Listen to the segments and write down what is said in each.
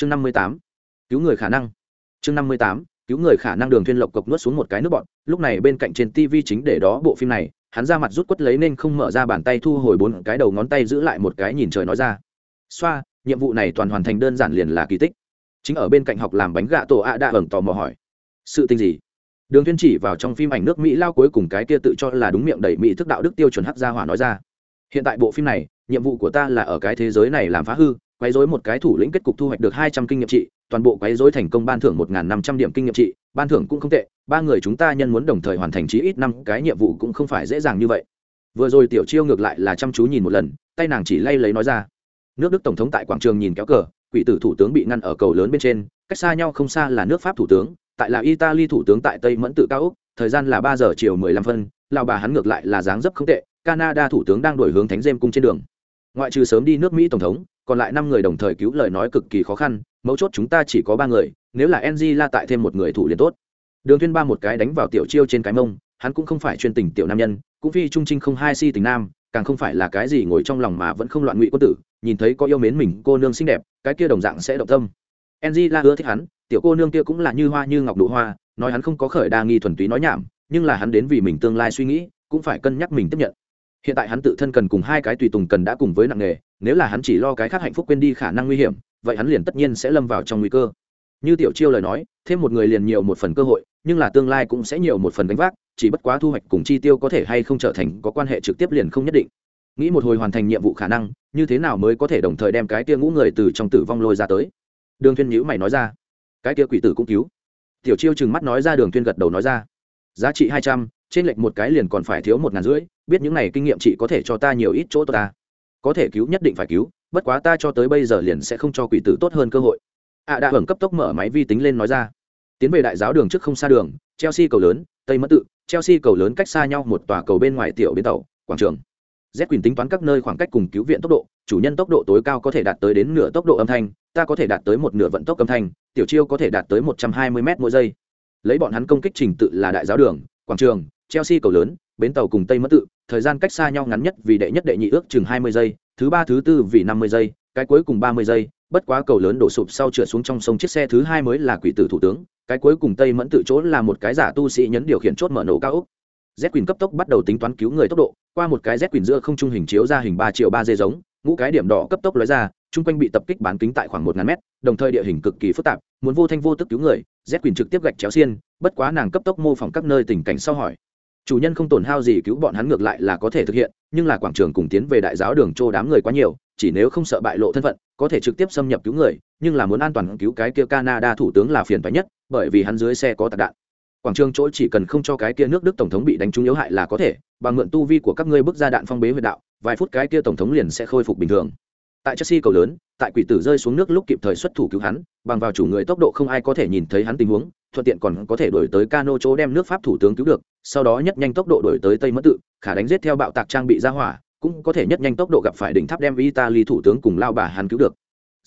chương năm mươi tám, cứu người khả năng. Chương năm mươi tám, cứu người khả năng đường thiên lộc cộc nuốt xuống một cái nước bọt. Lúc này bên cạnh trên tv chính để đó bộ phim này, hắn ra mặt rút quất lấy nên không mở ra bàn tay thu hồi bốn cái đầu ngón tay giữ lại một cái nhìn trời nói ra. Xoa, nhiệm vụ này toàn hoàn thành đơn giản liền là kỳ tích. Chính ở bên cạnh học làm bánh gạ tổ ạ đã ẩn tò mò hỏi, sự tình gì? Đường thiên chỉ vào trong phim ảnh nước mỹ lao cuối cùng cái kia tự cho là đúng miệng đầy mỹ thức đạo đức tiêu chuẩn hắc gia hỏa nói ra, hiện tại bộ phim này, nhiệm vụ của ta là ở cái thế giới này làm phá hư quấy rối một cái thủ lĩnh kết cục thu hoạch được hai trăm kinh nghiệm trị, toàn bộ quấy rối thành công ban thưởng một năm trăm điểm kinh nghiệm trị, ban thưởng cũng không tệ, ba người chúng ta nhân muốn đồng thời hoàn thành chí ít năm, cái nhiệm vụ cũng không phải dễ dàng như vậy. Vừa rồi tiểu chiêu ngược lại là chăm chú nhìn một lần, tay nàng chỉ lay lấy nói ra. Nước đức tổng thống tại quảng trường nhìn kéo cờ, quỷ tử thủ tướng bị ngăn ở cầu lớn bên trên, cách xa nhau không xa là nước pháp thủ tướng, tại là italy thủ tướng tại tây mẫn tự cao úc thời gian là ba giờ chiều mười lăm phân, lão bà hắn ngược lại là dáng dấp không tệ, canada thủ tướng đang đổi hướng thánh dêm cung trên đường. Ngoại trừ sớm đi nước mỹ tổng thống còn lại năm người đồng thời cứu lời nói cực kỳ khó khăn, mấu chốt chúng ta chỉ có ba người, nếu là ng la tại thêm một người thủ liền tốt. Đường tuyên ba một cái đánh vào tiểu chiêu trên cái mông, hắn cũng không phải chuyên tình tiểu nam nhân, cũng phi trung trinh không hai si tình nam, càng không phải là cái gì ngồi trong lòng mà vẫn không loạn ngụy quân tử, nhìn thấy có yêu mến mình cô nương xinh đẹp, cái kia đồng dạng sẽ động tâm. Ng la hứa thích hắn, tiểu cô nương kia cũng là như hoa như ngọc nụ hoa, nói hắn không có khởi đa nghi thuần túy nói nhảm, nhưng là hắn đến vì mình tương lai suy nghĩ, cũng phải cân nhắc mình tiếp nhận hiện tại hắn tự thân cần cùng hai cái tùy tùng cần đã cùng với nặng nghề nếu là hắn chỉ lo cái khác hạnh phúc quên đi khả năng nguy hiểm, vậy hắn liền tất nhiên sẽ lâm vào trong nguy cơ. Như tiểu chiêu lời nói, thêm một người liền nhiều một phần cơ hội, nhưng là tương lai cũng sẽ nhiều một phần gánh vác, chỉ bất quá thu hoạch cùng chi tiêu có thể hay không trở thành có quan hệ trực tiếp liền không nhất định. Nghĩ một hồi hoàn thành nhiệm vụ khả năng, như thế nào mới có thể đồng thời đem cái tia ngũ người từ trong tử vong lôi ra tới? Đường thiên nhữ mày nói ra. Cái tia quỷ tử cũng cứu. Tiểu chiêu chừng mắt nói ra, đường thiên gật đầu nói ra. Giá trị hai trăm trên lệch một cái liền còn phải thiếu một ngàn rưỡi, biết những này kinh nghiệm chị có thể cho ta nhiều ít chỗ tốt ta. Có thể cứu nhất định phải cứu, bất quá ta cho tới bây giờ liền sẽ không cho quỷ tử tốt hơn cơ hội. Ạ à đã hưởng cấp tốc mở máy vi tính lên nói ra. Tiến về đại giáo đường trước không xa đường, chelsea cầu lớn, tây mất tự, chelsea cầu lớn cách xa nhau một tòa cầu bên ngoài tiểu bến tàu, quảng trường. Z quyền tính toán các nơi khoảng cách cùng cứu viện tốc độ, chủ nhân tốc độ tối cao có thể đạt tới đến nửa tốc độ âm thanh, ta có thể đạt tới một nửa vận tốc âm thanh, tiểu chiêu có thể đạt tới một trăm hai mươi m mỗi giây. Lấy bọn hắn công kích trình tự là đại giáo đường, quảng trường chelsea cầu lớn, bến tàu cùng tây mẫn tự, thời gian cách xa nhau ngắn nhất vì đệ nhất đệ nhị ước chừng hai mươi giây, thứ ba thứ tư vì năm mươi giây, cái cuối cùng ba mươi giây, bất quá cầu lớn đổ sụp sau trượt xuống trong sông chiếc xe thứ hai mới là quỷ tử thủ tướng, cái cuối cùng tây mẫn tự chỗ là một cái giả tu sĩ nhấn điều khiển chốt mở nổ cao ốc. Z quyền cấp tốc bắt đầu tính toán cứu người tốc độ, qua một cái z quyền giữa không trung hình chiếu ra hình ba triệu ba dây giống, ngũ cái điểm đỏ cấp tốc lóe ra, chung quanh bị tập kích bán kính tại khoảng một ngàn mét, đồng thời địa hình cực kỳ phức tạp, muốn vô thanh vô tức cứu người, z quyền trực tiếp gạch chéo xiên, bất quá nàng cấp tốc mô phỏng các nơi tình cảnh sau hỏi chủ nhân không tổn hao gì cứu bọn hắn ngược lại là có thể thực hiện, nhưng là quảng trường cùng tiến về đại giáo đường châu đám người quá nhiều, chỉ nếu không sợ bại lộ thân phận, có thể trực tiếp xâm nhập cứu người, nhưng là muốn an toàn cứu cái kia canada thủ tướng là phiền phái nhất, bởi vì hắn dưới xe có tạc đạn. Quảng trường chỗ chỉ cần không cho cái kia nước đức tổng thống bị đánh trúng yếu hại là có thể, bằng mượn tu vi của các ngươi bước ra đạn phong bế huyệt đạo, vài phút cái kia tổng thống liền sẽ khôi phục bình thường. Tại chelsea cầu lớn, tại quỷ tử rơi xuống nước lúc kịp thời xuất thủ cứu hắn, bằng vào chủ người tốc độ không ai có thể nhìn thấy hắn tình huống, thuận tiện còn có thể đổi tới cano chỗ đem nước pháp thủ tướng cứu được sau đó nhất nhanh tốc độ đổi tới tây mẫn tự, khả đánh giết theo bạo tạc trang bị ra hỏa, cũng có thể nhất nhanh tốc độ gặp phải đỉnh tháp đem italy thủ tướng cùng lao bà hàn cứu được.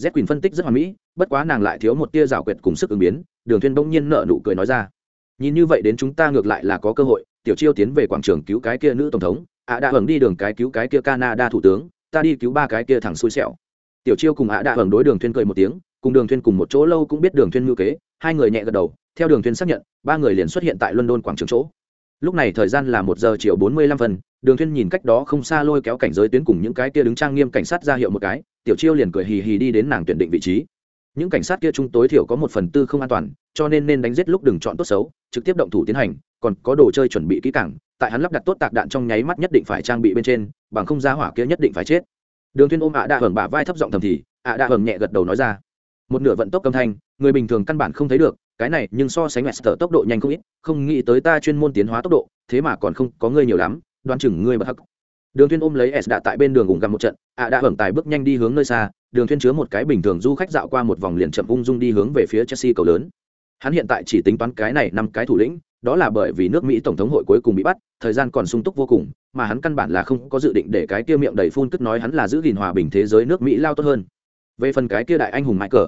Z quỳnh phân tích rất hoàn mỹ, bất quá nàng lại thiếu một tia rào quyệt cùng sức ứng biến, đường thuyên bỗng nhiên nở nụ cười nói ra. Nhìn như vậy đến chúng ta ngược lại là có cơ hội, tiểu chiêu tiến về quảng trường cứu cái kia nữ tổng thống, ạ đã hưởng đi đường cái cứu cái kia canada thủ tướng, ta đi cứu ba cái kia thẳng xui xẻo. Tiểu chiêu cùng ạ đã hưởng đối đường thuyên cười một tiếng, cùng đường thuyên cùng một chỗ lâu cũng biết đường thuyên ngưu kế, hai người nhẹ gật đầu, theo đường thuyên xác nhận, ba người liền xuất hiện tại london quảng trường chỗ lúc này thời gian là một giờ chiều bốn mươi lăm phần, đường thiên nhìn cách đó không xa lôi kéo cảnh giới tuyến cùng những cái kia đứng trang nghiêm cảnh sát ra hiệu một cái, tiểu chiêu liền cười hì hì đi đến nàng tuyển định vị trí. Những cảnh sát kia chúng tối thiểu có một phần tư không an toàn, cho nên nên đánh giết lúc đừng chọn tốt xấu, trực tiếp động thủ tiến hành, còn có đồ chơi chuẩn bị kỹ càng, tại hắn lắp đặt tốt tạc đạn trong nháy mắt nhất định phải trang bị bên trên, bằng không ra hỏa kia nhất định phải chết. Đường thiên ôm ạ đa hưởng bả vai thấp giọng thầm thì, ạ đa hưởng nhẹ gật đầu nói ra. Một nửa vận tốc âm thanh, người bình thường căn bản không thấy được cái này nhưng so sánh Esther tốc độ nhanh không ít, không nghĩ tới ta chuyên môn tiến hóa tốc độ, thế mà còn không có ngươi nhiều lắm, đoán chừng ngươi bật hắc. Đường Thuyên ôm lấy S đã tại bên đường cùng gặp một trận, ạ đã hưởng tài bước nhanh đi hướng nơi xa, Đường Thuyên chứa một cái bình thường du khách dạo qua một vòng liền chậm ung dung đi hướng về phía Chelsea cầu lớn. Hắn hiện tại chỉ tính toán cái này năm cái thủ lĩnh, đó là bởi vì nước Mỹ tổng thống hội cuối cùng bị bắt, thời gian còn sung túc vô cùng, mà hắn căn bản là không có dự định để cái kia miệng đầy phun tức nói hắn là giữ gìn hòa bình thế giới nước Mỹ lao tốt hơn. Về phần cái kia đại anh hùng Michael,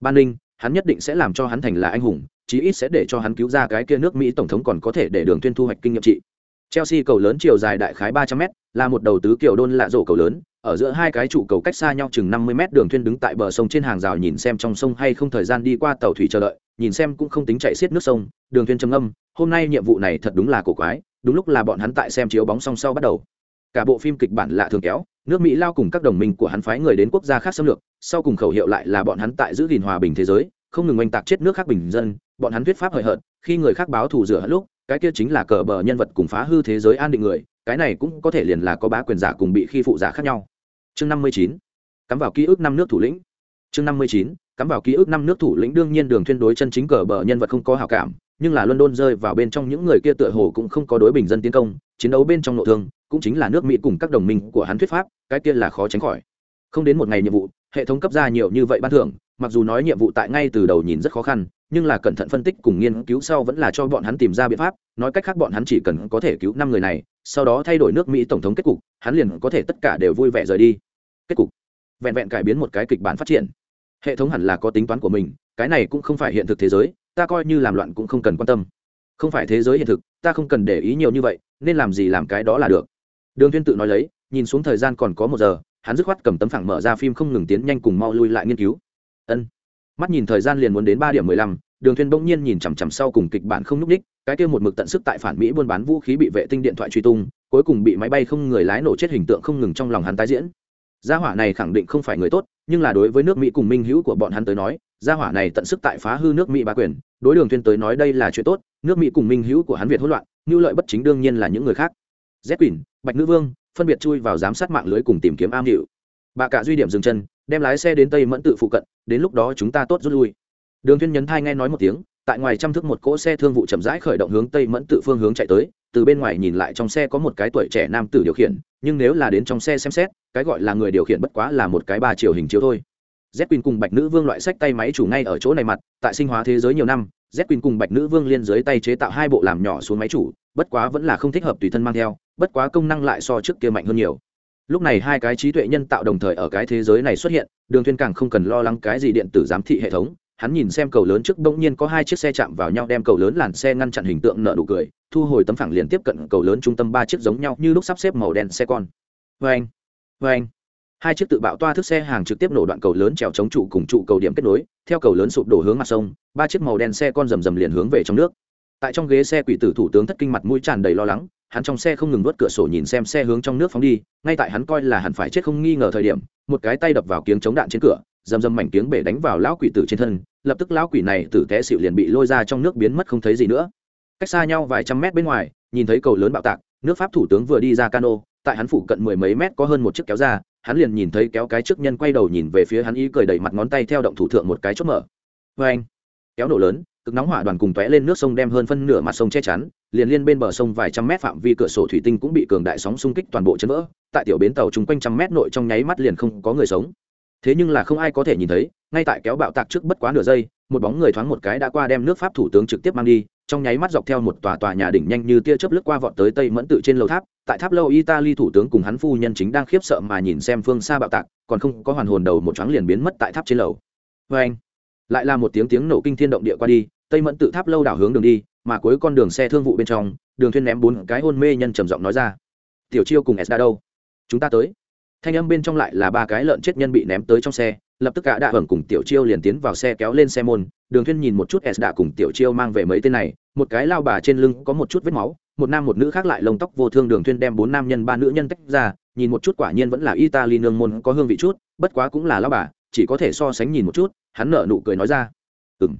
Ban Ninh, hắn nhất định sẽ làm cho hắn thành là anh hùng, chí ít sẽ để cho hắn cứu ra cái kia nước Mỹ tổng thống còn có thể để Đường Tuyên thu hoạch kinh nghiệm trị. Chelsea cầu lớn chiều dài đại khái 300m, là một đầu tứ kiểu đôn lạ rổ cầu lớn, ở giữa hai cái trụ cầu cách xa nhau chừng năm mươi mét đường thuyên đứng tại bờ sông trên hàng rào nhìn xem trong sông hay không thời gian đi qua tàu thủy chờ đợi nhìn xem cũng không tính chạy xiết nước sông đường thuyên trầm âm hôm nay nhiệm vụ này thật đúng là cổ quái đúng lúc là bọn hắn tại xem chiếu bóng song sau bắt đầu cả bộ phim kịch bản lạ thường kéo nước mỹ lao cùng các đồng minh của hắn phái người đến quốc gia khác xâm lược, sau cùng khẩu hiệu lại là bọn hắn tại giữ gìn hòa bình thế giới, không ngừng oanh tạc chết nước khác bình dân, bọn hắn thuyết pháp hời hợt, khi người khác báo thù rửa hận lúc, cái kia chính là cờ bờ nhân vật cùng phá hư thế giới an định người, cái này cũng có thể liền là có bá quyền giả cùng bị khi phụ giả khác nhau. Chương năm mươi chín, cắm vào ký ức năm nước thủ lĩnh. Chương năm mươi chín, cắm vào ký ức năm nước thủ lĩnh đương nhiên đường thuyên đối chân chính cờ bờ nhân vật không có hảo cảm nhưng là london rơi vào bên trong những người kia tựa hồ cũng không có đối bình dân tiến công, chiến đấu bên trong nội thương, cũng chính là nước mỹ cùng các đồng minh của hắn thuyết pháp, cái kia là khó tránh khỏi. Không đến một ngày nhiệm vụ, hệ thống cấp ra nhiều như vậy ban thưởng, mặc dù nói nhiệm vụ tại ngay từ đầu nhìn rất khó khăn, nhưng là cẩn thận phân tích cùng nghiên cứu sau vẫn là cho bọn hắn tìm ra biện pháp, nói cách khác bọn hắn chỉ cần có thể cứu năm người này, sau đó thay đổi nước mỹ tổng thống kết cục, hắn liền có thể tất cả đều vui vẻ rời đi. Kết cục. Vẹn vẹn cải biến một cái kịch bản phát triển. Hệ thống hẳn là có tính toán của mình, cái này cũng không phải hiện thực thế giới ta coi như làm loạn cũng không cần quan tâm. Không phải thế giới hiện thực, ta không cần để ý nhiều như vậy, nên làm gì làm cái đó là được. Đường thiên tự nói lấy, nhìn xuống thời gian còn có một giờ, hắn dứt khoát cầm tấm phẳng mở ra phim không ngừng tiến nhanh cùng mau lui lại nghiên cứu. Ân. Mắt nhìn thời gian liền muốn đến ba điểm mười lăm, đường thiên bỗng nhiên nhìn chằm chằm sau cùng kịch bản không núp đích cái kia một mực tận sức tại phản mỹ buôn bán vũ khí bị vệ tinh điện thoại truy tung, cuối cùng bị máy bay không người lái nổ chết hình tượng không ngừng trong lòng hắn tái diễn. Gia hỏa này khẳng định không phải người tốt, nhưng là đối với nước mỹ cùng minh hữu của bọn hắn tới nói, gia hỏa này tận sức tại phá hư nước mỹ bá quyền đối đường thiên tới nói đây là chuyện tốt, nước mỹ cùng minh hữu của hắn việt hỗn loạn như lợi bất chính đương nhiên là những người khác. Z quỳnh, bạch nữ vương, phân biệt chui vào giám sát mạng lưới cùng tìm kiếm am hiệu bà cả duy điểm dừng chân, đem lái xe đến tây mẫn tự phụ cận, đến lúc đó chúng ta tốt rút lui. Đường thiên nhấn thai nghe nói một tiếng, tại ngoài chăm thức một cỗ xe thương vụ chậm rãi khởi động hướng tây mẫn tự phương hướng chạy tới, từ bên ngoài nhìn lại trong xe có một cái tuổi trẻ nam tử điều khiển, nhưng nếu là đến trong xe xem xét, cái gọi là người điều khiển bất quá là một cái ba chiều hình chiếu thôi z quỳnh cùng bạch nữ vương loại sách tay máy chủ ngay ở chỗ này mặt, tại sinh hóa thế giới nhiều năm, z quỳnh cùng bạch nữ vương liên dưới tay chế tạo hai bộ làm nhỏ xuống máy chủ, bất quá vẫn là không thích hợp tùy thân mang theo, bất quá công năng lại so trước kia mạnh hơn nhiều. Lúc này hai cái trí tuệ nhân tạo đồng thời ở cái thế giới này xuất hiện, đường thuyên càng không cần lo lắng cái gì điện tử giám thị hệ thống, hắn nhìn xem cầu lớn trước bỗng nhiên có hai chiếc xe chạm vào nhau đem cầu lớn làn xe ngăn chặn hình tượng nợ nụ cười, thu hồi tấm phẳng liền tiếp cận cầu lớn trung tâm ba chiếc giống nhau như lúc sắp xếp màu đen xe con. Vê anh vê anh hai chiếc tự bạo toa thức xe hàng trực tiếp nổ đoạn cầu lớn trèo chống trụ cùng trụ cầu điểm kết nối, theo cầu lớn sụp đổ hướng mặt sông, ba chiếc màu đen xe con rầm rầm liền hướng về trong nước. Tại trong ghế xe quỷ tử thủ tướng thất kinh mặt mũi tràn đầy lo lắng, hắn trong xe không ngừng đốt cửa sổ nhìn xem xe hướng trong nước phóng đi, ngay tại hắn coi là hắn phải chết không nghi ngờ thời điểm, một cái tay đập vào kiếng chống đạn trên cửa, rầm rầm mảnh kiếng bể đánh vào lão quỷ tử trên thân, lập tức lão quỷ này tử té xịu liền bị lôi ra trong nước biến mất không thấy gì nữa. Cách xa nhau vài trăm mét bên ngoài, nhìn thấy cầu lớn bạo tạc, nước pháp thủ tướng vừa đi ra cano, tại hắn phủ cận mười mấy mét có hơn một chiếc kéo ra hắn liền nhìn thấy kéo cái trước nhân quay đầu nhìn về phía hắn ý cười đẩy mặt ngón tay theo động thủ thượng một cái chốt mở. Vê anh, kéo nổ lớn, cực nóng hỏa đoàn cùng tóe lên nước sông đem hơn phân nửa mặt sông che chắn, liền liên bên bờ sông vài trăm mét phạm vi cửa sổ thủy tinh cũng bị cường đại sóng xung kích toàn bộ chấn vỡ, tại tiểu bến tàu chung quanh trăm mét nội trong nháy mắt liền không có người sống thế nhưng là không ai có thể nhìn thấy, ngay tại kéo bạo tạc trước bất quá nửa giây, một bóng người thoáng một cái đã qua đem nước pháp thủ tướng trực tiếp mang đi, trong nháy mắt dọc theo một tòa tòa nhà đỉnh nhanh như tia chớp lướt qua vọt tới tây mẫn tự trên lầu tháp, tại tháp lâu italy thủ tướng cùng hắn phu nhân chính đang khiếp sợ mà nhìn xem phương xa bạo tạc, còn không có hoàn hồn đầu một chóng liền biến mất tại tháp trên lầu. Vê anh, lại là một tiếng tiếng nổ kinh thiên động địa qua đi, tây mẫn tự tháp lâu đảo hướng đường đi, mà cuối con đường xe thương vụ bên trong, đường thuyên ném bốn cái hôn mê nhân trầm giọng nói ra. Tiểu chiêu cùng s đâu? Chúng ta tới thanh âm bên trong lại là ba cái lợn chết nhân bị ném tới trong xe, lập tức cả đạ hởng cùng tiểu chiêu liền tiến vào xe kéo lên xe môn, đường thuyên nhìn một chút s đã cùng tiểu chiêu mang về mấy tên này, một cái lao bà trên lưng có một chút vết máu, một nam một nữ khác lại lông tóc vô thương đường thuyên đem bốn nam nhân ba nữ nhân tách ra, nhìn một chút quả nhiên vẫn là italy nương môn có hương vị chút, bất quá cũng là lao bà, chỉ có thể so sánh nhìn một chút, hắn nở nụ cười nói ra. Ừm.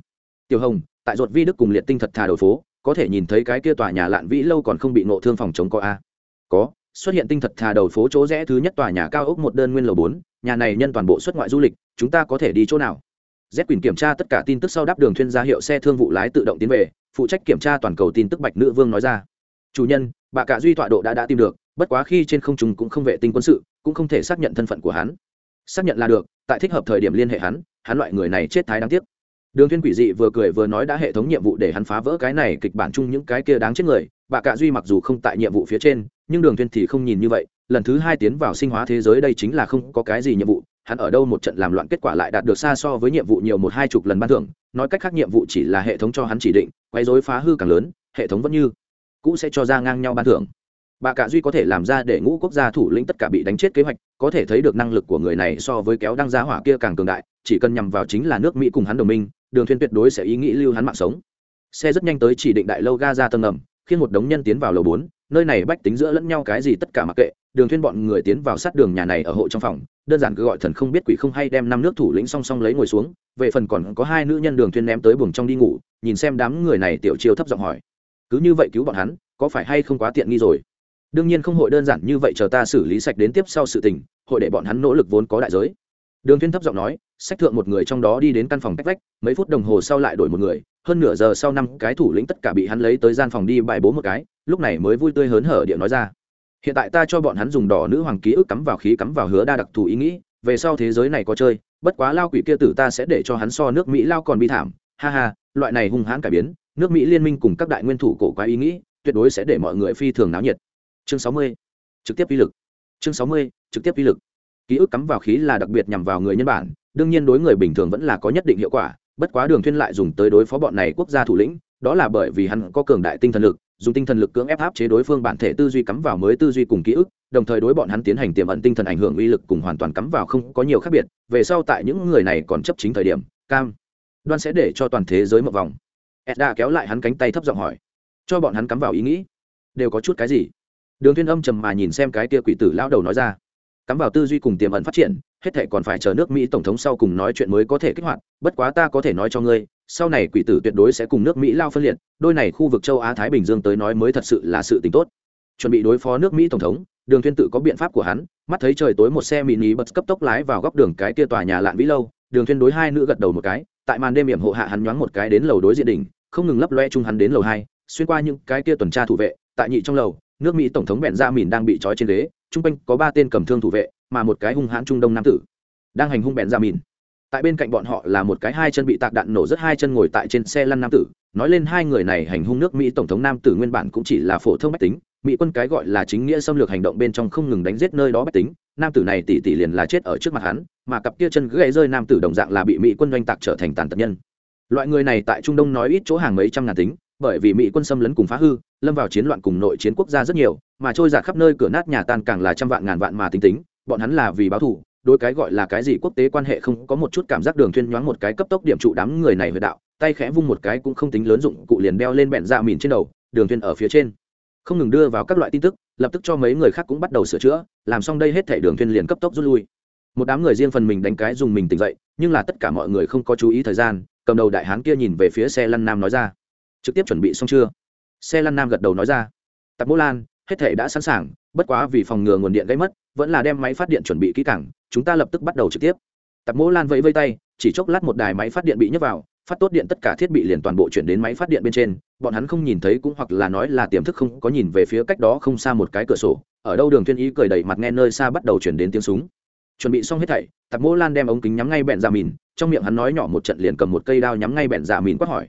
Tiểu hồng, tại ruột vi đức cùng liệt tinh thật thà đầu phố, có thể nhìn thấy cái kia tòa nhà lạn vĩ lâu còn không bị nộ thương phòng chống có a? Có xuất hiện tinh thật thà đầu phố chỗ rẽ thứ nhất tòa nhà cao ốc một đơn nguyên lầu bốn, nhà này nhân toàn bộ xuất ngoại du lịch, chúng ta có thể đi chỗ nào? Z quyền kiểm tra tất cả tin tức sau đáp đường thuyên gia hiệu xe thương vụ lái tự động tiến về, phụ trách kiểm tra toàn cầu tin tức bạch nữ vương nói ra. Chủ nhân, bà cả duy tọa độ đã đã tìm được, bất quá khi trên không trung cũng không vệ tinh quân sự, cũng không thể xác nhận thân phận của hắn. Xác nhận là được, tại thích hợp thời điểm liên hệ hắn hắn loại người này chết thái đáng tiếc. Đường thiên quỷ dị vừa cười vừa nói đã hệ thống nhiệm vụ để hắn phá vỡ cái này kịch bản chung những cái kia đáng chết người bà cả duy mặc dù không tại nhiệm vụ phía trên, nhưng đường Thuyên thì không nhìn như vậy, lần thứ hai tiến vào sinh hóa thế giới đây chính là không có cái gì nhiệm vụ, hắn ở đâu một trận làm loạn kết quả lại đạt được xa so với nhiệm vụ nhiều một hai chục lần ban thưởng, nói cách khác nhiệm vụ chỉ là hệ thống cho hắn chỉ định, quấy rối phá hư càng lớn, hệ thống vẫn như cũ sẽ cho ra ngang nhau ban thưởng. Bà cả duy có thể làm ra để ngũ quốc gia thủ lĩnh tất cả bị đánh chết kế hoạch, có thể thấy được năng lực của người này so với kéo đăng giá hỏa kia càng cường đại, chỉ cần nhằm vào chính là nước mỹ cùng hắn đồng minh, đường thuyên tuyệt đối sẽ ý nghĩ lưu hắn mạng sống. Xe rất nhanh tới chỉ định đại lâu ga ra tầng ngầm khiến một đống nhân tiến vào lầu bốn, nơi này bách tính giữa lẫn nhau cái gì tất cả mặc kệ, đường thuyên bọn người tiến vào sát đường nhà này ở hộ trong phòng, đơn giản cứ gọi thần không biết quỷ không hay đem năm nước thủ lĩnh song song lấy ngồi xuống, về phần còn có hai nữ nhân đường thuyên ném tới buồng trong đi ngủ, nhìn xem đám người này tiểu chiêu thấp giọng hỏi, cứ như vậy cứu bọn hắn, có phải hay không quá tiện nghi rồi? Đương nhiên không hội đơn giản như vậy chờ ta xử lý sạch đến tiếp sau sự tình, hội để bọn hắn nỗ lực vốn có đại giới đường thiên thấp giọng nói, sách thượng một người trong đó đi đến căn phòng cách vách, mấy phút đồng hồ sau lại đổi một người, hơn nửa giờ sau năm cái thủ lĩnh tất cả bị hắn lấy tới gian phòng đi bài bố một cái, lúc này mới vui tươi hớn hở điện nói ra. Hiện tại ta cho bọn hắn dùng đỏ nữ hoàng ký ức cắm vào khí cắm vào hứa đa đặc thù ý nghĩ, về sau thế giới này có chơi, bất quá lao quỷ kia tử ta sẽ để cho hắn so nước mỹ lao còn bi thảm, ha ha, loại này hung hãn cải biến, nước mỹ liên minh cùng các đại nguyên thủ cổ quá ý nghĩ, tuyệt đối sẽ để mọi người phi thường náo nhiệt. Chương sáu mươi, trực tiếp vi lực. Chương sáu mươi, trực tiếp vi lực ký ức cắm vào khí là đặc biệt nhằm vào người nhân bản, đương nhiên đối người bình thường vẫn là có nhất định hiệu quả, bất quá đường thuyên lại dùng tới đối phó bọn này quốc gia thủ lĩnh, đó là bởi vì hắn có cường đại tinh thần lực, dùng tinh thần lực cưỡng ép áp chế đối phương bản thể tư duy cắm vào mới tư duy cùng ký ức, đồng thời đối bọn hắn tiến hành tiềm ẩn tinh thần ảnh hưởng uy lực cùng hoàn toàn cắm vào không có nhiều khác biệt, về sau tại những người này còn chấp chính thời điểm, cam, đoan sẽ để cho toàn thế giới một vòng. Edda kéo lại hắn cánh tay thấp giọng hỏi, cho bọn hắn cắm vào ý nghĩ, đều có chút cái gì? Đường thiên âm trầm mà nhìn xem cái kia quỷ tử lão đầu nói ra cắm vào tư duy cùng tiềm ẩn phát triển, hết thể còn phải chờ nước mỹ tổng thống sau cùng nói chuyện mới có thể kích hoạt, bất quá ta có thể nói cho ngươi, sau này quỷ tử tuyệt đối sẽ cùng nước mỹ lao phân liệt, đôi này khu vực châu á thái bình dương tới nói mới thật sự là sự tình tốt. Chuẩn bị đối phó nước mỹ tổng thống, đường thiên tự có biện pháp của hắn, mắt thấy trời tối một xe mini bật cấp tốc lái vào góc đường cái kia tòa nhà lạn vĩ lâu, đường thiên đối hai nữ gật đầu một cái, tại màn đêm hiểm hộ hạ hắn nhoáng một cái đến lầu đối diện đỉnh, không ngừng lấp loe chung hắn đến lầu hai, xuyên qua những cái kia tuần tra thủ vệ, tại nhị trong lầu nước mỹ tổng thống bẹn ra mìn đang bị trói trên ghế, chung quanh có ba tên cầm thương thủ vệ, mà một cái hung hãn trung đông nam tử đang hành hung bẹn ra mìn. Tại bên cạnh bọn họ là một cái hai chân bị tạc đạn nổ rất hai chân ngồi tại trên xe lăn nam tử. Nói lên hai người này hành hung nước mỹ tổng thống nam tử nguyên bản cũng chỉ là phổ thông bách tính, mỹ quân cái gọi là chính nghĩa xâm lược hành động bên trong không ngừng đánh giết nơi đó bách tính. Nam tử này tỷ tỷ liền là chết ở trước mặt hắn, mà cặp kia chân gãy rơi nam tử đồng dạng là bị mỹ quân doanh tạc trở thành tàn tật nhân. Loại người này tại trung đông nói ít chỗ hàng mấy trăm ngàn tính bởi vì mỹ quân xâm lấn cùng phá hư, lâm vào chiến loạn cùng nội chiến quốc gia rất nhiều, mà trôi giạt khắp nơi cửa nát nhà tan càng là trăm vạn ngàn vạn mà tính tính, bọn hắn là vì báo thù đôi cái gọi là cái gì quốc tế quan hệ không có một chút cảm giác đường thuyên nhoáng một cái cấp tốc điểm trụ đám người này về đạo, tay khẽ vung một cái cũng không tính lớn dụng, cụ liền đeo lên bẹn dạ mìn trên đầu, đường thuyên ở phía trên. Không ngừng đưa vào các loại tin tức, lập tức cho mấy người khác cũng bắt đầu sửa chữa, làm xong đây hết thảy đường thuyên liền cấp tốc rút lui. Một đám người riêng phần mình đánh cái dùng mình tỉnh dậy, nhưng là tất cả mọi người không có chú ý thời gian, cầm đầu đại hán kia nhìn về phía xe lăn nam nói ra trực tiếp chuẩn bị xong chưa? Xe lăn nam gật đầu nói ra. Tạp mỗ lan, hết thể đã sẵn sàng, bất quá vì phòng ngừa nguồn điện gây mất, vẫn là đem máy phát điện chuẩn bị kỹ càng, chúng ta lập tức bắt đầu trực tiếp. Tạp mỗ lan vẫy vây tay, chỉ chốc lát một đài máy phát điện bị nhấc vào, phát tốt điện tất cả thiết bị liền toàn bộ chuyển đến máy phát điện bên trên, bọn hắn không nhìn thấy cũng hoặc là nói là tiềm thức không có nhìn về phía cách đó không xa một cái cửa sổ, ở đâu đường thiên ý cười đẩy mặt nghe nơi xa bắt đầu chuyển đến tiếng súng. Chuẩn bị xong hết thảy, tạp mỗ lan đem ống kính nhắm ngay bẹn dạ mìn, trong miệng hắn nói nhỏ một trận liền cầm một cây đao nhắm ngay bẹn dạ mìn quát hỏi.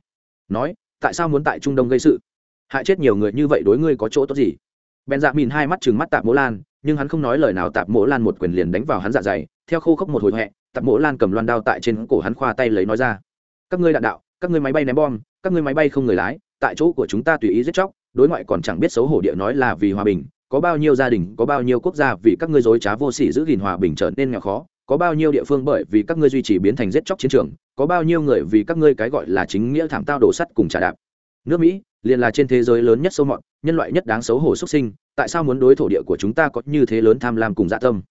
Nói tại sao muốn tại trung đông gây sự? Hại chết nhiều người như vậy đối ngươi có chỗ tốt gì? Bèn dạ mìn hai mắt chừng mắt tạp mỗ lan, nhưng hắn không nói lời nào, tạp mỗ lan một quyền liền đánh vào hắn dạ dày, theo khô khốc một hồi hẹ, tạp mỗ lan cầm loan đao tại trên cổ hắn khoa tay lấy nói ra. Các ngươi đạn đạo, các ngươi máy bay ném bom, các ngươi máy bay không người lái, tại chỗ của chúng ta tùy ý giết chóc, đối ngoại còn chẳng biết xấu hổ địa nói là vì hòa bình, có bao nhiêu gia đình, có bao nhiêu quốc gia vì các ngươi dối trá vô sỉ giữ gìn hòa bình trở nên nghèo khó có bao nhiêu địa phương bởi vì các ngươi duy trì biến thành giết chóc chiến trường, có bao nhiêu người vì các ngươi cái gọi là chính nghĩa thảm tao đổ sắt cùng trả đạp. Nước mỹ, liền là trên thế giới lớn nhất sâu mọt, nhân loại nhất đáng xấu hổ xuất sinh, tại sao muốn đối thổ địa của chúng ta có như thế lớn tham lam cùng dạ tâm?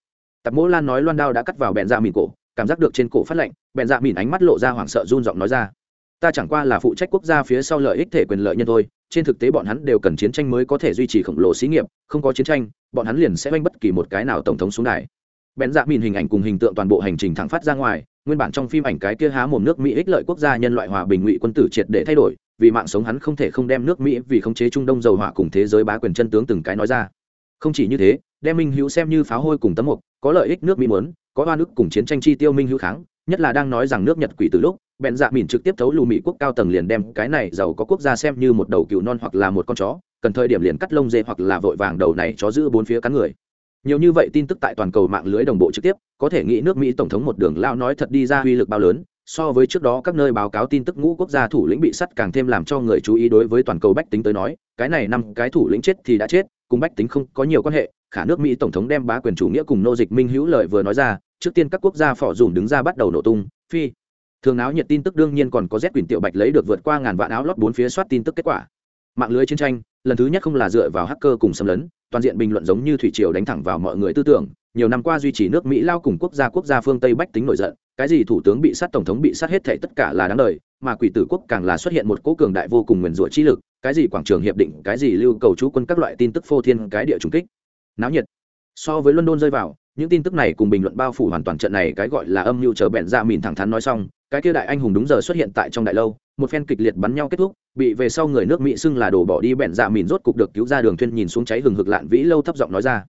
Tạp mỗ lan nói loan đao đã cắt vào bẹn dạ mìn cổ, cảm giác được trên cổ phát lạnh, bẹn dạ mìn ánh mắt lộ ra hoảng sợ run giọng nói ra. Ta chẳng qua là phụ trách quốc gia phía sau lợi ích thể quyền lợi nhân thôi, trên thực tế bọn hắn đều cần chiến tranh mới có thể duy trì khổng lồ xí nghiệp, không có chiến tranh, bọn hắn liền sẽ oanh bất kỳ một cái nào tổng thống xuống đài bén dạ mìn hình ảnh cùng hình tượng toàn bộ hành trình thẳng phát ra ngoài, nguyên bản trong phim ảnh cái kia há mồm nước mỹ ích lợi quốc gia nhân loại hòa bình ngụy quân tử triệt để thay đổi, vì mạng sống hắn không thể không đem nước mỹ vì khống chế trung đông dầu hỏa cùng thế giới bá quyền chân tướng từng cái nói ra. Không chỉ như thế, đem minh hữu xem như pháo hôi cùng tấm mục, có lợi ích nước mỹ muốn, có oan ức cùng chiến tranh chi tiêu minh hữu kháng, nhất là đang nói rằng nước nhật quỷ từ lúc bèn dạ mìn trực tiếp thấu lù mỹ quốc cao tầng liền đem cái này giàu có quốc gia xem như một đầu cừu non hoặc là một con chó, cần thời điểm liền cắt lông dê hoặc là vội vàng đầu này chó giữ bốn phía cắn người nhiều như vậy tin tức tại toàn cầu mạng lưới đồng bộ trực tiếp, có thể nghĩ nước mỹ tổng thống một đường lao nói thật đi ra uy lực bao lớn, so với trước đó các nơi báo cáo tin tức ngũ quốc gia thủ lĩnh bị sắt càng thêm làm cho người chú ý đối với toàn cầu bách tính tới nói, cái này năm cái thủ lĩnh chết thì đã chết, cùng bách tính không có nhiều quan hệ, khả nước mỹ tổng thống đem bá quyền chủ nghĩa cùng nô dịch minh hữu lợi vừa nói ra, trước tiên các quốc gia phỏ dùm đứng ra bắt đầu nổ tung, phi. Thường áo nhiệt tin tức đương nhiên còn có z quyền tiểu bạch lấy được vượt qua ngàn vạn áo lót bốn phía soát tin tức kết quả. Mạng lưới chiến tranh lần thứ nhất không là dựa vào hacker cùng xâm lấn, toàn diện bình luận giống như thủy triều đánh thẳng vào mọi người tư tưởng, nhiều năm qua duy trì nước mỹ lao cùng quốc gia quốc gia phương tây bách tính nổi giận, cái gì thủ tướng bị sát tổng thống bị sát hết thệ tất cả là đáng đời, mà quỷ tử quốc càng là xuất hiện một cố cường đại vô cùng nguyền rủa chi lực, cái gì quảng trường hiệp định, cái gì lưu cầu chú quân các loại tin tức phô thiên cái địa trùng kích. Náo nhiệt. So với london rơi vào, những tin tức này cùng bình luận bao phủ hoàn toàn trận này, cái gọi là âm mưu chờ bẹn ra mìn thẳng thắn nói xong, cái kia đại anh hùng đúng giờ xuất hiện tại trong đại lâu một phen kịch liệt bắn nhau kết thúc, bị về sau người nước mỹ xưng là đổ bỏ đi bẹn dạ mìn rốt cục được cứu ra đường thuyên nhìn xuống cháy hừng hực lạn vĩ lâu thấp giọng nói ra.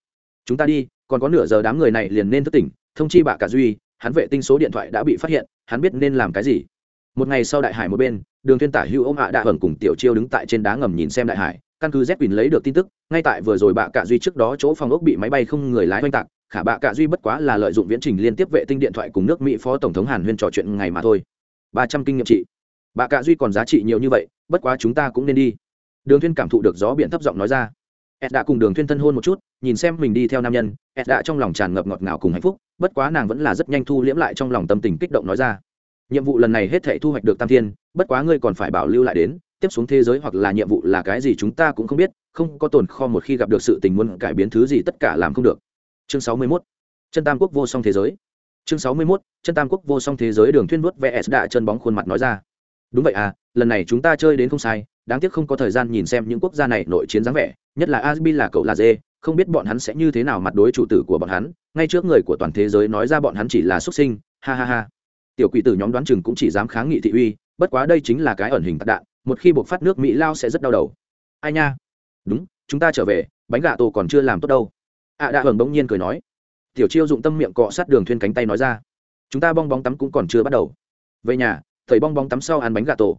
Chúng ta đi, còn có nửa giờ đám người này liền nên thức tỉnh, thông chi bạ cả duy, hắn vệ tinh số điện thoại đã bị phát hiện, hắn biết nên làm cái gì. Một ngày sau đại hải một bên, đường thuyên tả hưu ông hạ đại hởn cùng tiểu chiêu đứng tại trên đá ngầm nhìn xem đại hải, căn cứ z quỳnh lấy được tin tức, ngay tại vừa rồi bạ cả duy trước đó chỗ phòng ốc bị máy bay không người lái oanh tạc, khả bạ cả duy bất quá là lợi dụng viễn trình liên tiếp vệ tinh điện thoại cùng nước mỹ phó tổng thống hàn huyên trò chuyện ngày mà thôi. Ba trăm kinh nghiệm trị. Bà cả duy còn giá trị nhiều như vậy, bất quá chúng ta cũng nên đi. Đường thuyên cảm thụ được gió biển thấp giọng nói ra. Ed đã cùng đường thuyên thân hôn một chút, nhìn xem mình đi theo nam nhân, ed đã trong lòng tràn ngập ngọt ngào cùng hạnh phúc, bất quá nàng vẫn là rất nhanh thu liễm lại trong lòng tâm tình kích động nói ra. Nhiệm vụ lần này hết thảy thu hoạch được tam thiên, bất quá ngươi còn phải bảo lưu lại đến, tiếp xuống thế giới hoặc là nhiệm vụ là cái gì chúng ta cũng không biết, không có tồn kho một khi gặp được sự tình muốn cải biến thứ gì tất cả làm không được. Chương sáu mươi 61. chân tam quốc vô song thế giới. Chương sáu mươi 61. chân tam quốc vô song thế giới, đường thuyên vuốt vs đã chân bóng khuôn mặt nói ra đúng vậy à lần này chúng ta chơi đến không sai, đáng tiếc không có thời gian nhìn xem những quốc gia này nội chiến dáng vẻ, nhất là asbi là cậu là dê, không biết bọn hắn sẽ như thế nào mặt đối chủ tử của bọn hắn, ngay trước người của toàn thế giới nói ra bọn hắn chỉ là xuất sinh, ha ha ha. Tiểu quỷ tử nhóm đoán chừng cũng chỉ dám kháng nghị thị uy, bất quá đây chính là cái ẩn hình tạc đạn, một khi buộc phát nước mỹ lao sẽ rất đau đầu. Ai nha? Đúng, chúng ta trở về, bánh gà tổ còn chưa làm tốt đâu. Ạ à đã hờn bỗng nhiên cười nói. Tiểu chiêu dụng tâm miệng cọ sát đường thuyên cánh tay nói ra. Chúng ta bong bóng tắm cũng còn chưa bắt đầu. Về nhà thầy bong bóng tắm sau ăn bánh gà tổ.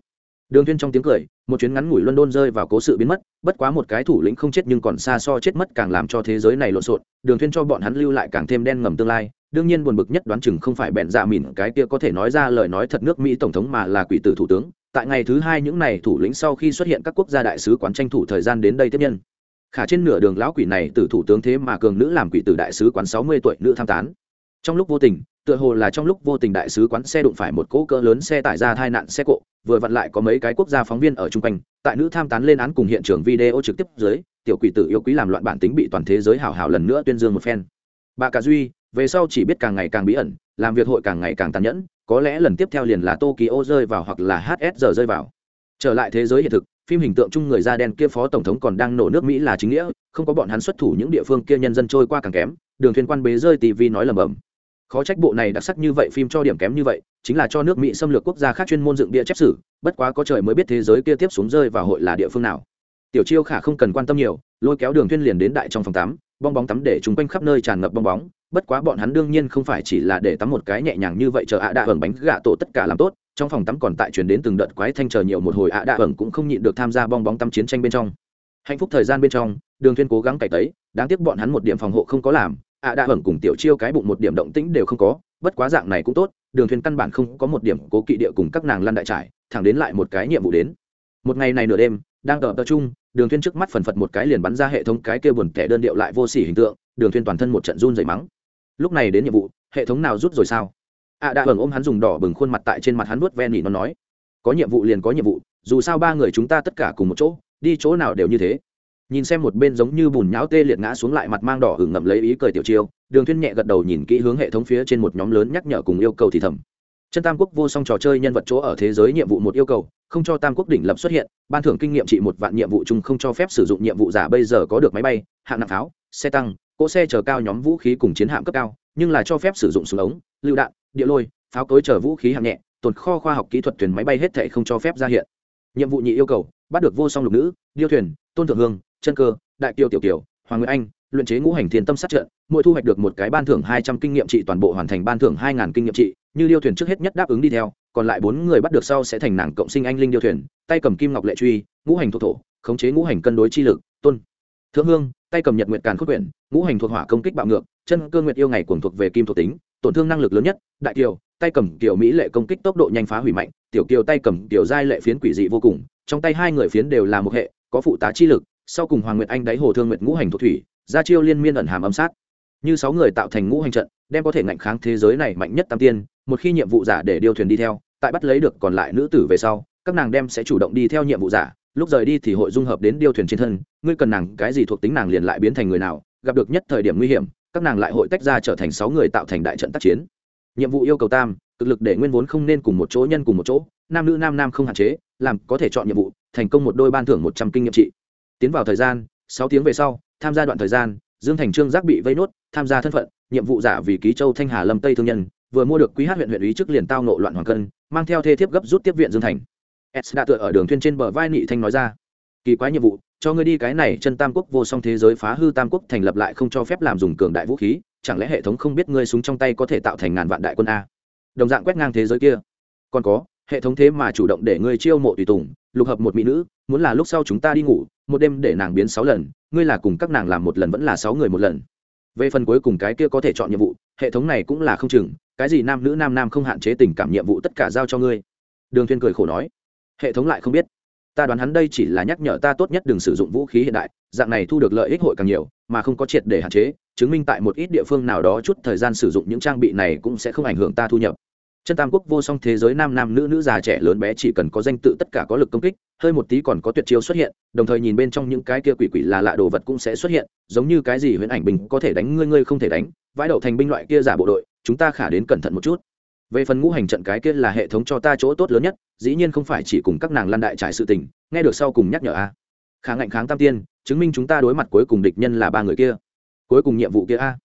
Đường Thiên trong tiếng cười, một chuyến ngắn ngủi london rơi vào cố sự biến mất, bất quá một cái thủ lĩnh không chết nhưng còn xa so chết mất càng làm cho thế giới này lộn xộn, đường Thiên cho bọn hắn lưu lại càng thêm đen ngầm tương lai, đương nhiên buồn bực nhất đoán chừng không phải bẹn dạ mỉn cái kia có thể nói ra lời nói thật nước mỹ tổng thống mà là quỷ tử thủ tướng, tại ngày thứ hai những này thủ lĩnh sau khi xuất hiện các quốc gia đại sứ quán tranh thủ thời gian đến đây tiếp nhân. Khả trên nửa đường lão quỷ này từ thủ tướng thế mà cường nữ làm quỷ tử đại sứ quán sáu mươi tuổi, nữ tham tán. Trong lúc vô tình tựa hồ là trong lúc vô tình đại sứ quán xe đụng phải một cỗ cỡ lớn xe tải ra tai nạn xe cộ, vừa vặn lại có mấy cái quốc gia phóng viên ở chung quanh, tại nữ tham tán lên án cùng hiện trường video trực tiếp dưới, tiểu quỷ tử yêu quý làm loạn bản tính bị toàn thế giới hào hào lần nữa tuyên dương một phen. Bà cả duy, về sau chỉ biết càng ngày càng bí ẩn, làm việc hội càng ngày càng tàn nhẫn, có lẽ lần tiếp theo liền là tokyo rơi vào hoặc là hsr rơi vào. Trở lại thế giới hiện thực, phim hình tượng chung người da đen kia phó tổng thống còn đang nổ nước mỹ là chính nghĩa, không có bọn hắn xuất thủ những địa phương kia nhân dân trôi qua càng kém, đường thuyền quan bế rơi tv nói lầm bầm khó trách bộ này đặc sắc như vậy, phim cho điểm kém như vậy, chính là cho nước mỹ xâm lược quốc gia khác chuyên môn dựng bia chép sử, bất quá có trời mới biết thế giới kia tiếp xuống rơi vào hội là địa phương nào. Tiểu chiêu khả không cần quan tâm nhiều, lôi kéo đường thuyên liền đến đại trong phòng tắm, bong bóng tắm để chúng quanh khắp nơi tràn ngập bong bóng, bất quá bọn hắn đương nhiên không phải chỉ là để tắm một cái nhẹ nhàng như vậy chờ ạ à đạ hưởng bánh gạ tổ tất cả làm tốt, trong phòng tắm còn tại truyền đến từng đợt quái thanh chờ nhiều một hồi ạ à đạ hưởng cũng không nhịn được tham gia bong bóng tắm chiến tranh bên trong. Hạnh phúc thời gian bên trong, đường thuyên cố gắng cải tấy, đáng tiếc bọn hắn một điểm phòng hộ không có làm ạ à đạ hưởng cùng tiểu chiêu cái bụng một điểm động tĩnh đều không có, bất quá dạng này cũng tốt, đường thuyền căn bản không có một điểm cố kỵ địa cùng các nàng lăn đại trải, thẳng đến lại một cái nhiệm vụ đến. Một ngày này nửa đêm, đang ở tập trung, đường thuyền trước mắt phần phật một cái liền bắn ra hệ thống cái kia buồn kẻ đơn điệu lại vô sỉ hình tượng, đường thuyền toàn thân một trận run dày mắng. Lúc này đến nhiệm vụ, hệ thống nào rút rồi sao? ạ à đã hưởng ôm hắn dùng đỏ bừng khuôn mặt tại trên mặt hắn vuốt ven nỉ nó nói. Có nhiệm vụ liền có nhiệm vụ, dù sao ba người chúng ta tất cả cùng một chỗ, đi chỗ nào đều như thế nhìn xem một bên giống như bùn nhão tê liệt ngã xuống lại mặt mang đỏ hừng ngậm lấy ý cười tiểu chiêu, đường thuyên nhẹ gật đầu nhìn kỹ hướng hệ thống phía trên một nhóm lớn nhắc nhở cùng yêu cầu thì thầm. Chân tam quốc vô song trò chơi nhân vật chỗ ở thế giới nhiệm vụ một yêu cầu, không cho tam quốc đỉnh lập xuất hiện, ban thưởng kinh nghiệm trị một vạn nhiệm vụ chung không cho phép sử dụng nhiệm vụ giả bây giờ có được máy bay, hạng nặng pháo, xe tăng, cỗ xe chở cao nhóm vũ khí cùng chiến hạm cấp cao, nhưng là cho phép sử dụng súng ống, lựu đạn, địa lôi, pháo cối chở vũ khí hạng nhẹ, tồn kho khoa học kỹ thuật thuyền máy bay hết thảy không cho phép ra hiện. Nhiệm vụ nhị yêu cầu, bắt được vô song lục nữ, điêu thuyền, tôn thượng hương chân cơ, đại kiều tiểu kiều, hoàng nguyễn anh, luyện chế ngũ hành thiên tâm sát trận, mỗi thu hoạch được một cái ban thưởng hai trăm kinh nghiệm trị, toàn bộ hoàn thành ban thưởng hai ngàn kinh nghiệm trị, như điêu thuyền trước hết nhất đáp ứng đi theo, còn lại bốn người bắt được sau sẽ thành nàng cộng sinh anh linh điêu thuyền, tay cầm kim ngọc lệ truy, ngũ hành thuộc thổ, khống chế ngũ hành cân đối chi lực, tôn. Thượng hương, tay cầm nhật nguyệt càn khốc quyển, ngũ hành thuộc hỏa công kích bạo ngược, chân cơ nguyệt yêu ngày cuồng thuộc về kim thuộc tính, tổn thương năng lực lớn nhất, đại kiều, tay cầm kiểu mỹ lệ công kích tốc độ nhanh phá hủy mạnh, tiểu kiều tay cầm kiểu giai lệ phiến quỷ dị vô cùng, trong tay hai người phiến đều là một hệ, có phụ tá chi lực sau cùng hoàng nguyệt anh đáy hồ thương nguyệt ngũ hành thuộc thủy, ra chiêu liên miên ẩn hàm âm sát. Như sáu người tạo thành ngũ hành trận, đem có thể ngạnh kháng thế giới này mạnh nhất tam tiên, một khi nhiệm vụ giả để điều thuyền đi theo, tại bắt lấy được còn lại nữ tử về sau, các nàng đem sẽ chủ động đi theo nhiệm vụ giả, lúc rời đi thì hội dung hợp đến điêu thuyền trên thân, ngươi cần nàng cái gì thuộc tính nàng liền lại biến thành người nào, gặp được nhất thời điểm nguy hiểm, các nàng lại hội tách ra trở thành sáu người tạo thành đại trận tác chiến. Nhiệm vụ yêu cầu tam, cực lực để nguyên vốn không nên cùng một chỗ nhân cùng một chỗ, nam nữ nam nam không hạn chế, làm có thể chọn nhiệm vụ, thành công một đôi ban thưởng một trăm kinh nghiệm trị tiến vào thời gian, sáu tiếng về sau, tham gia đoạn thời gian, dương thành trương giác bị vây nốt, tham gia thân phận, nhiệm vụ giả vì ký châu thanh hà lâm tây thương nhân, vừa mua được quý hát huyện huyện ý trước liền tao nộ loạn hoàng cân, mang theo thê thiếp gấp rút tiếp viện dương thành. S đã tựa ở đường thuyên trên bờ vai nị thanh nói ra, kỳ quái nhiệm vụ, cho ngươi đi cái này chân tam quốc vô song thế giới phá hư tam quốc thành lập lại không cho phép làm dùng cường đại vũ khí, chẳng lẽ hệ thống không biết ngươi súng trong tay có thể tạo thành ngàn vạn đại quân a? Đồng dạng quét ngang thế giới kia. Còn có, hệ thống thế mà chủ động để ngươi chiêu mộ tùy tùng, lục hợp một mỹ nữ, muốn là lúc sau chúng ta đi ngủ một đêm để nàng biến sáu lần, ngươi là cùng các nàng làm một lần vẫn là sáu người một lần. Về phần cuối cùng cái kia có thể chọn nhiệm vụ, hệ thống này cũng là không chừng, cái gì nam nữ nam nam không hạn chế tình cảm nhiệm vụ tất cả giao cho ngươi. Đường thiên cười khổ nói, hệ thống lại không biết. Ta đoán hắn đây chỉ là nhắc nhở ta tốt nhất đừng sử dụng vũ khí hiện đại, dạng này thu được lợi ích hội càng nhiều, mà không có triệt để hạn chế, chứng minh tại một ít địa phương nào đó chút thời gian sử dụng những trang bị này cũng sẽ không ảnh hưởng ta thu nhập chân tam quốc vô song thế giới nam nam nữ nữ già trẻ lớn bé chỉ cần có danh tự tất cả có lực công kích, hơi một tí còn có tuyệt chiêu xuất hiện, đồng thời nhìn bên trong những cái kia quỷ quỷ là lạ đồ vật cũng sẽ xuất hiện, giống như cái gì huyễn ảnh bình có thể đánh ngươi ngươi không thể đánh, vãi đậu thành binh loại kia giả bộ đội, chúng ta khả đến cẩn thận một chút. Về phần ngũ hành trận cái kia là hệ thống cho ta chỗ tốt lớn nhất, dĩ nhiên không phải chỉ cùng các nàng lan đại trải sự tình, nghe được sau cùng nhắc nhở a. Khả ngạnh kháng tam tiên, chứng minh chúng ta đối mặt cuối cùng địch nhân là ba người kia. Cuối cùng nhiệm vụ kia a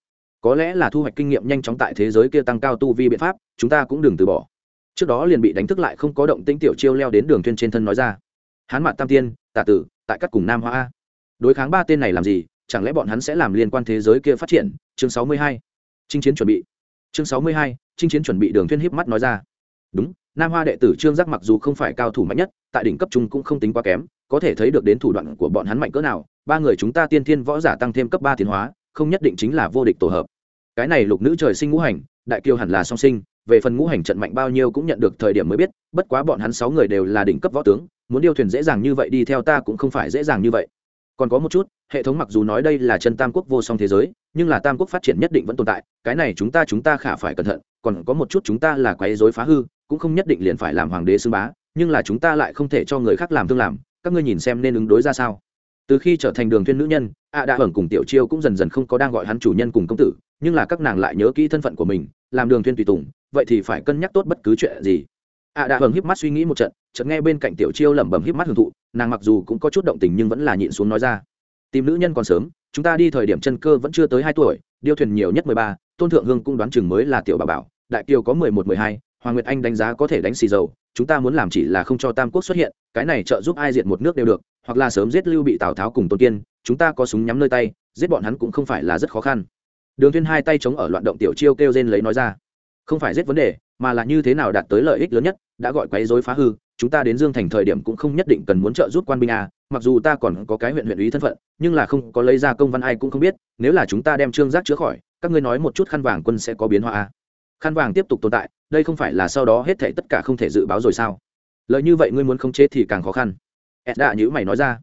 có lẽ là thu hoạch kinh nghiệm nhanh chóng tại thế giới kia tăng cao tu vi biện pháp, chúng ta cũng đừng từ bỏ. Trước đó liền bị đánh thức lại không có động tĩnh tiểu chiêu leo đến đường thuyên trên thân nói ra. Hán mạn tam tiên tả tử, tại các cùng nam hoa a. Đối kháng ba tên này làm gì, chẳng lẽ bọn hắn sẽ làm liên quan thế giới kia phát triển? Chương sáu mươi hai. Chinh chiến chuẩn bị. Chương sáu mươi hai, chinh chiến chuẩn bị đường thuyên híp mắt nói ra. Đúng, nam hoa đệ tử trương giác mặc dù không phải cao thủ mạnh nhất, tại đỉnh cấp trung cũng không tính quá kém, có thể thấy được đến thủ đoạn của bọn hắn mạnh cỡ nào. Ba người chúng ta tiên thiên võ giả tăng thêm cấp ba tiến hóa, không nhất định chính là vô địch tổ hợp cái này lục nữ trời sinh ngũ hành, đại kiêu hẳn là song sinh, về phần ngũ hành trận mạnh bao nhiêu cũng nhận được thời điểm mới biết, bất quá bọn hắn sáu người đều là đỉnh cấp võ tướng, muốn điêu thuyền dễ dàng như vậy đi theo ta cũng không phải dễ dàng như vậy. Còn có một chút, hệ thống mặc dù nói đây là chân tam quốc vô song thế giới, nhưng là tam quốc phát triển nhất định vẫn tồn tại, cái này chúng ta chúng ta khả phải cẩn thận, còn có một chút chúng ta là quấy dối phá hư, cũng không nhất định liền phải làm hoàng đế xưng bá, nhưng là chúng ta lại không thể cho người khác làm thương làm, các ngươi nhìn xem nên ứng đối ra sao. Từ khi trở thành đường thiên nữ nhân, a à đã hưởng cùng tiểu chiêu cũng dần dần không có đang gọi hắn chủ nhân cùng công tử nhưng là các nàng lại nhớ kỹ thân phận của mình, làm đường thuyên tùy tùng, vậy thì phải cân nhắc tốt bất cứ chuyện gì. A à đã hưởng híp mắt suy nghĩ một trận, chợt nghe bên cạnh tiểu chiêu lẩm bẩm híp mắt hưởng thụ, nàng mặc dù cũng có chút động tình nhưng vẫn là nhịn xuống nói ra. Tìm nữ nhân còn sớm, chúng ta đi thời điểm chân cơ vẫn chưa tới hai tuổi, điêu thuyền nhiều nhất mười ba, tôn thượng hương cũng đoán chừng mới là tiểu bà bảo, đại kiều có mười một, mười hai, hoàng nguyệt anh đánh giá có thể đánh xì dầu, chúng ta muốn làm chỉ là không cho tam quốc xuất hiện, cái này trợ giúp ai diệt một nước đều được, hoặc là sớm giết lưu bị tào tháo cùng tôn kiên, chúng ta có súng nhắm nơi tay, giết bọn hắn cũng không phải là rất khó khăn đường thiên hai tay chống ở loạn động tiểu chiêu kêu rên lấy nói ra. Không phải giết vấn đề, mà là như thế nào đạt tới lợi ích lớn nhất, đã gọi quấy rối phá hư, chúng ta đến dương thành thời điểm cũng không nhất định cần muốn trợ giúp quan binh a, mặc dù ta còn có cái huyện huyện ý thân phận, nhưng là không có lấy ra công văn ai cũng không biết, nếu là chúng ta đem trương giác chữa khỏi, các ngươi nói một chút khăn vàng quân sẽ có biến hóa a. Khăn vàng tiếp tục tồn tại, đây không phải là sau đó hết thảy tất cả không thể dự báo rồi sao? Lợi như vậy ngươi muốn khống chế thì càng khó khăn. Ed đã nhữ mày nói ra.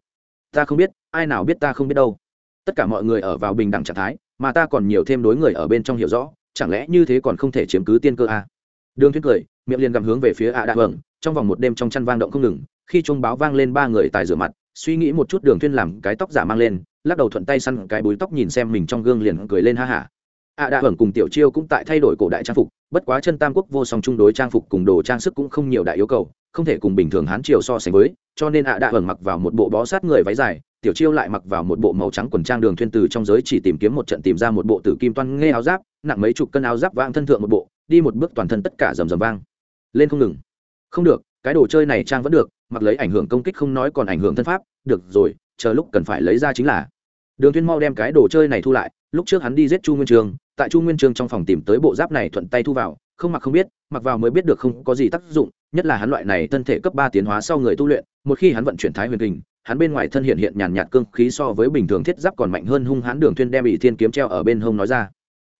Ta không biết, ai nào biết ta không biết đâu. Tất cả mọi người ở vào bình đẳng trạng thái mà ta còn nhiều thêm đối người ở bên trong hiểu rõ, chẳng lẽ như thế còn không thể chiếm cứ tiên cơ à? đường thuyết cười, miệng liền gầm hướng về phía ạ à đạ vầng trong vòng một đêm trong chăn vang động không ngừng, khi chuông báo vang lên ba người tài rửa mặt, suy nghĩ một chút đường thuyên làm cái tóc giả mang lên, lắc đầu thuận tay săn cái búi tóc nhìn xem mình trong gương liền cười lên ha ha ạ đạ vầng cùng tiểu chiêu cũng tại thay đổi cổ đại trang phục, bất quá chân tam quốc vô song chung đối trang phục cùng đồ trang sức cũng không nhiều đại yêu cầu, không thể cùng bình thường hán triều so sánh với, cho nên ạ đạ vầng mặc vào một bộ bó sát người váy dài tiểu chiêu lại mặc vào một bộ màu trắng quần trang đường thuyên từ trong giới chỉ tìm kiếm một trận tìm ra một bộ tử kim toan nghe áo giáp, nặng mấy chục cân áo giáp vang thân thượng một bộ, đi một bước toàn thân tất cả rầm rầm vang. Lên không ngừng. Không được, cái đồ chơi này trang vẫn được, mặc lấy ảnh hưởng công kích không nói còn ảnh hưởng thân pháp, được rồi, chờ lúc cần phải lấy ra chính là. Đường thuyên mau đem cái đồ chơi này thu lại, lúc trước hắn đi giết chu nguyên trường, tại chu nguyên trường trong phòng tìm tới bộ giáp này thuận tay thu vào, không mặc không biết, mặc vào mới biết được không có gì tác dụng, nhất là hắn loại này thân thể cấp ba tiến hóa sau người tu luyện, một khi hắn vận chuyển thái huyền kình hắn bên ngoài thân hiện hiện nhàn nhạt cương khí so với bình thường thiết giáp còn mạnh hơn hung hãn đường thuyên đem ỷ thiên kiếm treo ở bên hông nói ra.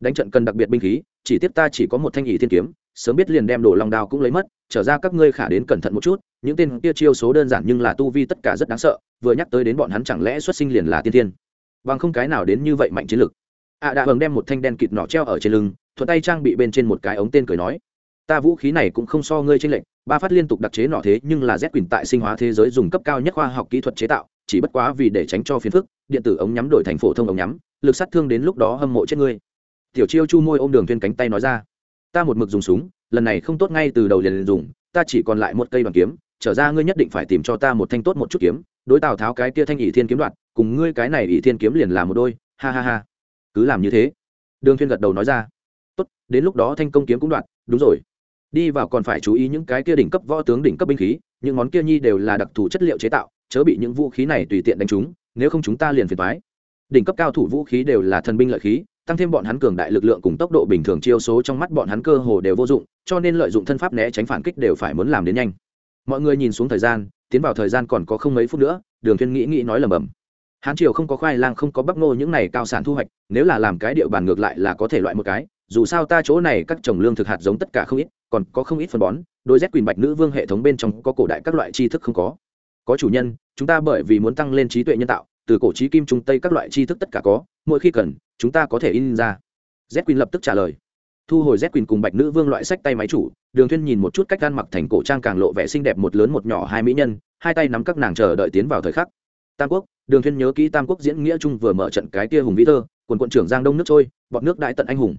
Đánh trận cần đặc biệt binh khí, chỉ tiếp ta chỉ có một thanh ỷ thiên kiếm, sớm biết liền đem đồ long đao cũng lấy mất, trở ra các ngươi khả đến cẩn thận một chút, những tên kia chiêu số đơn giản nhưng là tu vi tất cả rất đáng sợ, vừa nhắc tới đến bọn hắn chẳng lẽ xuất sinh liền là tiên tiên bằng không cái nào đến như vậy mạnh chiến lực. Ạ à đã vâng đem một thanh đen kịt nọ treo ở trên lưng, thuận tay trang bị bên trên một cái ống tên cười nói ta vũ khí này cũng không so ngươi trên lệnh ba phát liên tục đặc chế nọ thế nhưng là z quyền tại sinh hóa thế giới dùng cấp cao nhất khoa học kỹ thuật chế tạo, chỉ bất quá vì để tránh cho phiền phức, điện tử ống nhắm đổi thành phổ thông ống nhắm, lực sát thương đến lúc đó hâm mộ chết ngươi. Tiểu chiêu chu môi ôm đường thuyên cánh tay nói ra. Ta một mực dùng súng, lần này không tốt ngay từ đầu liền dùng, ta chỉ còn lại một cây đoàn kiếm, trở ra ngươi nhất định phải tìm cho ta một thanh tốt một chút kiếm, đối tào tháo cái kia thanh ỷ thiên kiếm đoạn cùng ngươi cái này ỷ thiên kiếm liền là một đôi, ha ha ha. Cứ làm như thế. Đường thiên gật đầu nói ra. Tốt, đến lúc đó thanh công kiếm cũng đoạn đúng rồi đi vào còn phải chú ý những cái kia đỉnh cấp võ tướng, đỉnh cấp binh khí, những món kia nhi đều là đặc thù chất liệu chế tạo, chớ bị những vũ khí này tùy tiện đánh chúng nếu không chúng ta liền phiền thoái đỉnh cấp cao thủ vũ khí đều là thần binh lợi khí, tăng thêm bọn hắn cường đại lực lượng cùng tốc độ bình thường chiêu số trong mắt bọn hắn cơ hồ đều vô dụng, cho nên lợi dụng thân pháp né tránh phản kích đều phải muốn làm đến nhanh. Mọi người nhìn xuống thời gian, tiến vào thời gian còn có không mấy phút nữa, đường thiên nghĩ nghĩ nói lầm bầm hán triều không có khoai lang, không có bắp ngô những này cao sản thu hoạch, nếu là làm cái địa bàn ngược lại là có thể loại một cái, dù sao ta chỗ này các trồng lương thực hạt giống tất cả không ít còn có không ít phân bón, đôi z quyền bạch nữ vương hệ thống bên trong có cổ đại các loại tri thức không có. Có chủ nhân, chúng ta bởi vì muốn tăng lên trí tuệ nhân tạo, từ cổ trí kim trung tây các loại tri thức tất cả có, mỗi khi cần, chúng ta có thể in ra. Z quyền lập tức trả lời. Thu hồi z quyền cùng bạch nữ vương loại sách tay máy chủ, đường thuyên nhìn một chút cách gan mặc thành cổ trang càng lộ vẻ xinh đẹp một lớn một nhỏ hai mỹ nhân, hai tay nắm các nàng chờ đợi tiến vào thời khắc. Tam quốc, đường thuyên nhớ kỹ tam quốc diễn nghĩa trung vừa mở trận cái kia hùng vĩ thơ, quần quận trưởng giang đông nước trôi, bọt nước đại tận anh hùng.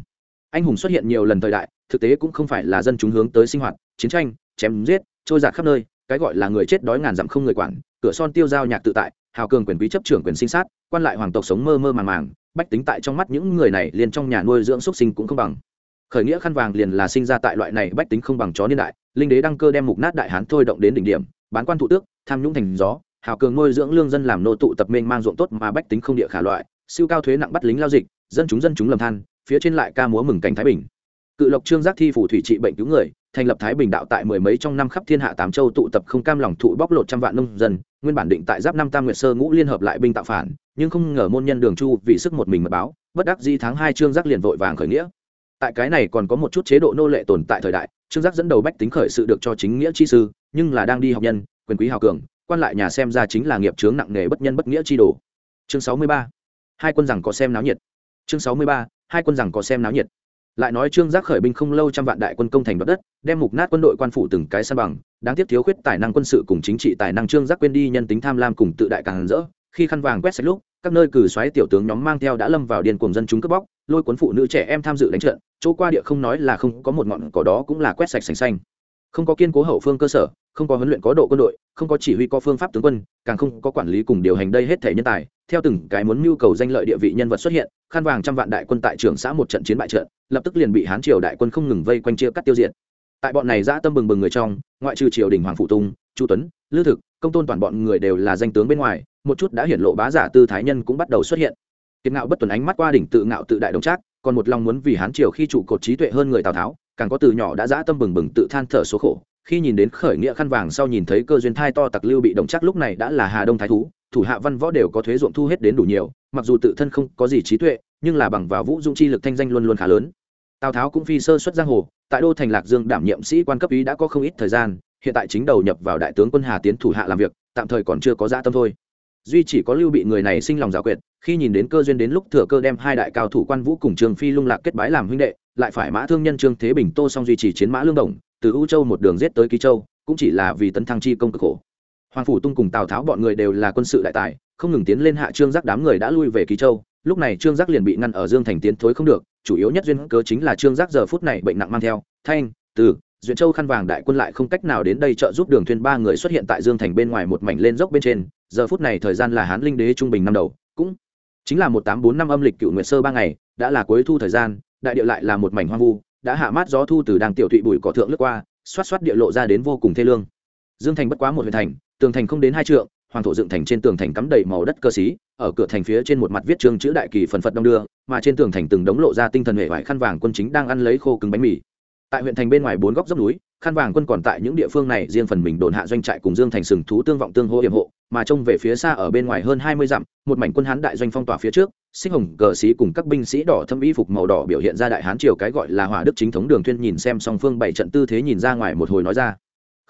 Anh hùng xuất hiện nhiều lần thời đại thực tế cũng không phải là dân chúng hướng tới sinh hoạt, chiến tranh, chém giết, trôi giạt khắp nơi, cái gọi là người chết đói ngàn dặm không người quản, cửa son tiêu giao nhạc tự tại, hào cường quyền quý chấp trưởng quyền sinh sát, quan lại hoàng tộc sống mơ mơ màng màng, bách tính tại trong mắt những người này liền trong nhà nuôi dưỡng xuất sinh cũng không bằng. Khởi nghĩa khăn vàng liền là sinh ra tại loại này bách tính không bằng chó niên đại, linh đế đăng cơ đem mục nát đại hán thôi động đến đỉnh điểm, bán quan thụ tước, tham nhũng thành gió, hào cường nuôi dưỡng lương dân làm nô tụ tập mênh mang ruộng tốt mà bách tính không địa khả loại, siêu cao thuế nặng bắt lính lao dịch, dân chúng dân chúng lầm than, phía trên lại ca múa mừng cảnh thái bình cự lộc trương giác thi phủ thủy trị bệnh cứu người, thành lập thái bình đạo tại mười mấy trong năm khắp thiên hạ tám châu tụ tập không cam lòng thụ bóc lột trăm vạn nông dân, nguyên bản định tại giáp năm tam nguyệt sơ ngũ liên hợp lại binh tạo phản, nhưng không ngờ môn nhân đường chu vì sức một mình mật báo, bất đắc di tháng hai trương giác liền vội vàng khởi nghĩa. Tại cái này còn có một chút chế độ nô lệ tồn tại thời đại, trương giác dẫn đầu bách tính khởi sự được cho chính nghĩa chi sư, nhưng là đang đi học nhân, quyền quý hào cường, quan lại nhà xem ra chính là nghiệp chướng nặng nề bất nhân bất nghĩa chi đồ. Chương sáu mươi ba, hai quân rằng có xem náo nhiệt. Chương sáu mươi ba, hai quân rằng có xem náo nhiệt lại nói trương giác khởi binh không lâu trăm vạn đại quân công thành đoạt đất, đem mục nát quân đội quan phủ từng cái san bằng, đáng tiếc thiếu khuyết tài năng quân sự cùng chính trị tài năng trương giác quên đi nhân tính tham lam cùng tự đại càng rỡ, khi khăn vàng quét sạch lúc, các nơi cử xoáy tiểu tướng nhóm mang theo đã lâm vào điên cuồng dân chúng cướp bóc, lôi cuốn phụ nữ trẻ em tham dự đánh trận, chỗ qua địa không nói là không có một ngọn cỏ đó cũng là quét sạch sành xanh. Không có kiên cố hậu phương cơ sở không có huấn luyện có độ quân đội, không có chỉ huy có phương pháp tướng quân, càng không có quản lý cùng điều hành đây hết thể nhân tài. Theo từng cái muốn mưu cầu danh lợi địa vị nhân vật xuất hiện khăn vàng trăm vạn đại quân tại trường xã một trận chiến bại trận, lập tức liền bị hán triều đại quân không ngừng vây quanh chia cắt tiêu diệt. Tại bọn này dã tâm bừng bừng người trong, ngoại trừ triều đình hoàng phụ tung chu tuấn, lư thực, công tôn toàn bọn người đều là danh tướng bên ngoài, một chút đã hiển lộ bá giả tư thái nhân cũng bắt đầu xuất hiện. Kiệt ngạo bất tuần ánh mắt qua đỉnh tự ngạo tự đại đồng trác, còn một lòng muốn vì hán triều khi trụ cột trí tuệ hơn người tào tháo, càng có từ nhỏ đã dã tâm bừng bừng tự than thở số khổ khi nhìn đến khởi nghĩa khăn vàng sau nhìn thấy cơ duyên thai to tặc lưu bị đồng chắc lúc này đã là hà đông thái thú, thủ hạ văn võ đều có thuế ruộng thu hết đến đủ nhiều, mặc dù tự thân không có gì trí tuệ, nhưng là bằng vào vũ dũng chi lực thanh danh luôn luôn khá lớn. Tào tháo cũng phi sơ xuất giang hồ, tại đô thành lạc dương đảm nhiệm sĩ quan cấp ý đã có không ít thời gian, hiện tại chính đầu nhập vào đại tướng quân hà tiến thủ hạ làm việc, tạm thời còn chưa có dã tâm thôi. Duy chỉ có lưu bị người này sinh lòng giả quyệt, khi nhìn đến cơ duyên đến lúc thừa cơ đem hai đại cao thủ quan vũ cùng trường phi lung lạc kết bái làm huynh đệ, lại phải mã thương nhân trương thế bình tô song duy trì chiến mã lương đồng từ u châu một đường giết tới ký châu, cũng chỉ là vì tấn thăng chi công cực khổ. Hoàng phủ tung cùng tào tháo bọn người đều là quân sự đại tài, không ngừng tiến lên hạ trương giác đám người đã lui về ký châu, lúc này trương giác liền bị ngăn ở dương thành tiến thối không được, chủ yếu nhất duyên cớ chính là trương giác giờ phút này bệnh nặng mang theo, thanh, từ, duyện châu khăn vàng đại quân lại không cách nào đến đây trợ giúp đường thuyên ba người xuất hiện tại dương thành bên ngoài một mảnh lên dốc bên trên, giờ phút này thời gian là hán linh đế trung bình năm đầu, cũng chính là một tám bốn năm âm lịch cựu nguyệt sơ ba ngày, đã là cuối thu thời gian, đại địa lại là một mảnh hoang vu đã hạ mát gió thu từ đàng tiểu thụy bụi cỏ thượng lướt qua, xoát xoát địa lộ ra đến vô cùng thê lương. Dương thành bất quá một huyện thành, tường thành không đến hai trượng, hoàng thổ dựng thành trên tường thành cắm đầy màu đất cơ xí, ở cửa thành phía trên một mặt viết chương chữ đại kỳ phần phật đông đưa, mà trên tường thành từng đống lộ ra tinh thần hệ vải khăn vàng quân chính đang ăn lấy khô cứng bánh mì. Tại huyện thành bên ngoài bốn góc dốc núi khăn vàng quân còn tại những địa phương này, riêng phần mình đồn hạ doanh trại cùng dương thành sừng thú tương vọng tương hô hiểm hộ, mà trông về phía xa ở bên ngoài hơn hai mươi dặm, một mảnh quân hán đại doanh phong tỏa phía trước, xích hồng cờ sĩ cùng các binh sĩ đỏ thâm y phục màu đỏ biểu hiện ra đại hán triều cái gọi là hỏa đức chính thống đường thuyên nhìn xem song phương bảy trận tư thế nhìn ra ngoài một hồi nói ra.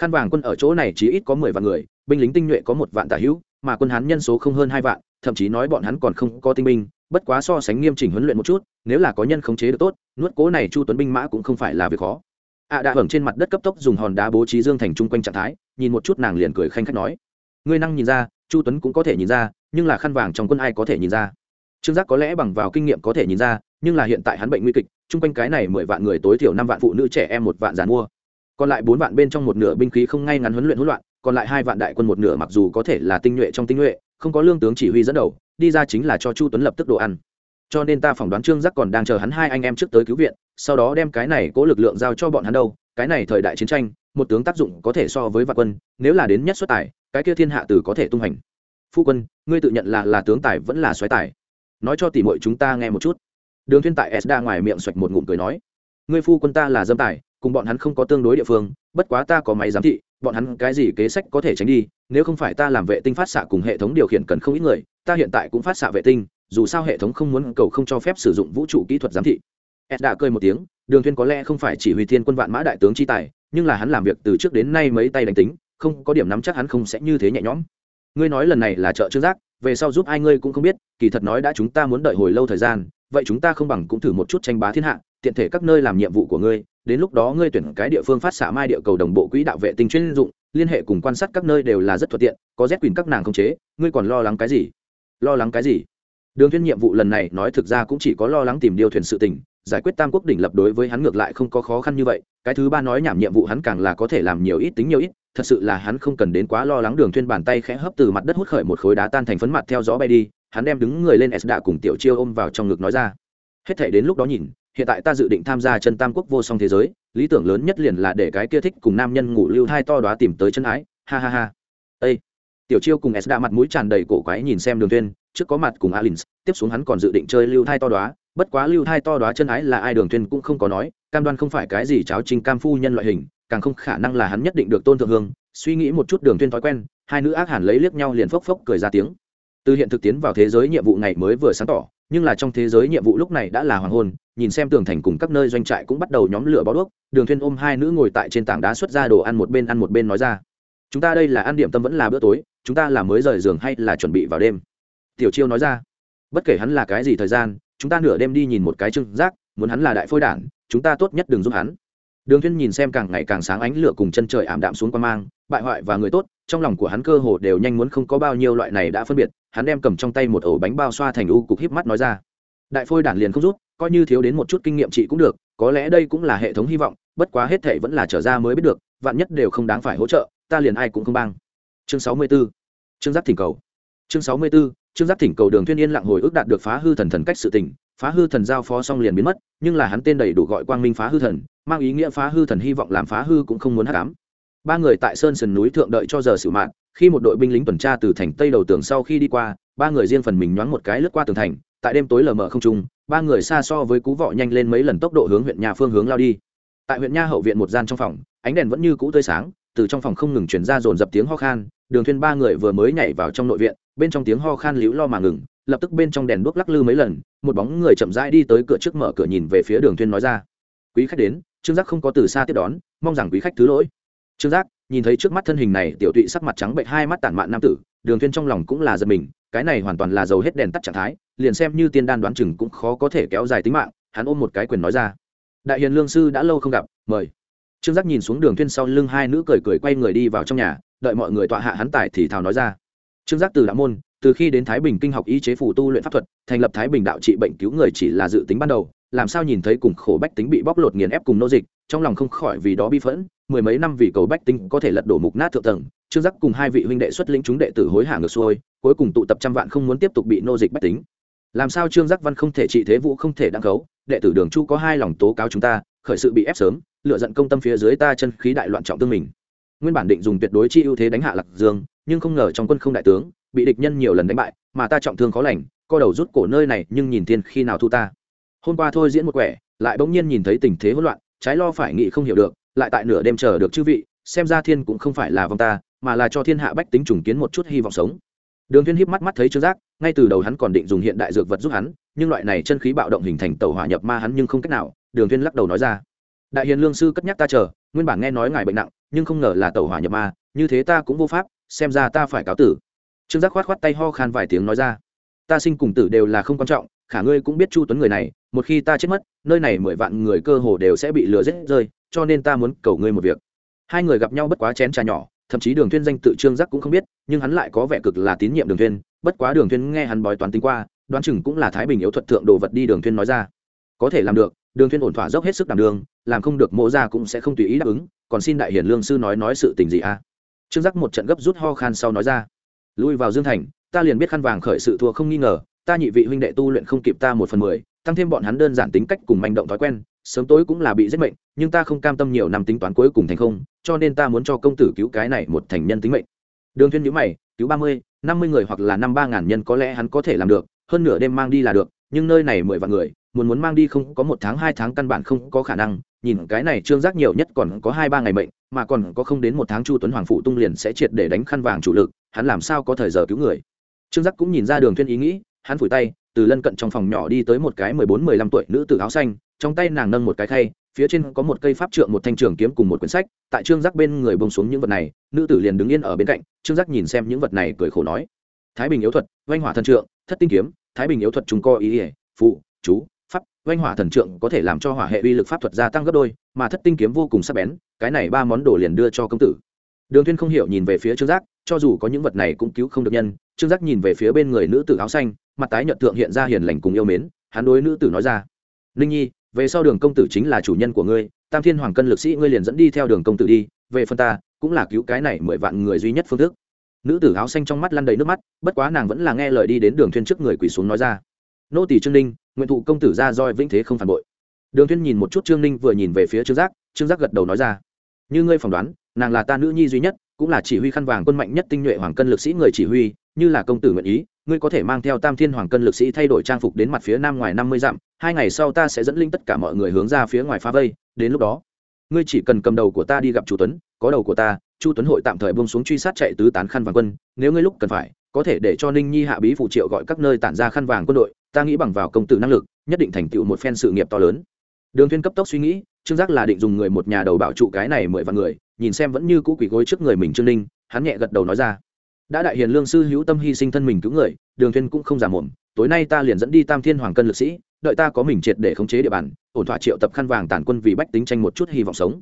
Khăn vàng quân ở chỗ này chỉ ít có mười vạn người, binh lính tinh nhuệ có một vạn tả hữu, mà quân hán nhân số không hơn hai vạn, thậm chí nói bọn hắn còn không có tinh binh, bất quá so sánh nghiêm chỉnh huấn luyện một chút, nếu là có nhân khống chế được tốt, nuốt cố này chu tuấn binh mã cũng không phải là việc khó ạ à đã hưởng trên mặt đất cấp tốc dùng hòn đá bố trí dương thành chung quanh trạng thái, nhìn một chút nàng liền cười khanh khách nói. Ngươi năng nhìn ra, chu tuấn cũng có thể nhìn ra, nhưng là khăn vàng trong quân ai có thể nhìn ra? Trương giác có lẽ bằng vào kinh nghiệm có thể nhìn ra, nhưng là hiện tại hắn bệnh nguy kịch, chung quanh cái này mười vạn người tối thiểu năm vạn phụ nữ trẻ em một vạn giàn mua. Còn lại bốn vạn bên trong một nửa binh khí không ngay ngắn huấn luyện hỗn loạn, còn lại hai vạn đại quân một nửa mặc dù có thể là tinh nhuệ trong tinh nhuệ, không có lương tướng chỉ huy dẫn đầu, đi ra chính là cho chu tuấn lập tức đồ ăn. Cho nên ta phỏng đoán trương giác còn đang chờ hắn hai anh em trước tới cứu viện sau đó đem cái này cố lực lượng giao cho bọn hắn đâu, cái này thời đại chiến tranh, một tướng tác dụng có thể so với vạn quân, nếu là đến nhất xuất tài, cái kia thiên hạ tử có thể tung hành. Phu quân, ngươi tự nhận là là tướng tài vẫn là xoáy tài. Nói cho tỉ mội chúng ta nghe một chút. Đường thiên tại s đa ngoài miệng xoạch một ngụm cười nói. Ngươi phu quân ta là dâm tài, cùng bọn hắn không có tương đối địa phương, bất quá ta có máy giám thị, bọn hắn cái gì kế sách có thể tránh đi, nếu không phải ta làm vệ tinh phát xạ cùng hệ thống điều khiển cần không ít người, ta hiện tại cũng phát xạ vệ tinh, dù sao hệ thống không muốn cầu không cho phép sử dụng vũ trụ kỹ thuật giám thị ed đã cười một tiếng, đường thuyên có lẽ không phải chỉ huy thiên quân vạn mã đại tướng chi tài, nhưng là hắn làm việc từ trước đến nay mấy tay đánh tính, không có điểm nắm chắc hắn không sẽ như thế nhẹ nhõm. Ngươi nói lần này là trợ trương giác, về sau giúp ai ngươi cũng không biết, kỳ thật nói đã chúng ta muốn đợi hồi lâu thời gian, vậy chúng ta không bằng cũng thử một chút tranh bá thiên hạ, tiện thể các nơi làm nhiệm vụ của ngươi, đến lúc đó ngươi tuyển cái địa phương phát xạ mai địa cầu đồng bộ quỹ đạo vệ tinh chuyên dụng, liên hệ cùng quan sát các nơi đều là rất thuận tiện, có rét quyền các nàng không chế, ngươi còn lo lắng cái gì? Lo lắng cái gì? Đường thuyên nhiệm vụ lần này nói thực ra cũng chỉ có lo lắng tìm điều thuyền sự tình giải quyết tam quốc đỉnh lập đối với hắn ngược lại không có khó khăn như vậy, cái thứ ba nói nhảm nhiệm vụ hắn càng là có thể làm nhiều ít tính nhiều ít, thật sự là hắn không cần đến quá lo lắng đường thuyên bàn tay khẽ hấp từ mặt đất hút khởi một khối đá tan thành phấn mặt theo gió bay đi, hắn đem đứng người lên s đạ cùng tiểu chiêu ôm vào trong ngực nói ra. Hết thể đến lúc đó nhìn, hiện tại ta dự định tham gia chân tam quốc vô song thế giới, lý tưởng lớn nhất liền là để cái kia thích cùng nam nhân ngủ lưu hai to đoá tìm tới chân ái, ha ha ha. Ây tiểu chiêu cùng s đạ mặt mũi tràn đầy cổ quái nhìn xem đường thuyên, trước có mặt cùng alins, tiếp xuống hắn còn dự định chơi lưu hai to đoá bất quá lưu hai to đoá chân ái là ai đường thuyền cũng không có nói, cam đoan không phải cái gì cháo trình cam phu nhân loại hình, càng không khả năng là hắn nhất định được tôn thượng hương. Suy nghĩ một chút đường thuyên thói quen, hai nữ ác hẳn lấy liếc nhau liền phốc phốc cười ra tiếng. Từ hiện thực tiến vào thế giới nhiệm vụ ngày mới vừa sáng tỏ, nhưng là trong thế giới nhiệm vụ lúc này đã là hoàng hôn, nhìn xem tường thành cùng các nơi doanh trại cũng bắt đầu nhóm lửa bó đuốc, đường thuyên ôm hai nữ ngồi tại trên tảng đá xuất ra đồ ăn một bên ăn một bên nói ra. Chúng ta đây là ăn điểm tâm vẫn là bữa tối, chúng ta là mới rời giường hay là chuẩn bị vào đêm? Tiểu chiêu nói ra. Bất kể hắn là cái gì thời gian chúng ta nửa đêm đi nhìn một cái trưng giác, muốn hắn là đại phôi đản, chúng ta tốt nhất đừng giúp hắn. Đường thiên nhìn xem càng ngày càng sáng ánh lửa cùng chân trời ảm đạm xuống qua mang, bại hoại và người tốt, trong lòng của hắn cơ hồ đều nhanh muốn không có bao nhiêu loại này đã phân biệt, hắn đem cầm trong tay một ổ bánh bao xoa thành u cục híp mắt nói ra. Đại phôi đản liền không rút coi như thiếu đến một chút kinh nghiệm trị cũng được, có lẽ đây cũng là hệ thống hy vọng, bất quá hết thề vẫn là trở ra mới biết được, vạn nhất đều không đáng phải hỗ trợ, ta liền ai cũng không bang. Chương 64 chương giác thỉnh cầu. Chương 64 trương giác thỉnh cầu đường thiên yên lặng hồi ước đạt được phá hư thần thần cách sự tình, phá hư thần giao phó xong liền biến mất, nhưng là hắn tên đầy đủ gọi quang minh phá hư thần, mang ý nghĩa phá hư thần hy vọng làm phá hư cũng không muốn hát cám ba người tại sơn sườn núi thượng đợi cho giờ xử mạng khi một đội binh lính tuần tra từ thành tây đầu tường sau khi đi qua, ba người riêng phần mình nhoáng một cái lướt qua tường thành, tại đêm tối lờ mờ không trung, ba người xa so với cú vọ nhanh lên mấy lần tốc độ hướng huyện nhà phương hướng lao đi. Tại huyện nha hậu viện một gian trong phòng, ánh đèn vẫn như cũ tươi sáng từ trong phòng không ngừng chuyển ra dồn dập tiếng ho khan, đường thuyên ba người vừa mới nhảy vào trong nội viện, bên trong tiếng ho khan liễu lo mà ngừng, lập tức bên trong đèn đuốc lắc lư mấy lần, một bóng người chậm rãi đi tới cửa trước mở cửa nhìn về phía đường thuyên nói ra, quý khách đến, trương giác không có từ xa tiếp đón, mong rằng quý khách thứ lỗi. Trương giác nhìn thấy trước mắt thân hình này, tiểu tụy sắc mặt trắng bệnh, hai mắt tản mạn nam tử, đường thuyên trong lòng cũng là giật mình, cái này hoàn toàn là dầu hết đèn tắt trạng thái, liền xem như tiên đan đoán chừng cũng khó có thể kéo dài tính mạng, hắn ôm một cái quyền nói ra, đại hiền lương sư đã lâu không gặp, mời trương giác nhìn xuống đường thuyên sau lưng hai nữ cười cười quay người đi vào trong nhà, đợi mọi người tọa hạ hắn tài thì thào nói ra. Trương giác từ đạo môn, từ khi đến thái bình kinh học y chế phù tu luyện pháp thuật, thành lập thái bình đạo trị bệnh cứu người chỉ là dự tính ban đầu, làm sao nhìn thấy cùng khổ bách tính bị bóc lột nghiền ép cùng nô dịch, trong lòng không khỏi vì đó bi phẫn, mười mấy năm vì cầu bách tính có thể lật đổ mục nát thượng tầng, trương giác cùng hai vị huynh đệ xuất lĩnh chúng đệ tử hối hả ngược xuôi, cuối cùng tụ tập trăm vạn không muốn tiếp tục bị nô dịch bách tính. Làm sao trương giác văn không thể trị thế vũ không thể đăng khấu, đệ tử đường chu có hai lòng tố cáo chúng ta, khởi sự bị ép sớm lựa giận công tâm phía dưới ta chân khí đại loạn trọng tương mình. Nguyên bản định dùng tuyệt đối chi ưu thế đánh hạ lạc dương, nhưng không ngờ trong quân không đại tướng, bị địch nhân nhiều lần đánh bại, mà ta trọng thương khó lành, co đầu rút cổ nơi này, nhưng nhìn thiên khi nào thu ta. Hôm qua thôi diễn một quẻ, lại bỗng nhiên nhìn thấy tình thế hỗn loạn, trái lo phải nghĩ không hiểu được, lại tại nửa đêm chờ được chư vị, xem ra thiên cũng không phải là vong ta, mà là cho thiên hạ bách tính trùng kiến một chút hy vọng sống. Đường thiên híp mắt mắt thấy trương giác, ngay từ đầu hắn còn định dùng hiện đại dược vật giúp hắn, nhưng loại này chân khí bạo động hình thành tẩu hỏa nhập ma hắn nhưng không cách nào, đường thiên lắc đầu nói ra đại hiền lương sư cất nhắc ta chờ, nguyên bản nghe nói ngài bệnh nặng, nhưng không ngờ là tẩu hỏa nhập ma, như thế ta cũng vô pháp, xem ra ta phải cáo tử. Trương giác khoát khoát tay ho khan vài tiếng nói ra. Ta sinh cùng tử đều là không quan trọng, khả ngươi cũng biết chu tuấn người này, một khi ta chết mất, nơi này mười vạn người cơ hồ đều sẽ bị lừa rết rơi, cho nên ta muốn cầu ngươi một việc. Hai người gặp nhau bất quá chén trà nhỏ, thậm chí đường thuyên danh tự trương giác cũng không biết, nhưng hắn lại có vẻ cực là tín nhiệm đường thuyên, bất quá đường thuyên nghe hắn bói toán tính qua, đoán chừng cũng là thái bình yếu thuật thượng đồ vật đi đường thuyên nói ra. Có thể làm được đường thuyên ổn thỏa dốc hết sức đảm đường làm không được mộ ra cũng sẽ không tùy ý đáp ứng, còn xin đại hiển lương sư nói nói sự tình gì a à? trương giác một trận gấp rút ho khan sau nói ra lui vào dương thành, ta liền biết khăn vàng khởi sự thua không nghi ngờ, ta nhị vị huynh đệ tu luyện không kịp ta một phần mười, tăng thêm bọn hắn đơn giản tính cách cùng manh động thói quen, sớm tối cũng là bị giết mệnh, nhưng ta không cam tâm nhiều năm tính toán cuối cùng thành không, cho nên ta muốn cho công tử cứu cái này một thành nhân tính mệnh đường thiên nhíu mày, cứu ba mươi, năm mươi người hoặc là năm ba ngàn nhân có lẽ hắn có thể làm được, hơn nửa đêm mang đi là được, nhưng nơi này mười vạn người muốn muốn mang đi không có một tháng, hai tháng căn bản không có khả năng. Nhìn cái này trương giác nhiều nhất còn có hai ba ngày mệnh, mà còn có không đến một tháng chu tuấn hoàng phụ tung liền sẽ triệt để đánh khăn vàng chủ lực. Hắn làm sao có thời giờ cứu người? Trương giác cũng nhìn ra đường thiên ý nghĩ, hắn phủi tay, từ lân cận trong phòng nhỏ đi tới một cái mười bốn, mười lăm tuổi nữ tử áo xanh, trong tay nàng nâng một cái khay, phía trên có một cây pháp trượng, một thanh trường kiếm cùng một quyển sách. Tại trương giác bên người bông xuống những vật này, nữ tử liền đứng yên ở bên cạnh. Trương giác nhìn xem những vật này, cười khổ nói, thái bình yếu thuật, oanh hỏa thần trượng, thất tinh kiếm, thái bình yếu thuật chúng co ý ỉa phụ, chú oanh hỏa thần trượng có thể làm cho hỏa hệ uy lực pháp thuật gia tăng gấp đôi, mà thất tinh kiếm vô cùng sắc bén, cái này ba món đồ liền đưa cho công tử. Đường thiên không hiểu nhìn về phía trương giác, cho dù có những vật này cũng cứu không được nhân, trương giác nhìn về phía bên người nữ tử áo xanh, mặt tái nhợt thượng hiện ra hiền lành cùng yêu mến, hắn đối nữ tử nói ra, ninh nhi, về sau đường công tử chính là chủ nhân của ngươi, tam thiên hoàng cân lực sĩ ngươi liền dẫn đi theo đường công tử đi, về phần ta, cũng là cứu cái này mười vạn người duy nhất phương thức. Nữ tử áo xanh trong mắt lăn đầy nước mắt, bất quá nàng vẫn là nghe lời đi đến đường Thiên trước người quỳ xuống nói ra nô tỷ trương ninh, nguyện thụ công tử ra roi vĩnh thế không phản bội. Đường thuyên nhìn một chút trương ninh vừa nhìn về phía trương giác trương giác gật đầu nói ra, như ngươi phỏng đoán, nàng là ta nữ nhi duy nhất, cũng là chỉ huy khăn vàng quân mạnh nhất tinh nhuệ hoàng cân lực sĩ người chỉ huy, như là công tử nguyện ý, ngươi có thể mang theo tam thiên hoàng cân lực sĩ thay đổi trang phục đến mặt phía nam ngoài năm mươi dặm, hai ngày sau ta sẽ dẫn linh tất cả mọi người hướng ra phía ngoài phá vây, đến lúc đó, ngươi chỉ cần cầm đầu của ta đi gặp chu tuấn, có đầu của ta, chu tuấn hội tạm thời bông xuống truy sát chạy tứ tán khăn vàng quân, nếu ngươi lúc cần phải, có thể để cho ninh nhi hạ bí phụ triệu gọi các nơi tản ra khăn vàng quân đội ta nghĩ bằng vào công tử năng lực, nhất định thành tựu một phen sự nghiệp to lớn. Đường thiên cấp tốc suy nghĩ, trương giác là định dùng người một nhà đầu bảo trụ cái này mười vạn người, nhìn xem vẫn như cũ quỷ gối trước người mình trương ninh, hắn nhẹ gật đầu nói ra. Đã đại hiền lương sư hữu tâm hy sinh thân mình cứu người, đường thiên cũng không giả mồm, tối nay ta liền dẫn đi tam thiên hoàng cân lực sĩ, đợi ta có mình triệt để khống chế địa bàn, ổn thỏa triệu tập khăn vàng tàn quân vì bách tính tranh một chút hy vọng sống.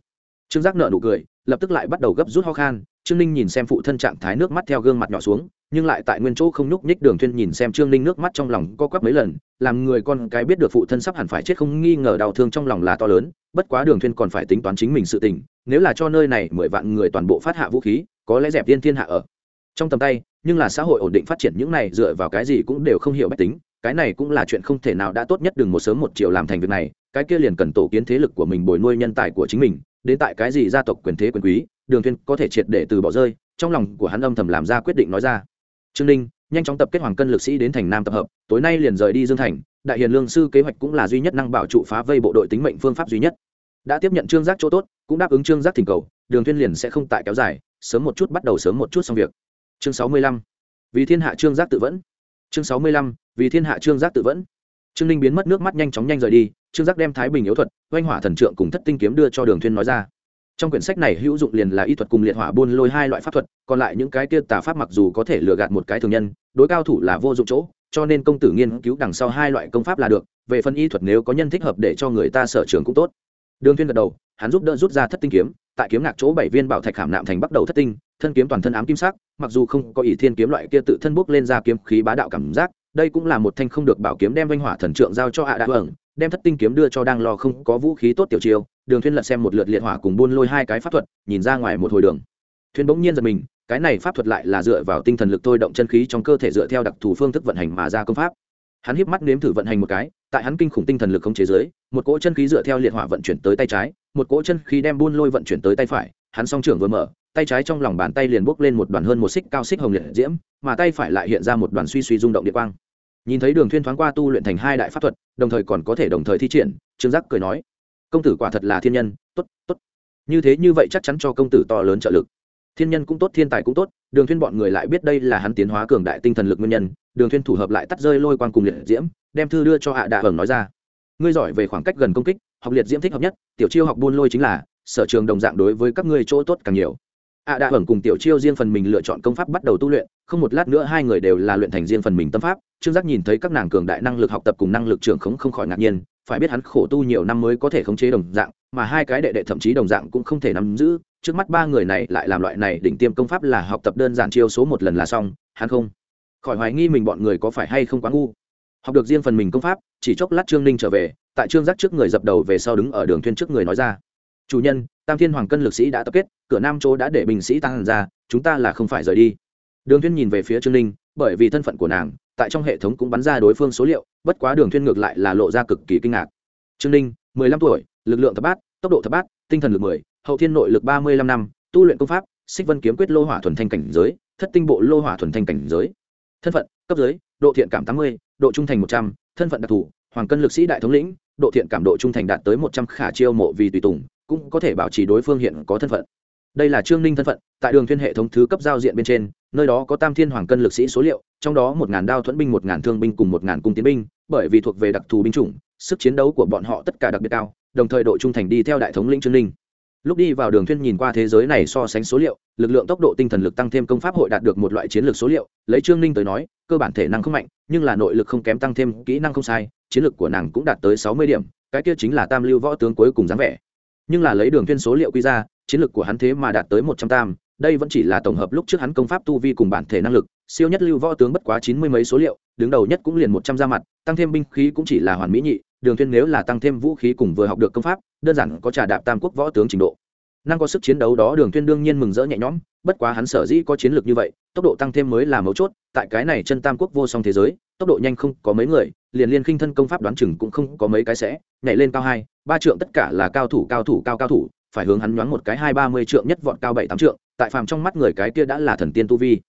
Trương giác nợ nụ cười lập tức lại bắt đầu gấp rút ho khan, trương ninh nhìn xem phụ thân trạng thái nước mắt theo gương mặt nhỏ xuống, nhưng lại tại nguyên chỗ không nhúc nhích đường thuyên nhìn xem trương ninh nước mắt trong lòng co quắp mấy lần, làm người con cái biết được phụ thân sắp hẳn phải chết không nghi ngờ đau thương trong lòng là to lớn, bất quá đường thuyên còn phải tính toán chính mình sự tình, nếu là cho nơi này mười vạn người toàn bộ phát hạ vũ khí, có lẽ dẹp viên thiên hạ ở trong tầm tay, nhưng là xã hội ổn định phát triển những này dựa vào cái gì cũng đều không hiểu bách tính, cái này cũng là chuyện không thể nào đã tốt nhất đừng một sớm một chiều làm thành việc này, cái kia liền cần tổ kiến thế lực của mình bồi nuôi nhân tài của chính mình đến tại cái gì gia tộc quyền thế quyền quý, đường thuyên có thể triệt để từ bỏ rơi, trong lòng của hắn âm thầm làm ra quyết định nói ra. Trương ninh, nhanh chóng tập kết hoàng cân lực sĩ đến thành nam tập hợp, tối nay liền rời đi dương thành, đại hiền lương sư kế hoạch cũng là duy nhất năng bảo trụ phá vây bộ đội tính mệnh phương pháp duy nhất. Đã tiếp nhận trương giác chỗ tốt, cũng đáp ứng trương giác thỉnh cầu, đường thuyên liền sẽ không tại kéo dài, sớm một chút bắt đầu sớm một chút xong việc. Chương sáu mươi lăm, vì thiên hạ trương giác tự vẫn. Chương sáu mươi lăm, vì thiên hạ trương giác tự vẫn. Trương ninh biến mất, nước mắt nhanh chóng nhanh rời đi trương giác đem thái bình yếu thuật, oanh hỏa thần trượng cùng thất tinh kiếm đưa cho đường thuyên nói ra trong quyển sách này hữu dụng liền là y thuật cùng liệt hỏa buôn lôi hai loại pháp thuật, còn lại những cái kia tà pháp mặc dù có thể lừa gạt một cái thường nhân, đối cao thủ là vô dụng chỗ, cho nên công tử nghiên cứu đằng sau hai loại công pháp là được, về phần y thuật nếu có nhân thích hợp để cho người ta sở trường cũng tốt đường thuyên gật đầu, hắn giúp đỡ rút ra thất tinh kiếm, tại kiếm ngạc chỗ bảy viên bảo thạch khảm nạm thành bắt đầu thất tinh, thân kiếm toàn thân ám kim sắc, mặc dù không có ý thiên kiếm loại kia tự thân bốc lên ra kiếm khí bá đạo cảm giác, đây cũng là một thanh không được bảo kiếm đem vinh hỏa thần trượng giao cho hạ đại Vương đem thất tinh kiếm đưa cho đang lo không có vũ khí tốt tiểu chiêu, đường thuyên lật xem một lượt liệt hỏa cùng buôn lôi hai cái pháp thuật, nhìn ra ngoài một hồi đường. Thuyên bỗng nhiên giật mình, cái này pháp thuật lại là dựa vào tinh thần lực thôi động chân khí trong cơ thể dựa theo đặc thù phương thức vận hành mà ra công pháp. Hắn híp mắt nếm thử vận hành một cái, tại hắn kinh khủng tinh thần lực không chế giới một cỗ chân khí dựa theo liệt hỏa vận chuyển tới tay trái, một cỗ chân khí đem buôn lôi vận chuyển tới tay phải, hắn song trưởng vừa mở, tay trái trong lòng bàn tay liền bốc lên một đoàn hơn một xích cao xích hồng liệt diễm, mà tay phải lại hiện ra một đoàn suy suy rung động địa quang nhìn thấy đường thuyên thoáng qua tu luyện thành hai đại pháp thuật, đồng thời còn có thể đồng thời thi triển, trương giác cười nói, công tử quả thật là thiên nhân, tốt tốt. Như thế như vậy chắc chắn cho công tử to lớn trợ lực. Thiên nhân cũng tốt, thiên tài cũng tốt, đường thuyên bọn người lại biết đây là hắn tiến hóa cường đại tinh thần lực nguyên nhân. Đường thuyên thủ hợp lại tắt rơi lôi quang cùng liệt diễm, đem thư đưa cho hạ đạ hưởng nói ra, ngươi giỏi về khoảng cách gần công kích, học liệt diễm thích hợp nhất, tiểu chiêu học buôn lôi chính là, sở trường đồng dạng đối với các ngươi chỗ tốt càng nhiều. Ạ đạ hưởng cùng tiểu chiêu riêng phần mình lựa chọn công pháp bắt đầu tu luyện, không một lát nữa hai người đều là luyện thành riêng phần mình tâm pháp trương giác nhìn thấy các nàng cường đại năng lực học tập cùng năng lực trưởng khống không khỏi ngạc nhiên, phải biết hắn khổ tu nhiều năm mới có thể khống chế đồng dạng, mà hai cái đệ đệ thậm chí đồng dạng cũng không thể nắm giữ, trước mắt ba người này lại làm loại này đỉnh tiêm công pháp là học tập đơn giản chiêu số một lần là xong, hắn không khỏi hoài nghi mình bọn người có phải hay không quá ngu. Học được riêng phần mình công pháp, chỉ chốc lát trương ninh trở về, tại trương giác trước người dập đầu về sau đứng ở đường thuyên trước người nói ra, chủ nhân, tam thiên hoàng cân lực sĩ đã tập kết, cửa nam chỗ đã để binh sĩ tăng ra, chúng ta là không phải rời đi. Đường thuyên nhìn về phía trương ninh, bởi vì thân phận của nàng tại trong hệ thống cũng bắn ra đối phương số liệu, bất quá đường thuyên ngược lại là lộ ra cực kỳ kinh ngạc. Trương ninh, mười lăm tuổi, lực lượng thập bát, tốc độ thập bát, tinh thần lực mười, hậu thiên nội lực ba mươi lăm năm, tu luyện công pháp, xích vân kiếm quyết lô hỏa thuần thanh cảnh giới, thất tinh bộ lô hỏa thuần thanh cảnh giới. Thân phận, cấp giới độ thiện cảm tám mươi, độ trung thành một trăm, thân phận đặc thù, hoàng cân lực sĩ đại thống lĩnh, độ thiện cảm độ trung thành đạt tới một trăm khả chiêu mộ vì tùy tùng, cũng có thể bảo trì đối phương hiện có thân phận đây là trương ninh thân phận, tại đường thiên hệ thống thứ cấp giao diện bên trên, nơi đó có tam thiên hoàng cân lực sĩ số liệu, trong đó một ngàn đao thuẫn binh, một ngàn thương binh cùng một ngàn cung tiến binh, bởi vì thuộc về đặc thù binh chủng, sức chiến đấu của bọn họ tất cả đặc biệt cao, đồng thời độ trung thành đi theo đại thống lĩnh trương ninh. Lúc đi vào đường thuyên nhìn qua thế giới này so sánh số liệu, lực lượng tốc độ tinh thần lực tăng thêm công pháp hội đạt được một loại chiến lược số liệu, lấy trương ninh tới nói, cơ bản thể năng không mạnh, nhưng là nội lực không kém tăng thêm kỹ năng không sai, chiến lược của nàng cũng đạt tới sáu mươi điểm, cái kia chính là tam lưu võ tướng cuối cùng dáng vẻ nhưng là lấy đường thuyên số liệu quy ra, chiến lược của hắn thế mà đạt tới một trăm tam, đây vẫn chỉ là tổng hợp lúc trước hắn công pháp tu vi cùng bản thể năng lực, siêu nhất lưu võ tướng bất quá chín mươi mấy số liệu, đứng đầu nhất cũng liền một trăm ra mặt, tăng thêm binh khí cũng chỉ là hoàn mỹ nhị, đường tuyên nếu là tăng thêm vũ khí cùng vừa học được công pháp, đơn giản có trả đạp tam quốc võ tướng trình độ. Năng có sức chiến đấu đó, đường tuyên đương nhiên mừng rỡ nhẹ nhõm bất quá hắn sở dĩ có chiến lược như vậy, tốc độ tăng thêm mới là mấu chốt, tại cái này chân tam quốc vô song thế giới, tốc độ nhanh không có mấy người, liền liên khinh thân công pháp đoán chừng cũng không có mấy cái sẽ, nhảy lên cao hai, ba trượng tất cả là cao thủ cao thủ, cao cao thủ, phải hướng hắn nhoáng một cái hai ba mươi trượng nhất vọt cao bảy tám trượng, tại phàm trong mắt người cái kia đã là thần tiên tu vi.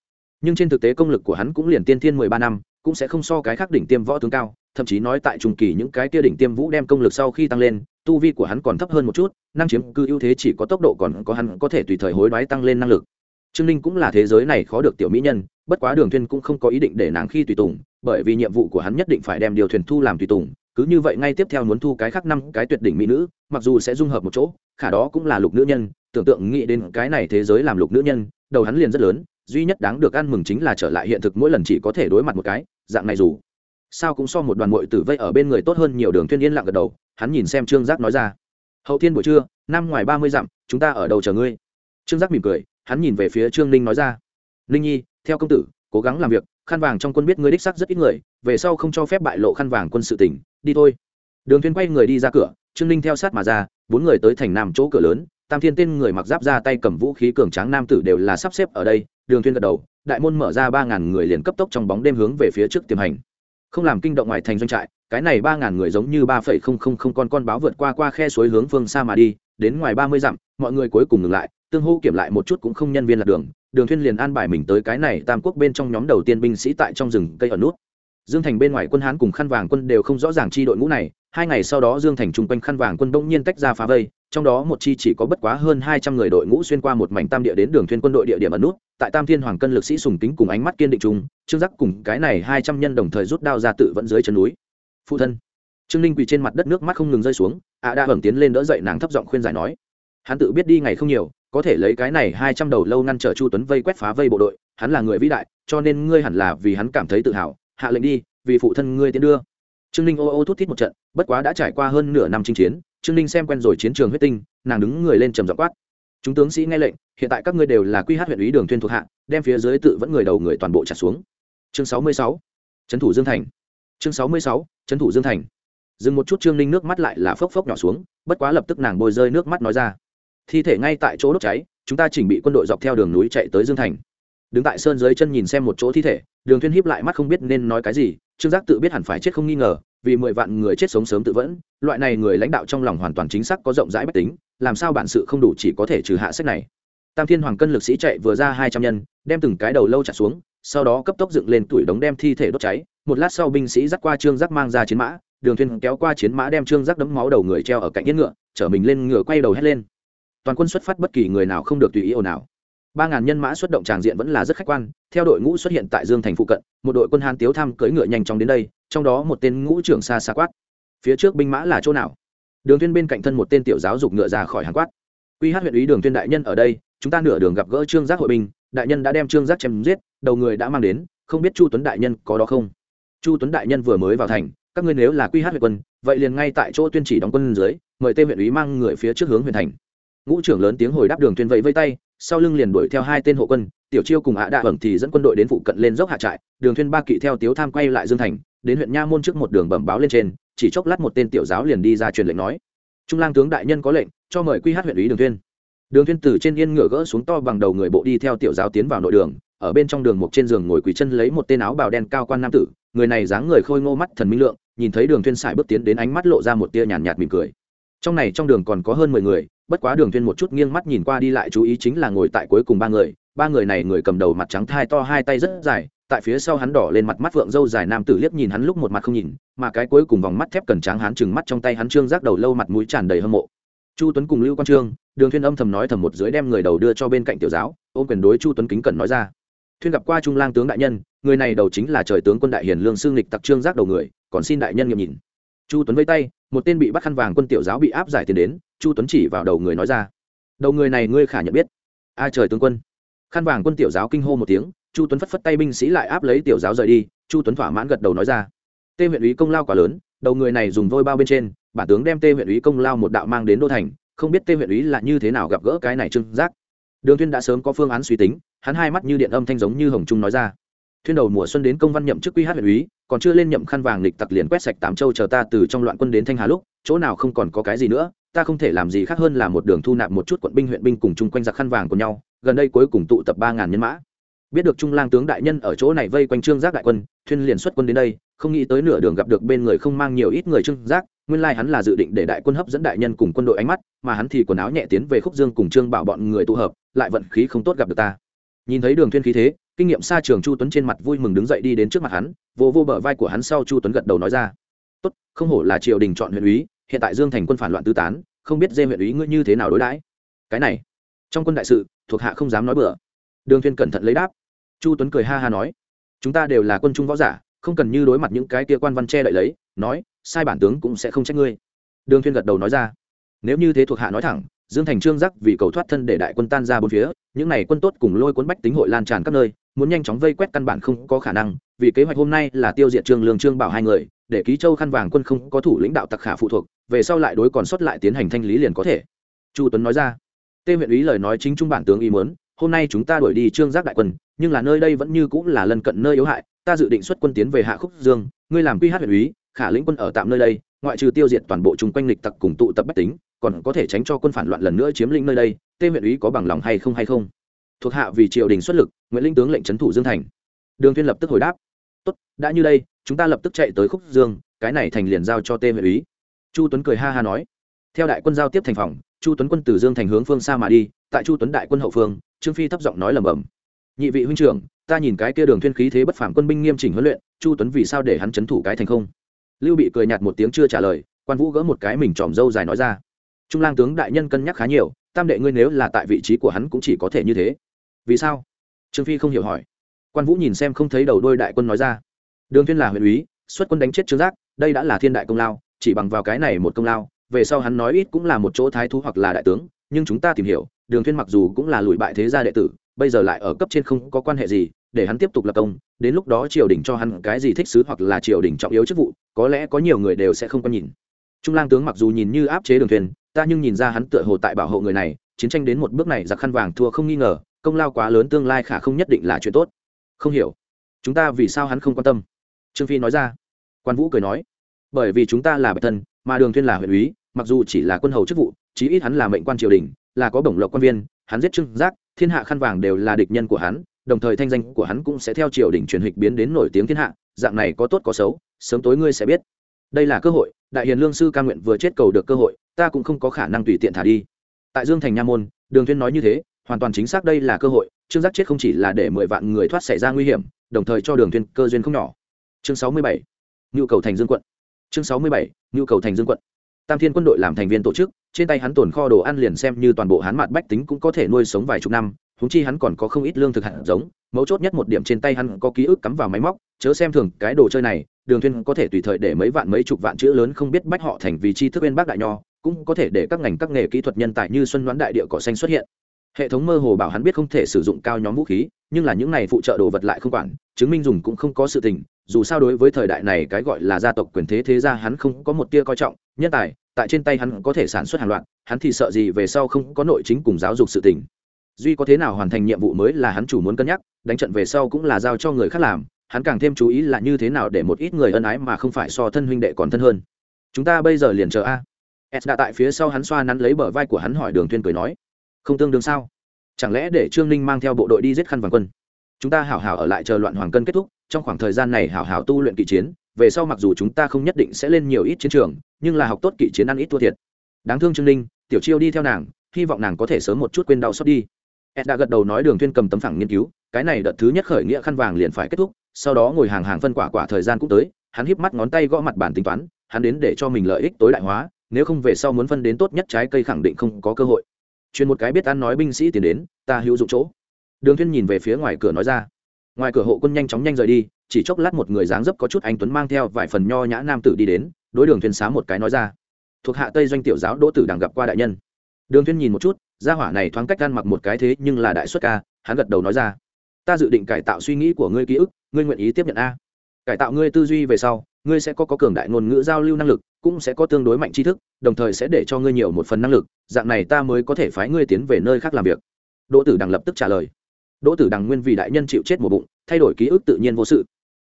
Nhưng trên thực tế công lực của hắn cũng liền tiên thiên mười ba năm, cũng sẽ không so cái khác đỉnh tiêm võ tướng cao, thậm chí nói tại trung kỳ những cái kia đỉnh tiêm vũ đem công lực sau khi tăng lên, tu vi của hắn còn thấp hơn một chút, năng chiếm cư ưu thế chỉ có tốc độ còn có hắn có thể tùy thời hối đoái tăng lên năng lực trương ninh cũng là thế giới này khó được tiểu mỹ nhân, bất quá đường thuyên cũng không có ý định để nàng khi tùy tùng, bởi vì nhiệm vụ của hắn nhất định phải đem điều thuyền thu làm tùy tùng, cứ như vậy ngay tiếp theo muốn thu cái khác năm cái tuyệt đỉnh mỹ nữ, mặc dù sẽ dung hợp một chỗ, khả đó cũng là lục nữ nhân, tưởng tượng nghĩ đến cái này thế giới làm lục nữ nhân, đầu hắn liền rất lớn, duy nhất đáng được ăn mừng chính là trở lại hiện thực mỗi lần chỉ có thể đối mặt một cái, dạng này dù sao cũng so một đoàn mội tử vây ở bên người tốt hơn nhiều đường thuyên yên lặng gật đầu, hắn nhìn xem trương giác nói ra. Hậu thiên buổi trưa, năm ngoài ba mươi dặm, chúng ta ở đầu chờ ngươi? Trương giác mỉm cười hắn nhìn về phía trương ninh nói ra. Ninh nhi, theo công tử, cố gắng làm việc, khăn vàng trong quân biết ngươi đích sắc rất ít người, về sau không cho phép bại lộ khăn vàng quân sự tỉnh đi thôi. Đường thuyên quay người đi ra cửa, trương ninh theo sát mà ra, bốn người tới thành nam chỗ cửa lớn, tam thiên tên người mặc giáp ra tay cầm vũ khí cường tráng nam tử đều là sắp xếp ở đây, đường thuyên gật đầu, đại môn mở ra ba ngàn người liền cấp tốc trong bóng đêm hướng về phía trước tiềm hành. Không làm kinh động ngoài thành doanh trại, cái này ba ngàn người giống như ba phẩy không không không con con báo vượt qua qua khe suối hướng phương xa mà đi, đến ngoài ba mươi dặm, mọi người cuối cùng ngừng lại tương hô kiểm lại một chút cũng không nhân viên lạc đường đường thuyên liền an bài mình tới cái này tam quốc bên trong nhóm đầu tiên binh sĩ tại trong rừng cây ở nút. Dương thành bên ngoài quân hán cùng khăn vàng quân đều không rõ ràng chi đội ngũ này, hai ngày sau đó dương thành trung quanh khăn vàng quân đông nhiên tách ra phá vây, trong đó một chi chỉ có bất quá hơn hai trăm người đội ngũ xuyên qua một mảnh tam địa đến đường thuyên quân đội địa điểm ẩn nút, tại tam thiên hoàng cân lực sĩ sùng kính cùng ánh mắt kiên định chung, trương giác cùng cái này hai trăm nhân đồng thời rút đao ra tự vẫn dưới chân núi. Phụ thân. Trương ninh quỳ trên mặt đất nước mắt không ngừng rơi xuống, ạ à đã hưởng tiến lên đỡ dậy nàng thấp giọng khuyên giải nói. Hắn tự biết đi ngày không nhiều có thể lấy cái này hai trăm đầu lâu ngăn trở chu tuấn vây quét phá vây bộ đội, hắn là người vĩ đại, cho nên ngươi hẳn là vì hắn cảm thấy tự hào, hạ lệnh đi, vì phụ thân ngươi tiến đưa. Trương ninh ô ô thút thít một trận, bất quá đã trải qua hơn nửa năm chinh chiến, trương ninh xem quen rồi chiến trường huyết tinh, nàng đứng người lên trầm dọ quát. Chúng tướng sĩ nghe lệnh, hiện tại các ngươi đều là quy hát huyện ủy đường thuyên thuộc hạ, đem phía dưới tự vẫn người đầu người toàn bộ trả xuống. Chương sáu mươi sáu, trấn thủ dương thành. Chương sáu mươi sáu, trấn thủ dương thành. Dừng một chút trương ninh, nước mắt lại là phốc phốc nhỏ xuống, bất quá lập tức nàng bôi rơi nước mắt nói ra thi thể ngay tại chỗ đốt cháy, chúng ta chỉnh bị quân đội dọc theo đường núi chạy tới dương thành. Đứng tại sơn dưới chân nhìn xem một chỗ thi thể, đường thuyên híp lại mắt không biết nên nói cái gì, trương giác tự biết hẳn phải chết không nghi ngờ, vì mười vạn người chết sống sớm tự vẫn, loại này người lãnh đạo trong lòng hoàn toàn chính xác có rộng rãi bách tính, làm sao bản sự không đủ chỉ có thể trừ hạ sách này. Tam thiên hoàng cân lực sĩ chạy vừa ra hai trăm nhân, đem từng cái đầu lâu chặt xuống, sau đó cấp tốc dựng lên tuổi đống đem thi thể đốt cháy, một lát sau binh sĩ dắt qua trương giác mang ra chiến mã, đường thuyên kéo qua chiến mã đem trương giác đấm máu đầu người treo ở cạnh yên ngựa trở mình lên ngựa quay đầu hét lên toàn quân xuất phát bất kỳ người nào không được tùy ý ồn nào ba ngàn nhân mã xuất động tràng diện vẫn là rất khách quan, theo đội ngũ xuất hiện tại dương thành phụ cận, một đội quân hán tiếu tham cưỡi ngựa nhanh chóng đến đây, trong đó một tên ngũ trưởng xa xa quát. Phía trước binh mã là chỗ nào? Đường tuyên bên cạnh thân một tên tiểu giáo dục ngựa ra khỏi hàng quát. Quy hát huyện ủy đường tuyên đại nhân ở đây, chúng ta nửa đường gặp gỡ trương giác hội binh, đại nhân đã đem trương giác chém giết, đầu người đã mang đến, không biết chu tuấn đại nhân có đó không? Chu tuấn đại nhân vừa mới vào thành, các ngươi nếu là quy hát huyện quân, vậy liền ngay tại chỗ tuyên chỉ đóng quân dưới, mời tên huyện ủy mang người phía trước hướng huyện thành ngũ trưởng lớn tiếng hồi đáp đường tuyên vẫy vây tay, sau lưng liền đuổi theo hai tên hộ quân, tiểu chiêu cùng ạ đạ bẩm thì dẫn quân đội đến phụ cận lên dốc hạ trại, đường thuyên ba kỵ theo tiếu tham quay lại dương thành, đến huyện nha môn trước một đường bẩm báo lên trên, chỉ chốc lát một tên tiểu giáo liền đi ra truyền lệnh nói, trung lang tướng đại nhân có lệnh, cho mời quy hát huyện ủy đường thuyên đường thuyên từ trên yên ngựa gỡ xuống to bằng đầu người bộ đi theo tiểu giáo tiến vào nội đường, ở bên trong đường một trên giường ngồi quỳ chân lấy một tên áo bào đen cao quan nam tử, người này dáng người khôi ngô mắt thần minh lượng, nhìn thấy đường thuyên xài bước tiến đến ánh mắt lộ ra một tia nhàn nhạt mỉm cười trong này trong đường còn có hơn mười người, bất quá đường thuyên một chút nghiêng mắt nhìn qua đi lại chú ý chính là ngồi tại cuối cùng ba người. Ba người này người cầm đầu mặt trắng thai to, hai tay rất dài, tại phía sau hắn đỏ lên mặt mắt vượng dâu dài nam tử liếc nhìn hắn lúc một mặt không nhìn, mà cái cuối cùng vòng mắt thép cần trắng hắn chừng mắt trong tay hắn trương giác đầu lâu mặt mũi tràn đầy hâm mộ. Chu tuấn cùng lưu quan trương, đường thuyên âm thầm nói thầm một dưới đem người đầu đưa cho bên cạnh tiểu giáo, ôm quyền đối chu tuấn kính cẩn nói ra. Thuyên gặp qua trung lang tướng đại nhân, người này đầu chính là trời tướng quân đại hiền lương sư nghịch tặc trương giác đầu người, còn xin đại nhân nghiệm nhìn. Chu tuấn vây tay một tên bị bắt khăn vàng quân tiểu giáo bị áp giải tiền đến, chu tuấn chỉ vào đầu người nói ra. Đầu người này ngươi khả nhận biết. A trời tướng quân. Khăn vàng quân tiểu giáo kinh hô một tiếng, chu tuấn phất phất tay binh sĩ lại áp lấy tiểu giáo rời đi, chu tuấn thỏa mãn gật đầu nói ra. Tê huyện úy công lao quá lớn, đầu người này dùng vôi bao bên trên, bản tướng đem tê huyện úy công lao một đạo mang đến đô thành, không biết tê huyện úy là như thế nào gặp gỡ cái này trưng giác. Đường tuyên đã sớm có phương án suy tính, hắn hai mắt như điện âm thanh giống như hồng trung nói ra thuyên đầu mùa xuân đến công văn nhậm chức quy hát huyện úy, còn chưa lên nhậm khăn vàng lịch tặc liền quét sạch tám châu chờ ta từ trong loạn quân đến thanh hà lúc, chỗ nào không còn có cái gì nữa, ta không thể làm gì khác hơn là một đường thu nạp một chút quận binh huyện binh cùng chung quanh giặc khăn vàng của nhau, gần đây cuối cùng tụ tập ba ngàn nhân mã. Biết được trung lang tướng đại nhân ở chỗ này vây quanh trương giác đại quân, thuyên liền xuất quân đến đây, không nghĩ tới nửa đường gặp được bên người không mang nhiều ít người trương giác, nguyên lai hắn là dự định để đại quân hấp dẫn đại nhân cùng quân đội ánh mắt, mà hắn thì quần áo nhẹ tiến về khúc dương cùng trương bảo bọn người tụ hợp, lại vận khí không tốt gặp được ta. Nhìn thấy đường thuyên khí thế kinh nghiệm xa trường chu tuấn trên mặt vui mừng đứng dậy đi đến trước mặt hắn, vô vô bờ vai của hắn sau chu tuấn gật đầu nói ra. Tốt, không hổ là triều đình chọn huyện úy, hiện tại dương thành quân phản loạn tứ tán, không biết dê huyện úy ngươi như thế nào đối đãi? Cái này, trong quân đại sự, thuộc hạ không dám nói bừa. Đường thuyên cẩn thận lấy đáp. Chu tuấn cười ha ha nói. Chúng ta đều là quân trung võ giả, không cần như đối mặt những cái kia quan văn che đậy lấy, nói, sai bản tướng cũng sẽ không trách ngươi. Đường thuyên gật đầu nói ra. Nếu như thế thuộc hạ nói thẳng, dương thành trương giác vì cầu thoát thân để đại quân tan ra bốn phía, những này quân tốt cùng lôi cuốn bách tính hội lan tràn các nơi muốn nhanh chóng vây quét căn bản không có khả năng, vì kế hoạch hôm nay là tiêu diệt trương lương, trương bảo hai người, để ký châu khăn vàng quân không có thủ lãnh đạo tặc khả phụ thuộc, về sau lại đối còn sót lại tiến hành thanh lý liền có thể. Chu tuấn nói ra. Tê huyện ý lời nói chính trung bản tướng ý muốn, hôm nay chúng ta đuổi đi trương giác đại quân, nhưng là nơi đây vẫn như cũng là lần cận nơi yếu hại, ta dự định xuất quân tiến về hạ khúc dương, ngươi làm quy hát huyện úy khả lĩnh quân ở tạm nơi đây, ngoại trừ tiêu diệt toàn bộ chung quanh lịch tặc cùng tụ tập bách tính, còn có thể tránh cho quân phản loạn lần nữa chiếm lĩnh nơi đây, tê huyện úy có bằng lòng hay không hay không? Thuộc hạ vì triều đình xuất lực, nguyễn linh tướng lệnh trấn thủ dương thành. Đường thiên lập tức hồi đáp, tốt, đã như đây, chúng ta lập tức chạy tới khúc dương, cái này thành liền giao cho tê huyện úy chu tuấn cười ha ha nói, theo đại quân giao tiếp thành phòng, chu tuấn quân từ dương thành hướng phương xa mà đi, tại chu tuấn đại quân hậu phương, trương phi thấp giọng nói lầm bầm nhị vị huynh trưởng, ta nhìn cái kia đường thiên khí thế bất phàm quân binh nghiêm chỉnh huấn luyện, chu tuấn vì sao để hắn chấn thủ cái thành không? Lưu bị cười nhạt một tiếng chưa trả lời, quan vũ gỡ một cái mình tròm dâu dài nói ra, trung lang tướng đại nhân cân nhắc khá nhiều, tam đệ ngươi nếu là tại vị trí của hắn cũng chỉ có thể như thế vì sao? Trương phi không hiểu hỏi. Quan vũ nhìn xem không thấy đầu đôi đại quân nói ra. Đường thiên là huyện úy, xuất quân đánh chết trương giác, đây đã là thiên đại công lao, chỉ bằng vào cái này một công lao, về sau hắn nói ít cũng là một chỗ thái thú hoặc là đại tướng, nhưng chúng ta tìm hiểu, đường thiên mặc dù cũng là lùi bại thế gia đệ tử, bây giờ lại ở cấp trên không có quan hệ gì, để hắn tiếp tục lập công, đến lúc đó triều đình cho hắn cái gì thích sứ hoặc là triều đình trọng yếu chức vụ, có lẽ có nhiều người đều sẽ không có nhìn. Trung lang tướng mặc dù nhìn như áp chế đường thuyền ta nhưng nhìn ra hắn tựa hồ tại bảo hộ người này, chiến tranh đến một bước này giặc khăn vàng thua không nghi ngờ công lao quá lớn tương lai khả không nhất định là chuyện tốt. Không hiểu. Chúng ta vì sao hắn không quan tâm? Trương phi nói ra. Quan vũ cười nói. Bởi vì chúng ta là bạch thân, mà đường thiên là huyện úy, mặc dù chỉ là quân hầu chức vụ, chí ít hắn là mệnh quan triều đình, là có bổng lộc quan viên, hắn giết trương giác, thiên hạ khăn vàng đều là địch nhân của hắn, đồng thời thanh danh của hắn cũng sẽ theo triều đình truyền hịch biến đến nổi tiếng thiên hạ, dạng này có tốt có xấu, sớm tối ngươi sẽ biết. Đây là cơ hội, đại hiền lương sư ca nguyện vừa chết cầu được cơ hội, ta cũng không có khả năng tùy tiện thả đi. Tại dương thành nha môn, đường thiên nói như thế hoàn toàn chính xác đây là cơ hội, trương giác chết không chỉ là để mười vạn người thoát xảy ra nguy hiểm, đồng thời cho đường thuyên cơ duyên không nhỏ. Chương sáu mươi bảy nhu cầu thành dương quận. Chương sáu mươi bảy nhu cầu thành dương quận. Tam thiên quân đội làm thành viên tổ chức, trên tay hắn tồn kho đồ ăn liền xem như toàn bộ hắn mặt bách tính cũng có thể nuôi sống vài chục năm húng chi hắn còn có không ít lương thực hạt giống, mấu chốt nhất một điểm trên tay hắn có ký ức cắm vào máy móc, chớ xem thường cái đồ chơi này, đường thuyên có thể tùy thời để mấy vạn mấy chục vạn chữ lớn không biết bách họ thành vì chi thức bên bác đại nho, cũng có thể để các ngành các nghề kỹ thuật nhân tài như xuân đoán đại địa cỏ xanh xuất hiện hệ thống mơ hồ bảo hắn biết không thể sử dụng cao nhóm vũ khí, nhưng là những này phụ trợ đồ vật lại không quản, chứng minh dùng cũng không có sự tình, dù sao đối với thời đại này cái gọi là gia tộc quyền thế thế gia hắn không có một tia coi trọng, nhân tài, tại trên tay hắn có thể sản xuất hàng loạt, hắn thì sợ gì về sau không có nội chính cùng giáo dục sự tình. Duy có thế nào hoàn thành nhiệm vụ mới là hắn chủ muốn cân nhắc, đánh trận về sau cũng là giao cho người khác làm, hắn càng thêm chú ý là như thế nào để một ít người ân ái mà không phải so thân huynh đệ còn thân hơn. Chúng ta bây giờ liền chờ a. S đã tại phía sau hắn xoa nắn lấy bờ vai của hắn hỏi đường Thuyên cười nói không tương đương sao? Chẳng lẽ để trương ninh mang theo bộ đội đi giết khăn vàng quân? Chúng ta hảo hảo ở lại chờ loạn hoàng cân kết thúc, trong khoảng thời gian này hảo hảo tu luyện kỵ chiến, về sau mặc dù chúng ta không nhất định sẽ lên nhiều ít chiến trường, nhưng là học tốt kỵ chiến ăn ít thua thiệt. Đáng thương trương ninh, tiểu chiêu đi theo nàng, hy vọng nàng có thể sớm một chút quên đau xót đi. Ed đã gật đầu nói đường thuyên cầm tấm phẳng nghiên cứu, cái này đợt thứ nhất khởi nghĩa khăn vàng liền phải kết thúc, sau đó ngồi hàng hàng phân quả quả thời gian cũng tới, hắn híp mắt ngón tay gõ mặt bản tính toán, hắn đến để cho mình lợi ích tối đại hóa, nếu không về sau muốn phân đến tốt nhất trái cây khẳng định không có cơ hội chuyên một cái biết ăn nói binh sĩ tiến đến ta hữu dụng chỗ. Đường thiên nhìn về phía ngoài cửa nói ra. Ngoài cửa hộ quân nhanh chóng nhanh rời đi chỉ chốc lát một người dáng dấp có chút anh tuấn mang theo vài phần nho nhã nam tử đi đến đối đường thiên xá một cái nói ra. Thuộc hạ tây doanh tiểu giáo đỗ tử đang gặp qua đại nhân. Đường thiên nhìn một chút gia hỏa này thoáng cách ăn mặc một cái thế nhưng là đại xuất ca hắn gật đầu nói ra. Ta dự định cải tạo suy nghĩ của ngươi ký ức ngươi nguyện ý tiếp nhận a. Cải tạo ngươi tư duy về sau ngươi sẽ có, có cường đại ngôn ngữ giao lưu năng lực cũng sẽ có tương đối mạnh tri thức, đồng thời sẽ để cho ngươi nhiều một phần năng lực, dạng này ta mới có thể phái ngươi tiến về nơi khác làm việc. Đỗ tử đằng lập tức trả lời. Đỗ tử đằng nguyên vì đại nhân chịu chết một bụng, thay đổi ký ức tự nhiên vô sự.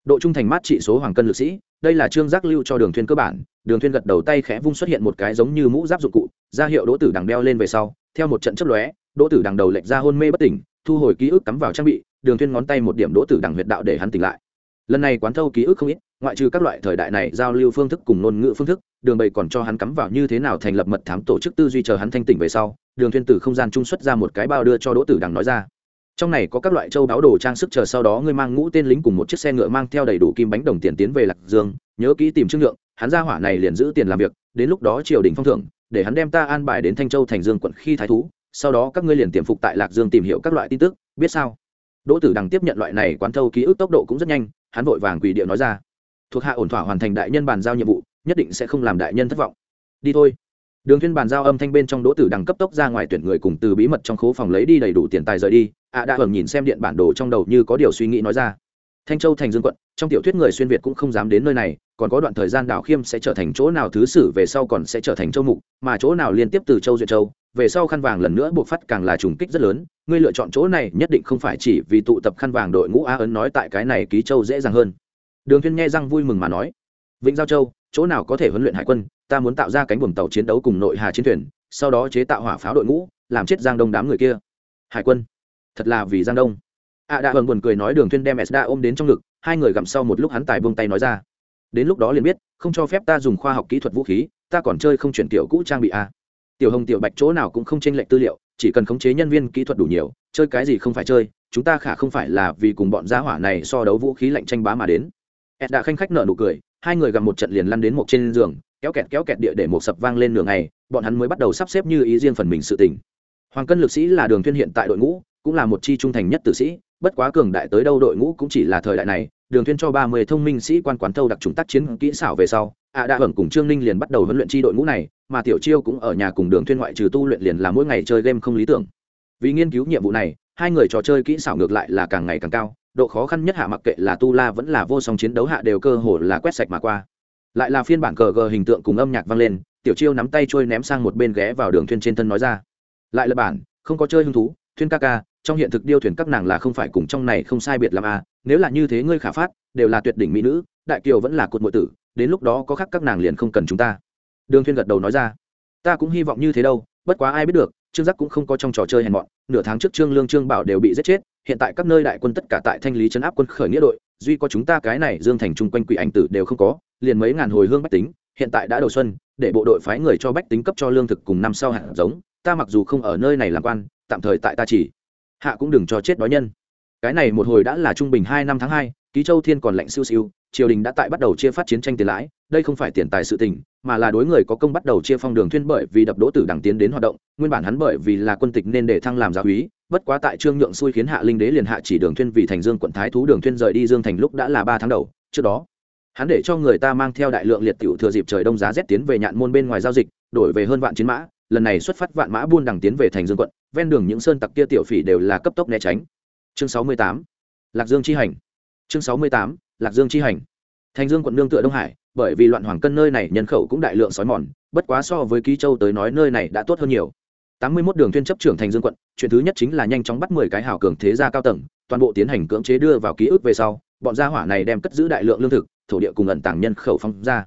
Độ trung thành mát trị số hoàng cân lực sĩ, đây là trương giác lưu cho đường thuyên cơ bản, đường thuyên gật đầu tay khẽ vung xuất hiện một cái giống như mũ giáp dụng cụ, ra hiệu đỗ tử đằng đeo lên về sau, theo một trận chớp lóe, đỗ tử đằng đầu lệch ra hôn mê bất tỉnh, thu hồi ký ức cắm vào trang bị, đường thuyên ngón tay một điểm đỗ tử đằng huyệt đạo để hắn tỉnh lại. Lần này quán thâu ký ức không ít ngoại trừ các loại thời đại này giao lưu phương thức cùng ngôn ngữ phương thức, đường bầy còn cho hắn cắm vào như thế nào thành lập mật thám tổ chức tư duy chờ hắn thanh tỉnh về sau, đường thuyên Tử không gian trung xuất ra một cái bao đưa cho đỗ tử đằng nói ra. Trong này có các loại châu đáo đồ trang sức chờ sau đó ngươi mang ngũ tên lính cùng một chiếc xe ngựa mang theo đầy đủ kim bánh đồng tiền tiến về lạc dương, nhớ kỹ tìm trương lượng, hắn ra hỏa này liền giữ tiền làm việc, đến lúc đó triều đình phong thưởng, để hắn đem ta an bài đến thanh châu thành dương quận khi thái thú, sau đó các ngươi liền tiềm phục tại lạc dương tìm hiểu các loại tin tức, biết sao? Đỗ tử đằng tiếp nhận loại này quán thâu ký ức tốc độ cũng rất nhanh, hắn vội vàng quỳ địa nói ra thuộc hạ ổn thỏa hoàn thành đại nhân bàn giao nhiệm vụ, nhất định sẽ không làm đại nhân thất vọng. Đi thôi. Đường thiên bàn giao âm thanh bên trong đỗ tử đằng cấp tốc ra ngoài tuyển người cùng từ bí mật trong khố phòng lấy đi đầy đủ tiền tài rời đi. Ạ đã hầm nhìn xem điện bản đồ trong đầu như có điều suy nghĩ nói ra. Thanh châu, thành dương quận, trong tiểu thuyết người xuyên việt cũng không dám đến nơi này, còn có đoạn thời gian đào khiêm sẽ trở thành chỗ nào thứ sử về sau còn sẽ trở thành châu mục, mà chỗ nào liên tiếp từ châu duyệt châu, về sau khăn vàng lần nữa buộc phát càng là trùng kích rất lớn. Ngươi lựa chọn chỗ này nhất định không phải chỉ vì tụ tập khăn vàng đội ngũ a ấn nói tại cái này ký châu dễ dàng hơn đường thiên nghe răng vui mừng mà nói vĩnh giao châu, chỗ nào có thể huấn luyện hải quân? Ta muốn tạo ra cánh buồm tàu chiến đấu cùng nội hà chiến thuyền, sau đó chế tạo hỏa pháo đội ngũ, làm chết giang đông đám người kia. Hải quân? Thật là vì giang đông. A à đã buồn cười nói, đường thiên đem esda ôm đến trong ngực, hai người gặm sau một lúc hắn tài buông tay nói ra, đến lúc đó liền biết, không cho phép ta dùng khoa học kỹ thuật vũ khí, ta còn chơi không chuyển tiểu cũ trang bị a. Tiểu hồng, tiểu bạch chỗ nào cũng không chênh lệch tư liệu, chỉ cần khống chế nhân viên kỹ thuật đủ nhiều, chơi cái gì không phải chơi, chúng ta khả không phải là vì cùng bọn gia hỏa này so đấu vũ khí lạnh tranh bá mà đến ed đã khanh khách nở nụ cười, hai người gặp một trận liền lăn đến một trên giường, kéo kẹt kéo kẹt địa để một sập vang lên nửa ngày, bọn hắn mới bắt đầu sắp xếp như ý riêng phần mình sự tình. Hoàng cân lực sĩ là đường thiên hiện tại đội ngũ, cũng là một chi trung thành nhất tử sĩ, bất quá cường đại tới đâu đội ngũ cũng chỉ là thời đại này, đường thiên cho ba mươi thông minh sĩ quan quán thâu đặc trùng tác chiến kỹ xảo về sau, ạ à đã hưởng cùng trương ninh liền bắt đầu huấn luyện chi đội ngũ này, mà tiểu chiêu cũng ở nhà cùng đường thiên ngoại trừ tu luyện liền là mỗi ngày chơi game không lý tưởng. Vì nghiên cứu nhiệm vụ này hai người trò chơi kỹ xảo ngược lại là càng ngày càng cao, độ khó khăn nhất hạ mặc kệ là tu la vẫn là vô song chiến đấu hạ đều cơ hồ là quét sạch mà qua. Lại là phiên bản cờ gờ hình tượng cùng âm nhạc vang lên, tiểu chiêu nắm tay trôi ném sang một bên ghé vào đường thuyên trên thân nói ra. Lại là bản, không có chơi hứng thú thuyên ca ca, trong hiện thực điêu thuyền các nàng là không phải cùng trong này không sai biệt làm à nếu là như thế ngươi khả phát, đều là tuyệt đỉnh mỹ nữ, đại kiều vẫn là cột muội tử, đến lúc đó có khác các nàng liền không cần chúng ta. Đường thuyên gật đầu nói ra. Ta cũng hy vọng như thế đâu, bất quá ai biết được trương giác cũng không có trong trò chơi hèn mọn, nửa tháng trước trương lương trương bảo đều bị giết chết, hiện tại các nơi đại quân tất cả tại thanh lý chấn áp quân khởi nghĩa đội, duy có chúng ta cái này dương thành chung quanh quỷ ảnh tử đều không có, liền mấy ngàn hồi hương bách tính, hiện tại đã đầu xuân, để bộ đội phái người cho bách tính cấp cho lương thực cùng năm sau hạt giống, ta mặc dù không ở nơi này làm quan, tạm thời tại ta chỉ. Hạ cũng đừng cho chết đói nhân. Cái này một hồi đã là trung bình hai năm tháng hai, ký châu thiên còn lạnh siêu siêu, triều đình đã tại bắt đầu chia phát chiến tranh tiền lãi, đây không phải tiền tài sự tình mà là đối người có công bắt đầu chia phong đường thuyên bởi vì đập đỗ tử đẳng tiến đến hoạt động, nguyên bản hắn bởi vì là quân tịch nên để thăng làm giáo úy, bất quá tại trương nhượng xui khiến hạ linh đế liền hạ chỉ đường thuyên vì thành dương quận thái thú đường thuyên rời đi dương thành lúc đã là ba tháng đầu, trước đó, hắn để cho người ta mang theo đại lượng liệt tiểu thừa dịp trời đông giá rét tiến về nhạn môn bên ngoài giao dịch, đổi về hơn vạn chiến mã, lần này xuất phát vạn mã buôn đằng tiến về thành dương quận, ven đường những sơn tặc kia tiểu phỉ đều là cấp tốc né tránh. Chương sáu mươi tám, lạc dương chi hành. Chương sáu mươi tám, lạc dương chi hành thành dương quận nương tựa đông hải, bởi vì loạn hoàng cân nơi này nhân khẩu cũng đại lượng sói mòn, bất quá so với ký châu tới nói nơi này đã tốt hơn nhiều. Tám mươi 81 đường tuyên chấp trưởng thành dương quận, chuyện thứ nhất chính là nhanh chóng bắt mười cái hào cường thế gia cao tầng, toàn bộ tiến hành cưỡng chế đưa vào ký ức về sau, bọn gia hỏa này đem cất giữ đại lượng lương thực, thổ địa cùng ẩn tàng nhân khẩu phong ra.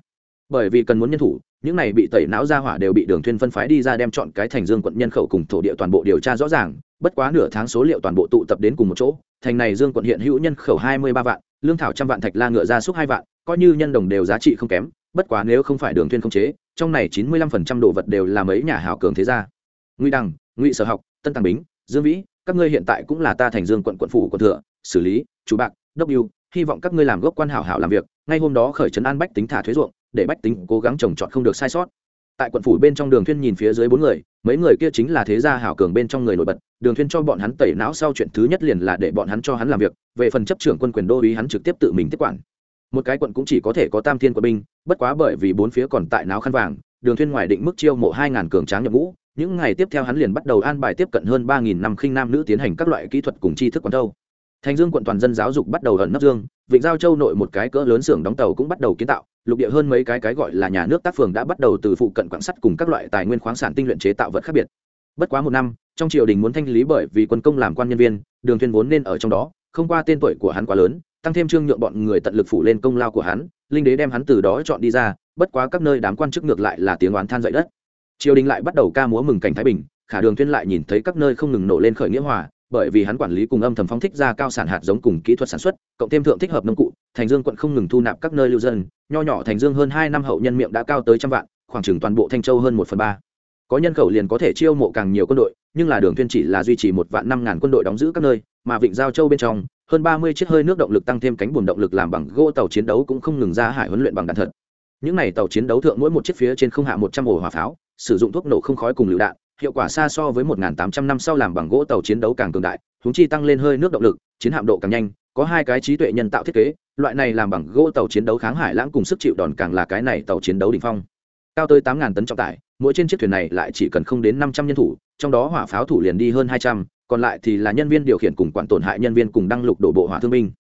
Bởi vì cần muốn nhân thủ, những này bị tẩy não gia hỏa đều bị đường thuyên phân phái đi ra đem chọn cái thành dương quận nhân khẩu cùng thổ địa toàn bộ điều tra rõ ràng bất quá nửa tháng số liệu toàn bộ tụ tập đến cùng một chỗ, thành này dương quận hiện hữu nhân khẩu hai mươi ba vạn, lương thảo trăm vạn thạch la ngựa ra suốt hai vạn, coi như nhân đồng đều giá trị không kém, bất quá nếu không phải đường thuyên không chế, trong này chín mươi lăm phần trăm đồ vật đều là mấy nhà hảo cường thế gia. Ngụy đằng, ngụy sở học, tân tàng bính, dương vĩ, các ngươi hiện tại cũng là ta thành dương quận quận phủ quận thừa, xử lý, chủ bạc, đốc yêu hy vọng các ngươi làm gốc quan hảo hảo làm việc, ngay hôm đó khởi trấn an bách tính thả thuế ruộng, để bách tính cố gắng trồng trọt không được sai sót tại quận phủ bên trong đường thuyên nhìn phía dưới bốn người, mấy người kia chính là thế gia hảo cường bên trong người nổi bật, đường thuyên cho bọn hắn tẩy não sau chuyện thứ nhất liền là để bọn hắn cho hắn làm việc, về phần chấp trưởng quân quyền đô ý hắn trực tiếp tự mình tiếp quản. Một cái quận cũng chỉ có thể có tam thiên quân binh, bất quá bởi vì bốn phía còn tại não khăn vàng, đường thuyên ngoài định mức chiêu mộ hai ngàn cường tráng nhập ngũ, những ngày tiếp theo hắn liền bắt đầu an bài tiếp cận hơn ba nghìn năm khinh nam nữ tiến hành các loại kỹ thuật cùng tri thức quán thâu. Thành dương quận toàn dân giáo dục bắt đầu ẩn nấp dương, vịnh giao châu nội một cái cỡ lớn xưởng đóng tàu cũng bắt đầu kiến tạo lục địa hơn mấy cái cái gọi là nhà nước tác phường đã bắt đầu từ phụ cận quảng sắt cùng các loại tài nguyên khoáng sản tinh luyện chế tạo vật khác biệt. Bất quá một năm, trong triều đình muốn thanh lý bởi vì quân công làm quan nhân viên, đường thuyền vốn nên ở trong đó, không qua tên tuổi của hắn quá lớn, tăng thêm trương nhượng bọn người tận lực phủ lên công lao của hắn, linh đế đem hắn từ đó chọn đi ra, bất quá các nơi đám quan chức ngược lại là tiếng oán than dậy đất. Triều đình lại bắt đầu ca múa mừng cảnh thái bình, khả đường thuyên lại nhìn thấy các nơi không ngừng nổ lên khởi nghĩa hòa bởi vì hắn quản lý cùng âm thầm phóng thích ra cao sản hạt giống cùng kỹ thuật sản xuất, cộng thêm thượng thích hợp nông cụ, thành dương quận không ngừng thu nạp các nơi lưu dân, nho nhỏ thành dương hơn hai năm hậu nhân miệng đã cao tới trăm vạn, khoảng chừng toàn bộ thanh châu hơn một phần ba. Có nhân khẩu liền có thể chiêu mộ càng nhiều quân đội, nhưng là đường tuyên chỉ là duy trì một vạn năm ngàn quân đội đóng giữ các nơi, mà vịnh giao châu bên trong, hơn ba mươi chiếc hơi nước động lực tăng thêm cánh buồm động lực làm bằng gỗ tàu chiến đấu cũng không ngừng ra hải huấn luyện bằng đạn thật. Những này tàu chiến đấu thượng mỗi một chiếc phía trên không hạ một trăm ổ hỏa pháo, sử dụng thuốc nổ không khói cùng lựu đạn hiệu quả xa so với một tám trăm năm sau làm bằng gỗ tàu chiến đấu càng cường đại húng chi tăng lên hơi nước động lực, chiến hạm độ càng nhanh, có hai cái trí tuệ nhân tạo thiết kế, loại này làm bằng gỗ tàu chiến đấu kháng hải lãng cùng sức chịu đòn càng là cái này tàu chiến đấu đỉnh phong. Cao tới 8.000 tấn trọng tải, mỗi trên chiếc thuyền này lại chỉ cần không đến năm trăm nhân thủ, trong đó hỏa pháo thủ liền đi hơn hai trăm, còn lại thì là nhân viên điều khiển cùng quản tổn hại nhân viên cùng đăng lục đổ bộ hỏa thương binh.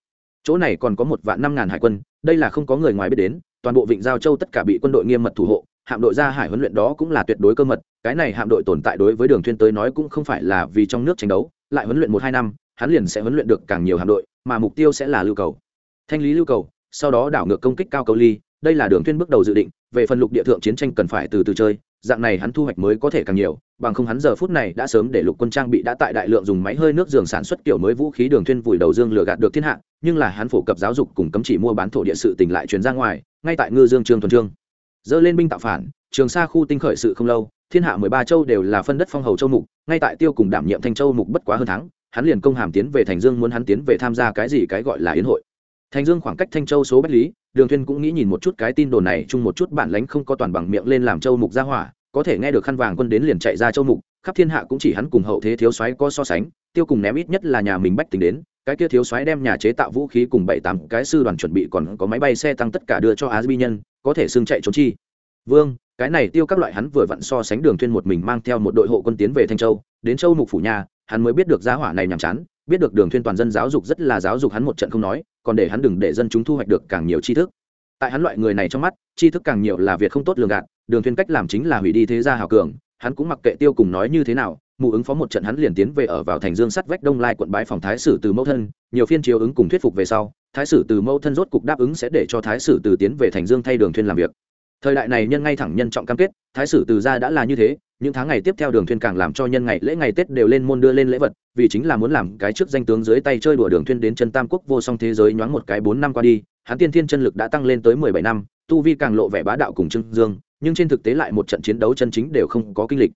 Chỗ này còn có một vạn năm ngàn hải quân, đây là không có người ngoài biết đến, toàn bộ vịnh giao châu tất cả bị quân đội nghiêm mật thủ hộ hạm đội ra hải huấn luyện đó cũng là tuyệt đối cơ mật, cái này hạm đội tồn tại đối với đường thuyên tới nói cũng không phải là vì trong nước tranh đấu, lại huấn luyện một hai năm, hắn liền sẽ huấn luyện được càng nhiều hạm đội, mà mục tiêu sẽ là lưu cầu. Thanh lý lưu cầu, sau đó đảo ngược công kích cao cầu ly, đây là đường thuyên bước đầu dự định, về phần lục địa thượng chiến tranh cần phải từ từ chơi, dạng này hắn thu hoạch mới có thể càng nhiều, bằng không hắn giờ phút này đã sớm để lục quân trang bị đã tại đại lượng dùng máy hơi nước giường sản xuất kiểu mới vũ khí đường thuyên vùi đầu dương lừa gạt được thiên hạ, nhưng là hắn phổ cập giáo dục cùng cấm chỉ mua bán thổ địa sự tình lại truyền ra ngoài, ngay tại ngư dương trương thuần trương dơ lên binh tạo phản, trường sa khu tinh khởi sự không lâu, thiên hạ mười ba châu đều là phân đất phong hầu châu mục, ngay tại tiêu cùng đảm nhiệm thanh châu mục bất quá hơn tháng hắn liền công hàm tiến về thành dương muốn hắn tiến về tham gia cái gì cái gọi là yến hội. Thành dương khoảng cách thanh châu số bách lý, đường thuyên cũng nghĩ nhìn một chút cái tin đồn này chung một chút bản lãnh không có toàn bằng miệng lên làm châu mục gia hỏa, có thể nghe được khăn vàng quân đến liền chạy ra châu mục, khắp thiên hạ cũng chỉ hắn cùng hậu thế thiếu soái có so sánh, tiêu cùng ném ít nhất là nhà mình bách tính đến, cái kia thiếu soái đem nhà chế tạo vũ khí cùng bảy tám cái sư đoàn chuẩn bị còn có máy bay xe tăng tất cả đưa cho á nhân có thể xương chạy trốn chi. Vương, cái này tiêu các loại hắn vừa vặn so sánh đường thuyên một mình mang theo một đội hộ quân tiến về thanh châu, đến châu mục phủ nhà hắn mới biết được gia hỏa này nhảm chán, biết được đường thuyên toàn dân giáo dục rất là giáo dục hắn một trận không nói, còn để hắn đừng để dân chúng thu hoạch được càng nhiều tri thức. Tại hắn loại người này trong mắt, tri thức càng nhiều là việc không tốt lường gạt, đường thuyên cách làm chính là hủy đi thế gia hảo cường, hắn cũng mặc kệ tiêu cùng nói như thế nào mụ ứng phó một trận hắn liền tiến về ở vào thành dương sắt vách đông lai quận bái phòng thái sử từ mẫu thân, nhiều phiên chiếu ứng cùng thuyết phục về sau, thái sử từ mẫu thân rốt cục đáp ứng sẽ để cho thái sử từ tiến về thành dương thay đường thuyên làm việc. Thời đại này nhân ngay thẳng nhân trọng cam kết, thái sử từ gia đã là như thế, những tháng ngày tiếp theo đường thuyên càng làm cho nhân ngày lễ ngày tết đều lên môn đưa lên lễ vật, vì chính là muốn làm cái trước danh tướng dưới tay chơi đùa đường thuyên đến chân tam quốc vô song thế giới nhoáng một cái bốn năm qua đi, hắn tiên thiên chân lực đã tăng lên tới mười bảy năm, tu vi càng lộ vẻ bá đạo cùng trương dương, nhưng trên thực tế lại một trận chiến đấu chân chính đều không có kinh lịch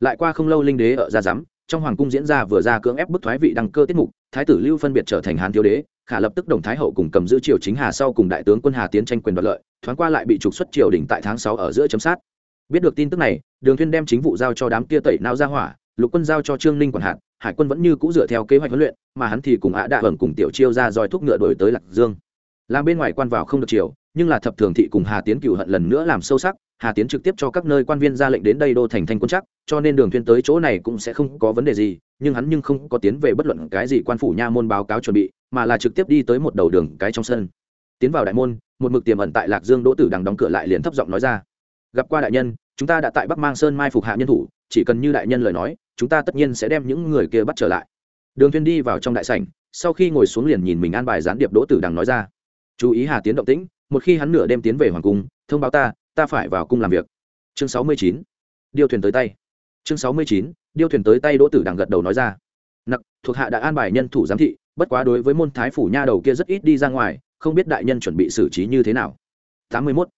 lại qua không lâu linh đế ở ra giám, trong hoàng cung diễn ra vừa ra cưỡng ép bức thoái vị đăng cơ tiết mục, thái tử lưu phân biệt trở thành hán thiếu đế, khả lập tức đồng thái hậu cùng cầm giữ triều chính hà sau cùng đại tướng quân hà tiến tranh quyền đoạt lợi, thoáng qua lại bị trục xuất triều đình tại tháng sáu ở giữa chấm sát. Biết được tin tức này, đường thuyên đem chính vụ giao cho đám kia tẩy não ra hỏa, lục quân giao cho trương ninh quản hạt, hải quân vẫn như cũ dựa theo kế hoạch huấn luyện, mà hắn thì cùng ạ đạ vẩn cùng tiểu chiêu ra roi thúc ngựa đổi tới lạc dương. Làm bên ngoài quan vào không được chiều nhưng là thập thường thị cùng hà tiến cựu hận lần nữa làm sâu sắc hà tiến trực tiếp cho các nơi quan viên ra lệnh đến đây đô thành thanh quân chắc, cho nên đường thuyên tới chỗ này cũng sẽ không có vấn đề gì, nhưng hắn nhưng không có tiến về bất luận cái gì quan phủ nha môn báo cáo chuẩn bị, mà là trực tiếp đi tới một đầu đường cái trong sân. Tiến vào đại môn, một mực tiềm ẩn tại lạc dương đỗ tử đằng đóng cửa lại liền thấp giọng nói ra. Gặp qua đại nhân, chúng ta đã tại bắc mang sơn mai phục hạ nhân thủ, chỉ cần như đại nhân lời nói, chúng ta tất nhiên sẽ đem những người kia bắt trở lại. Đường thuyên đi vào trong đại sảnh, sau khi ngồi xuống liền nhìn mình an bài gián điệp đỗ tử đằng nói ra. Chú ý hà tiến động tĩnh, một khi hắn nửa đêm tiến về hoàng cung, thông báo ta ta phải vào cung làm việc. Chương sáu mươi chín, điêu thuyền tới tay. Chương sáu mươi chín, điêu thuyền tới tay đỗ tử đằng gật đầu nói ra. Nặc, thuộc hạ đã an bài nhân thủ giám thị, bất quá đối với môn thái phủ nha đầu kia rất ít đi ra ngoài, không biết đại nhân chuẩn bị xử trí như thế nào. Tám mươi mốt.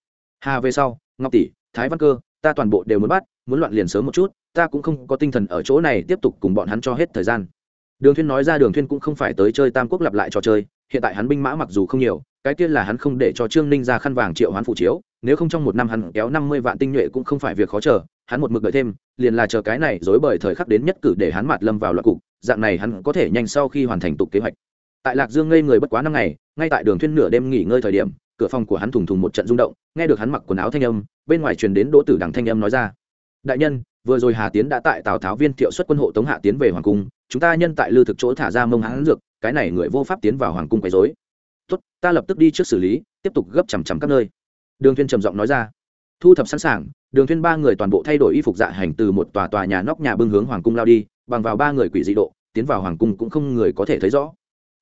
Hà về sau, ngọc tỷ, thái văn cơ, ta toàn bộ đều muốn bắt, muốn loạn liền sớm một chút, ta cũng không có tinh thần ở chỗ này tiếp tục cùng bọn hắn cho hết thời gian. Đường thuyên nói ra đường thuyên cũng không phải tới chơi tam quốc lặp lại trò chơi hiện tại hắn binh mã mặc dù không nhiều, cái kia là hắn không để cho trương ninh ra khăn vàng triệu hoán phụ chiếu, nếu không trong một năm hắn kéo năm mươi vạn tinh nhuệ cũng không phải việc khó chờ, hắn một mực đợi thêm, liền là chờ cái này dối bởi thời khắc đến nhất cử để hắn mặt lâm vào loạt cục, dạng này hắn có thể nhanh sau khi hoàn thành tục kế hoạch. Tại lạc dương ngây người bất quá năm ngày, ngay tại đường thuyên nửa đêm nghỉ ngơi thời điểm, cửa phòng của hắn thùng thùng một trận rung động, nghe được hắn mặc quần áo thanh âm, bên ngoài truyền đến đỗ tử đằng thanh âm nói ra, đại nhân vừa rồi hà tiến đã tại tào tháo viên thiệu xuất quân hộ tống hạ tiến về hoàng cung, chúng ta nhân tại lư thực chỗ thả ra mông hãn dược, cái này người vô pháp tiến vào hoàng cung quấy rối. Tốt, ta lập tức đi trước xử lý, tiếp tục gấp chằm chằm các nơi. Đường Thiên trầm giọng nói ra. Thu thập sẵn sàng, đường Thiên ba người toàn bộ thay đổi y phục dạ hành từ một tòa tòa nhà nóc nhà bưng hướng hoàng cung lao đi, bằng vào ba người quỷ dị độ, tiến vào hoàng cung cũng không người có thể thấy rõ.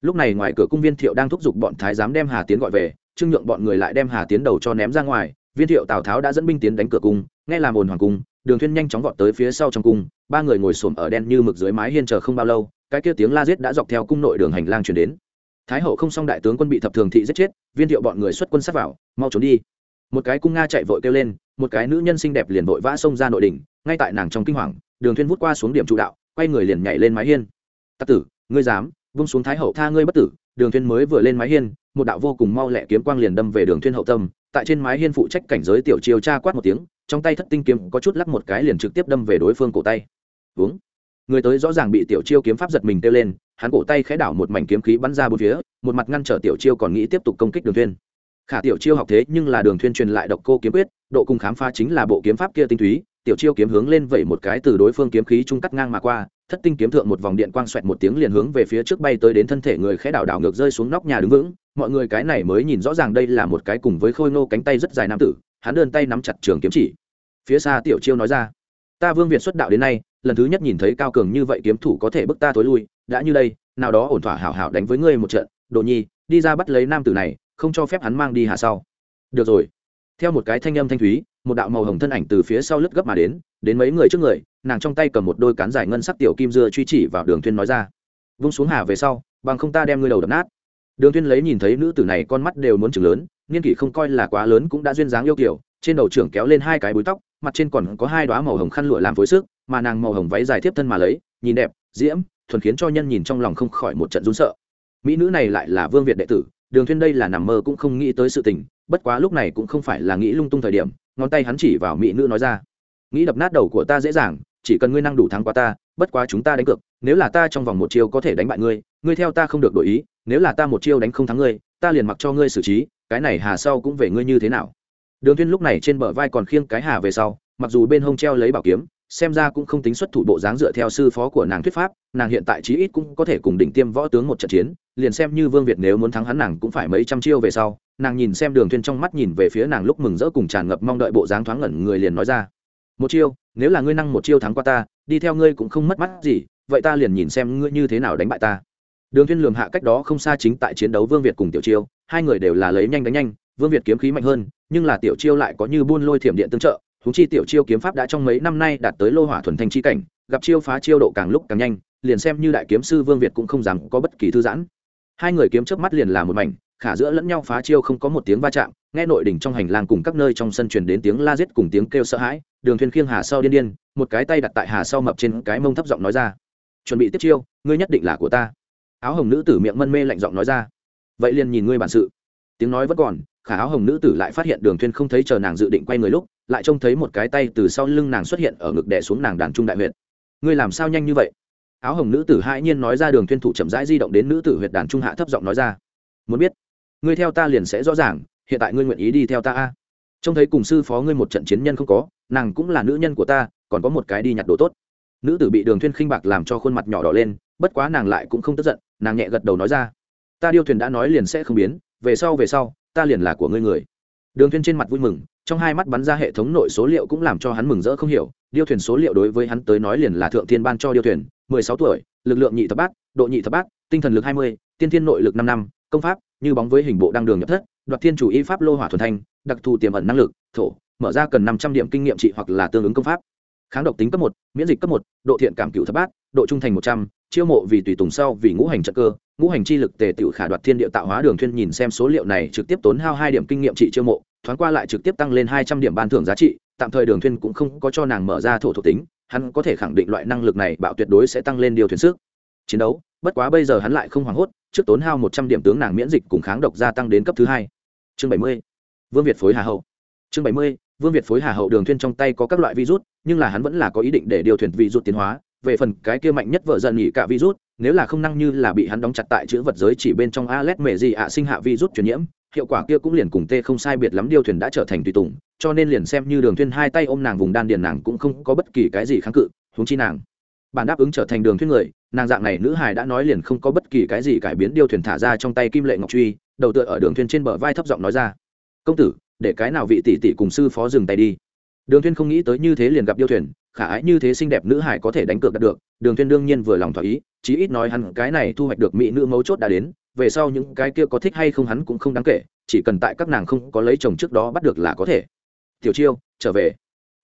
Lúc này ngoài cửa cung viên thiệu đang thúc giục bọn thái giám đem hà tiến gọi về, trương nhượng bọn người lại đem hà tiến đầu cho ném ra ngoài. Viên thiệu tào tháo đã dẫn binh tiến đánh cửa cung, nghe làm ồn hoàng cung đường thuyên nhanh chóng vọt tới phía sau trong cung, ba người ngồi xổm ở đen như mực dưới mái hiên chờ không bao lâu, cái kia tiếng la giết đã dọc theo cung nội đường hành lang truyền đến. Thái hậu không xong đại tướng quân bị thập thường thị giết chết, viên thiệu bọn người xuất quân sát vào, mau trốn đi. Một cái cung nga chạy vội kêu lên, một cái nữ nhân xinh đẹp liền vội vã xông ra nội đình ngay tại nàng trong kinh hoàng, đường thuyên vút qua xuống điểm trụ đạo, quay người liền nhảy lên mái hiên. Tặc tử, ngươi dám, vung xuống thái hậu tha ngươi bất tử. Đường thuyên mới vừa lên mái hiên, một đạo vô cùng mau lẹ kiếm quang liền đâm về đường thuyên hậu tâm tại trên mái hiên phụ trách cảnh giới tiểu chiêu tra quát một tiếng, trong tay thất tinh kiếm có chút lắc một cái liền trực tiếp đâm về đối phương cổ tay. Uống người tới rõ ràng bị tiểu chiêu kiếm pháp giật mình tiêu lên, hắn cổ tay khẽ đảo một mảnh kiếm khí bắn ra bốn phía, một mặt ngăn trở tiểu chiêu còn nghĩ tiếp tục công kích đường thuyên khả tiểu chiêu học thế nhưng là đường thuyên truyền lại độc cô kiếm quyết, độ cùng khám phá chính là bộ kiếm pháp kia tinh túy, tiểu chiêu kiếm hướng lên vẩy một cái từ đối phương kiếm khí trung cắt ngang mà qua, thất tinh kiếm thượng một vòng điện quang xoẹt một tiếng liền hướng về phía trước bay tới đến thân thể người khẽ đảo đảo ngược rơi xuống nóc nhà đứng vững mọi người cái này mới nhìn rõ ràng đây là một cái cùng với khôi ngô cánh tay rất dài nam tử, hắn đơn tay nắm chặt trường kiếm chỉ. Phía xa tiểu chiêu nói ra, ta vương việt xuất đạo đến nay, lần thứ nhất nhìn thấy cao cường như vậy kiếm thủ có thể bức ta tối lui, đã như đây, nào đó ổn thỏa hảo hảo đánh với ngươi một trận, đồ nhi, đi ra bắt lấy nam tử này, không cho phép hắn mang đi hạ sau. Được rồi. Theo một cái thanh âm thanh thúy, một đạo màu hồng thân ảnh từ phía sau lướt gấp mà đến đến mấy người trước người, nàng trong tay cầm một đôi cán dài ngân sắc tiểu kim dưa truy chỉ vào đường thuyên nói ra, vung xuống hà về sau, bằng không ta đem ngươi đầu đập nát đường thuyên lấy nhìn thấy nữ tử này con mắt đều muốn chừng lớn, niên kỷ không coi là quá lớn cũng đã duyên dáng yêu kiều, trên đầu trưởng kéo lên hai cái búi tóc, mặt trên còn có hai đóa màu hồng khăn lụa làm phối sức, mà nàng màu hồng váy dài tiếp thân mà lấy, nhìn đẹp, diễm, thuần khiến cho nhân nhìn trong lòng không khỏi một trận run sợ. Mỹ nữ này lại là vương việt đệ tử, đường thuyên đây là nằm mơ cũng không nghĩ tới sự tình, bất quá lúc này cũng không phải là nghĩ lung tung thời điểm, ngón tay hắn chỉ vào mỹ nữ nói ra, nghĩ đập nát đầu của ta dễ dàng, chỉ cần ngươi năng đủ thắng qua ta, bất quá chúng ta đánh cược, nếu là ta trong vòng một chiêu có thể đánh bại ngươi ngươi theo ta không được đổi ý nếu là ta một chiêu đánh không thắng ngươi, ta liền mặc cho ngươi xử trí, cái này hà sau cũng về ngươi như thế nào? Đường Thiên lúc này trên bờ vai còn khiêng cái hà về sau, mặc dù bên hông treo lấy bảo kiếm, xem ra cũng không tính xuất thủ bộ dáng dựa theo sư phó của nàng thuyết pháp, nàng hiện tại chí ít cũng có thể cùng đỉnh tiêm võ tướng một trận chiến, liền xem như vương việt nếu muốn thắng hắn nàng cũng phải mấy trăm chiêu về sau, nàng nhìn xem đường thuyên trong mắt nhìn về phía nàng lúc mừng rỡ cùng tràn ngập mong đợi bộ dáng thoáng ngẩn người liền nói ra, một chiêu, nếu là ngươi năng một chiêu thắng qua ta, đi theo ngươi cũng không mất mắt gì, vậy ta liền nhìn xem ngươi như thế nào đánh bại ta đường Thiên lường hạ cách đó không xa chính tại chiến đấu vương việt cùng tiểu chiêu, hai người đều là lấy nhanh đánh nhanh, vương việt kiếm khí mạnh hơn, nhưng là tiểu chiêu lại có như buôn lôi thiểm điện tương trợ húng chi tiểu chiêu kiếm pháp đã trong mấy năm nay đạt tới lô hỏa thuần thanh chi cảnh, gặp chiêu phá chiêu độ càng lúc càng nhanh, liền xem như đại kiếm sư vương việt cũng không dám có bất kỳ thư giãn. Hai người kiếm trước mắt liền là một mảnh, khả giữa lẫn nhau phá chiêu không có một tiếng va chạm, nghe nội đỉnh trong hành lang cùng các nơi trong sân truyền đến tiếng la giết cùng tiếng kêu sợ hãi, đường thuyền khiêng hà sau điên điên, một cái tay đặt tại hà sau mập trên cái mông thấp giọng nói ra, chuẩn bị tiếp chiêu, ngươi nhất định là của ta áo hồng nữ tử miệng mân mê lạnh giọng nói ra. Vậy liền nhìn ngươi bản sự. Tiếng nói vẫn còn, khả áo hồng nữ tử lại phát hiện đường thuyên không thấy chờ nàng dự định quay người lúc, lại trông thấy một cái tay từ sau lưng nàng xuất hiện ở ngực đè xuống nàng đàn trung đại huyệt. Ngươi làm sao nhanh như vậy? Áo hồng nữ tử hãi nhiên nói ra đường thuyên thủ chậm rãi di động đến nữ tử huyệt đàn trung hạ thấp giọng nói ra. Muốn biết, ngươi theo ta liền sẽ rõ ràng, hiện tại ngươi nguyện ý đi theo ta a? Trông thấy cùng sư phó ngươi một trận chiến nhân không có, nàng cũng là nữ nhân của ta, còn có một cái đi nhặt đồ tốt. Nữ tử bị đường thuyên khinh bạc làm cho khuôn mặt nhỏ đỏ lên, bất quá nàng lại cũng không tức giận nàng nhẹ gật đầu nói ra, ta điêu thuyền đã nói liền sẽ không biến, về sau về sau, ta liền là của ngươi người. Đường thuyền trên mặt vui mừng, trong hai mắt bắn ra hệ thống nội số liệu cũng làm cho hắn mừng rỡ không hiểu, điêu thuyền số liệu đối với hắn tới nói liền là thượng thiên ban cho điêu thuyền, mười sáu tuổi, lực lượng nhị thập bát, độ nhị thập bát, tinh thần lực hai mươi, tiên thiên nội lực năm năm, công pháp, như bóng với hình bộ đăng đường nhập thất, đoạt thiên chủ y pháp lô hỏa thuần thanh, đặc thù tiềm ẩn năng lực, thổ, mở ra cần năm trăm điểm kinh nghiệm trị hoặc là tương ứng công pháp. Kháng độc tính cấp một, miễn dịch cấp một, độ thiện cảm cựu thập bát, độ trung thành một trăm chiêu mộ vì tùy tùng sau vì ngũ hành trận cơ, ngũ hành chi lực tề tự khả đoạt thiên địa tạo hóa đường thuyên nhìn xem số liệu này trực tiếp tốn hao hai điểm kinh nghiệm trị chiêu mộ, thoáng qua lại trực tiếp tăng lên hai trăm điểm ban thưởng giá trị, tạm thời đường thuyên cũng không có cho nàng mở ra thổ thuộc tính, hắn có thể khẳng định loại năng lực này bạo tuyệt đối sẽ tăng lên điều thuyền sức. Chiến đấu, bất quá bây giờ hắn lại không hoảng hốt, trước tốn hao một trăm điểm tướng nàng miễn dịch cùng kháng độc gia tăng đến cấp thứ hai. Chương bảy mươi, vương việt phối hà hậu. Chương bảy mươi, vương việt phối hà hậu đường thuyên trong tay có các loại virus, nhưng là hắn vẫn là có ý định để điều thuyền virus tiến hóa về phần cái kia mạnh nhất vợ dần nhị cả virus, nếu là không năng như là bị hắn đóng chặt tại chữ vật giới chỉ bên trong alet mệ gì ạ à, sinh hạ virus truyền nhiễm, hiệu quả kia cũng liền cùng tê không sai biệt lắm, điều thuyền đã trở thành tùy tùng, cho nên liền xem như đường thuyên hai tay ôm nàng vùng đan điền nàng cũng không có bất kỳ cái gì kháng cự, huống chi nàng. Bản đáp ứng trở thành đường thuyên người, nàng dạng này nữ hài đã nói liền không có bất kỳ cái gì cải biến, điều thuyền thả ra trong tay kim lệ ngọc truy, đầu tựa ở đường thuyền trên bờ vai thấp giọng nói ra, công tử, để cái nào vị tỷ tỷ cùng sư phó dừng tay đi đường thuyên không nghĩ tới như thế liền gặp điêu thuyền, khả ái như thế xinh đẹp nữ hải có thể đánh cược đạt được, đường thuyên đương nhiên vừa lòng thỏa ý, chí ít nói hắn cái này thu hoạch được mỹ nữ mấu chốt đã đến, về sau những cái kia có thích hay không hắn cũng không đáng kể, chỉ cần tại các nàng không có lấy chồng trước đó bắt được là có thể. Tiểu chiêu, trở về.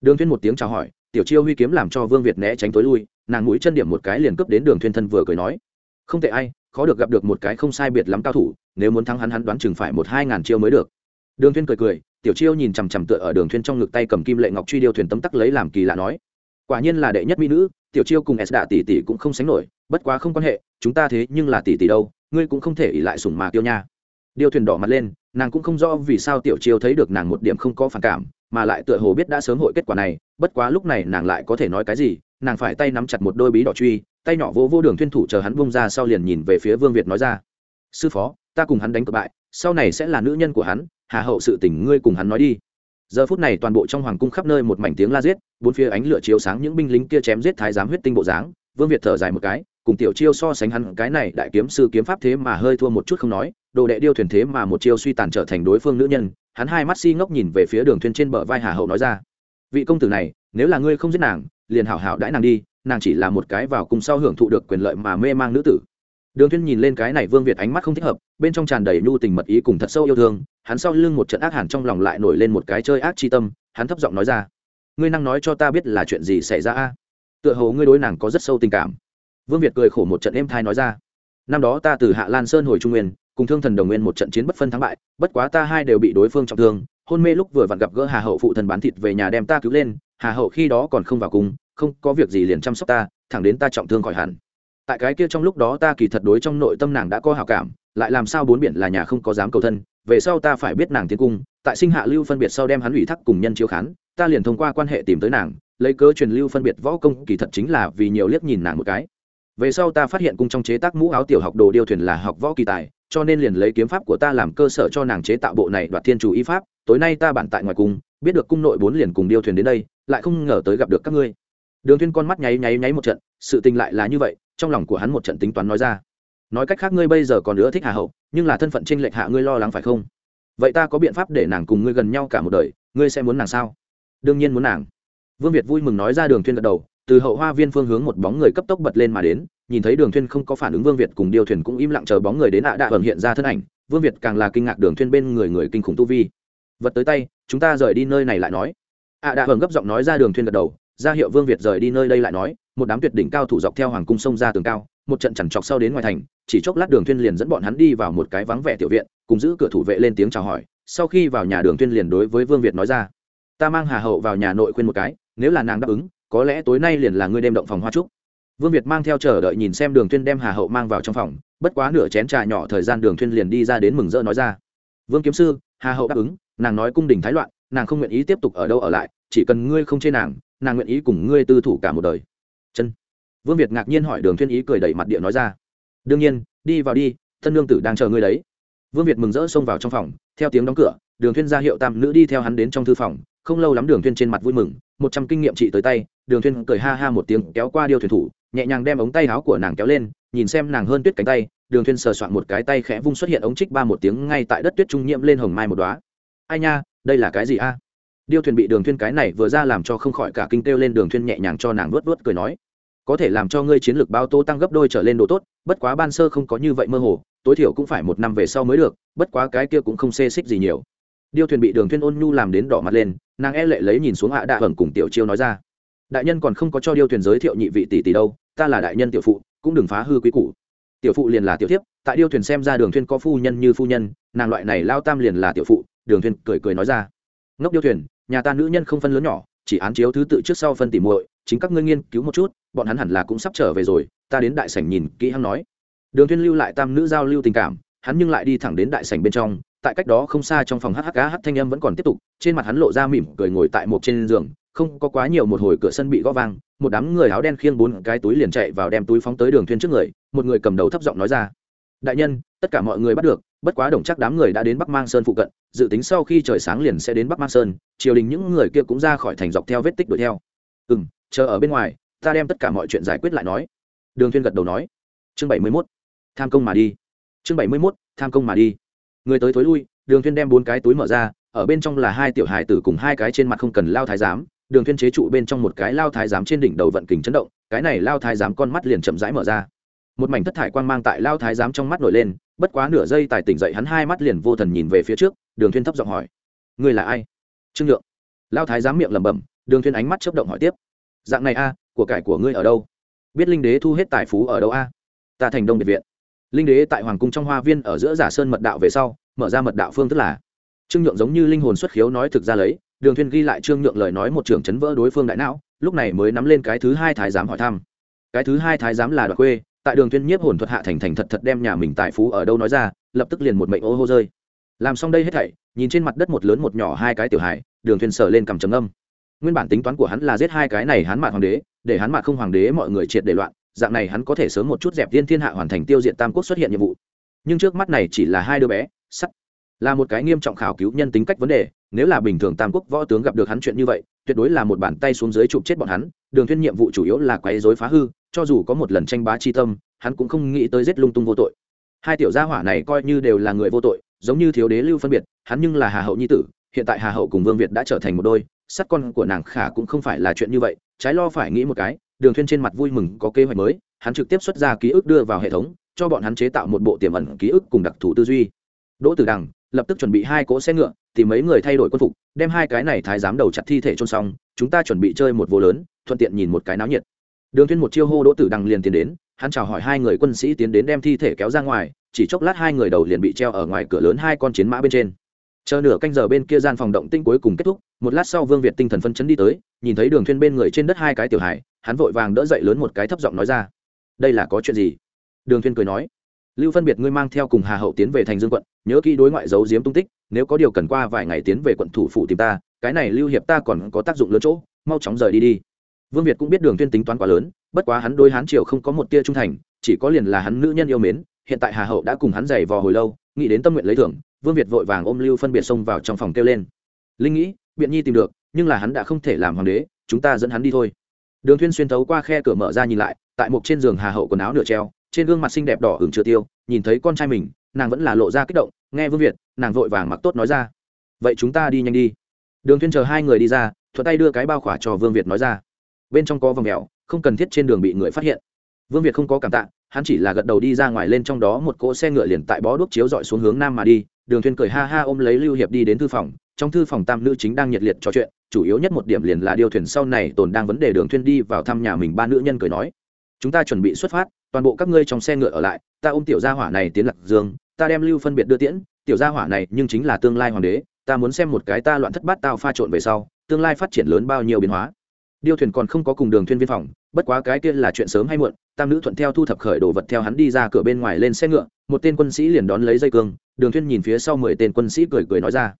Đường thuyên một tiếng chào hỏi, tiểu chiêu huy kiếm làm cho vương việt né tránh tối lui, nàng mũi chân điểm một cái liền cướp đến đường thuyên thân vừa cười nói. Không tệ ai, khó được gặp được một cái không sai biệt lắm cao thủ, nếu muốn thắng hắn hắn đoán chừng phải một hai ngàn chiêu mới được. Đường thuyên cười cười tiểu chiêu nhìn chằm chằm tựa ở đường thuyên trong ngực tay cầm kim lệ ngọc truy điêu thuyền tấm tắc lấy làm kỳ lạ nói, quả nhiên là đệ nhất mỹ nữ, tiểu chiêu cùng s đạ tỷ tỷ cũng không sánh nổi, bất quá không quan hệ, chúng ta thế nhưng là tỷ tỷ đâu, ngươi cũng không thể ỉ lại sủng mà tiêu nha. Điêu thuyền đỏ mặt lên, nàng cũng không rõ vì sao tiểu chiêu thấy được nàng một điểm không có phản cảm, mà lại tựa hồ biết đã sớm hội kết quả này, bất quá lúc này nàng lại có thể nói cái gì, nàng phải tay nắm chặt một đôi bí đỏ truy, tay nhỏ vô vô đường thuyên thủ chờ hắn bung ra sau liền nhìn về phía vương việt nói ra, sư phó, ta cùng hắn đánh cược bại, sau này sẽ là nữ nhân của hắn hà hậu sự tình ngươi cùng hắn nói đi. Giờ phút này toàn bộ trong hoàng cung khắp nơi một mảnh tiếng la giết, bốn phía ánh lửa chiếu sáng những binh lính kia chém giết thái giám huyết tinh bộ dáng, vương việt thở dài một cái, cùng tiểu chiêu so sánh hắn, cái này đại kiếm sư kiếm pháp thế mà hơi thua một chút không nói, đồ đệ điêu thuyền thế mà một chiêu suy tàn trở thành đối phương nữ nhân, hắn hai mắt si ngốc nhìn về phía đường thuyền trên bờ vai hà hậu nói ra. Vị công tử này, nếu là ngươi không giết nàng, liền hảo hảo đãi nàng đi, nàng chỉ là một cái vào cùng sau hưởng thụ được quyền lợi mà mê mang nữ tử. Đường thuyên nhìn lên cái này vương việt ánh mắt không thích hợp, bên trong tràn đầy nhu tình mật ý cùng thật sâu yêu thương hắn sau lưng một trận ác hẳn trong lòng lại nổi lên một cái chơi ác chi tâm, hắn thấp giọng nói ra, ngươi năng nói cho ta biết là chuyện gì xảy ra a? Tựa hồ ngươi đối nàng có rất sâu tình cảm. Vương việt cười khổ một trận êm thai nói ra, năm đó ta từ hạ lan sơn hồi trung nguyên, cùng thương thần đồng nguyên một trận chiến bất phân thắng bại, bất quá ta hai đều bị đối phương trọng thương, hôn mê lúc vừa vặn gặp gỡ hà hậu phụ thần bán thịt về nhà đem ta cứu lên, hà hậu khi đó còn không vào cung không có việc gì liền chăm sóc ta, thẳng đến ta trọng thương khỏi hẳn. Tại cái kia trong lúc đó ta kỳ thật đối trong nội tâm nàng đã có hào cảm, lại làm sao bốn biển là nhà không có dám cầu thân về sau ta phải biết nàng tiến cung, tại sinh hạ lưu phân biệt sau đem hắn ủy thác cùng nhân chiếu khán, ta liền thông qua quan hệ tìm tới nàng, lấy cớ truyền lưu phân biệt võ công, kỳ thật chính là vì nhiều liếc nhìn nàng một cái. Về sau ta phát hiện cung trong chế tác mũ áo tiểu học đồ điêu thuyền là học võ kỳ tài, cho nên liền lấy kiếm pháp của ta làm cơ sở cho nàng chế tạo bộ này đoạt thiên chủ y pháp, tối nay ta bản tại ngoài cung, biết được cung nội bốn liền cùng điêu thuyền đến đây, lại không ngờ tới gặp được các ngươi. Đường Thiên con mắt nháy nháy nháy một trận, sự tình lại là như vậy, trong lòng của hắn một trận tính toán nói ra nói cách khác ngươi bây giờ còn nữa thích hà hậu, nhưng là thân phận tranh lệch hạ ngươi lo lắng phải không? Vậy ta có biện pháp để nàng cùng ngươi gần nhau cả một đời, ngươi sẽ muốn nàng sao? Đương nhiên muốn nàng. Vương việt vui mừng nói ra đường thuyên gật đầu, từ hậu hoa viên phương hướng một bóng người cấp tốc bật lên mà đến, nhìn thấy đường thuyên không có phản ứng vương việt cùng điều thuyền cũng im lặng chờ bóng người đến ạ à đạ hiện ra thân ảnh, vương việt càng là kinh ngạc đường thuyên bên người người kinh khủng tu vi. Vật tới tay, chúng ta rời đi nơi này lại nói. ạ à đạ gấp giọng nói ra đường thuyên gật đầu, ra hiệu vương việt rời đi nơi đây lại nói, một đám tuyệt đỉnh cao thủ dọc theo hoàng cung sông ra tường cao một trận chằn chọc sau đến ngoài thành, chỉ chốc lát đường thuyên liền dẫn bọn hắn đi vào một cái vắng vẻ tiểu viện, cùng giữ cửa thủ vệ lên tiếng chào hỏi. Sau khi vào nhà đường thuyên liền đối với vương việt nói ra, ta mang hà hậu vào nhà nội khuyên một cái, nếu là nàng đáp ứng, có lẽ tối nay liền là ngươi đêm động phòng hoa trúc. Vương việt mang theo chờ đợi nhìn xem đường thuyên đem hà hậu mang vào trong phòng, bất quá nửa chén trà nhỏ thời gian đường thuyên liền đi ra đến mừng rỡ nói ra, vương kiếm sư, hà hậu đáp ứng, nàng nói cung đình thái loạn, nàng không nguyện ý tiếp tục ở đâu ở lại, chỉ cần ngươi không chê nàng nàng nguyện ý cùng ngươi tư thủ cả một đời vương việt ngạc nhiên hỏi đường thuyên ý cười đẩy mặt địa nói ra. Đương nhiên, đi vào đi, thân nương tử đang chờ ngươi đấy. Vương việt mừng rỡ xông vào trong phòng, theo tiếng đóng cửa, đường thuyên ra hiệu tam nữ đi theo hắn đến trong thư phòng, không lâu lắm đường thuyên trên mặt vui mừng, một trăm kinh nghiệm trị tới tay, đường thuyên cười ha ha một tiếng kéo qua điêu thuyền thủ, nhẹ nhàng đem ống tay áo của nàng kéo lên, nhìn xem nàng hơn tuyết cánh tay, đường thuyên sờ soạn một cái tay khẽ vung xuất hiện ống trích ba một tiếng ngay tại đất tuyết trung nhiễm lên hồng mai một đóa. Ai nha, đây là cái gì a? Điêu thuyền bị đường thuyên cái này vừa ra làm cho không khỏi cả kinh kêu lên, đường thuyên nhẹ nhàng cho nàng nuốt nuốt cười nói có thể làm cho ngươi chiến lược bao tô tăng gấp đôi trở lên độ tốt, bất quá ban sơ không có như vậy mơ hồ, tối thiểu cũng phải một năm về sau mới được, bất quá cái kia cũng không xê xích gì nhiều. Điêu thuyền bị đường thuyên ôn nhu làm đến đỏ mặt lên, nàng e lệ lấy nhìn xuống hạ đạ hưởng cùng tiểu chiêu nói ra. Đại nhân còn không có cho điêu thuyền giới thiệu nhị vị tỷ tỷ đâu, ta là đại nhân tiểu phụ, cũng đừng phá hư quý củ. Tiểu phụ liền là tiểu thiếp, tại điêu thuyền xem ra đường thuyên có phu nhân như phu nhân, nàng loại này lao tam liền là tiểu phụ, đường thuyên cười cười nói ra. Ngốc điêu thuyền, nhà ta nữ nhân không phân lớn nhỏ, chỉ án chiếu thứ tự trước sau phân tỉ muội chính các ngươi nghiên cứu một chút, bọn hắn hẳn là cũng sắp trở về rồi, ta đến đại sảnh nhìn kỹ hắn nói. Đường thiên lưu lại tam nữ giao lưu tình cảm, hắn nhưng lại đi thẳng đến đại sảnh bên trong, tại cách đó không xa trong phòng hắc hắc thanh âm vẫn còn tiếp tục, trên mặt hắn lộ ra mỉm cười ngồi tại một trên giường, không có quá nhiều một hồi cửa sân bị gõ vang, một đám người áo đen khiêng bốn cái túi liền chạy vào đem túi phóng tới đường thuyên trước người, một người cầm đầu thấp giọng nói ra, đại nhân, tất cả mọi người bắt được, bất quá đồng chắc đám người đã đến bắc mang sơn phụ cận, dự tính sau khi trời sáng liền sẽ đến bắc mang sơn, triều đình những người kia cũng ra khỏi thành dọc theo vết tích đuổi theo. Ừ chờ ở bên ngoài, ta đem tất cả mọi chuyện giải quyết lại nói. Đường Thiên gật đầu nói. Chương bảy mươi 71. tham công mà đi. Chương bảy mươi 71. tham công mà đi. Người tới thối lui, đường Thiên đem bốn cái túi mở ra, ở bên trong là hai tiểu hài tử cùng hai cái trên mặt không cần lao thái giám. Đường Thiên chế trụ bên trong một cái lao thái giám trên đỉnh đầu vận kình chấn động, cái này lao thái giám con mắt liền chậm rãi mở ra. Một mảnh thất thải quang mang tại lao thái giám trong mắt nổi lên, bất quá nửa giây tài tỉnh dậy hắn hai mắt liền vô thần nhìn về phía trước, đường Thiên thấp giọng hỏi. Ngươi là ai? Trương nhượng. Lao thái giám miệng lẩm bẩm, đường Thiên ánh mắt chớp động hỏi tiếp dạng này a, của cải của ngươi ở đâu? Biết linh đế thu hết tài phú ở đâu a? Ta thành đông biệt viện. Linh đế tại hoàng cung trong hoa viên ở giữa giả sơn mật đạo về sau, mở ra mật đạo phương tức là trương nhượng giống như linh hồn xuất khiếu nói thực ra lấy, đường thuyên ghi lại trương nhượng lời nói một trưởng chấn vỡ đối phương đại não, lúc này mới nắm lên cái thứ hai thái giám hỏi thăm. Cái thứ hai thái giám là đoạt quê, tại đường thuyên nhiếp hồn thuật hạ thành thành thật thật đem nhà mình tài phú ở đâu nói ra, lập tức liền một mệnh ô hô rơi. Làm xong đây hết thảy, nhìn trên mặt đất một lớn một nhỏ hai cái tiểu hải đường thuyên sờ lên cầm trầm âm nguyên bản tính toán của hắn là giết hai cái này hắn mạn hoàng đế, để hắn mạn không hoàng đế mọi người triệt để loạn, dạng này hắn có thể sớm một chút dẹp viên thiên hạ hoàn thành tiêu diệt tam quốc xuất hiện nhiệm vụ. Nhưng trước mắt này chỉ là hai đứa bé, sắt, là một cái nghiêm trọng khảo cứu nhân tính cách vấn đề, nếu là bình thường tam quốc võ tướng gặp được hắn chuyện như vậy, tuyệt đối là một bàn tay xuống dưới chụp chết bọn hắn, đường thuyên nhiệm vụ chủ yếu là quấy rối phá hư, cho dù có một lần tranh bá chi tâm, hắn cũng không nghĩ tới giết lung tung vô tội. Hai tiểu gia hỏa này coi như đều là người vô tội, giống như thiếu đế lưu phân biệt, hắn nhưng là hà hậu nhi tử, hiện tại hà hậu cùng vương việt đã trở thành một đôi sắt con của nàng khả cũng không phải là chuyện như vậy, trái lo phải nghĩ một cái, đường thuyên trên mặt vui mừng có kế hoạch mới, hắn trực tiếp xuất ra ký ức đưa vào hệ thống, cho bọn hắn chế tạo một bộ tiềm ẩn ký ức cùng đặc thù tư duy. Đỗ tử đằng lập tức chuẩn bị hai cỗ xe ngựa thì mấy người thay đổi quân phục, đem hai cái này thái giám đầu chặt thi thể chôn xong, chúng ta chuẩn bị chơi một vô lớn, thuận tiện nhìn một cái náo nhiệt. Đường thuyên một chiêu hô đỗ tử đằng liền tiến đến, hắn chào hỏi hai người quân sĩ tiến đến đem thi thể kéo ra ngoài, chỉ chốc lát hai người đầu liền bị treo ở ngoài cửa lớn hai con chiến mã bên trên chờ nửa canh giờ bên kia gian phòng động tinh cuối cùng kết thúc, một lát sau vương việt tinh thần phân chấn đi tới, nhìn thấy đường thuyên bên người trên đất hai cái tiểu hải hắn vội vàng đỡ dậy lớn một cái thấp giọng nói ra, đây là có chuyện gì? Đường thuyên cười nói, lưu phân biệt ngươi mang theo cùng hà hậu tiến về thành dương quận, nhớ kỹ đối ngoại giấu giếm tung tích, nếu có điều cần qua vài ngày tiến về quận thủ phủ tìm ta, cái này lưu hiệp ta còn có tác dụng lớn chỗ, mau chóng rời đi đi. Vương việt cũng biết đường thuyên tính toán quá lớn, bất quá hắn đối hán triều không có một tia trung thành, chỉ có liền là hắn nữ nhân yêu mến, hiện tại hà hậu đã cùng hắn giày vò hồi lâu, nghĩ đến tâm nguyện lấy thưởng vương việt vội vàng ôm lưu phân biệt xông vào trong phòng kêu lên. Linh nghĩ, biện nhi tìm được, nhưng là hắn đã không thể làm hoàng đế, chúng ta dẫn hắn đi thôi. Đường thuyên xuyên thấu qua khe cửa mở ra nhìn lại, tại một trên giường hà hậu quần áo nửa treo, trên gương mặt xinh đẹp đỏ hưởng chưa tiêu, nhìn thấy con trai mình, nàng vẫn là lộ ra kích động, nghe vương việt, nàng vội vàng mặc tốt nói ra. Vậy chúng ta đi nhanh đi. Đường thuyên chờ hai người đi ra, thuận tay đưa cái bao khỏa cho vương việt nói ra. Bên trong có vòng mèo, không cần thiết trên đường bị người phát hiện. Vương việt không có cảm tạ hắn chỉ là gật đầu đi ra ngoài lên trong đó một cỗ xe ngựa liền tại bó đuốc chiếu dọi xuống hướng nam mà đi, đường thuyên cười ha ha ôm lấy lưu hiệp đi đến thư phòng, trong thư phòng tam nữ chính đang nhiệt liệt trò chuyện, chủ yếu nhất một điểm liền là điều thuyền sau này tồn đang vấn đề đường thuyên đi vào thăm nhà mình ba nữ nhân cười nói, chúng ta chuẩn bị xuất phát, toàn bộ các ngươi trong xe ngựa ở lại, ta ôm tiểu gia hỏa này tiến lạc dương, ta đem lưu phân biệt đưa tiễn, tiểu gia hỏa này nhưng chính là tương lai hoàng đế, ta muốn xem một cái ta loạn thất bát tao pha trộn về sau, tương lai phát triển lớn bao nhiêu biến hóa. Điêu thuyền còn không có cùng đường thuyên viên phòng bất quá cái kia là chuyện sớm hay muộn, tam nữ thuận theo thu thập khởi đồ vật theo hắn đi ra cửa bên ngoài lên xe ngựa, một tên quân sĩ liền đón lấy dây cương, đường thuyên nhìn phía sau mười tên quân sĩ cười cười nói ra.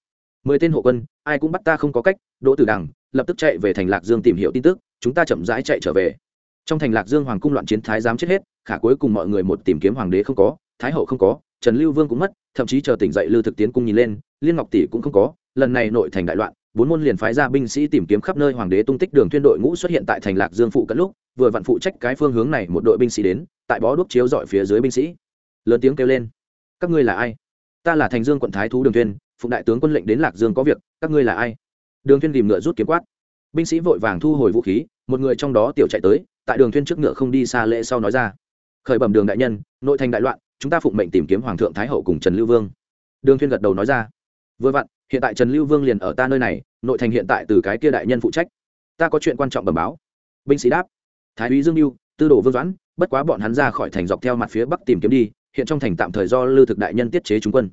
Mười tên hộ quân, ai cũng bắt ta không có cách, đỗ tử đằng, lập tức chạy về thành lạc dương tìm hiểu tin tức, chúng ta chậm rãi chạy trở về. Trong thành lạc dương hoàng cung loạn chiến thái giám chết hết, khả cuối cùng mọi người một tìm kiếm hoàng đế không có, thái hậu không có, trần lưu vương cũng mất, thậm chí chờ tỉnh dậy lưu thực tiến cung nhìn lên, liên ngọc tỷ cũng không có, lần này nội thành đại loạn, bốn môn liền phái ra binh sĩ tìm kiếm khắp nơi hoàng đế tung tích đường thuyên đội ngũ xuất hiện tại thành lạc dương phụ cận lúc vừa vặn phụ trách cái phương hướng này một đội binh sĩ đến, tại bó đuốc chiếu dọi phía dưới binh sĩ. Lớn tiếng kêu lên, các ngươi là ai? Ta là thành dương quận thái thú đường thuyên phụng đại tướng quân lệnh đến lạc dương có việc, các ngươi là ai? Đường thuyên tìm ngựa rút kiếm quát. Binh sĩ vội vàng thu hồi vũ khí, một người trong đó tiểu chạy tới, tại đường thuyên trước ngựa không đi xa lễ sau nói ra, khởi bẩm đường đại nhân, nội thành đại loạn, chúng ta phụng mệnh tìm kiếm hoàng thượng thái hậu cùng trần lưu vương. Đường thuyên gật đầu nói ra, vừa vặn, hiện tại trần lưu vương liền ở ta nơi này, nội thành hiện tại từ cái kia đại nhân phụ trách. Ta có chuyện quan trọng bẩm báo. Binh sĩ đáp thái úy dương lưu tư đồ vương doãn, bất quá bọn hắn ra khỏi thành dọc theo mặt phía bắc tìm kiếm đi, hiện trong thành tạm thời do lưu thực đại nhân tiết chế chúng quân.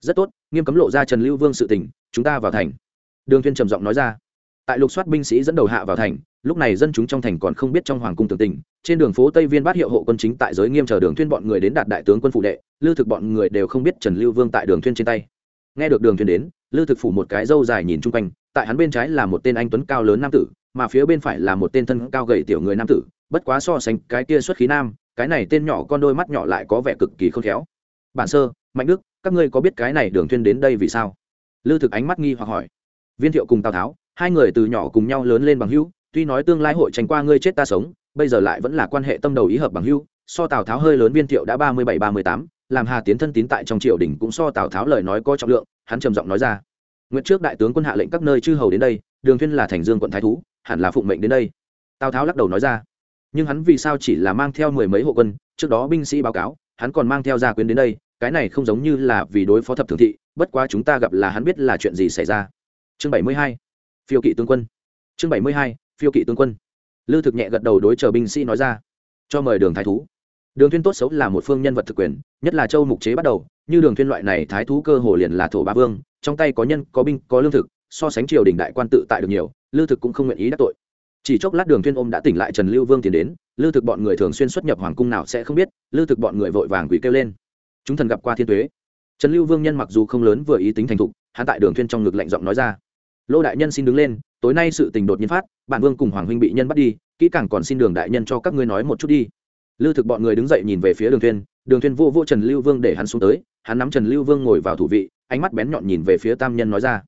Rất tốt, nghiêm cấm lộ ra trần lưu vương sự tình, chúng ta vào thành. Đường Thiên trầm giọng nói ra. Tại lục soát binh sĩ dẫn đầu hạ vào thành, lúc này dân chúng trong thành còn không biết trong hoàng cung tường tình, trên đường phố tây viên bát hiệu hộ quân chính tại giới nghiêm chờ đường thuyên bọn người đến đạt đại tướng quân phụ đệ lưu thực bọn người đều không biết trần lưu vương tại đường thuyên trên tay. Nghe được đường thuyên đến lưu thực phủ một cái râu dài nhìn chung quanh, tại hắn bên trái là một tên anh tuấn cao lớn nam tử mà phía bên phải là một tên thân cao gầy tiểu người nam tử, bất quá so sánh cái kia xuất khí nam, cái này tên nhỏ con đôi mắt nhỏ lại có vẻ cực kỳ khôn khéo. Bản sơ, mạnh đức, các ngươi có biết cái này đường thuyên đến đây vì sao? Lưu thực ánh mắt nghi hoặc hỏi. Viên thiệu cùng tào tháo, hai người từ nhỏ cùng nhau lớn lên bằng hữu, tuy nói tương lai hội tranh qua ngươi chết ta sống, bây giờ lại vẫn là quan hệ tâm đầu ý hợp bằng hữu, so tào tháo hơi lớn viên thiệu đã ba mươi bảy, ba mươi tám, làm hà tiến thân tín tại trong triều đình cũng so tào tháo lời nói có trọng lượng, hắn trầm giọng nói ra. Nguyện trước đại tướng quân hạ lệnh các nơi chư hầu đến đây, đường Thiên là thành dương quận thái thú hẳn là phụng mệnh đến đây. Tào tháo lắc đầu nói ra. Nhưng hắn vì sao chỉ là mang theo mười mấy hộ quân, trước đó binh sĩ báo cáo, hắn còn mang theo gia quyến đến đây, cái này không giống như là vì đối phó thập thường thị, bất quá chúng ta gặp là hắn biết là chuyện gì xảy ra. Chương bảy mươi hai, phiêu kỵ tướng quân. Chương bảy mươi hai, phiêu kỵ tướng quân. Lư thực nhẹ gật đầu đối chờ binh sĩ nói ra. Cho mời đường thái thú. Đường thuyên tốt xấu là một phương nhân vật thực quyền, nhất là châu mục chế bắt đầu, như đường thuyên loại này thái thú cơ hồ liền là thổ ba vương, trong tay có nhân, có binh, có lương thực so sánh triều đình đại quan tự tại được nhiều, lư thực cũng không nguyện ý đắc tội. Chỉ chốc lát đường thuyên ôm đã tỉnh lại trần lưu vương tiến đến, lư thực bọn người thường xuyên xuất nhập hoàng cung nào sẽ không biết, lư thực bọn người vội vàng quỳ kêu lên. Chúng thần gặp qua thiên tuế. Trần lưu vương nhân mặc dù không lớn vừa ý tính thành thục, hắn tại đường thuyên trong ngực lạnh giọng nói ra. Lô đại nhân xin đứng lên, tối nay sự tình đột nhiên phát bản vương cùng hoàng huynh bị nhân bắt đi, kỹ càng còn xin đường đại nhân cho các ngươi nói một chút đi. Lư thực bọn người đứng dậy nhìn về phía đường thuyên đường thuyên vô vô trần lưu vương để hắn xuống tới, hắn nắm trần lưu vương ngồi vào thủ vị, ánh mắt bén nhọn nhìn về phía tam nhân nói ra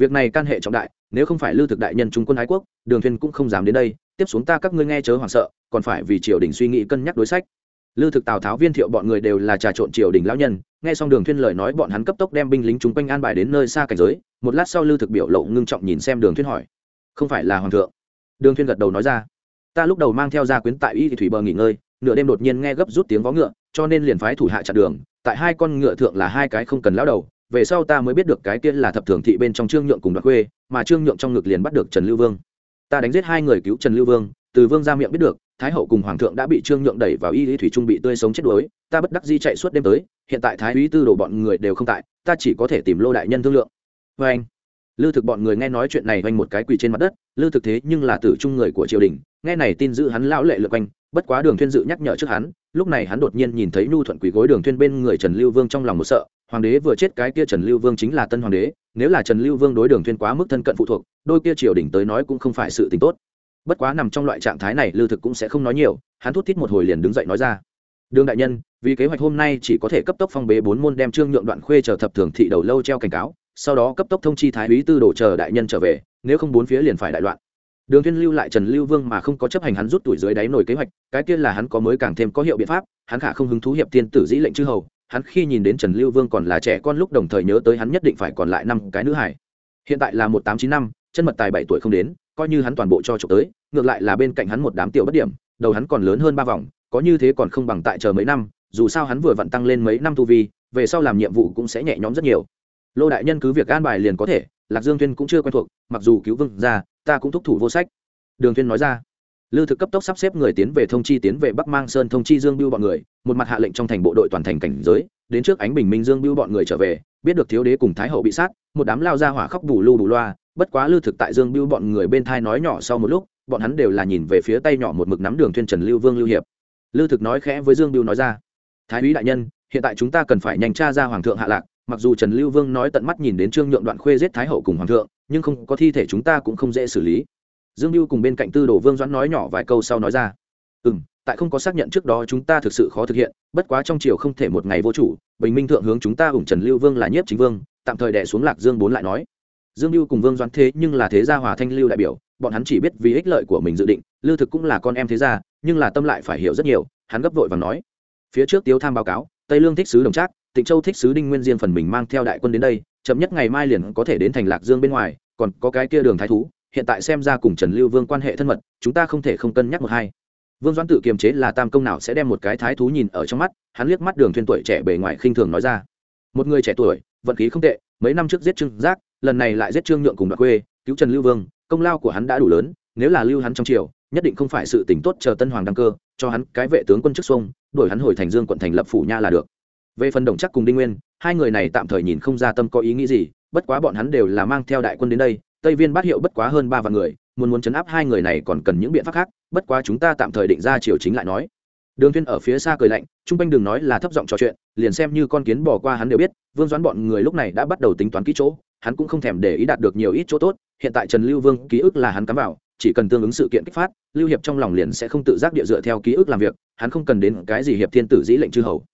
việc này can hệ trọng đại, nếu không phải Lưu thực đại nhân trung quân ái quốc, đường thuyên cũng không dám đến đây. Tiếp xuống ta các ngươi nghe chớ hoảng sợ, còn phải vì triều đình suy nghĩ cân nhắc đối sách. Lưu thực, tào tháo, viên thiệu bọn người đều là trà trộn triều đình lão nhân, nghe xong đường thuyên lời nói bọn hắn cấp tốc đem binh lính chúng quanh an bài đến nơi xa cảnh giới. Một lát sau Lưu thực biểu lộ ngưng trọng nhìn xem đường thuyên hỏi, không phải là hoàng thượng? Đường thuyên gật đầu nói ra, ta lúc đầu mang theo gia quyến tại y thủy bờ nghỉ ngơi, nửa đêm đột nhiên nghe gấp rút tiếng vó ngựa, cho nên liền phái thủ hạ chặn đường. Tại hai con ngựa thượng là hai cái không cần lão đầu về sau ta mới biết được cái kia là thập thường thị bên trong trương nhượng cùng đoạt khuê, mà trương nhượng trong ngực liền bắt được trần lưu vương. Ta đánh giết hai người cứu trần lưu vương, từ vương ra miệng biết được, thái hậu cùng hoàng thượng đã bị trương nhượng đẩy vào y lý thủy trung bị tươi sống chết đuối, ta bất đắc di chạy suốt đêm tới, hiện tại thái úy tư đồ bọn người đều không tại, ta chỉ có thể tìm lô đại nhân thương lượng. Vê anh lư thực bọn người nghe nói chuyện này oanh một cái quỳ trên mặt đất, lư thực thế nhưng là tử trung người của triều đình, nghe này tin giữ hắn lão lệ lượt quanh, bất quá đường thuyên dự nhắc nhở trước hắn, lúc này hắn đột nhiên nhìn thấy nhu thuận quỳ gối đường thuyên bên người trần lưu vương trong lòng một sợ, hoàng đế vừa chết cái kia trần lưu vương chính là tân hoàng đế, nếu là trần lưu vương đối đường thuyên quá mức thân cận phụ thuộc, đôi kia triều đình tới nói cũng không phải sự tình tốt. Bất quá nằm trong loại trạng thái này lưu thực cũng sẽ không nói nhiều, hắn thút thít một hồi liền đứng dậy nói ra. Đường đại nhân, vì kế hoạch hôm nay chỉ có thể cấp tốc phong bế bốn môn đem trương nhượng đoạn khuê chờ thập thường thị đầu lâu treo cảnh cáo sau đó cấp tốc thông chi thái úy tư đồ chờ đại nhân trở về, nếu không bốn phía liền phải đại loạn. Đường thiên lưu lại trần lưu vương mà không có chấp hành hắn rút tuổi dưới đáy nổi kế hoạch, cái kia là hắn có mới càng thêm có hiệu biện pháp, hắn khả không hứng thú hiệp tiên tử dĩ lệnh chư hầu, hắn khi nhìn đến trần lưu vương còn là trẻ con lúc đồng thời nhớ tới hắn nhất định phải còn lại năm cái nữ hải. Hiện tại là một tám chín năm, chân mật tài bảy tuổi không đến, coi như hắn toàn bộ cho trộm tới, ngược lại là bên cạnh hắn một đám tiểu bất điểm, đầu hắn còn lớn hơn ba vòng, có như thế còn không bằng tại chờ mấy năm, dù sao hắn vừa vặn tăng lên mấy năm tu vi, về sau làm nhiệm vụ cũng sẽ nhẹ nhõm rất nhiều lô đại nhân cứ việc an bài liền có thể lạc dương tuyên cũng chưa quen thuộc mặc dù cứu vương ra ta cũng thúc thủ vô sách. Đường tuyên nói ra. Lưu thực cấp tốc sắp xếp người tiến về thông chi tiến về Bắc Mang Sơn thông chi Dương Biêu bọn người, một mặt hạ lệnh trong thành bộ đội toàn thành cảnh giới, đến trước ánh bình minh Dương Biêu bọn người trở về, biết được thiếu đế cùng thái hậu bị sát, một đám lao ra hỏa khóc bù lu bù loa, bất quá Lưu thực tại Dương Biêu bọn người bên thai nói nhỏ sau một lúc, bọn hắn đều là nhìn về phía tay nhỏ một mực nắm đường thuyên Trần Lưu Vương Lưu hiệp. Lưu thực nói khẽ với Dương Biêu nói ra: "Thái úy đại nhân, hiện tại chúng ta cần phải nhanh tra ra hoàng thượng hạ lạc, mặc dù Trần Lưu Vương nói tận mắt nhìn đến Trương Nhượng đoạn khuê giết thái hậu cùng hoàng thượng, nhưng không có thi thể chúng ta cũng không dễ xử lý." dương mưu cùng bên cạnh tư đồ vương doãn nói nhỏ vài câu sau nói ra ừ m tại không có xác nhận trước đó chúng ta thực sự khó thực hiện bất quá trong triều không thể một ngày vô chủ bình minh thượng hướng chúng ta ủng trần lưu vương là nhiếp chính vương tạm thời đẻ xuống lạc dương bốn lại nói dương lưu cùng vương doãn thế nhưng là thế gia hòa thanh lưu đại biểu bọn hắn chỉ biết vì ích lợi của mình dự định lưu thực cũng là con em thế gia nhưng là tâm lại phải hiểu rất nhiều hắn gấp vội và nói phía trước tiếu tham báo cáo tây lương thích sứ đồng trác tịnh châu thích sứ đinh nguyên diên phần mình mang theo đại quân đến đây chậm nhất ngày mai liền có thể đến thành lạc dương bên ngoài còn có cái kia đường thái thú hiện tại xem ra cùng trần lưu vương quan hệ thân mật chúng ta không thể không cân nhắc một hai. Vương doãn tự kiềm chế là tam công nào sẽ đem một cái thái thú nhìn ở trong mắt hắn liếc mắt đường thuyên tuổi trẻ bề ngoài khinh thường nói ra. Một người trẻ tuổi vận khí không tệ mấy năm trước giết trương giác lần này lại giết trương nhượng cùng đoạn quê cứu trần lưu vương công lao của hắn đã đủ lớn nếu là lưu hắn trong triều nhất định không phải sự tình tốt chờ tân hoàng đăng cơ cho hắn cái vệ tướng quân chức xung, đổi hắn hồi thành dương quận thành lập phủ nha là được về phần đồng chắc cùng đinh nguyên, hai người này tạm thời nhìn không ra tâm có ý nghĩ gì, bất quá bọn hắn đều là mang theo đại quân đến đây, tây viên bát hiệu bất quá hơn ba vạn người, muốn muốn chấn áp hai người này còn cần những biện pháp khác, bất quá chúng ta tạm thời định ra triều chính lại nói. Đường thiên ở phía xa cười lạnh trung quanh đừng nói là thấp giọng trò chuyện, liền xem như con kiến bỏ qua hắn đều biết, vương doãn bọn người lúc này đã bắt đầu tính toán kỹ chỗ, hắn cũng không thèm để ý đạt được nhiều ít chỗ tốt, hiện tại trần lưu vương ký ức là hắn cắm vào, chỉ cần tương ứng sự kiện kích phát, lưu hiệp trong lòng liền sẽ không tự giác địa dựa theo ký ức làm việc, hắn không cần đến cái gì hiệp thiên tử dĩ lệnh chư hầu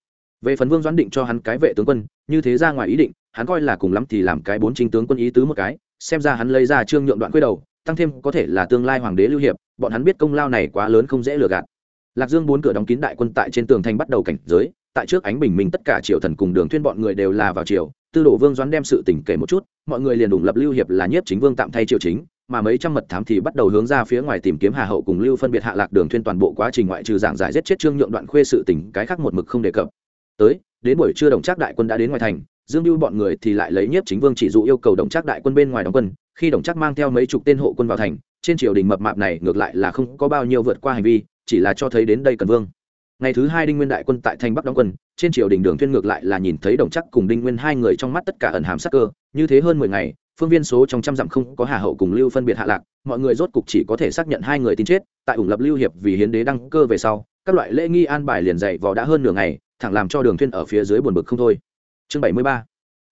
về phần vương doãn định cho hắn cái vệ tướng quân, như thế ra ngoài ý định, hắn coi là cùng lắm thì làm cái bốn chính tướng quân ý tứ một cái, xem ra hắn lấy ra trương nhượng đoạn quê đầu, tăng thêm có thể là tương lai hoàng đế lưu hiệp, bọn hắn biết công lao này quá lớn không dễ lừa gạt. Lạc dương bốn cửa đóng kín đại quân tại trên tường thành bắt đầu cảnh giới, tại trước ánh bình minh tất cả triều thần cùng đường thuyên bọn người đều là vào triều, tư đồ vương doãn đem sự tình kể một chút, mọi người liền đủng lập lưu hiệp là nhiếp chính vương tạm thay triều chính, mà mấy trăm mật thám thì bắt đầu hướng ra phía ngoài tìm kiếm hà hậu cùng lưu phân biệt hạ lạc đường thuyên toàn bộ quá trình ngoại trừ giảng giải giết chết trương nhượng đoạn khuê sự tình, cái khác một mực không đề cập tới, đến buổi trưa đồng trác đại quân đã đến ngoài thành, dương lưu bọn người thì lại lấy nhiếp chính vương chỉ dụ yêu cầu đồng trác đại quân bên ngoài đóng quân, khi đồng trác mang theo mấy chục tên hộ quân vào thành, trên triều đình mập mạp này ngược lại là không có bao nhiêu vượt qua hành vi, chỉ là cho thấy đến đây cần vương. Ngày thứ hai đinh nguyên đại quân tại thành bắc đóng quân, trên triều đình đường thiên ngược lại là nhìn thấy đồng chắc cùng đinh nguyên hai người trong mắt tất cả ẩn hàm sắc cơ, như thế hơn mười ngày, phương viên số trong trăm dặm không có hà hậu cùng lưu phân biệt hạ lạc, mọi người rốt cục chỉ có thể xác nhận hai người tin chết, tại ủng lập lưu hiệp vì hiến đế đăng cơ về sau, các loại lễ nghi an bài liền dậy vò đã hơn nửa ngày thẳng làm cho đường thuyên ở phía dưới buồn bực không thôi. Chương bảy mươi ba,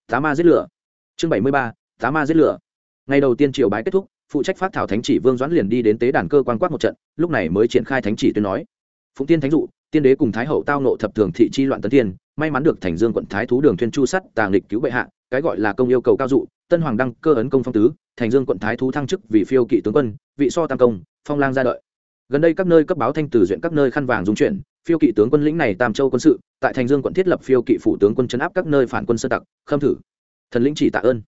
tá ma giết lửa. Chương bảy mươi ba, tá ma giết lửa. Ngày đầu tiên triều bái kết thúc, phụ trách phát thảo thánh chỉ vương doãn liền đi đến tế đàn cơ quan quát một trận, lúc này mới triển khai thánh chỉ tuyên nói. Phụng tiên thánh dụ, tiên đế cùng thái hậu tao nộ thập thường thị chi loạn tấn tiên, may mắn được thành dương quận thái thú đường thuyên chu sắt tàng lịch cứu bệ hạ, cái gọi là công yêu cầu cao dụ, tân hoàng đăng cơ ấn công phong tứ, thành dương quận thái thú thăng chức vì phiêu kỵ tướng quân, vị so tam công, phong lang ra đợi. Gần đây các nơi cấp báo thanh từ duyện các nơi khăn vàng dung chuyển phiêu kỵ tướng quân lĩnh này tam châu quân sự, tại thành dương quận thiết lập phiêu kỵ phủ tướng quân chấn áp các nơi phản quân sơ tặc, khâm thử. Thần lĩnh chỉ tạ ơn.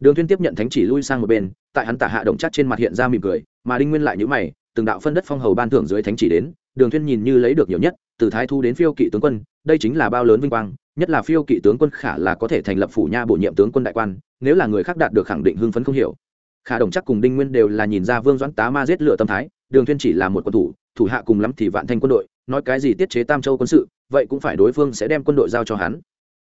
Đường thuyên tiếp nhận thánh chỉ lui sang một bên, tại hắn tả hạ động chắc trên mặt hiện ra mỉm cười, mà đinh nguyên lại nhíu mày, từng đạo phân đất phong hầu ban thưởng dưới thánh chỉ đến, đường thuyên nhìn như lấy được nhiều nhất, từ thái thu đến phiêu kỵ tướng quân, đây chính là bao lớn vinh quang, nhất là phiêu kỵ tướng quân khả là có thể thành lập phủ nha bổ nhiệm tướng quân đại quan, nếu là người khác đạt được khẳng định hưng phấn không hiểu. Khả đồng chắc cùng đinh nguyên đều là nhìn ra vương doãn tá ma giết lửa tâm thái, đường thuyên chỉ là một quân thủ thủ hạ cùng lắm thì vạn thanh quân đội nói cái gì tiết chế tam châu quân sự, vậy cũng phải đối phương sẽ đem quân đội giao cho hắn.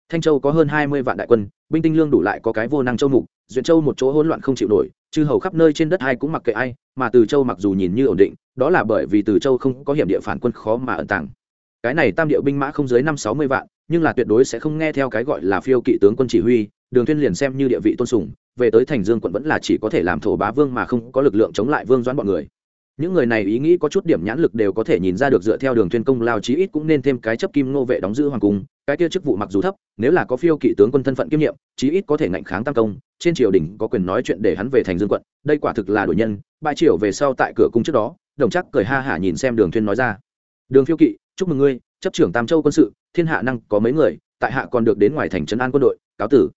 Thanh châu có hơn hai mươi vạn đại quân, binh tinh lương đủ lại có cái vô năng châu mục, duyện châu một chỗ hỗn loạn không chịu nổi, chư hầu khắp nơi trên đất ai cũng mặc kệ ai, mà từ châu mặc dù nhìn như ổn định, đó là bởi vì từ châu không có hiểm địa phản quân khó mà ẩn tàng. Cái này tam điệu binh mã không dưới năm sáu mươi vạn, nhưng là tuyệt đối sẽ không nghe theo cái gọi là phiêu kỵ tướng quân chỉ huy, đường thuyên liền xem như địa vị tôn sùng, về tới thành dương quận vẫn là chỉ có thể làm thổ bá vương mà không có lực lượng chống lại vương doãn bọn người những người này ý nghĩ có chút điểm nhãn lực đều có thể nhìn ra được dựa theo đường thuyên công lao chí ít cũng nên thêm cái chấp kim nô vệ đóng giữ hoàng cung. Cái kia chức vụ mặc dù thấp, nếu là có phiêu kỵ tướng quân thân phận kiêm nhiệm, chí ít có thể ngạnh kháng tam công. Trên triều đình có quyền nói chuyện để hắn về thành dương quận, đây quả thực là đổi nhân. Bại triều về sau tại cửa cung trước đó, đồng chắc cười ha hả nhìn xem đường thuyên nói ra. Đường phiêu kỵ, chúc mừng ngươi, chấp trưởng tam châu quân sự, thiên hạ năng có mấy người, tại hạ còn được đến ngoài thành trấn an quân đội, cáo tử.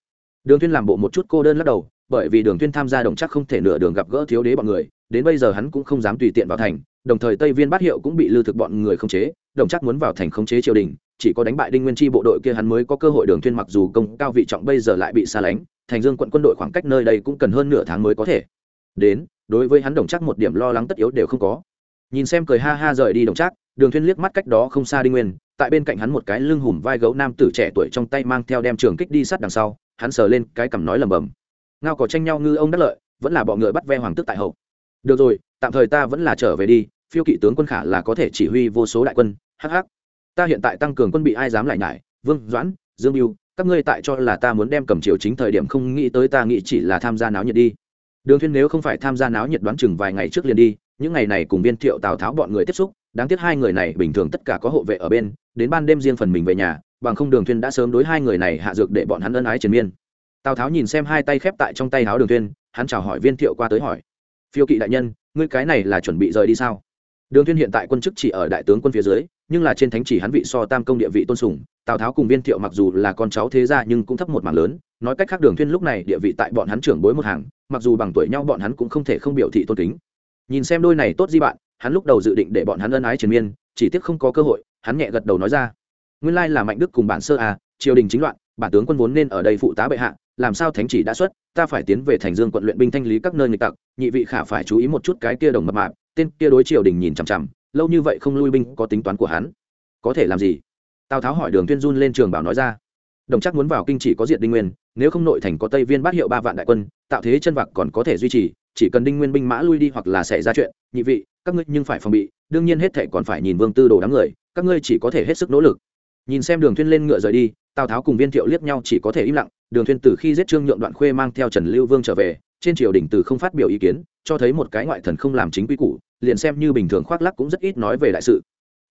Đường thuyên làm bộ một chút cô đơn lắc đầu, bởi vì đường thuyên tham gia đồng chắc không thể nửa đường gặp gỡ thiếu đế bọn người đến bây giờ hắn cũng không dám tùy tiện vào thành, đồng thời tây viên bát hiệu cũng bị lưu thực bọn người khống chế, đồng chắc muốn vào thành khống chế triều đình, chỉ có đánh bại đinh nguyên chi bộ đội kia hắn mới có cơ hội đường thuyên mặc dù công cao vị trọng bây giờ lại bị xa lánh, thành dương quận quân đội khoảng cách nơi đây cũng cần hơn nửa tháng mới có thể. Đến, đối với hắn đồng chắc một điểm lo lắng tất yếu đều không có. Nhìn xem cười ha ha rời đi đồng chắc, đường thuyên liếc mắt cách đó không xa đinh nguyên, tại bên cạnh hắn một cái lưng hùm vai gấu nam tử trẻ tuổi trong tay mang theo đem trường kích đi sát đằng sau, hắn sờ lên cái cằm nói lẩm bẩm. Ngao cỏ tranh nhau ngư ông đắc lợi, vẫn là bọ ngựa bắt ve hoàng tước tại hậu được rồi, tạm thời ta vẫn là trở về đi, phiêu kỵ tướng quân khả là có thể chỉ huy vô số đại quân hh ta hiện tại tăng cường quân bị ai dám lại nhải? Vương, doãn, dương mưu các ngươi tại cho là ta muốn đem cầm triều chính thời điểm không nghĩ tới ta nghĩ chỉ là tham gia náo nhiệt đi. Đường thuyên nếu không phải tham gia náo nhiệt đoán chừng vài ngày trước liền đi, những ngày này cùng viên thiệu, tào tháo bọn người tiếp xúc, đáng tiếc hai người này bình thường tất cả có hộ vệ ở bên, đến ban đêm riêng phần mình về nhà, bằng không đường thuyên đã sớm đối hai người này hạ dược để bọn hắn ân ái triền miên. Tào tháo nhìn xem hai tay khép tại trong tay áo đường thuyên hắn chào hỏi viên thiệu qua tới hỏi phiêu kỵ đại nhân, ngươi cái này là chuẩn bị rời đi sao? Đường thuyên hiện tại quân chức chỉ ở đại tướng quân phía dưới, nhưng là trên thánh chỉ hắn vị so tam công địa vị tôn sùng, tào tháo cùng viên thiệu mặc dù là con cháu thế gia nhưng cũng thấp một mảng lớn, nói cách khác đường thuyên lúc này địa vị tại bọn hắn trưởng bối một hàng, mặc dù bằng tuổi nhau bọn hắn cũng không thể không biểu thị tôn kính. Nhìn xem đôi này tốt gì bạn, hắn lúc đầu dự định để bọn hắn ân ái triền miên, chỉ tiếc không có cơ hội, hắn nhẹ gật đầu nói ra. Nguyên lai là mạnh đức cùng bản sơ à triều đình chính loạn, bản tướng quân vốn nên ở đây phụ tá bệ hạ làm sao thánh chỉ đã xuất, ta phải tiến về thành dương quận luyện binh thanh lý các nơi nghịch tặc, nhị vị khả phải chú ý một chút cái kia đồng mập mạp, tên kia đối triều đình nhìn chằm chằm, lâu như vậy không lui binh có tính toán của hắn. Có thể làm gì? Tào tháo hỏi đường tuyên run lên trường bảo nói ra. Đồng chắc muốn vào kinh chỉ có diện đinh nguyên, nếu không nội thành có tây viên bát hiệu ba vạn đại quân, tạo thế chân vạc còn có thể duy trì, chỉ cần đinh nguyên binh mã lui đi hoặc là xảy ra chuyện, nhị vị, các ngươi nhưng phải phòng bị, đương nhiên hết thệ còn phải nhìn vương tư đồ đám người, các ngươi chỉ có thể hết sức nỗ lực. Nhìn xem đường thuyên lên ngựa rời đi tào tháo cùng viên thiệu liếc nhau chỉ có thể im lặng, đường thuyên từ khi giết trương nhượng đoạn khuê mang theo trần lưu vương trở về, trên triều đình từ không phát biểu ý kiến, cho thấy một cái ngoại thần không làm chính quy củ, liền xem như bình thường khoác lác cũng rất ít nói về đại sự.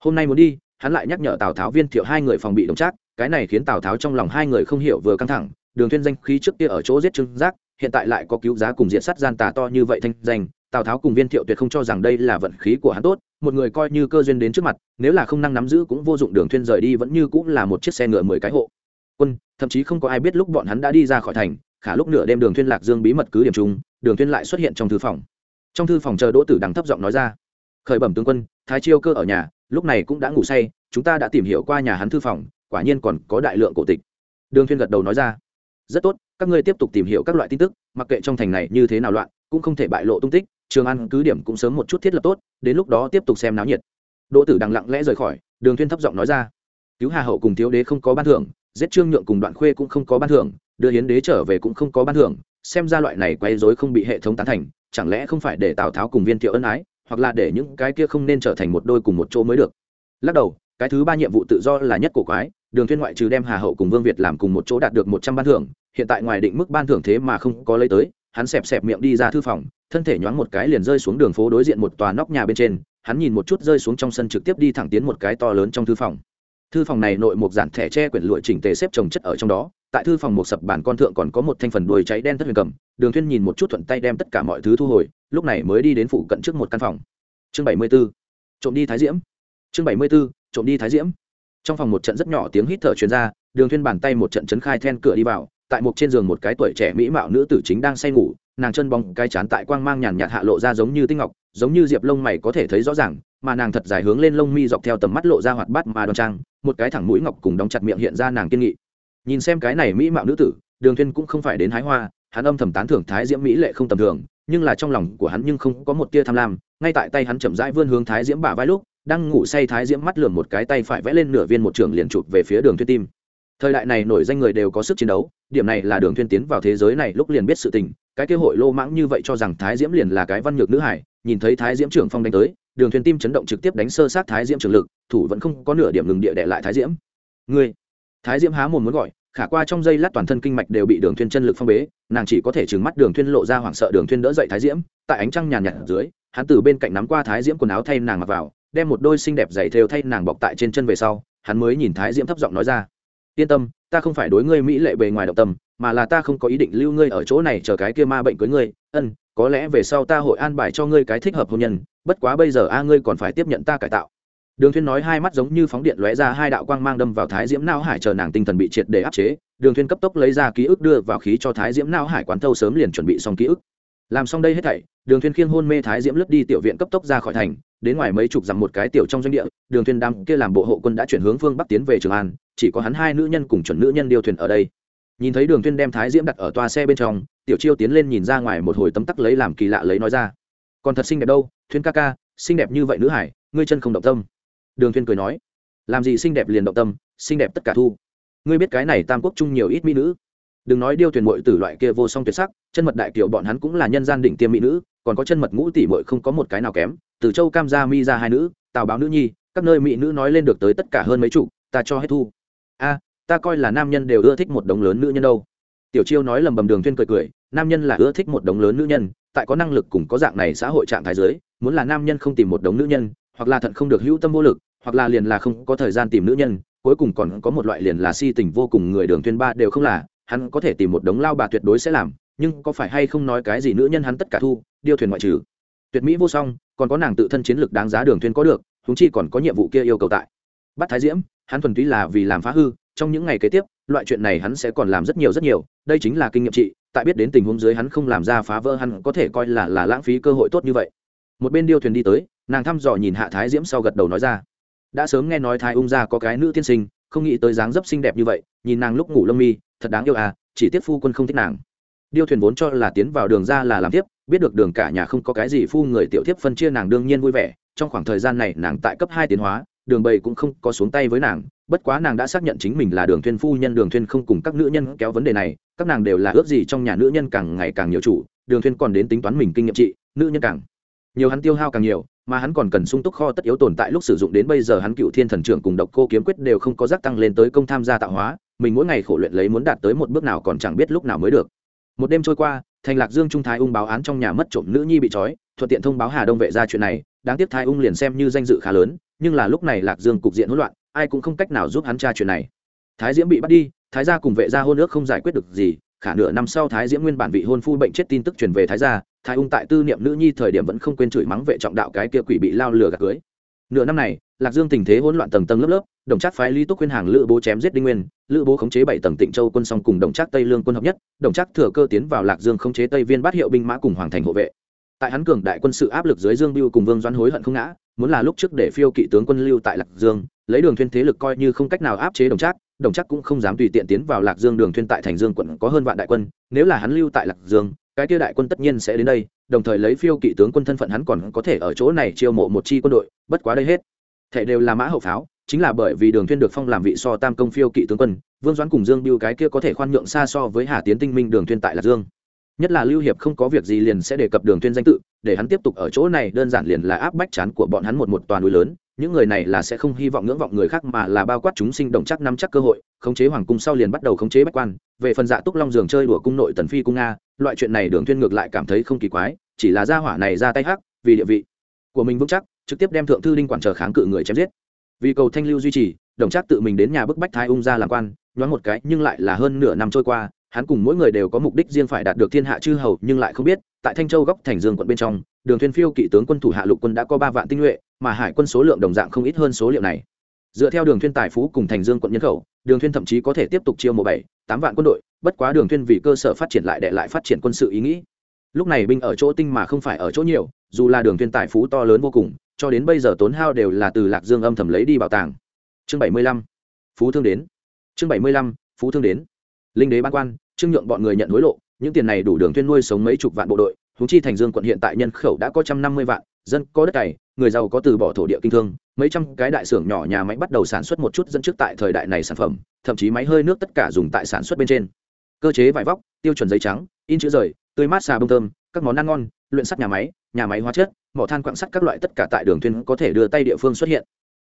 Hôm nay muốn đi, hắn lại nhắc nhở tào tháo viên thiệu hai người phòng bị đồng trác, cái này khiến tào tháo trong lòng hai người không hiểu vừa căng thẳng, đường thuyên danh khí trước kia ở chỗ giết trương giác, hiện tại lại có cứu giá cùng diện sát gian tà to như vậy thanh danh tào tháo cùng viên thiệu tuyệt không cho rằng đây là vận khí của hắn tốt, một người coi như cơ duyên đến trước mặt, nếu là không năng nắm giữ cũng vô dụng đường thuyên rời đi vẫn như cũng là một chiếc xe ngựa mười cái hộ. Quân, thậm chí không có ai biết lúc bọn hắn đã đi ra khỏi thành, khả lúc nửa đêm đường thuyên lạc dương bí mật cứ điểm trung đường thuyên lại xuất hiện trong thư phòng. Trong thư phòng chờ đỗ tử đằng thấp giọng nói ra, khởi bẩm tướng quân, thái chiêu cơ ở nhà, lúc này cũng đã ngủ say, chúng ta đã tìm hiểu qua nhà hắn thư phòng, quả nhiên còn có đại lượng cổ tịch. Đường thuyên gật đầu nói ra, rất tốt, các ngươi tiếp tục tìm hiểu các loại tin tức, mặc kệ trong thành này như thế nào loạn, cũng không thể bại lộ tung tích trường ăn cứ điểm cũng sớm một chút thiết lập tốt, đến lúc đó tiếp tục xem náo nhiệt. Đỗ tử đằng lặng lẽ rời khỏi, đường thuyên thấp giọng nói ra, cứu hà hậu cùng thiếu đế không có ban thưởng, giết trương nhượng cùng đoạn khuê cũng không có ban thưởng, đưa hiến đế trở về cũng không có ban thưởng, xem ra loại này quay rối không bị hệ thống tán thành, chẳng lẽ không phải để tào tháo cùng viên thiệu ân ái, hoặc là để những cái kia không nên trở thành một đôi cùng một chỗ mới được? Lắc đầu, cái thứ ba nhiệm vụ tự do là nhất cổ quái, đường thuyên ngoại trừ đem hà hậu cùng vương việt làm cùng một chỗ đạt được một trăm ban thưởng, hiện tại ngoài định mức ban thưởng thế mà không có lấy tới hắn xẹp xẹp miệng đi ra thư phòng, thân thể nhoáng một cái liền rơi xuống đường phố đối diện một tòa nóc nhà bên trên, hắn nhìn một chút rơi xuống trong sân trực tiếp đi thẳng tiến một cái to lớn trong thư phòng thư phòng này nội một dàn thẻ tre quyển lụa chỉnh tề xếp trồng chất ở trong đó, tại thư phòng một sập bản con thượng còn có một thanh phần đuôi cháy đen thất huyền cầm, đường thuyên nhìn một chút thuận tay đem tất cả mọi thứ thu hồi, lúc này mới đi đến phụ cận trước một căn phòng chương 74. trộm đi thái diễm chương 74. trộm đi thái diễm trong phòng một trận rất nhỏ tiếng hít thở truyền ra, đường thuyên bàn tay một trận chấn khai then cửa đi vào tại một trên giường một cái tuổi trẻ mỹ mạo nữ tử chính đang say ngủ, nàng chân bóng cái chán tại quang mang nhàn nhạt hạ lộ ra giống như tinh ngọc, giống như diệp lông mày có thể thấy rõ ràng, mà nàng thật dài hướng lên lông mi dọc theo tầm mắt lộ ra hoạt bát mà đoan trang, một cái thẳng mũi ngọc cùng đóng chặt miệng hiện ra nàng kiên nghị. Nhìn xem cái này mỹ mạo nữ tử, đường thuyên cũng không phải đến hái hoa, hắn âm thầm tán thưởng thái diễm mỹ lệ không tầm thường, nhưng là trong lòng của hắn nhưng không có một tia tham lam, ngay tại tay hắn chậm rãi vươn hướng thái diễm bả vai lúc, đang ngủ say thái diễm mắt lườm một cái tay phải vẽ lên nửa viên một trường liền chụp về phía đường thuyên tim thời đại này nổi danh người đều có sức chiến đấu, điểm này là đường thuyên tiến vào thế giới này lúc liền biết sự tình, cái kế hội lô mãng như vậy cho rằng thái diễm liền là cái văn nhược nữ hải, nhìn thấy thái diễm trưởng phong đánh tới, đường thuyền tim chấn động trực tiếp đánh sơ sát thái diễm trường lực, thủ vẫn không có nửa điểm ngừng địa đệ lại thái diễm. Ngươi, thái diễm há mồm muốn gọi, khả qua trong giây lát toàn thân kinh mạch đều bị đường thuyên chân lực phong bế, nàng chỉ có thể trừng mắt đường thuyên lộ ra hoảng sợ đường thuyên đỡ dậy thái diễm, tại ánh trăng nhàn nhạt ở dưới, hắn từ bên cạnh nắm qua thái diễm quần áo thay nàng mặc vào, đem một đôi xinh đẹp giày thêu thay nàng bọc tại trên chân về sau, hắn mới nhìn thái diễm thấp giọng nói ra yên tâm, ta không phải đối ngươi mỹ lệ bề ngoài động tâm, mà là ta không có ý định lưu ngươi ở chỗ này chờ cái kia ma bệnh cưới ngươi. Ân, có lẽ về sau ta hội an bài cho ngươi cái thích hợp hôn nhân, bất quá bây giờ a, ngươi còn phải tiếp nhận ta cải tạo. Đường thuyên nói hai mắt giống như phóng điện lóe ra hai đạo quang mang đâm vào thái diễm não hải chờ nàng tinh thần bị triệt để áp chế. Đường thuyên cấp tốc lấy ra ký ức đưa vào khí cho thái diễm não hải quán thâu sớm liền chuẩn bị xong ký ức. Làm xong đây hết thảy, đường thuyên khiêng hôn mê thái diễm lướt đi tiểu viện cấp tốc ra khỏi thành đến ngoài mấy chục dặm một cái tiểu trong doanh địa, đường thuyên đam kia làm bộ hộ quân đã chuyển hướng phương bắc tiến về trường an, chỉ có hắn hai nữ nhân cùng chuẩn nữ nhân điêu thuyền ở đây. Nhìn thấy đường thuyên đem thái diễm đặt ở toa xe bên trong, tiểu chiêu tiến lên nhìn ra ngoài một hồi tấm tắc lấy làm kỳ lạ lấy nói ra. Còn thật xinh đẹp đâu thuyên ca ca, xinh đẹp như vậy nữ hải, ngươi chân không động tâm. Đường thuyên cười nói. Làm gì xinh đẹp liền động tâm, xinh đẹp tất cả thu. Ngươi biết cái này tam quốc chung nhiều ít mỹ nữ. Đừng nói điêu thuyền muội tử loại kia vô song tuyệt sắc, chân mật đại tiểu bọn hắn cũng là nhân gian đỉnh tiêm mỹ nữ, còn có chân mật ngũ tỷ muội không có một cái nào kém từ châu cam gia mi ra hai nữ tào báo nữ nhi các nơi mỹ nữ nói lên được tới tất cả hơn mấy chục ta cho hết thu. A ta coi là nam nhân đều ưa thích một đống lớn nữ nhân đâu. Tiểu chiêu nói lầm bầm đường thuyên cười cười nam nhân là ưa thích một đống lớn nữ nhân tại có năng lực cùng có dạng này xã hội trạng thái dưới, muốn là nam nhân không tìm một đống nữ nhân hoặc là thận không được hữu tâm vô lực hoặc là liền là không có thời gian tìm nữ nhân cuối cùng còn có một loại liền là si tình vô cùng người đường Thuyên ba đều không là hắn có thể tìm một đống lao bà tuyệt đối sẽ làm nhưng có phải hay không nói cái gì nữ nhân hắn tất cả thu điêu thuyền ngoại trừ tuyệt mỹ vô song, còn có nàng tự thân chiến lược đáng giá đường thuyên có được chúng chi còn có nhiệm vụ kia yêu cầu tại. Bắt thái diễm, hắn thuần túy là vì làm phá hư, trong những ngày kế tiếp, loại chuyện này hắn sẽ còn làm rất nhiều rất nhiều, đây chính là kinh nghiệm trị, tại biết đến tình huống dưới hắn không làm ra phá vỡ, hắn có thể coi là là lãng phí cơ hội tốt như vậy. Một bên điêu thuyền đi tới, nàng thăm dò nhìn hạ thái diễm sau gật đầu nói ra. Đã sớm nghe nói thái ung gia có cái nữ tiên sinh, không nghĩ tới dáng dấp xinh đẹp như vậy, nhìn nàng lúc ngủ lông mi, thật đáng yêu à chỉ tiếc phu quân không thích nàng. Điêu thuyền vốn cho là tiến vào đường ra là làm tiếp biết được đường cả nhà không có cái gì phu người tiểu thiếp phân chia nàng đương nhiên vui vẻ, trong khoảng thời gian này nàng tại cấp hai tiến hóa, đường bầy cũng không có xuống tay với nàng, bất quá nàng đã xác nhận chính mình là đường thuyên phu nhân, đường thuyên không cùng các nữ nhân kéo vấn đề này, các nàng đều là ước gì trong nhà nữ nhân càng ngày càng nhiều chủ, đường thuyên còn đến tính toán mình kinh nghiệm trị, nữ nhân càng nhiều hắn tiêu hao càng nhiều, mà hắn còn cần sung túc kho tất yếu tồn tại lúc sử dụng đến bây giờ hắn cựu thiên thần trưởng cùng độc cô kiếm quyết đều không có giác tăng lên tới công tham gia tạo hóa, mình mỗi ngày khổ luyện lấy muốn đạt tới một bước nào còn chẳng biết lúc nào mới được. Một đêm trôi qua thành lạc dương trung thái ung báo án trong nhà mất trộm nữ nhi bị trói, thuận tiện thông báo hà đông vệ ra chuyện này, đáng tiếc thái ung liền xem như danh dự khá lớn, nhưng là lúc này lạc dương cục diện hỗn loạn, ai cũng không cách nào giúp hắn tra chuyện này. Thái diễm bị bắt đi, thái gia cùng vệ gia hôn ước không giải quyết được gì, khả nửa năm sau thái diễm nguyên bản vị hôn phu bệnh chết tin tức truyền về thái gia, thái ung tại tư niệm nữ nhi thời điểm vẫn không quên chửi mắng vệ trọng đạo cái kia quỷ bị lao lừa gạt cưới. Nửa năm này, lạc dương tình thế hỗn loạn tầng tầng lớp lớp đồng trác phái lý túc khuyên hàng lữ bố chém giết đinh nguyên, lữ bố khống chế bảy tầng tịnh châu quân song cùng đồng trác tây lương quân hợp nhất, đồng trác thừa cơ tiến vào lạc dương khống chế tây viên bắt hiệu binh mã cùng hoàng thành hộ vệ. Tại hắn cường đại quân sự áp lực dưới dương biêu cùng vương doãn hối hận không ngã, muốn là lúc trước để phiêu kỵ tướng quân lưu tại lạc dương, lấy đường thuyên thế lực coi như không cách nào áp chế đồng trác đồng trác cũng không dám tùy tiện tiến vào lạc dương đường thuyên tại thành dương quận có hơn vạn đại quân, nếu là hắn lưu tại lạc dương, cái kia đại quân tất nhiên sẽ đến đây, đồng thời lấy phiêu kỵ tướng quân thân phận hắn còn có thể ở chỗ này chiêu mộ một chi quân đội, bất quá đây hết. Thể đều là mã hậu pháo chính là bởi vì đường thuyên được phong làm vị so tam công phiêu kỵ tướng quân, vương doãn cùng dương biêu cái kia có thể khoan nhượng xa so với hà tiến tinh minh đường thuyên tại lạc dương. Nhất là lưu hiệp không có việc gì liền sẽ đề cập đường thuyên danh tự, để hắn tiếp tục ở chỗ này đơn giản liền là áp bách chán của bọn hắn một một toàn núi lớn, những người này là sẽ không hy vọng ngưỡng vọng người khác mà là bao quát chúng sinh động chắc nắm chắc cơ hội, khống chế hoàng cung sau liền bắt đầu khống chế bách quan. Về phần dạ túc long giường chơi đùa cung nội tần phi cung nga, loại chuyện này đường thuyên ngược lại cảm thấy không kỳ quái, chỉ là gia hỏa này ra tay hắc, vì địa vị của mình vững chắc, trực tiếp đem thượng thư đinh quản chờ kháng cự người chém giết vì cầu thanh lưu duy trì, đồng trác tự mình đến nhà bức bách thái ung ra làm quan, nhoáng một cái, nhưng lại là hơn nửa năm trôi qua, hắn cùng mỗi người đều có mục đích riêng phải đạt được thiên hạ chư hầu, nhưng lại không biết, tại thanh châu góc thành dương quận bên trong, đường thuyên phiêu kỵ tướng quân thủ hạ lục quân đã có ba vạn tinh nhuệ, mà hải quân số lượng đồng dạng không ít hơn số liệu này. Dựa theo đường thuyên tài phú cùng thành dương quận nhân khẩu, đường thuyên thậm chí có thể tiếp tục chiêu một bảy, tám vạn quân đội, bất quá đường thuyên vì cơ sở phát triển lại để lại phát triển quân sự ý nghĩ. Lúc này binh ở chỗ tinh mà không phải ở chỗ nhiều, dù là đường thuyên tài phú to lớn vô cùng cho đến bây giờ tốn hao đều là từ lạc dương âm thầm lấy đi bảo tàng. Chương bảy mươi lăm, phú thương đến. Chương bảy mươi lăm, phú thương đến. Linh đế ban quan, trương nhượng bọn người nhận hối lộ, những tiền này đủ đường thuyên nuôi sống mấy chục vạn bộ đội húng chi thành dương quận hiện tại nhân khẩu đã có trăm năm mươi vạn, dân có đất cày, người giàu có từ bỏ thổ địa kinh thương, mấy trăm cái đại xưởng nhỏ nhà máy bắt đầu sản xuất một chút dẫn trước tại thời đại này sản phẩm, thậm chí máy hơi nước tất cả dùng tại sản xuất bên trên. Cơ chế vải vóc, tiêu chuẩn giấy trắng, in chữ rời, tươi mát xà bông thơm, các món ăn ngon, luyện sắt nhà máy nhà máy hóa chất, mỏ than quặng sắt các loại tất cả tại đường thuyên có thể đưa tay địa phương xuất hiện.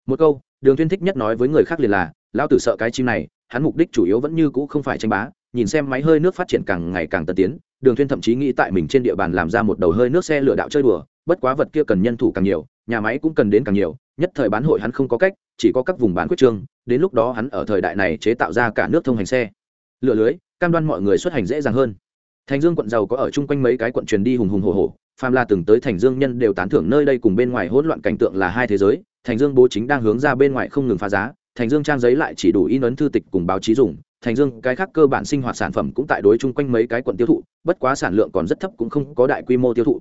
Một câu, đường thuyên thích nhất nói với người khác liền là, lão tử sợ cái chim này, hắn mục đích chủ yếu vẫn như cũ không phải tranh bá, nhìn xem máy hơi nước phát triển càng ngày càng tân tiến, đường thuyên thậm chí nghĩ tại mình trên địa bàn làm ra một đầu hơi nước xe lửa đạo chơi đùa, bất quá vật kia cần nhân thủ càng nhiều, nhà máy cũng cần đến càng nhiều, nhất thời bán hội hắn không có cách, chỉ có các vùng bán quyết trương, đến lúc đó hắn ở thời đại này chế tạo ra cả nước thông hành xe. Lựa lưới, cam đoan mọi người xuất hành dễ dàng hơn. Thành dương quận giàu có ở chung quanh mấy cái quận truyền đi hùng hùng hồ hồ phàm la từng tới thành dương nhân đều tán thưởng nơi đây cùng bên ngoài hỗn loạn cảnh tượng là hai thế giới, thành dương bố chính đang hướng ra bên ngoài không ngừng phá giá, thành dương trang giấy lại chỉ đủ in ấn thư tịch cùng báo chí dùng, thành dương cái khác cơ bản sinh hoạt sản phẩm cũng tại đối chung quanh mấy cái quận tiêu thụ, bất quá sản lượng còn rất thấp cũng không có đại quy mô tiêu thụ.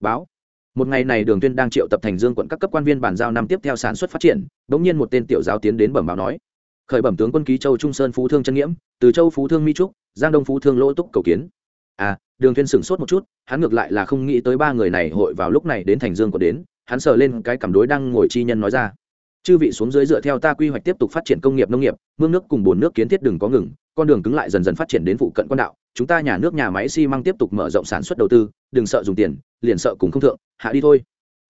Báo. Một ngày này đường tuyên đang triệu tập thành dương quận các cấp quan viên bàn giao năm tiếp theo sản xuất phát triển đống nhiên một tên tiểu giáo tiến đến bẩm báo nói. Khởi bẩm tướng quân ký châu trung sơn phú thương chân nghiễm, từ châu phú thương mi trúc, giang đông phú thương lỗ túc cầu kiến. À đường Thiên sửng sốt một chút, hắn ngược lại là không nghĩ tới ba người này hội vào lúc này đến thành dương còn đến, hắn sờ lên cái cảm đối đang ngồi chi nhân nói ra. Chư vị xuống dưới dựa theo ta quy hoạch tiếp tục phát triển công nghiệp nông nghiệp, mương nước cùng bồn nước kiến thiết đừng có ngừng, con đường cứng lại dần dần phát triển đến phụ cận quan đạo, chúng ta nhà nước nhà máy xi măng tiếp tục mở rộng sản xuất đầu tư, đừng sợ dùng tiền, liền sợ cùng không thượng, hạ đi thôi.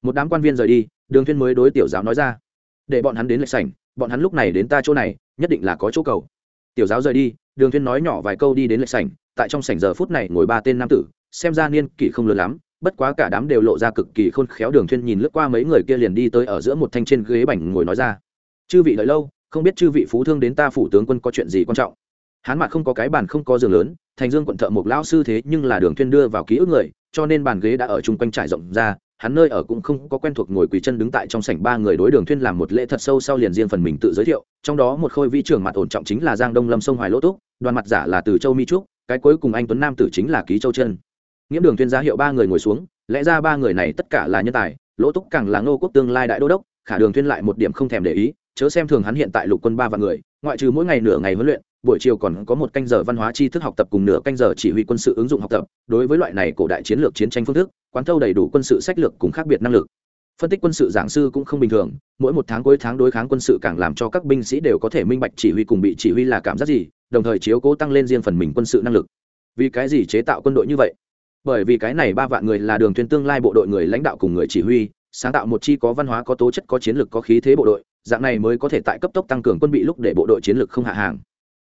Một đám quan viên rời đi, đường Thiên mới đối tiểu giáo nói ra. Để bọn hắn đến lệch sảnh, bọn hắn lúc này đến ta chỗ này, nhất định là có chỗ cầu. Tiểu giáo rời đi đường thuyên nói nhỏ vài câu đi đến lệ sảnh, tại trong sảnh giờ phút này ngồi ba tên nam tử, xem ra niên kỷ không lớn lắm, bất quá cả đám đều lộ ra cực kỳ khôn khéo. Đường thuyên nhìn lướt qua mấy người kia liền đi tới ở giữa một thanh trên ghế bành ngồi nói ra, chư vị đợi lâu, không biết chư vị phú thương đến ta phủ tướng quân có chuyện gì quan trọng? Hắn mặt không có cái bàn không có giường lớn, thành dương quận thợ một lão sư thế nhưng là đường thuyên đưa vào ký ức người, cho nên bàn ghế đã ở chung quanh trải rộng ra, hắn nơi ở cũng không có quen thuộc ngồi quỳ chân đứng tại trong sảnh ba người đối đường thuyên làm một lễ thật sâu sau liền riêng phần mình tự giới thiệu, trong đó một khôi vi trưởng mặt ổn trọng chính là giang đông lâm sông hoài lỗ túc đoàn mặt giả là từ châu mi trúc, cái cuối cùng anh tuấn nam tử chính là ký châu chân nghiễm đường tuyên giá hiệu ba người ngồi xuống, lẽ ra ba người này tất cả là nhân tài, lỗ túc càng là ngô quốc tương lai đại đô đốc, khả đường tuyên lại một điểm không thèm để ý, chớ xem thường hắn hiện tại lục quân ba vạn người, ngoại trừ mỗi ngày nửa ngày huấn luyện, buổi chiều còn có một canh giờ văn hóa tri thức học tập cùng nửa canh giờ chỉ huy quân sự ứng dụng học tập, đối với loại này cổ đại chiến lược chiến tranh phương thức, quán thâu đầy đủ quân sự sách lược cùng khác biệt năng lực. Phân tích quân sự giảng sư cũng không bình thường, mỗi một tháng cuối tháng đối kháng quân sự càng làm cho các binh sĩ đều có thể minh bạch chỉ huy cùng bị chỉ huy là cảm giác gì đồng thời chiếu cố tăng lên riêng phần mình quân sự năng lực. Vì cái gì chế tạo quân đội như vậy? Bởi vì cái này ba vạn người là đường thuyền tương lai bộ đội người lãnh đạo cùng người chỉ huy, sáng tạo một chi có văn hóa, có tố chất, có chiến lược, có khí thế bộ đội, dạng này mới có thể tại cấp tốc tăng cường quân bị lúc để bộ đội chiến lược không hạ hàng.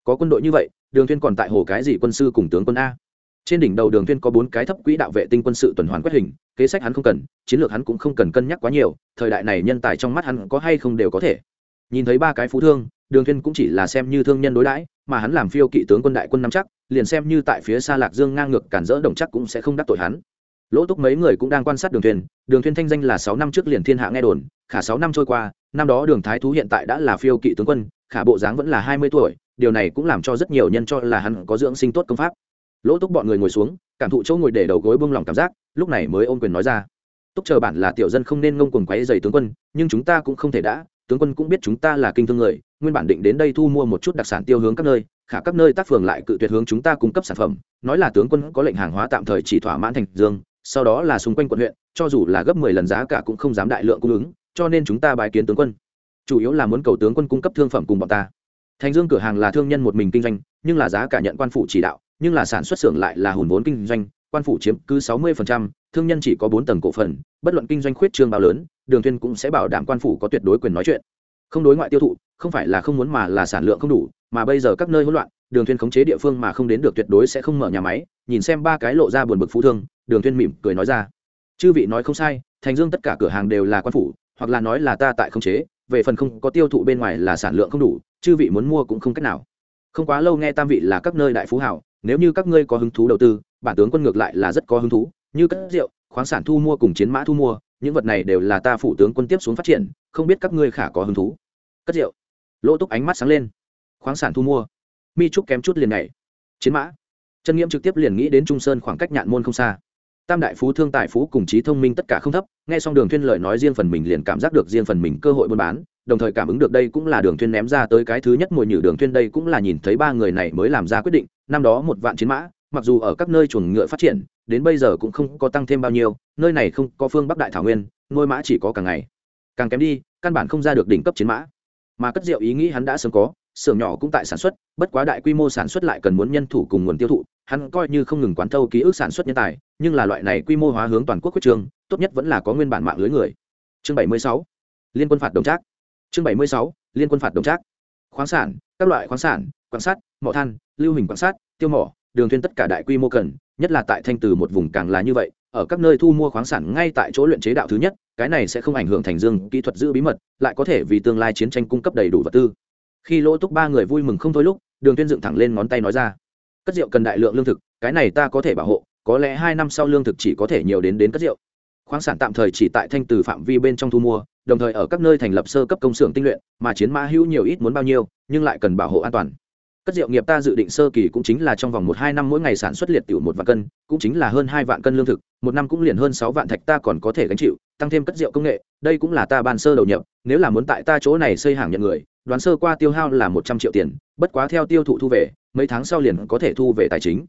Có quân đội như vậy, đường thuyền còn tại hồ cái gì quân sư cùng tướng quân a? Trên đỉnh đầu đường thuyên có bốn cái thấp quỹ đạo vệ tinh quân sự tuần hoàn quét hình, kế sách hắn không cần, chiến lược hắn cũng không cần cân nhắc quá nhiều, thời đại này nhân tài trong mắt hắn có hay không đều có thể. Nhìn thấy ba cái phú thương, đường thuyên cũng chỉ là xem như thương nhân đối đãi mà hắn làm phiêu kỵ tướng quân đại quân nắm chắc, liền xem như tại phía xa lạc dương ngang ngược cản rỡ đồng chắc cũng sẽ không đắc tội hắn. Lỗ túc mấy người cũng đang quan sát đường thuyền đường thuyền thanh danh là sáu năm trước liền thiên hạ nghe đồn, khả sáu năm trôi qua, năm đó đường thái thú hiện tại đã là phiêu kỵ tướng quân, khả bộ dáng vẫn là hai mươi tuổi, điều này cũng làm cho rất nhiều nhân cho là hắn có dưỡng sinh tốt công pháp. Lỗ túc bọn người ngồi xuống, cảm thụ chỗ ngồi để đầu gối bông lòng cảm giác, lúc này mới ôm quyền nói ra. Túc chờ bản là tiểu dân không nên ngông cuồng quấy dày tướng quân, nhưng chúng ta cũng không thể đã, tướng quân cũng biết chúng ta là kinh thương người nguyên bản định đến đây thu mua một chút đặc sản tiêu hướng các nơi, khả các nơi tác phường lại cự tuyệt hướng chúng ta cung cấp sản phẩm. Nói là tướng quân có lệnh hàng hóa tạm thời chỉ thỏa mãn thành dương, sau đó là xung quanh quận huyện, cho dù là gấp mười lần giá cả cũng không dám đại lượng cung ứng, cho nên chúng ta bài kiến tướng quân. Chủ yếu là muốn cầu tướng quân cung cấp thương phẩm cùng bọn ta. Thành dương cửa hàng là thương nhân một mình kinh doanh, nhưng là giá cả nhận quan phủ chỉ đạo, nhưng là sản xuất xưởng lại là hùn vốn kinh doanh, quan phủ chiếm cứ sáu mươi thương nhân chỉ có bốn tầng cổ phần, bất luận kinh doanh khuyết trương bao lớn, đường thuyên cũng sẽ bảo đảm quan phủ có tuyệt đối quyền nói chuyện không đối ngoại tiêu thụ, không phải là không muốn mà là sản lượng không đủ, mà bây giờ các nơi hỗn loạn, đường thuyên khống chế địa phương mà không đến được tuyệt đối sẽ không mở nhà máy, nhìn xem ba cái lộ ra buồn bực phú thương, đường thuyên mỉm cười nói ra. Chư vị nói không sai, thành dương tất cả cửa hàng đều là quan phủ, hoặc là nói là ta tại khống chế, về phần không có tiêu thụ bên ngoài là sản lượng không đủ, chư vị muốn mua cũng không cách nào. Không quá lâu nghe tam vị là các nơi đại phú hảo, nếu như các ngươi có hứng thú đầu tư, bản tướng quân ngược lại là rất có hứng thú, như cất rượu, khoáng sản thu mua cùng chiến mã thu mua những vật này đều là ta phụ tướng quân tiếp xuống phát triển, không biết các ngươi khả có hứng thú. Cất rượu. Lỗ túc ánh mắt sáng lên. Khoáng sản thu mua. Mi trúc kém chút liền này chiến mã. Chân nghiễm trực tiếp liền nghĩ đến trung sơn khoảng cách nhạn môn không xa. Tam đại phú, thương tài phú cùng trí thông minh tất cả không thấp, nghe xong đường thuyên lời nói riêng phần mình liền cảm giác được riêng phần mình cơ hội buôn bán, đồng thời cảm ứng được đây cũng là đường thuyên ném ra tới cái thứ nhất mùi nhử. Đường thuyên đây cũng là nhìn thấy ba người này mới làm ra quyết định, năm đó một vạn chiến mã, mặc dù ở các nơi chuồng ngựa phát triển đến bây giờ cũng không có tăng thêm bao nhiêu, nơi này không có phương bắc đại thảo nguyên, nuôi mã chỉ có càng ngày càng kém đi, căn bản không ra được đỉnh cấp chiến mã mà cất rượu ý nghĩ hắn đã sớm có, xưởng nhỏ cũng tại sản xuất, bất quá đại quy mô sản xuất lại cần muốn nhân thủ cùng nguồn tiêu thụ, hắn coi như không ngừng quán thâu ký ức sản xuất nhân tài, nhưng là loại này quy mô hóa hướng toàn quốc quyết trường, tốt nhất vẫn là có nguyên bản mạng lưới người chương 76. liên quân phạt đồng trác chương 76. liên quân phạt đồng trác khoáng sản, các loại khoáng sản, quan sát, mỏ than, lưu hình quan sát, tiêu mỏ đường thuyên tất cả đại quy mô cần, nhất là tại thanh từ một vùng càng là như vậy, ở các nơi thu mua khoáng sản ngay tại chỗ luyện chế đạo thứ nhất, cái này sẽ không ảnh hưởng thành dương kỹ thuật giữ bí mật, lại có thể vì tương lai chiến tranh cung cấp đầy đủ vật tư. Khi lỗ túc ba người vui mừng không thôi lúc, đường Thuyên dựng thẳng lên ngón tay nói ra, cất rượu cần đại lượng lương thực, cái này ta có thể bảo hộ, có lẽ hai năm sau lương thực chỉ có thể nhiều đến đến cất rượu. Khoáng sản tạm thời chỉ tại thanh từ phạm vi bên trong thu mua, đồng thời ở các nơi thành lập sơ cấp công xưởng tinh luyện, mà chiến mã hữu nhiều ít muốn bao nhiêu, nhưng lại cần bảo hộ an toàn cất rượu nghiệp ta dự định sơ kỳ cũng chính là trong vòng một hai năm mỗi ngày sản xuất liệt tiểu một vạn cân, cũng chính là hơn hai vạn cân lương thực, một năm cũng liền hơn sáu vạn thạch ta còn có thể gánh chịu, tăng thêm cất rượu công nghệ, đây cũng là ta ban sơ đầu nhập, nếu là muốn tại ta chỗ này xây hàng nhận người, đoán sơ qua tiêu hao là một trăm triệu tiền, bất quá theo tiêu thụ thu về, mấy tháng sau liền có thể thu về tài chính.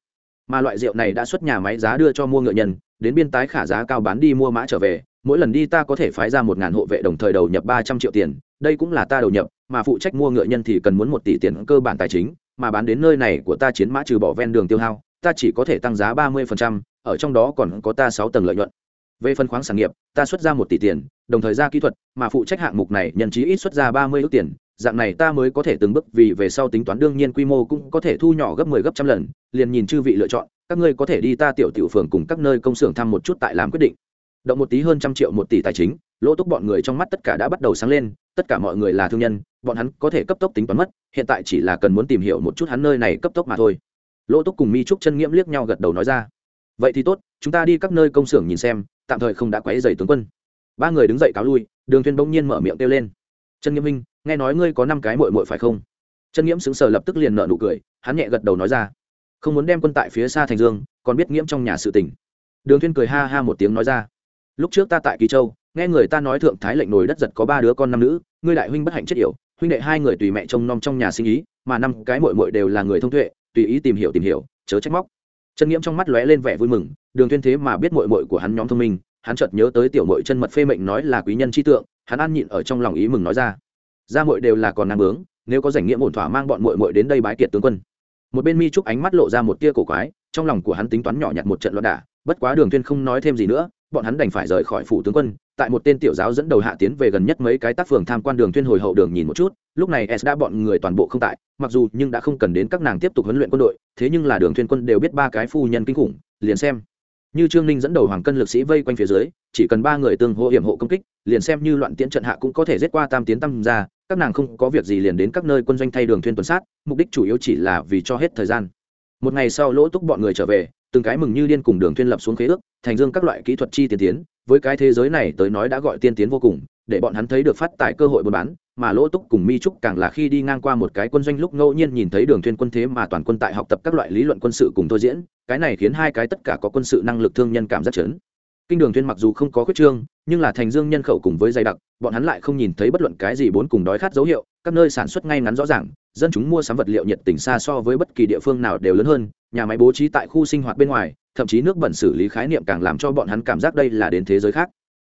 Mà loại rượu này đã xuất nhà máy giá đưa cho mua ngựa nhân, đến biên tái khả giá cao bán đi mua mã trở về, mỗi lần đi ta có thể phái ra một ngàn hộ vệ đồng thời đầu nhập ba trăm triệu tiền, đây cũng là ta đầu nhập, mà phụ trách mua ngựa nhân thì cần muốn một tỷ tiền cơ bản tài chính mà bán đến nơi này của ta chiến mã trừ bỏ ven đường tiêu hao, ta chỉ có thể tăng giá ba mươi ở trong đó còn có ta sáu tầng lợi nhuận. Về phân khoáng sản nghiệp, ta xuất ra một tỷ tiền, đồng thời ra kỹ thuật, mà phụ trách hạng mục này nhận chí ít xuất ra ba mươi ước tiền, dạng này ta mới có thể từng bước vì về sau tính toán đương nhiên quy mô cũng có thể thu nhỏ gấp mười 10 gấp trăm lần, liền nhìn chư vị lựa chọn, các ngươi có thể đi ta tiểu tiểu phường cùng các nơi công xưởng thăm một chút tại làm quyết định. Động một tí hơn trăm triệu một tỷ tài chính, lỗ túc bọn người trong mắt tất cả đã bắt đầu sáng lên tất cả mọi người là thương nhân, bọn hắn có thể cấp tốc tính toán mất, hiện tại chỉ là cần muốn tìm hiểu một chút hắn nơi này cấp tốc mà thôi. Lỗ túc cùng mi trúc chân nghiễm liếc nhau gật đầu nói ra. Vậy thì tốt, chúng ta đi các nơi công xưởng nhìn xem, tạm thời không đã quấy dày tướng quân. Ba người đứng dậy cáo lui, đường thuyên bỗng nhiên mở miệng kêu lên. Chân nghiễm minh nghe nói ngươi có năm cái muội muội phải không? Chân nghiễm sững sờ lập tức liền nở nụ cười, hắn nhẹ gật đầu nói ra. Không muốn đem quân tại phía xa thành dương, còn biết nghiễm trong nhà sự tình. Đường thuyên cười ha ha một tiếng nói ra. Lúc trước ta tại kỳ châu nghe người ta nói thượng thái lệnh nổi đất giật có ba đứa con năm nữ, ngươi đại huynh bất hạnh chết yểu, huynh đệ hai người tùy mẹ trông nom trong nhà sinh ý, mà năm cái muội muội đều là người thông tuệ, tùy ý tìm hiểu tìm hiểu, chớ trách móc. Chân nghiễm trong mắt lóe lên vẻ vui mừng, đường tuyên thế mà biết muội muội của hắn nhóm thông minh, hắn chợt nhớ tới tiểu muội chân mật phê mệnh nói là quý nhân chi tượng, hắn an nhịn ở trong lòng ý mừng nói ra. Gia muội đều là còn năng bướng, nếu có rảnh nghĩa ổn thỏa mang bọn muội muội đến đây bái kiệt tướng quân. Một bên mi trúc ánh mắt lộ ra một tia cổ quái, trong lòng của hắn tính toán nhỏ nhặt một trận loạn đả, bất quá đường tuyên không nói thêm gì nữa, bọn hắn đành phải rời khỏi phủ tướng quân tại một tên tiểu giáo dẫn đầu hạ tiến về gần nhất mấy cái tác phường tham quan đường tuyên hồi hậu đường nhìn một chút, lúc này s đã bọn người toàn bộ không tại, mặc dù nhưng đã không cần đến các nàng tiếp tục huấn luyện quân đội, thế nhưng là đường tuyên quân đều biết ba cái phu nhân kinh khủng, liền xem. Như trương ninh dẫn đầu hoàng cân lực sĩ vây quanh phía dưới, chỉ cần ba người tương hỗ hiểm hộ công kích, liền xem như loạn tiễn trận hạ cũng có thể giết qua tam tiến tam ra các nàng không có việc gì liền đến các nơi quân doanh thay đường thuyên tuần sát, mục đích chủ yếu chỉ là vì cho hết thời gian. Một ngày sau lỗ túc bọn người trở về, từng cái mừng như điên cùng đường thuyên lập xuống khế ước, thành dương các loại kỹ thuật chi tiến tiến với cái thế giới này tới nói đã gọi tiên tiến vô cùng, để bọn hắn thấy được phát tại cơ hội buôn bán, mà lỗ túc cùng mi trúc càng là khi đi ngang qua một cái quân doanh lúc ngẫu nhiên nhìn thấy đường thuyên quân thế mà toàn quân tại học tập các loại lý luận quân sự cùng thôi diễn, cái này khiến hai cái tất cả có quân sự năng lực thương nhân cảm rất chấn. Kinh đường thuyên mặc dù không có quyết trương, nhưng là thành dương nhân khẩu cùng với dày đặc, bọn hắn lại không nhìn thấy bất luận cái gì bốn cùng đói khát dấu hiệu, các nơi sản xuất ngay ngắn rõ ràng, dân chúng mua sắm vật liệu nhiệt tình xa so với bất kỳ địa phương nào đều lớn hơn nhà máy bố trí tại khu sinh hoạt bên ngoài, thậm chí nước bẩn xử lý khái niệm càng làm cho bọn hắn cảm giác đây là đến thế giới khác.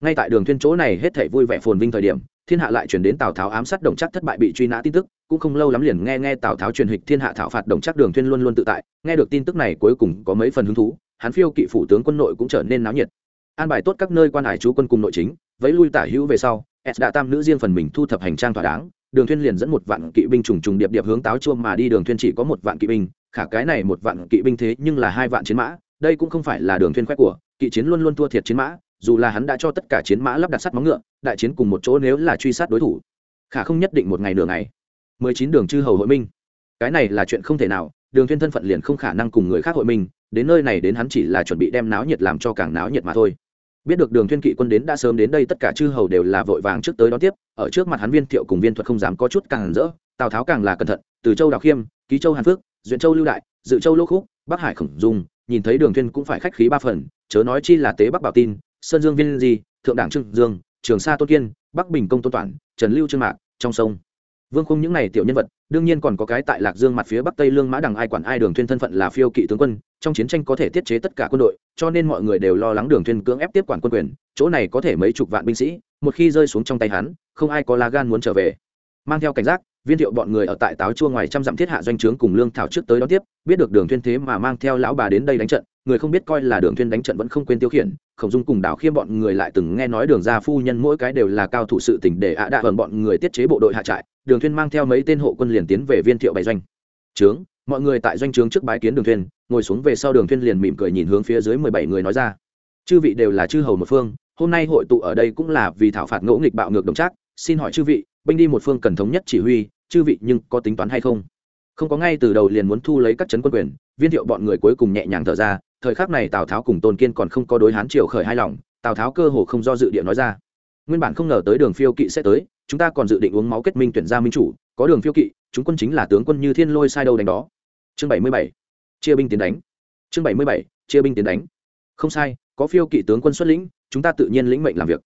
Ngay tại đường thuyên chỗ này hết thảy vui vẻ phồn vinh thời điểm, thiên hạ lại truyền đến tào tháo ám sát đồng chắc thất bại bị truy nã tin tức, cũng không lâu lắm liền nghe nghe tào tháo truyền hịch thiên hạ thảo phạt đồng chắc đường thuyên luôn luôn tự tại, nghe được tin tức này cuối cùng có mấy phần hứng thú, hắn phiêu kỵ phủ tướng quân nội cũng trở nên náo nhiệt. An bài tốt các nơi quan hải chú quân cùng nội chính, vẫy lui tả hữu về sau, s đã tam nữ riêng phần mình thu thập hành trang thỏa đáng, đường thuyên liền dẫn một vạn kỵ binh trùng trùng điệp điệp hướng táo chuông mà đi, đường thuyên chỉ có một vạn kỵ binh khả cái này một vạn kỵ binh thế nhưng là hai vạn chiến mã, đây cũng không phải là đường thuyên khoe của, kỵ chiến luôn luôn thua thiệt chiến mã, dù là hắn đã cho tất cả chiến mã lắp đặt sắt móng ngựa, đại chiến cùng một chỗ nếu là truy sát đối thủ, khả không nhất định một ngày nửa ngày. Mười chín đường chư hầu hội minh. Cái này là chuyện không thể nào, đường thuyên thân phận liền không khả năng cùng người khác hội minh, đến nơi này đến hắn chỉ là chuẩn bị đem náo nhiệt làm cho càng náo nhiệt mà thôi. Biết được đường thuyên kỵ quân đến đã sớm đến đây tất cả chư hầu đều là vội vàng trước tới đón tiếp, ở trước mặt hắn viên thiệu cùng viên thuật không dám có chút càng rỡ, tào tháo càng là cẩn thận, từ châu đào khiêm, ký châu hàn phước duyện châu lưu đại, dự châu lô khúc, bắc hải khổng dung, nhìn thấy đường thuyên cũng phải khách khí ba phần, chớ nói chi là tế bắc bảo tin, sơn dương viên di, thượng đảng trương dương, trường sa tôn kiên, bắc bình công tôn toản, trần lưu trương mạc, trong sông. Vương khung những này tiểu nhân vật, đương nhiên còn có cái tại lạc dương mặt phía bắc tây lương mã đằng ai quản ai đường thuyên thân phận là phiêu kỵ tướng quân, trong chiến tranh có thể tiết chế tất cả quân đội, cho nên mọi người đều lo lắng đường thuyên cưỡng ép tiếp quản quân quyền, chỗ này có thể mấy chục vạn binh sĩ, một khi rơi xuống trong tay hắn, không ai có lá gan muốn trở về. Mang theo cảnh giác viên thiệu bọn người ở tại táo chua ngoài trăm dặm thiết hạ doanh trướng cùng lương thảo trước tới đón tiếp, biết được đường thuyên thế mà mang theo lão bà đến đây đánh trận, người không biết coi là đường thuyên đánh trận vẫn không quên tiêu khiển, khổng dung cùng đảo khiêm bọn người lại từng nghe nói đường gia phu nhân mỗi cái đều là cao thủ sự tình để ạ đạ vần bọn người tiết chế bộ đội hạ trại, đường thuyên mang theo mấy tên hộ quân liền tiến về viên thiệu bày doanh. Trướng, mọi người tại doanh trướng trước bái kiến đường thuyên, ngồi xuống về sau đường thuyên liền mỉm cười nhìn hướng phía dưới mười bảy người nói ra, chư vị đều là chư hầu một phương, hôm nay hội tụ ở đây cũng là vì thảo phạt ngỗ nghịch bạo ngược đồng trác xin hỏi chư vị, binh đi một phương cần thống nhất chỉ huy, chư vị nhưng có tính toán hay không? Không có ngay từ đầu liền muốn thu lấy các chấn quân quyền, viên thiệu bọn người cuối cùng nhẹ nhàng thở ra, thời khắc này tào tháo cùng tôn kiên còn không có đối hán triều khởi hai lòng, tào tháo cơ hồ không do dự địa nói ra. Nguyên bản không ngờ tới đường phiêu kỵ sẽ tới, chúng ta còn dự định uống máu kết minh tuyển ra minh chủ, có đường phiêu kỵ, chúng quân chính là tướng quân như thiên lôi sai đâu đánh đó. Chương bảy mươi bảy, chia binh tiến đánh. Chương bảy mươi bảy, chia binh tiến đánh. Không sai, có phiêu kỵ tướng quân xuất lĩnh, chúng ta tự nhiên lĩnh mệnh làm việc.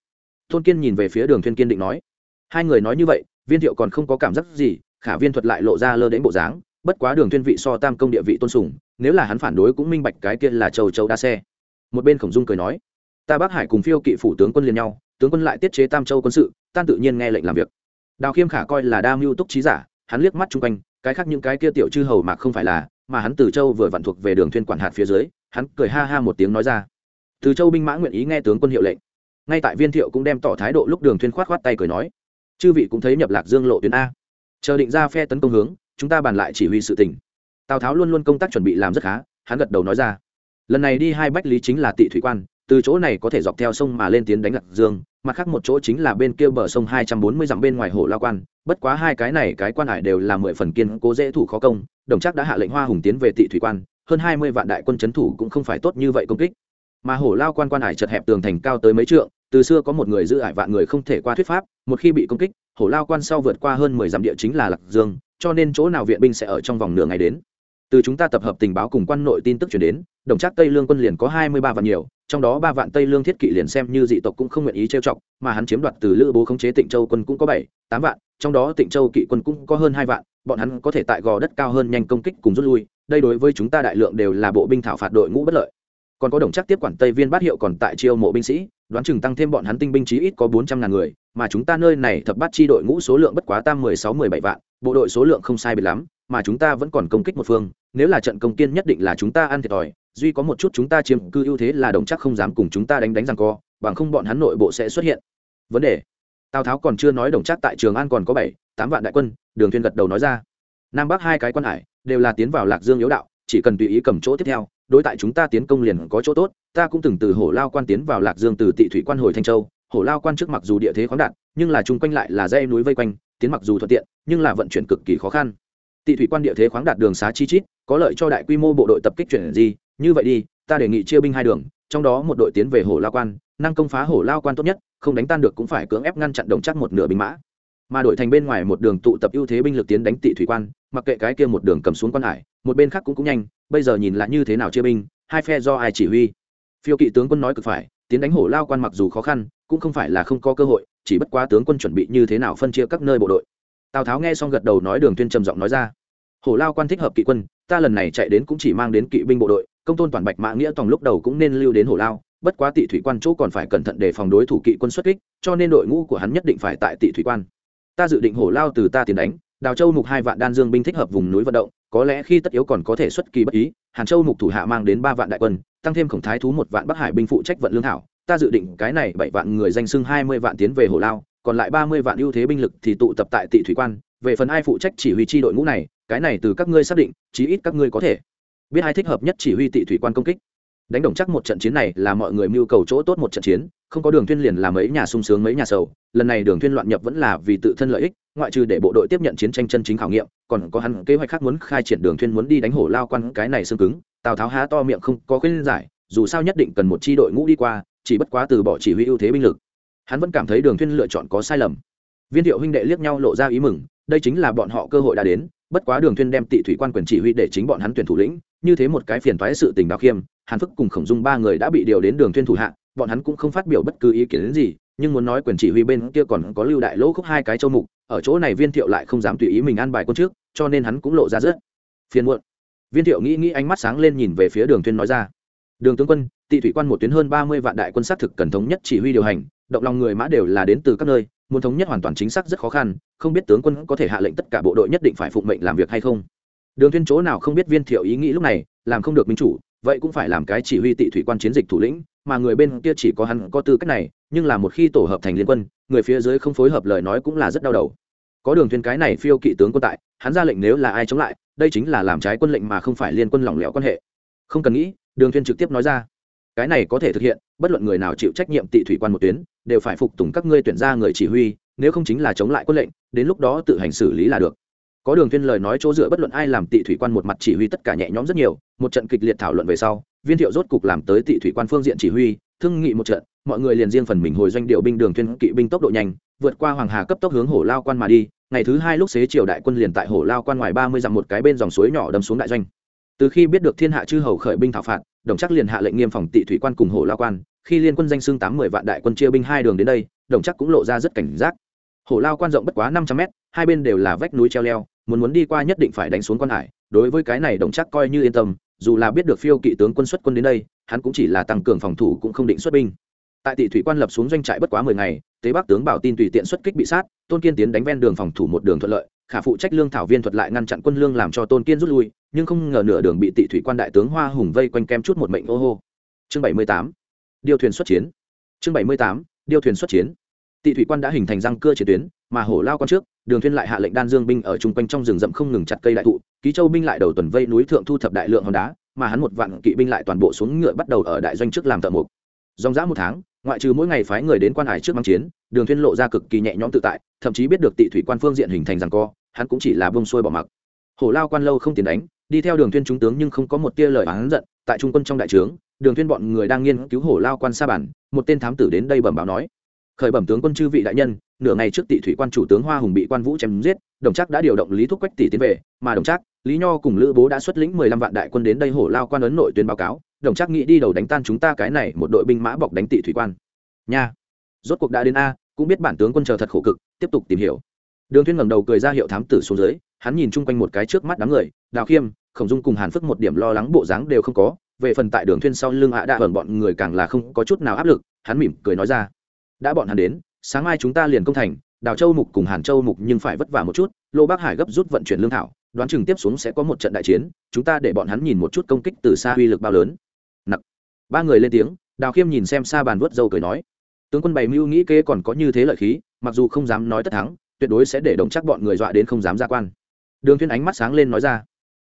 Tôn kiên nhìn về phía đường thiên kiên định nói hai người nói như vậy, viên thiệu còn không có cảm giác gì, khả viên thuật lại lộ ra lơ đến bộ dáng, bất quá đường thiên vị so tam công địa vị tôn sùng, nếu là hắn phản đối cũng minh bạch cái kia là châu châu đa xe. Một bên khổng dung cười nói, ta bắc hải cùng phiêu kỵ phủ tướng quân liền nhau, tướng quân lại tiết chế tam châu quân sự, tan tự nhiên nghe lệnh làm việc. Đào khiêm khả coi là đa mưu túc trí giả, hắn liếc mắt chung quanh, cái khác những cái kia tiểu chư hầu mà không phải là, mà hắn từ châu vừa vặn thuộc về đường thuyên quản hạt phía dưới, hắn cười ha ha một tiếng nói ra. Từ châu binh mã nguyện ý nghe tướng quân hiệu lệnh. Ngay tại viên thiệu cũng đem tỏ thái độ lúc đường thuyên khoát khoát tay cười nói chư vị cũng thấy nhập lạc dương lộ tuyến a. Chờ định ra phe tấn công hướng, chúng ta bàn lại chỉ huy sự tình. Tào tháo luôn luôn công tác chuẩn bị làm rất khá, hắn gật đầu nói ra. Lần này đi hai bách lý chính là tị thủy quan, từ chỗ này có thể dọc theo sông mà lên tiến đánh lạc dương, mặt khác một chỗ chính là bên kia bờ sông hai trăm bốn mươi dặm bên ngoài hồ lao quan. Bất quá hai cái này cái quan hải đều là mười phần kiên cố dễ thủ khó công, đồng chắc đã hạ lệnh hoa hùng tiến về tị thủy quan, hơn hai mươi vạn đại quân c thủ cũng không phải tốt như vậy công kích. Mà hổ lao quan quan hải chật hẹp tường thành cao tới mấy trượng từ xưa có một người giữ ải vạn người không thể qua thuyết pháp, một khi bị công kích, hổ lao quan sau vượt qua hơn mười dặm địa chính là lạc dương, cho nên chỗ nào viện binh sẽ ở trong vòng nửa ngày đến. Từ chúng ta tập hợp tình báo cùng quan nội tin tức chuyển đến, đồng chắc tây lương quân liền có hai mươi ba vạn nhiều, trong đó ba vạn tây lương thiết kỵ liền xem như dị tộc cũng không nguyện ý trêu chọc, mà hắn chiếm đoạt từ lữ bố khống chế tịnh châu quân cũng có bảy, tám vạn, trong đó tịnh châu kỵ quân cũng có hơn hai vạn, bọn hắn có thể tại gò đất cao hơn nhanh công kích cùng rút lui, đây đối với chúng ta đại lượng đều là bộ binh thảo phạt đội ngũ bất lợi còn có đồng chắc tiếp quản tây viên bát hiệu còn tại chiêu mộ binh sĩ, đoán chừng tăng thêm bọn hắn tinh binh chí ít có bốn trăm ngàn người, mà chúng ta nơi này thập bát chi đội ngũ số lượng bất quá tam mười sáu mười bảy vạn, bộ đội số lượng không sai biệt lắm, mà chúng ta vẫn còn công kích một phương, nếu là trận công kiên nhất định là chúng ta ăn thiệt thòi, duy có một chút chúng ta chiếm cư ưu thế là đồng chắc không dám cùng chúng ta đánh đánh rằng co, bằng không bọn hắn nội bộ sẽ xuất hiện. Vấn đề, tào tháo còn chưa nói đồng chắc tại trường an còn có bảy, tám vạn đại quân, đường thiên gật đầu nói ra. Nam bắc hai cái quan hải đều là tiến vào lạc dương yếu đạo, chỉ cần tùy ý cầm chỗ tiếp theo đối tại chúng ta tiến công liền có chỗ tốt, ta cũng từng từ hổ lao quan tiến vào lạc dương từ tị thủy quan hồi thanh châu. Hổ lao quan trước mặc dù địa thế khoáng đạt, nhưng là chung quanh lại là dãy núi vây quanh, tiến mặc dù thuận tiện, nhưng là vận chuyển cực kỳ khó khăn. Tị thủy quan địa thế khoáng đạt đường xá chi chít, có lợi cho đại quy mô bộ đội tập kích chuyển gì như vậy đi, ta đề nghị chia binh hai đường, trong đó một đội tiến về hổ lao quan, năng công phá hổ lao quan tốt nhất, không đánh tan được cũng phải cưỡng ép ngăn chặn đồng chắc một nửa binh mã. Mà đội thành bên ngoài một đường tụ tập ưu thế binh lực tiến đánh tị thủy quan, mặc kệ cái kia một đường cầm xuống quan hải, một bên khác cũng cũng nhanh bây giờ nhìn lại như thế nào chia binh, hai phe do ai chỉ huy? Phiêu kỵ tướng quân nói cực phải, tiến đánh hổ lao quan mặc dù khó khăn, cũng không phải là không có cơ hội, chỉ bất quá tướng quân chuẩn bị như thế nào phân chia các nơi bộ đội. Tào tháo nghe xong gật đầu nói đường tuyên trầm giọng nói ra, hổ lao quan thích hợp kỵ quân, ta lần này chạy đến cũng chỉ mang đến kỵ binh bộ đội, công tôn toàn bạch mã nghĩa tòng lúc đầu cũng nên lưu đến hổ lao, bất quá tị thủy quan chỗ còn phải cẩn thận để phòng đối thủ kỵ quân xuất kích, cho nên đội ngũ của hắn nhất định phải tại tị thủy quan. Ta dự định hổ lao từ ta tiến đánh, đào châu mục hai vạn đan dương binh thích hợp vùng núi vận động có lẽ khi tất yếu còn có thể xuất kỳ bất ý, hàn châu mục thủ hạ mang đến ba vạn đại quân, tăng thêm khổng thái thú một vạn bắc hải binh phụ trách vận lương thảo, ta dự định cái này bảy vạn người danh xưng hai mươi vạn tiến về hồ lao, còn lại ba mươi vạn ưu thế binh lực thì tụ tập tại tị thủy quan, về phần ai phụ trách chỉ huy chi đội ngũ này, cái này từ các ngươi xác định, chí ít các ngươi có thể. Biết ai thích hợp nhất chỉ huy tị thủy quan công kích. Đánh đồng chắc một trận chiến này là mọi người mưu cầu chỗ tốt một trận chiến, không có đường thuyên liền là mấy nhà sung sướng mấy nhà sầu, lần này đường thuyên loạn nhập vẫn là vì tự thân lợi ích ngoại trừ để bộ đội tiếp nhận chiến tranh chân chính khảo nghiệm, còn có hắn kế hoạch khác muốn khai triển đường thuyên muốn đi đánh hổ lao quan cái này xương cứng, tào tháo há to miệng không có khuyên giải, dù sao nhất định cần một chi đội ngũ đi qua, chỉ bất quá từ bỏ chỉ huy ưu thế binh lực. Hắn vẫn cảm thấy đường thuyên lựa chọn có sai lầm. Viên thiệu huynh đệ liếc nhau lộ ra ý mừng, đây chính là bọn họ cơ hội đã đến, bất quá đường thuyên đem tị thủy quan quyền chỉ huy để chính bọn hắn tuyển thủ lĩnh, như thế một cái phiền toái sự tình đào khiêm, hàn phức cùng khổng dung ba người đã bị điều đến đường thuyên thủ hạ, bọn hắn cũng không phát biểu bất cứ ý kiến gì nhưng muốn nói quyền chỉ huy bên kia còn có lưu đại lỗ khúc hai cái châu mục, ở chỗ này viên thiệu lại không dám tùy ý mình ăn bài quân trước, cho nên hắn cũng lộ ra rất phiền muộn. Viên thiệu nghĩ nghĩ ánh mắt sáng lên nhìn về phía đường thuyên nói ra, đường tướng quân, tị thủy quan một tuyến hơn ba mươi vạn đại quân sát thực cần thống nhất chỉ huy điều hành, động lòng người mã đều là đến từ các nơi, muốn thống nhất hoàn toàn chính xác rất khó khăn, không biết tướng quân có thể hạ lệnh tất cả bộ đội nhất định phải phụng mệnh làm việc hay không? Đường thuyên chỗ nào không biết viên thiệu ý nghĩ lúc này, làm không được minh chủ vậy cũng phải làm cái chỉ huy tị thủy quan chiến dịch thủ lĩnh, mà người bên kia chỉ có hắn có tư cách này, nhưng là một khi tổ hợp thành liên quân, người phía dưới không phối hợp lời nói cũng là rất đau đầu. Có đường thuyền cái này phiêu kỵ tướng quân tại, hắn ra lệnh nếu là ai chống lại, đây chính là làm trái quân lệnh mà không phải liên quân lỏng lẻo quan hệ. Không cần nghĩ, đường thuyền trực tiếp nói ra. Cái này có thể thực hiện, bất luận người nào chịu trách nhiệm tị thủy quan một tuyến, đều phải phục tùng các ngươi tuyển ra người chỉ huy, nếu không chính là chống lại quân lệnh, đến lúc đó tự hành xử lý là được có đường viên lời nói chỗ dựa bất luận ai làm tị thủy quan một mặt chỉ huy tất cả nhẹ nhõm rất nhiều, một trận kịch liệt thảo luận về sau, viên thiệu rốt cục làm tới tị thủy quan phương diện chỉ huy, thương nghị một trận, mọi người liền riêng phần mình hồi doanh điều binh đường thiên kỵ binh tốc độ nhanh, vượt qua hoàng hà cấp tốc hướng hổ lao quan mà đi, ngày thứ hai lúc xế chiều đại quân liền tại hổ lao quan ngoài ba mươi dặm một cái bên dòng suối nhỏ đâm xuống đại doanh. Từ khi biết được thiên hạ chư hầu khởi binh thảo phạt, đồng chắc liền hạ lệnh nghiêm phòng tị thủy quan cùng hổ lao quan, khi liên quân danh xưng tám mươi vạn đại quân chia binh hai đường đến đây, đồng chắc cũng lộ ra rất cảnh giác. Hổ lao quan rộng bất quá năm trăm mét, hai bên đều là vách núi treo leo muốn muốn đi qua nhất định phải đánh xuống quan hải, đối với cái này đồng chắc coi như yên tâm, dù là biết được phiêu kỵ tướng quân xuất quân đến đây, hắn cũng chỉ là tăng cường phòng thủ cũng không định xuất binh. Tại tị thủy quan lập xuống doanh trại bất quá mười ngày, tế bắc tướng bảo tin tùy tiện xuất kích bị sát, tôn kiên tiến đánh ven đường phòng thủ một đường thuận lợi, khả phụ trách lương thảo viên thuật lại ngăn chặn quân lương làm cho tôn kiên rút lui, nhưng không ngờ nửa đường bị tị thủy quan đại tướng hoa hùng vây quanh kem chút một mệnh ô hô. Chương bảy mươi tám điều thuyền xuất chiến. Chương bảy mươi tám điều thuyền xuất chiến. Tị thủy quan đã hình thành răng cưa chiến tuyến, mà hổ lao quan trước đường thuyên lại hạ lệnh đan dương binh ở trung quanh trong rừng rậm không ngừng chặt cây đại thụ, ký châu binh lại đầu tuần vây núi thượng thu thập đại lượng hòn đá, mà hắn một vạn kỵ binh lại toàn bộ xuống ngựa bắt đầu ở đại doanh trước làm thợ mục. dòng dã một tháng, ngoại trừ mỗi ngày phái người đến quan hải trước mang chiến, đường thuyên lộ ra cực kỳ nhẹ nhõm tự tại, thậm chí biết được tị thủy quan phương diện hình thành rằng co, hắn cũng chỉ là bông xuôi bỏ mặc hổ lao quan lâu không tiền đánh, đi theo đường thuyên trung tướng nhưng không có một tia lời oán giận, tại trung quân trong đại trướng, đường thuyên bọn người đang nghiên cứu hổ lao quan sa bản, một tên thám tử đến đây bẩm báo nói khởi bẩm tướng quân chư vị đại nhân nửa ngày trước tị thủy quan chủ tướng hoa hùng bị quan vũ chém giết đồng Trác đã điều động lý thúc quách tỷ tiến về mà đồng Trác, lý nho cùng lữ bố đã xuất lĩnh mười lăm vạn đại quân đến đây hổ lao quan ấn nội tuyên báo cáo. Đồng Trác nghĩ đi đầu đánh tan chúng ta cái này một đội binh mã bọc đánh tị thủy quan. Nha. Rốt cuộc đã đến a cũng biết bản tướng quân chờ thật khổ cực tiếp tục tìm hiểu. Đường thuyên ngẩng đầu cười ra hiệu thám tử xuống dưới hắn nhìn chung quanh một cái trước mắt đám người đào khiêm khổng dung cùng hàn phức một điểm lo lắng bộ dáng đều không có về phần tại đường thuyên sau lưng ạ đã ẩn bọn người càng là không có chút nào áp lực hắn mỉm cười nói ra. Đã bọn hắn đến sáng mai chúng ta liền công thành, đào châu mục cùng hàn châu mục nhưng phải vất vả một chút, lô bắc hải gấp rút vận chuyển lương thảo, đoán chừng tiếp xuống sẽ có một trận đại chiến, chúng ta để bọn hắn nhìn một chút công kích từ xa uy lực bao lớn. Nặc. Ba người lên tiếng, đào khiêm nhìn xem xa bàn vớt dâu cười nói. Tướng quân bày mưu nghĩ kế còn có như thế lợi khí, mặc dù không dám nói tất thắng, tuyệt đối sẽ để đồng chắc bọn người dọa đến không dám ra quan. Đường Thiên ánh mắt sáng lên nói ra.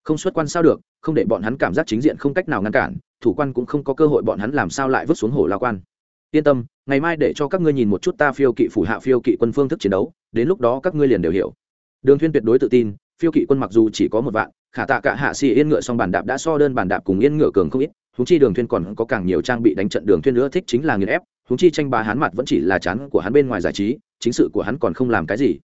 Không xuất quan sao được, không để bọn hắn cảm giác chính diện không cách nào ngăn cản, thủ quan cũng không có cơ hội bọn hắn làm sao lại vứt xuống hổ lao quan yên tâm, ngày mai để cho các ngươi nhìn một chút ta phiêu kỵ phủ hạ phiêu kỵ quân phương thức chiến đấu, đến lúc đó các ngươi liền đều hiểu. Đường thuyên tuyệt đối tự tin, phiêu kỵ quân mặc dù chỉ có một vạn, khả tạ cả hạ xì yên ngựa song bàn đạp đã so đơn bàn đạp cùng yên ngựa cường không ít húng chi đường thuyên còn có càng nhiều trang bị đánh trận đường thuyên nữa thích chính là nghiền ép húng chi tranh bá hắn mặt vẫn chỉ là chán của hắn bên ngoài giải trí, chính sự của hắn còn không làm cái gì.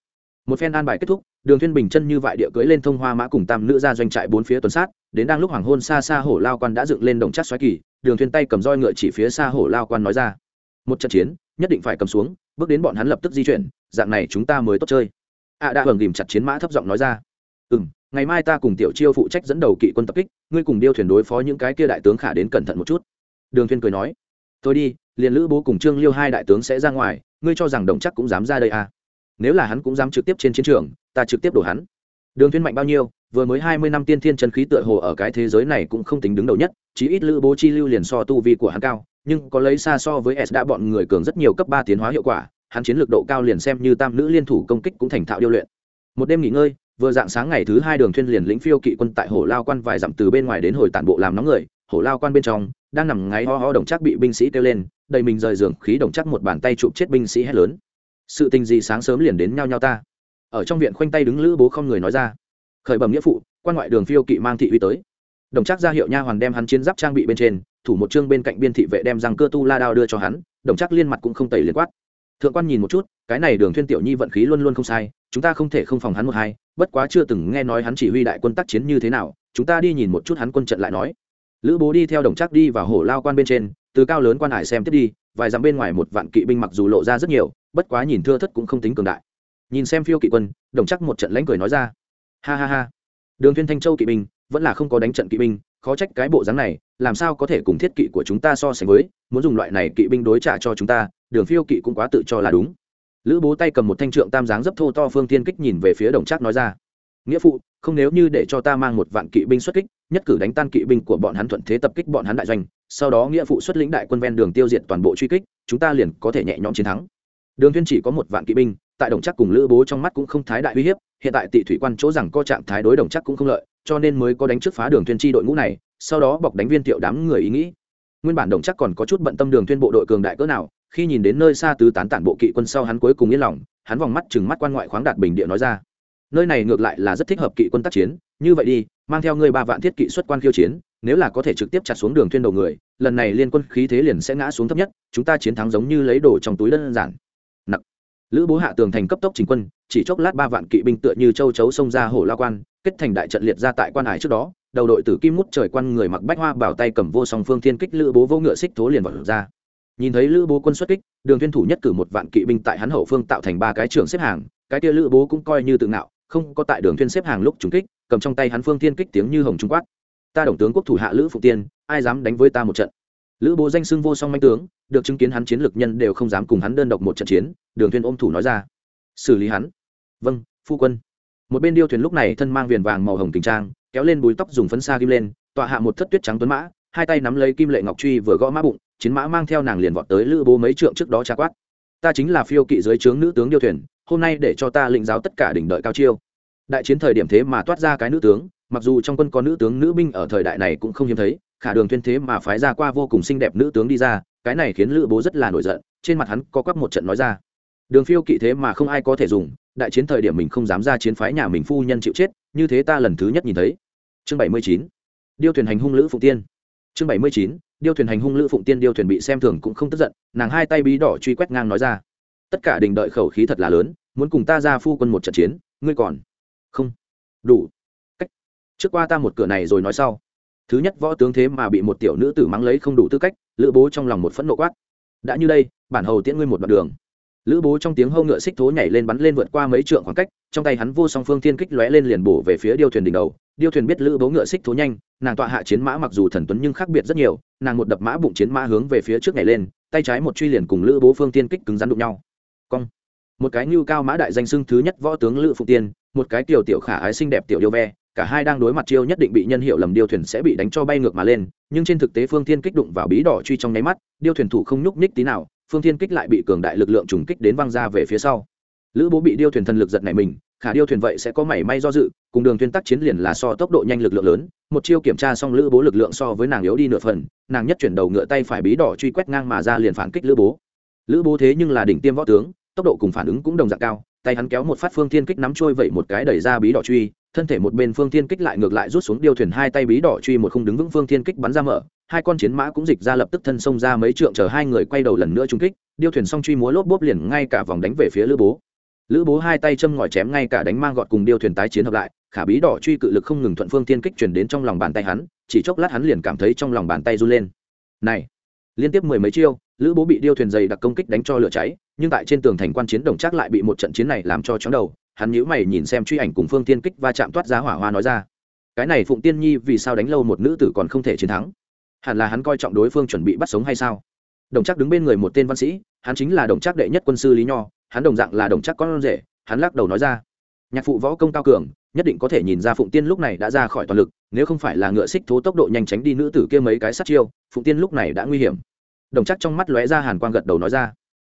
Một phen an bài kết thúc, đường thuyên bình chân như vậy địa cưỡi lên thông hoa mã cùng tam nữ ra doanh trại bốn phía tuần sát, đến đang lúc hoàng hôn xa xa hổ lao quan đã dựng lên đồng chắc xoáy kỳ, đường thuyên tay cầm roi ngựa chỉ phía xa hổ lao quan nói ra một trận chiến, nhất định phải cầm xuống, bước đến bọn hắn lập tức di chuyển, dạng này chúng ta mới tốt chơi. Ạ à đã hưởng ghìm chặt chiến mã thấp giọng nói ra. Ừ m ngày mai ta cùng tiểu chiêu phụ trách dẫn đầu kỵ quân tập kích, ngươi cùng điêu thuyền đối phó những cái kia đại tướng khả đến cẩn thận một chút. Đường thuyên cười nói. Thôi đi, liền lữ bố cùng trương liêu hai đại tướng sẽ ra ngoài, ngươi cho rằng đồng chắc cũng dám ra đây à? Nếu là hắn cũng dám trực tiếp trên chiến trường, ta trực tiếp đổ hắn. Đường thuyên mạnh bao nhiêu, vừa mới hai mươi năm tiên thiên chân khí tựa hồ ở cái thế giới này cũng không tính đứng đầu nhất, chí ít lữ bố chi lưu liền so tu vi của hắn cao nhưng có lấy xa so với s đã bọn người cường rất nhiều cấp ba tiến hóa hiệu quả, hắn chiến lược độ cao liền xem như tam nữ liên thủ công kích cũng thành thạo điêu luyện. Một đêm nghỉ ngơi, vừa dạng sáng ngày thứ hai đường thuyên liền lĩnh phiêu kỵ quân tại hồ lao quan vài dặm từ bên ngoài đến hồi tản bộ làm nóng người, hồ lao quan bên trong, đang nằm ngáy ho ho đồng chắc bị binh sĩ kêu lên, đầy mình rời giường, khí đồng chắc một bàn tay chụp chết binh sĩ hét lớn. Sự tình gì sáng sớm liền đến nhau nhau ta? Ở trong viện khoanh tay đứng lữ bố không người nói ra. Khởi bẩm nghĩa phụ, quan ngoại đường phiêu kỵ mang thị uy tới. Đồng chắc ra hiệu nha hoàn đem hắn chiến giáp trang bị bên trên thủ một chương bên cạnh biên thị vệ đem răng cơ tu la đao đưa cho hắn, đồng chắc liên mặt cũng không tẩy liên quát. Thượng quan nhìn một chút, cái này đường thuyên tiểu nhi vận khí luôn luôn không sai, chúng ta không thể không phòng hắn một hai, bất quá chưa từng nghe nói hắn chỉ huy đại quân tác chiến như thế nào, chúng ta đi nhìn một chút hắn quân trận lại nói. Lữ bố đi theo đồng chắc đi vào hổ lao quan bên trên, từ cao lớn quan hải xem tiếp đi, vài dặm bên ngoài một vạn kỵ binh mặc dù lộ ra rất nhiều, bất quá nhìn thưa thất cũng không tính cường đại. Nhìn xem phiêu kỵ quân, đồng chắc một trận lãnh cười nói ra. Ha ha ha. Đường thiên thanh châu kỵ binh vẫn là không có đánh trận kỵ binh khó trách cái bộ dáng này, làm sao có thể cùng thiết kỵ của chúng ta so sánh với, muốn dùng loại này kỵ binh đối trả cho chúng ta, đường phiêu kỵ cũng quá tự cho là đúng. Lữ bố tay cầm một thanh trượng tam dáng dấp thô to phương tiên kích nhìn về phía đồng trác nói ra. Nghĩa phụ, không nếu như để cho ta mang một vạn kỵ binh xuất kích, nhất cử đánh tan kỵ binh của bọn hắn thuận thế tập kích bọn hắn đại doanh, sau đó nghĩa phụ xuất lĩnh đại quân ven đường tiêu diệt toàn bộ truy kích, chúng ta liền có thể nhẹ nhõm chiến thắng. Đường thiên chỉ có một vạn kỵ binh, tại đồng chắc cùng lữ bố trong mắt cũng không thái đại uy hiếp hiện tại tị thủy quan chỗ rằng có trạng thái đối đồng chắc cũng không lợi, cho nên mới có đánh trước phá đường thiên chi đội ngũ này, sau đó bọc đánh viên thiệu đám người ý nghĩ. Nguyên bản đồng chắc còn có chút bận tâm đường thiên bộ đội cường đại cỡ nào, khi nhìn đến nơi xa tứ tán tản bộ kỵ quân sau hắn cuối cùng yên lòng, hắn vòng mắt chừng mắt quan ngoại khoáng đạt bình địa nói ra. Nơi này ngược lại là rất thích hợp kỵ quân tác chiến, như vậy đi, mang theo ngươi ba vạn thiết kỵ xuất quan khiêu chiến, nếu là có thể trực tiếp chặt xuống đường thuyên đầu người, lần này liên quân khí thế liền sẽ ngã xuống thấp nhất, chúng ta chiến thắng giống như lấy đồ trong túi đơn giản lữ bố hạ tường thành cấp tốc chính quân, chỉ chốc lát ba vạn kỵ binh tựa như châu chấu xông ra hổ la quan, kết thành đại trận liệt ra tại quan hải trước đó, đầu đội tử kim mút trời quan người mặc bách hoa bảo tay cầm vô song phương thiên kích lữ bố vô ngựa xích thố liền vào ra. Nhìn thấy lữ bố quân xuất kích, đường thiên thủ nhất cử một vạn kỵ binh tại hắn hậu phương tạo thành ba cái trường xếp hàng, cái kia lữ bố cũng coi như tự ngạo, không có tại đường thiên xếp hàng lúc trúng kích, cầm trong tay hắn phương thiên kích tiếng như hồng trung quát. Ta đồng tướng quốc thủ hạ lữ phụ tiên, ai dám đánh với ta một trận? Lữ bố danh xưng vô song manh tướng, được chứng kiến hắn chiến lược nhân đều không dám cùng hắn đơn độc một trận chiến, đường thiên ôm thủ nói ra. Xử lý hắn. Vâng phu quân. Một bên điêu thuyền lúc này thân mang viền vàng màu hồng tình trang, kéo lên búi tóc dùng phấn xa kim lên, tọa hạ một thất tuyết trắng tuấn mã, hai tay nắm lấy kim lệ ngọc truy vừa gõ mã bụng, chiến mã mang theo nàng liền vọt tới lữ bố mấy trượng trước đó tra quát. Ta chính là phiêu kỵ dưới trướng nữ tướng điêu thuyền, hôm nay để cho ta lĩnh giáo tất cả đỉnh đợi cao chiêu. Đại chiến thời điểm thế mà toát ra cái nữ tướng, mặc dù trong quân có nữ tướng nữ binh ở thời đại này cũng không hiếm thấy khả đường tuyên thế mà phái ra qua vô cùng xinh đẹp nữ tướng đi ra, cái này khiến lữ bố rất là nổi giận, trên mặt hắn có quắp một trận nói ra. Đường phiêu kỵ thế mà không ai có thể dùng, đại chiến thời điểm mình không dám ra chiến phái nhà mình phu nhân chịu chết, như thế ta lần thứ nhất nhìn thấy. Chương bảy mươi chín, điêu thuyền hành hung lữ phụng tiên. Chương bảy mươi chín, điêu thuyền hành hung lữ phụng tiên điêu thuyền bị xem thường cũng không tức giận, nàng hai tay bí đỏ truy quét ngang nói ra. Tất cả đình đợi khẩu khí thật là lớn, muốn cùng ta ra phu quân một trận chiến, ngươi còn không đủ. Cách, trước qua ta một cửa này rồi nói sau thứ nhất, võ tướng thế mà bị một tiểu nữ tử mắng lấy không đủ tư cách, lữ bố trong lòng một phẫn nộ quát. Đã như đây, bản hầu tiễn ngươi một đoạn đường. Lữ bố trong tiếng hâu ngựa xích thố nhảy lên bắn lên vượt qua mấy trượng khoảng cách, trong tay hắn vô song phương thiên kích lóe lên liền bổ về phía điêu thuyền đỉnh đầu. Điêu thuyền biết lữ bố ngựa xích thố nhanh, nàng tọa hạ chiến mã mặc dù thần tuấn nhưng khác biệt rất nhiều, nàng một đập mã bụng chiến mã hướng về phía trước nhảy lên, tay trái một truy liền cùng lữ bố phương tiên kích cứng rắn đụng nhau. Cong. Một cái như cao mã đại danh xưng thứ nhất võ tướng lữ phụ tiên, một cái tiểu tiểu khả ái xinh đẹp tiểu điêu ve cả hai đang đối mặt chiêu nhất định bị nhân hiệu lầm điêu thuyền sẽ bị đánh cho bay ngược mà lên, nhưng trên thực tế phương thiên kích đụng vào bí đỏ truy trong nháy mắt, điêu thuyền thủ không nhúc nhích tí nào, phương thiên kích lại bị cường đại lực lượng trùng kích đến văng ra về phía sau. Lữ bố bị điêu thuyền thần lực giật này mình, khả điêu thuyền vậy sẽ có mảy may do dự, cùng đường tuyên tắc chiến liền là so tốc độ nhanh lực lượng lớn, một chiêu kiểm tra xong lữ bố lực lượng so với nàng yếu đi nửa phần, nàng nhất chuyển đầu ngựa tay phải bí đỏ truy quét ngang mà ra liền phản kích lữ bố. Lữ bố thế nhưng là đỉnh tiêm võ tướng, tốc độ cùng phản ứng cũng đồng dạng cao, tay hắn kéo một phát phương thiên kích nắm trôi vậy một cái đẩy ra bí đỏ truy thân thể một bên phương thiên kích lại ngược lại rút xuống điêu thuyền hai tay bí đỏ truy một không đứng vững phương thiên kích bắn ra mở, hai con chiến mã cũng dịch ra lập tức thân xông ra mấy trượng chờ hai người quay đầu lần nữa trung kích, điêu thuyền song truy múa lốp bốp liền ngay cả vòng đánh về phía lữ bố. Lữ bố hai tay châm ngòi chém ngay cả đánh mang gọt cùng điêu thuyền tái chiến hợp lại, khả bí đỏ truy cự lực không ngừng thuận phương thiên kích chuyển đến trong lòng bàn tay hắn, chỉ chốc lát hắn liền cảm thấy trong lòng bàn tay run lên. Này, liên tiếp mười mấy chiêu, lữ bố bị điêu thuyền dày đặc công kích đánh cho lửa cháy, nhưng tại trên tường thành quan chiến đồng trác lại bị một trận chiến này làm cho chóng đầu hắn nhíu mày nhìn xem truy ảnh cùng phương tiên kích và chạm toát ra hỏa hoa nói ra. Cái này phụng tiên nhi vì sao đánh lâu một nữ tử còn không thể chiến thắng? Hẳn là hắn coi trọng đối phương chuẩn bị bắt sống hay sao? Đồng chắc đứng bên người một tên văn sĩ, hắn chính là đồng chắc đệ nhất quân sư lý nho, hắn đồng dạng là đồng chắc con rể, hắn lắc đầu nói ra. Nhạc phụ võ công cao cường, nhất định có thể nhìn ra phụng tiên lúc này đã ra khỏi toàn lực, nếu không phải là ngựa xích thố tốc độ nhanh tránh đi nữ tử kia mấy cái sát chiêu, phụng tiên lúc này đã nguy hiểm. Đồng chắc trong mắt lóe ra hàn quang gật đầu nói ra.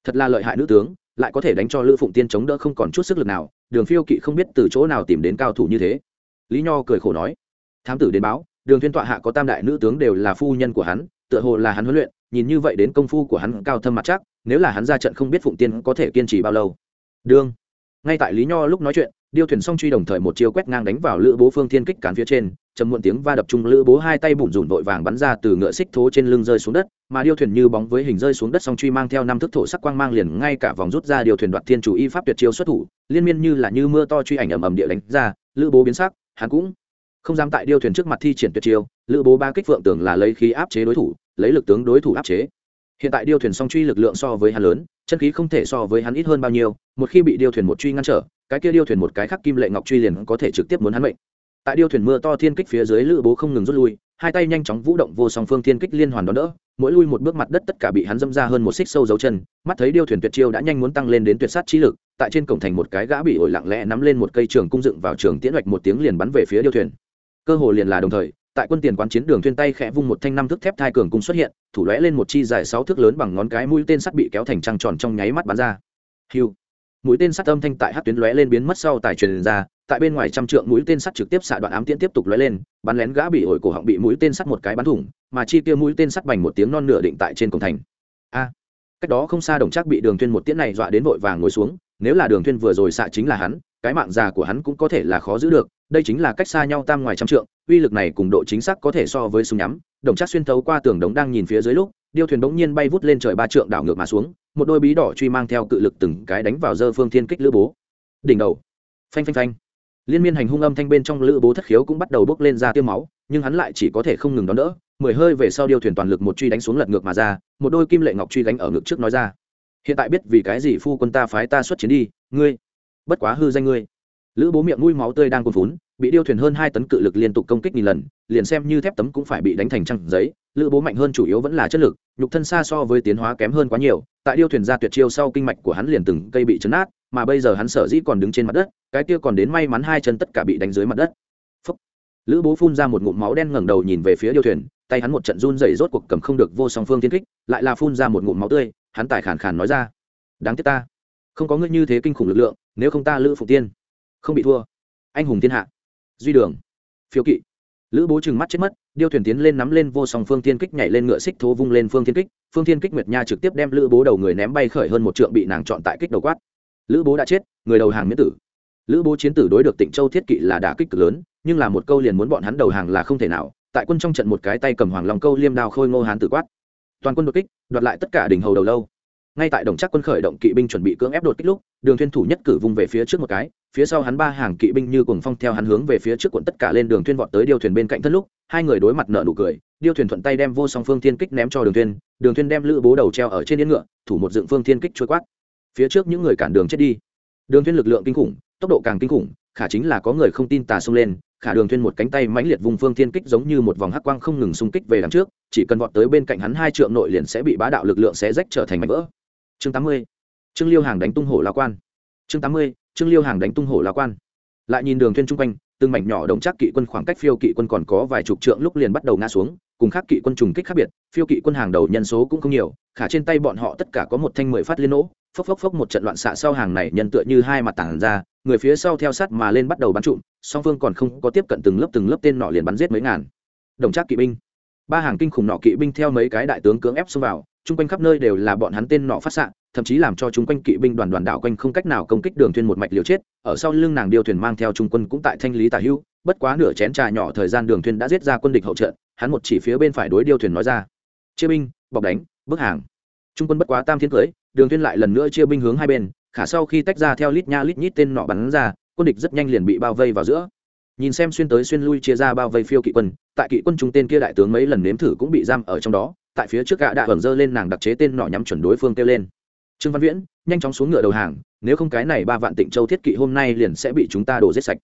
Thật là lợi hại nữ tướng, lại có thể đánh cho lữ phụng tiên chống đỡ không còn chút sức lực nào đường phiêu kỵ không biết từ chỗ nào tìm đến cao thủ như thế. Lý nho cười khổ nói, thám tử đến báo, đường thiên tọa hạ có tam đại nữ tướng đều là phu nhân của hắn, tựa hồ là hắn huấn luyện, nhìn như vậy đến công phu của hắn cao thâm mặt chắc, nếu là hắn ra trận không biết phụng tiên có thể kiên trì bao lâu. Đương. Ngay tại lý nho lúc nói chuyện điêu thuyền song truy đồng thời một chiêu quét ngang đánh vào lữ bố phương thiên kích cán phía trên chầm muộn tiếng va đập chung lữ bố hai tay bủn rủn vội vàng bắn ra từ ngựa xích thố trên lưng rơi xuống đất, mà điêu thuyền như bóng với hình rơi xuống đất song truy mang theo năm thức thổ sắc quang mang liền ngay cả vòng rút ra điêu thuyền đoạt thiên chủ y pháp tuyệt chiêu xuất thủ, liên miên như là như mưa to truy ảnh ầm ầm địa đánh ra, lữ bố biến sắc, hắn cũng không dám tại điêu thuyền trước mặt thi triển tuyệt chiêu, lữ bố ba kích phượng tưởng là lấy khí áp chế đối thủ, lấy lực tướng đối thủ áp chế. Hiện tại điêu thuyền song truy lực lượng so với hắn lớn, chân khí không thể so với hắn ít hơn bao nhiêu, một khi bị điêu thuyền một truy ngăn trở cái kia điêu thuyền một cái khắc kim lệ ngọc truy liền có thể trực tiếp muốn hắn mệnh. Tại điêu thuyền mưa to thiên kích phía dưới, lữ bố không ngừng rút lui, hai tay nhanh chóng vũ động vô song phương thiên kích liên hoàn đón đỡ, mỗi lui một bước mặt đất tất cả bị hắn dâm ra hơn một xích sâu dấu chân, mắt thấy điêu thuyền tuyệt chiêu đã nhanh muốn tăng lên đến tuyệt sát trí lực, tại trên cổng thành một cái gã bị ổi lặng lẽ nắm lên một cây trường cung dựng vào trường tiễn hoạch một tiếng liền bắn về phía điêu thuyền. Cơ hồ liền là đồng thời, tại quân tiền quán chiến đường thuyên tay khẽ vung một thanh năm thước thép thai cường cung xuất hiện, thủ lóe lên một chi dài sáu thước lớn bằng ngón cái mũi tên sắt bị kéo thành trăng tròn trong nháy mắt bắn ra. Hiu mũi tên sắt âm thanh tại hát tuyến lóe lên biến mất sau tài truyền ra, tại bên ngoài trăm trượng mũi tên sắt trực tiếp xạ đoạn ám tiễn tiếp tục lóe lên, bắn lén gã bị ổi cổ họng bị mũi tên sắt một cái bắn thủng, mà chi kia mũi tên sắt bành một tiếng non nửa định tại trên cổng thành. A, cách đó không xa đồng trác bị đường thuyên một tiễn này dọa đến vội vàng ngồi xuống, nếu là đường thuyên vừa rồi xạ chính là hắn, cái mạng già của hắn cũng có thể là khó giữ được, đây chính là cách xa nhau tam ngoài trăm trượng, uy lực này cùng độ chính xác có thể so với súng nhắm, đồng chắc xuyên thấu qua tường đống đang nhìn phía dưới lúc điêu thuyền bỗng nhiên bay vút lên trời ba trượng đảo ngược mà xuống, một đôi bí đỏ truy mang theo cự lực từng cái đánh vào dơ phương thiên kích lữ bố. Đỉnh đầu. Phanh phanh phanh. Liên miên hành hung âm thanh bên trong lữ bố thất khiếu cũng bắt đầu bốc lên ra tiêu máu, nhưng hắn lại chỉ có thể không ngừng đón đỡ, mười hơi về sau điêu thuyền toàn lực một truy đánh xuống lật ngược mà ra, một đôi kim lệ ngọc truy đánh ở ngực trước nói ra. Hiện tại biết vì cái gì phu quân ta phái ta xuất chiến đi, ngươi. Bất quá hư danh ngươi. Lữ bố miệng mũi máu tươi đang cuồn phún bị điêu thuyền hơn hai tấn cự lực liên tục công kích nghìn lần, liền xem như thép tấm cũng phải bị đánh thành trăng giấy lữ bố mạnh hơn chủ yếu vẫn là chất lực, nhục thân xa so với tiến hóa kém hơn quá nhiều, tại điêu thuyền ra tuyệt chiêu sau kinh mạch của hắn liền từng cây bị chấn át mà bây giờ hắn sở dĩ còn đứng trên mặt đất, cái kia còn đến may mắn hai chân tất cả bị đánh dưới mặt đất. Phúc. lữ bố phun ra một ngụm máu đen ngẩng đầu nhìn về phía điêu thuyền, tay hắn một trận run rẩy rốt cuộc cầm không được vô song phương thiên kích, lại là phun ra một ngụm máu tươi, hắn tài khàn khàn nói ra. Đáng tiếc ta. Không có ngươi như thế kinh khủng lực lượng, nếu không ta lữ phụ tiên không bị thua. Anh hùng thiên hạ. Duy đường. Phiêu kỵ lữ bố trừng mắt chết mất, điêu thuyền tiến lên nắm lên vô song phương thiên kích nhảy lên ngựa xích thố vung lên phương thiên kích, phương thiên kích nguyệt nha trực tiếp đem lữ bố đầu người ném bay khởi hơn một trượng bị nàng chọn tại kích đầu quát. Lữ bố đã chết, người đầu hàng miễn tử. Lữ bố chiến tử đối được tịnh châu thiết kỵ là đả kích cực lớn, nhưng là một câu liền muốn bọn hắn đầu hàng là không thể nào, tại quân trong trận một cái tay cầm hoàng long câu liêm đao khôi ngô hán tử quát. Toàn quân đột kích, đoạt lại tất cả đỉnh hầu đầu lâu ngay tại đồng chắc quân khởi động kỵ binh chuẩn bị cưỡng ép đột kích lúc, đường thuyên thủ nhất cử vung về phía trước một cái, phía sau hắn ba hàng kỵ binh như cuồng phong theo hắn hướng về phía trước cuộn tất cả lên đường thuyên vọt tới điêu thuyền bên cạnh thân lúc, hai người đối mặt nở nụ cười, điêu thuyền thuận tay đem vô song phương thiên kích ném cho đường thuyên đường thuyên đem lữ bố đầu treo ở trên yên ngựa, thủ một dựng phương thiên kích trôi quát. Phía trước những người cản đường chết đi. Đường thuyên lực lượng kinh khủng, tốc độ càng kinh khủng, khả chính là có người không tin tà xông lên, khả đường thuyên một cánh tay mãnh liệt vùng phương thiên kích giống như một vòng hắc quang không ngừng xung kích về đằng trước, chỉ cần vọt tới bên cạnh hắn hai trượng nội liền sẽ bị bá đạo lực lượng xé rách trở thành mảnh vỡ chương tám mươi. Trương liêu hàng đánh tung hổ la quan. Chương tám mươi, trương liêu hàng đánh tung hổ la quan. Lại nhìn đường thuyên trung quanh, từng mảnh nhỏ đồng chắc kỵ quân khoảng cách phiêu kỵ quân còn có vài chục trượng lúc liền bắt đầu ngã xuống, cùng khác kỵ quân trùng kích khác biệt, phiêu kỵ quân hàng đầu nhân số cũng không nhiều, khả trên tay bọn họ tất cả có một thanh mười phát liên nỗ, phốc phốc phốc một trận loạn xạ sau hàng này nhân tựa như hai mặt tảng ra, người phía sau theo sát mà lên bắt đầu bắn trụm, song phương còn không có tiếp cận từng lớp từng lớp tên nọ liền bắn giết mấy ngàn. Đồng trác kỵ binh. Ba hàng kinh khủng nọ kỵ binh theo mấy cái đại tướng cưỡng ép xông vào chung quanh khắp nơi đều là bọn hắn tên nọ phát xạ, thậm chí làm cho chúng quanh kỵ binh đoàn đoàn đảo quanh không cách nào công kích đường thuyền một mạch liều chết, ở sau lưng nàng điều thuyền mang theo trung quân cũng tại thanh lý tà hưu, bất quá nửa chén trà nhỏ thời gian đường thuyền đã giết ra quân địch hậu trận, hắn một chỉ phía bên phải đối điêu thuyền nói ra, chia binh, bọc đánh bức hàng. Trung quân bất quá tam thiên cưới, đường thuyền lại lần nữa chia binh hướng hai bên, khả sau khi tách ra theo lít nha lít nhít tên nọ bắn ra, quân địch rất nhanh liền bị bao vây vào giữa. Nhìn xem xuyên tới xuyên lui chia ra bao vây phiêu kỵ quân, tại kỵ quân trung tên kia đại tướng mấy lần nếm thử cũng bị giam ở trong đó tại phía trước gã đã hưởng dơ lên nàng đặc chế tên nọ nhắm chuẩn đối phương kêu lên. Trương văn viễn, nhanh chóng xuống ngựa đầu hàng, nếu không cái này ba vạn tịnh châu thiết kỵ hôm nay liền sẽ bị chúng ta đổ giết sạch.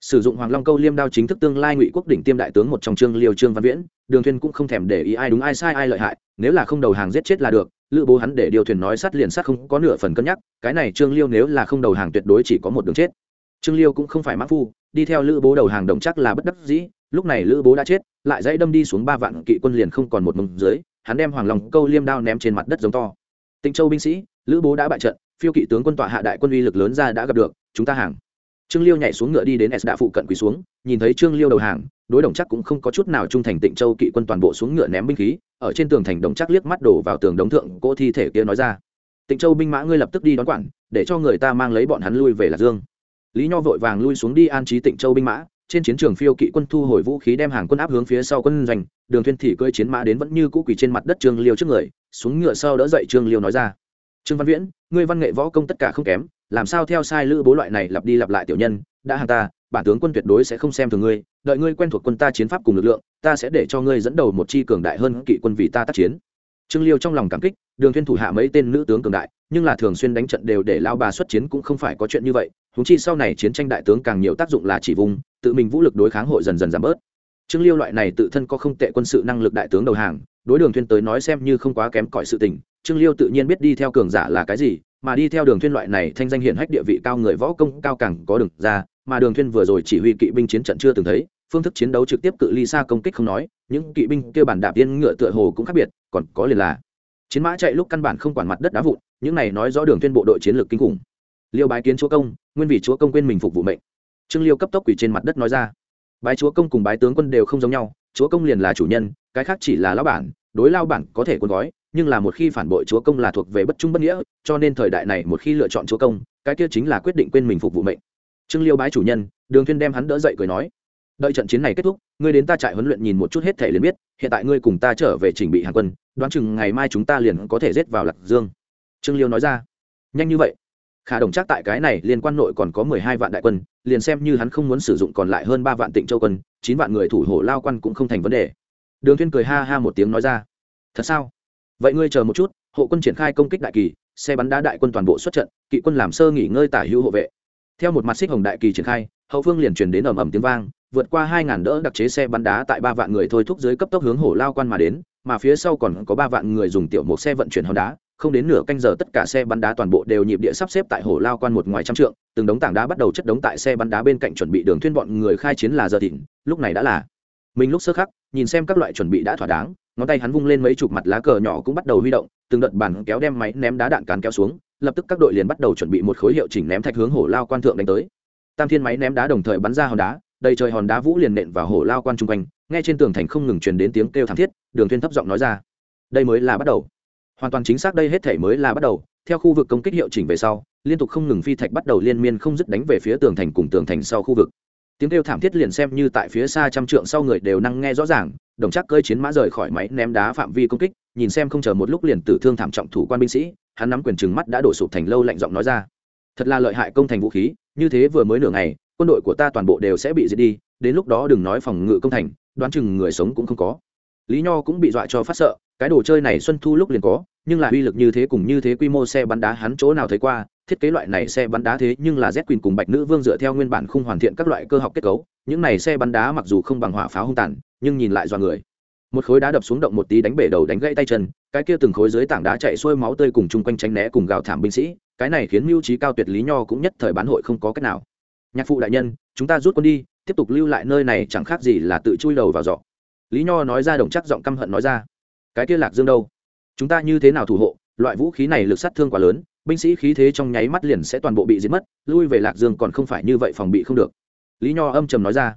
Sử dụng hoàng long câu liêm đao chính thức tương lai ngụy quốc đỉnh tiêm đại tướng một trong trương liêu trương văn viễn, đường Thuyền cũng không thèm để ý ai đúng ai sai ai lợi hại, nếu là không đầu hàng giết chết là được, lữ bố hắn để điều thuyền nói sát liền sát không có nửa phần cân nhắc, cái này trương liêu nếu là không đầu hàng tuyệt đối chỉ có một đường chết. Trương liêu cũng không phải mắc phu, đi theo lữ bố đầu hàng đồng chắc là bất đắc dĩ, lúc này lữ bố đã chết, lại dãy đâm đi xuống ba vạn kỵ quân liền không còn một mông dưới hắn đem hoàng long câu liêm đao ném trên mặt đất giống to. Tịnh châu binh sĩ, lữ bố đã bại trận, phiêu kỵ tướng quân tọa hạ đại quân uy lực lớn ra đã gặp được, chúng ta hàng. Trương liêu nhảy xuống ngựa đi đến s đã phụ cận quỳ xuống, nhìn thấy trương liêu đầu hàng, đối đồng chắc cũng không có chút nào trung thành tịnh châu kỵ quân toàn bộ xuống ngựa ném binh khí, ở trên tường thành đồng chắc liếc mắt đổ vào tường đống thượng, cỗ thi thể kia nói ra. Tịnh châu binh mã ngươi lập tức đi đón quản, để cho người ta mang lấy bọn hắn lui về lạc dương. Lý nho vội vàng lui xuống đi an trí tịnh châu binh mã trên chiến trường phiêu kỵ quân thu hồi vũ khí đem hàng quân áp hướng phía sau quân doanh, đường thuyên thị cơi chiến mã đến vẫn như cũ quỳ trên mặt đất trương liêu trước người, xuống ngựa sau đỡ dậy trương liêu nói ra. Trương văn viễn, ngươi văn nghệ võ công tất cả không kém, làm sao theo sai lữ bố loại này lặp đi lặp lại tiểu nhân, đã hàng ta, bản tướng quân tuyệt đối sẽ không xem thường ngươi, đợi ngươi quen thuộc quân ta chiến pháp cùng lực lượng, ta sẽ để cho ngươi dẫn đầu một chi cường đại hơn kỵ quân vì ta tác chiến. Trương liêu trong lòng cảm kích, đường thuyên thủ hạ mấy tên nữ tướng cường đại nhưng là thường xuyên đánh trận đều để lao bà xuất chiến cũng không phải có chuyện như vậy húng chi sau này chiến tranh đại tướng càng nhiều tác dụng là chỉ vùng, tự mình vũ lực đối kháng hội dần dần giảm bớt. Trương liêu loại này tự thân có không tệ quân sự năng lực đại tướng đầu hàng, đối đường thuyên tới nói xem như không quá kém cỏi sự tình, trương liêu tự nhiên biết đi theo cường giả là cái gì, mà đi theo đường thuyên loại này thanh danh hiển hách địa vị cao người võ công cao càng có đường ra, mà đường thuyên vừa rồi chỉ huy kỵ binh chiến trận chưa từng thấy, phương thức chiến đấu trực tiếp cự ly xa công kích không nói, những kỵ binh kia bản đạp tiên ngựa tựa hồ cũng khác biệt, còn có liền là chiến mã chạy lúc căn bản không quản mặt đất đá vụn những này nói rõ đường tuyên bộ đội chiến lược kinh khủng. Liêu bái kiến chúa công, nguyên vì chúa công quên mình phục vụ mệnh. Trương liêu cấp tốc quỳ trên mặt đất nói ra. Bái chúa công cùng bái tướng quân đều không giống nhau, chúa công liền là chủ nhân, cái khác chỉ là lão bản, đối lao bản có thể quân gói, nhưng là một khi phản bội chúa công là thuộc về bất trung bất nghĩa, cho nên thời đại này một khi lựa chọn chúa công, cái kia chính là quyết định quên mình phục vụ mệnh. Trương liêu bái chủ nhân, đường thiên đem hắn đỡ dậy cười nói. Đợi trận chiến này kết thúc, ngươi đến ta trại huấn luyện nhìn một chút hết thể liền biết, hiện tại ngươi cùng ta trở về chỉnh bị hàng quân, đoán chừng ngày mai chúng ta liền có thể giết vào lạc dương trương liêu nói ra. Nhanh như vậy? Khả đồng chắc tại cái này liên quan nội còn có mười hai vạn đại quân, liền xem như hắn không muốn sử dụng còn lại hơn ba vạn tịnh châu quân, chín vạn người thủ hộ lao quan cũng không thành vấn đề. Đường Thiên cười ha ha một tiếng nói ra. Thật sao? Vậy ngươi chờ một chút, hộ quân triển khai công kích đại kỳ, xe bắn đá đại quân toàn bộ xuất trận, kỵ quân làm sơ nghỉ ngơi tả hữu hộ vệ. Theo một mặt xích hồng đại kỳ triển khai, hậu phương liền truyền đến ầm ầm tiếng vang, vượt qua hai ngàn đỡ đặc chế xe bắn đá tại ba vạn người thôi thúc dưới cấp tốc hướng hổ lao quan mà đến, mà phía sau còn có ba vạn người dùng tiểu một xe vận chuyển hòn đá không đến nửa canh giờ tất cả xe bắn đá toàn bộ đều nhịp địa sắp xếp tại hồ lao quan một ngoài trăm trượng, từng đống tảng đá bắt đầu chất đống tại xe bắn đá bên cạnh chuẩn bị đường thuyên bọn người khai chiến là giờ thịnh, lúc này đã là. Mình lúc sơ khắc, nhìn xem các loại chuẩn bị đã thỏa đáng, ngón tay hắn vung lên mấy chục mặt lá cờ nhỏ cũng bắt đầu huy động, từng đợt bản kéo đem máy ném đá đạn cán kéo xuống, lập tức các đội liền bắt đầu chuẩn bị một khối hiệu chỉnh ném thạch hướng hổ lao quan thượng đánh tới. Tam thiên máy ném đá đồng thời bắn ra hòn đá, đầy trời hòn đá vũ liền nện vào hổ lao quan chung quanh, nghe trên tường thành không ngừng truyền đến tiếng kêu thảm thiết, đường thuyên thấp giọng nói ra, đây mới là bắt đầu hoàn toàn chính xác đây hết thể mới là bắt đầu, theo khu vực công kích hiệu chỉnh về sau, liên tục không ngừng phi thạch bắt đầu liên miên không dứt đánh về phía tường thành cùng tường thành sau khu vực. Tiếng kêu thảm thiết liền xem như tại phía xa trăm trượng sau người đều năng nghe rõ ràng, đồng chắc cơi chiến mã rời khỏi máy ném đá phạm vi công kích, nhìn xem không chờ một lúc liền tử thương thảm trọng thủ quan binh sĩ, hắn nắm quyền trừng mắt đã đổ sụp thành lâu lạnh giọng nói ra. Thật là lợi hại công thành vũ khí, như thế vừa mới nửa ngày, quân đội của ta toàn bộ đều sẽ bị diệt đi, đến lúc đó đừng nói phòng ngự công thành, đoán chừng người sống cũng không có lý nho cũng bị dọa cho phát sợ, cái đồ chơi này xuân thu lúc liền có, nhưng là uy lực như thế cùng như thế quy mô xe bắn đá hắn chỗ nào thấy qua, thiết kế loại này xe bắn đá thế nhưng là z quyền cùng bạch nữ vương dựa theo nguyên bản khung hoàn thiện các loại cơ học kết cấu, những này xe bắn đá mặc dù không bằng hỏa pháo hung tàn, nhưng nhìn lại do người một khối đá đập xuống động một tí đánh bể đầu đánh gãy tay chân, cái kia từng khối dưới tảng đá chạy xuôi máu tươi cùng chung quanh tránh né cùng gào thảm binh sĩ, cái này khiến mưu trí cao tuyệt lý nho cũng nhất thời bán hội không có cách nào nhạc phụ đại nhân, chúng ta rút quân đi, tiếp tục lưu lại nơi này chẳng khác gì là tự chui đầu vào giọt lý nho nói ra đồng chắc giọng căm hận nói ra, cái kia lạc dương đâu? Chúng ta như thế nào thủ hộ? Loại vũ khí này lực sát thương quá lớn, binh sĩ khí thế trong nháy mắt liền sẽ toàn bộ bị giết mất, lui về lạc dương còn không phải như vậy phòng bị không được. Lý nho âm trầm nói ra,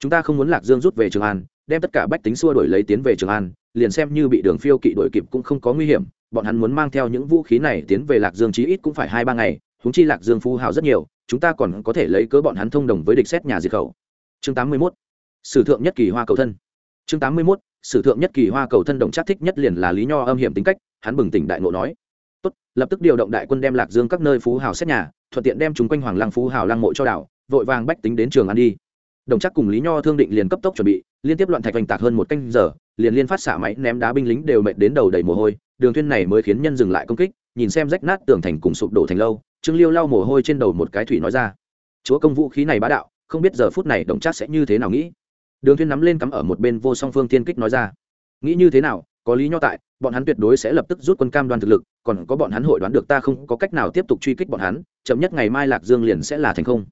chúng ta không muốn lạc dương rút về trường an, đem tất cả bách tính xua đổi lấy tiến về trường an, liền xem như bị đường phiêu kỵ đổi kịp cũng không có nguy hiểm, bọn hắn muốn mang theo những vũ khí này tiến về lạc dương chí ít cũng phải hai ba ngày húng chi lạc dương phú hào rất nhiều, chúng ta còn có thể lấy cớ bọn hắn thông đồng với địch xét nhà diệt khẩu. Chương tám mươi mốt, sử thượng nhất kỳ hoa cầu thân chương tám mươi 81. sử thượng nhất kỳ hoa cầu thân đồng chắc thích nhất liền là lý nho âm hiểm tính cách, hắn bừng tỉnh đại ngộ nói. Tốt, lập tức điều động đại quân đem lạc dương các nơi phú hào xét nhà, thuận tiện đem chúng quanh hoàng lăng phú hào lăng mộ cho đảo, vội vàng bách tính đến trường ăn đi. Đồng chắc cùng lý nho thương định liền cấp tốc chuẩn bị, liên tiếp loạn thạch oanh tạc hơn một canh giờ, liền liên phát xả máy ném đá binh lính đều mệt đến đầu đầy mồ hôi, đường thuyên này mới khiến nhân dừng lại công kích, nhìn xem rách nát tường thành cùng sụp đổ thành lâu, trương liêu lau mồ hôi trên đầu một cái thủy nói ra. Chúa công vũ khí này bá đạo, không biết giờ phút này đồng chắc sẽ như thế nào nghĩ đường thuyên nắm lên cắm ở một bên vô song phương thiên kích nói ra. Nghĩ như thế nào, có lý nho tại, bọn hắn tuyệt đối sẽ lập tức rút quân cam đoan thực lực, còn có bọn hắn hội đoán được ta không có cách nào tiếp tục truy kích bọn hắn, chậm nhất ngày mai lạc dương liền sẽ là thành không.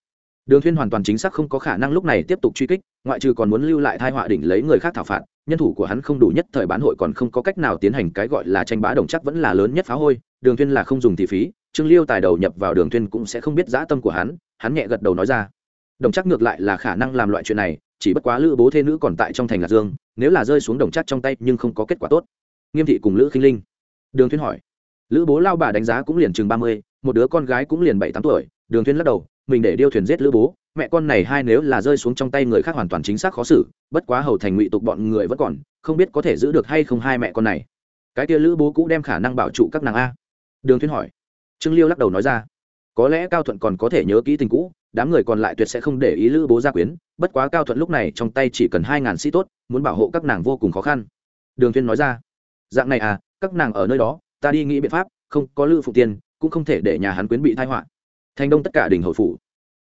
Đường thuyên hoàn toàn chính xác không có khả năng lúc này tiếp tục truy kích, ngoại trừ còn muốn lưu lại thai họa đỉnh lấy người khác thảo phạt, nhân thủ của hắn không đủ nhất thời bán hội còn không có cách nào tiến hành cái gọi là tranh bá đồng chắc vẫn là lớn nhất phá hôi, đường thuyên là không dùng thị phí, trương liêu tài đầu nhập vào đường thuyên cũng sẽ không biết dã tâm của hắn hắn nhẹ gật đầu nói ra. Đồng chắc ngược lại là khả năng làm loại chuyện này chỉ bất quá lữ bố thê nữ còn tại trong thành lạc dương, nếu là rơi xuống đồng chắc trong tay nhưng không có kết quả tốt. Nghiêm thị cùng lữ khinh linh. Đường thuyên hỏi. Lữ bố lao bà đánh giá cũng liền chừng ba mươi, một đứa con gái cũng liền bảy tám tuổi. Đường thuyên lắc đầu, mình để điêu thuyền giết lữ bố, mẹ con này hai nếu là rơi xuống trong tay người khác hoàn toàn chính xác khó xử, bất quá hầu thành ngụy tục bọn người vẫn còn, không biết có thể giữ được hay không hai mẹ con này. Cái kia lữ bố cũ đem khả năng bảo trụ các nàng a. Đường thuyên hỏi. Trương liêu lắc đầu nói ra. Có lẽ cao thuận còn có thể nhớ kỹ tình cũ đám người còn lại tuyệt sẽ không để ý lữ bố gia quyến, bất quá cao thuận lúc này trong tay chỉ cần hai ngàn sĩ tốt, muốn bảo hộ các nàng vô cùng khó khăn. Đường thiên nói ra, dạng này à các nàng ở nơi đó, ta đi nghĩ biện pháp, không có lữ phụ tiên, cũng không thể để nhà hắn quyến bị tai họa. Thành đông tất cả đỉnh hội phủ.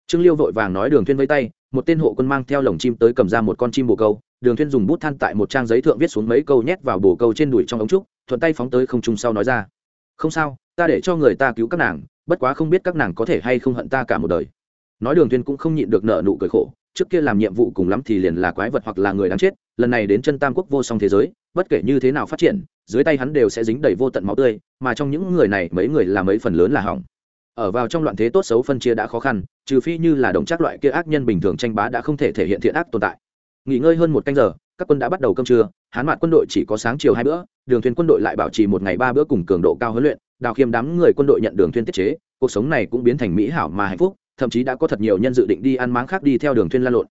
Trương liêu vội vàng nói đường thiên với tay, một tên hộ quân mang theo lồng chim tới cầm ra một con chim bồ câu. Đường thiên dùng bút than tại một trang giấy thượng viết xuống mấy câu nhét vào bồ câu trên đùi trong ống trúc, thuận tay phóng tới không trung sau nói ra, không sao, ta để cho người ta cứu các nàng, bất quá không biết các nàng có thể hay không hận ta cả một đời nói đường thuyên cũng không nhịn được nợ nụ cười khổ, trước kia làm nhiệm vụ cùng lắm thì liền là quái vật hoặc là người đáng chết, lần này đến chân tam quốc vô song thế giới, bất kể như thế nào phát triển, dưới tay hắn đều sẽ dính đầy vô tận máu tươi, mà trong những người này mấy người là mấy phần lớn là hỏng. Ở vào trong loạn thế tốt xấu phân chia đã khó khăn, trừ phi như là đồng chắc loại kia ác nhân bình thường tranh bá đã không thể thể hiện thiện ác tồn tại. Nghỉ ngơi hơn một canh giờ, các quân đã bắt đầu cơm trưa, hán mạn quân đội chỉ có sáng chiều hai bữa, đường thuyền quân đội lại bảo trì một ngày ba bữa cùng cường độ cao huấn luyện, đào khiêm đám người quân đội nhận đường thuyền tiết chế, cuộc sống này cũng biến thành mỹ hảo mà hạnh phúc thậm chí đã có thật nhiều nhân dự định đi ăn máng khác đi theo đường thuyên lan lộn.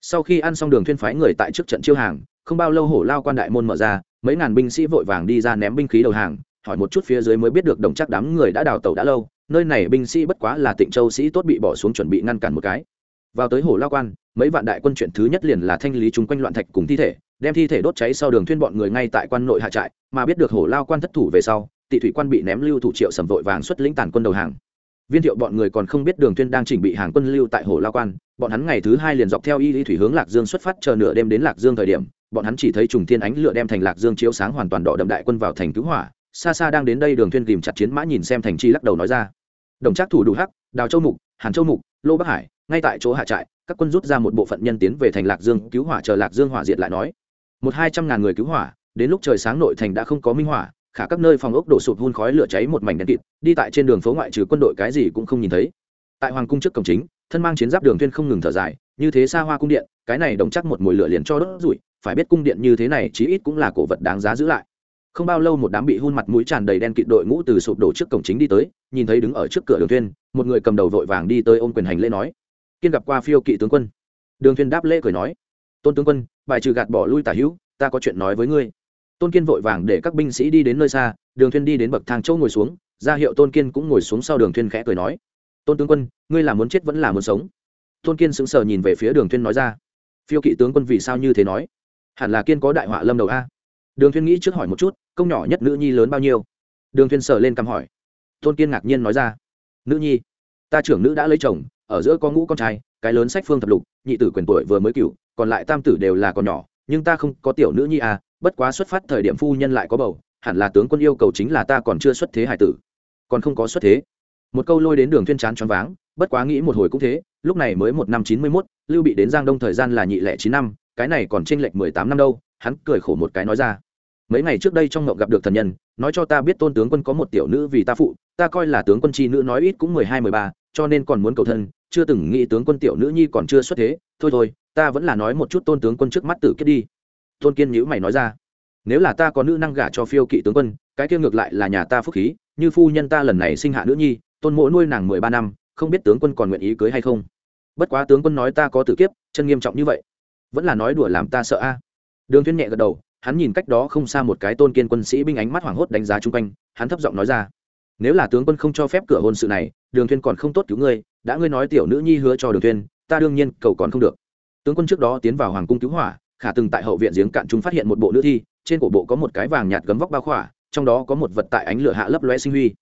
Sau khi ăn xong đường thuyên phái người tại trước trận chiêu hàng, không bao lâu hổ lao quan đại môn mở ra, mấy ngàn binh sĩ vội vàng đi ra ném binh khí đầu hàng, hỏi một chút phía dưới mới biết được đồng chắc đám người đã đào tẩu đã lâu, nơi này binh sĩ bất quá là tịnh châu sĩ tốt bị bỏ xuống chuẩn bị ngăn cản một cái. Vào tới hồ lao quan, mấy vạn đại quân chuyện thứ nhất liền là thanh lý chúng quanh loạn thạch cùng thi thể, đem thi thể đốt cháy sau đường thuyên bọn người ngay tại quan nội hạ trại, mà biết được hồ lao quan thất thủ về sau, tị thủy quan bị ném lưu thủ triệu sầm vội vàng xuất lĩnh tàn quân đầu hàng viên thiệu bọn người còn không biết đường thuyên đang chỉnh bị hàng quân lưu tại hồ lao quan. Bọn hắn ngày thứ hai liền dọc theo y lý thủy hướng lạc dương xuất phát chờ nửa đêm đến lạc dương thời điểm, bọn hắn chỉ thấy trùng thiên ánh lửa đem thành lạc dương chiếu sáng hoàn toàn đỏ đậm đại quân vào thành cứu hỏa. Xa xa đang đến đây đường thuyên tìm chặt chiến mã nhìn xem thành chi lắc đầu nói ra. Đồng trác thủ đủ hắc, đào châu mục, hàn châu mục, lô bắc hải, ngay tại chỗ hạ trại, các quân rút ra một bộ phận nhân tiến về thành lạc dương cứu hỏa chờ lạc dương hỏa diệt lại nói. Một hai trăm ngàn người cứu hỏa, đến lúc trời sáng nội thành đã không có minh hỏa khả các nơi phòng ốc đổ sụp hun khói lửa cháy một mảnh đen kịt, đi tại trên đường phố ngoại trừ quân đội cái gì cũng không nhìn thấy. Tại hoàng cung trước cổng chính, thân mang chiến giáp đường thuyên không ngừng thở dài, như thế xa hoa cung điện, cái này đồng chắc một mùi lửa liền cho đốt rủi phải biết cung điện như thế này chí ít cũng là cổ vật đáng giá giữ lại. Không bao lâu một đám bị hun mặt mũi tràn đầy đen kịt đội ngũ từ sụp đổ trước cổng chính đi tới, nhìn thấy đứng ở trước cửa đường thuyên, một người cầm đầu vội vàng đi tới ôm quyền hành lễ nói, kiên gặp qua phiêu kỵ tướng quân. Đường thuyên đáp lễ cười nói, tôn tướng quân, bài trừ gạt bỏ lui tả hữu, ta có chuyện nói với ngươi tôn kiên vội vàng để các binh sĩ đi đến nơi xa, đường thuyên đi đến bậc thang chỗ ngồi xuống, ra hiệu tôn kiên cũng ngồi xuống sau đường thuyên khẽ cười nói. Tôn tướng quân, ngươi là muốn chết vẫn là muốn sống? Tôn kiên sững sờ nhìn về phía đường thuyên nói ra. Phiêu kỵ tướng quân vì sao như thế nói? Hẳn là kiên có đại họa lâm đầu a. Đường thuyên nghĩ trước hỏi một chút, công nhỏ nhất nữ nhi lớn bao nhiêu? Đường thuyên sờ lên cằm hỏi. Tôn kiên ngạc nhiên nói ra. Nữ nhi, ta trưởng nữ đã lấy chồng, ở giữa có ngũ con trai, cái lớn sách phương thập lục, nhị tử quyền tuổi vừa mới cửu còn lại tam tử đều là con nhỏ, nhưng ta không có tiểu nữ nhi à bất quá xuất phát thời điểm phu nhân lại có bầu hẳn là tướng quân yêu cầu chính là ta còn chưa xuất thế hải tử. Còn không có xuất thế. Một câu lôi đến đường thuyên chán choáng váng bất quá nghĩ một hồi cũng thế lúc này mới một năm chín mươi 91, lưu bị đến giang đông thời gian là nhị lẻ chín năm cái này còn trên lệch mười tám năm đâu hắn cười khổ một cái nói ra. Mấy ngày trước đây trong ngộng gặp được thần nhân nói cho ta biết tôn tướng quân có một tiểu nữ vì ta phụ ta coi là tướng quân chi nữ nói ít cũng mười hai mười ba cho nên còn muốn cầu thân chưa từng nghĩ tướng quân tiểu nữ nhi còn chưa xuất thế thôi thôi ta vẫn là nói một chút tôn tướng quân trước mắt tử kết đi tôn kiên nhữ mày nói ra. Nếu là ta có nữ năng gả cho phiêu kỵ tướng quân, cái kia ngược lại là nhà ta phúc khí, như phu nhân ta lần này sinh hạ nữ nhi, tôn mỗ nuôi nàng mười ba năm, không biết tướng quân còn nguyện ý cưới hay không? Bất quá tướng quân nói ta có tử kiếp, chân nghiêm trọng như vậy. Vẫn là nói đùa làm ta sợ a. Đường thuyên nhẹ gật đầu, hắn nhìn cách đó không xa một cái tôn kiên quân sĩ binh ánh mắt hoảng hốt đánh giá chung quanh, hắn thấp giọng nói ra. Nếu là tướng quân không cho phép cửa hôn sự này, đường thuyên còn không tốt cứu ngươi, đã ngươi nói tiểu nữ nhi hứa cho đường thuyên, ta đương nhiên cầu còn không được. Tướng quân trước đó tiến vào hoàng cung cứu hỏa khả từng tại hậu viện giếng cạn chúng phát hiện một bộ nữ thi, trên cổ bộ có một cái vàng nhạt gấm vóc bao khỏa, trong đó có một vật tại ánh lửa hạ lấp loe sinh huy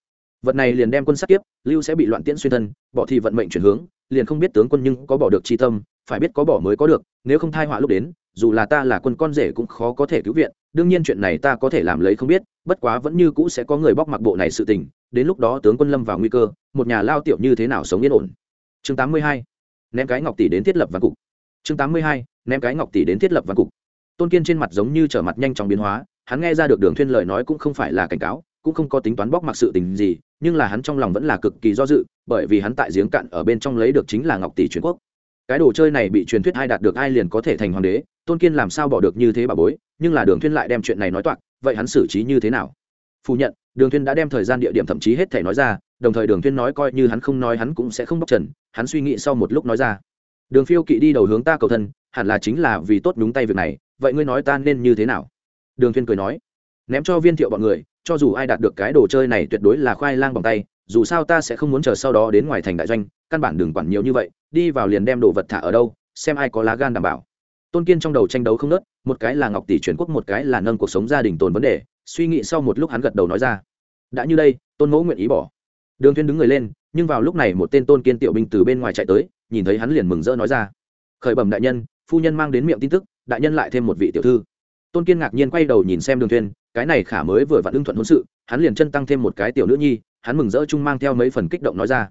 vật này liền đem quân sát tiếp lưu sẽ bị loạn tiễn xuyên thân, bỏ thì vận mệnh chuyển hướng, liền không biết tướng quân nhưng có bỏ được chi tâm, phải biết có bỏ mới có được, nếu không thai họa lúc đến, dù là ta là quân con rể cũng khó có thể cứu viện, đương nhiên chuyện này ta có thể làm lấy không biết, bất quá vẫn như cũ sẽ có người bóc mặc bộ này sự tình, đến lúc đó tướng quân lâm vào nguy cơ, một nhà lao tiểu như thế nào sống yên ổn chương 82. ném cái ngọc tỷ đến thiết lập văn cục chương 82 ném cái ngọc tỷ đến thiết lập văn cục. Tôn kiên trên mặt giống như trở mặt nhanh chóng biến hóa, hắn nghe ra được đường thuyên lời nói cũng không phải là cảnh cáo, cũng không có tính toán bóc mặc sự tình gì, nhưng là hắn trong lòng vẫn là cực kỳ do dự, bởi vì hắn tại giếng cạn ở bên trong lấy được chính là ngọc tỷ truyền quốc. Cái đồ chơi này bị truyền thuyết ai đạt được ai liền có thể thành hoàng đế, tôn kiên làm sao bỏ được như thế bà bối, nhưng là đường thuyên lại đem chuyện này nói toạc, vậy hắn xử trí như thế nào? Phủ nhận, đường thuyên đã đem thời gian địa điểm thậm chí hết thể nói ra, đồng thời đường thuyên nói coi như hắn không nói hắn cũng sẽ không bóc trần, hắn suy nghĩ sau một lúc nói ra đường phiêu kỵ đi đầu hướng ta cầu thân, hẳn là chính là vì tốt đúng tay việc này, vậy ngươi nói ta nên như thế nào? Đường thuyên cười nói, ném cho viên thiệu bọn người, cho dù ai đạt được cái đồ chơi này tuyệt đối là khoai lang bằng tay, dù sao ta sẽ không muốn chờ sau đó đến ngoài thành đại doanh, căn bản đừng quản nhiều như vậy, đi vào liền đem đồ vật thả ở đâu, xem ai có lá gan đảm bảo. Tôn kiên trong đầu tranh đấu không nớt một cái là ngọc tỷ truyền quốc, một cái là nâng cuộc sống gia đình tồn vấn đề, suy nghĩ sau một lúc hắn gật đầu nói ra. Đã như đây, tôn mẫu nguyện ý bỏ. Đường thiên đứng người lên, nhưng vào lúc này một tên tôn kiên tiểu binh từ bên ngoài chạy tới nhìn thấy hắn liền mừng rỡ nói ra. Khởi bẩm đại nhân, phu nhân mang đến miệng tin tức, đại nhân lại thêm một vị tiểu thư. Tôn kiên ngạc nhiên quay đầu nhìn xem đường thiên cái này khả mới vừa vặn ưng thuận hôn sự, hắn liền chân tăng thêm một cái tiểu nữ nhi, hắn mừng rỡ chung mang theo mấy phần kích động nói ra.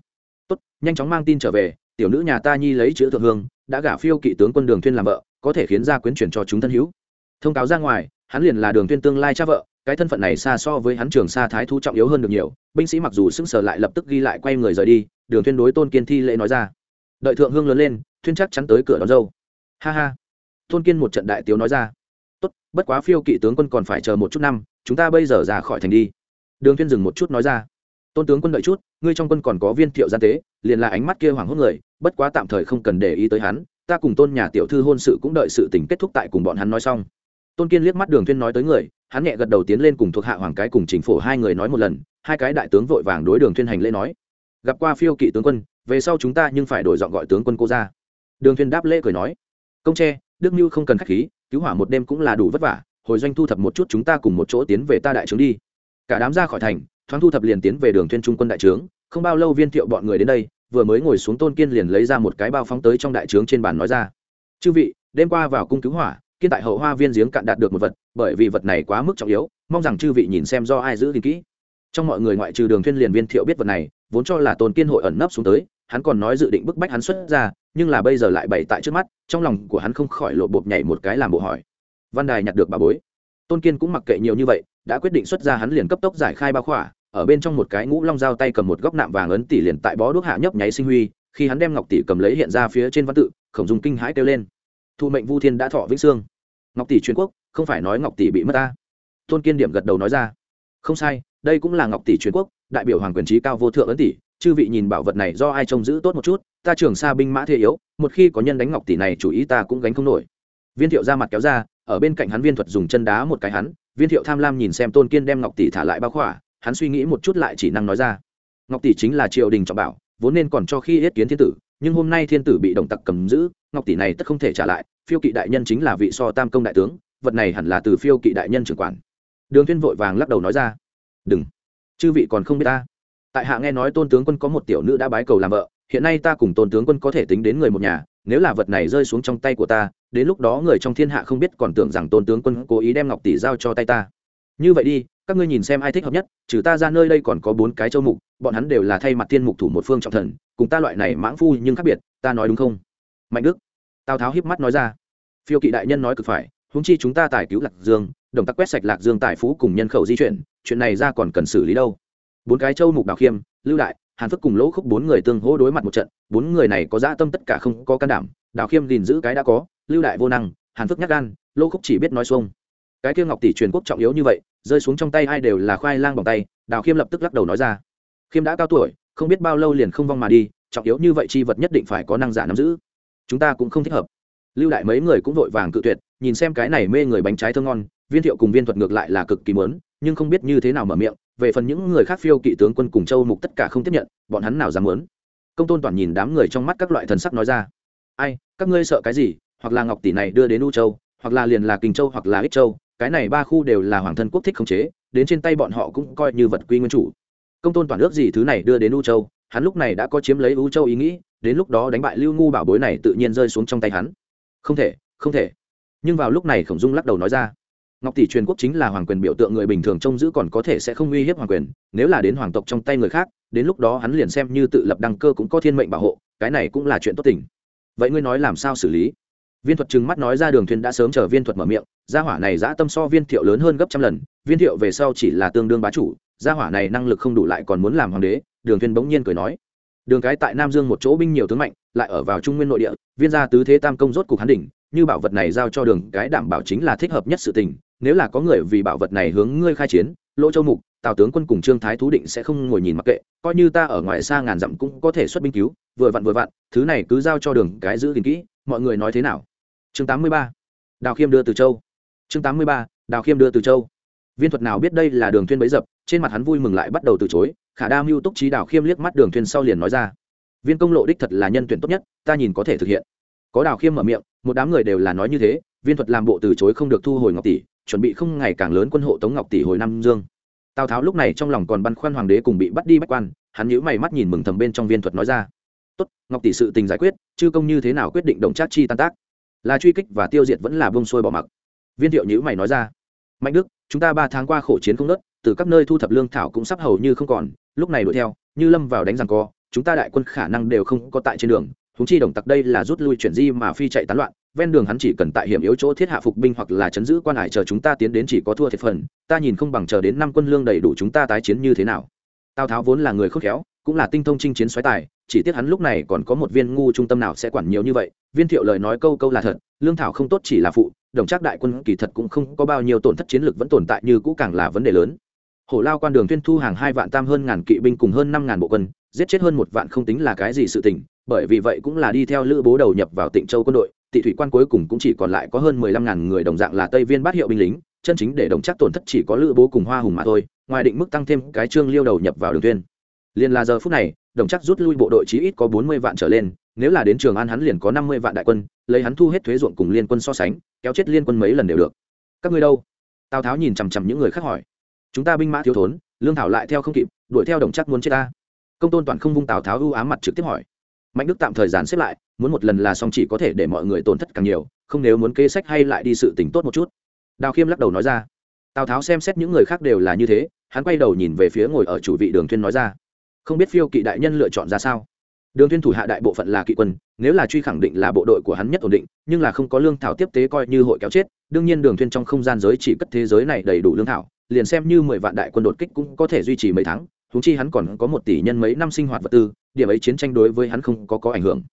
Tốt, nhanh chóng mang tin trở về, tiểu nữ nhà ta nhi lấy chữ thượng hương, đã gả phiêu kỵ tướng quân đường thiên làm vợ, có thể khiến gia quyến chuyển cho chúng thân hữu. Thông cáo ra ngoài, hắn liền là đường thiên tương lai cha vợ, cái thân phận này xa so với hắn trường xa thái thu trọng yếu hơn được nhiều, binh sĩ mặc dù sững sờ lại lập tức ghi lại quay người rời đi, đường thiên đối tôn kiên thi lễ nói ra đợi thượng hương lớn lên thuyên chắc chắn tới cửa đón dâu. Ha ha. Tôn kiên một trận đại tiếu nói ra. Tốt, bất quá phiêu kỵ tướng quân còn phải chờ một chút năm, chúng ta bây giờ ra khỏi thành đi. Đường thiên dừng một chút nói ra. Tôn tướng quân đợi chút, ngươi trong quân còn có viên thiệu gian tế, liền là ánh mắt kia hoảng hốt người, bất quá tạm thời không cần để ý tới hắn, ta cùng tôn nhà tiểu thư hôn sự cũng đợi sự tình kết thúc tại cùng bọn hắn nói xong. Tôn kiên liếc mắt đường thiên nói tới người, hắn nhẹ gật đầu tiến lên cùng thuộc hạ hoàng cái cùng chính phủ hai người nói một lần, hai cái đại tướng vội vàng đối đường thiên hành lễ nói. Gặp qua phiêu kỵ tướng quân về sau chúng ta nhưng phải đổi giọng gọi tướng quân cô ra. Đường thiên đáp lễ cười nói, công tre, đức như không cần khách khí, cứu hỏa một đêm cũng là đủ vất vả, hồi doanh thu thập một chút chúng ta cùng một chỗ tiến về ta đại trướng đi. Cả đám ra khỏi thành, thoáng thu thập liền tiến về đường thiên trung quân đại trướng, không bao lâu viên thiệu bọn người đến đây, vừa mới ngồi xuống tôn kiên liền lấy ra một cái bao phóng tới trong đại trướng trên bàn nói ra, chư vị, đêm qua vào cung cứu hỏa, kiên tại hậu hoa viên giếng cạn đạt được một vật, bởi vì vật này quá mức trọng yếu, mong rằng chư vị nhìn xem do ai giữ gìn kỹ. Trong mọi người ngoại trừ đường thiên liền viên thiệu biết vật này, vốn cho là tôn kiên hội ẩn nấp xuống tới hắn còn nói dự định bức bách hắn xuất ra, nhưng là bây giờ lại bày tại trước mắt, trong lòng của hắn không khỏi lộ bột nhảy một cái làm bộ hỏi. Văn đài nhặt được bà bối. Tôn kiên cũng mặc kệ nhiều như vậy, đã quyết định xuất ra hắn liền cấp tốc giải khai bao khỏa, ở bên trong một cái ngũ long dao tay cầm một góc nạm vàng ấn tỷ liền tại bó đuốc hạ nhấp nháy sinh huy, khi hắn đem ngọc tỷ cầm lấy hiện ra phía trên văn tự, khổng dung kinh hãi kêu lên. Thụ mệnh vu thiên đã thọ vĩnh sương ngọc tỷ truyền quốc, không phải nói ngọc tỷ bị mất ta. Tôn kiên điểm gật đầu nói ra. Không sai, đây cũng là ngọc tỷ truyền quốc, đại biểu hoàng quyền trí cao vô thượng ấn tỷ chư vị nhìn bảo vật này do ai trông giữ tốt một chút, ta trường xa binh mã thế yếu, một khi có nhân đánh ngọc tỷ này chủ ý ta cũng gánh không nổi. Viên thiệu ra mặt kéo ra, ở bên cạnh hắn viên thuật dùng chân đá một cái hắn, viên thiệu tham lam nhìn xem tôn kiên đem ngọc tỷ thả lại bao khỏa, hắn suy nghĩ một chút lại chỉ năng nói ra. Ngọc tỷ chính là triều đình trọng bảo, vốn nên còn cho khi yết kiến thiên tử, nhưng hôm nay thiên tử bị đồng tặc cầm giữ, ngọc tỷ này tất không thể trả lại, phiêu kỵ đại nhân chính là vị so tam công đại tướng, vật này hẳn là từ phiêu kỵ đại nhân trưởng quản. Đường thiên vội vàng lắc đầu nói ra, đừng, chư vị còn không biết ta tại hạ nghe nói tôn tướng quân có một tiểu nữ đã bái cầu làm vợ, hiện nay ta cùng tôn tướng quân có thể tính đến người một nhà, nếu là vật này rơi xuống trong tay của ta, đến lúc đó người trong thiên hạ không biết còn tưởng rằng tôn tướng quân cố ý đem ngọc tỷ giao cho tay ta. Như vậy đi, các ngươi nhìn xem ai thích hợp nhất, trừ ta ra nơi đây còn có bốn cái châu mục, bọn hắn đều là thay mặt thiên mục thủ một phương trọng thần, cùng ta loại này mãng phu nhưng khác biệt, ta nói đúng không? Mạnh đức, tào tháo hiếp mắt nói ra. Phiêu kỵ đại nhân nói cực phải húng chi chúng ta tài cứu lạc dương, đồng tắc quét sạch lạc dương tài phú cùng nhân khẩu di chuyển, chuyện này ra còn cần xử lý đâu? Bốn cái châu mục đào khiêm, lưu đại, hàn phước cùng lỗ khúc bốn người tương hỗ đối mặt một trận, bốn người này có dã tâm tất cả không có can đảm, đào khiêm gìn giữ cái đã có, lưu đại vô năng, hàn phước nhắc gan, lỗ khúc chỉ biết nói xuông. Cái kia ngọc tỷ truyền quốc trọng yếu như vậy, rơi xuống trong tay ai đều là khoai lang bằng tay, đào khiêm lập tức lắc đầu nói ra. Khiêm đã cao tuổi, không biết bao lâu liền không vong mà đi, trọng yếu như vậy chi vật nhất định phải có năng giả nắm giữ. Chúng ta cũng không thích hợp. Lưu đại mấy người cũng vội vàng cự tuyệt, nhìn xem cái này mê người bánh trái thơ ngon, viên thiệu cùng viên thuật ngược lại là cực kỳ mớn nhưng không biết như thế nào mở miệng, về phần những người khác phiêu kỵ tướng quân cùng châu mục tất cả không tiếp nhận, bọn hắn nào dám muốn? Công tôn toàn nhìn đám người trong mắt các loại thần sắc nói ra. Ai, các ngươi sợ cái gì? Hoặc là ngọc tỷ này đưa đến u châu, hoặc là liền là kinh châu, hoặc là ích châu, cái này ba khu đều là hoàng thân quốc thích khống chế, đến trên tay bọn họ cũng coi như vật quy nguyên chủ. Công tôn toàn ước gì thứ này đưa đến u châu, hắn lúc này đã có chiếm lấy u châu ý nghĩ, đến lúc đó đánh bại lưu ngu bảo bối này tự nhiên rơi xuống trong tay hắn. Không thể không thể. Nhưng vào lúc này khổng dung lắc đầu nói ra ngọc tỷ truyền quốc chính là hoàng quyền biểu tượng người bình thường trông giữ còn có thể sẽ không uy hiếp hoàng quyền, nếu là đến hoàng tộc trong tay người khác, đến lúc đó hắn liền xem như tự lập đăng cơ cũng có thiên mệnh bảo hộ, cái này cũng là chuyện tốt tình. Vậy ngươi nói làm sao xử lý? Viên thuật trừng mắt nói ra đường thuyền đã sớm chờ viên thuật mở miệng, gia hỏa này giã tâm so viên thiệu lớn hơn gấp trăm lần, viên thiệu về sau chỉ là tương đương bá chủ, gia hỏa này năng lực không đủ lại còn muốn làm hoàng đế, đường thuyền bỗng nhiên cười nói. Đường cái tại nam dương một chỗ binh nhiều tướng mạnh, lại ở vào trung nguyên nội địa, viên gia tứ thế tam công rốt cục hắn đỉnh, như bảo vật này giao cho đường cái đảm bảo chính là thích hợp nhất sự tình nếu là có người vì bảo vật này hướng ngươi khai chiến, lỗ châu mục, tào tướng quân cùng trương thái thú định sẽ không ngồi nhìn mặc kệ, coi như ta ở ngoài xa ngàn dặm cũng có thể xuất binh cứu, vừa vặn vừa vặn, thứ này cứ giao cho đường cái giữ gìn kỹ, mọi người nói thế nào chương 83. đào khiêm đưa từ châu chương 83. đào khiêm đưa từ châu viên thuật nào biết đây là đường thuyên bấy dập, trên mặt hắn vui mừng lại bắt đầu từ chối, khả đa mưu túc trí đào khiêm liếc mắt đường thuyên sau liền nói ra viên công lộ đích thật là nhân tuyển tốt nhất, ta nhìn có thể thực hiện có đào khiêm mở miệng, một đám người đều là nói như thế, viên thuật làm bộ từ chối không được thu hồi ngọc tỷ chuẩn bị không ngày càng lớn quân hộ tống ngọc tỷ hồi nam dương. Tào tháo lúc này trong lòng còn băn khoăn hoàng đế cùng bị bắt đi bách quan, hắn nhíu mày mắt nhìn mừng thầm bên trong viên thuật nói ra. Tốt, ngọc tỷ sự tình giải quyết chư công như thế nào quyết định động trác chi tan tác? Là truy kích và tiêu diệt vẫn là bông xuôi bỏ mặc. Viên thiệu nhữ mày nói ra. Mạnh đức, chúng ta ba tháng qua khổ chiến không nớt từ các nơi thu thập lương thảo cũng sắp hầu như không còn, lúc này đuổi theo, như lâm vào đánh rằng co, chúng ta đại quân khả năng đều không có tại trên đường húng chi đồng tặc đây là rút lui chuyển di mà phi chạy tán loạn ven đường hắn chỉ cần tại hiểm yếu chỗ thiết hạ phục binh hoặc là chấn giữ quan hải chờ chúng ta tiến đến chỉ có thua thiệt phần, ta nhìn không bằng chờ đến năm quân lương đầy đủ chúng ta tái chiến như thế nào. Tào tháo vốn là người khôn khéo, cũng là tinh thông chinh chiến xoáy tài, chỉ tiếc hắn lúc này còn có một viên ngu trung tâm nào sẽ quản nhiều như vậy, viên thiệu lời nói câu câu là thật, lương thảo không tốt chỉ là phụ, đồng trác đại quân kỳ thật cũng không có bao nhiêu tổn thất chiến lược vẫn tồn tại như cũ càng là vấn đề lớn. Hổ lao quan đường tuyên thu hàng hai vạn tam hơn ngàn kỵ binh cùng hơn năm ngàn bộ quân, giết chết hơn một vạn không tính là cái gì sự tình, bởi vì vậy cũng là đi theo lữ bố đầu nhập vào tịnh châu quân đội tị thủy quan cuối cùng cũng chỉ còn lại có hơn mười lăm ngàn người, đồng dạng là tây viên bát hiệu binh lính, chân chính để đồng chắc tổn thất chỉ có lữ bố cùng hoa hùng mà thôi, ngoài định mức tăng thêm cái trương liêu đầu nhập vào đường tuyên liền là giờ phút này, đồng chắc rút lui bộ đội chí ít có bốn mươi vạn trở lên, nếu là đến trường an hắn liền có năm mươi vạn đại quân, lấy hắn thu hết thuế ruộng cùng liên quân so sánh, kéo chết liên quân mấy lần đều được. Các ngươi đâu? Tào tháo nhìn chằm chằm những người khác hỏi. Chúng ta binh mã thiếu thốn, lương thảo lại theo không kịp, đuổi theo đồng chắc muốn chết ta. Công tôn toàn không vung tào tháo ưu ám mặt trực tiếp hỏi mạnh đức tạm thời gian xếp lại, muốn một lần là xong chỉ có thể để mọi người tổn thất càng nhiều, không nếu muốn kế sách hay lại đi sự tỉnh tốt một chút. Đào khiêm lắc đầu nói ra. Tào tháo xem xét những người khác đều là như thế, hắn quay đầu nhìn về phía ngồi ở chủ vị đường thuyên nói ra. Không biết phiêu kỵ đại nhân lựa chọn ra sao? Đường thuyên thủ hạ đại bộ phận là kỵ quân, nếu là truy khẳng định là bộ đội của hắn nhất ổn định, nhưng là không có lương thảo tiếp tế coi như hội kéo chết, đương nhiên đường thuyên trong không gian giới chỉ cất thế giới này đầy đủ lương thảo, liền xem như mười vạn đại quân đột kích cũng có thể duy trì mấy tháng thúng chi hắn còn có một tỷ nhân mấy năm sinh hoạt vật tư, điểm ấy chiến tranh đối với hắn không có có ảnh hưởng.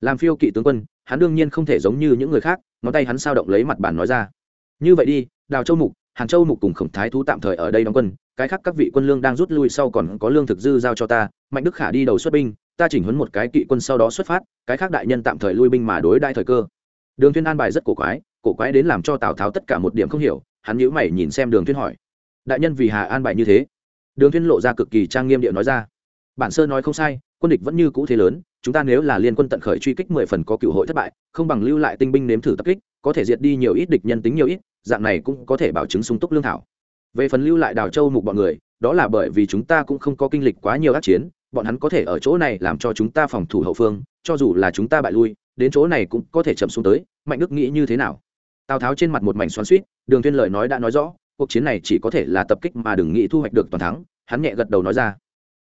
Làm phiêu kỵ tướng quân, hắn đương nhiên không thể giống như những người khác, ngón tay hắn sao động lấy mặt bàn nói ra. Như vậy đi, đào châu mục hàng châu mục cùng khổng thái thú tạm thời ở đây đóng quân, cái khác các vị quân lương đang rút lui sau còn có lương thực dư giao cho ta, mạnh đức khả đi đầu xuất binh, ta chỉnh huấn một cái kỵ quân sau đó xuất phát, cái khác đại nhân tạm thời lui binh mà đối đại thời cơ. Đường thiên an bài rất cổ quái cổ quái đến làm cho tào tháo tất cả một điểm không hiểu, hắn nhíu mày nhìn xem đường thiên hỏi. Đại nhân vì hà an bài như thế đường thiên lộ ra cực kỳ trang nghiêm địa nói ra. Bản sơ nói không sai, quân địch vẫn như cũ thế lớn, chúng ta nếu là liên quân tận khởi truy kích mười phần có cựu hội thất bại, không bằng lưu lại tinh binh nếm thử tập kích, có thể diệt đi nhiều ít địch nhân tính nhiều ít, dạng này cũng có thể bảo chứng sung túc lương thảo. Về phần lưu lại đào châu mục bọn người, đó là bởi vì chúng ta cũng không có kinh lịch quá nhiều ác chiến, bọn hắn có thể ở chỗ này làm cho chúng ta phòng thủ hậu phương, cho dù là chúng ta bại lui, đến chỗ này cũng có thể chậm xuống tới, mạnh đức nghĩ như thế nào? Tào tháo trên mặt một mảnh xoắn suýt đường thiên lời nói đã nói rõ cuộc chiến này chỉ có thể là tập kích mà đừng nghĩ thu hoạch được toàn thắng, hắn nhẹ gật đầu nói ra.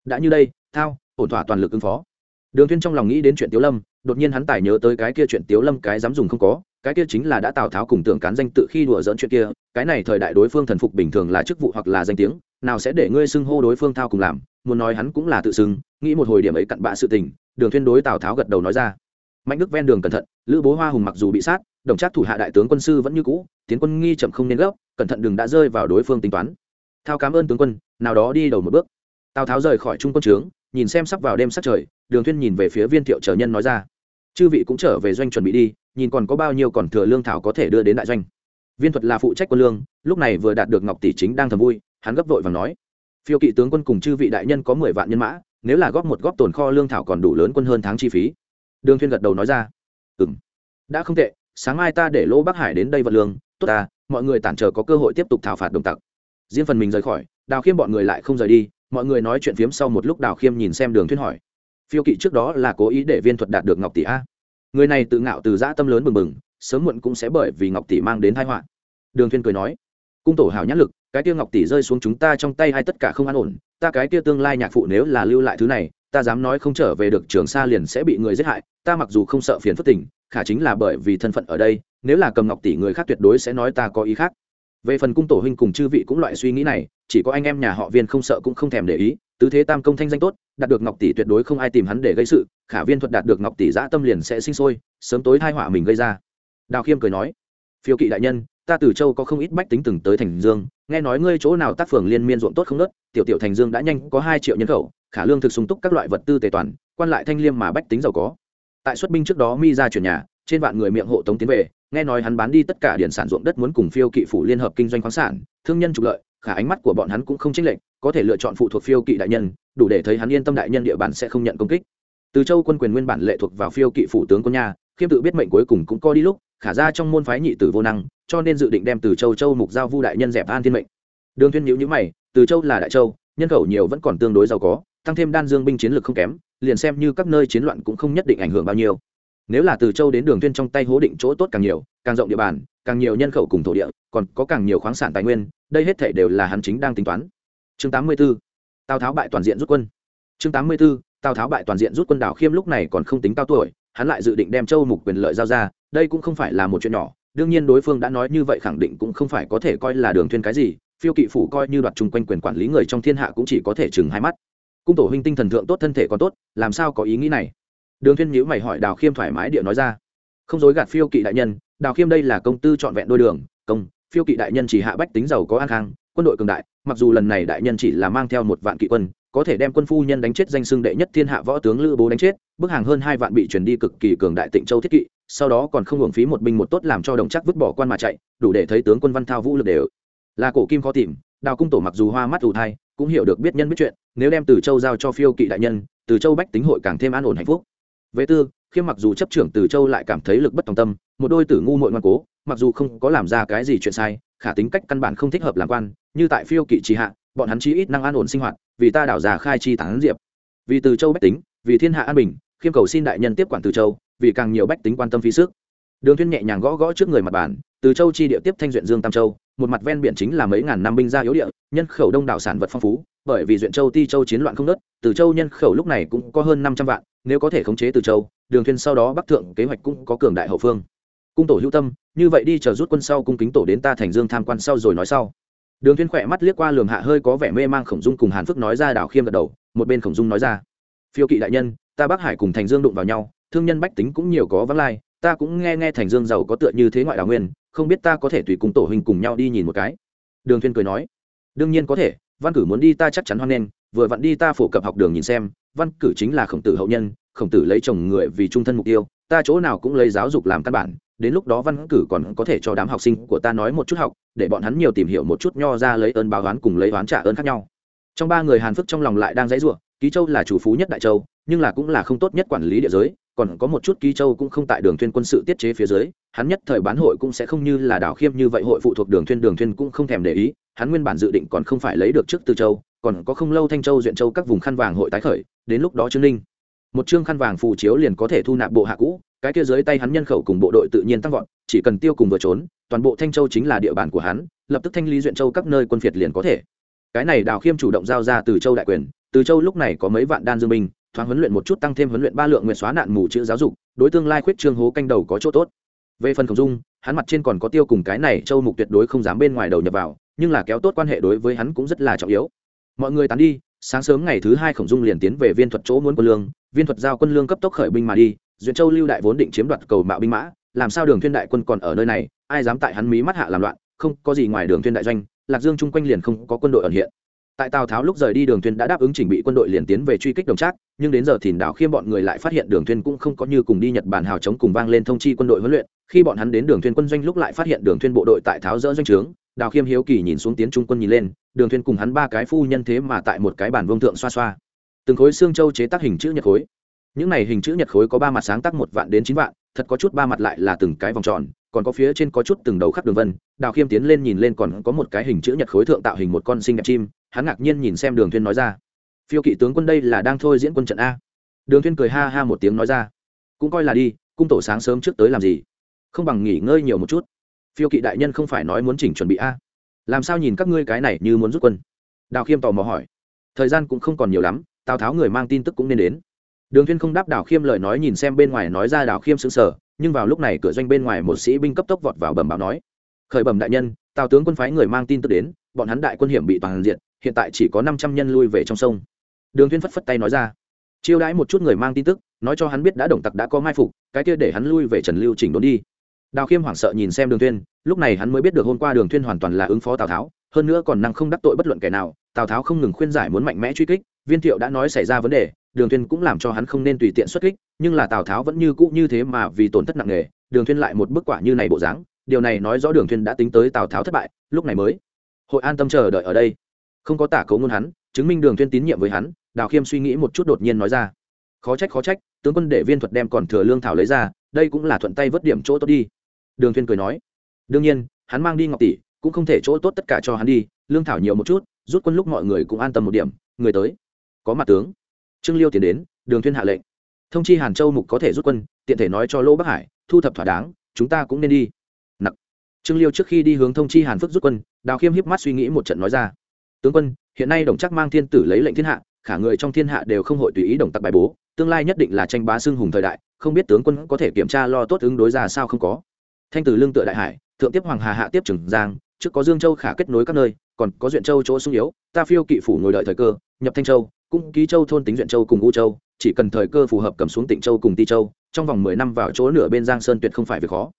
Đã như đây, thao, ổn thỏa toàn lực ứng phó. Đường thiên trong lòng nghĩ đến chuyện tiếu lâm, đột nhiên hắn tài nhớ tới cái kia chuyện tiếu lâm cái dám dùng không có, cái kia chính là đã tào tháo cùng tưởng cán danh tự khi đùa dỡn chuyện kia, cái này thời đại đối phương thần phục bình thường là chức vụ hoặc là danh tiếng, nào sẽ để ngươi xưng hô đối phương thao cùng làm, muốn nói hắn cũng là tự xưng, nghĩ một hồi điểm ấy cặn bạ sự tình, đường thiên đối tào tháo gật đầu nói ra. Mạnh đức ven đường cẩn thận, lữ bố hoa hùng mặc dù bị sát đồng trác thủ hạ đại tướng quân sư vẫn như cũ, tiến quân nghi chậm không nên gấp, cẩn thận đừng đã rơi vào đối phương tính toán. Thao cảm ơn tướng quân, nào đó đi đầu một bước. Tào tháo rời khỏi trung quân trướng, nhìn xem sắp vào đêm sắc trời, đường thuyên nhìn về phía viên thiệu trở nhân nói ra. Chư vị cũng trở về doanh chuẩn bị đi, nhìn còn có bao nhiêu còn thừa lương thảo có thể đưa đến đại doanh. Viên thuật là phụ trách quân lương, lúc này vừa đạt được ngọc tỷ chính đang thầm vui, hắn gấp vội và nói. Phiêu kỵ tướng quân cùng chư vị đại nhân có mười vạn nhân mã, nếu là góp một góp tồn kho lương thảo còn đủ lớn quân hơn tháng chi phí. Đường thuyên gật đầu nói ra. Ừm. Đã không tệ sáng mai ta để lỗ bắc hải đến đây vật lương, tốt ta, mọi người tản chờ có cơ hội tiếp tục thảo phạt đồng tặc. Riêng phần mình rời khỏi, đào khiêm bọn người lại không rời đi, mọi người nói chuyện phiếm sau một lúc đào khiêm nhìn xem đường thuyên hỏi. Phiêu kỵ trước đó là cố ý để viên thuật đạt được ngọc tỷ a. Người này tự ngạo từ dã tâm lớn bừng bừng, sớm muộn cũng sẽ bởi vì ngọc tỷ mang đến tai họa. Đường thuyên cười nói, cung tổ hảo nhãn lực, cái kia ngọc tỷ rơi xuống chúng ta trong tay hay tất cả không an ổn, ta cái kia tương lai nhạc phụ nếu là lưu lại thứ này, ta dám nói không trở về được, trường sa liền sẽ bị người giết hại, ta mặc dù không sợ phiền phức tình khả chính là bởi vì thân phận ở đây, nếu là cầm ngọc tỷ người khác tuyệt đối sẽ nói ta có ý khác. Về phần cung tổ huynh cùng chư vị cũng loại suy nghĩ này, chỉ có anh em nhà họ viên không sợ cũng không thèm để ý, tứ thế tam công thanh danh tốt, đạt được ngọc tỷ tuyệt đối không ai tìm hắn để gây sự, khả viên thuật đạt được ngọc tỷ giã tâm liền sẽ sinh sôi, sớm tối thai họa mình gây ra. Đào khiêm cười nói, phiêu kỵ đại nhân, ta từ châu có không ít bách tính từng tới thành dương, nghe nói ngươi chỗ nào tác phường liên miên ruộng tốt không nớt, tiểu tiểu thành dương đã nhanh có hai triệu nhân khẩu, khả lương thực sung túc các loại vật tư tề toàn, quan lại thanh liêm mà bách tính giàu có tại xuất binh trước đó mi ra chuyển nhà, trên vạn người miệng hộ tống tiến về, nghe nói hắn bán đi tất cả điện sản ruộng đất muốn cùng phiêu kỵ phủ liên hợp kinh doanh khoáng sản, thương nhân trục lợi, khả ánh mắt của bọn hắn cũng không chênh lệch, có thể lựa chọn phụ thuộc phiêu kỵ đại nhân, đủ để thấy hắn yên tâm đại nhân địa bàn sẽ không nhận công kích. Từ châu quân quyền nguyên bản lệ thuộc vào phiêu kỵ phủ tướng quân nhà khiêm tự biết mệnh cuối cùng cũng co đi lúc, khả ra trong môn phái nhị tử vô năng, cho nên dự định đem từ châu châu mục giao vu đại nhân dẹp an thiên mệnh. Đường thiên nhữ nhữ mày, từ châu là đại châu, nhân khẩu nhiều vẫn còn tương đối giàu có, tăng thêm đan dương binh chiến lược không kém liền xem như các nơi chiến loạn cũng không nhất định ảnh hưởng bao nhiêu nếu là từ châu đến đường tuyên trong tay hố định chỗ tốt càng nhiều, càng rộng địa bàn, càng nhiều nhân khẩu cùng thổ địa, còn có càng nhiều khoáng sản tài nguyên, đây hết thể đều là hắn chính đang tính toán chương 84. tào tháo bại toàn diện rút quân chương 84. tào tháo bại toàn diện rút quân đảo khiêm lúc này còn không tính cao tuổi, hắn lại dự định đem châu mục quyền lợi giao ra, đây cũng không phải là một chuyện nhỏ, đương nhiên đối phương đã nói như vậy khẳng định cũng không phải có thể coi là đường thuyên cái gì, phiêu kỵ phủ coi như đoạt chung quanh quyền quản lý người trong thiên hạ cũng chỉ có thể chừng hai mắt cung tổ huynh tinh thần thượng tốt, thân thể còn tốt, làm sao có ý nghĩ này? Đường thiên nhữ mày hỏi đào khiêm thoải mái địa nói ra. Không dối gạt phiêu kỵ đại nhân, đào khiêm đây là công tư chọn vẹn đôi đường, công, phiêu kỵ đại nhân chỉ hạ bách tính giàu có an khang, quân đội cường đại, mặc dù lần này đại nhân chỉ là mang theo một vạn kỵ quân, có thể đem quân phu nhân đánh chết danh xưng đệ nhất thiên hạ võ tướng lữ bố đánh chết, bức hàng hơn hai vạn bị truyền đi cực kỳ cường đại tịnh châu thiết kỵ, sau đó còn không hưởng phí một binh một tốt làm cho đồng chắc vứt bỏ quan mà chạy, đủ để thấy tướng quân văn thao vũ lực đều. Là cổ kim khó tìm, đào cung tổ mặc dù hoa mắt ù thai cũng hiểu được biết nhân biết chuyện, nếu đem từ châu giao cho phiêu kỵ đại nhân, từ châu bách tính hội càng thêm an ổn hạnh phúc. Về tư, khiêm mặc dù chấp trưởng từ châu lại cảm thấy lực bất tòng tâm, một đôi tử ngu muội ngoan cố, mặc dù không có làm ra cái gì chuyện sai, khả tính cách căn bản không thích hợp làm quan, như tại phiêu kỵ trì hạ, bọn hắn chí ít năng an ổn sinh hoạt, vì ta đảo già khai chi tán diệp. Vì từ châu bách tính, vì thiên hạ an bình, khiêm cầu xin đại nhân tiếp quản từ châu, vì càng nhiều bách tính quan tâm phí sức. Đường thiên nhẹ nhàng gõ gõ trước người mặt bàn, từ châu chi địa tiếp thanh duyện dương tam châu một mặt ven biển chính là mấy ngàn năm binh gia yếu địa, nhân khẩu đông đảo sản vật phong phú, bởi vì duyện châu ti châu chiến loạn không nớt từ châu nhân khẩu lúc này cũng có hơn năm trăm vạn, nếu có thể khống chế từ châu, đường thiên sau đó bắc thượng kế hoạch cũng có cường đại hậu phương. Cung tổ hữu tâm, như vậy đi chờ rút quân sau cung kính tổ đến ta thành dương tham quan sau rồi nói sau. Đường thiên khỏe mắt liếc qua lường hạ hơi có vẻ mê mang khổng dung cùng hàn phước nói ra đảo khiêm gật đầu, một bên khổng dung nói ra. Phiêu kỵ đại nhân, ta bắc hải cùng thành dương đụng vào nhau, thương nhân bách tính cũng nhiều có vắng lai, ta cũng nghe nghe thành dương giàu có tựa như thế ngoại đảo nguyên không biết ta có thể tùy cùng tổ huynh cùng nhau đi nhìn một cái. Đường Thiên cười nói, đương nhiên có thể, văn cử muốn đi ta chắc chắn hoan nghênh, vừa vặn đi ta phổ cập học đường nhìn xem, văn cử chính là khổng tử hậu nhân, khổng tử lấy chồng người vì trung thân mục tiêu, ta chỗ nào cũng lấy giáo dục làm căn bản, đến lúc đó văn cử còn có thể cho đám học sinh của ta nói một chút học, để bọn hắn nhiều tìm hiểu một chút nho ra lấy ơn báo oán cùng lấy oán trả ơn khác nhau. Trong ba người hàn phức trong lòng lại đang dãy ruộng ký châu là chủ phú nhất đại châu, nhưng là cũng là không tốt nhất quản lý địa giới còn có một chút ký châu cũng không tại đường thuyên quân sự tiết chế phía dưới, hắn nhất thời bán hội cũng sẽ không như là đảo khiêm như vậy hội phụ thuộc đường thuyên đường thuyên cũng không thèm để ý, hắn nguyên bản dự định còn không phải lấy được trước từ châu, còn có không lâu thanh châu, duyện châu các vùng khăn vàng hội tái khởi, đến lúc đó trương ninh. Một chương khăn vàng phù chiếu liền có thể thu nạp bộ hạ cũ, cái kia dưới tay hắn nhân khẩu cùng bộ đội tự nhiên tăng vọt, chỉ cần tiêu cùng vừa trốn, toàn bộ thanh châu chính là địa bàn của hắn, lập tức thanh lý duyện châu các nơi quân phiệt liền có thể. Cái này đào khiêm chủ động giao ra từ châu đại quyền, từ châu lúc này có mấy vạn đan dương binh thoáng huấn luyện một chút, tăng thêm huấn luyện ba lượng nguyện xóa nạn mù chữ giáo dục, đối tương lai khuyết trương hố canh đầu có chỗ tốt. Về phần khổng dung, hắn mặt trên còn có tiêu cùng cái này châu mục tuyệt đối không dám bên ngoài đầu nhập vào, nhưng là kéo tốt quan hệ đối với hắn cũng rất là trọng yếu. Mọi người tán đi, sáng sớm ngày thứ hai khổng dung liền tiến về viên thuật chỗ muốn quân lương, viên thuật giao quân lương cấp tốc khởi binh mà đi, duyện châu lưu đại vốn định chiếm đoạt cầu mạo binh mã, làm sao đường thiên đại quân còn ở nơi này, ai dám tại hắn mí mắt hạ làm loạn, không có gì ngoài đường thiên đại doanh, lạc dương chung quanh liền không có quân đội ẩn hiện tại tào tháo lúc rời đi đường Thuyền đã đáp ứng chỉnh bị quân đội liền tiến về truy kích đồng trác, nhưng đến giờ thìn đảo khiêm bọn người lại phát hiện đường Thuyền cũng không có như cùng đi nhật bản hào chống cùng vang lên thông chi quân đội huấn luyện. Khi bọn hắn đến đường Thuyền quân doanh lúc lại phát hiện đường Thuyền bộ đội tại tháo dỡ doanh trướng, đào khiêm hiếu kỳ nhìn xuống tiến trung quân nhìn lên, đường Thuyền cùng hắn ba cái phu nhân thế mà tại một cái bàn vương thượng xoa xoa. Từng khối xương châu chế tác hình chữ nhật khối. Những này hình chữ nhật khối có ba mặt sáng tác một vạn đến chín vạn, thật có chút ba mặt lại là từng cái vòng tròn, còn có phía trên có chút từng đầu khắc đường vân. Đào khiêm tiến lên nhìn lên còn có một cái hình chữ nhật khối thượng tạo hình một con sinh đẹp chim hắn ngạc nhiên nhìn xem đường thuyên nói ra. Phiêu kỵ tướng quân đây là đang thôi diễn quân trận a. Đường thuyên cười ha ha một tiếng nói ra. Cũng coi là đi, cung tổ sáng sớm trước tới làm gì? Không bằng nghỉ ngơi nhiều một chút. Phiêu kỵ đại nhân không phải nói muốn chỉnh chuẩn bị a. Làm sao nhìn các ngươi cái này như muốn rút quân? Đào khiêm tò mò hỏi. Thời gian cũng không còn nhiều lắm, tào tháo người mang tin tức cũng nên đến. Đường thuyên không đáp đào khiêm lời nói nhìn xem bên ngoài nói ra đào khiêm sững sờ, nhưng vào lúc này cửa doanh bên ngoài một sĩ binh cấp tốc vọt vào bẩm báo nói. Khởi bẩm đại nhân, tào tướng quân phái người mang tin tức đến, bọn hắn đại quân hiểm bị toàn diện hiện tại chỉ có năm trăm nhân lui về trong sông. Đường Thiên phất phất tay nói ra. Chiêu đãi một chút người mang tin tức nói cho hắn biết đã đồng tặc đã có mai phục cái kia để hắn lui về trần lưu chỉnh đốn đi. Đào khiêm hoảng sợ nhìn xem đường Thiên, lúc này hắn mới biết được hôm qua đường Thiên hoàn toàn là ứng phó tào tháo hơn nữa còn năng không đắc tội bất luận kẻ nào tào tháo không ngừng khuyên giải muốn mạnh mẽ truy kích viên thiệu đã nói xảy ra vấn đề đường Thiên cũng làm cho hắn không nên tùy tiện xuất kích nhưng là tào tháo vẫn như cũ như thế mà vì tổn thất nặng nề đường Thiên lại một bức quả như này bộ dáng điều này nói rõ đường Thiên đã tính tới tào tháo thất bại lúc này mới. Hội an tâm chờ đợi ở đây không có tả cấu ngôn hắn, chứng minh đường thuyên tín nhiệm với hắn, đào khiêm suy nghĩ một chút đột nhiên nói ra. Khó trách khó trách, tướng quân để viên thuật đem còn thừa lương thảo lấy ra, đây cũng là thuận tay vớt điểm chỗ tốt đi. Đường thuyên cười nói. Đương nhiên, hắn mang đi ngọc tỷ, cũng không thể chỗ tốt tất cả cho hắn đi, lương thảo nhiều một chút, rút quân lúc mọi người cũng an tâm một điểm, người tới. Có mặt tướng. Trương liêu tiến đến, đường thuyên hạ lệnh. Thông chi hàn châu mục có thể rút quân, tiện thể nói cho lỗ bắc hải, thu thập thỏa đáng, chúng ta cũng nên đi. Nặc. Trương liêu trước khi đi hướng thông chi hàn phước rút quân, đào khiêm hiếp mắt suy nghĩ một trận nói ra tướng quân, hiện nay đồng chắc mang thiên tử lấy lệnh thiên hạ, khả người trong thiên hạ đều không hội tùy ý đồng tặc bài bố, tương lai nhất định là tranh bá xương hùng thời đại, không biết tướng quân có thể kiểm tra lo tốt ứng đối ra sao không có. Thanh tử lương tựa đại hải, thượng tiếp hoàng hà hạ tiếp trường giang, trước có dương châu khả kết nối các nơi, còn có duyện châu chỗ sung yếu, ta phiêu kỵ phủ ngồi đợi thời cơ, nhập thanh châu, cũng ký châu thôn tính duyện châu cùng u châu, chỉ cần thời cơ phù hợp cầm xuống tịnh châu cùng ti châu, trong vòng mười năm vào chỗ nửa bên giang sơn tuyệt không phải việc khó.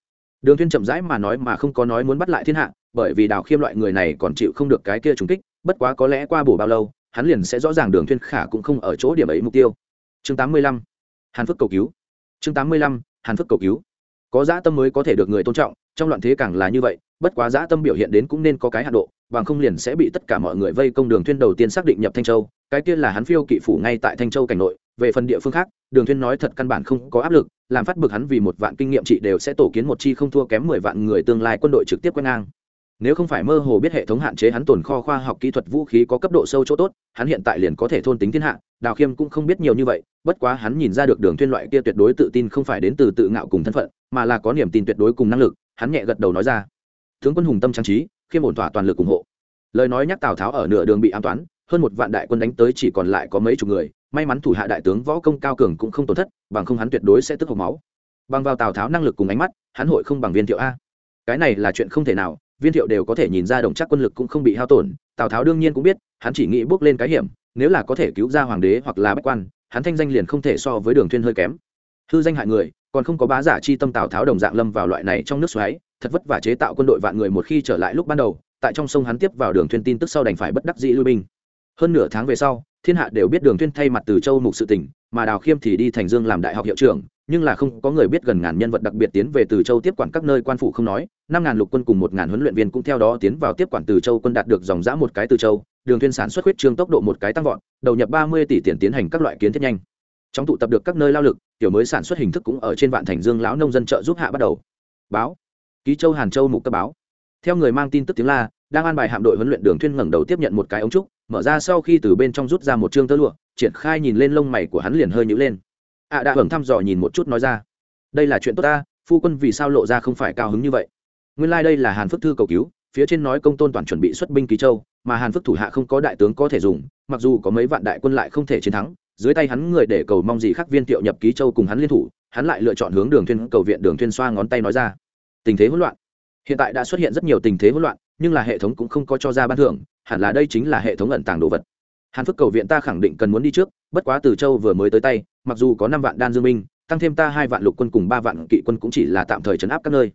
Đường thiên chậm rãi mà nói mà không có nói muốn bắt lại thiên hạ, bởi vì đào khiêm loại người này còn chịu không được cái kia trùng kích bất quá có lẽ qua bổ bao lâu, hắn liền sẽ rõ ràng đường Thuyên khả cũng không ở chỗ điểm ấy mục tiêu. Chương 85 hàn phước cầu cứu. Chương 85 hàn phước cầu cứu. Có dã tâm mới có thể được người tôn trọng, trong loạn thế càng là như vậy, bất quá dã tâm biểu hiện đến cũng nên có cái hạ độ, bằng không liền sẽ bị tất cả mọi người vây công đường thuyên đầu tiên xác định nhập thanh châu, cái kia là hắn phiêu kỵ phủ ngay tại thanh châu cảnh nội, về phần địa phương khác, đường thuyên nói thật căn bản không có áp lực, làm phát bực hắn vì một vạn kinh nghiệm trị đều sẽ tổ kiến một chi không thua kém mười vạn người tương lai quân đội trực tiếp quen ngang nếu không phải mơ hồ biết hệ thống hạn chế hắn tồn kho khoa học kỹ thuật vũ khí có cấp độ sâu chỗ tốt, hắn hiện tại liền có thể thôn tính thiên hạ, đào khiêm cũng không biết nhiều như vậy, bất quá hắn nhìn ra được đường thuyên loại kia tuyệt đối tự tin không phải đến từ tự ngạo cùng thân phận, mà là có niềm tin tuyệt đối cùng năng lực, hắn nhẹ gật đầu nói ra. Tướng quân hùng tâm trang trí, khiêm ổn thỏa toàn lực ủng hộ. Lời nói nhắc tào tháo ở nửa đường bị an toán, hơn một vạn đại quân đánh tới chỉ còn lại có mấy chục người, may mắn thủ hạ đại tướng võ công cao cường cũng không tổn thất, bằng không hắn tuyệt đối sẽ tức hộc máu. Bằng vào tào tháo năng lực cùng ánh mắt, hắn hội không bằng viên thiệu a. Cái này là chuyện không thể nào viên thiệu đều có thể nhìn ra đồng chắc quân lực cũng không bị hao tổn, tào tháo đương nhiên cũng biết, hắn chỉ nghĩ bước lên cái hiểm, nếu là có thể cứu ra hoàng đế hoặc là bách quan, hắn thanh danh liền không thể so với đường thuyên hơi kém. Hư danh hại người, còn không có bá giả chi tâm tào tháo đồng dạng lâm vào loại này trong nước xoáy, thật vất vả chế tạo quân đội vạn người một khi trở lại lúc ban đầu, tại trong sông hắn tiếp vào đường thuyên tin tức sau đành phải bất đắc dĩ lui binh. Hơn nửa tháng về sau, thiên hạ đều biết đường thuyên thay mặt từ châu mục sự tỉnh, mà đào khiêm thì đi thành dương làm đại học hiệu trưởng nhưng là không có người biết gần ngàn nhân vật đặc biệt tiến về từ châu tiếp quản các nơi quan phủ không nói, năm ngàn lục quân cùng một ngàn huấn luyện viên cũng theo đó tiến vào tiếp quản từ châu quân đạt được dòng giã một cái từ châu, đường thuyên sản xuất huyết trương tốc độ một cái tăng vọt, đầu nhập ba mươi tỷ tiền tiến hành các loại kiến thiết nhanh. Trong tụ tập được các nơi lao lực tiểu mới sản xuất hình thức cũng ở trên vạn thành dương lão nông dân trợ giúp hạ bắt đầu. Báo. Ký châu hàn châu mục cấp báo. Theo người mang tin tức tiếng la, đang an bài hạm đội huấn luyện đường thuyên ngẩng đầu tiếp nhận một cái ống trúc, mở ra sau khi từ bên trong rút ra một trương tơ lụa, triển khai nhìn lên lông mày của hắn liền hơi nhíu lên ạ à đã hưởng thăm dò nhìn một chút nói ra. Đây là chuyện tốt ta, phu quân vì sao lộ ra không phải cao hứng như vậy? Nguyên lai đây là hàn Phức thư cầu cứu, phía trên nói công tôn toàn chuẩn bị xuất binh ký châu, mà hàn Phức thủ hạ không có đại tướng có thể dùng, mặc dù có mấy vạn đại quân lại không thể chiến thắng, dưới tay hắn người để cầu mong gì khác viên tiệu nhập ký châu cùng hắn liên thủ, hắn lại lựa chọn hướng đường thuyên cầu viện đường thuyên xoa ngón tay nói ra. Tình thế hỗn loạn. Hiện tại đã xuất hiện rất nhiều tình thế hỗn loạn, nhưng là hệ thống cũng không có cho ra ban thưởng, hẳn là đây chính là hệ thống ẩn tàng đồ vật. Hàn Phức cầu viện ta khẳng định cần muốn đi trước, bất quá từ châu vừa mới tới tay mặc dù có năm vạn đan dương minh, tăng thêm ta hai vạn lục quân cùng ba vạn kỵ quân cũng chỉ là tạm thời chấn áp các nơi.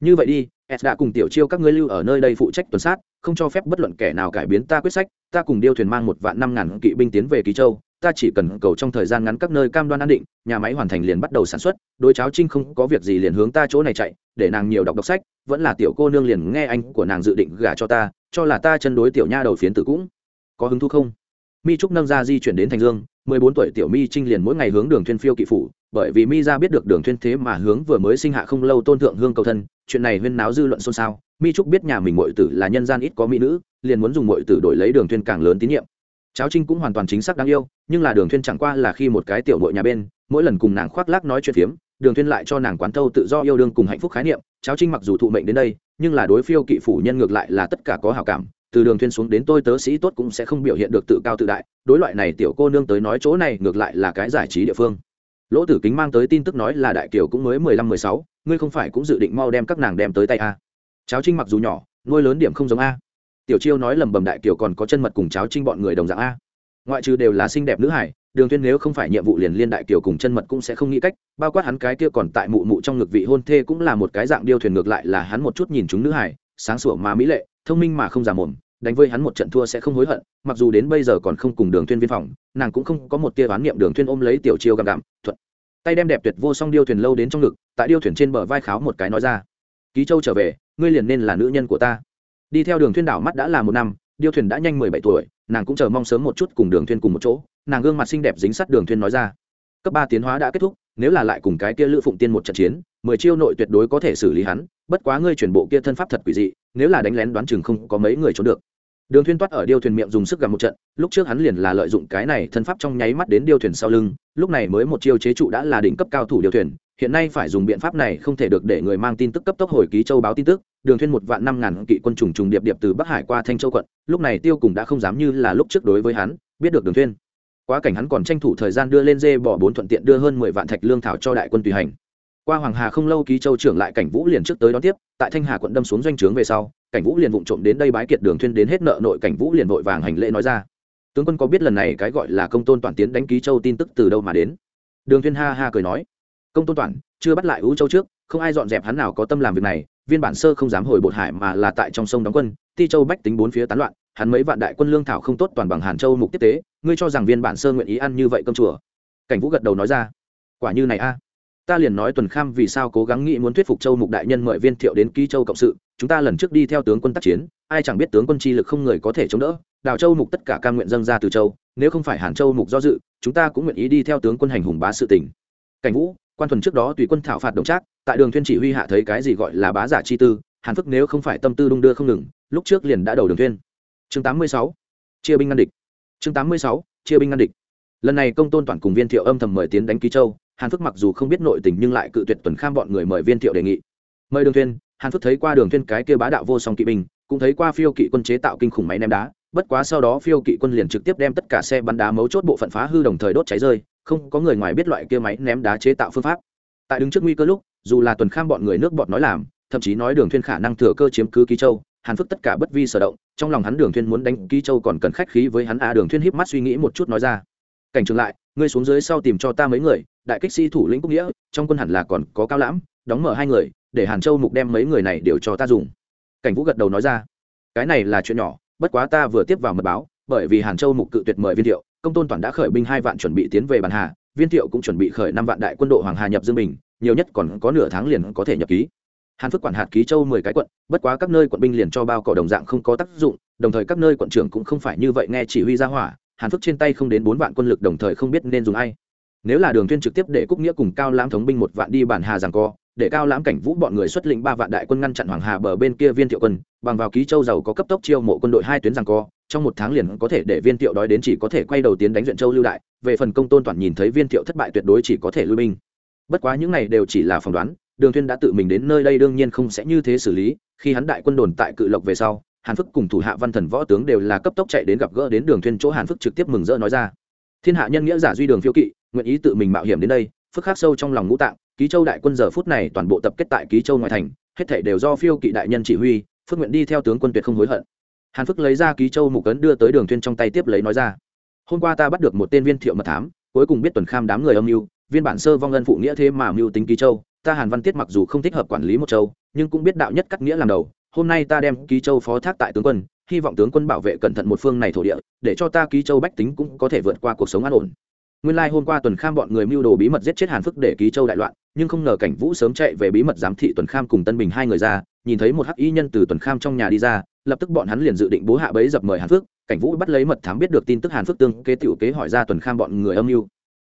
Như vậy đi s đã cùng tiểu chiêu các ngươi lưu ở nơi đây phụ trách tuần sát, không cho phép bất luận kẻ nào cải biến ta quyết sách, ta cùng điêu thuyền mang một vạn năm ngàn kỵ binh tiến về ký châu, ta chỉ cần cầu trong thời gian ngắn các nơi cam đoan an định, nhà máy hoàn thành liền bắt đầu sản xuất, đối cháo trinh không có việc gì liền hướng ta chỗ này chạy, để nàng nhiều đọc đọc sách, vẫn là tiểu cô nương liền nghe anh của nàng dự định gả cho ta, cho là ta chân đối tiểu nha đầu phiến tử cũng có hứng thú không? Mi trúc nâng ra di chuyển đến thành dương, mười bốn tuổi tiểu mi trinh liền mỗi ngày hướng đường thuyên phiêu kỵ phủ, bởi vì mi ra biết được đường thuyên thế mà hướng vừa mới sinh hạ không lâu tôn thượng hương cầu thân, chuyện này huyên náo dư luận xôn xao. Mi trúc biết nhà mình muội tử là nhân gian ít có mỹ nữ, liền muốn dùng muội tử đổi lấy đường thuyên càng lớn tín nhiệm. Cháo trinh cũng hoàn toàn chính xác đáng yêu, nhưng là đường thuyên chẳng qua là khi một cái tiểu muội nhà bên, mỗi lần cùng nàng khoác lác nói chuyện phiếm, đường thuyên lại cho nàng quán thâu tự do yêu đương cùng hạnh phúc khái niệm. Cháo trinh mặc dù thụ mệnh đến đây, nhưng là đối phiêu kỵ phủ nhân ngược lại là tất cả có hảo cảm từ đường thuyên xuống đến tôi tớ sĩ tốt cũng sẽ không biểu hiện được tự cao tự đại, đối loại này tiểu cô nương tới nói chỗ này ngược lại là cái giải trí địa phương. Lỗ tử kính mang tới tin tức nói là đại kiều cũng mới mười lăm, mười sáu, ngươi không phải cũng dự định mau đem các nàng đem tới tay a? Cháo trinh mặc dù nhỏ, nuôi lớn điểm không giống a. Tiểu chiêu nói lầm bầm đại kiều còn có chân mật cùng cháo trinh bọn người đồng dạng a. Ngoại trừ đều là xinh đẹp nữ hải, đường tuyên nếu không phải nhiệm vụ liền liên đại kiều cùng chân mật cũng sẽ không nghĩ cách, bao quát hắn cái kia còn tại mụ mụ trong ngực vị hôn thê cũng là một cái dạng điêu thuyền ngược lại là hắn một chút nhìn chúng nữ hải, sáng sủa mà mỹ lệ thông minh mà không già mồm, đánh với hắn một trận thua sẽ không hối hận, mặc dù đến bây giờ còn không cùng đường thuyên viên phòng, nàng cũng không có một tia oán niệm đường thuyên ôm lấy tiểu chiêu gặm gặm, thuận. Tay đem đẹp tuyệt vô song điêu thuyền lâu đến trong ngực, tại điêu thuyền trên bờ vai kháo một cái nói ra. Ký châu trở về, ngươi liền nên là nữ nhân của ta. Đi theo đường thuyên đảo mắt đã là một năm, điêu thuyền đã nhanh mười bảy tuổi, nàng cũng chờ mong sớm một chút cùng đường thuyên cùng một chỗ, nàng gương mặt xinh đẹp dính sát đường thuyên nói ra. Cấp ba tiến hóa đã kết thúc, nếu là lại cùng cái kia lữ phụng tiên một trận chiến, mười chiêu nội tuyệt đối có thể xử lý hắn bất quá ngươi chuyển bộ kia thân pháp thật quỷ dị, nếu là đánh lén đoán chừng không có mấy người trốn được. Đường thuyên toát ở điêu thuyền miệng dùng sức gặp một trận, lúc trước hắn liền là lợi dụng cái này thân pháp trong nháy mắt đến điêu thuyền sau lưng, lúc này mới một chiêu chế trụ đã là đỉnh cấp cao thủ điêu thuyền, hiện nay phải dùng biện pháp này không thể được để người mang tin tức cấp tốc hồi ký châu báo tin tức. Đường thuyên một vạn năm ngàn kỵ quân trùng trùng điệp điệp từ bắc hải qua thanh châu quận, lúc này tiêu cùng đã không dám như là lúc trước đối với hắn, biết được đường thuyên. Quá cảnh hắn còn tranh thủ thời gian đưa lên dê bỏ bốn thuận tiện đưa hơn mười vạn thạch lương thảo cho đại quân tùy hành qua hoàng hà không lâu ký châu trưởng lại cảnh vũ liền trước tới đón tiếp, tại thanh hà quận đâm xuống doanh trướng về sau, cảnh vũ liền vụng trộm đến đây bái kiệt đường thuyên đến hết nợ nội cảnh vũ liền vội vàng hành lễ nói ra. Tướng quân có biết lần này cái gọi là công tôn toàn tiến đánh ký châu tin tức từ đâu mà đến? Đường thuyên ha ha cười nói. Công tôn toàn, chưa bắt lại ưu châu trước, không ai dọn dẹp hắn nào có tâm làm việc này, viên bản sơ không dám hồi bột hải mà là tại trong sông đóng quân, ti châu bách tính bốn phía tán loạn, hắn mấy vạn đại quân lương thảo không tốt toàn bằng hàn châu mục tiếp tế, ngươi cho rằng viên bản sơ nguyện ý ăn như vậy cơm chùa? Cảnh vũ gật đầu nói ra. Quả như này a ta liền nói tuần kham vì sao cố gắng nghĩ muốn thuyết phục châu mục đại nhân mời viên thiệu đến ký châu cộng sự, chúng ta lần trước đi theo tướng quân tác chiến, ai chẳng biết tướng quân chi lực không người có thể chống đỡ đào châu mục tất cả cam nguyện dâng ra từ châu, nếu không phải hàn châu mục do dự, chúng ta cũng nguyện ý đi theo tướng quân hành hùng bá sự tỉnh cảnh vũ, quan thuần trước đó tùy quân thảo phạt đồng trác, tại đường thuyên chỉ huy hạ thấy cái gì gọi là bá giả chi tư, hàn phức nếu không phải tâm tư đung đưa không ngừng, lúc trước liền đã đầu đường thuyên chương 86. chia binh ngăn địch chương 86. chia binh ngăn địch lần này công tôn toàn cùng viên thiệu âm thầm mời tiến đánh ký châu hàn phước mặc dù không biết nội tình nhưng lại cự tuyệt tuần kham bọn người mời viên thiệu đề nghị. Mời đường thuyên hàn phước thấy qua đường thuyên cái kia bá đạo vô song kỵ binh, cũng thấy qua phiêu kỵ quân chế tạo kinh khủng máy ném đá, bất quá sau đó phiêu kỵ quân liền trực tiếp đem tất cả xe bắn đá mấu chốt bộ phận phá hư đồng thời đốt cháy rơi, không có người ngoài biết loại kia máy ném đá chế tạo phương pháp. Tại đứng trước nguy cơ lúc, dù là tuần kham bọn người nước bọn nói làm, thậm chí nói đường thuyên khả năng thừa cơ chiếm cứ ký châu, hàn phức tất cả bất vi sở động, trong lòng hắn đường thuyên muốn đánh ký châu còn cần khách khí với hắn a đường thuyên híp mắt suy nghĩ một chút nói ra cảnh trường lại, ngươi xuống dưới sau tìm cho ta mấy người, đại kích sĩ thủ lĩnh quốc nghĩa, trong quân hẳn là còn có cao lãm, đóng mở hai người, để hàn châu mục đem mấy người này đều cho ta dùng. Cảnh vũ gật đầu nói ra, cái này là chuyện nhỏ, bất quá ta vừa tiếp vào mật báo, bởi vì hàn châu mục cự tuyệt mời viên thiệu, công tôn toàn đã khởi binh hai vạn chuẩn bị tiến về bàn hà, viên thiệu cũng chuẩn bị khởi năm vạn đại quân đội hoàng hà nhập dương bình, nhiều nhất còn có nửa tháng liền có thể nhập ký. Hàn phước quản hạt ký châu mười cái quận, bất quá các nơi quận binh liền cho bao cỏ đồng dạng không có tác dụng, đồng thời các nơi quận trưởng cũng không phải như vậy nghe chỉ huy ra hỏa hàn phước trên tay không đến bốn vạn quân lực đồng thời không biết nên dùng ai. Nếu là đường tuyên trực tiếp để cúc nghĩa cùng cao lãm thống binh một vạn đi bản hà giằng co, để cao lãm cảnh vũ bọn người xuất lĩnh ba vạn đại quân ngăn chặn hoàng hà bờ bên kia viên thiệu quân, bằng vào ký châu giàu có cấp tốc chiêu mộ quân đội hai tuyến giằng co, trong một tháng liền có thể để viên thiệu đói đến chỉ có thể quay đầu tiến đánh duyện châu lưu đại, về phần công tôn toàn nhìn thấy viên thiệu thất bại tuyệt đối chỉ có thể lui binh. Bất quá những này đều chỉ là phỏng đoán, đường thuyên đã tự mình đến nơi đây đương nhiên không sẽ như thế xử lý, khi hắn đại quân đồn tại cự lộc về sau hàn phức cùng thủ hạ văn thần võ tướng đều là cấp tốc chạy đến gặp gỡ đến đường thuyên chỗ hàn phức trực tiếp mừng rỡ nói ra. Thiên hạ nhân nghĩa giả duy đường phiêu kỵ, nguyện ý tự mình mạo hiểm đến đây, phức khắc sâu trong lòng ngũ tạng, ký châu đại quân giờ phút này toàn bộ tập kết tại ký châu ngoại thành, hết thảy đều do phiêu kỵ đại nhân chỉ huy phước nguyện đi theo tướng quân tuyệt không hối hận. Hàn phức lấy ra ký châu mục cấn đưa tới đường thuyên trong tay tiếp lấy nói ra. Hôm qua ta bắt được một tên viên thiệu mật thám, cuối cùng biết tuần kham đám người âm mưu, viên bản sơ vong ân phụ nghĩa thế mà mưu tính ký châu, ta hàn văn tiết mặc dù không thích hợp quản lý một châu, nhưng cũng biết đạo nhất cắt nghĩa làm đầu hôm nay ta đem ký châu phó thác tại tướng quân, hy vọng tướng quân bảo vệ cẩn thận một phương này thổ địa, để cho ta ký châu bách tính cũng có thể vượt qua cuộc sống an ổn. Nguyên lai hôm qua tuần kham bọn người mưu đồ bí mật giết chết hàn phức để ký châu đại loạn, nhưng không ngờ cảnh vũ sớm chạy về bí mật giám thị tuần kham cùng tân bình hai người ra, nhìn thấy một hắc y nhân từ tuần kham trong nhà đi ra, lập tức bọn hắn liền dự định bố hạ bấy dập mời hàn phước cảnh vũ bắt lấy mật thám biết được tin tức hàn phước tương, kế tiểu kế hỏi ra tuần kham bọn người âm mưu.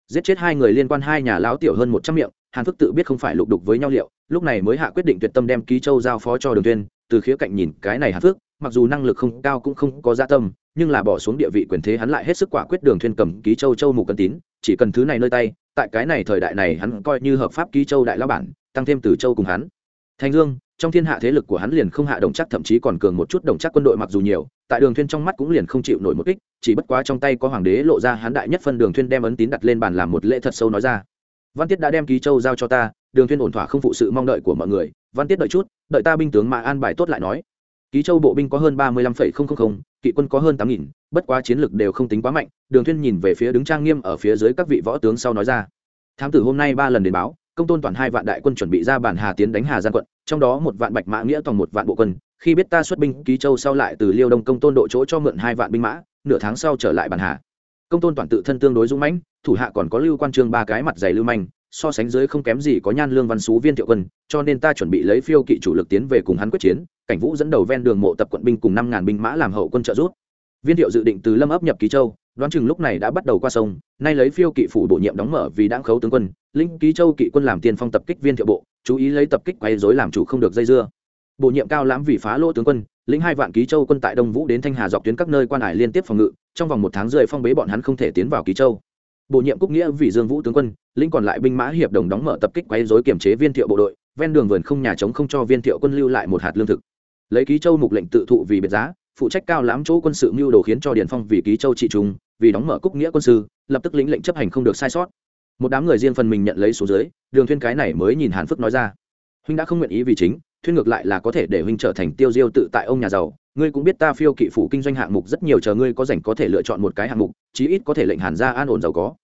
Giết chết hai người liên quan hai nhà lão tiểu hơn một trăm miệng, hàn phước tự biết không phải lục đục với nhau liệu, lúc này mới hạ quyết định tuyệt tâm đem ký châu giao phó cho đường tuyên từ khía cạnh nhìn cái này hàn phước, mặc dù năng lực không cao cũng không có gia tâm, nhưng là bỏ xuống địa vị quyền thế hắn lại hết sức quả quyết đường thuyên cầm ký châu châu mục cân tín, chỉ cần thứ này nơi tay, tại cái này thời đại này hắn coi như hợp pháp ký châu đại lão bản, tăng thêm từ châu cùng hắn. Thành dương, trong thiên hạ thế lực của hắn liền không hạ đồng chắc, thậm chí còn cường một chút đồng chắc quân đội mặc dù nhiều, tại đường thuyên trong mắt cũng liền không chịu nổi một kích, chỉ bất quá trong tay có hoàng đế lộ ra hắn đại nhất phân đường thuyên đem ấn tín đặt lên bàn làm một lễ thật sâu nói ra. Văn tiết đã đem ký châu giao cho ta đường thuyên ổn thỏa không phụ sự mong đợi của mọi người, văn tiết đợi chút, đợi ta binh tướng mà an bài tốt lại nói. Ký châu bộ binh có hơn ba mươi lăm phẩy không không không, kỵ quân có hơn tám nghìn, bất quá chiến lực đều không tính quá mạnh, đường thuyên nhìn về phía đứng trang nghiêm ở phía dưới các vị võ tướng sau nói ra. Thám tử hôm nay ba lần đến báo, công tôn toàn hai vạn đại quân chuẩn bị ra bản hà tiến đánh hà giang quận, trong đó một vạn bạch mã nghĩa toàn một vạn bộ quân. Khi biết ta xuất binh, ký châu sau lại từ liêu đông công tôn độ chỗ cho mượn hai vạn binh mã, nửa tháng sau trở lại bản hà. Công tôn toàn tự thân tương đối dũng mãnh, thủ hạ còn có lưu quan trương ba cái mặt dày lưu manh so sánh dưới không kém gì có nhan lương văn xú viên thiệu quân, cho nên ta chuẩn bị lấy phiêu kỵ chủ lực tiến về cùng hắn quyết chiến, cảnh vũ dẫn đầu ven đường mộ tập quận binh cùng năm ngàn binh mã làm hậu quân trợ rút viên thiệu dự định từ lâm ấp nhập ký châu, đoán chừng lúc này đã bắt đầu qua sông, nay lấy phiêu kỵ phủ bổ nhiệm đóng mở vì đáng khấu tướng quân linh ký châu kỵ quân làm tiên phong tập kích viên thiệu bộ, chú ý lấy tập kích quay dối làm chủ không được dây dưa. Bổ nhiệm cao lãm vì phá lỗ tướng quân, lĩnh hai vạn ký châu quân tại đông vũ đến thanh hà dọc tuyến các nơi quan hải liên tiếp phòng ngự, trong vòng một tháng rưỡi phong bế bọn hắn không thể tiến vào ký châu. Bổ nhiệm cúc nghĩa vì dương vũ tướng quân lĩnh còn lại binh mã hiệp đồng đóng mở tập kích quấy dối kiểm chế viên thiệu bộ đội, ven đường vườn không nhà trống không cho viên thiệu quân lưu lại một hạt lương thực. Lấy ký châu mục lệnh tự thụ vì biệt giá, phụ trách cao lãm chỗ quân sự mưu đồ khiến cho điền phong vì ký châu trị trung, vì đóng mở cúc nghĩa quân sư, lập tức lĩnh lệnh chấp hành không được sai sót. Một đám người riêng phần mình nhận lấy số dưới, đường thuyên cái này mới nhìn hàn phước nói ra. Huynh đã không nguyện ý vì chính, thuyên ngược lại là có thể để huynh trở thành tiêu diêu tự tại ông nhà giàu. Ngươi cũng biết ta phiêu kỵ phủ kinh doanh hạng mục rất nhiều, chờ ngươi có rảnh có thể lựa chọn một cái hạng mục, chí ít có thể lệnh hàn gia an ổn giàu có.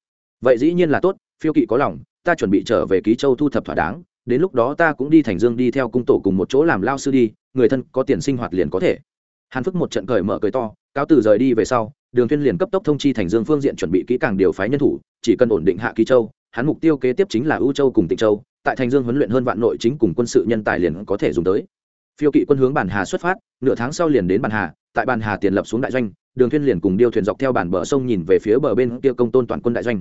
Vậy dĩ nhiên là tốt phiêu kỵ có lòng, ta chuẩn bị trở về ký châu thu thập thỏa đáng, đến lúc đó ta cũng đi thành dương đi theo cung tổ cùng một chỗ làm lao sư đi, người thân có tiền sinh hoạt liền có thể. Hàn phức một trận cởi mở cười to, cáo từ rời đi về sau, đường thiên liền cấp tốc thông chi thành dương phương diện chuẩn bị kỹ càng điều phái nhân thủ, chỉ cần ổn định hạ ký châu, hắn mục tiêu kế tiếp chính là ưu châu cùng tịnh châu, tại thành dương huấn luyện hơn vạn nội chính cùng quân sự nhân tài liền có thể dùng tới. Phiêu kỵ quân hướng bản hà xuất phát, nửa tháng sau liền đến bản hà, tại bản hà tiền lập xuống đại doanh, đường thiên liền cùng điêu thuyền dọc theo bản bờ sông nhìn về phía bờ bên kia công tôn toàn quân đại doanh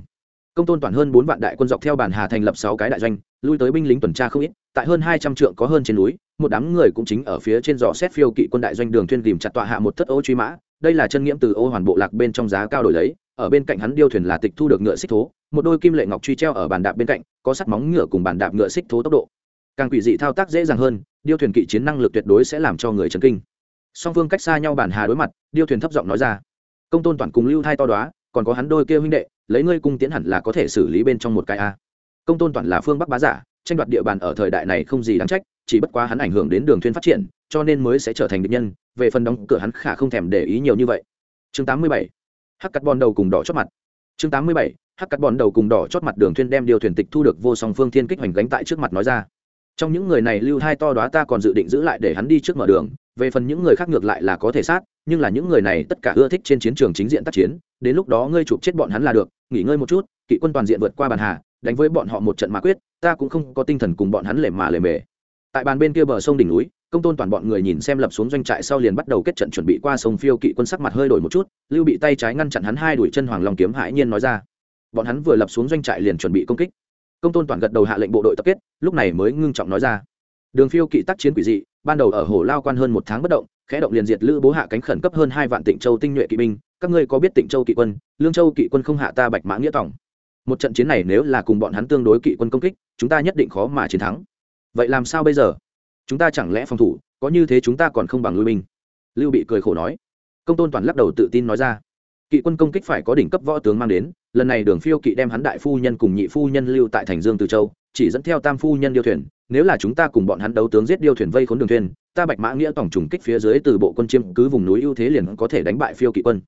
công tôn toàn hơn bốn vạn đại quân dọc theo bản hà thành lập sáu cái đại doanh, lui tới binh lính tuần tra không ít, tại hơn hai trăm trượng có hơn trên núi, một đám người cũng chính ở phía trên dò xét phiêu kỵ quân đại doanh đường thuyên tìm chặt tọa hạ một thất ô truy mã, đây là chân nghiễm từ ô hoàn bộ lạc bên trong giá cao đổi lấy, ở bên cạnh hắn điêu thuyền là tịch thu được ngựa xích thố, một đôi kim lệ ngọc truy treo ở bàn đạp bên cạnh, có sắt móng ngựa cùng bàn đạp ngựa xích thố tốc độ. Càng quỷ dị thao tác dễ dàng hơn, điêu thuyền kỵ chiến năng lực tuyệt đối sẽ làm cho người chấn kinh. Song phương cách xa nhau bản hà đối mặt, điêu thuyền thấp giọng nói ra. Công tôn toàn cùng lưu thai to đoá còn có hắn đôi kia huynh đệ, lấy ngươi cung tiến hẳn là có thể xử lý bên trong một cái a công tôn toàn là phương bắc bá giả, tranh đoạt địa bàn ở thời đại này không gì đáng trách, chỉ bất quá hắn ảnh hưởng đến đường thuyên phát triển, cho nên mới sẽ trở thành địch nhân, về phần đóng cửa hắn khả không thèm để ý nhiều như vậy chương 87. hắc cắt bòn đầu cùng đỏ chót mặt chương 87. hắc cắt bòn đầu cùng đỏ chót mặt đường thuyên đem điều thuyền tịch thu được vô song phương thiên kích hoành gánh tại trước mặt nói ra trong những người này lưu hai to đóa ta còn dự định giữ lại để hắn đi trước mở đường, về phần những người khác ngược lại là có thể sát, nhưng là những người này tất cả ưa thích trên chiến trường chính diện tác chiến đến lúc đó ngươi chụp chết bọn hắn là được, nghỉ ngơi một chút, kỵ quân toàn diện vượt qua bàn hà, đánh với bọn họ một trận mà quyết, ta cũng không có tinh thần cùng bọn hắn lề mà lề mề. Tại bàn bên kia bờ sông đỉnh núi, công tôn toàn bọn người nhìn xem lập xuống doanh trại sau liền bắt đầu kết trận chuẩn bị qua sông phiêu kỵ quân sắc mặt hơi đổi một chút, lưu bị tay trái ngăn chặn hắn hai đuổi chân hoàng long kiếm hãi nhiên nói ra. Bọn hắn vừa lập xuống doanh trại liền chuẩn bị công kích. Công tôn toàn gật đầu hạ lệnh bộ đội tập kết, lúc này mới ngưng trọng nói ra. Đường phiêu kỵ tác chiến quỷ dị, ban đầu ở hồ lao quan hơn một tháng bất động, khẽ động liền diệt lữ bố hạ cánh khẩn cấp hơn hai vạn tịnh châu tinh nhuệ kỵ binh các ngươi có biết tịnh châu kỵ quân, lương châu kỵ quân không hạ ta bạch mã nghĩa tổng một trận chiến này nếu là cùng bọn hắn tương đối kỵ quân công kích, chúng ta nhất định khó mà chiến thắng. Vậy làm sao bây giờ? Chúng ta chẳng lẽ phòng thủ, có như thế chúng ta còn không bằng lui binh? Lưu bị cười khổ nói. Công tôn toàn lắc đầu tự tin nói ra. Kỵ quân công kích phải có đỉnh cấp võ tướng mang đến, lần này đường phiêu kỵ đem hắn đại phu nhân cùng nhị phu nhân lưu tại thành dương từ châu, chỉ dẫn theo tam phu nhân điêu thuyền. Nếu là chúng ta cùng bọn hắn đấu tướng giết điêu thuyền vây khốn đường thuyền, ta bạch mã nghĩa tổng trùng kích phía dưới từ bộ quân chiêm cứ vùng núi ưu thế liền có thể đánh bại phiêu kỵ quân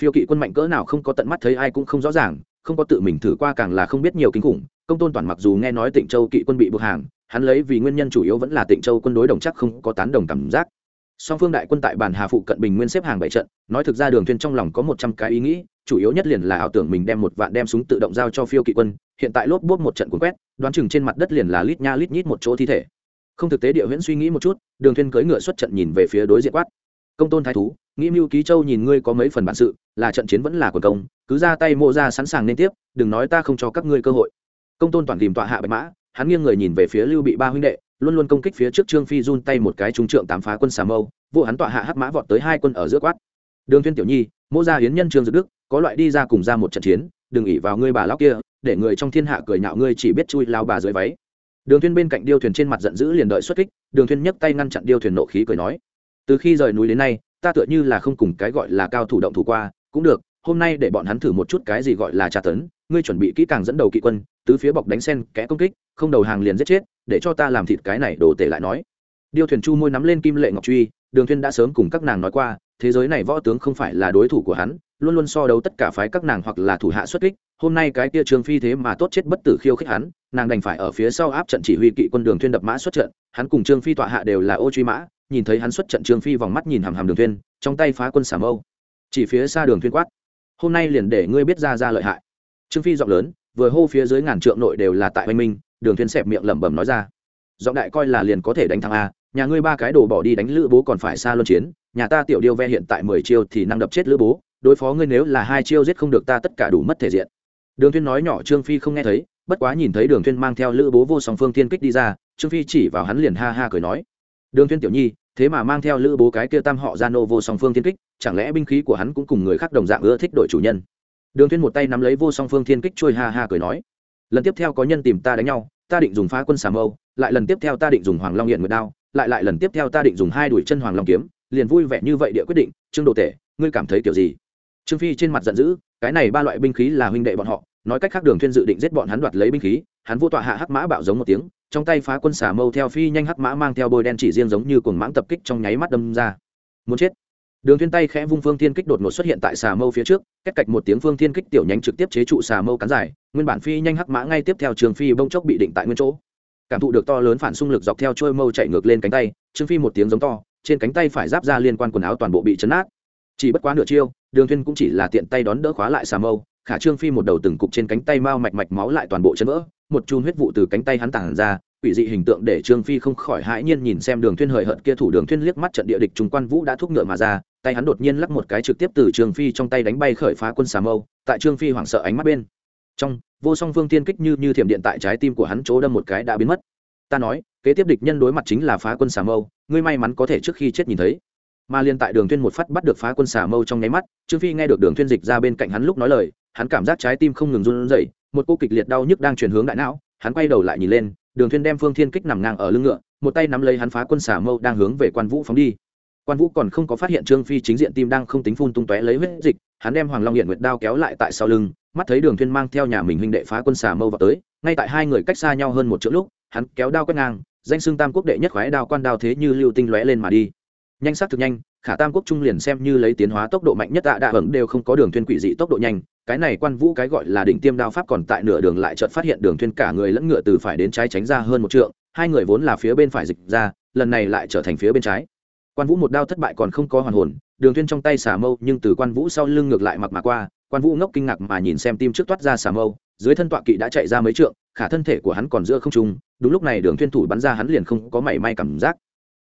phiêu kỵ quân mạnh cỡ nào không có tận mắt thấy ai cũng không rõ ràng, không có tự mình thử qua càng là không biết nhiều kinh khủng. Công tôn toàn mặc dù nghe nói tịnh châu kỵ quân bị buộc hàng, hắn lấy vì nguyên nhân chủ yếu vẫn là tịnh châu quân đối đồng chắc không có tán đồng cảm giác. Song phương đại quân tại bản hà phụ cận bình nguyên xếp hàng bảy trận, nói thực ra đường thuyên trong lòng có một trăm cái ý nghĩ, chủ yếu nhất liền là ảo tưởng mình đem một vạn đem súng tự động giao cho phiêu kỵ quân, hiện tại lốp bốt một trận cuốn quét, đoán chừng trên mặt đất liền là lít nha lít nhít một chỗ thi thể. Không thực tế địa huyễn suy nghĩ một chút, đường thuyên cưỡi ngựa xuất trận nhìn về phía đối diện quát. Công tôn thái thú nghĩ mưu ký châu nhìn ngươi có mấy phần bản sự, là trận chiến vẫn là quần công, cứ ra tay Mô ra sẵn sàng nên tiếp, đừng nói ta không cho các ngươi cơ hội. Công tôn toàn tìm tọa hạ bạch mã, hắn nghiêng người nhìn về phía lưu bị ba huynh đệ, luôn luôn công kích phía trước trương phi run tay một cái trung trượng tám phá quân xà mâu vụ hắn tọa hạ hắc mã vọt tới hai quân ở giữa quát. Đường thiên tiểu nhi, mô gia hiến nhân trương dự đức, có loại đi ra cùng ra một trận chiến, đừng ỉ vào ngươi bà lão kia, để người trong thiên hạ cười nhạo ngươi chỉ biết chui lao bà dưới váy. Đường thiên bên cạnh điêu thuyền trên mặt giận dữ liền đợi xuất kích, đường thiên nhấc tay ngăn chặn điêu thuyền nộ khí cười nói. Từ khi rời núi đến nay ta tựa như là không cùng cái gọi là cao thủ động thủ qua, cũng được, hôm nay để bọn hắn thử một chút cái gì gọi là tra tấn, ngươi chuẩn bị kỹ càng dẫn đầu kỵ quân, tứ phía bọc đánh sen, kẽ công kích, không đầu hàng liền giết chết, để cho ta làm thịt cái này đồ tể lại nói. Điêu thuyền chu môi nắm lên kim lệ ngọc truy, đường thuyên đã sớm cùng các nàng nói qua, thế giới này võ tướng không phải là đối thủ của hắn, luôn luôn so đấu tất cả phái các nàng hoặc là thủ hạ xuất kích, hôm nay cái kia trương phi thế mà tốt chết bất tử khiêu khích hắn, nàng đành phải ở phía sau áp trận chỉ huy kỵ quân đường thuyên đập mã xuất trận, hắn cùng trương phi tọa hạ đều là ô truy mã nhìn thấy hắn xuất trận trương phi vòng mắt nhìn hàm hàm đường thuyên, trong tay phá quân xả mâu. Chỉ phía xa đường thuyên quát, hôm nay liền để ngươi biết ra ra lợi hại. Trương phi giọng lớn, vừa hô phía dưới ngàn trượng nội đều là tại oanh minh, đường thuyên sẹp miệng lẩm bẩm nói ra, giọng đại coi là liền có thể đánh thắng a, nhà ngươi ba cái đồ bỏ đi đánh lữ bố còn phải xa luân chiến, nhà ta tiểu điêu ve hiện tại mười chiêu thì năng đập chết lữ bố, đối phó ngươi nếu là hai chiêu giết không được ta tất cả đủ mất thể diện. Đường thuyên nói nhỏ, trương phi không nghe thấy, bất quá nhìn thấy đường thuyên mang theo lữ bố vô song phương thiên kích đi ra, trương phi chỉ vào hắn liền ha ha cười nói đường thiên tiểu nhi, thế mà mang theo lữ bố cái kia tam họ gia nô vô song phương thiên kích, chẳng lẽ binh khí của hắn cũng cùng người khác đồng dạng ưa thích đội chủ nhân? Đường thiên một tay nắm lấy vô song phương thiên kích trôi ha ha cười nói, lần tiếp theo có nhân tìm ta đánh nhau, ta định dùng phá quân xà mâu, lại lần tiếp theo ta định dùng hoàng long hiện nguyệt đao, lại lại lần tiếp theo ta định dùng hai đuổi chân hoàng long kiếm, liền vui vẻ như vậy địa quyết định, trương đồ tể, ngươi cảm thấy kiểu gì? Trương phi trên mặt giận dữ, cái này ba loại binh khí là huynh đệ bọn họ nói cách khác đường thiên dự định giết bọn hắn đoạt lấy binh khí, hắn vô tọa hạ hắc mã bạo giống một tiếng, trong tay phá quân xà mâu theo phi nhanh hắc mã mang theo bôi đen chỉ riêng giống như cuồng mãng tập kích trong nháy mắt đâm ra. Muốn chết. Đường thiên tay khẽ vung phương thiên kích đột ngột xuất hiện tại xà mâu phía trước, cách cạch một tiếng phương thiên kích tiểu nhánh trực tiếp chế trụ xà mâu cắn dài, nguyên bản phi nhanh hắc mã ngay tiếp theo trường phi bông chốc bị định tại nguyên chỗ. Cảm thụ được to lớn phản xung lực dọc theo trôi mâu chạy ngược lên cánh tay trương phi một tiếng giống to, trên cánh tay phải giáp ra liên quan quần áo toàn bộ bị chấn nát. Chỉ bất quá nửa chiêu, đường thiên cũng chỉ là tiện tay đón đỡ khóa lại xà mâu khả trương phi một đầu từng cục trên cánh tay mau mạch mạch máu lại toàn bộ chấn vỡ, một chùm huyết vụ từ cánh tay hắn tản ra, quỷ dị hình tượng để trương phi không khỏi hãi nhiên nhìn xem đường thuyên hời hợt kia thủ đường thuyên liếc mắt trận địa địch trung quan vũ đã thúc ngựa mà ra, tay hắn đột nhiên lắc một cái trực tiếp từ trương phi trong tay đánh bay khởi phá quân xà mâu, tại trương phi hoảng sợ ánh mắt bên trong, vô song vương tiên kích như như thiểm điện tại trái tim của hắn chỗ đâm một cái đã biến mất. Ta nói, kế tiếp địch nhân đối mặt chính là phá quân xà mâu, ngươi may mắn có thể trước khi chết nhìn thấy. Mà liên tại đường thuyên một phát bắt được phá quân xà mâu trong nháy mắt, trương phi nghe được đường thuyên dịch ra bên cạnh hắn lúc nói lời hắn cảm giác trái tim không ngừng run rẩy, một cô kịch liệt đau nhức đang truyền hướng đại não, hắn quay đầu lại nhìn lên, đường thuyên đem phương thiên kích nằm ngang ở lưng ngựa, một tay nắm lấy hắn phá quân xà mâu đang hướng về quan vũ phóng đi. Quan vũ còn không có phát hiện trương phi chính diện tim đang không tính phun tung tóe lấy huyết dịch, hắn đem hoàng long hiện nguyệt đao kéo lại tại sau lưng, mắt thấy đường thuyên mang theo nhà mình huynh đệ phá quân xà mâu vào tới, ngay tại hai người cách xa nhau hơn một chỗ lúc, hắn kéo đao quét ngang, danh xưng tam quốc đệ nhất khoái đao quan đao thế như lưu tinh lóe lên mà đi. Nhanh sắc thực nhanh, khả tam quốc trung liền xem như lấy tiến hóa tốc độ mạnh nhất tạ đạ vẫn đều không có đường thuyên quỷ dị tốc độ nhanh cái này quan vũ cái gọi là đỉnh tiêm đao pháp còn tại nửa đường lại chợt phát hiện đường thuyên cả người lẫn ngựa từ phải đến trái tránh ra hơn một trượng, hai người vốn là phía bên phải dịch ra, lần này lại trở thành phía bên trái. Quan vũ một đao thất bại còn không có hoàn hồn, đường thuyên trong tay xà mâu nhưng từ quan vũ sau lưng ngược lại mặc mà qua, quan vũ ngốc kinh ngạc mà nhìn xem tim trước toát ra xà mâu, dưới thân tọa kỵ đã chạy ra mấy trượng, khả thân thể của hắn còn giữa không trung, đúng lúc này đường thuyên thủ bắn ra hắn liền không có mảy may cảm giác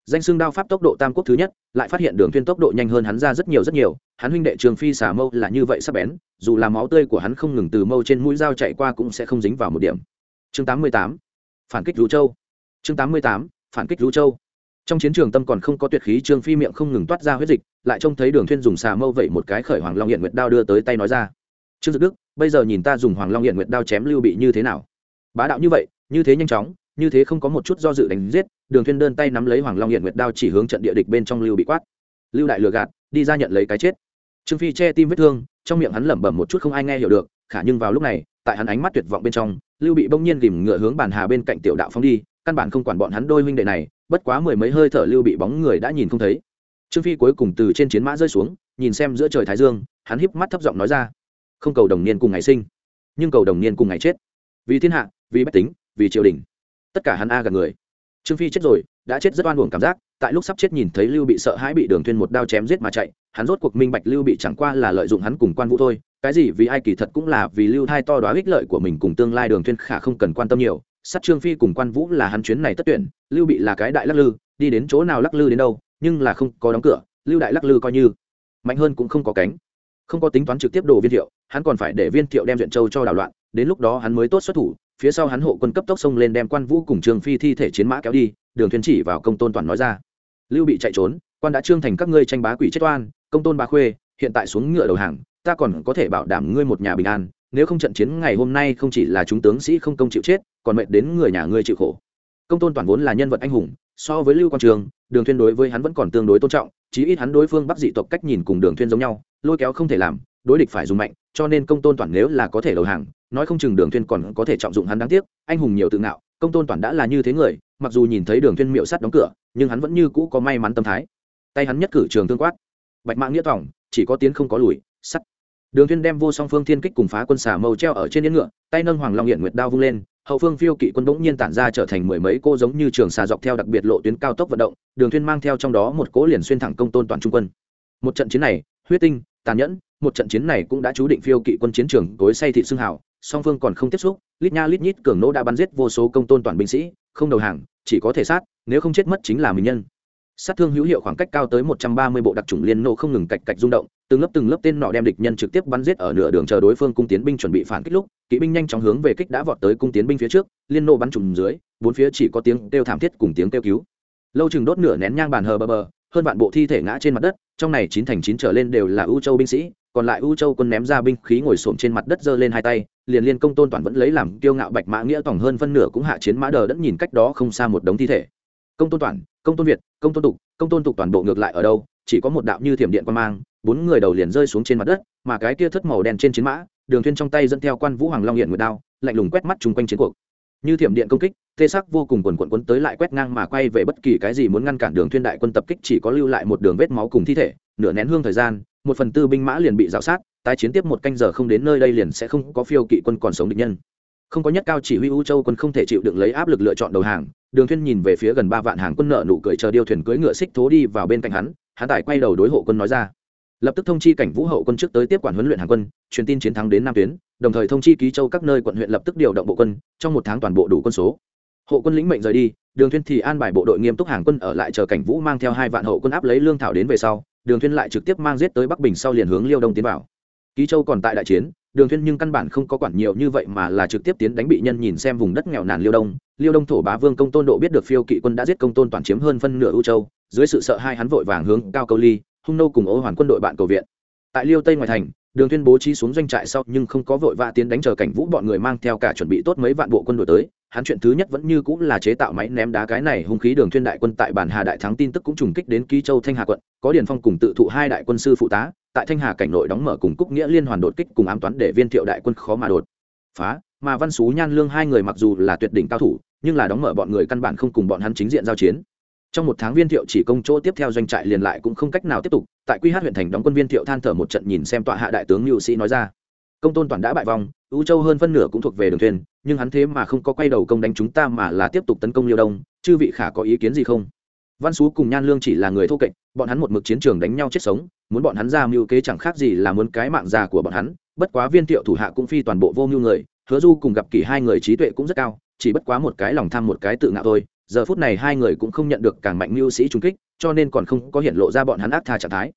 danh xưng đao pháp tốc độ tam quốc thứ nhất, lại phát hiện đường thuyên tốc độ nhanh hơn hắn ra rất nhiều rất nhiều, hắn huynh đệ trường phi xả mâu là như vậy sắp bén, dù là máu tươi của hắn không ngừng từ mâu trên mũi dao chạy qua cũng sẽ không dính vào một điểm. Chương 88 phản kích lưu châu. Chương 88 phản kích lưu châu. Trong chiến trường tâm còn không có tuyệt khí trương phi miệng không ngừng toát ra huyết dịch, lại trông thấy đường thuyên dùng xà mâu vậy một cái khởi hoàng long hiện nguyệt đao đưa tới tay nói ra. Trương dực đức, bây giờ nhìn ta dùng hoàng long hiện nguyệt đao chém lưu bị như thế nào? Bá đạo như vậy, như thế nhanh chóng, như thế không có một chút do dự đánh giết đường Thiên đơn tay nắm lấy hoàng long hiện nguyệt đao chỉ hướng trận địa địch bên trong lưu bị quát. Lưu đại lừa gạt, đi ra nhận lấy cái chết. Trương phi che tim vết thương, trong miệng hắn lẩm bẩm một chút không ai nghe hiểu được, khả nhưng vào lúc này, tại hắn ánh mắt tuyệt vọng bên trong, lưu bị bỗng nhiên gìm ngựa hướng bàn hà bên cạnh tiểu đạo phóng đi, căn bản không quản bọn hắn đôi huynh đệ này, bất quá mười mấy hơi thở lưu bị bóng người đã nhìn không thấy. Trương phi cuối cùng từ trên chiến mã rơi xuống, nhìn xem giữa trời thái dương, hắn híp mắt thấp giọng nói ra, không cầu đồng niên cùng ngày sinh, nhưng cầu đồng niên cùng ngày chết. Vì thiên hạ, vì bách tính, vì triều đình, tất cả hắn a gần người trương phi chết rồi, đã chết rất oan uổng cảm giác, tại lúc sắp chết nhìn thấy lưu bị sợ hãi bị đường thuyên một đao chém giết mà chạy, hắn rốt cuộc minh bạch lưu bị chẳng qua là lợi dụng hắn cùng quan vũ thôi, cái gì vì ai kỳ thật cũng là vì lưu thai to đoá ích lợi của mình cùng tương lai đường thuyên khả không cần quan tâm nhiều sát trương phi cùng quan vũ là hắn chuyến này tất tuyển, lưu bị là cái đại lắc lư, đi đến chỗ nào lắc lư đến đâu, nhưng là không có đóng cửa, lưu đại lắc lư coi như, mạnh hơn cũng không có cánh, không có tính toán trực tiếp đổ viên thiệu, hắn còn phải để viên thiệu đem duyện châu cho đảo loạn, đến lúc đó hắn mới tốt xuất thủ phía sau hắn hộ quân cấp tốc xông lên đem quan vũ cùng trương phi thi thể chiến mã kéo đi, đường thuyền chỉ vào công tôn toàn nói ra. Lưu bị chạy trốn, quan đã trương thành các ngươi tranh bá quỷ chết oan, công tôn bà khuê, hiện tại xuống ngựa đầu hàng, ta còn có thể bảo đảm ngươi một nhà bình an, nếu không trận chiến ngày hôm nay không chỉ là chúng tướng sĩ không công chịu chết, còn mệnh đến người nhà ngươi chịu khổ. Công tôn toàn vốn là nhân vật anh hùng, so với lưu quang trường, đường thuyên đối với hắn vẫn còn tương đối tôn trọng, chí ít hắn đối phương bắc dị tộc cách nhìn cùng đường thuyên giống nhau, lôi kéo không thể làm, đối địch phải dùng mạnh cho nên công tôn toàn nếu là có thể đầu hàng, nói không chừng đường thuyên còn có thể trọng dụng hắn đáng tiếc, anh hùng nhiều tự ngạo, công tôn toàn đã là như thế người, mặc dù nhìn thấy đường thuyên miệu sắt đóng cửa, nhưng hắn vẫn như cũ có may mắn tâm thái. Tay hắn nhất cử trường tương quát. Bạch mạng nghĩa thỏng, chỉ có tiến không có lùi, sắt. Đường thuyên đem vô song phương thiên kích cùng phá quân xà mâu treo ở trên yên ngựa, tay nâng hoàng long hiện nguyệt đao vung lên, hậu phương phiêu kỵ quân bỗng nhiên tản ra trở thành mười mấy cô giống như trường xà dọc theo đặc biệt lộ tuyến cao tốc vận động, đường thuyên mang theo trong đó một cỗ liền xuyên thẳng công tôn toàn trung quân. Một trận chiến này, huyết tinh tàn nhẫn, một trận chiến này cũng đã chú định phiêu kỵ quân chiến trường tối say thị xương hào, song phương còn không tiếp xúc, lít nha lít nhít cường nỗ đã bắn giết vô số công tôn toàn binh sĩ, không đầu hàng, chỉ có thể sát, nếu không chết mất chính là mình nhân. Sát thương hữu hiệu khoảng cách cao tới một trăm ba mươi bộ đặc trùng liên nộ không ngừng cạch cạch rung động, từng lớp từng lớp tên nọ đem địch nhân trực tiếp bắn giết ở nửa đường chờ đối phương cung tiến binh chuẩn bị phản kích lúc, kỵ binh nhanh chóng hướng về kích đã vọt tới cung tiến binh phía trước, liên nộ bắn trùng dưới, bốn phía chỉ có tiếng kêu thảm thiết cùng tiếng kêu cứu. Lâu chừng đốt nửa nén nhang bàn hờ bờ bờ, hơn vạn bộ thi thể ngã trên mặt đất trong này chín thành chín trở lên đều là ưu châu binh sĩ, còn lại ưu châu quân ném ra binh khí ngồi xổm trên mặt đất giơ lên hai tay, liền liên công tôn toàn vẫn lấy làm kiêu ngạo bạch mã nghĩa tổng hơn phân nửa cũng hạ chiến mã đờ đẫn nhìn cách đó không xa một đống thi thể. Công tôn toàn, công tôn việt, công tôn tục, công tôn tục toàn bộ ngược lại ở đâu, chỉ có một đạo như thiểm điện quan mang, bốn người đầu liền rơi xuống trên mặt đất, mà cái kia thất màu đen trên chiến mã, đường thuyên trong tay dẫn theo quan vũ hoàng long hiện nguyệt đao, lạnh lùng quét mắt chung quanh chiến cuộc. Như thiểm điện công kích tê sắc vô cùng quần quận quấn tới lại quét ngang mà quay về bất kỳ cái gì muốn ngăn cản đường thuyên đại quân tập kích, chỉ có lưu lại một đường vết máu cùng thi thể, nửa nén hương thời gian, một phần tư binh mã liền bị dạo sát, tái chiến tiếp một canh giờ không đến nơi đây liền sẽ không có phiêu kỵ quân còn sống địch nhân. Không có nhất cao chỉ huy u châu quân không thể chịu đựng lấy áp lực lựa chọn đầu hàng, đường thuyên nhìn về phía gần ba vạn hàng quân nợ nụ cười chờ điêu thuyền cưỡi ngựa xích thố đi vào bên cạnh hắn hắn tải quay đầu đối hộ quân nói ra. Lập tức thông chi cảnh vũ hậu quân trước tới tiếp quản huấn luyện hàng quân, truyền tin chiến thắng đến nam tuyến, đồng thời thông chi ký châu các nơi quận huyện lập tức điều động bộ quân, trong một tháng toàn bộ đủ quân số hộ quân lĩnh mệnh rời đi, đường thuyên thì an bài bộ đội nghiêm túc hàng quân ở lại chờ cảnh vũ mang theo hai vạn hậu quân áp lấy lương thảo đến về sau, đường thuyên lại trực tiếp mang giết tới bắc bình sau liền hướng liêu đông tiến vào. Ký châu còn tại đại chiến, đường thuyên nhưng căn bản không có quản nhiều như vậy mà là trực tiếp tiến đánh bị nhân nhìn xem vùng đất nghèo nàn liêu đông. Liêu đông thổ bá vương công tôn độ biết được phiêu kỵ quân đã giết công tôn toàn chiếm hơn phân nửa ưu châu, dưới sự sợ hai hắn vội vàng hướng cao câu ly, hung nô cùng ô hoàn quân đội bạn cầu viện. Tại liêu tây ngoài thành, đường thuyên bố trí xuống doanh trại sau nhưng không có vội vã tiến đánh chờ cảnh vũ bọn người mang theo cả chuẩn bị tốt mấy vạn bộ quân đội tới hắn chuyện thứ nhất vẫn như cũng là chế tạo máy ném đá cái này, hung khí đường thiên đại quân tại bản hà đại thắng tin tức cũng trùng kích đến ký châu thanh hà quận, có điền phong cùng tự thụ hai đại quân sư phụ tá, tại thanh hà cảnh nội đóng mở cùng cúc nghĩa liên hoàn đột kích cùng ám toán để viên thiệu đại quân khó mà đột phá. Mà văn xú, nhan lương hai người mặc dù là tuyệt đỉnh cao thủ, nhưng là đóng mở bọn người căn bản không cùng bọn hắn chính diện giao chiến. Trong một tháng viên thiệu chỉ công chỗ tiếp theo doanh trại liền lại cũng không cách nào tiếp tục, tại quy hát huyện thành đóng quân viên thiệu than thở một trận nhìn xem tọa hạ đại tướng lưu sĩ nói ra. Công tôn toàn đã bại vong ưu châu hơn phân nửa cũng thuộc về đường thuyền, nhưng hắn thế mà không có quay đầu công đánh chúng ta mà là tiếp tục tấn công liêu đông, chư vị khả có ý kiến gì không? Văn xú cùng nhan lương chỉ là người thô kệch, bọn hắn một mực chiến trường đánh nhau chết sống, muốn bọn hắn ra mưu kế chẳng khác gì là muốn cái mạng già của bọn hắn, bất quá viên thiệu thủ hạ cũng phi toàn bộ vô mưu người, hứa du cùng gặp kỷ hai người trí tuệ cũng rất cao, chỉ bất quá một cái lòng tham một cái tự ngạo thôi, giờ phút này hai người cũng không nhận được càng mạnh mưu sĩ trung kích, cho nên còn không có hiện lộ ra bọn hắn ác tha trạng thái.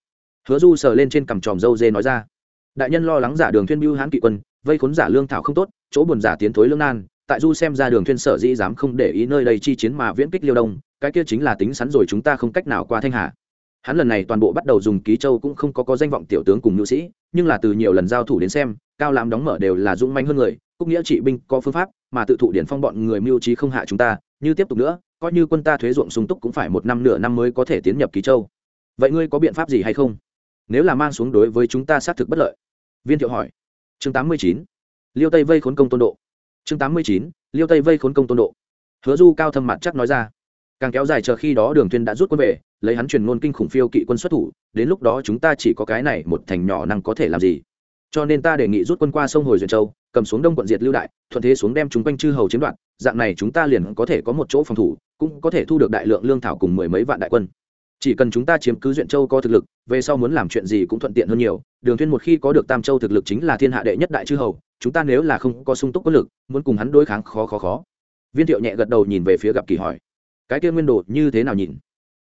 Hứa du sờ lên trên cằm tròm dâu dê nói ra đại nhân lo lắng giả đường thuyên mưu hán kỵ quân, vây khốn giả lương thảo không tốt, chỗ buồn giả tiến thối lương nan, tại du xem ra đường thuyên sở dĩ dám không để ý nơi đây chi chiến mà viễn kích liêu đông, cái kia chính là tính sẵn rồi chúng ta không cách nào qua thanh hà. Hắn lần này toàn bộ bắt đầu dùng ký châu cũng không có có danh vọng tiểu tướng cùng nữ sĩ, nhưng là từ nhiều lần giao thủ đến xem, cao lãm đóng mở đều là dũng manh hơn người, cúc nghĩa trị binh có phương pháp, mà tự thụ điển phong bọn người mưu trí không hạ chúng ta, như tiếp tục nữa, coi như quân ta thuế ruộng sung túc cũng phải một năm nửa năm mới có thể tiến nhập ký châu. Vậy ngươi có biện pháp gì hay không? Nếu là mang xuống đối với chúng ta xác thực bất lợi. Viên thiệu hỏi. Chương tám mươi chín. Liêu tây vây khốn công tôn độ. Chương tám mươi chín. Liêu tây vây khốn công tôn độ. Hứa du cao thâm mặt chắc nói ra. Càng kéo dài chờ khi đó đường tuyên đã rút quân về, lấy hắn truyền ngôn kinh khủng phiêu kỵ quân xuất thủ, đến lúc đó chúng ta chỉ có cái này một thành nhỏ năng có thể làm gì. Cho nên ta đề nghị rút quân qua sông hồi duyên châu, cầm xuống đông quận diệt lưu đại, thuận thế xuống đem chúng quanh chư hầu chiếm đoạt, dạng này chúng ta liền có thể có một chỗ phòng thủ, cũng có thể thu được đại lượng lương thảo cùng mười mấy vạn đại quân chỉ cần chúng ta chiếm cứ duyện châu có thực lực, về sau muốn làm chuyện gì cũng thuận tiện hơn nhiều. Đường thuyên một khi có được tam châu thực lực chính là thiên hạ đệ nhất đại chư hầu, chúng ta nếu là không có sung túc quân lực, muốn cùng hắn đối kháng khó khó khó. Viên thiệu nhẹ gật đầu nhìn về phía gặp kỳ hỏi. Cái kia nguyên đồ như thế nào nhìn?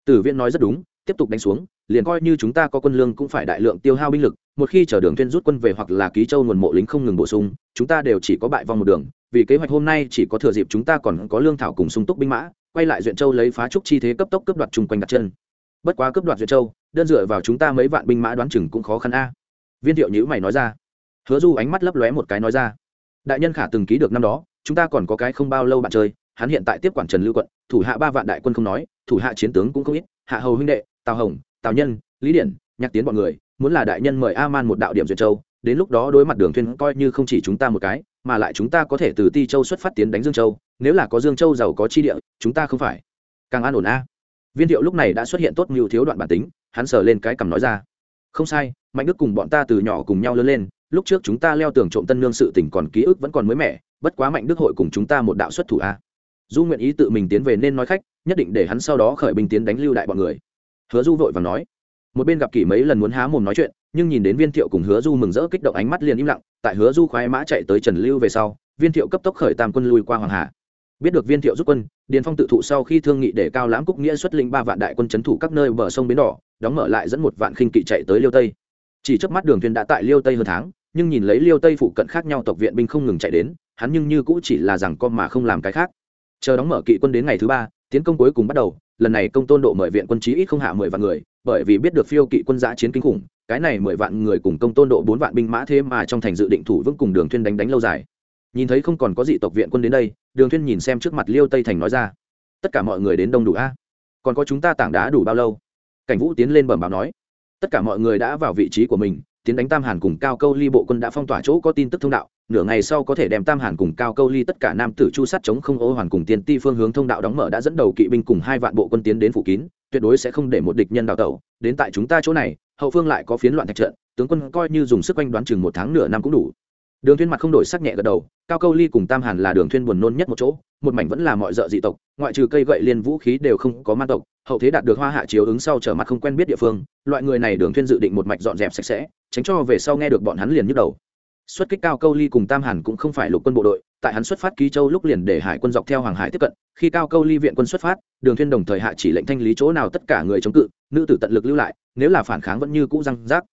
Tử viên nói rất đúng, tiếp tục đánh xuống, liền coi như chúng ta có quân lương cũng phải đại lượng tiêu hao binh lực, một khi chở đường thuyên rút quân về hoặc là ký châu nguồn mộ lính không ngừng bổ sung, chúng ta đều chỉ có bại vong một đường, vì kế hoạch hôm nay chỉ có thừa dịp chúng ta còn có lương thảo cùng sung túc binh mã, quay lại duyện châu lấy phá trúc chi thế cấp tốc cướp đoạt chung quanh đặt chân bất quá cướp đoạt duyệt châu, đơn dựa vào chúng ta mấy vạn binh mã đoán chừng cũng khó khăn a. Viên thiệu nhữ mày nói ra. Hứa du ánh mắt lấp lóe một cái nói ra. Đại nhân khả từng ký được năm đó, chúng ta còn có cái không bao lâu bạn chơi, hắn hiện tại tiếp quản trần lưu quận, thủ hạ ba vạn đại quân không nói, thủ hạ chiến tướng cũng không ít, hạ hầu huynh đệ, tào hồng, tào nhân, lý điển, nhạc tiến bọn người, muốn là đại nhân mời a man một đạo điểm duyệt châu, đến lúc đó đối mặt đường thuyên coi như không chỉ chúng ta một cái, mà lại chúng ta có thể từ ti châu xuất phát tiến đánh dương châu, nếu là có dương châu giàu có chi địa, chúng ta không phải. Càng an ổn a viên thiệu lúc này đã xuất hiện tốt mưu thiếu đoạn bản tính, hắn sờ lên cái cằm nói ra. Không sai, mạnh đức cùng bọn ta từ nhỏ cùng nhau lớn lên, lúc trước chúng ta leo tường trộm tân nương sự tình còn ký ức vẫn còn mới mẻ, bất quá mạnh đức hội cùng chúng ta một đạo xuất thủ a. Du nguyện ý tự mình tiến về nên nói khách, nhất định để hắn sau đó khởi binh tiến đánh lưu đại bọn người. Hứa du vội và nói. Một bên gặp kỷ mấy lần muốn há mồm nói chuyện, nhưng nhìn đến viên thiệu cùng hứa du mừng rỡ kích động ánh mắt liền im lặng, tại hứa du khoái mã chạy tới trần lưu về sau, viên thiệu cấp tốc khởi tam quân lui qua hoàng hà biết được viên thiệu rút quân, điền phong tự thụ sau khi thương nghị để cao lãm cúc nghĩa xuất linh ba vạn đại quân c h ấ n thủ các nơi bờ sông bến đỏ, đóng mở lại dẫn một vạn khinh kỵ chạy tới liêu tây. Chỉ trước mắt đường thuyền đã tại liêu tây hơn tháng, nhưng nhìn lấy liêu tây phụ cận khác nhau tộc viện binh không ngừng chạy đến, hắn nhưng như cũ chỉ là rằng con mà không làm cái khác. Chờ đóng mở kỵ quân đến ngày thứ ba, tiến công cuối cùng bắt đầu, lần này công tôn độ mời viện quân chí ít không hạ mười vạn người, bởi vì biết được phiêu kỵ quân giã chiến kinh khủng, cái này mười vạn người cùng công tôn độ bốn vạn binh mã thế mà trong thành dự định thủ vững cùng đường thuyên đánh đánh lâu dài nhìn thấy không còn có gì tộc viện quân đến đây, đường thuyên nhìn xem trước mặt liêu tây thành nói ra, tất cả mọi người đến đông đủ a? Còn có chúng ta tảng đá đủ bao lâu? Cảnh vũ tiến lên bẩm báo nói, tất cả mọi người đã vào vị trí của mình, tiến đánh tam hàn cùng cao câu ly bộ quân đã phong tỏa chỗ có tin tức thông đạo, nửa ngày sau có thể đem tam hàn cùng cao câu ly tất cả nam tử chu sát chống không, ô hoàn cùng tiên ti phương hướng thông đạo đóng mở đã dẫn đầu kỵ binh cùng hai vạn bộ quân tiến đến phủ kín, tuyệt đối sẽ không để một địch nhân đào tẩu. Đến tại chúng ta chỗ này, hậu phương lại có phiến loạn thạch trận, tướng quân coi như dùng sức quanh đoán chừng một tháng nửa năm cũng đủ đường thuyên mặt không đổi sắc nhẹ gật đầu, cao câu ly cùng tam hàn là đường thuyên buồn nôn nhất một chỗ, một mảnh vẫn là mọi dợ dị tộc, ngoại trừ cây gậy liên vũ khí đều không có ma tộc, hậu thế đạt được hoa hạ chiếu ứng sau trở mặt không quen biết địa phương, loại người này đường thuyên dự định một mạch dọn dẹp sạch sẽ, tránh cho về sau nghe được bọn hắn liền nhức đầu. Xuất kích cao câu ly cùng tam hàn cũng không phải lục quân bộ đội, tại hắn xuất phát ký châu lúc liền để hải quân dọc theo hoàng hải tiếp cận, khi cao câu ly viện quân xuất phát, đường thuyên đồng thời hạ chỉ lệnh thanh lý chỗ nào tất cả người chống cự, nữ tử tận lực lưu lại, nếu là phản kháng vẫn như cũ răng rác.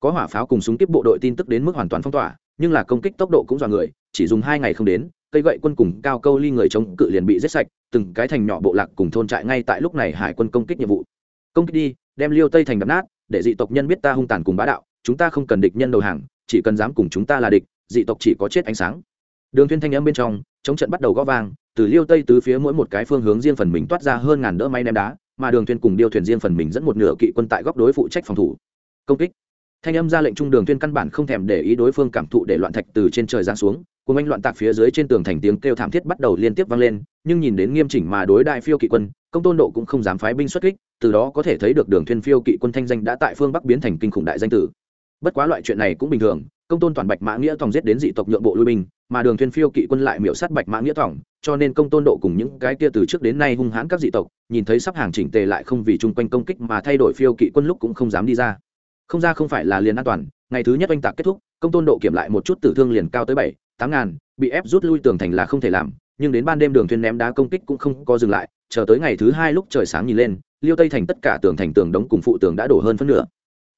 Có hỏa pháo cùng súng tiếp bộ đội tin tức đến mức hoàn toàn phong tỏa nhưng là công kích tốc độ cũng dọa người, chỉ dùng hai ngày không đến, cây gậy quân cùng cao câu ly người chống cự liền bị giết sạch, từng cái thành nhỏ bộ lạc cùng thôn trại ngay tại lúc này hải quân công kích nhiệm vụ. Công kích đi, đem liêu tây thành đập nát, để dị tộc nhân biết ta hung tàn cùng bá đạo, chúng ta không cần địch nhân đầu hàng, chỉ cần dám cùng chúng ta là địch, dị tộc chỉ có chết ánh sáng. Đường thuyên thanh âm bên trong, chống trận bắt đầu gõ vang, từ liêu tây tứ phía mỗi một cái phương hướng riêng phần mình toát ra hơn ngàn đỡ máy ném đá, mà đường Thiên cùng điêu thuyền riêng phần mình dẫn một nửa kỵ quân tại góc đối phụ trách phòng thủ. Công kích thanh âm ra lệnh trung đường tuyên căn bản không thèm để ý đối phương cảm thụ để loạn thạch từ trên trời giáng xuống cùng anh loạn tạc phía dưới trên tường thành tiếng kêu thảm thiết bắt đầu liên tiếp vang lên, nhưng nhìn đến nghiêm chỉnh mà đối đại phiêu kỵ quân, công tôn độ cũng không dám phái binh xuất kích, từ đó có thể thấy được đường thuyên phiêu kỵ quân thanh danh đã tại phương bắc biến thành kinh khủng đại danh tử. Bất quá loại chuyện này cũng bình thường, công tôn toàn bạch mã nghĩa thòng giết đến dị tộc nhượng bộ lui binh, mà đường thuyên phiêu kỵ quân lại miểu sát bạch mã nghĩa thòng cho nên công tôn độ cùng những cái kia từ trước đến nay hung hãn các dị tộc, nhìn thấy sắp hàng chỉnh tề lại không vì chung quanh công kích mà thay đổi phiêu kỵ quân lúc cũng không dám đi ra không ra không phải là liền an toàn, ngày thứ nhất oanh tạc kết thúc, công tôn độ kiểm lại một chút tử thương liền cao tới bảy, tám ngàn, bị ép rút lui tường thành là không thể làm, nhưng đến ban đêm đường thuyền ném đá công kích cũng không có dừng lại, chờ tới ngày thứ hai lúc trời sáng nhìn lên, liêu tây thành tất cả tường thành tường đống cùng phụ tường đã đổ hơn phân nửa.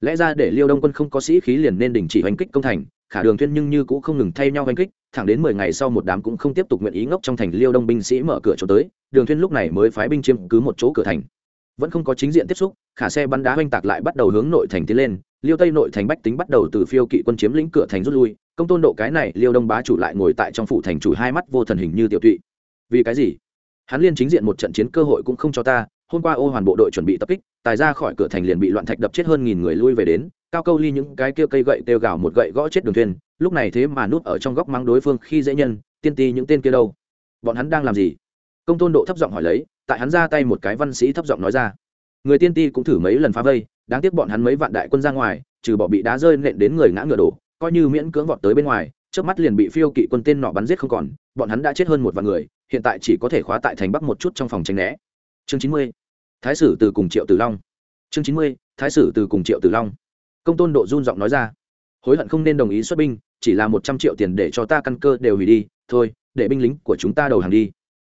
Lẽ ra để liêu đông quân không có sĩ khí liền nên đình chỉ oanh kích công thành, khả đường thuyên nhưng như cũng không ngừng thay nhau oanh kích, thẳng đến mười ngày sau một đám cũng không tiếp tục nguyện ý ngốc trong thành liêu đông binh sĩ mở cửa cho tới, đường thuyên lúc này mới phái binh chiếm cứ một chỗ cửa thành vẫn không có chính diện tiếp xúc, khả xe bắn đá oanh tạc lại bắt đầu hướng nội thành tiến lên, liêu tây nội thành bách tính bắt đầu từ phiêu kỵ quân chiếm lĩnh cửa thành rút lui, công tôn độ cái này, liêu đông bá chủ lại ngồi tại trong phủ thành chủ hai mắt vô thần hình như tiểu tụy. Vì cái gì? Hắn liên chính diện một trận chiến cơ hội cũng không cho ta, hôm qua ô hoàn bộ đội chuẩn bị tập kích, tài ra khỏi cửa thành liền bị loạn thạch đập chết hơn nghìn người lui về đến, cao câu ly những cái kia cây gậy kêu gào một gậy gõ chết đường thuyền, lúc này thế mà núp ở trong góc mắng đối phương khi dễ nhân, tiên ti những tên kia đâu? Bọn hắn đang làm gì? Công tôn độ thấp giọng hỏi lấy tại hắn ra tay một cái văn sĩ thấp giọng nói ra. Người tiên ti cũng thử mấy lần phá vây, đáng tiếc bọn hắn mấy vạn đại quân ra ngoài, trừ bỏ bị đá rơi nện đến người ngã ngựa đổ, coi như miễn cưỡng vọt tới bên ngoài, trước mắt liền bị phiêu kỵ quân tên nọ bắn giết không còn, bọn hắn đã chết hơn một vạn người, hiện tại chỉ có thể khóa tại thành bắc một chút trong phòng tranh né. Chương chín mươi, thái sử từ cùng triệu tử long. Chương chín mươi, thái sử từ cùng triệu tử long. Công tôn độ run giọng nói ra. Hối hận không nên đồng ý xuất binh, chỉ là một trăm triệu tiền để cho ta căn cơ đều hủy đi, thôi, để binh lính của chúng ta đầu hàng đi.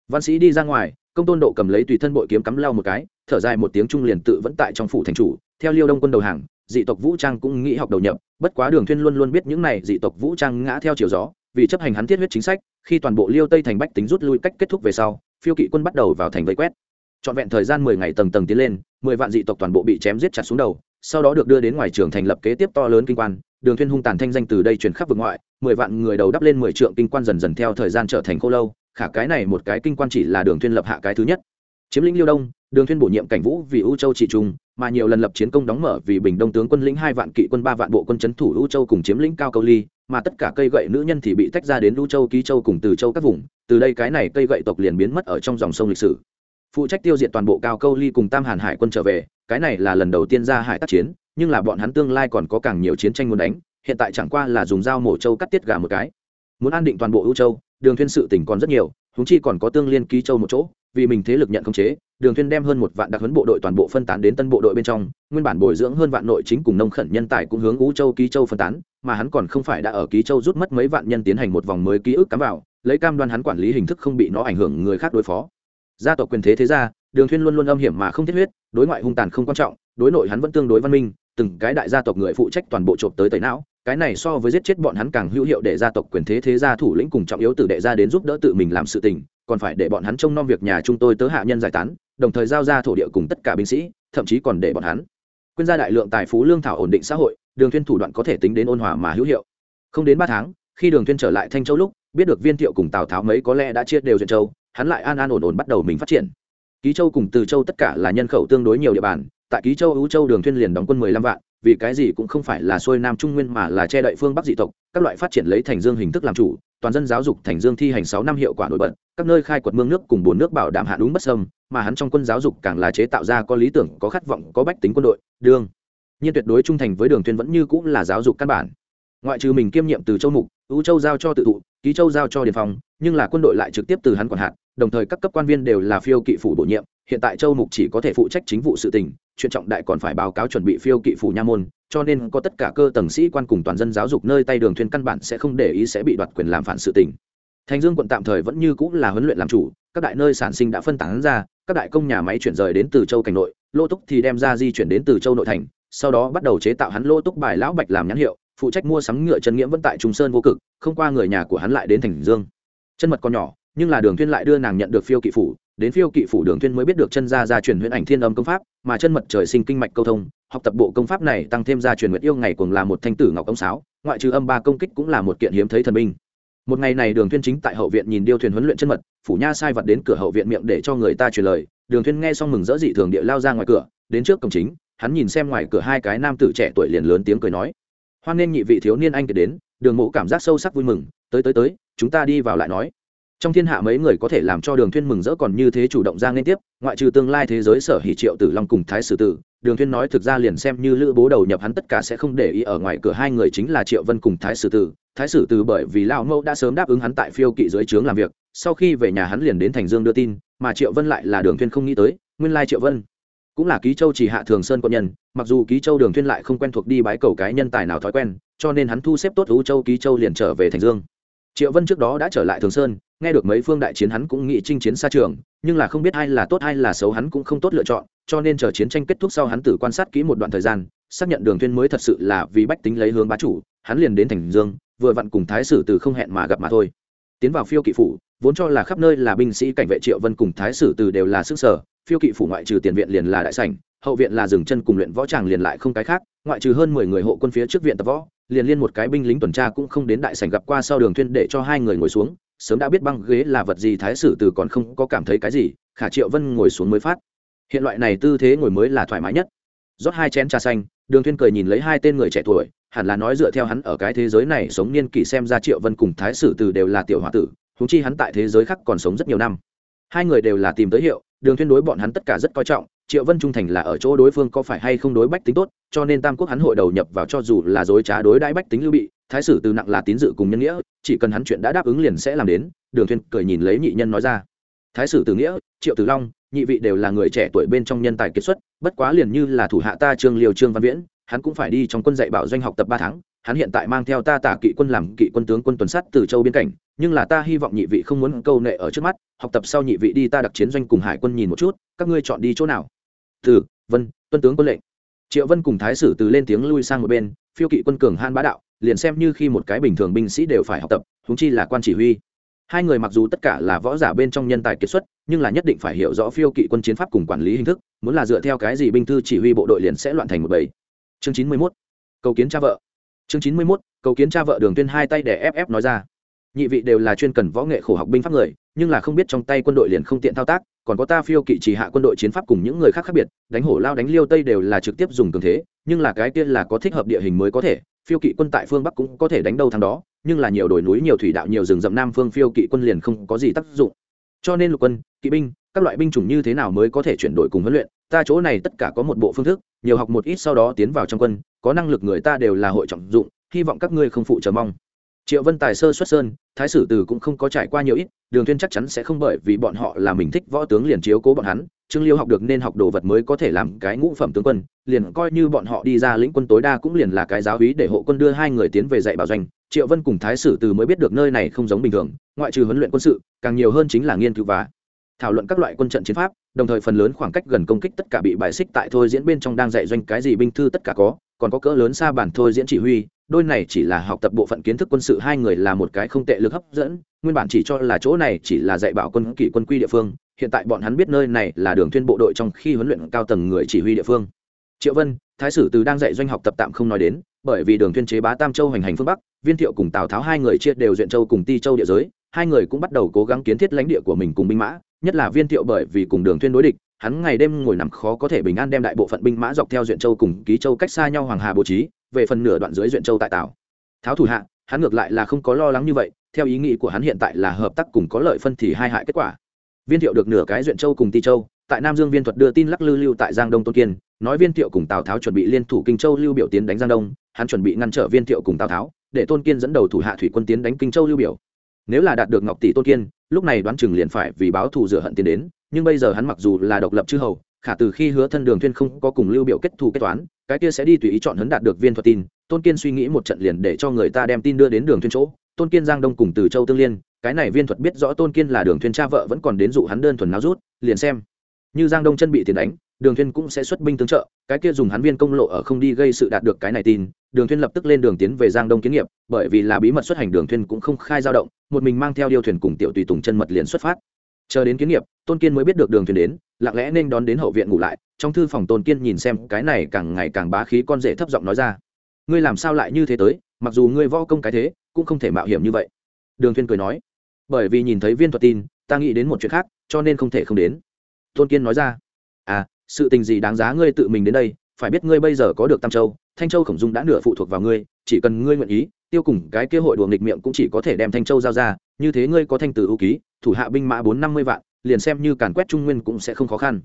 Văn sĩ đi ra ngoài công tôn độ cầm lấy tùy thân bội kiếm cắm lao một cái, thở dài một tiếng trung liền tự vẫn tại trong phủ thành chủ, theo liêu đông quân đầu hàng, dị tộc vũ trang cũng nghĩ học đầu nhập, bất quá đường thuyên luôn luôn biết những này dị tộc vũ trang ngã theo chiều gió, vì chấp hành hắn thiết huyết chính sách, khi toàn bộ liêu tây thành bách tính rút lui cách kết thúc về sau, phiêu kỵ quân bắt đầu vào thành vây quét. Trọn vẹn thời gian mười ngày tầng tầng tiến lên, mười vạn dị tộc toàn bộ bị chém giết chặt xuống đầu, sau đó được đưa đến ngoài trường thành lập kế tiếp to lớn kinh quan, đường thuyên hung tàn thanh danh từ đây truyền khắp vực ngoại, mười vạn người đầu đắp lên mười trượng kinh quan dần dần theo thời gian trở thành khô lâu khả cái này một cái kinh quan chỉ là đường thuyên lập hạ cái thứ nhất. Chiếm lĩnh liêu đông, đường thuyên bổ nhiệm cảnh vũ vì u châu trị trung, mà nhiều lần lập chiến công đóng mở vì bình đông tướng quân lĩnh hai vạn kỵ quân, ba vạn bộ quân chấn thủ u châu cùng chiếm lĩnh cao câu ly, mà tất cả cây gậy nữ nhân thì bị tách ra đến u châu, ký châu cùng từ châu các vùng. Từ đây cái này cây gậy tộc liền biến mất ở trong dòng sông lịch sử. Phụ trách tiêu diệt toàn bộ cao câu ly cùng tam hàn hải quân trở về, cái này là lần đầu tiên ra hải tác chiến, nhưng là bọn hắn tương lai còn có càng nhiều chiến tranh muốn đánh, hiện tại chẳng qua là dùng dao mổ châu cắt tiết gà một cái. Muốn an định toàn bộ ưu châu đường thuyên sự tình còn rất nhiều chúng chi còn có tương liên ký châu một chỗ, vì mình thế lực nhận không chế, đường thuyên đem hơn một vạn đặc huấn bộ đội toàn bộ phân tán đến tân bộ đội bên trong, nguyên bản bồi dưỡng hơn vạn nội chính cùng nông khẩn nhân tài cũng hướng ưu châu ký châu phân tán, mà hắn còn không phải đã ở ký châu rút mất mấy vạn nhân tiến hành một vòng mới ký ức cắm vào, lấy cam đoan hắn quản lý hình thức không bị nó ảnh hưởng người khác đối phó. Gia tộc quyền thế thế gia, đường thuyên luôn luôn âm hiểm mà không thiết huyết, đối ngoại hung tàn không quan trọng, đối nội hắn vẫn tương đối văn minh, từng cái đại gia tộc người phụ trách toàn bộ trộm tới tẩy não cái này so với giết chết bọn hắn càng hữu hiệu để gia tộc quyền thế thế gia thủ lĩnh cùng trọng yếu tử đệ gia đến giúp đỡ tự mình làm sự tình, còn phải để bọn hắn trông nom việc nhà chúng tôi tớ hạ nhân giải tán, đồng thời giao ra thổ địa cùng tất cả binh sĩ, thậm chí còn để bọn hắn. Quyên gia đại lượng tài phú lương thảo ổn định xã hội, đường thuyên thủ đoạn có thể tính đến ôn hòa mà hữu hiệu. Không đến ba tháng, khi đường thuyên trở lại thanh châu lúc, biết được viên thiệu cùng tào tháo mấy có lẽ đã chia đều duyện châu, hắn lại an an ổn ổn bắt đầu mình phát triển. Ký châu cùng từ châu tất cả là nhân khẩu tương đối nhiều địa bàn, tại ký châu ưu châu đường thuyên liền đóng quân mười lăm vạn vì cái gì cũng không phải là xuôi nam trung nguyên mà là che đậy phương bắc dị tộc, các loại phát triển lấy thành dương hình thức làm chủ, toàn dân giáo dục thành dương thi hành sáu năm hiệu quả nổi bật, các nơi khai quật mương nước cùng bốn nước bảo đảm hạ đúng bất sâm mà hắn trong quân giáo dục càng là chế tạo ra có lý tưởng, có khát vọng, có bách tính quân đội, đương nhiên tuyệt đối trung thành với đường thuyên vẫn như cũng là giáo dục căn bản. Ngoại trừ mình kiêm nhiệm từ châu mục ưu châu giao cho tự thụ, ký châu giao cho điền phòng nhưng là quân đội lại trực tiếp từ hắn quản hạt, đồng thời các cấp quan viên đều là phiêu kỵ phủ bổ nhiệm, hiện tại châu mục chỉ có thể phụ trách chính vụ sự tình chuyện trọng đại còn phải báo cáo chuẩn bị phiêu kỵ phủ nha môn, cho nên có tất cả cơ tầng sĩ quan cùng toàn dân giáo dục nơi tay đường thuyền căn bản sẽ không để ý sẽ bị đoạt quyền làm phản sự tình. Thành dương quận tạm thời vẫn như cũng là huấn luyện làm chủ, các đại nơi sản sinh đã phân tán ra, các đại công nhà máy chuyển rời đến từ châu cảnh nội, lô túc thì đem ra di chuyển đến từ châu nội thành, sau đó bắt đầu chế tạo hắn lô túc bài lão bạch làm nhãn hiệu, phụ trách mua sắm ngựa chân nghiễm vẫn tại trung sơn vô cực, không qua người nhà của hắn lại đến thành dương. Chân mật còn nhỏ, nhưng là đường thuyên lại đưa nàng nhận được phiêu kỵ phủ đến phiêu kỵ phủ đường thuyên mới biết được chân gia gia truyền huyễn ảnh thiên âm công pháp, mà chân mật trời sinh kinh mạch câu thông, học tập bộ công pháp này tăng thêm gia truyền nguyệt yêu ngày cuồng là một thanh tử ngọc công sáo, ngoại trừ âm ba công kích cũng là một kiện hiếm thấy thần binh. Một ngày này đường thuyên chính tại hậu viện nhìn điêu thuyền huấn luyện chân mật, phủ nha sai vật đến cửa hậu viện miệng để cho người ta truyền lời, đường thuyên nghe xong mừng rỡ dị thường địa lao ra ngoài cửa, đến trước cổng chính, hắn nhìn xem ngoài cửa hai cái nam tử trẻ tuổi liền lớn tiếng cười nói, hoan nên nhị vị thiếu niên anh kể đến, đường mộ cảm giác sâu sắc vui mừng, tới tới tới, chúng ta đi vào lại nói trong thiên hạ mấy người có thể làm cho đường thuyên mừng rỡ còn như thế chủ động ra liên tiếp, ngoại trừ tương lai thế giới sở hỷ triệu tử long cùng thái sử tử, đường thuyên nói thực ra liền xem như lữ bố đầu nhập hắn tất cả sẽ không để ý ở ngoài cửa hai người chính là triệu vân cùng thái sử tử. Thái sử tử bởi vì lão mẫu đã sớm đáp ứng hắn tại phiêu kỵ dưới trướng làm việc, sau khi về nhà hắn liền đến thành dương đưa tin, mà triệu vân lại là đường thuyên không nghĩ tới, nguyên lai triệu vân cũng là ký châu chỉ hạ thường sơn quận nhân, mặc dù ký châu đường thuyên lại không quen thuộc đi bái cầu cái nhân tài nào thói quen, cho nên hắn thu xếp tốt ưu châu ký châu liền trở về thành dương. Triệu vân trước đó đã trở lại thường sơn nghe được mấy phương đại chiến hắn cũng nghĩ chinh chiến xa trường, nhưng là không biết ai là tốt hay là xấu hắn cũng không tốt lựa chọn, cho nên chờ chiến tranh kết thúc sau hắn tự quan sát kỹ một đoạn thời gian, xác nhận đường thuyên mới thật sự là vì bách tính lấy hướng bá chủ, hắn liền đến thành dương, vừa vặn cùng thái sử từ không hẹn mà gặp mà thôi. Tiến vào phiêu kỵ phủ, vốn cho là khắp nơi là binh sĩ cảnh vệ triệu vân cùng thái sử từ đều là sức sở, phiêu kỵ phủ ngoại trừ tiền viện liền là đại sảnh, hậu viện là dừng chân cùng luyện võ tràng liền lại không cái khác, ngoại trừ hơn mười người hộ quân phía trước viện tập võ, liền liên một cái binh lính tuần tra cũng không đến đại sảnh gặp qua sau đường thuyên để cho hai người ngồi xuống sớm đã biết băng ghế là vật gì, thái sử từ còn không có cảm thấy cái gì, khả triệu vân ngồi xuống mới phát. Hiện loại này tư thế ngồi mới là thoải mái nhất. Rót hai chén trà xanh, đường thiên cười nhìn lấy hai tên người trẻ tuổi, hẳn là nói dựa theo hắn ở cái thế giới này sống niên kỷ xem ra triệu vân cùng thái sử từ đều là tiểu hòa tử thúng chi hắn tại thế giới khác còn sống rất nhiều năm. Hai người đều là tìm tới hiệu, đường thiên đối bọn hắn tất cả rất coi trọng, triệu vân trung thành là ở chỗ đối phương có phải hay không đối bách tính tốt, cho nên tam quốc hắn hội đầu nhập vào cho dù là dối trá đối đãi bách tính lưu bị thái sử từ nặng là tín dự cùng nhân nghĩa, chỉ cần hắn chuyện đã đáp ứng liền sẽ làm đến, đường thuyên cười nhìn lấy nhị nhân nói ra. Thái sử từ nghĩa, triệu tử long, nhị vị đều là người trẻ tuổi bên trong nhân tài kiệt xuất, bất quá liền như là thủ hạ ta trương liều trương văn viễn, hắn cũng phải đi trong quân dạy bảo doanh học tập ba tháng, hắn hiện tại mang theo ta tả kỵ quân làm kỵ quân tướng quân tuần sát từ châu biên cảnh, nhưng là ta hy vọng nhị vị không muốn câu nệ ở trước mắt, học tập sau nhị vị đi ta đặc chiến doanh cùng hải quân nhìn một chút, các ngươi chọn đi chỗ nào? Từ, vân, tuân tướng quân lệnh. Triệu vân cùng thái sử từ lên tiếng lui sang một bên, phiêu kỵ quân cường han bá đạo liền xem như khi một cái bình thường binh sĩ đều phải học tập húng chi là quan chỉ huy. Hai người mặc dù tất cả là võ giả bên trong nhân tài kiệt xuất, nhưng là nhất định phải hiểu rõ phiêu kỵ quân chiến pháp cùng quản lý hình thức, muốn là dựa theo cái gì binh thư chỉ huy bộ đội liền sẽ loạn thành một bầy. Chương chín mươi mốt, cầu kiến cha vợ. Chương chín mươi mốt, cầu kiến cha vợ đường tuyên hai tay để ép ép nói ra. Nhị vị đều là chuyên cần võ nghệ khổ học binh pháp người, nhưng là không biết trong tay quân đội liền không tiện thao tác, còn có ta phiêu kỵ chỉ hạ quân đội chiến pháp cùng những người khác khác biệt, đánh hổ lao đánh liêu tây đều là trực tiếp dùng cường thế, nhưng là cái tiên là có thích hợp địa hình mới có thể phiêu kỵ quân tại phương bắc cũng có thể đánh đâu thằng đó, nhưng là nhiều đồi núi, nhiều thủy đạo, nhiều rừng rậm nam phương phiêu kỵ quân liền không có gì tác dụng. Cho nên lục quân, kỵ binh, các loại binh chủng như thế nào mới có thể chuyển đổi cùng huấn luyện? Ta chỗ này tất cả có một bộ phương thức, nhiều học một ít sau đó tiến vào trong quân, có năng lực người ta đều là hội trọng dụng, hy vọng các ngươi không phụ chờ mong triệu vân tài sơ xuất sơn, thái sử từ cũng không có trải qua nhiều ít, đường Thiên chắc chắn sẽ không bởi vì bọn họ là mình thích võ tướng liền chiếu cố bọn hắn, trương liêu học được nên học đồ vật mới có thể làm cái ngũ phẩm tướng quân, liền coi như bọn họ đi ra lĩnh quân tối đa cũng liền là cái giáo úy để hộ quân đưa hai người tiến về dạy bảo doanh. Triệu vân cùng thái sử từ mới biết được nơi này không giống bình thường, ngoại trừ huấn luyện quân sự, càng nhiều hơn chính là nghiên cứu và thảo luận các loại quân trận chiến pháp, đồng thời phần lớn khoảng cách gần công kích tất cả bị bài xích tại thôi diễn bên trong đang dạy doanh cái gì binh thư tất cả có còn có cỡ lớn xa bản thôi diễn chỉ huy, đôi này chỉ là học tập bộ phận kiến thức quân sự, hai người là một cái không tệ lực hấp dẫn, nguyên bản chỉ cho là chỗ này chỉ là dạy bảo quân kỷ quân quy địa phương, hiện tại bọn hắn biết nơi này là đường thuyên bộ đội trong khi huấn luyện cao tầng người chỉ huy địa phương. Triệu vân, thái sử từ đang dạy doanh học tập tạm không nói đến, bởi vì đường thuyên chế bá tam châu hành hành phương bắc, viên thiệu cùng tào tháo hai người chia đều duyện châu cùng ti châu địa giới, hai người cũng bắt đầu cố gắng kiến thiết lãnh địa của mình cùng binh mã, nhất là viên thiệu bởi vì cùng đường thuyên đối địch hắn ngày đêm ngồi nằm khó có thể bình an đem đại bộ phận binh mã dọc theo duyện châu cùng ký châu cách xa nhau hoàng hà bố trí, về phần nửa đoạn dưới duyện châu tại tào tháo thủ hạ, hắn ngược lại là không có lo lắng như vậy, theo ý nghĩ của hắn hiện tại là hợp tác cùng có lợi phân thì hai hại kết quả. Viên thiệu được nửa cái duyện châu cùng ti châu, tại nam dương viên thuật đưa tin lắc lư lưu tại giang đông tôn kiên, nói viên thiệu cùng tào tháo chuẩn bị liên thủ kinh châu lưu biểu tiến đánh giang đông, hắn chuẩn bị ngăn trở viên thiệu cùng tào tháo, để tôn kiên dẫn đầu thủ hạ thủy quân tiến đánh kinh châu lưu biểu. Nếu là đạt được ngọc tỷ tôn kiên, lúc này đoán chừng liền phải vì báo thù rửa hận tiến đến nhưng bây giờ hắn mặc dù là độc lập chư hầu, khả từ khi hứa thân đường thuyên không có cùng lưu biểu kết thù kết toán, cái kia sẽ đi tùy ý chọn hấn đạt được viên thuật tin, tôn kiên suy nghĩ một trận liền để cho người ta đem tin đưa đến đường thuyên chỗ. Tôn kiên giang đông cùng từ châu tương liên, cái này viên thuật biết rõ tôn kiên là đường thuyên cha vợ vẫn còn đến dụ hắn đơn thuần náo rút, liền xem. Như giang đông chân bị tiền đánh, đường thuyên cũng sẽ xuất binh tương trợ, cái kia dùng hắn viên công lộ ở không đi gây sự đạt được cái này tin, đường thuyên lập tức lên đường tiến về giang đông kiến nghiệp, bởi vì là bí mật xuất hành đường thuyên cũng không khai dao động, một mình mang theo điêu thuyền cùng tiểu tùy tùng chân mật liền xuất phát chờ đến kiến nghiệp, tôn kiên mới biết được đường thuyền đến, lặng lẽ nên đón đến hậu viện ngủ lại. Trong thư phòng tôn kiên nhìn xem, cái này càng ngày càng bá khí con rể thấp giọng nói ra. Ngươi làm sao lại như thế tới, mặc dù ngươi võ công cái thế, cũng không thể mạo hiểm như vậy. Đường thuyền cười nói, bởi vì nhìn thấy viên thuật tin, ta nghĩ đến một chuyện khác, cho nên không thể không đến. Tôn kiên nói ra à sự tình gì đáng giá ngươi tự mình đến đây, phải biết ngươi bây giờ có được tam châu, thanh châu khổng dung đã nửa phụ thuộc vào ngươi chỉ cần ngươi nguyện ý, tiêu cùng cái kế hội đùa nghịch miệng cũng chỉ có thể đem thanh châu giao ra, như thế ngươi có thanh tử ưu ký, thủ hạ binh mã bốn năm mươi vạn, liền xem như càn quét trung nguyên cũng sẽ không khó khăn.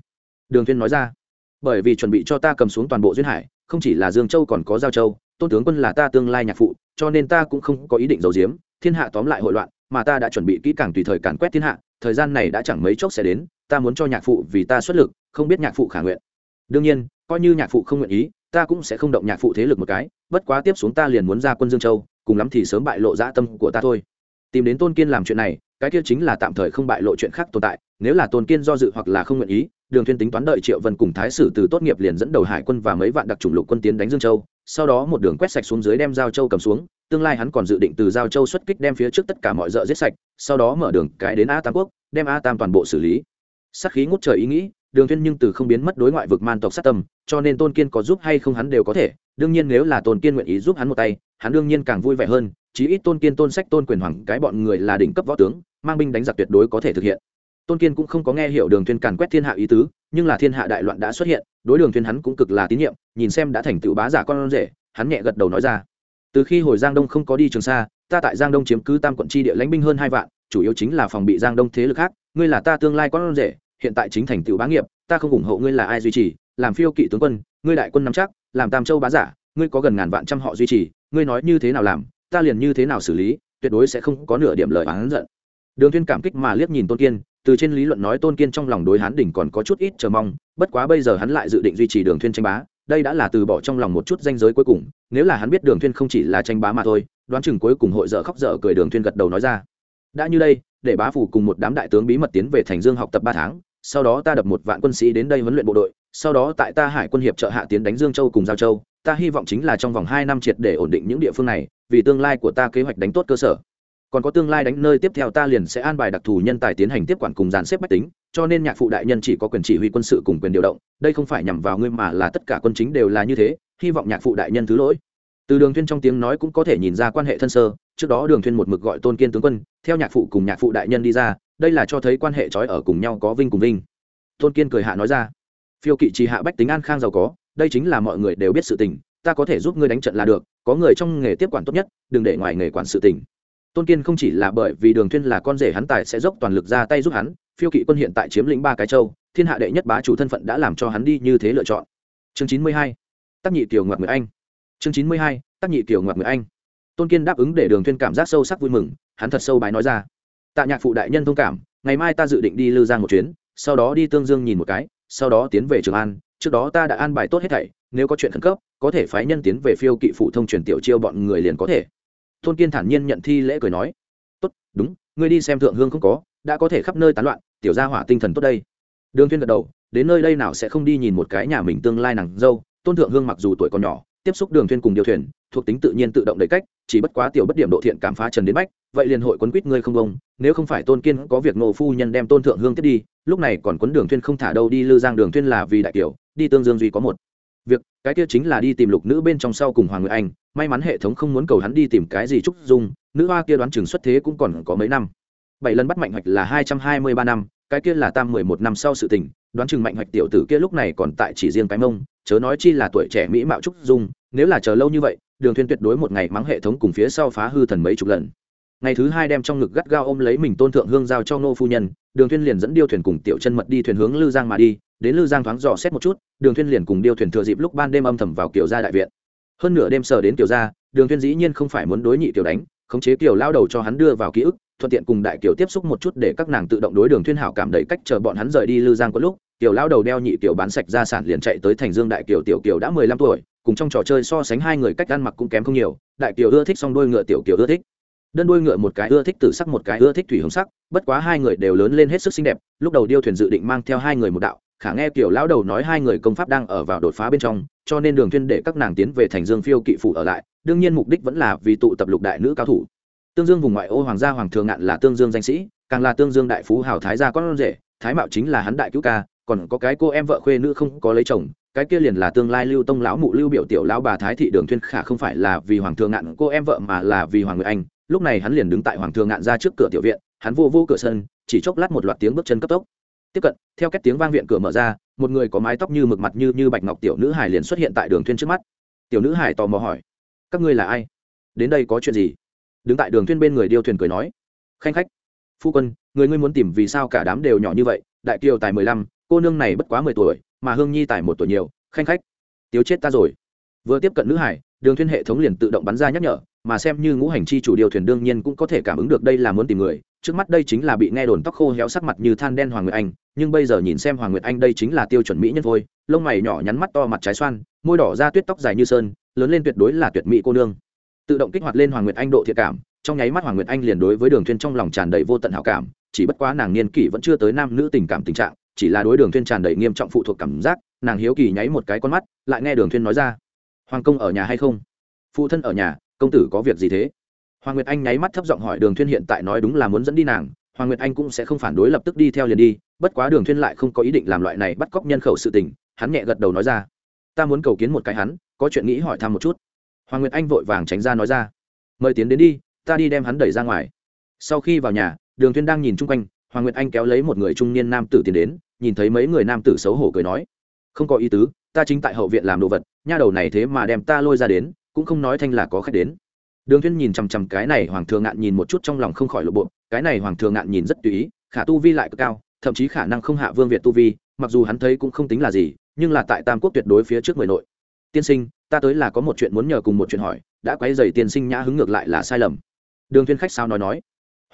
Đường thiên nói ra, bởi vì chuẩn bị cho ta cầm xuống toàn bộ duyên hải, không chỉ là dương châu còn có giao châu, tôn tướng quân là ta tương lai nhạc phụ, cho nên ta cũng không có ý định giấu giếm, thiên hạ tóm lại hội loạn, mà ta đã chuẩn bị kỹ càng tùy thời càn quét thiên hạ, thời gian này đã chẳng mấy chốc sẽ đến, ta muốn cho nhạc phụ vì ta xuất lực, không biết nhạc phụ khả nguyện. Đương nhiên, coi như nhạc phụ không nguyện ý ta cũng sẽ không động nhạc phụ thế lực một cái, bất quá tiếp xuống ta liền muốn ra quân dương châu, cùng lắm thì sớm bại lộ dã tâm của ta thôi. Tìm đến tôn kiên làm chuyện này, cái kia chính là tạm thời không bại lộ chuyện khác tồn tại, nếu là tôn kiên do dự hoặc là không nguyện ý, đường thuyên tính toán đợi triệu vân cùng thái sử từ tốt nghiệp liền dẫn đầu hải quân và mấy vạn đặc trùng lục quân tiến đánh dương châu, sau đó một đường quét sạch xuống dưới đem giao châu cầm xuống, tương lai hắn còn dự định từ giao châu xuất kích đem phía trước tất cả mọi dợ giết sạch, sau đó mở đường cái đến a tam quốc, đem a tam toàn bộ xử lý. Sát khí ngút trời ý nghĩ đường thiên nhưng từ không biến mất đối ngoại vực man tộc sát tâm, cho nên tôn kiên có giúp hay không hắn đều có thể. Đương nhiên nếu là tôn kiên nguyện ý giúp hắn một tay, hắn đương nhiên càng vui vẻ hơn, chí ít tôn kiên tôn sách tôn quyền hoàng cái bọn người là đỉnh cấp võ tướng, mang binh đánh giặc tuyệt đối có thể thực hiện. Tôn kiên cũng không có nghe hiểu đường thuyên càn quét thiên hạ ý tứ, nhưng là thiên hạ đại loạn đã xuất hiện, đối đường thuyên hắn cũng cực là tín nhiệm, nhìn xem đã thành tựu bá giả con rể, hắn nhẹ gật đầu nói ra. Từ khi hồi giang đông không có đi trường sa, ta tại giang đông chiếm cứ tam quận chi địa lãnh binh hơn hai vạn, chủ yếu chính là phòng bị giang đông thế lực khác, ngươi là ta tương lai con rể hiện tại chính thành tựu bá nghiệp, ta không ủng hộ ngươi là ai duy trì, làm phiêu kỵ tướng quân, ngươi đại quân nắm chắc, làm tam châu bá giả, ngươi có gần ngàn vạn trăm họ duy trì, ngươi nói như thế nào làm, ta liền như thế nào xử lý, tuyệt đối sẽ không có nửa điểm lời oán giận. Đường thiên cảm kích mà liếc nhìn tôn kiên, từ trên lý luận nói tôn kiên trong lòng đối hán đỉnh còn có chút ít chờ mong, bất quá bây giờ hắn lại dự định duy trì đường thiên tranh bá, đây đã là từ bỏ trong lòng một chút danh giới cuối cùng, nếu là hắn biết đường thiên không chỉ là tranh bá mà thôi, đoán chừng cuối cùng hội dở khóc dở cười đường thiên gật đầu nói ra. Đã như đây, để bá phủ cùng một đám đại tướng bí mật tiến về thành dương học tập ba tháng sau đó ta đập một vạn quân sĩ đến đây huấn luyện bộ đội, sau đó tại ta hải quân hiệp trợ hạ tiến đánh dương châu cùng giao châu. Ta hy vọng chính là trong vòng hai năm triệt để ổn định những địa phương này, vì tương lai của ta kế hoạch đánh tốt cơ sở. Còn có tương lai đánh nơi tiếp theo ta liền sẽ an bài đặc thù nhân tài tiến hành tiếp quản cùng dàn xếp bách tính, cho nên nhạc phụ đại nhân chỉ có quyền chỉ huy quân sự cùng quyền điều động, đây không phải nhằm vào ngươi mà là tất cả quân chính đều là như thế, hy vọng nhạc phụ đại nhân thứ lỗi. Từ đường thuyên trong tiếng nói cũng có thể nhìn ra quan hệ thân sơ, trước đó đường thuyên một mực gọi tôn kiên tướng quân, theo nhạc phụ cùng nhạc phụ đại nhân đi ra đây là cho thấy quan hệ trói ở cùng nhau có vinh cùng vinh. Tôn kiên cười hạ nói ra, phiêu kỵ trì hạ bách tính an khang giàu có, đây chính là mọi người đều biết sự tình, ta có thể giúp ngươi đánh trận là được, có người trong nghề tiếp quản tốt nhất, đừng để ngoài nghề quản sự tình. Tôn kiên không chỉ là bởi vì đường thuyên là con rể hắn tài sẽ dốc toàn lực ra tay giúp hắn, phiêu kỵ quân hiện tại chiếm lĩnh ba cái châu, thiên hạ đệ nhất bá chủ thân phận đã làm cho hắn đi như thế lựa chọn. Chương chín mươi hai tác nhị tiểu ngoại người anh. Chương chín mươi hai tác nhị tiểu ngoại người anh. Tôn kiên đáp ứng để đường thuyên cảm giác sâu sắc vui mừng, hắn thật sâu bái nói ra tạ nhạc phụ đại nhân thông cảm, ngày mai ta dự định đi lư giang một chuyến, sau đó đi tương dương nhìn một cái, sau đó tiến về trường an, trước đó ta đã an bài tốt hết thảy, nếu có chuyện khẩn cấp, có thể phái nhân tiến về phiêu kỵ phụ thông truyền tiểu chiêu bọn người liền có thể. Tôn kiên thản nhiên nhận thi lễ cười nói, tốt, đúng, ngươi đi xem thượng hương không có, đã có thể khắp nơi tán loạn, tiểu gia hỏa tinh thần tốt đây. Đường thiên gật đầu, đến nơi đây nào sẽ không đi nhìn một cái nhà mình tương lai nàng dâu, tôn thượng hương mặc dù tuổi còn nhỏ tiếp xúc đường thiên cùng điều thuyền, thuộc tính tự nhiên tự động đầy cách, chỉ bất quá tiểu bất điểm độ thiện cảm phá trần đến bách, vậy liền hội quấn quýt ngươi không công nếu không phải tôn kiên có việc nộ phu nhân đem tôn thượng hương tiếp đi, lúc này còn quấn đường thiên không thả đâu đi, lư giang đường thiên là vì đại kiểu đi tương dương duy có một việc, cái kia chính là đi tìm lục nữ bên trong sau cùng hoàng người anh, may mắn hệ thống không muốn cầu hắn đi tìm cái gì trúc dung, nữ hoa kia đoán chừng xuất thế cũng còn có mấy năm. Bảy lần bắt mạnh hoạch là hai trăm hai mươi ba năm, cái kia là tam mười một năm sau sự tình, đoán chừng mạnh hoạch tiểu tử kia lúc này còn tại chỉ riêng cái mông chớ nói chi là tuổi trẻ mỹ mạo trúc dung, nếu là chờ lâu như vậy, đường thuyên tuyệt đối một ngày mắng hệ thống cùng phía sau phá hư thần mấy chục lần. Ngày thứ hai đem trong ngực gắt gao ôm lấy mình tôn thượng hương giao cho nô phu nhân, đường thuyên liền dẫn điêu thuyền cùng tiểu chân mật đi thuyền hướng lư giang mà đi, đến lư giang thoáng dò xét một chút, đường thuyên liền cùng điêu thuyền thừa dịp lúc ban đêm âm thầm vào kiểu gia đại viện. Hơn nửa đêm sờ đến kiểu gia, đường thuyên dĩ nhiên không phải muốn đối nhị tiểu đánh, khống chế tiểu lao đầu cho hắn đưa vào ký ức thuận tiện cùng đại kiều tiếp xúc một chút để các nàng tự động đối đường thuyên hảo cảm đầy cách chờ bọn hắn rời đi lư giang có lúc tiểu lão đầu đeo nhị tiểu bán sạch gia sản liền chạy tới thành dương đại kiều tiểu kiều đã mười lăm tuổi, cùng trong trò chơi so sánh hai người cách ăn mặc cũng kém không nhiều, đại kiều ưa thích song đôi ngựa tiểu kiều ưa thích. Đơn đuôi ngựa một cái ưa thích tử sắc một cái ưa thích thủy hồng sắc, bất quá hai người đều lớn lên hết sức xinh đẹp, lúc đầu điêu thuyền dự định mang theo hai người một đạo, khả nghe kiểu lão đầu nói hai người công pháp đang ở vào đột phá bên trong, cho nên đường thuyên để các nàng tiến về thành dương phiêu kỵ phủ ở lại, đương nhiên mục đích vẫn là vì tụ tập lục đại nữ cao thủ tương dương vùng ngoại ô hoàng gia hoàng thường ngạn là tương dương danh sĩ, càng là tương dương đại phú hào thái gia con rể, thái mạo chính là hắn đại cứu ca, còn có cái cô em vợ khuê nữ không có lấy chồng, cái kia liền là tương lai lưu tông lão mụ lưu biểu tiểu lão bà thái thị đường thuyên khả không phải là vì hoàng Thượng ngạn cô em vợ mà là vì hoàng người anh, lúc này hắn liền đứng tại hoàng Thượng ngạn ra trước cửa tiểu viện, hắn vô vô cửa sân, chỉ chốc lát một loạt tiếng bước chân cấp tốc. Tiếp cận, theo cách tiếng vang viện cửa mở ra, một người có mái tóc như mực mặt như như bạch ngọc tiểu nữ hải liền xuất hiện tại đường thuyên trước mắt. Tiểu nữ hải tò mò hỏi, các ngươi là ai? Đến đây có chuyện gì? Đứng tại đường thuyên bên người điêu thuyền cười nói khanh khách phu quân người ngươi muốn tìm vì sao cả đám đều nhỏ như vậy đại kiều tài mười lăm cô nương này bất quá mười tuổi mà hương nhi tài một tuổi nhiều khanh khách tiếu chết ta rồi. Vừa tiếp cận nữ hải đường thuyên hệ thống liền tự động bắn ra nhắc nhở mà xem như ngũ hành chi chủ điều thuyền đương nhiên cũng có thể cảm ứng được đây là muốn tìm người trước mắt đây chính là bị nghe đồn tóc khô héo sắc mặt như than đen hoàng nguyệt anh nhưng bây giờ nhìn xem hoàng nguyệt anh đây chính là tiêu chuẩn mỹ nhân vôi, lông mày nhỏ nhắn mắt to mặt trái xoan môi đỏ da tuyết tóc dài như sơn lớn lên tuyệt đối là tuyệt mỹ cô nương tự động kích hoạt lên hoàng nguyệt anh độ thiệt cảm, trong nháy mắt hoàng nguyệt anh liền đối với đường thuyên trong lòng tràn đầy vô tận hảo cảm, chỉ bất quá nàng niên kỷ vẫn chưa tới nam nữ tình cảm tình trạng, chỉ là đối đường thuyên tràn đầy nghiêm trọng phụ thuộc cảm giác, nàng hiếu kỳ nháy một cái con mắt, lại nghe đường thuyên nói ra, hoàng công ở nhà hay không? Phụ thân ở nhà, công tử có việc gì thế? Hoàng nguyệt anh nháy mắt thấp giọng hỏi đường thuyên hiện tại nói đúng là muốn dẫn đi nàng, hoàng nguyệt anh cũng sẽ không phản đối lập tức đi theo liền đi, bất quá đường thuyên lại không có ý định làm loại này bắt cóc nhân khẩu sự tình, hắn nhẹ gật đầu nói ra, ta muốn cầu kiến một cái hắn, có chuyện nghĩ hỏi thăm một chút hoàng nguyệt anh vội vàng tránh ra nói ra, mời tiến đến đi, ta đi đem hắn đẩy ra ngoài. Sau khi vào nhà, đường thuyên đang nhìn chung quanh, hoàng nguyệt anh kéo lấy một người trung niên nam tử tiến đến, nhìn thấy mấy người nam tử xấu hổ cười nói, không có ý tứ, ta chính tại hậu viện làm đồ vật, nha đầu này thế mà đem ta lôi ra đến, cũng không nói thanh là có khách đến. Đường thuyên nhìn chăm chăm cái này hoàng thượng ngạn nhìn một chút trong lòng không khỏi lộ bộ, cái này hoàng thượng ngạn nhìn rất tùy ý, khả tu vi lại cực cao, thậm chí khả năng không hạ vương việt tu vi, mặc dù hắn thấy cũng không tính là gì, nhưng là tại tam quốc tuyệt đối phía trước mười nội tiên sinh, ta tới là có một chuyện muốn nhờ cùng một chuyện hỏi, đã quay dày tiên sinh nhã hứng ngược lại là sai lầm. Đường Thiên khách sao nói nói.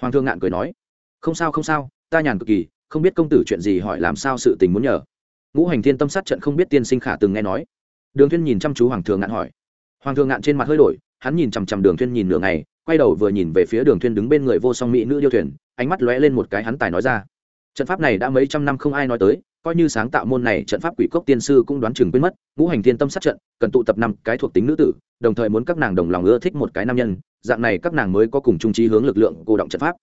Hoàng Thương ngạn cười nói. Không sao không sao, ta nhàn cực kỳ, không biết công tử chuyện gì hỏi làm sao sự tình muốn nhờ. Ngũ hành thiên tâm sát trận không biết tiên sinh khả từng nghe nói. Đường Thiên nhìn chăm chú hoàng Thương ngạn hỏi. Hoàng Thương ngạn trên mặt hơi đổi, hắn nhìn chằm chằm đường Thiên nhìn nửa ngày, quay đầu vừa nhìn về phía đường Thiên đứng bên người vô song mỹ nữ điêu thuyền, ánh mắt lóe lên một cái hắn tài nói ra. Trận pháp này đã mấy trăm năm không ai nói tới coi như sáng tạo môn này trận pháp quỷ cốc tiên sư cũng đoán chừng quên mất, ngũ hành thiên tâm sát trận, cần tụ tập năm cái thuộc tính nữ tử, đồng thời muốn các nàng đồng lòng ưa thích một cái nam nhân, dạng này các nàng mới có cùng chung trí hướng lực lượng cô động trận pháp.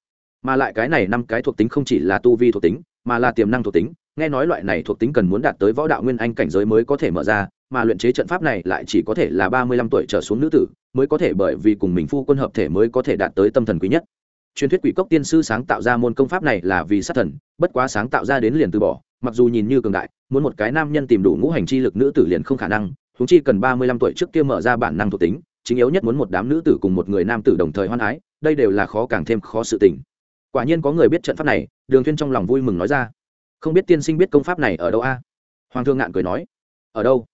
Mà lại cái này năm cái thuộc tính không chỉ là tu vi thuộc tính, mà là tiềm năng thuộc tính, nghe nói loại này thuộc tính cần muốn đạt tới võ đạo nguyên anh cảnh giới mới có thể mở ra, mà luyện chế trận pháp này lại chỉ có thể là ba mươi lăm tuổi trở xuống nữ tử, mới có thể bởi vì cùng mình phu quân hợp thể mới có thể đạt tới tâm thần quý nhất. Truyền thuyết quỷ cốc tiên sư sáng tạo ra môn công pháp này là vì sát thần, bất quá sáng tạo ra đến liền từ bỏ mặc dù nhìn như cường đại, muốn một cái nam nhân tìm đủ ngũ hành chi lực nữ tử liền không khả năng chúng chi cần ba mươi lăm tuổi trước kia mở ra bản năng thuộc tính, chính yếu nhất muốn một đám nữ tử cùng một người nam tử đồng thời hoan ái đây đều là khó càng thêm khó sự tình. Quả nhiên có người biết trận pháp này, đường thuyên trong lòng vui mừng nói ra. Không biết tiên sinh biết công pháp này ở đâu a? Hoàng thương ngạn cười nói. Ở đâu?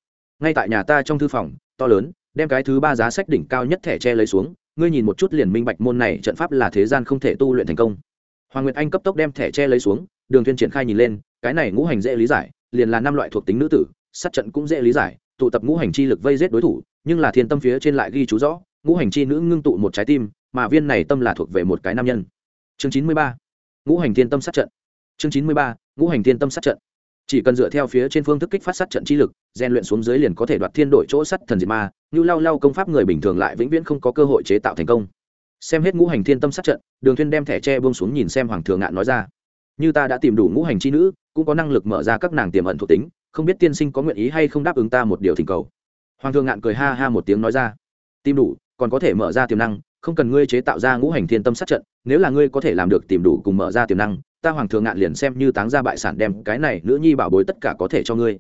Ngay tại nhà ta trong thư phòng, to lớn, đem cái thứ ba giá sách đỉnh cao nhất thẻ tre lấy xuống, ngươi nhìn một chút liền minh bạch môn này trận pháp là thế gian không thể tu luyện thành công. Hoàng nguyệt anh cấp tốc đem thẻ tre lấy xuống, đường thuyên triển khai nhìn lên cái này ngũ hành dễ lý giải, liền là năm loại thuộc tính nữ tử, sát trận cũng dễ lý giải, tụ tập ngũ hành chi lực vây giết đối thủ, nhưng là thiên tâm phía trên lại ghi chú rõ, ngũ hành chi nữ ngưng tụ một trái tim, mà viên này tâm là thuộc về một cái nam nhân. Chương chín mươi ba, ngũ hành thiên tâm sát trận. Chương chín mươi ba, ngũ hành thiên tâm sát trận. Chỉ cần dựa theo phía trên phương thức kích phát sát trận chi lực, rèn luyện xuống dưới liền có thể đoạt thiên đội chỗ sắt thần diệt ma, như lao lao công pháp người bình thường lại vĩnh viễn không có cơ hội chế tạo thành công. Xem hết ngũ hành thiên tâm sát trận, đường thuyên đem thẻ tre buông xuống nhìn xem hoàng thượng ngạn nói ra như ta đã tìm đủ ngũ hành chi nữ, cũng có năng lực mở ra các nàng tiềm ẩn thuộc tính, không biết tiên sinh có nguyện ý hay không đáp ứng ta một điều thỉnh cầu. Hoàng thượng ngạn cười ha ha một tiếng nói ra. Tìm đủ, còn có thể mở ra tiềm năng, không cần ngươi chế tạo ra ngũ hành thiên tâm sát trận, nếu là ngươi có thể làm được tìm đủ cùng mở ra tiềm năng, ta hoàng thượng ngạn liền xem như táng ra bại sản đem cái này nữ nhi bảo bối tất cả có thể cho ngươi.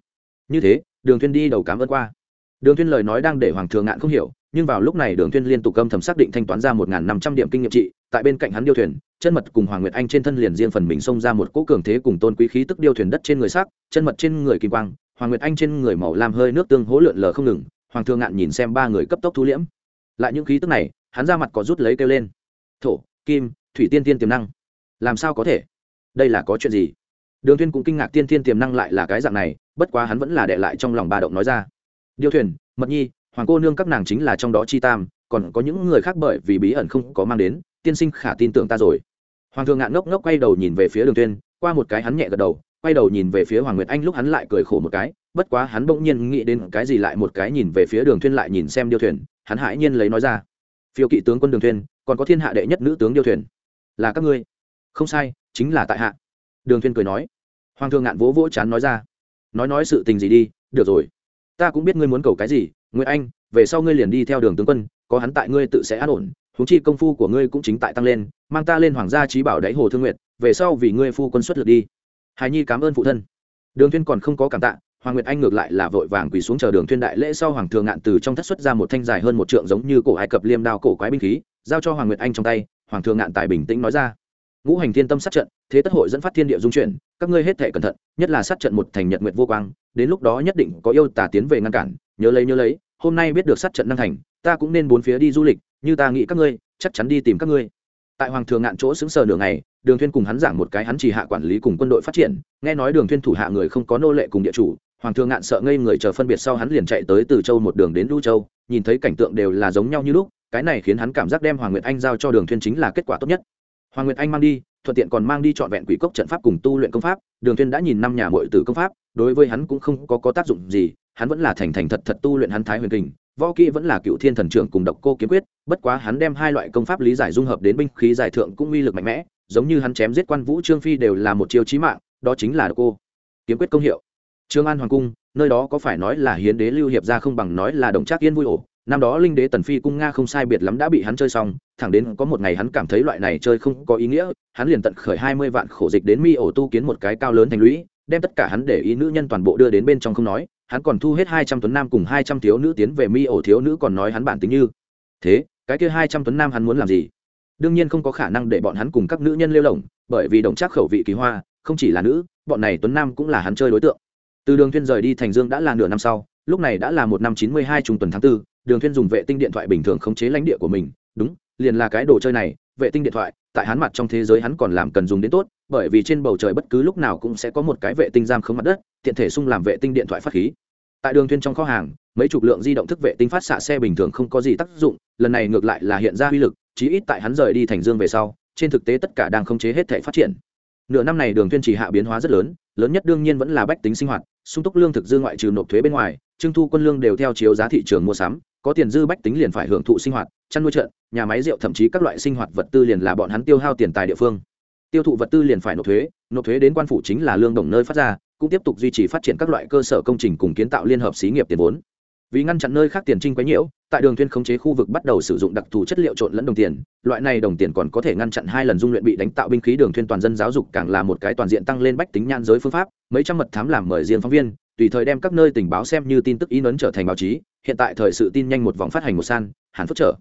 Như thế, đường thiên đi đầu cảm ơn qua đường thuyên lời nói đang để hoàng Thường ngạn không hiểu, nhưng vào lúc này đường thuyên liên tục âm thầm xác định thanh toán ra một năm trăm điểm kinh nghiệm trị, tại bên cạnh hắn điêu thuyền, chân mật cùng hoàng nguyệt anh trên thân liền riêng phần mình xông ra một cỗ cường thế cùng tôn quý khí tức điêu thuyền đất trên người sắc, chân mật trên người kim quang, hoàng nguyệt anh trên người màu lam hơi nước tương hỗ lượn lờ không ngừng, hoàng Thường ngạn nhìn xem ba người cấp tốc thu liễm. Lại những khí tức này, hắn ra mặt có rút lấy kêu lên. Thổ, kim, thủy tiên tiên tiềm năng, làm sao có thể? Đây là có chuyện gì? Đường Thuyên cũng kinh ngạc tiên tiên tiềm năng lại là cái dạng này, bất quá hắn vẫn là đệ lại trong lòng ba động nói ra điêu thuyền, mật nhi, hoàng cô nương các nàng chính là trong đó chi tam, còn có những người khác bởi vì bí ẩn không có mang đến, tiên sinh khả tin tưởng ta rồi. Hoàng thượng ngạn ngốc ngốc quay đầu nhìn về phía đường tuyên qua một cái hắn nhẹ gật đầu, quay đầu nhìn về phía hoàng nguyệt anh lúc hắn lại cười khổ một cái, bất quá hắn bỗng nhiên nghĩ đến cái gì lại một cái nhìn về phía đường Thuyên lại nhìn xem điêu thuyền, hắn hãi nhiên lấy nói ra, phiêu kỵ tướng quân đường thuyền, còn có thiên hạ đệ nhất nữ tướng điêu thuyền. Là các ngươi. Không sai, chính là tại hạ. Đường Thuyên cười nói. Hoàng thượng ngạn vỗ vỗ chán nói ra. Nói nói sự tình gì đi, được rồi ta cũng biết ngươi muốn cầu cái gì nguyễn anh, về sau ngươi liền đi theo đường tướng quân, có hắn tại ngươi tự sẽ an ổn húng chi công phu của ngươi cũng chính tại tăng lên, mang ta lên hoàng gia trí bảo đáy hồ thương nguyệt, về sau vì ngươi phu quân xuất lượt đi. Hài nhi cảm ơn phụ thân. Đường thiên còn không có cảm tạ, hoàng nguyệt anh ngược lại là vội vàng quỳ xuống chờ đường thiên đại lễ sau hoàng thường ngạn từ trong thất xuất ra một thanh dài hơn một trượng giống như cổ ai cập liêm đao cổ quái binh khí, giao cho hoàng nguyệt anh trong tay, hoàng thường ngạn tài bình tĩnh nói ra. Ngũ hành thiên tâm sát trận, thế tất hội dẫn phát thiên địa dung chuyển các ngươi hết thể cẩn thận, nhất là sát trận một thành nhật nguyệt vô quang, đến lúc đó nhất định có yêu tà tiến về ngăn cản, nhớ lấy nhớ lấy, hôm nay biết được sát trận năng thành, ta cũng nên bốn phía đi du lịch, như ta nghĩ các ngươi, chắc chắn đi tìm các ngươi. Tại hoàng thường ngạn chỗ xứng sờ nửa ngày, đường thuyên cùng hắn giảng một cái hắn chỉ hạ quản lý cùng quân đội phát triển, nghe nói đường thuyên thủ hạ người không có nô lệ cùng địa chủ, hoàng thường ngạn sợ ngây người chờ phân biệt sau hắn liền chạy tới từ châu một đường đến lưu châu, nhìn thấy cảnh tượng đều là giống nhau như lúc, cái này khiến hắn cảm giác đem hoàng nguyệt anh giao cho đường thuyên chính là kết quả tốt nhất hoàng nguyệt anh mang đi, thuận tiện còn mang đi chọn vẹn quỷ cốc trận pháp cùng tu luyện công pháp, đường thiên đã nhìn năm nhà muội tử công pháp, đối với hắn cũng không có có tác dụng gì, hắn vẫn là thành thành thật thật tu luyện hắn thái huyền kình, võ kỹ vẫn là cựu thiên thần trưởng cùng độc cô kiếm quyết, bất quá hắn đem hai loại công pháp lý giải dung hợp đến binh khí giải thượng cũng uy lực mạnh mẽ, giống như hắn chém giết quan vũ trương phi đều là một chiêu chí mạng, đó chính là độc cô kiếm quyết công hiệu. Trương an hoàng cung, nơi đó có phải nói là hiến đế lưu hiệp ra không bằng nói là đồng trác yên vui ổ năm đó linh đế tần phi cung nga không sai biệt lắm đã bị hắn chơi xong thẳng đến có một ngày hắn cảm thấy loại này chơi không có ý nghĩa hắn liền tận khởi hai mươi vạn khổ dịch đến mi ổ tu kiến một cái cao lớn thành lũy đem tất cả hắn để ý nữ nhân toàn bộ đưa đến bên trong không nói hắn còn thu hết hai trăm tuấn nam cùng hai trăm thiếu nữ tiến về mi ổ thiếu nữ còn nói hắn bản tính như. Thế cái kia hai trăm tuấn nam hắn muốn làm gì? Đương nhiên không có khả năng để bọn hắn cùng các nữ nhân lêu lỏng bởi vì đồng trác khẩu vị kỳ hoa không chỉ là nữ bọn này tuấn nam cũng là hắn chơi đối tượng. Từ đường thiên rời đi thành dương đã là nửa năm sau lúc này đã là một năm chín mươi hai trung tuần tháng 4, đường thuyên dùng vệ tinh điện thoại bình thường khống chế lãnh địa của mình. Đúng, liền là cái đồ chơi này, vệ tinh điện thoại, tại hắn mặt trong thế giới hắn còn làm cần dùng đến tốt, bởi vì trên bầu trời bất cứ lúc nào cũng sẽ có một cái vệ tinh giam khống mặt đất, tiện thể xung làm vệ tinh điện thoại phát khí. Tại đường thuyên trong kho hàng, mấy chục lượng di động thức vệ tinh phát xạ xe bình thường không có gì tác dụng, lần này ngược lại là hiện ra uy lực, chí ít tại hắn rời đi thành dương về sau, trên thực tế tất cả đang khống chế hết thể phát triển. Nửa năm này đường thuyên chỉ hạ biến hóa rất lớn lớn nhất đương nhiên vẫn là bách tính sinh hoạt, sung túc lương thực dư ngoại trừ nộp thuế bên ngoài trưng thu quân lương đều theo chiếu giá thị trường mua sắm có tiền dư bách tính liền phải hưởng thụ sinh hoạt chăn nuôi trợn, nhà máy rượu thậm chí các loại sinh hoạt vật tư liền là bọn hắn tiêu hao tiền tài địa phương. Tiêu thụ vật tư liền phải nộp thuế nộp thuế đến quan phủ chính là lương đồng nơi phát ra cũng tiếp tục duy trì phát triển các loại cơ sở công trình cùng kiến tạo liên hợp xí nghiệp tiền vốn. Vì ngăn chặn nơi khác tiền trinh quấy nhiễu tại đường thuyên khống chế khu vực bắt đầu sử dụng đặc thù chất liệu trộn lẫn đồng tiền loại này đồng tiền còn có thể ngăn chặn hai lần dung luyện bị đánh tạo binh khí đường thuyên toàn dân giáo dục càng là một cái toàn diện tăng lên bách tính nhan giới phương pháp mấy trăm mật thám làm mời riêng phóng viên tùy thời đem các nơi tình báo xem như tin tức ý nấn trở thành báo chí, hiện tại thời sự tin nhanh một vòng phát hành một san, hàn phúc trở.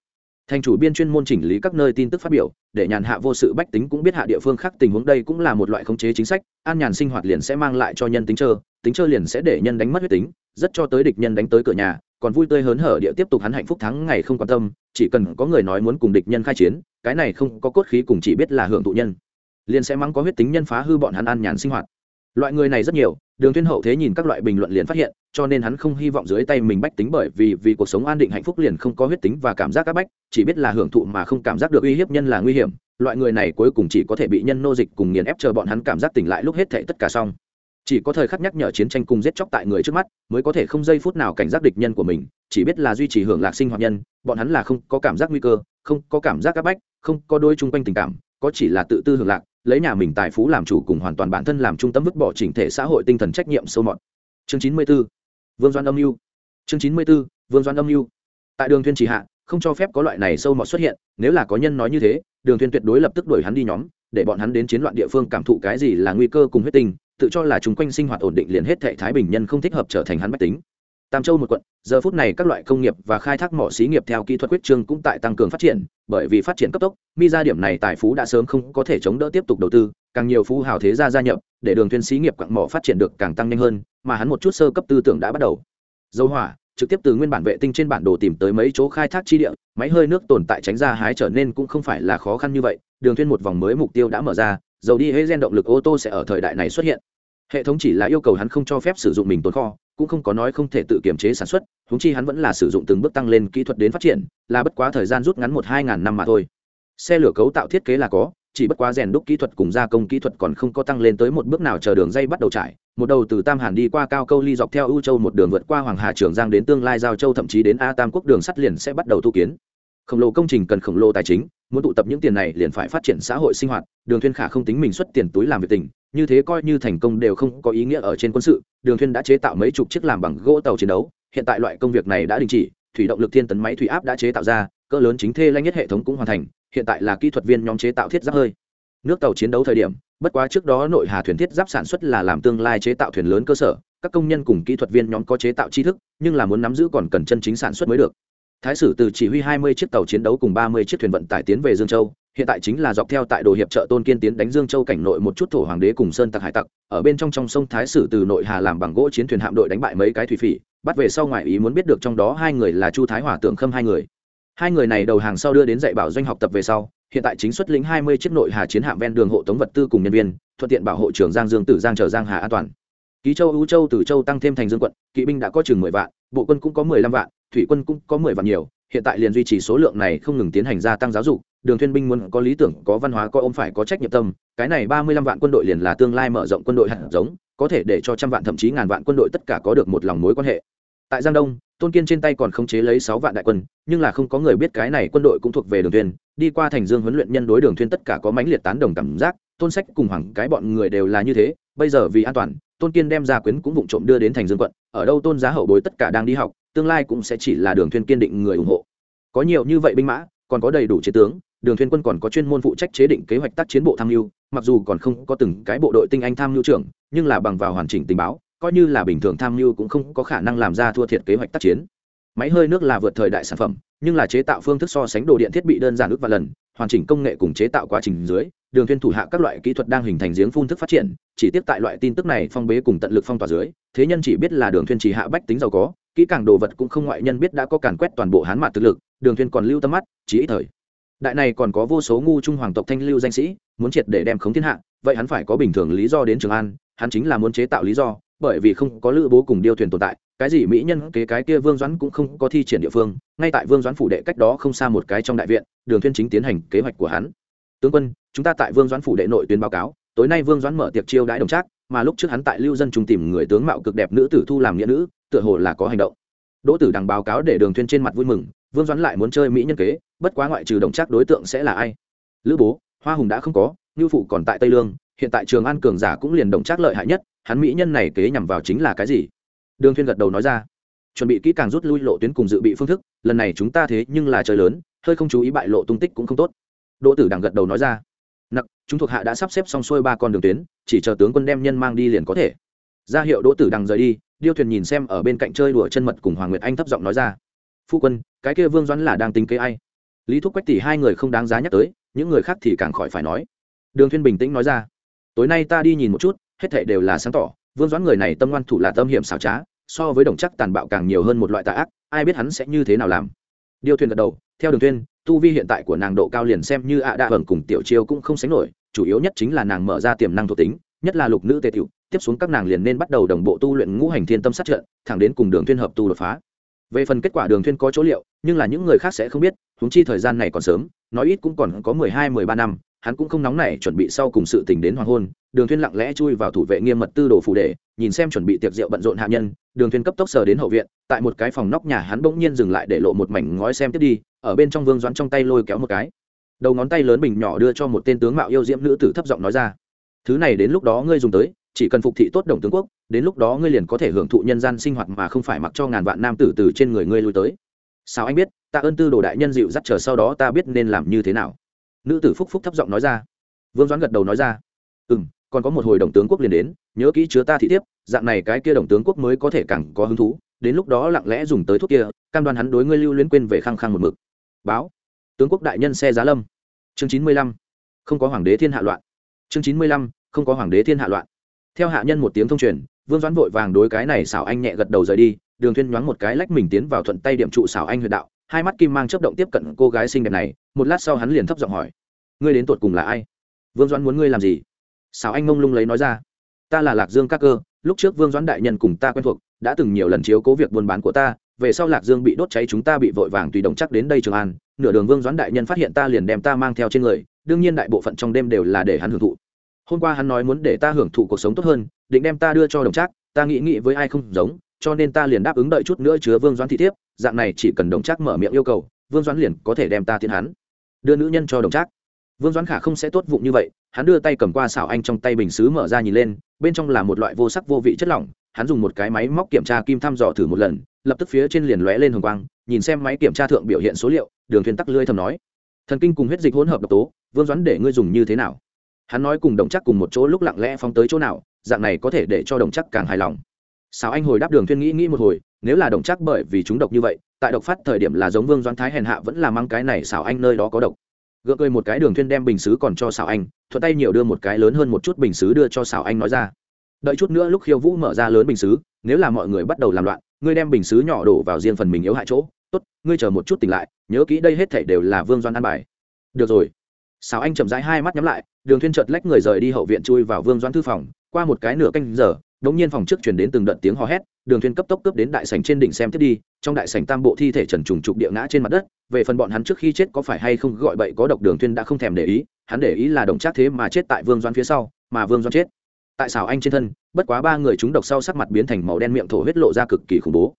Thành chủ biên chuyên môn chỉnh lý các nơi tin tức phát biểu, để nhàn hạ vô sự bách tính cũng biết hạ địa phương khác tình huống đây cũng là một loại khống chế chính sách, an nhàn sinh hoạt liền sẽ mang lại cho nhân tính trơ tính trơ liền sẽ để nhân đánh mất huyết tính, rất cho tới địch nhân đánh tới cửa nhà, còn vui tươi hớn hở địa tiếp tục hắn hạnh phúc thắng ngày không quan tâm, chỉ cần có người nói muốn cùng địch nhân khai chiến, cái này không có cốt khí cùng chỉ biết là hưởng thụ nhân, liền sẽ mắng có huyết tính nhân phá hư bọn hắn an nhàn sinh hoạt. Loại người này rất nhiều đường thiên hậu thế nhìn các loại bình luận liền phát hiện, cho nên hắn không hy vọng dưới tay mình bách tính bởi vì vì cuộc sống an định hạnh phúc liền không có huyết tính và cảm giác các bách, chỉ biết là hưởng thụ mà không cảm giác được uy hiếp nhân là nguy hiểm. Loại người này cuối cùng chỉ có thể bị nhân nô dịch cùng nghiền ép chờ bọn hắn cảm giác tỉnh lại lúc hết thể tất cả xong. Chỉ có thời khắc nhắc nhở chiến tranh cùng giết chóc tại người trước mắt, mới có thể không giây phút nào cảnh giác địch nhân của mình, chỉ biết là duy trì hưởng lạc sinh hoạt nhân, bọn hắn là không có cảm giác nguy cơ, không có cảm giác áp bách, không có đôi chung quanh tình cảm, có chỉ là tự tư hưởng lạc lấy nhà mình tài phú làm chủ cùng hoàn toàn bản thân làm trung tâm vứt bỏ chỉnh thể xã hội tinh thần trách nhiệm sâu mọt. Chương chín mươi 94 vương doan âm mưu chương chín mươi 94 vương doan âm mưu tại đường thuyên chỉ hạ, không cho phép có loại này sâu mọt xuất hiện, nếu là có nhân nói như thế, đường thuyên tuyệt đối lập tức đuổi hắn đi nhóm, để bọn hắn đến chiến loạn địa phương cảm thụ cái gì là nguy cơ cùng huyết tinh, tự cho là chúng quanh sinh hoạt ổn định liền hết thệ thái bình nhân không thích hợp trở thành hắn bách tính tam châu một quận, giờ phút này các loại công nghiệp và khai thác mỏ xí nghiệp theo kỹ thuật quyết trương cũng tại tăng cường phát triển, bởi vì phát triển cấp tốc, mi ra điểm này tài phú đã sớm không có thể chống đỡ tiếp tục đầu tư, càng nhiều phú hào thế gia gia nhập, để đường thuyền xí nghiệp quặng mỏ phát triển được càng tăng nhanh hơn, mà hắn một chút sơ cấp tư tưởng đã bắt đầu. Dầu hỏa, trực tiếp từ nguyên bản vệ tinh trên bản đồ tìm tới mấy chỗ khai thác chi địa, máy hơi nước tồn tại tránh ra hái trở nên cũng không phải là khó khăn như vậy, đường thuyên một vòng mới mục tiêu đã mở ra, dầu đi hệ gen động lực ô tô sẽ ở thời đại này xuất hiện. Hệ thống chỉ là yêu cầu hắn không cho phép sử dụng mình tồn kho cũng không có nói không thể tự kiểm chế sản xuất húng chi hắn vẫn là sử dụng từng bước tăng lên kỹ thuật đến phát triển, là bất quá thời gian rút ngắn một hai ngàn năm mà thôi. Xe lửa cấu tạo thiết kế là có, chỉ bất quá rèn đúc kỹ thuật cùng gia công kỹ thuật còn không có tăng lên tới một bước nào chờ đường dây bắt đầu trải. Một đầu từ tam hàn đi qua cao câu ly dọc theo ưu châu một đường vượt qua hoàng hà trường giang đến tương lai giao châu thậm chí đến a tam quốc đường sắt liền sẽ bắt đầu tu kiến khổng lồ công trình cần khổng lồ tài chính, muốn tụ tập những tiền này liền phải phát triển xã hội sinh hoạt, đường thuyên khả không tính mình xuất tiền túi làm việc tình, như thế coi như thành công đều không có ý nghĩa ở trên quân sự, đường thuyên đã chế tạo mấy chục chiếc làm bằng gỗ tàu chiến đấu, hiện tại loại công việc này đã đình chỉ, thủy động lực thiên tấn máy thủy áp đã chế tạo ra, cỡ lớn chính thê lanh nhất hệ thống cũng hoàn thành, hiện tại là kỹ thuật viên nhóm chế tạo thiết giáp hơi. Nước tàu chiến đấu thời điểm, bất quá trước đó nội hà thuyền thiết giáp sản xuất là làm tương lai chế tạo thuyền lớn cơ sở, các công nhân cùng kỹ thuật viên nhóm có chế tạo tri thức, nhưng là muốn nắm giữ còn cần chân chính sản xuất mới được thái sử từ chỉ huy hai mươi chiếc tàu chiến đấu cùng ba mươi chiếc thuyền vận tải tiến về dương châu, hiện tại chính là dọc theo tại đồ hiệp trợ tôn kiên tiến đánh dương châu cảnh nội một chút thổ hoàng đế cùng sơn tặc hải tặc, ở bên trong trong sông thái sử từ nội hà làm bằng gỗ chiến thuyền hạm đội đánh bại mấy cái thủy phỉ, bắt về sau ngoại ý muốn biết được trong đó hai người là chu thái hòa tượng khâm hai người. Hai người này đầu hàng sau đưa đến dạy bảo doanh học tập về sau, hiện tại chính xuất lĩnh hai mươi chiếc nội hà chiến hạm ven đường hộ tống vật tư cùng nhân viên, thuận tiện bảo hộ trưởng giang dương tử giang chờ giang hà an toàn. Ký châu ưu châu từ châu tăng thêm thành dương quận, kỵ binh đã có chừng mười vạn, bộ quân cũng có mười lăm vạn thủy quân cũng có mười vạn nhiều, hiện tại liền duy trì số lượng này không ngừng tiến hành gia tăng giáo dục, đường thuyên binh muốn có lý tưởng, có văn hóa, có ông phải, có trách nhiệm tâm, cái này ba mươi lăm vạn quân đội liền là tương lai mở rộng quân đội hạt giống, có thể để cho trăm vạn thậm chí ngàn vạn quân đội tất cả có được một lòng mối quan hệ. Tại giang đông, tôn kiên trên tay còn không chế lấy sáu vạn đại quân, nhưng là không có người biết cái này quân đội cũng thuộc về đường thuyên, đi qua thành dương huấn luyện nhân đối đường thuyên tất cả có mãnh liệt tán đồng cảm giác, tôn sách cùng hoàng cái bọn người đều là như thế, bây giờ vì an toàn, tôn kiên đem gia quyến cũng vụng trộm đưa đến thành dương quận, ở đâu tôn giá hậu bối tất cả đang đi học tương lai cũng sẽ chỉ là đường thuyên kiên định người ủng hộ. Có nhiều như vậy binh mã, còn có đầy đủ chiến tướng, đường thuyên quân còn có chuyên môn phụ trách chế định kế hoạch tác chiến bộ tham mưu, mặc dù còn không có từng cái bộ đội tinh anh tham mưu trưởng, nhưng là bằng vào hoàn chỉnh tình báo, coi như là bình thường tham mưu cũng không có khả năng làm ra thua thiệt kế hoạch tác chiến. Máy hơi nước là vượt thời đại sản phẩm, nhưng là chế tạo phương thức so sánh đồ điện thiết bị đơn giản ước và lần, hoàn chỉnh công nghệ cùng chế tạo quá trình dưới, đường thuyên thủ hạ các loại kỹ thuật đang hình thành giếng phun thức phát triển, chỉ tiếp tại loại tin tức này phong bế cùng tận lực phong tỏa dưới, thế nhân chỉ biết là đường thuyên chỉ hạ bách tính giàu có kỹ càng đồ vật cũng không ngoại nhân biết đã có càn quét toàn bộ hán mạc thực lực, đường thuyên còn lưu tâm mắt, chỉ ít thời. Đại này còn có vô số ngu trung hoàng tộc thanh lưu danh sĩ, muốn triệt để đem khống thiên hạ, vậy hắn phải có bình thường lý do đến trường an, hắn chính là muốn chế tạo lý do, bởi vì không có lữ bố cùng điêu thuyền tồn tại, cái gì mỹ nhân kế cái kia vương doãn cũng không có thi triển địa phương, ngay tại vương doãn phủ đệ cách đó không xa một cái trong đại viện, đường thuyên chính tiến hành kế hoạch của hắn. Tướng quân, chúng ta tại vương doãn phủ đệ nội tuyên báo cáo, tối nay vương doãn mở tiệc chiêu đãi đồng trác, mà lúc trước hắn tại lưu dân trung tìm người tướng mạo cực đẹp nữ tử thu làm nghĩa nữ tựa hồ là có hành động. Đỗ tử đằng báo cáo để đường thuyên trên mặt vui mừng, vương doãn lại muốn chơi mỹ nhân kế, bất quá ngoại trừ đồng chắc đối tượng sẽ là ai? Lữ bố, hoa hùng đã không có như phụ còn tại tây lương, hiện tại trường an cường giả cũng liền đồng chắc lợi hại nhất, hắn mỹ nhân này kế nhằm vào chính là cái gì? Đường thuyên gật đầu nói ra. Chuẩn bị kỹ càng rút lui lộ tuyến cùng dự bị phương thức, lần này chúng ta thế nhưng là trời lớn, hơi không chú ý bại lộ tung tích cũng không tốt. Đỗ tử đằng gật đầu nói ra. Nặc, chúng thuộc hạ đã sắp xếp xong xuôi ba con đường tuyến, chỉ chờ tướng quân đem nhân mang đi liền có thể. Ra hiệu đỗ tử đằng rời đi điêu thuyền nhìn xem ở bên cạnh chơi đùa chân mật cùng hoàng nguyệt anh thấp giọng nói ra. Phu quân, cái kia vương doãn là đang tính kế ai? Lý thúc quách tỷ hai người không đáng giá nhắc tới, những người khác thì càng khỏi phải nói. Đường thuyên bình tĩnh nói ra. Tối nay ta đi nhìn một chút, hết thảy đều là sáng tỏ, vương doãn người này tâm ngoan thủ là tâm hiểm xảo trá, so với đồng chắc tàn bạo càng nhiều hơn một loại tà ác, ai biết hắn sẽ như thế nào làm? Điêu thuyền gật đầu, theo đường thuyên tu vi hiện tại của nàng độ cao liền xem như ạ à đa hưởng cùng tiểu chiêu cũng không sánh nổi, chủ yếu nhất chính là nàng mở ra tiềm năng thuộc tính, nhất là lục nữ tề tiểu tiếp xuống các nàng liền nên bắt đầu đồng bộ tu luyện ngũ hành thiên tâm sát trận, thẳng đến cùng đường thiên hợp tu đột phá. Về phần kết quả đường thiên có chỗ liệu, nhưng là những người khác sẽ không biết chúng chi thời gian này còn sớm, nói ít cũng còn có mười hai, mười ba năm, hắn cũng không nóng nảy chuẩn bị sau cùng sự tình đến hoàng hôn, đường thiên lặng lẽ chui vào thủ vệ nghiêm mật tư đồ phủ đệ nhìn xem chuẩn bị tiệc rượu bận rộn hạ nhân, đường thiên cấp tốc sờ đến hậu viện, tại một cái phòng nóc nhà hắn bỗng nhiên dừng lại để lộ một mảnh ngói xem tiếp đi, ở bên trong vương doãn trong tay lôi kéo một cái. Đầu ngón tay lớn bình nhỏ đưa cho một tên tướng mạo yêu diễm nữ tử thấp giọng nói ra, thứ này đến lúc đó ngươi dùng tới chỉ cần phục thị tốt đồng tướng quốc, đến lúc đó ngươi liền có thể hưởng thụ nhân gian sinh hoạt mà không phải mặc cho ngàn vạn nam tử từ trên người ngươi lui tới. Sao anh biết, ta ơn tư đồ đại nhân dịu dắt chờ sau đó ta biết nên làm như thế nào. Nữ tử phúc phúc thấp giọng nói ra. Vương doãn gật đầu nói ra. Ừ m còn có một hồi đồng tướng quốc liền đến, nhớ kỹ chứa ta thị thiếp, dạng này cái kia đồng tướng quốc mới có thể càng có hứng thú, đến lúc đó lặng lẽ dùng tới thuốc kia, cam đoan hắn đối ngươi lưu luyến quên về khăng khăng một mực. Báo. Tướng quốc đại nhân xe giá lâm. Chương chín mươi lăm. Không có hoàng đế thiên hạ loạn. Chương chín mươi lăm. Không có hoàng đế thiên hạ loạn theo hạ nhân một tiếng thông truyền, vương doãn vội vàng đối cái này xảo anh nhẹ gật đầu rời đi, đường thuyên nhoáng một cái lách mình tiến vào thuận tay điểm trụ xảo anh huyệt đạo, hai mắt kim mang chớp động tiếp cận cô gái xinh đẹp này, một lát sau hắn liền thấp giọng hỏi, ngươi đến tột cùng là ai? Vương doãn muốn ngươi làm gì? Xảo anh mông lung lấy nói ra, ta là lạc dương các cơ, lúc trước vương doãn đại nhân cùng ta quen thuộc, đã từng nhiều lần chiếu cố việc buôn bán của ta, về sau lạc dương bị đốt cháy chúng ta bị vội vàng tùy động chắc đến đây trường an, nửa đường vương doãn đại nhân phát hiện ta liền đem ta mang theo trên người, đương nhiên đại bộ phận trong đêm đều là để hắn hưởng thụ hôm qua hắn nói muốn để ta hưởng thụ cuộc sống tốt hơn, định đem ta đưa cho đồng trác, ta nghĩ nghĩ với ai không giống, cho nên ta liền đáp ứng đợi chút nữa chứa vương doãn thị thiếp dạng này chỉ cần đồng trác mở miệng yêu cầu, vương doãn liền có thể đem ta tiến hắn. Đưa nữ nhân cho đồng trác. Vương doãn khả không sẽ tốt vụng như vậy, hắn đưa tay cầm qua xảo anh trong tay bình xứ mở ra nhìn lên, bên trong là một loại vô sắc vô vị chất lỏng, hắn dùng một cái máy móc kiểm tra kim thăm dò thử một lần, lập tức phía trên liền lóe lên hồng quang, nhìn xem máy kiểm tra thượng biểu hiện số liệu, đường thuyền tắc lưới thầm nói. Thần kinh cùng huyết dịch hỗn hợp độc tố, vương doãn để ngươi dùng như thế nào? Hắn nói cùng đồng chắc cùng một chỗ lúc lặng lẽ phóng tới chỗ nào, dạng này có thể để cho đồng chắc càng hài lòng. Sao anh hồi đáp đường thuyên nghĩ nghĩ một hồi, nếu là đồng chắc bởi vì chúng độc như vậy, tại độc phát thời điểm là giống vương doãn thái hèn hạ vẫn là mang cái này xảo anh nơi đó có độc. Gượng cười một cái đường thuyên đem bình sứ còn cho xảo anh, thuận tay nhiều đưa một cái lớn hơn một chút bình sứ đưa cho xảo anh nói ra. Đợi chút nữa lúc khiêu vũ mở ra lớn bình sứ nếu là mọi người bắt đầu làm loạn, ngươi đem bình sứ nhỏ đổ vào riêng phần mình yếu hại chỗ. Tốt, ngươi chờ một chút tỉnh lại, nhớ kỹ đây hết thảy đều là vương doan an bài. Được rồi. Sáo anh chậm rãi hai mắt nhắm lại, đường thuyên chợt lách người rời đi hậu viện chui vào vương doan thư phòng, qua một cái nửa canh giờ đột nhiên phòng trước truyền đến từng đợt tiếng hò hét, đường thuyên cấp tốc cướp đến đại sảnh trên đỉnh xem tiếp đi, trong đại sảnh tam bộ thi thể trần trùng trục địa ngã trên mặt đất, về phần bọn hắn trước khi chết có phải hay không gọi bậy có độc đường thuyên đã không thèm để ý, hắn để ý là đồng chắc thế mà chết tại vương doan phía sau, mà vương doan chết tại xảo anh trên thân, bất quá ba người chúng độc sau sắc mặt biến thành màu đen miệng thổ huyết lộ ra cực kỳ khủng bố.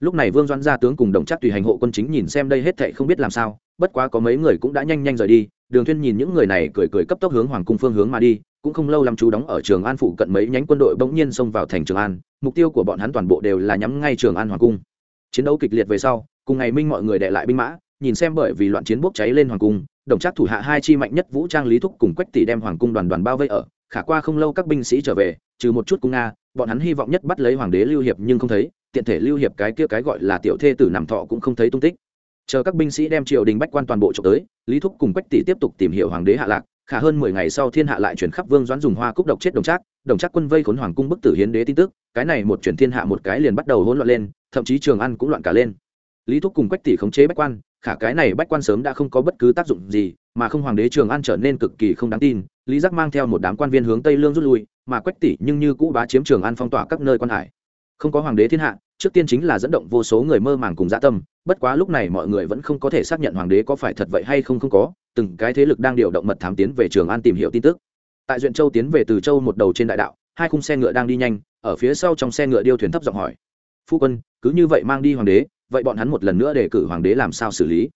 Lúc này vương doan gia tướng cùng đồng chắc tùy hành hộ quân chính nhìn xem đây hết thệ không biết làm sao, bất quá có mấy người cũng đã nhanh nhanh rời đi đường thuyên nhìn những người này cười cười cấp tốc hướng hoàng cung phương hướng mà đi, cũng không lâu lắm chú đóng ở trường an phụ cận mấy nhánh quân đội bỗng nhiên xông vào thành trường an, mục tiêu của bọn hắn toàn bộ đều là nhắm ngay trường an hoàng cung. Chiến đấu kịch liệt về sau, cùng ngày minh mọi người đệ lại binh mã, nhìn xem bởi vì loạn chiến bốc cháy lên hoàng cung, đồng chắc thủ hạ hai chi mạnh nhất vũ trang lý thúc cùng quách tỷ đem hoàng cung đoàn đoàn bao vây ở, khả qua không lâu các binh sĩ trở về, trừ một chút cung nga, bọn hắn hy vọng nhất bắt lấy hoàng đế lưu hiệp nhưng không thấy, tiện thể lưu hiệp cái kia cái gọi là tiểu thê tử nằm thọ cũng không thấy tung tích chờ các binh sĩ đem triều đình bách quan toàn bộ trộm tới, lý thúc cùng quách tỷ tiếp tục tìm hiểu hoàng đế hạ lạc, khả hơn mười ngày sau thiên hạ lại chuyển khắp vương doãn dùng hoa cúc độc chết đồng trác đồng trác quân vây khốn hoàng cung bức tử hiến đế tin tức, cái này một chuyển thiên hạ một cái liền bắt đầu hỗn loạn lên, thậm chí trường ăn cũng loạn cả lên. Lý thúc cùng quách tỷ khống chế bách quan, khả cái này bách quan sớm đã không có bất cứ tác dụng gì, mà không hoàng đế trường an trở nên cực kỳ không đáng tin, lý giác mang theo một đám quan viên hướng tây lương rút lui, mà quách tỷ nhưng như cũ bá chiếm trường an phong tỏa các nơi quan hải. Không có hoàng đế thiên hạ trước tiên chính là dẫn động vô số người mơ màng cùng dạ tâm, bất quá lúc này mọi người vẫn không có thể xác nhận hoàng đế có phải thật vậy hay không không có, từng cái thế lực đang điều động mật thám tiến về trường an tìm hiểu tin tức. Tại duyện châu tiến về từ châu một đầu trên đại đạo, hai khung xe ngựa đang đi nhanh, ở phía sau trong xe ngựa điêu thuyền thấp giọng hỏi. Phu quân, cứ như vậy mang đi hoàng đế, vậy bọn hắn một lần nữa đề cử hoàng đế làm sao xử lý?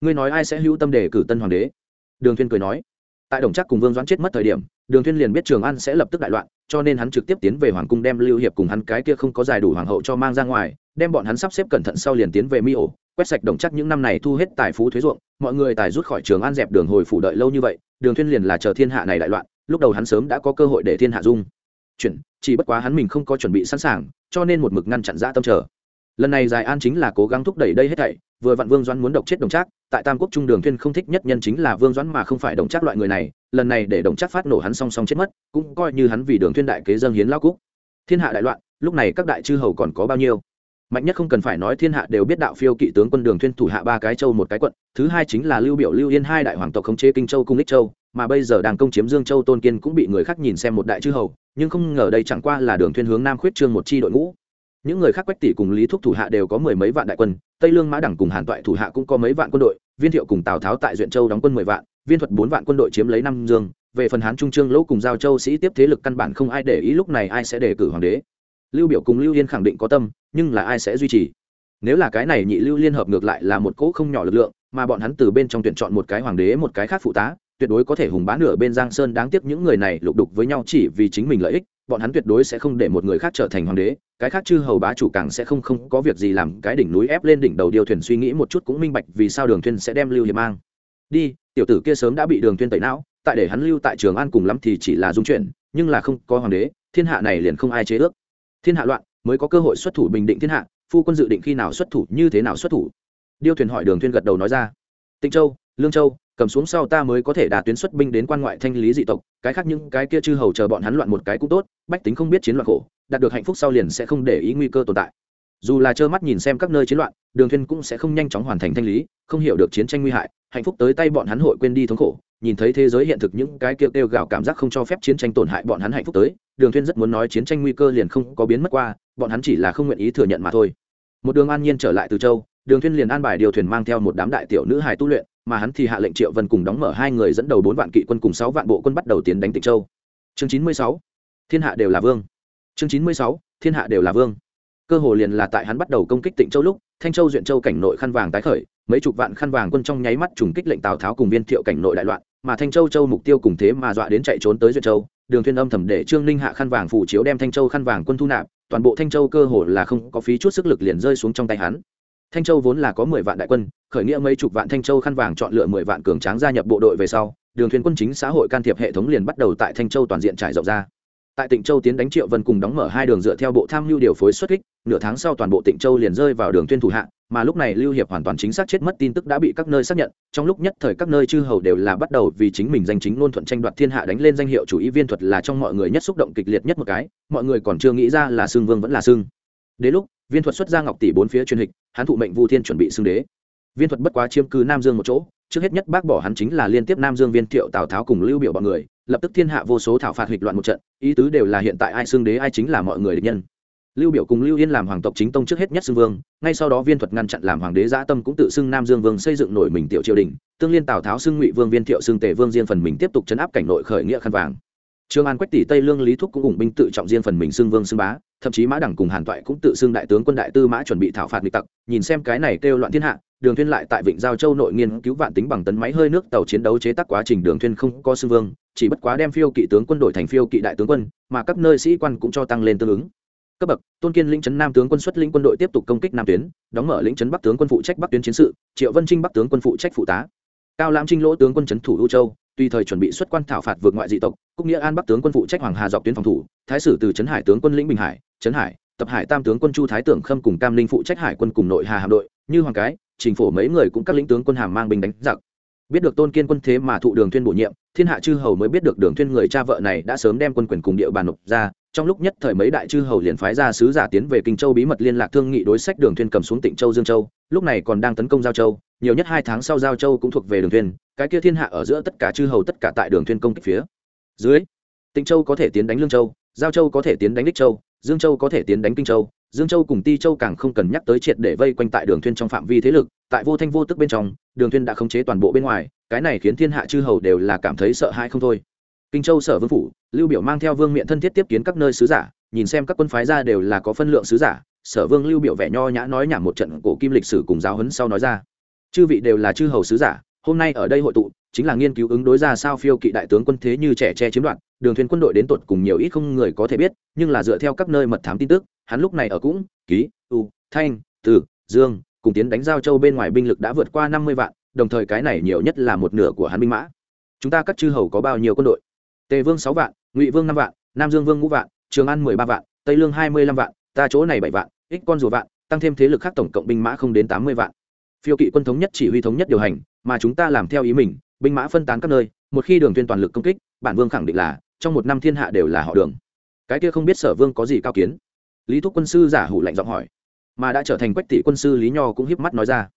Ngươi nói ai sẽ hữu tâm đề cử tân hoàng đế? Đường thiên cười nói tại đồng chắc cùng vương doãn chết mất thời điểm, đường thiên liền biết trường an sẽ lập tức đại loạn, cho nên hắn trực tiếp tiến về hoàng cung đem lưu hiệp cùng hắn cái kia không có giải đủ hoàng hậu cho mang ra ngoài, đem bọn hắn sắp xếp cẩn thận sau liền tiến về mi ổ, quét sạch đồng chắc những năm này thu hết tài phú thuế ruộng, mọi người tài rút khỏi trường an dẹp đường hồi phủ đợi lâu như vậy, đường thiên liền là chờ thiên hạ này đại loạn, lúc đầu hắn sớm đã có cơ hội để thiên hạ dung. Chuyển chỉ bất quá hắn mình không có chuẩn bị sẵn sàng, cho nên một mực ngăn chặn dã tâm chờ lần này giải an chính là cố gắng thúc đẩy đây hết thảy, vừa vặn vương doãn muốn độc chết đồng trác, tại tam quốc trung đường thuyên không thích nhất nhân chính là vương doãn mà không phải đồng trác loại người này, lần này để đồng trác phát nổ hắn song song chết mất, cũng coi như hắn vì đường thuyên đại kế dâng hiến lao cúc. Thiên hạ đại loạn, lúc này các đại chư hầu còn có bao nhiêu? Mạnh nhất không cần phải nói thiên hạ đều biết đạo phiêu kỵ tướng quân đường thuyên thủ hạ ba cái châu một cái quận, thứ hai chính là lưu biểu lưu yên hai đại hoàng tộc khống chế kinh châu cung ích châu, mà bây giờ đang công chiếm dương châu tôn kiên cũng bị người khác nhìn xem một đại chư hầu, nhưng không ngờ đây chẳng qua là đường thuyên hướng nam khuyết trương một chi đội ngũ những người khác quách tỷ cùng lý thúc thủ hạ đều có mười mấy vạn đại quân, tây lương mã đẳng cùng hàn toại thủ hạ cũng có mấy vạn quân đội, viên thiệu cùng tào tháo tại duyện châu đóng quân mười vạn, viên thuật bốn vạn quân đội chiếm lấy năm dương. Về phần hán trung trương lỗ cùng giao châu sĩ tiếp thế lực căn bản không ai để ý, lúc này ai sẽ đề cử hoàng đế? Lưu biểu cùng lưu yên khẳng định có tâm, nhưng là ai sẽ duy trì? Nếu là cái này nhị lưu liên hợp ngược lại là một cỗ không nhỏ lực lượng, mà bọn hắn từ bên trong tuyển chọn một cái hoàng đế, một cái khác phụ tá, tuyệt đối có thể hùng bá nửa bên giang sơn. Đáng tiếc những người này lục đục với nhau chỉ vì chính mình lợi ích, bọn hắn tuyệt đối sẽ không để một người khác trở thành hoàng đế cái khác chư hầu bá chủ càng sẽ không không có việc gì làm, cái đỉnh núi ép lên đỉnh đầu điều thuyền suy nghĩ một chút cũng minh bạch vì sao đường thuyền sẽ đem lưu hiệp mang. Đi, tiểu tử kia sớm đã bị đường thuyền tẩy não, tại để hắn lưu tại trường an cùng lắm thì chỉ là dung chuyện, nhưng là không có hoàng đế, thiên hạ này liền không ai chế ước. Thiên hạ loạn, mới có cơ hội xuất thủ bình định thiên hạ, phu quân dự định khi nào xuất thủ, như thế nào xuất thủ? Điêu thuyền hỏi đường thuyền gật đầu nói ra. Tịnh châu, lương châu, cầm xuống sau ta mới có thể đạt tuyến xuất binh đến quan ngoại thanh lý dị tộc, cái khác những cái kia chư hầu chờ bọn hắn loạn một cái cũng tốt, bách tính không biết chiến loạn khổ đạt được hạnh phúc sau liền sẽ không để ý nguy cơ tồn tại. Dù là trơ mắt nhìn xem các nơi chiến loạn, đường thuyên cũng sẽ không nhanh chóng hoàn thành thanh lý, không hiểu được chiến tranh nguy hại, hạnh phúc tới tay bọn hắn hội quên đi thống khổ. Nhìn thấy thế giới hiện thực những cái kêu kêu gào cảm giác không cho phép chiến tranh tổn hại bọn hắn hạnh phúc tới, đường thuyên rất muốn nói chiến tranh nguy cơ liền không có biến mất qua, bọn hắn chỉ là không nguyện ý thừa nhận mà thôi. Một đường an nhiên trở lại từ châu, đường thuyên liền an bài điều thuyền mang theo một đám đại tiểu nữ hài tu luyện, mà hắn thì hạ lệnh triệu vân cùng đóng mở hai người dẫn đầu bốn vạn kỵ quân cùng sáu vạn bộ quân bắt đầu tiến đánh tịnh châu. Chương chín mươi sáu, thiên hạ đều là vương chương chín mươi sáu, thiên hạ đều là vương. Cơ hồ liền là tại hắn bắt đầu công kích tịnh châu lúc, thanh châu duyện châu cảnh nội khăn vàng tái khởi, mấy chục vạn khăn vàng quân trong nháy mắt trùng kích lệnh tào tháo cùng viên thiệu cảnh nội đại loạn, mà thanh châu châu mục tiêu cùng thế mà dọa đến chạy trốn tới duyện châu. Đường thuyên âm thầm để trương ninh hạ khăn vàng phủ chiếu đem thanh châu khăn vàng quân thu nạp, toàn bộ thanh châu cơ hồ là không có phí chút sức lực liền rơi xuống trong tay hắn. Thanh châu vốn là có mười vạn đại quân, khởi nghĩa mấy chục vạn thanh châu khăn vàng chọn lựa mười vạn cường tráng gia nhập bộ đội về sau, đường thuyền quân chính xã hội can thiệp hệ thống liền bắt đầu tại thanh châu toàn diện trải rộng ra tại tịnh châu tiến đánh triệu vân cùng đóng mở hai đường dựa theo bộ tham mưu điều phối xuất kích, nửa tháng sau toàn bộ tịnh châu liền rơi vào đường tuyên thủ hạ, mà lúc này lưu hiệp hoàn toàn chính xác chết mất tin tức đã bị các nơi xác nhận, trong lúc nhất thời các nơi chư hầu đều là bắt đầu vì chính mình danh chính ngôn thuận tranh đoạt thiên hạ đánh lên danh hiệu chủ ý viên thuật là trong mọi người nhất xúc động kịch liệt nhất một cái, mọi người còn chưa nghĩ ra là xương vương vẫn là xương đến lúc, viên thuật xuất ra ngọc tỷ bốn phía truyền hịch hắn thụ mệnh vu thiên chuẩn bị xưng đế. Viên thuật bất quá chiếm cứ nam dương một chỗ, trước hết nhất bác bỏ hắn chính là liên tiếp nam dương viên thiệu tào tháo cùng lưu biểu bọn người lập tức thiên hạ vô số thảo phạt hịch loạn một trận ý tứ đều là hiện tại ai xưng đế ai chính là mọi người địch nhân. Lưu biểu cùng lưu yên làm hoàng tộc chính tông trước hết nhất xưng vương ngay sau đó viên thuật ngăn chặn làm hoàng đế giã tâm cũng tự xưng nam dương vương xây dựng nổi mình tiểu triều đình tương liên tào tháo xưng ngụy vương viên thiệu xưng tề vương diên phần mình tiếp tục chấn áp cảnh nội khởi nghĩa khăn vàng. Trương An Quách tỷ Tây Lương Lý Thúc cũng ủng binh tự trọng diên phần mình xưng vương xưng bá, thậm chí Mã Đẳng cùng Hàn Toại cũng tự xưng đại tướng quân đại tư mã chuẩn bị thảo phạt nghịch tặc, nhìn xem cái này kêu loạn thiên hạ, Đường Thuyên lại tại Vịnh Giao Châu nội nghiên cứu vạn tính bằng tấn máy hơi nước tàu chiến đấu chế tác quá trình Đường Thuyên không có sư vương, chỉ bất quá đem phiêu kỵ tướng quân đổi thành phiêu kỵ đại tướng quân, mà các nơi sĩ quan cũng cho tăng lên tương ứng. Cấp bậc: Tôn Kiên lĩnh chấn Nam tướng quân xuất lĩnh quân đội tiếp tục công kích Nam tuyến, đóng mở lĩnh chấn Bắc tướng quân phụ trách Bắc tuyến chiến sự, Triệu Vân Trinh Bắc tướng quân phụ trách phụ tá. Cao Lãm Trinh lỗ tướng quân chấn thủ U Châu, tùy thời chuẩn bị xuất quan thảo phạt vượt ngoại dị tộc cúc nghĩa an bắc tướng quân phụ trách hoàng hà dọc tuyến phòng thủ thái sử từ trấn hải tướng quân lĩnh bình hải trấn hải tập hải tam tướng quân chu thái tưởng khâm cùng cam linh phụ trách hải quân cùng nội hà hạm đội như hoàng cái trình phổ mấy người cũng các lĩnh tướng quân hàm mang binh đánh giặc. Biết được tôn kiên quân thế mà thụ đường thuyên bổ nhiệm, thiên hạ chư hầu mới biết được đường thuyên người cha vợ này đã sớm đem quân quyền cùng địa bàn nộp ra. Trong lúc nhất thời mấy đại chư hầu liền phái ra sứ giả tiến về kinh châu bí mật liên lạc thương nghị đối sách đường thuyên cầm xuống tịnh châu dương châu. Lúc này còn đang tấn công giao châu, nhiều nhất hai tháng sau giao châu cũng thuộc về đường thuyên. Cái kia thiên hạ ở giữa tất cả chư hầu tất cả tại đường thuyên công kích phía dưới. Tịnh châu có thể tiến đánh lương châu, giao châu có thể tiến đánh đích châu, dương châu có thể tiến đánh kinh châu dương châu cùng ti châu càng không cần nhắc tới triệt để vây quanh tại đường thuyên trong phạm vi thế lực, tại vô thanh vô tức bên trong, đường thuyên đã khống chế toàn bộ bên ngoài, cái này khiến thiên hạ chư hầu đều là cảm thấy sợ hãi không thôi. Kinh châu sở vương phủ, lưu biểu mang theo vương miện thân thiết tiếp kiến các nơi sứ giả, nhìn xem các quân phái ra đều là có phân lượng sứ giả, sở vương lưu biểu vẻ nho nhã nói nhảm một trận cổ kim lịch sử cùng giáo huấn sau nói ra. Chư vị đều là chư hầu sứ giả, hôm nay ở đây hội tụ, chính là nghiên cứu ứng đối ra sao phiêu kỵ đại tướng quân thế như trẻ che chiếm đoạt, đường thuyền quân đội đến tột cùng nhiều ít không người có thể biết, nhưng là dựa theo các nơi mật thám tin tức hắn lúc này ở cũng, ký, u, thanh, từ, dương, cùng tiến đánh giao châu bên ngoài binh lực đã vượt qua năm mươi vạn, đồng thời cái này nhiều nhất là một nửa của hắn binh mã. Chúng ta các chư hầu có bao nhiêu quân đội? Tề vương sáu vạn, ngụy vương năm vạn, nam dương vương ngũ vạn, trường an mười ba vạn, tây lương hai mươi lăm vạn, ta chỗ này bảy vạn ích con rùa vạn, tăng thêm thế lực khác tổng cộng binh mã không đến tám mươi vạn. Phiêu kỵ quân thống nhất chỉ huy thống nhất điều hành, mà chúng ta làm theo ý mình, binh mã phân tán các nơi, một khi đường tuyên toàn lực công kích, bản vương khẳng định là, trong một năm thiên hạ đều là họ đường. Cái kia không biết sở vương có gì cao kiến lý thúc quân sư giả hủ lạnh giọng hỏi, mà đã trở thành quách tỷ quân sư lý nho cũng hiếp mắt nói ra.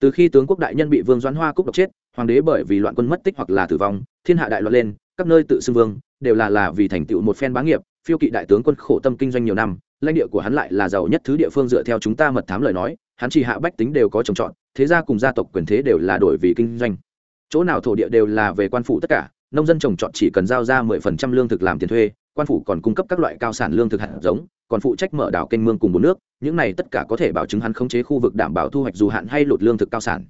Từ khi tướng quốc đại nhân bị vương doãn hoa cúc độc chết, hoàng đế bởi vì loạn quân mất tích hoặc là tử vong, thiên hạ đại loạn lên, các nơi tự xưng vương, đều là là vì thành tựu một phen bá nghiệp, phiêu kỵ đại tướng quân khổ tâm kinh doanh nhiều năm, lãnh địa của hắn lại là giàu nhất thứ địa phương dựa theo chúng ta mật thám lời nói, hắn chỉ hạ bách tính đều có trồng trọt, thế gia cùng gia tộc quyền thế đều là đổi vì kinh doanh. Chỗ nào thổ địa đều là về quan phủ tất cả, nông dân trồng trọt chỉ cần giao ra mười phần trăm lương thực làm tiền thuê quan phủ còn cung cấp các loại cao sản lương thực hạt giống, còn phụ trách mở đảo kênh mương cùng bốn nước, những này tất cả có thể bảo chứng hắn khống chế khu vực đảm bảo thu hoạch dù hạn hay lụt lương thực cao sản.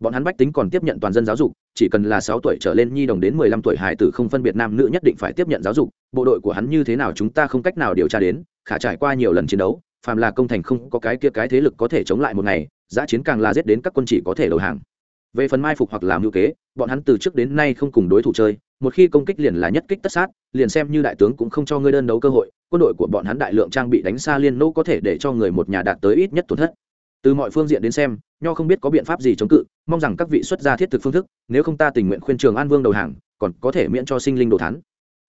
Bọn hắn bách tính còn tiếp nhận toàn dân giáo dục, chỉ cần là sáu tuổi trở lên nhi đồng đến mười lăm tuổi hải tử không phân biệt nam nữ nhất định phải tiếp nhận giáo dục, bộ đội của hắn như thế nào chúng ta không cách nào điều tra đến, khả trải qua nhiều lần chiến đấu, phàm là công thành không có cái kia cái thế lực có thể chống lại một ngày giã chiến càng là giết đến các quân chỉ có thể đầu hàng. Về phần mai phục hoặc làm hữu kế, bọn hắn từ trước đến nay không cùng đối thủ chơi, một khi công kích liền là nhất kích tất sát liền xem như đại tướng cũng không cho ngươi đơn đấu cơ hội, quân đội của bọn hắn đại lượng trang bị đánh xa liên nô có thể để cho người một nhà đạt tới ít nhất tổn thất. Từ mọi phương diện đến xem, nho không biết có biện pháp gì chống cự, mong rằng các vị xuất gia thiết thực phương thức, nếu không ta tình nguyện khuyên trường an vương đầu hàng, còn có thể miễn cho sinh linh đồ thắn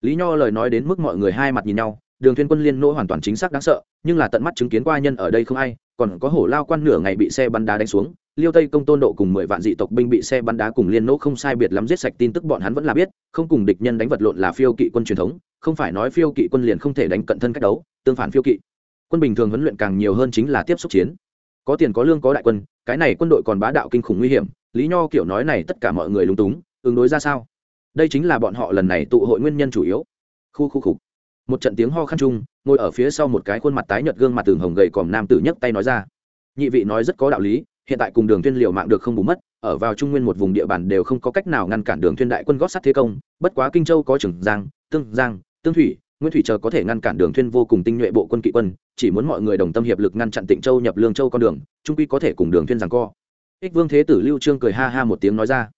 lý nho lời nói đến mức mọi người hai mặt nhìn nhau, đường thuyên quân liên nô hoàn toàn chính xác đáng sợ, nhưng là tận mắt chứng kiến qua nhân ở đây không ai còn có hổ lao quan nửa ngày bị xe bắn đá đánh xuống, liêu tây công tôn độ cùng mười vạn dị tộc binh bị xe bắn đá cùng liên nỗ không sai biệt lắm giết sạch tin tức bọn hắn vẫn là biết, không cùng địch nhân đánh vật lộn là phiêu kỵ quân truyền thống, không phải nói phiêu kỵ quân liền không thể đánh cận thân cách đấu, tương phản phiêu kỵ. Quân bình thường huấn luyện càng nhiều hơn chính là tiếp xúc chiến. Có tiền có lương có đại quân, cái này quân đội còn bá đạo kinh khủng nguy hiểm, lý nho kiểu nói này tất cả mọi người lúng túng, ứng đối ra sao? Đây chính là bọn họ lần này tụ hội nguyên nhân chủ yếu. Khu khu khục một trận tiếng ho khăn chung, ngồi ở phía sau một cái khuôn mặt tái nhợt gương mặt tường hồng gầy còm nam tử nhấc tay nói ra. Nhị vị nói rất có đạo lý, hiện tại cùng đường tuyên liều mạng được không bù mất, ở vào trung nguyên một vùng địa bàn đều không có cách nào ngăn cản đường tuyên đại quân gót sát thế công, bất quá kinh châu có trường giang, tương giang, tương thủy nguyễn thủy chờ có thể ngăn cản đường tuyên vô cùng tinh nhuệ bộ quân kỵ quân, chỉ muốn mọi người đồng tâm hiệp lực ngăn chặn tịnh châu nhập lương châu con đường trung quy có thể cùng đường tuyên giằng co. Ích vương thế tử lưu trương cười ha ha một tiếng nói ra.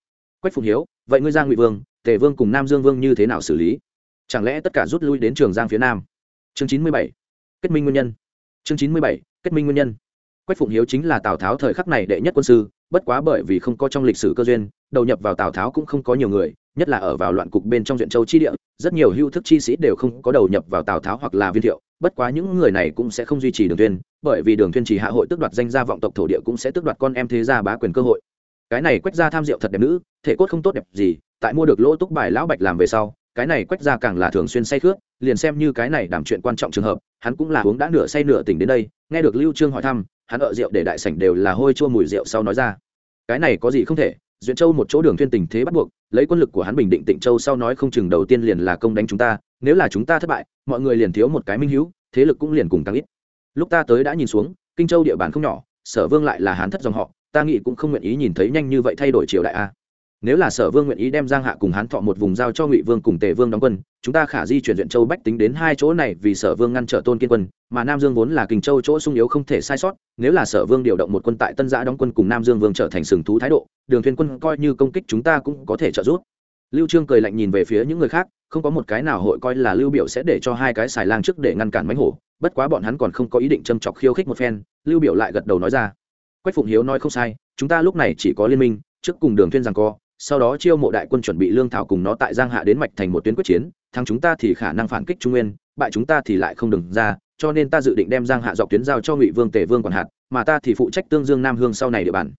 Quách phụng hiếu, vậy ngươi giang ngụy vương, tề vương cùng nam dương vương như thế nào xử lý? Chẳng lẽ tất cả rút lui đến trường giang phía nam? Chương chín mươi bảy, kết minh nguyên nhân. Chương chín mươi bảy, kết minh nguyên nhân. Quách phụng hiếu chính là tào tháo thời khắc này đệ nhất quân sư, bất quá bởi vì không có trong lịch sử cơ duyên, đầu nhập vào tào tháo cũng không có nhiều người, nhất là ở vào loạn cục bên trong huyện châu chi địa, rất nhiều hưu thức chi sĩ đều không có đầu nhập vào tào tháo hoặc là viên thiệu, bất quá những người này cũng sẽ không duy trì đường tuyên bởi vì đường tuyên chỉ hạ hội tước đoạt danh gia vọng tộc thổ địa cũng sẽ tước đoạt con em thế gia bá quyền cơ hội. Cái này quách gia tham rượu thật đẹp nữ, thể cốt không tốt đẹp gì, tại mua được lỗ túc bài lão bạch làm về sau cái này quách ra càng là thường xuyên say khướt liền xem như cái này đảm chuyện quan trọng trường hợp, hắn cũng là uống đã nửa say nửa tỉnh đến đây, nghe được lưu trương hỏi thăm, hắn ở rượu để đại sảnh đều là hôi chua mùi rượu sau nói ra. Cái này có gì không thể, duyện châu một chỗ đường thiên tình thế bắt buộc, lấy quân lực của hắn bình định tịnh châu sau nói không chừng đầu tiên liền là công đánh chúng ta, nếu là chúng ta thất bại, mọi người liền thiếu một cái minh hữu, thế lực cũng liền cùng tăng ít. Lúc ta tới đã nhìn xuống, kinh châu địa bàn không nhỏ, sở vương lại là hán thất dòng họ, ta nghĩ cũng không nguyện ý nhìn thấy nhanh như vậy thay đổi triều đại a nếu là sở vương nguyện ý đem giang hạ cùng hán thọ một vùng giao cho ngụy vương cùng tề vương đóng quân, chúng ta khả di chuyển viện châu bách tính đến hai chỗ này vì sở vương ngăn trở tôn kiên quân, mà nam dương vốn là kinh châu chỗ sung yếu không thể sai sót, nếu là sở vương điều động một quân tại tân giã đóng quân cùng nam dương vương trở thành sừng thú thái độ, đường thuyền quân coi như công kích chúng ta cũng có thể trợ giúp. Lưu trương cười lạnh nhìn về phía những người khác, không có một cái nào hội coi là lưu biểu sẽ để cho hai cái xài lang trước để ngăn cản mánh hổ, bất quá bọn hắn còn không có ý định châm chọc khiêu khích một phen, lưu biểu lại gật đầu nói ra. Quách phụng hiếu nói không sai, chúng ta lúc này chỉ có liên minh, trước cùng đường thuyên rằng co sau đó chiêu mộ đại quân chuẩn bị lương thảo cùng nó tại giang hạ đến mạch thành một tuyến quyết chiến, thắng chúng ta thì khả năng phản kích trung nguyên, bại chúng ta thì lại không đừng ra, cho nên ta dự định đem giang hạ dọc tuyến giao cho ngụy vương tề vương quản hạt, mà ta thì phụ trách tương dương nam hương sau này địa bàn.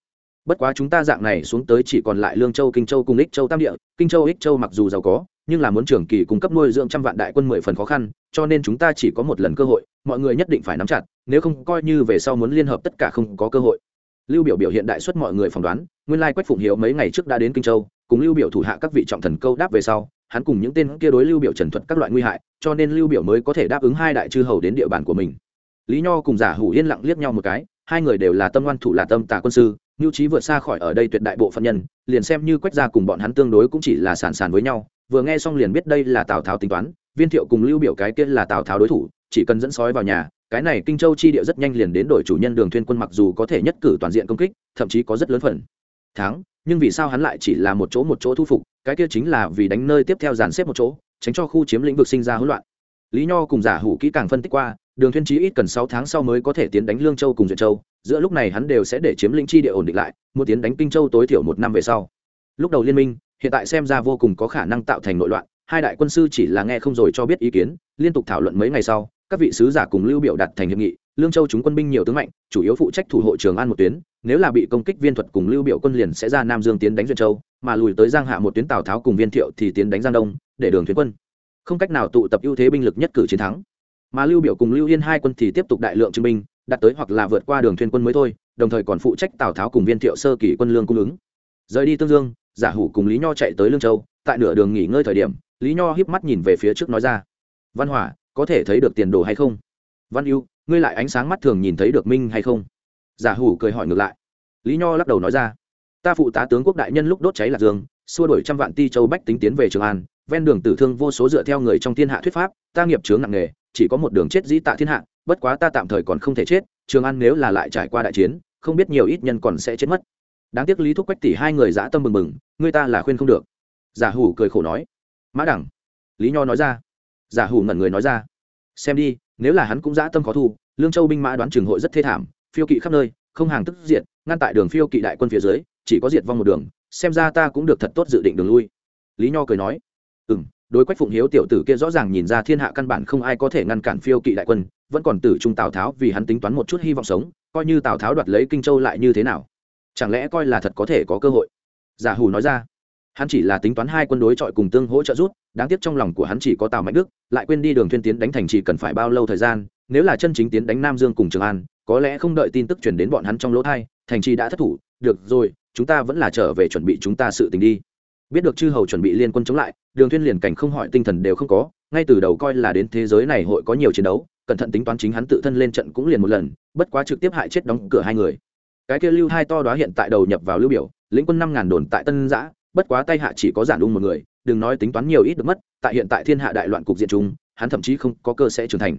Bất quá chúng ta dạng này xuống tới chỉ còn lại lương châu, kinh châu cùng ích châu tam địa, kinh châu, ích châu mặc dù giàu có, nhưng là muốn trưởng kỳ cung cấp nuôi dưỡng trăm vạn đại quân mười phần khó khăn, cho nên chúng ta chỉ có một lần cơ hội, mọi người nhất định phải nắm chặt, nếu không coi như về sau muốn liên hợp tất cả không có cơ hội lưu biểu biểu hiện đại suất mọi người phỏng đoán, nguyên lai quách phụng hiếu mấy ngày trước đã đến kinh châu, cùng lưu biểu thủ hạ các vị trọng thần câu đáp về sau, hắn cùng những tên kia đối lưu biểu trần thuật các loại nguy hại, cho nên lưu biểu mới có thể đáp ứng hai đại chư hầu đến địa bàn của mình. Lý nho cùng giả hủ yên lặng liếc nhau một cái, hai người đều là tâm ngoan thủ là tâm tà quân sư nhu trí vượt xa khỏi ở đây tuyệt đại bộ phận nhân, liền xem như quách gia cùng bọn hắn tương đối cũng chỉ là sàn sàn với nhau, vừa nghe xong liền biết đây là tào tháo tính toán, viên thiệu cùng lưu biểu cái kia là tào tháo đối thủ, chỉ cần dẫn sói vào nhà cái này kinh châu chi địa rất nhanh liền đến đổi chủ nhân đường thuyên quân mặc dù có thể nhất cử toàn diện công kích, thậm chí có rất lớn phần thắng, nhưng vì sao hắn lại chỉ là một chỗ một chỗ thu phục, cái kia chính là vì đánh nơi tiếp theo dàn xếp một chỗ, tránh cho khu chiếm lĩnh vực sinh ra hỗn loạn. Lý nho cùng giả hủ kỹ càng phân tích qua, đường thuyên chí ít cần sáu tháng sau mới có thể tiến đánh lương châu cùng duyệt châu, giữa lúc này hắn đều sẽ để chiếm lĩnh chi địa ổn định lại, muốn tiến đánh kinh châu tối thiểu một năm về sau. Lúc đầu liên minh, hiện tại xem ra vô cùng có khả năng tạo thành nội loạn, hai đại quân sư chỉ là nghe không rồi cho biết ý kiến, liên tục thảo luận mấy ngày sau các vị sứ giả cùng lưu biểu đặt thành hiệp nghị, lương châu chúng quân binh nhiều tướng mạnh, chủ yếu phụ trách thủ hộ trường an một tuyến, nếu là bị công kích viên thuật cùng lưu biểu quân liền sẽ ra nam dương tiến đánh duyên châu, mà lùi tới giang hạ một tuyến tào tháo cùng viên thiệu thì tiến đánh giang đông, để đường thuyền quân. Không cách nào tụ tập ưu thế binh lực nhất cử chiến thắng. Mà lưu biểu cùng lưu yên hai quân thì tiếp tục đại lượng chứng binh đặt tới hoặc là vượt qua đường thuyền quân mới thôi, đồng thời còn phụ trách tào tháo cùng viên thiệu sơ kỳ quân lương cung ứng. Rời đi tương dương, giả hủ cùng lý nho chạy tới lương châu, tại nửa đường nghỉ ngơi thời điểm, lý nho híp mắt nhìn về phía trước nói ra. Văn hỏa có thể thấy được tiền đồ hay không? Văn ưu, ngươi lại ánh sáng mắt thường nhìn thấy được minh hay không? Giả hủ cười hỏi ngược lại. Lý nho lắc đầu nói ra. Ta phụ tá tướng quốc đại nhân lúc đốt cháy lạc dương, xua đổi trăm vạn ti châu bách tính tiến về trường an, ven đường tử thương vô số dựa theo người trong thiên hạ thuyết pháp, ta nghiệp chướng nặng nghề chỉ có một đường chết dĩ tạ thiên hạ, bất quá ta tạm thời còn không thể chết, trường an nếu là lại trải qua đại chiến, không biết nhiều ít nhân còn sẽ chết mất. Đáng tiếc lý thúc quách tỷ hai người dã tâm mừng mừng người ta là khuyên không được. Giả hủ cười khổ nói. Mã đẳng, lý nho nói ra giả hủ ngẩn người nói ra. Xem đi, nếu là hắn cũng dã tâm khó thu, lương châu binh mã đoán trường hội rất thê thảm, phiêu kỵ khắp nơi, không hàng tức diệt, ngăn tại đường phiêu kỵ đại quân phía dưới, chỉ có diệt vong một đường, xem ra ta cũng được thật tốt dự định đường lui. Lý nho cười nói. Ừ m đối quách phụng hiếu tiểu tử kia rõ ràng nhìn ra thiên hạ căn bản không ai có thể ngăn cản phiêu kỵ đại quân, vẫn còn tử trung tào tháo vì hắn tính toán một chút hy vọng sống, coi như tào tháo đoạt lấy kinh châu lại như thế nào? Chẳng lẽ coi là thật có thể có cơ hội? Giả hù nói ra. Hắn chỉ là tính toán hai quân đối chọi cùng tương hỗ trợ rút đáng tiếc trong lòng của hắn chỉ có tào mạnh đức, lại quên đi đường thuyên tiến đánh thành chỉ cần phải bao lâu thời gian, nếu là chân chính tiến đánh nam dương cùng trường an, có lẽ không đợi tin tức truyền đến bọn hắn trong lỗ thai, thành trì đã thất thủ, được rồi, chúng ta vẫn là trở về chuẩn bị chúng ta sự tình đi. Biết được chư hầu chuẩn bị liên quân chống lại, đường thuyên liền cảnh không hỏi tinh thần đều không có, ngay từ đầu coi là đến thế giới này hội có nhiều chiến đấu, cẩn thận tính toán chính hắn tự thân lên trận cũng liền một lần, bất quá trực tiếp hại chết đóng cửa hai người. Cái kia lưu hai to đó hiện tại đầu nhập vào lưu biểu, lĩnh quân năm ngàn đồn tại tân giã, bất quá tay hạ chỉ có giản ung một người đừng nói tính toán nhiều ít được mất, tại hiện tại thiên hạ đại loạn cục diện chung, hắn thậm chí không có cơ sẽ trưởng thành.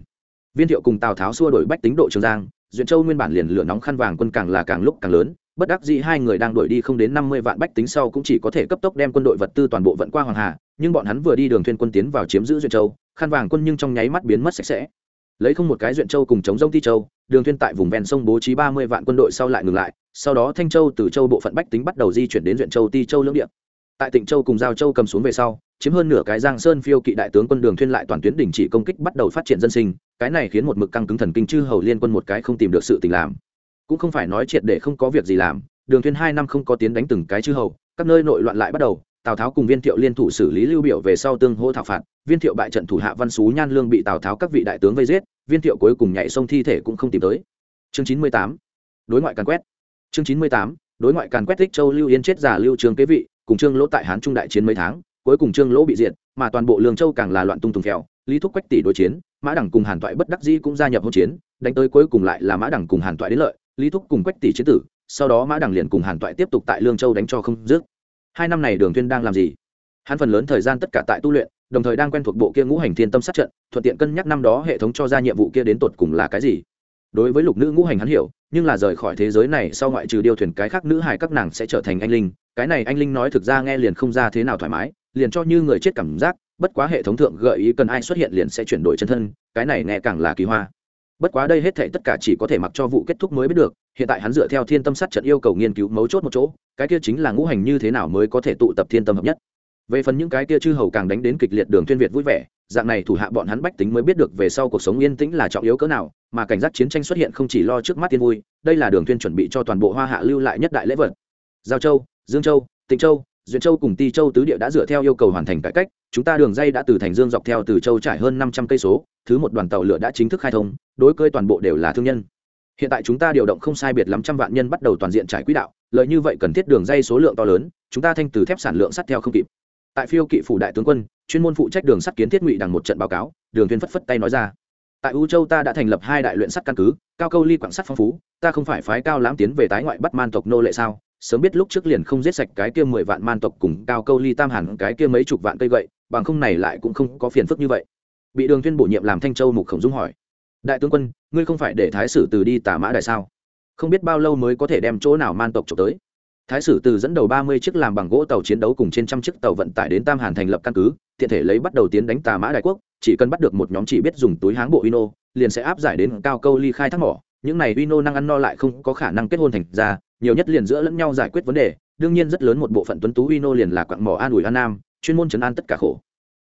Viên thiệu cùng tào tháo xua đổi bách tính độ trường giang, duyện châu nguyên bản liền lửa nóng khăn vàng quân càng là càng lúc càng lớn, bất đắc dĩ hai người đang đuổi đi không đến năm mươi vạn bách tính sau cũng chỉ có thể cấp tốc đem quân đội vật tư toàn bộ vận qua hoàng hà, nhưng bọn hắn vừa đi đường thuyên quân tiến vào chiếm giữ duyện châu, khăn vàng quân nhưng trong nháy mắt biến mất sạch sẽ. Lấy không một cái duyện châu cùng chống rông ti châu, đường thuyên tại vùng ven sông bố trí ba mươi vạn quân đội sau lại ngừng lại, sau đó thanh châu từ châu bộ phận bách tính bắt đầu di chuyển đến duyện châu ti châu lưỡng địa tại tịnh châu cùng giao châu cầm xuống về sau, chiếm hơn nửa cái giang sơn phiêu kỵ đại tướng quân đường thuyên lại toàn tuyến đình chỉ công kích bắt đầu phát triển dân sinh, cái này khiến một mực căng cứng thần kinh chư hầu liên quân một cái không tìm được sự tình làm. Cũng không phải nói triệt để không có việc gì làm, đường thuyên hai năm không có tiến đánh từng cái chư hầu, các nơi nội loạn lại bắt đầu, tào tháo cùng viên thiệu liên thủ xử lý lưu biểu về sau tương hỗ thảo phạt, viên thiệu bại trận thủ hạ văn xú nhan lương bị tào tháo các vị đại tướng vây giết, viên thiệu cuối cùng nhảy sông thi thể cũng không tìm tới. Chương chín mươi tám, đối ngoại càn quét. Chương chín mươi tám, đối ngoại càn quét tích châu lưu yên chết giả lưu trường kế vị cùng trương lỗ tại hán trung đại chiến mấy tháng, cuối cùng trương lỗ bị diệt, mà toàn bộ lương châu càng là loạn tung tùng kẹo lý thúc quách tỷ đối chiến, mã đẳng cùng hàn toại bất đắc dĩ cũng gia nhập hỗn chiến, đánh tới cuối cùng lại là mã đẳng cùng hàn toại đến lợi, lý thúc cùng quách tỷ chiến tử, sau đó mã đẳng liền cùng hàn toại tiếp tục tại lương châu đánh cho không dứt. Hai năm này đường tuyên đang làm gì? Hắn phần lớn thời gian tất cả tại tu luyện, đồng thời đang quen thuộc bộ kia ngũ hành thiên tâm sát trận, thuận tiện cân nhắc năm đó hệ thống cho ra nhiệm vụ kia đến tột cùng là cái gì. Đối với lục nữ ngũ hành hắn hiểu, nhưng là rời khỏi thế giới này sau ngoại trừ điều thuyền cái khác nữ hài các nàng sẽ trở thành anh linh cái này anh linh nói thực ra nghe liền không ra thế nào thoải mái, liền cho như người chết cảm giác, bất quá hệ thống thượng gợi ý cần ai xuất hiện liền sẽ chuyển đổi chân thân, cái này nghe càng là kỳ hoa. Bất quá đây hết thệ tất cả chỉ có thể mặc cho vụ kết thúc mới biết được, hiện tại hắn dựa theo thiên tâm sát trận yêu cầu nghiên cứu mấu chốt một chỗ, cái kia chính là ngũ hành như thế nào mới có thể tụ tập thiên tâm hợp nhất. Về phần những cái kia chư hầu càng đánh đến kịch liệt đường tuyên việt vui vẻ, dạng này thủ hạ bọn hắn bách tính mới biết được về sau cuộc sống yên tĩnh là trọng yếu cỡ nào, mà cảnh giác chiến tranh xuất hiện không chỉ lo trước mắt tiên vui, đây là đường tuyên chuẩn bị cho toàn bộ hoa hạ lưu lại nhất đại lễ vật. Giao châu dương châu, tịnh châu, duyện châu cùng ti châu tứ địa đã dựa theo yêu cầu hoàn thành cải cách, chúng ta đường dây đã từ thành dương dọc theo từ châu trải hơn năm trăm cây số, thứ một đoàn tàu lửa đã chính thức khai thông, đối cơi toàn bộ đều là thương nhân. Hiện tại chúng ta điều động không sai biệt lắm trăm vạn nhân bắt đầu toàn diện trải quỹ đạo, lợi như vậy cần thiết đường dây số lượng to lớn, chúng ta thanh từ thép sản lượng sắt theo không kịp. Tại phiêu kỵ phủ đại tướng quân, chuyên môn phụ trách đường sắt kiến thiết ngụy đằng một trận báo cáo, đường Viên phất phất tay nói ra. Tại u châu ta đã thành lập hai đại luyện sắt căn cứ, cao câu ly quảng sắt phong phú, ta không phải phái cao lãm tiến về tái ngoại bắt man tộc nô lệ sao? Sớm biết lúc trước liền không giết sạch cái kia mười vạn man tộc cùng cao câu ly tam hẳn cái kia mấy chục vạn cây gậy, bằng không này lại cũng không có phiền phức như vậy. Bị đường tuyên bổ nhiệm làm thanh châu mục khổng dung hỏi, đại tướng quân, ngươi không phải để thái sử từ đi tả mã đại sao? Không biết bao lâu mới có thể đem chỗ nào man tộc trộm tới? Thái sử từ dẫn đầu ba mươi chiếc làm bằng gỗ tàu chiến đấu cùng trên trăm chiếc tàu vận tải đến tam hàn thành lập căn cứ, tiện thể lấy bắt đầu tiến đánh tà mã đại quốc, chỉ cần bắt được một nhóm chỉ biết dùng túi háng bộ uino liền sẽ áp giải đến cao câu ly khai thác mỏ. Những này uino năng ăn no lại không có khả năng kết hôn thành ra nhiều nhất liền giữa lẫn nhau giải quyết vấn đề, đương nhiên rất lớn một bộ phận tuấn tú uino liền là quặng mỏ an ủi an nam, chuyên môn chấn an tất cả khổ.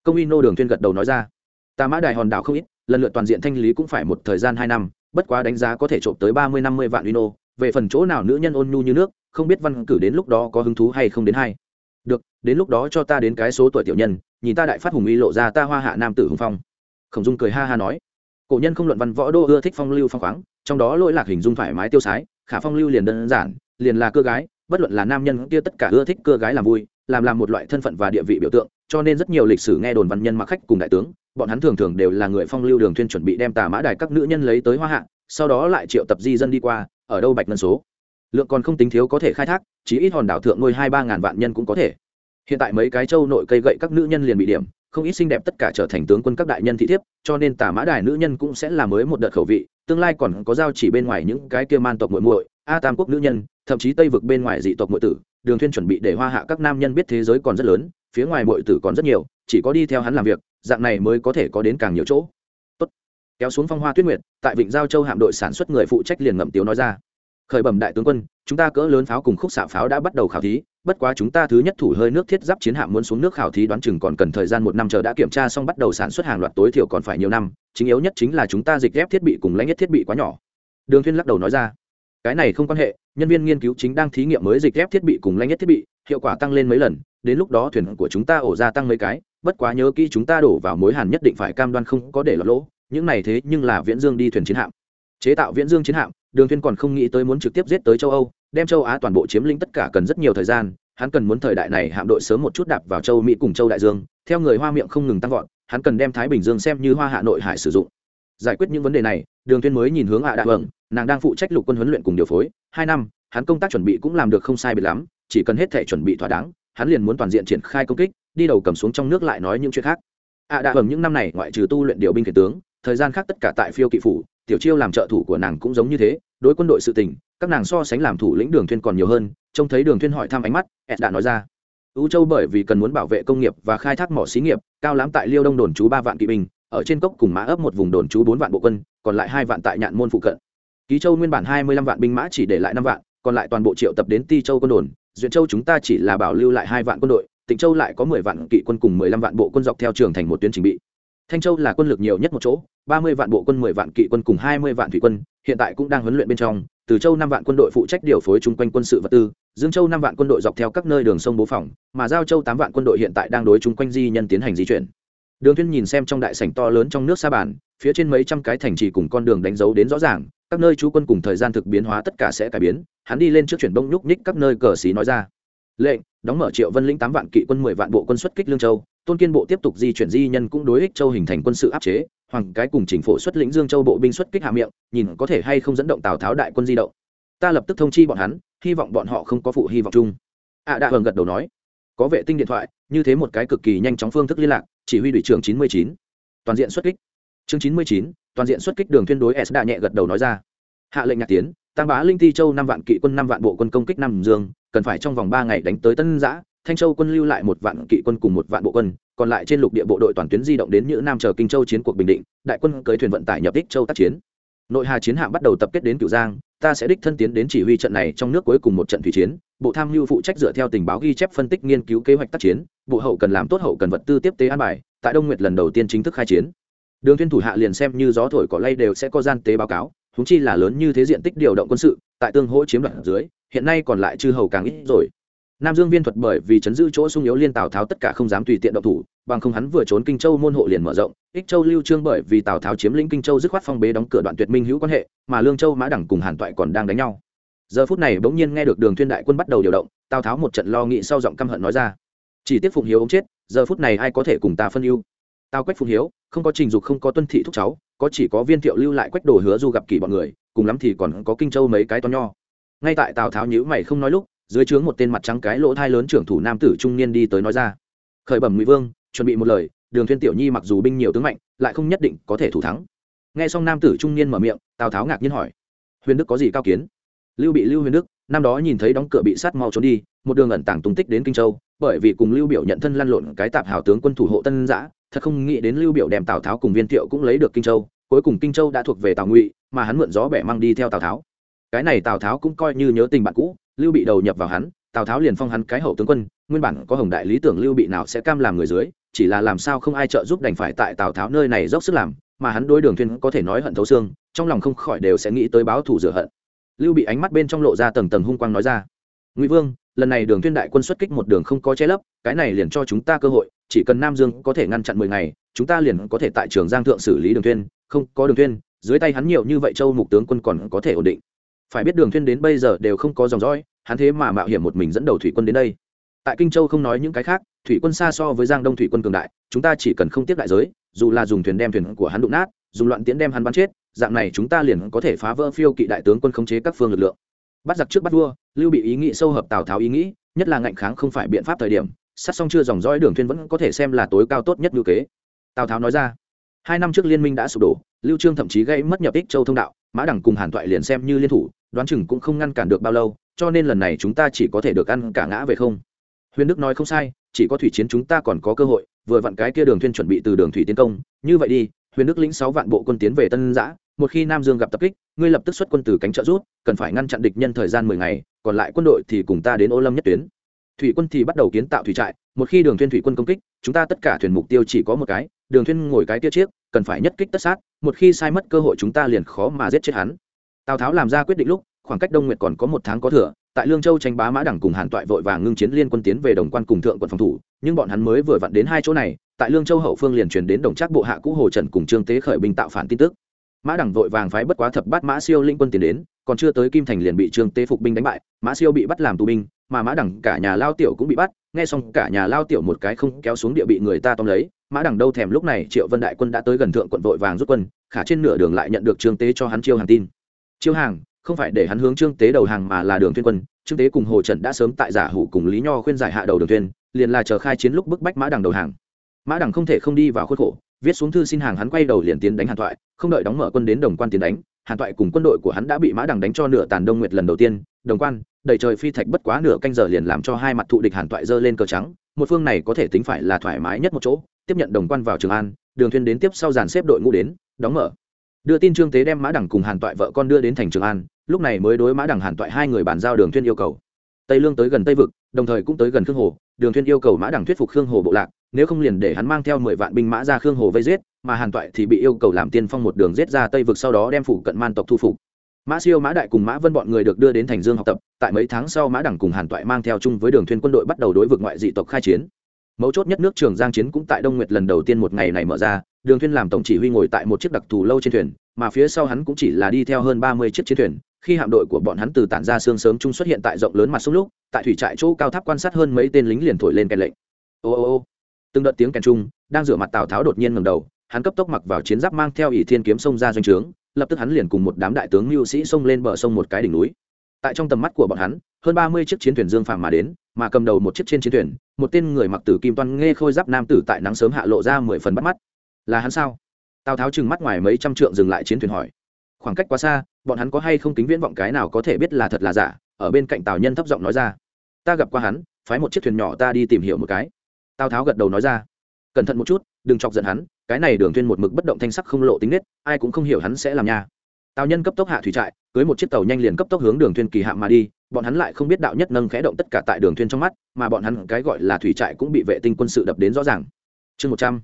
Công uino đường tuyên gật đầu nói ra, tà mã đài hòn đảo không ít, lần lượt toàn diện thanh lý cũng phải một thời gian hai năm, bất quá đánh giá có thể trộm tới ba mươi năm mươi vạn uino, về phần chỗ nào nữ nhân ôn nhu như nước, không biết văn cử đến lúc đó có hứng thú hay không đến hay. Được, đến lúc đó cho ta đến cái số tuổi tiểu nhân, nhìn ta đại phát hùng uy lộ ra ta hoa hạ nam tử hùng phong. Khổng dung cười ha ha nói. Cổ nhân không luận văn võ đô ưa thích phong lưu phong khoáng, trong đó lỗi lạc hình dung thoải mái tiêu sái khả phong lưu liền đơn giản, liền là cơ gái, bất luận là nam nhân kia tất cả ưa thích cơ gái làm vui, làm làm một loại thân phận và địa vị biểu tượng, cho nên rất nhiều lịch sử nghe đồn văn nhân mặc khách cùng đại tướng, bọn hắn thường thường đều là người phong lưu đường thuyên chuẩn bị đem tà mã đài các nữ nhân lấy tới hoa hạ, sau đó lại triệu tập di dân đi qua, ở đâu bạch ngân số. Lượng còn không tính thiếu có thể khai thác chỉ ít hòn đảo thượng nuôi hai ba ngàn vạn nhân cũng có thể. Hiện tại mấy cái châu nội cây gậy các nữ nhân liền bị điểm, không ít xinh đẹp tất cả trở thành tướng quân các đại nhân thị thiếp, cho nên tà mã đài nữ nhân cũng sẽ là mới một đợt khẩu vị tương lai còn có giao chỉ bên ngoài những cái kia man tộc muội muội, a tam quốc nữ nhân, thậm chí tây vực bên ngoài dị tộc muội tử, đường thuyên chuẩn bị để hoa hạ các nam nhân biết thế giới còn rất lớn, phía ngoài muội tử còn rất nhiều, chỉ có đi theo hắn làm việc, dạng này mới có thể có đến càng nhiều chỗ. Tốt. Kéo xuống phong hoa tuyết nguyệt, tại vịnh giao châu hạm đội sản xuất người phụ trách liền ngậm tiếu nói ra khởi bẩm đại tướng quân, chúng ta cỡ lớn pháo cùng khúc xạ pháo đã bắt đầu khảo thí, bất quá chúng ta thứ nhất thủ hơi nước thiết giáp chiến hạm muốn xuống nước khảo thí đoán chừng còn cần thời gian một năm chờ đã kiểm tra xong bắt đầu sản xuất hàng loạt tối thiểu còn phải nhiều năm, chính yếu nhất chính là chúng ta dịch ghép thiết bị cùng lãnh nhất thiết bị quá nhỏ. Đường thiên lắc đầu nói ra. Cái này không quan hệ, nhân viên nghiên cứu chính đang thí nghiệm mới dịch ghép thiết bị cùng lãnh nhất thiết bị, hiệu quả tăng lên mấy lần, đến lúc đó thuyền của chúng ta ổ ra tăng mấy cái, bất quá nhớ kỹ chúng ta đổ vào mối hàn nhất định phải cam đoan không có để lọt lỗ, những này thế nhưng là viễn dương đi thuyền chiến hạm. Chế tạo viễn dương chiến hạm đường thiên còn không nghĩ tới muốn trực tiếp giết tới châu âu, đem châu á toàn bộ chiếm lĩnh tất cả cần rất nhiều thời gian, hắn cần muốn thời đại này hạm đội sớm một chút đạp vào châu mỹ cùng châu đại dương, theo người hoa miệng không ngừng tăng vọt, hắn cần đem thái bình dương xem như hoa hạ nội hải sử dụng. Giải quyết những vấn đề này, đường thiên mới nhìn hướng hạ đại vâng nàng đang phụ trách lục quân huấn luyện cùng điều phối, hai năm, hắn công tác chuẩn bị cũng làm được không sai biệt lắm, chỉ cần hết thể chuẩn bị thỏa đáng, hắn liền muốn toàn diện triển khai công kích, đi đầu cầm xuống trong nước lại nói những chuyện khác. ạ đại vâng những năm này ngoại trừ tu luyện điều binh khiển tướng, thời gian khác tất cả tại phiêu kỵ phủ tiểu chiêu làm trợ thủ của nàng cũng giống như thế, đối quân đội sự tình, các nàng so sánh làm thủ lĩnh đường thuyên còn nhiều hơn, trông thấy đường thuyên hỏi thăm ánh mắt, ed đã nói ra. Ưu châu bởi vì cần muốn bảo vệ công nghiệp và khai thác mỏ xí nghiệp, cao lãm tại liêu đông đồn trú ba vạn kỵ binh, ở trên cốc cùng mã ấp một vùng đồn trú bốn vạn bộ quân, còn lại hai vạn tại nhạn môn phụ cận. Ký châu nguyên bản hai mươi lăm vạn binh mã chỉ để lại năm vạn, còn lại toàn bộ triệu tập đến ti châu quân đồn, duyện châu chúng ta chỉ là bảo lưu lại hai vạn quân đội, tịnh châu lại có mười vạn kỵ quân cùng mười lăm vạn bộ quân dọc theo trường thành một tuyến trình bị thanh châu là quân lực nhiều nhất một chỗ, ba mươi vạn bộ quân, mười vạn kỵ quân cùng hai mươi vạn thủy quân, hiện tại cũng đang huấn luyện bên trong, từ châu năm vạn quân đội phụ trách điều phối chung quanh quân sự vật tư, dương châu năm vạn quân đội dọc theo các nơi đường sông bố phòng, mà giao châu tám vạn quân đội hiện tại đang đối chung quanh di nhân tiến hành di chuyển. Đường thiên nhìn xem trong đại sảnh to lớn trong nước sa bàn, phía trên mấy trăm cái thành trì cùng con đường đánh dấu đến rõ ràng, các nơi chú quân cùng thời gian thực biến hóa tất cả sẽ cải biến, hắn đi lên trước chuyển bông nhúc nhích các nơi cờ xí nói ra. Lệnh, đóng mở triệu vân lĩnh tám vạn kỵ quân, mười vạn bộ quân xuất kích lương châu tôn kiên bộ tiếp tục di chuyển di nhân cũng đối ích châu hình thành quân sự áp chế, hoàng cái cùng chính phủ xuất lĩnh dương châu bộ binh xuất kích hạ miệng, nhìn có thể hay không dẫn động tào tháo đại quân di động. Ta lập tức thông chi bọn hắn, hy vọng bọn họ không có phụ hy vọng chung. Ạ à đạ hường gật đầu nói. Có vệ tinh điện thoại, như thế một cái cực kỳ nhanh chóng phương thức liên lạc, chỉ huy đội trưởng chín mươi chín. Toàn diện xuất kích. Chương chín mươi chín, toàn diện xuất kích đường tuyên đối s đạ nhẹ gật đầu nói ra. Hạ lệnh nhạc tiến tăng bá linh ti châu năm vạn kỵ quân năm vạn bộ quân công kích nam dương, cần phải trong vòng ba ngày đánh tới tân giã thanh châu quân lưu lại một vạn kỵ quân cùng một vạn bộ quân, còn lại trên lục địa bộ đội toàn tuyến di động đến như nam chờ kinh châu chiến cuộc bình định, đại quân cưới thuyền vận tải nhập đích châu tác chiến. Nội hà chiến hạm bắt đầu tập kết đến cửu giang, ta sẽ đích thân tiến đến chỉ huy trận này trong nước cuối cùng một trận thủy chiến. Bộ tham mưu phụ trách dựa theo tình báo ghi chép phân tích nghiên cứu kế hoạch tác chiến, bộ hậu cần làm tốt hậu cần vật tư tiếp tế an bài, tại đông nguyệt lần đầu tiên chính thức khai chiến. Đường thiên thủ hạ liền xem như gió thổi cỏ lay đều sẽ có gian tế báo cáo Chúng chi là lớn như thế diện tích điều động quân sự, tại tương hỗ chiếm đoạt dưới, hiện nay còn lại chư hầu càng ít rồi nam dương viên thuật bởi vì chấn giữ chỗ sung yếu liên tào tháo tất cả không dám tùy tiện động thủ, bằng không hắn vừa trốn kinh châu môn hộ liền mở rộng. Ích châu lưu trương bởi vì tào tháo chiếm lĩnh kinh châu dứt khoát phong bế đóng cửa đoạn tuyệt minh hữu quan hệ, mà lương châu, mã đẳng cùng hàn toại còn đang đánh nhau. Giờ phút này bỗng nhiên nghe được đường thuyên đại quân bắt đầu điều động, tào tháo một trận lo nghĩ sau giọng căm hận nói ra. Chỉ tiếc phụng hiếu ông chết, giờ phút này ai có thể cùng ta phân ưu? Tào quách phụng hiếu, không có trình dục, không có tuân thị thúc cháu, có chỉ có viên thiệu lưu lại quách đồ hứa du gặp kỳ bọn người, cùng lắm thì còn có kinh châu mấy cái to nho. Ngay tại tào tháo nhíu mày không nói lúc dưới trướng một tên mặt trắng cái lỗ thai lớn trưởng thủ nam tử trung niên đi tới nói ra. Khởi bẩm ngụy vương, chuẩn bị một lời, đường thiên tiểu nhi mặc dù binh nhiều tướng mạnh, lại không nhất định có thể thủ thắng. Nghe xong nam tử trung niên mở miệng, tào tháo ngạc nhiên hỏi, huyền đức có gì cao kiến? Lưu bị lưu huyền đức, năm đó nhìn thấy đóng cửa bị sát mau trốn đi, một đường ẩn tàng tung tích đến kinh châu, bởi vì cùng lưu biểu nhận thân lăn lộn cái tạp hào tướng quân thủ hộ tân giã, thật không nghĩ đến lưu biểu đem tào tháo cùng viên thiệu cũng lấy được kinh châu, cuối cùng kinh châu đã thuộc về tào ngụy, mà hắn mượn gió bẻ mang đi theo tào tháo. Cái này tào tháo cũng coi như nhớ tình bạn cũ lưu bị đầu nhập vào hắn, tào tháo liền phong hắn cái hậu tướng quân, nguyên bản có hồng đại lý tưởng lưu bị nào sẽ cam làm người dưới, chỉ là làm sao không ai trợ giúp đành phải tại tào tháo nơi này dốc sức làm, mà hắn đối đường thuyên có thể nói hận thấu xương, trong lòng không khỏi đều sẽ nghĩ tới báo thù rửa hận. Lưu bị ánh mắt bên trong lộ ra tầng tầng hung quang nói ra, ngụy vương, lần này đường thuyên đại quân xuất kích một đường không có che lấp, cái này liền cho chúng ta cơ hội, chỉ cần nam dương có thể ngăn chặn mười ngày, chúng ta liền có thể tại trường giang thượng xử lý đường thuyên không có đường thuyên dưới tay hắn nhiều như vậy châu mục tướng quân còn có thể ổn định. Phải biết đường thuyên đến bây giờ đều không có dòng dõi hắn thế mà mạo hiểm một mình dẫn đầu thủy quân đến đây. Tại kinh châu không nói những cái khác, thủy quân xa so với giang đông thủy quân cường đại, chúng ta chỉ cần không tiếp đại giới, dù là dùng thuyền đem thuyền của hắn đụng nát, dùng loạn tiễn đem hắn bắn chết, dạng này chúng ta liền có thể phá vỡ phiêu kỵ đại tướng quân khống chế các phương lực lượng. Bắt giặc trước bắt vua, lưu bị ý nghĩ sâu hợp tào tháo ý nghĩ, nhất là ngạnh kháng không phải biện pháp thời điểm, sát xong chưa dòng dõi đường thuyền vẫn có thể xem là tối cao tốt nhất lưu kế. Tào tháo nói ra, hai năm trước liên minh đã sụp đổ, lưu trương thậm chí gây mất nhập ích châu thông đạo, mã đẳng cùng hàn toại liền xem như liên thủ, đoán chừng cũng không ngăn cản được bao lâu cho nên lần này chúng ta chỉ có thể được ăn cả ngã về không. Huyền đức nói không sai, chỉ có thủy chiến chúng ta còn có cơ hội, vừa vặn cái kia đường thuyên chuẩn bị từ đường thủy tiến công. Như vậy đi, huyền đức lĩnh sáu vạn bộ quân tiến về tân giã, một khi nam dương gặp tập kích, ngươi lập tức xuất quân từ cánh trợ rút, cần phải ngăn chặn địch nhân thời gian mười ngày, còn lại quân đội thì cùng ta đến ô lâm nhất tuyến. Thủy quân thì bắt đầu kiến tạo thủy trại, một khi đường thuyên thủy quân công kích, chúng ta tất cả thuyền mục tiêu chỉ có một cái, đường thuyên ngồi cái kia chiếc, cần phải nhất kích tất sát, một khi sai mất cơ hội chúng ta liền khó mà giết chết hắn. Tào tháo làm ra quyết định lúc khoảng cách đông nguyệt còn có một tháng có thừa, tại lương châu tranh bá mã đẳng cùng hàn toại vội vàng ngưng chiến liên quân tiến về đồng quan cùng thượng quận phòng thủ, nhưng bọn hắn mới vừa vặn đến hai chỗ này, tại lương châu hậu phương liền truyền đến đồng trác bộ hạ cũ hồ trần cùng trương tế khởi binh tạo phản tin tức. Mã đẳng vội vàng phái bất quá thập bát mã siêu linh quân tiến đến, còn chưa tới kim thành liền bị trương tế phục binh đánh bại, mã siêu bị bắt làm tù binh, mà mã đẳng cả nhà lao tiểu cũng bị bắt, nghe xong cả nhà lao tiểu một cái không kéo xuống địa bị người ta tóm lấy, mã đẳng đâu thèm lúc này, triệu vân đại quân đã tới gần thượng quận vội vàng rút quân, khả trên nửa đường lại nhận được trương tế cho hắn chiêu hàng tin. Chiêu hàng không phải để hắn hướng trương tế đầu hàng mà là đường tuyên quân. Trương tế cùng hồ trần đã sớm tại giả hủ cùng lý nho khuyên giải hạ đầu đường tuyên, liền là chờ khai chiến lúc bức bách mã đằng đầu hàng. Mã đằng không thể không đi vào khuất khổ, viết xuống thư xin hàng hắn quay đầu liền tiến đánh hàn thoại, không đợi đóng mở quân đến đồng quan tiến đánh, hàn toại cùng quân đội của hắn đã bị mã đằng đánh cho nửa tàn đông nguyệt lần đầu tiên. Đồng quan, đầy trời phi thạch bất quá nửa canh giờ liền làm cho hai mặt thụ địch hàn toại dơ lên cờ trắng, một phương này có thể tính phải là thoải mái nhất một chỗ. Tiếp nhận đồng quan vào trường an, đường thuyên đến tiếp sau dàn xếp đội ngũ đến, đóng mở. Đưa tin trương tế đem mã đằng cùng hàn toại vợ con đưa đến thành trường an lúc này mới đối mã đằng hàn toại hai người bàn giao đường thuyên yêu cầu. Tây lương tới gần tây vực, đồng thời cũng tới gần khương hồ. Đường thuyên yêu cầu mã đằng thuyết phục khương hồ bộ lạc, nếu không liền để hắn mang theo mười vạn binh mã ra khương hồ vây giết, mà hàn toại thì bị yêu cầu làm tiên phong một đường giết ra tây vực sau đó đem phủ cận man tộc thu phục. Mã siêu, mã đại cùng mã vân bọn người được đưa đến thành dương học tập, tại mấy tháng sau mã đằng cùng hàn toại mang theo chung với đường thuyên quân đội bắt đầu đối vực ngoại dị tộc khai chiến. Mấu chốt nhất nước trường giang chiến cũng tại đông nguyệt lần đầu tiên một ngày này mở ra, đường thuyên làm tổng chỉ huy ngồi tại một chiếc đặc thù lâu trên thuyền, mà phía sau hắn cũng chỉ là đi theo hơn ba mươi chiếc chiến thuyền khi hạm đội của bọn hắn từ tản ra sương sớm trung xuất hiện tại rộng lớn mặt sông lúc, tại thủy trại chỗ cao tháp quan sát hơn mấy tên lính liền thổi lên kèn lệnh. Ô ô ô. Từng đợt tiếng kèn trung đang rửa mặt tào tháo đột nhiên ngẩng đầu, hắn cấp tốc mặc vào chiến giáp mang theo ỷ thiên kiếm xông ra doanh trướng, lập tức hắn liền cùng một đám đại tướng mưu sĩ xông lên bờ sông một cái đỉnh núi. Tại trong tầm mắt của bọn hắn, hơn ba mươi chiếc chiến thuyền dương phàm mà đến, mà cầm đầu một chiếc trên chiến thuyền, một tên người mặc tử kim toan nghe khôi giáp nam tử tại nắng sớm hạ lộ ra mười phần bắt mắt. Là hắn sao? Tào tháo trừng mắt ngoài mấy trăm trượng dừng lại chiến thuyền hỏi khoảng cách quá xa, bọn hắn có hay không kính viễn vọng cái nào có thể biết là thật là giả, ở bên cạnh tào nhân thấp giọng nói ra. Ta gặp qua hắn, phái một chiếc thuyền nhỏ ta đi tìm hiểu một cái. Tào tháo gật đầu nói ra. Cẩn thận một chút, đừng chọc giận hắn, cái này đường thuyên một mực bất động thanh sắc không lộ tính nết, ai cũng không hiểu hắn sẽ làm nha. Tào nhân cấp tốc hạ thủy trại, cưới một chiếc tàu nhanh liền cấp tốc hướng đường thuyên kỳ hạ mà đi, bọn hắn lại không biết đạo nhất nâng khẽ động tất cả tại đường thuyên trong mắt, mà bọn hắn cái gọi là thủy trại cũng bị vệ tinh quân sự đập đến rõ ràng. Chương một trăm,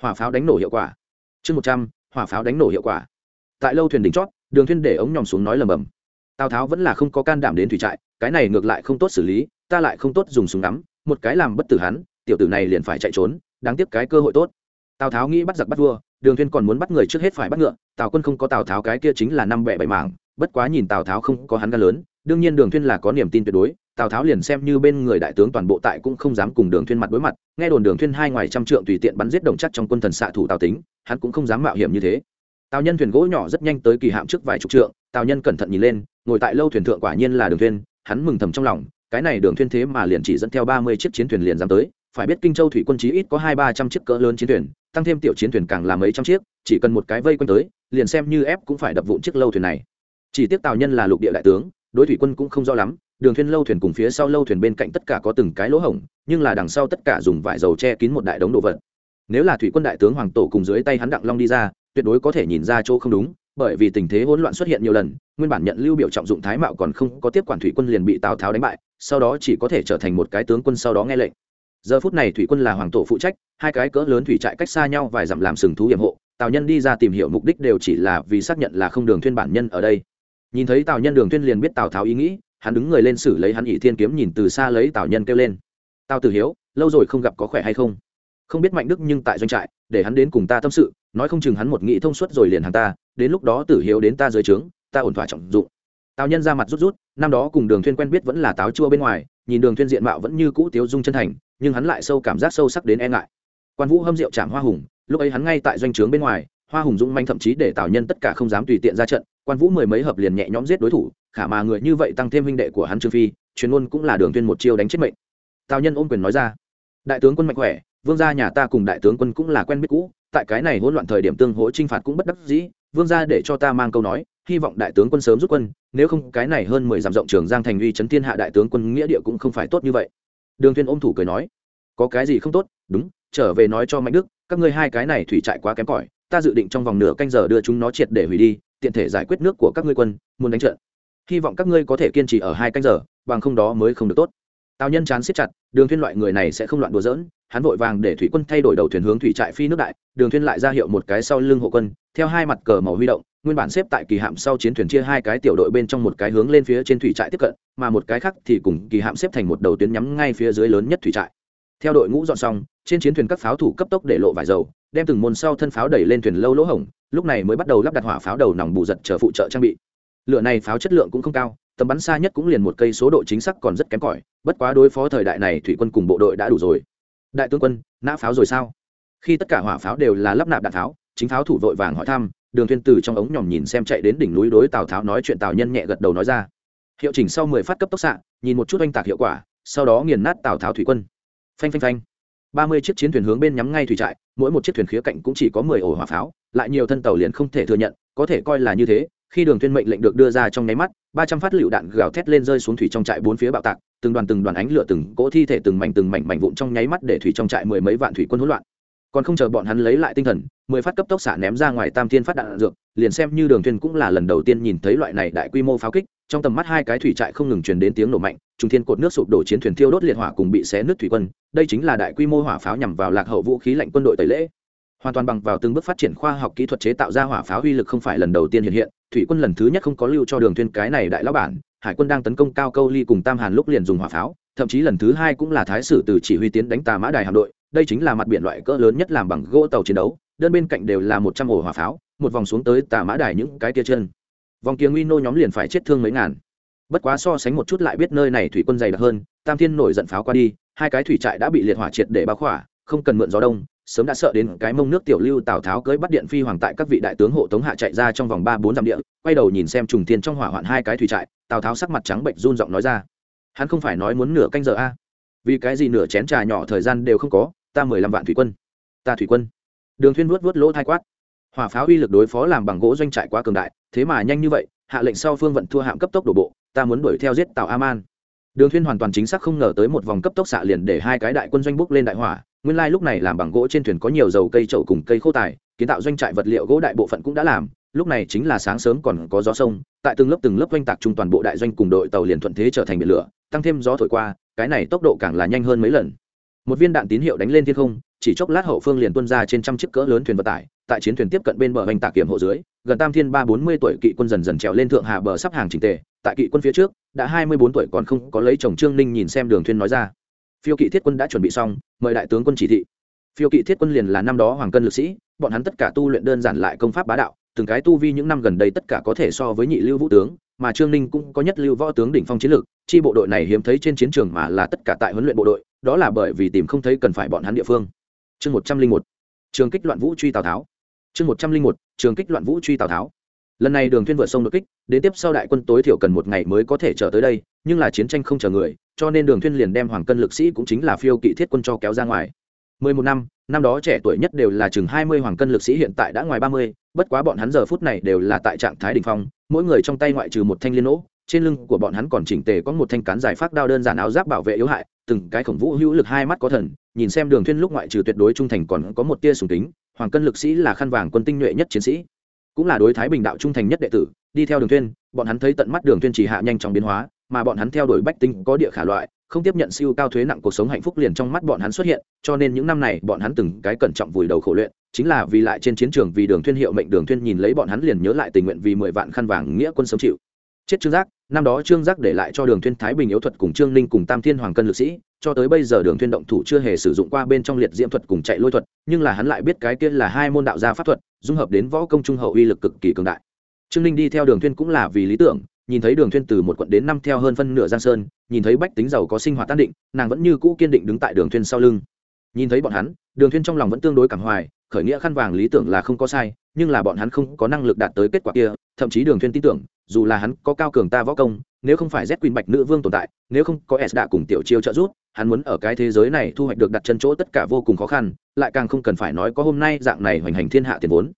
hỏa pháo đánh nổ hiệu quả. Chương một trăm, hỏa pháo đánh nổ hiệu quả tại lâu thuyền đỉnh chót, đường thuyên để ống nhòm xuống nói lầm bầm. Tào tháo vẫn là không có can đảm đến thủy trại, cái này ngược lại không tốt xử lý, ta lại không tốt dùng súng ngắm, một cái làm bất tử hắn, tiểu tử này liền phải chạy trốn, đáng tiếc cái cơ hội tốt. Tào tháo nghĩ bắt giặc bắt vua, đường thuyên còn muốn bắt người trước hết phải bắt ngựa, tào quân không có tào tháo cái kia chính là năm bẻ bảy mảng, bất quá nhìn tào tháo không có hắn gan lớn, đương nhiên đường thuyên là có niềm tin tuyệt đối, tào tháo liền xem như bên người đại tướng toàn bộ tại cũng không dám cùng đường thuyên mặt đối mặt, nghe đồn đường thuyên hai ngoài trăm trượng tùy tiện bắn giết đồng chắc trong quân thần xạ thủ tào tính, hắn cũng không dám mạo hiểm như thế tào nhân thuyền gỗ nhỏ rất nhanh tới kỳ hạm trước vài chục trượng, tào nhân cẩn thận nhìn lên, ngồi tại lâu thuyền thượng quả nhiên là đường thuyền, hắn mừng thầm trong lòng, cái này đường thuyền thế mà liền chỉ dẫn theo ba mươi chiếc chiến thuyền liền dám tới, phải biết kinh châu thủy quân chí ít có hai ba trăm chiếc cỡ lớn chiến thuyền, tăng thêm tiểu chiến thuyền càng là mấy trăm chiếc, chỉ cần một cái vây quanh tới, liền xem như ép cũng phải đập vụn chiếc lâu thuyền này. Chỉ tiếc tào nhân là lục địa đại tướng, đối thủy quân cũng không rõ lắm, đường thuyền lâu thuyền cùng phía sau lâu thuyền bên cạnh tất cả có từng cái lỗ hổng, nhưng là đằng sau tất cả dùng vải dầu che kín một đại đống đồ vật. Nếu là thủy quân đại tướng hoàng tổ cùng dưới tay hắn đặng long đi ra tuyệt đối có thể nhìn ra chỗ không đúng, bởi vì tình thế hỗn loạn xuất hiện nhiều lần, nguyên bản nhận lưu biểu trọng dụng thái mạo còn không có tiếp quản thủy quân liền bị tào tháo đánh bại, sau đó chỉ có thể trở thành một cái tướng quân sau đó nghe lệnh. Giờ phút này thủy quân là hoàng tổ phụ trách, hai cái cỡ lớn thủy trại cách xa nhau vài dặm làm sừng thú hiểm hộ, tào nhân đi ra tìm hiểu mục đích đều chỉ là vì xác nhận là không đường thuyên bản nhân ở đây. Nhìn thấy tào nhân đường thuyên liền biết tào tháo ý nghĩ, hắn đứng người lên xử lấy hắn ỷ thiên kiếm nhìn từ xa lấy tào nhân kêu lên. Tào tử hiếu, lâu rồi không gặp có khỏe hay không? Không biết mạnh đức nhưng tại doanh trại để hắn đến cùng ta tâm sự, nói không chừng hắn một nghị thông suốt rồi liền hàng ta, đến lúc đó tử hiếu đến ta dưới trướng, ta ổn thỏa trọng dụng. Tào nhân ra mặt rút rút, năm đó cùng đường thuyên quen biết vẫn là táo chua bên ngoài, nhìn đường thuyên diện mạo vẫn như cũ tiếu dung chân thành, nhưng hắn lại sâu cảm giác sâu sắc đến e ngại. Quan vũ hâm rượu chạm hoa hùng, lúc ấy hắn ngay tại doanh trướng bên ngoài, hoa hùng dũng manh thậm chí để tào nhân tất cả không dám tùy tiện ra trận, quan vũ mười mấy hợp liền nhẹ nhõm giết đối thủ, khả mà người như vậy tăng thêm huynh đệ của hắn trương phi truyền ngôn cũng là đường Thuyên một chiêu đánh chết mệnh. Tào nhân ôm quyền nói ra, đại tướng quân mạnh khỏe vương gia nhà ta cùng đại tướng quân cũng là quen biết cũ, tại cái này hỗn loạn thời điểm tương hỗ trinh phạt cũng bất đắc dĩ, vương gia để cho ta mang câu nói, hy vọng đại tướng quân sớm rút quân, nếu không cái này hơn mười dặm rộng trường giang thành uy Trấn thiên hạ đại tướng quân nghĩa địa cũng không phải tốt như vậy. Đường tuyên ôm thủ cười nói, có cái gì không tốt? Đúng, trở về nói cho mạnh đức, các ngươi hai cái này thủy trại quá kém cỏi, ta dự định trong vòng nửa canh giờ đưa chúng nó triệt để hủy đi, tiện thể giải quyết nước của các ngươi quân, muốn đánh trận. Hy vọng các ngươi có thể kiên trì ở hai canh giờ, bằng không đó mới không được tốt. Tào nhân chán siết chặt, đường thiên loại người này sẽ không loạn đùa giỡn hắn vội vàng để thủy quân thay đổi đầu thuyền hướng thủy trại phi nước đại, đường thuyên lại ra hiệu một cái sau lưng hộ quân, theo hai mặt cờ màu huy động, nguyên bản xếp tại kỳ hạm sau chiến thuyền chia hai cái tiểu đội bên trong một cái hướng lên phía trên thủy trại tiếp cận, mà một cái khác thì cùng kỳ hạm xếp thành một đầu tuyến nhắm ngay phía dưới lớn nhất thủy trại. Theo đội ngũ dọn xong, trên chiến thuyền các pháo thủ cấp tốc để lộ vải dầu, đem từng môn sau thân pháo đẩy lên thuyền lâu lỗ hổng, lúc này mới bắt đầu lắp đặt hỏa pháo đầu nòng bù giật chờ phụ trợ trang bị. Lửa này pháo chất lượng cũng không cao, tầm bắn xa nhất cũng liền một cây số độ chính xác còn rất kém cỏi, bất quá đối phó thời đại này thủy quân cùng bộ đội đã đủ rồi đại tướng quân, nã pháo rồi sao? Khi tất cả hỏa pháo đều là lắp nạp đạn pháo, chính pháo thủ vội vàng hỏi thăm, đường Thiên từ trong ống nhòm nhìn xem chạy đến đỉnh núi đối tào tháo nói chuyện tào nhân nhẹ gật đầu nói ra. Hiệu chỉnh sau mười phát cấp tốc xạ, nhìn một chút oanh tạc hiệu quả, sau đó nghiền nát tào tháo thủy quân. Phanh phanh phanh. Ba mươi chiếc chiến thuyền hướng bên nhắm ngay thủy trại, mỗi một chiếc thuyền khía cạnh cũng chỉ có mười ổ hỏa pháo, lại nhiều thân tàu liền không thể thừa nhận, có thể coi là như thế, khi đường Thiên mệnh lệnh được đưa ra trong nháy mắt ba trăm phát lựu đạn gào thét lên rơi xuống thủy trong trại bốn phía bạo tạc từng đoàn từng đoàn ánh lửa từng cỗ thi thể từng mảnh từng mảnh mảnh vụn trong nháy mắt để thủy trong trại mười mấy vạn thủy quân hỗn loạn. Còn không chờ bọn hắn lấy lại tinh thần mười phát cấp tốc xả ném ra ngoài tam thiên phát đạn, dược liền xem như đường thuyền cũng là lần đầu tiên nhìn thấy loại này đại quy mô pháo kích trong tầm mắt hai cái thủy trại không ngừng truyền đến tiếng nổ mạnh trung thiên cột nước sụp đổ chiến thuyền thiêu đốt liệt hỏa cùng bị xé nứt thủy quân đây chính là đại quy mô hỏa pháo nhằm vào lạc hậu vũ khí lạnh quân đội tẩy lễ. Hoàn toàn bằng vào từng bước phát triển khoa học kỹ thuật chế tạo ra hỏa pháo uy lực không phải lần đầu tiên hiện hiện thủy quân lần thứ nhất không có lưu cho đường thuyên cái này đại lão bản, hải quân đang tấn công cao câu ly cùng tam hàn lúc liền dùng hỏa pháo, thậm chí lần thứ hai cũng là thái sử từ chỉ huy tiến đánh tà mã đài hạm đội, đây chính là mặt biển loại cỡ lớn nhất làm bằng gỗ tàu chiến đấu, đơn bên cạnh đều là một trăm ổ hỏa pháo, một vòng xuống tới tà mã đài những cái kia chân. Vòng kia nguy nô nhóm liền phải chết thương mấy ngàn. Bất quá so sánh một chút lại biết nơi này thủy quân dày đặc hơn, tam thiên nổi giận pháo qua đi, hai cái thủy trại đã bị liệt hỏa triệt để bao khỏa, không cần mượn gió đông sớm đã sợ đến cái mông nước tiểu lưu tào tháo cưới bắt điện phi hoàng tại các vị đại tướng hộ tống hạ chạy ra trong vòng ba bốn dặm địa, quay đầu nhìn xem trùng thiên trong hỏa hoạn hai cái thủy trại, tào tháo sắc mặt trắng bệnh run giọng nói ra, hắn không phải nói muốn nửa canh giờ a? Vì cái gì nửa chén trà nhỏ thời gian đều không có, ta mười lăm vạn thủy quân, ta thủy quân. Đường thuyên vuốt vuốt lỗ thai quát, hỏa pháo uy lực đối phó làm bằng gỗ doanh trại quá cường đại, thế mà nhanh như vậy, hạ lệnh sau phương vận thua hạm cấp tốc đổ bộ, ta muốn đuổi theo giết tào aman. Đường thuyên hoàn toàn chính xác không ngờ tới một vòng cấp tốc xạ liền để hai cái đại quân doanh bốc lên đại hỏa nguyên lai like lúc này làm bằng gỗ trên thuyền có nhiều dầu cây trậu cùng cây khô tài, kiến tạo doanh trại vật liệu gỗ đại bộ phận cũng đã làm, lúc này chính là sáng sớm còn có gió sông, tại từng lớp từng lớp doanh tạc trung toàn bộ đại doanh cùng đội tàu liền thuận thế trở thành biển lửa, tăng thêm gió thổi qua, cái này tốc độ càng là nhanh hơn mấy lần. Một viên đạn tín hiệu đánh lên thiên không, chỉ chốc lát hậu phương liền tuân ra trên trăm chiếc cỡ lớn thuyền vận tải, tại chiến thuyền tiếp cận bên bờ oanh tạc kiểm hộ dưới, gần tam thiên ba bốn mươi tuổi kỵ quân dần dần trèo lên thượng hà bờ sắp hàng trình tề, tại kỵ quân phía trước, đã hai mươi bốn tuổi còn không có lấy chồng trương ninh nhìn xem đường thuyền nói ra phiêu kỵ thiết quân đã chuẩn bị xong, mời đại tướng quân chỉ thị. Phiêu kỵ thiết quân liền là năm đó hoàng cân lực sĩ, bọn hắn tất cả tu luyện đơn giản lại công pháp bá đạo, từng cái tu vi những năm gần đây tất cả có thể so với nhị lưu vũ tướng, mà trương ninh cũng có nhất lưu võ tướng đỉnh phong chiến lược, chi bộ đội này hiếm thấy trên chiến trường mà là tất cả tại huấn luyện bộ đội, đó là bởi vì tìm không thấy cần phải bọn hắn địa phương. Chương một trăm linh một, trường kích loạn vũ truy tào tháo. Chương một trăm linh một, trường kích loạn vũ truy tào tháo. Lần này đường thuyên vượt sông đột kích, đến tiếp sau đại quân tối thiểu cần một ngày mới có thể trở tới đây nhưng là chiến tranh không chờ người, cho nên đường thuyên liền đem hoàng cân lực sĩ cũng chính là phiêu kỵ thiết quân cho kéo ra ngoài. Mười một năm năm đó trẻ tuổi nhất đều là chừng hai mươi hoàng cân lực sĩ hiện tại đã ngoài ba mươi, bất quá bọn hắn giờ phút này đều là tại trạng thái đỉnh phong, mỗi người trong tay ngoại trừ một thanh liên nỗ, trên lưng của bọn hắn còn chỉnh tề có một thanh cán dài phát đao đơn giản áo giáp bảo vệ yếu hại, từng cái khổng vũ hữu lực hai mắt có thần, nhìn xem đường thuyên lúc ngoại trừ tuyệt đối trung thành còn có một tia sùng kính, hoàng cân lực sĩ là khăn vàng quân tinh nhuệ nhất chiến sĩ. Cũng là đối thái bình đạo trung thành nhất đệ tử, đi theo đường thuyên, bọn hắn thấy tận mắt đường thuyên chỉ hạ nhanh chóng biến hóa mà bọn hắn theo đuổi bách tinh có địa khả loại, không tiếp nhận siêu cao thuế nặng cuộc sống hạnh phúc liền trong mắt bọn hắn xuất hiện, cho nên những năm này bọn hắn từng cái cẩn trọng vùi đầu khổ luyện, chính là vì lại trên chiến trường vì đường thuyên hiệu mệnh đường thuyên nhìn lấy bọn hắn liền nhớ lại tình nguyện vì mười vạn khăn vàng nghĩa quân sống chịu. Chết trương giác, năm đó trương giác để lại cho đường thuyên thái bình yếu thuật cùng trương ninh cùng tam thiên hoàng cân lực sĩ, cho tới bây giờ đường thuyên động thủ chưa hề sử dụng qua bên trong liệt diễm thuật cùng chạy lôi thuật, nhưng là hắn lại biết cái kia là hai môn đạo gia pháp thuật, dung hợp đến võ công trung hậu uy lực cực kỳ cường đại. Trương ninh đi theo đường thuyên cũng là vì lý tưởng nhìn thấy đường thuyên từ một quận đến năm theo hơn phân nửa giang sơn, nhìn thấy bách tính giàu có sinh hoạt tan định, nàng vẫn như cũ kiên định đứng tại đường thuyên sau lưng. Nhìn thấy bọn hắn, đường thuyên trong lòng vẫn tương đối cảm hoài, khởi nghĩa khăn vàng lý tưởng là không có sai, nhưng là bọn hắn không có năng lực đạt tới kết quả kia, thậm chí đường thuyên tin tưởng, dù là hắn có cao cường ta võ công, nếu không phải z quỳnh bạch nữ vương tồn tại, nếu không có s đã cùng tiểu chiêu trợ giúp, hắn muốn ở cái thế giới này thu hoạch được đặt chân chỗ tất cả vô cùng khó khăn, lại càng không cần phải nói có hôm nay dạng này hoành hành thiên hạ tiền vốn.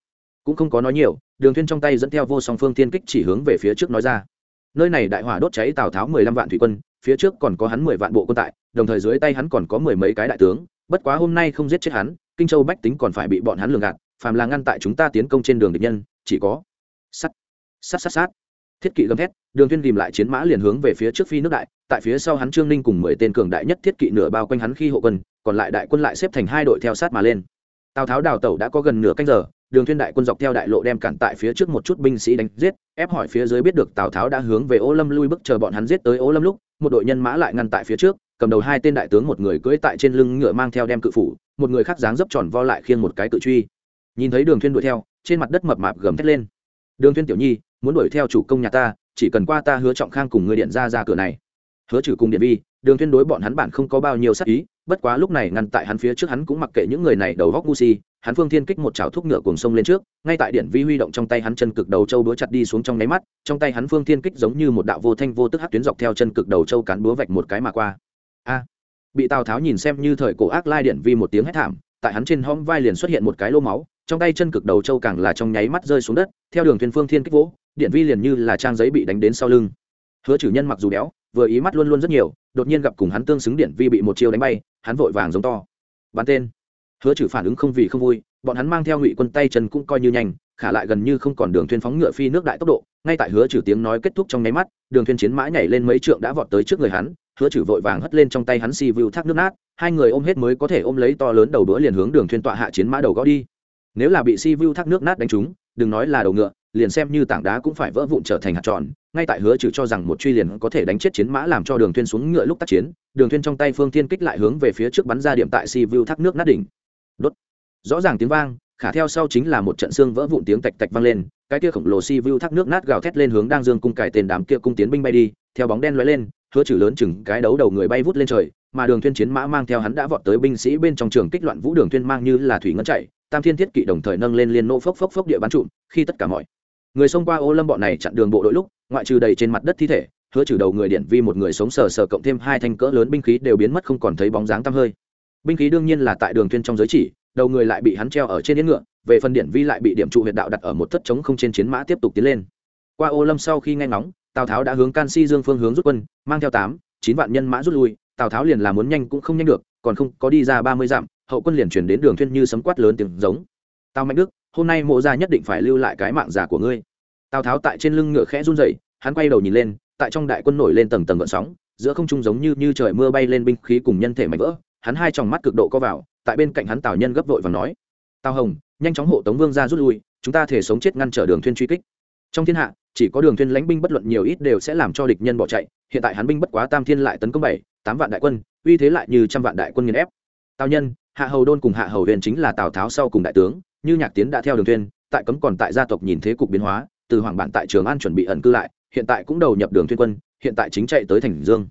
Cũng không có nói nhiều, đường thiên trong tay dẫn theo vô song phương thiên kích chỉ hướng về phía trước nói ra nơi này đại hỏa đốt cháy tào tháo mười lăm vạn thủy quân, phía trước còn có hắn mười vạn bộ quân tại, đồng thời dưới tay hắn còn có mười mấy cái đại tướng. Bất quá hôm nay không giết chết hắn, kinh châu bách tính còn phải bị bọn hắn lường gạt, phàm là ngăn tại chúng ta tiến công trên đường địch nhân, chỉ có sắt sắt sắt sắt. Thiết kỵ gầm thét, đường thiên tìm lại chiến mã liền hướng về phía trước phi nước đại, tại phía sau hắn trương ninh cùng mười tên cường đại nhất thiết kỵ nửa bao quanh hắn khi hộ quân, còn lại đại quân lại xếp thành hai đội theo sát mà lên. Tào tháo đào tẩu đã có gần nửa canh giờ đường Thiên đại quân dọc theo đại lộ đem cản tại phía trước một chút binh sĩ đánh giết, ép hỏi phía dưới biết được tào tháo đã hướng về ô lâm lui bước chờ bọn hắn giết tới ô lâm lúc, một đội nhân mã lại ngăn tại phía trước, cầm đầu hai tên đại tướng một người cưỡi tại trên lưng ngựa mang theo đem cự phủ, một người khác dáng dấp tròn vo lại khiêng một cái cự truy. Nhìn thấy đường Thiên đuổi theo, trên mặt đất mập mạp gầm thét lên. Đường Thiên tiểu nhi, muốn đuổi theo chủ công nhà ta, chỉ cần qua ta hứa trọng khang cùng người điện ra ra cửa này. Hứa trừ cùng điện vi, đường Thiên đối bọn hắn bản không có bao nhiêu sát ý, bất quá lúc này ngăn tại hắn phía trước hắn cũng mặc kệ những người này đầu góc ngu si hắn phương thiên kích một chảo thúc ngựa cuồng sông lên trước, ngay tại điện vi huy động trong tay hắn chân cực đầu châu búa chặt đi xuống trong nháy mắt, trong tay hắn phương thiên kích giống như một đạo vô thanh vô tức hất tuyến dọc theo chân cực đầu châu cán búa vạch một cái mà qua. A! Bị tào tháo nhìn xem như thời cổ ác lai điện vi một tiếng hét thảm, tại hắn trên hõm vai liền xuất hiện một cái lô máu, trong tay chân cực đầu châu càng là trong nháy mắt rơi xuống đất, theo đường thuyền phương thiên kích vỗ, điện vi liền như là trang giấy bị đánh đến sau lưng. Hứa chủ nhân mặc dù béo, vừa ý mắt luôn luôn rất nhiều, đột nhiên gặp cùng hắn tương xứng điện vi bị một chiêu đánh bay, hắn vội vàng giống to. Bắn tên! Hứa trừ phản ứng không vì không vui, bọn hắn mang theo ngụy quân tay chân cũng coi như nhanh, khả lại gần như không còn đường thuyên phóng ngựa phi nước đại tốc độ. Ngay tại hứa trừ tiếng nói kết thúc trong nháy mắt, đường thuyên chiến mã nhảy lên mấy trượng đã vọt tới trước người hắn. Hứa trừ vội vàng hất lên trong tay hắn si vu thác nước nát, hai người ôm hết mới có thể ôm lấy to lớn đầu đũa liền hướng đường thuyên tọa hạ chiến mã đầu gõ đi. Nếu là bị si vu thác nước nát đánh trúng, đừng nói là đầu ngựa, liền xem như tảng đá cũng phải vỡ vụn trở thành hạt tròn. Ngay tại hứa trừ cho rằng một truy liền có thể đánh chết chiến mã làm cho đường thuyên xuống ngựa lúc tác chiến, đường thuyên trong tay phương thiên kích lại hướng về phía trước bắn ra điểm tại si vu thác nước nát đỉnh đốt. Rõ ràng tiếng vang, khả theo sau chính là một trận xương vỡ vụn tiếng tạch tạch vang lên, cái kia khổng lồ si vu thác nước nát gào thét lên hướng đang dương cung cải tên đám kia cung tiến binh bay đi, theo bóng đen lóe lên, hứa trừ lớn chừng cái đấu đầu người bay vút lên trời, mà đường thuyên chiến mã mang theo hắn đã vọt tới binh sĩ bên trong trường kích loạn vũ đường thuyên mang như là thủy ngân chạy, tam thiên thiết kỵ đồng thời nâng lên liên nô phốc phốc phốc địa bắn trụm, khi tất cả mọi người xông qua ô lâm bọn này chặn đường bộ đội lúc, ngoại trừ đầy trên mặt đất thi thể, hứa trừ đầu người điện vi một người sống sờ sờ cộng thêm hai thanh cỡ lớn binh khí đều biến mất không còn thấy bóng dáng tăm hơi binh khí đương nhiên là tại đường thuyên trong giới chỉ, đầu người lại bị hắn treo ở trên yên ngựa, về phần điển vi lại bị điểm trụ huyệt đạo đặt ở một thất trống không trên chiến mã tiếp tục tiến lên. Qua ô lâm sau khi nghe ngóng, tào tháo đã hướng can si dương phương hướng rút quân, mang theo tám, chín vạn nhân mã rút lui, tào tháo liền là muốn nhanh cũng không nhanh được, còn không có đi ra ba mươi dặm, hậu quân liền chuyển đến đường thuyên như sấm quát lớn tiếng giống. Tào mạnh đức, hôm nay mộ gia nhất định phải lưu lại cái mạng giả của ngươi. Tào tháo tại trên lưng ngựa khẽ run rẩy, hắn quay đầu nhìn lên, tại trong đại quân nổi lên tầng tầng gợn sóng, giữa không trung giống như như trời mưa bay lên binh khí cùng nhân thể mạnh vỡ hắn hai tròng mắt cực độ co vào, tại bên cạnh hắn tào nhân gấp vội và nói, tào hồng, nhanh chóng hộ tống vương ra rút lui, chúng ta thể sống chết ngăn trở đường thuyên truy kích. Trong thiên hạ, chỉ có đường thuyên lãnh binh bất luận nhiều ít đều sẽ làm cho địch nhân bỏ chạy, hiện tại hắn binh bất quá tam thiên lại tấn công bảy, tám vạn đại quân, uy thế lại như trăm vạn đại quân nghiền ép. Tào nhân, hạ hầu đôn cùng hạ hầu huyền chính là tào tháo sau cùng đại tướng, như nhạc tiến đã theo đường thuyên, tại cấm còn tại gia tộc nhìn thế cục biến hóa, từ hoàng bản tại trường an chuẩn bị ẩn cư lại, hiện tại cũng đầu nhập đường thuyên quân, hiện tại chính chạy tới thành dương.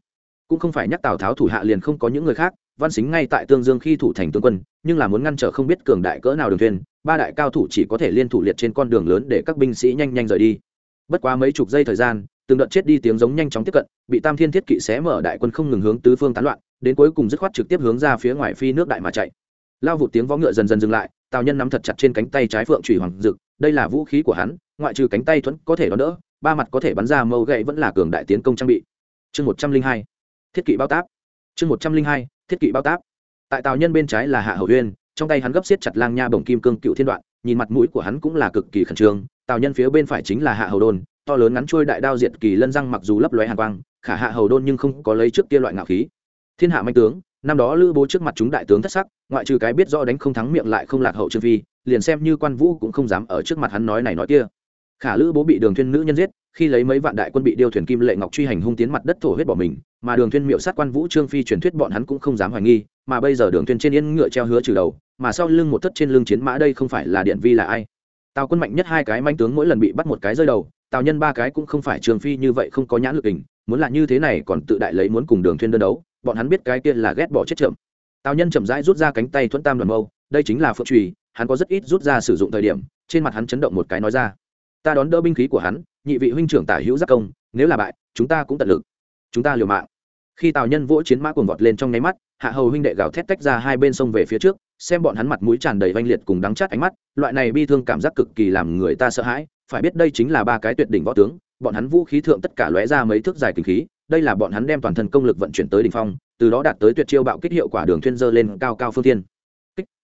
Cũng không phải nhắc tào tháo thủ hạ liền không có những người khác văn xính ngay tại tương dương khi thủ thành tướng quân, nhưng là muốn ngăn trở không biết cường đại cỡ nào đường thuyền, ba đại cao thủ chỉ có thể liên thủ liệt trên con đường lớn để các binh sĩ nhanh nhanh rời đi. Bất quá mấy chục giây thời gian, từng đợt chết đi tiếng giống nhanh chóng tiếp cận, bị tam thiên thiết kỵ xé mở đại quân không ngừng hướng tứ phương tán loạn, đến cuối cùng dứt khoát trực tiếp hướng ra phía ngoài phi nước đại mà chạy. Lao vụt tiếng võ ngựa dần dần dừng lại, tào nhân nắm thật chặt trên cánh tay trái phượng trùy hoàng dực, đây là vũ khí của hắn, ngoại trừ cánh tay thuẫn có thể đón đỡ, ba mặt có thể bắn ra mâu gậy vẫn là cường đại tiến công trang bị. Chương một trăm linh hai, thiết kỵ bao táp. Chương một trăm linh hai thiết kỵ bao táp. Tại tào nhân bên trái là hạ hầu Huyên, trong tay hắn gấp xiết chặt lang nha bổng kim cương cựu thiên đoạn nhìn mặt mũi của hắn cũng là cực kỳ khẩn trương. Tào nhân phía bên phải chính là hạ hầu đôn to lớn ngắn trôi đại đao diệt kỳ lân răng mặc dù lấp lóe hàn quang khả hạ hầu đôn nhưng không có lấy trước kia loại ngạo khí. Thiên hạ manh tướng năm đó lữ bố trước mặt chúng đại tướng thất sắc ngoại trừ cái biết rõ đánh không thắng miệng lại không lạc hậu trương phi liền xem như quan vũ cũng không dám ở trước mặt hắn nói này nói kia khả lữ bố bị đường thuyên nữ nhân giết, khi lấy mấy vạn đại quân bị điêu thuyền kim lệ ngọc truy hành hung tiến mặt đất thổ huyết bỏ mình, mà đường thuyên miệu sát quan vũ trương phi truyền thuyết bọn hắn cũng không dám hoài nghi, mà bây giờ đường thuyên trên yên ngựa treo hứa trừ đầu, mà sau lưng một thất trên lưng chiến mã đây không phải là điện vi là ai? Tào quân mạnh nhất hai cái manh tướng mỗi lần bị bắt một cái rơi đầu, tào nhân ba cái cũng không phải trương phi như vậy không có nhãn lực hình, muốn là như thế này còn tự đại lấy muốn cùng đường thuyên đơn đấu, bọn hắn biết cái kia là ghét bỏ chết chậm. Tào nhân chậm rãi rút ra cánh tay thuận tam đoàn mâu, đây chính là phượng trùy, hắn có rất ít rút ra sử dụng thời điểm, trên mặt hắn chấn động một cái nói ra ta đón đỡ binh khí của hắn, nhị vị huynh trưởng tả hữu giác công, nếu là bại, chúng ta cũng tận lực. Chúng ta liều mạng. Khi tào nhân vỗ chiến mã cuồng vọt lên trong nháy mắt, hạ hầu huynh đệ gào thét tách ra hai bên sông về phía trước, xem bọn hắn mặt mũi tràn đầy vanh liệt cùng đắng chát ánh mắt, loại này bi thương cảm giác cực kỳ làm người ta sợ hãi, phải biết đây chính là ba cái tuyệt đỉnh võ tướng, bọn hắn vũ khí thượng tất cả lóe ra mấy thước dài kinh khí, đây là bọn hắn đem toàn thân công lực vận chuyển tới đỉnh phong, từ đó đạt tới tuyệt chiêu bạo kích hiệu quả đường thuyên dơ lên cao cao phương thiên.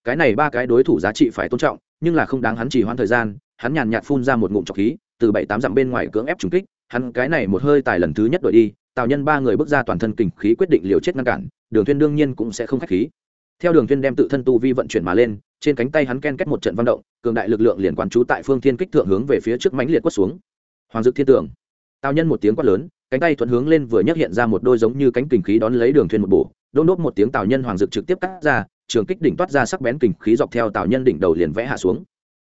Cái này ba cái đối thủ giá trị phải tôn trọng, nhưng là không đáng hắn chỉ hoãn thời gian hắn nhàn nhạt phun ra một ngụm trọc khí, từ bảy tám dặm bên ngoài cưỡng ép trúng kích, hắn cái này một hơi tài lần thứ nhất đội đi, tào nhân ba người bước ra toàn thân kình khí quyết định liều chết ngăn cản, đường thuyên đương nhiên cũng sẽ không khách khí. Theo đường thuyên đem tự thân tu vi vận chuyển mà lên, trên cánh tay hắn ken kết một trận văn động, cường đại lực lượng liền quán trú tại phương thiên kích thượng hướng về phía trước mãnh liệt quất xuống. Hoàng dực thiên tượng tào nhân một tiếng quát lớn, cánh tay thuận hướng lên vừa nhấc hiện ra một đôi giống như cánh kình khí đón lấy đường thuyên một bổ, đôn đốt một tiếng tào nhân hoàng dực trực tiếp cắt ra, trường kích đỉnh toát ra sắc bén kình khí dọc theo tào nhân đỉnh đầu liền vẽ hạ xuống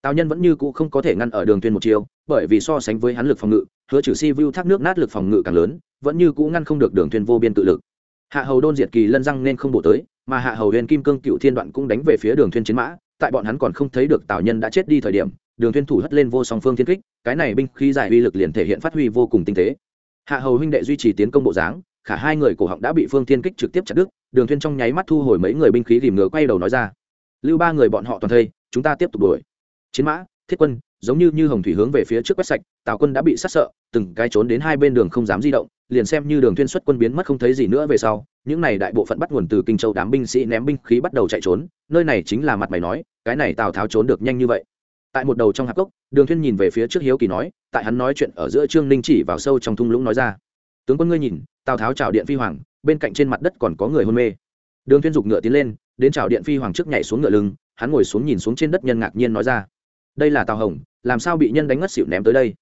tào nhân vẫn như cũ không có thể ngăn ở đường tuyên một chiều, bởi vì so sánh với hắn lực phòng ngự, hứa trừ si vu thác nước nát lực phòng ngự càng lớn, vẫn như cũ ngăn không được đường tuyên vô biên tự lực. Hạ hầu đôn diệt kỳ lân răng nên không bổ tới, mà hạ hầu huyền kim cương cựu thiên đoạn cũng đánh về phía đường tuyên chiến mã, tại bọn hắn còn không thấy được tào nhân đã chết đi thời điểm, đường tuyên thủ hất lên vô song phương thiên kích, cái này binh khí giải uy lực liền thể hiện phát huy vô cùng tinh tế. Hạ hầu huynh đệ duy trì tiến công bộ dáng, khả hai người cổ họng đã bị phương thiên kích trực tiếp chặt đứt, đường tuyên trong nháy mắt thu hồi mấy người binh khí rìm ngựa quay đầu nói ra. Lưu ba người bọn họ toàn thây, chúng ta tiếp tục đuổi chiến mã, thiết quân, giống như như hồng thủy hướng về phía trước quét sạch, tào quân đã bị sát sợ, từng cái trốn đến hai bên đường không dám di động, liền xem như đường thiên xuất quân biến mất không thấy gì nữa về sau, những này đại bộ phận bắt nguồn từ kinh châu đám binh sĩ ném binh khí bắt đầu chạy trốn, nơi này chính là mặt mày nói, cái này tào tháo trốn được nhanh như vậy. Tại một đầu trong hạp cốc, đường thuyên nhìn về phía trước hiếu kỳ nói, tại hắn nói chuyện ở giữa trương ninh chỉ vào sâu trong thung lũng nói ra. Tướng quân ngươi nhìn, tào tháo chào điện phi hoàng, bên cạnh trên mặt đất còn có người hôn mê. Đường thuyên giục ngựa tiến lên, đến chào điện phi hoàng trước nhảy xuống ngựa lưng, hắn ngồi xuống nhìn xuống trên đất nhân ngạc nhiên nói ra đây là tào hồng làm sao bị nhân đánh ngất xỉu ném tới đây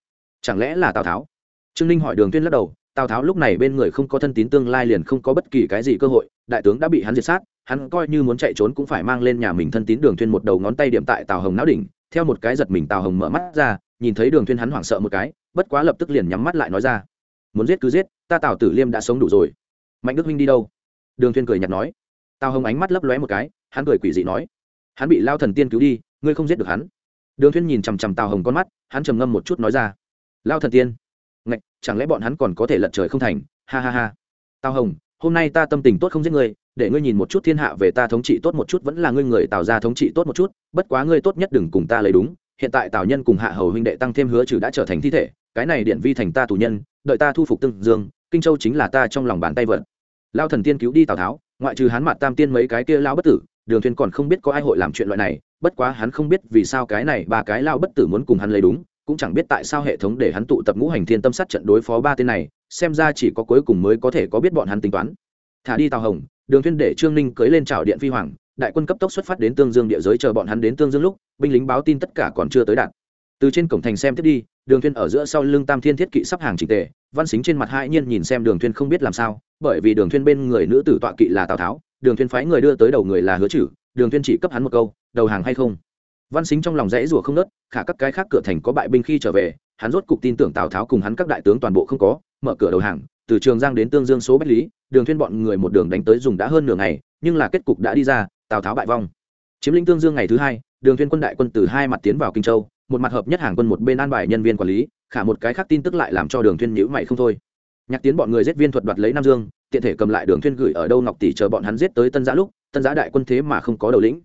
chẳng lẽ là tào tháo trương ninh hỏi đường thuyên lắc đầu tào tháo lúc này bên người không có thân tín tương lai liền không có bất kỳ cái gì cơ hội đại tướng đã bị hắn diệt sát hắn coi như muốn chạy trốn cũng phải mang lên nhà mình thân tín đường thuyên một đầu ngón tay điểm tại tào hồng não đỉnh theo một cái giật mình tào hồng mở mắt ra nhìn thấy đường thuyên hắn hoảng sợ một cái bất quá lập tức liền nhắm mắt lại nói ra muốn giết cứ giết ta tào tử liêm đã sống đủ rồi mạnh đức huynh đi đâu đường thuyên cười nhạt nói tào hồng ánh mắt lấp lóe một cái hắn cười quỷ dị nói hắn bị lao thần tiên cứu đi ngươi không giết được hắn đường thuyên nhìn chằm chằm tào hồng con mắt, hắn trầm ngâm một chút nói ra. Lao thần tiên. Ngạch, chẳng lẽ bọn hắn còn có thể lật trời không thành? Ha ha ha. Tào hồng, hôm nay ta tâm tình tốt không giết ngươi, để ngươi nhìn một chút thiên hạ về ta thống trị tốt một chút vẫn là ngươi người tào gia thống trị tốt một chút, bất quá ngươi tốt nhất đừng cùng ta lấy đúng. Hiện tại tào nhân cùng hạ hầu huynh đệ tăng thêm hứa trừ đã trở thành thi thể, cái này điện vi thành ta tù nhân, đợi ta thu phục tương dương, kinh châu chính là ta trong lòng bàn tay vợt. Lao thần tiên cứu đi tào tháo, ngoại trừ hắn mặt tam tiên mấy cái kia lao bất tử, đường thuyền còn không biết có ai hội làm chuyện loại này bất quá hắn không biết vì sao cái này ba cái lao bất tử muốn cùng hắn lấy đúng, cũng chẳng biết tại sao hệ thống để hắn tụ tập ngũ hành thiên tâm sát trận đối phó ba tên này, xem ra chỉ có cuối cùng mới có thể có biết bọn hắn tính toán. Thả đi tào hồng, đường thuyên để trương ninh cưới lên trào điện phi hoàng, đại quân cấp tốc xuất phát đến tương dương địa giới chờ bọn hắn đến tương dương lúc, binh lính báo tin tất cả còn chưa tới đạt từ trên cổng thành xem tiếp đi, đường thuyên ở giữa sau lưng tam thiên thiết kỵ sắp hàng chỉnh tề, văn xính trên mặt hai nhiên nhìn xem đường thuyên không biết làm sao, bởi vì đường thuyên bên người nữ tử tọa kỵ là tào tháo, đường thuyên phái người đưa tới đầu người là hứa chử đường tuyên chỉ cấp hắn một câu, đầu hàng hay không? Văn xính trong lòng rẽ rủa không nớt, khả các cái khác cửa thành có bại binh khi trở về, hắn rốt cục tin tưởng tào tháo cùng hắn các đại tướng toàn bộ không có, mở cửa đầu hàng, từ trường giang đến tương dương số bách lý, đường thuyên bọn người một đường đánh tới dùng đã hơn nửa ngày, nhưng là kết cục đã đi ra, tào tháo bại vong. Chiếm lĩnh tương dương ngày thứ hai, đường thuyên quân đại quân từ hai mặt tiến vào kinh châu, một mặt hợp nhất hàng quân một bên an bài nhân viên quản lý, khả một cái khác tin tức lại làm cho đường thuyên nhíu mày không thôi. Nhạc tiến bọn người giết viên thuật đoạt lấy nam dương, tiện thể cầm lại đường thuyên gửi ở đâu ngọc tỷ chờ bọn hắn giết tới tân giã lúc tân giã đại quân thế mà không có đầu lĩnh.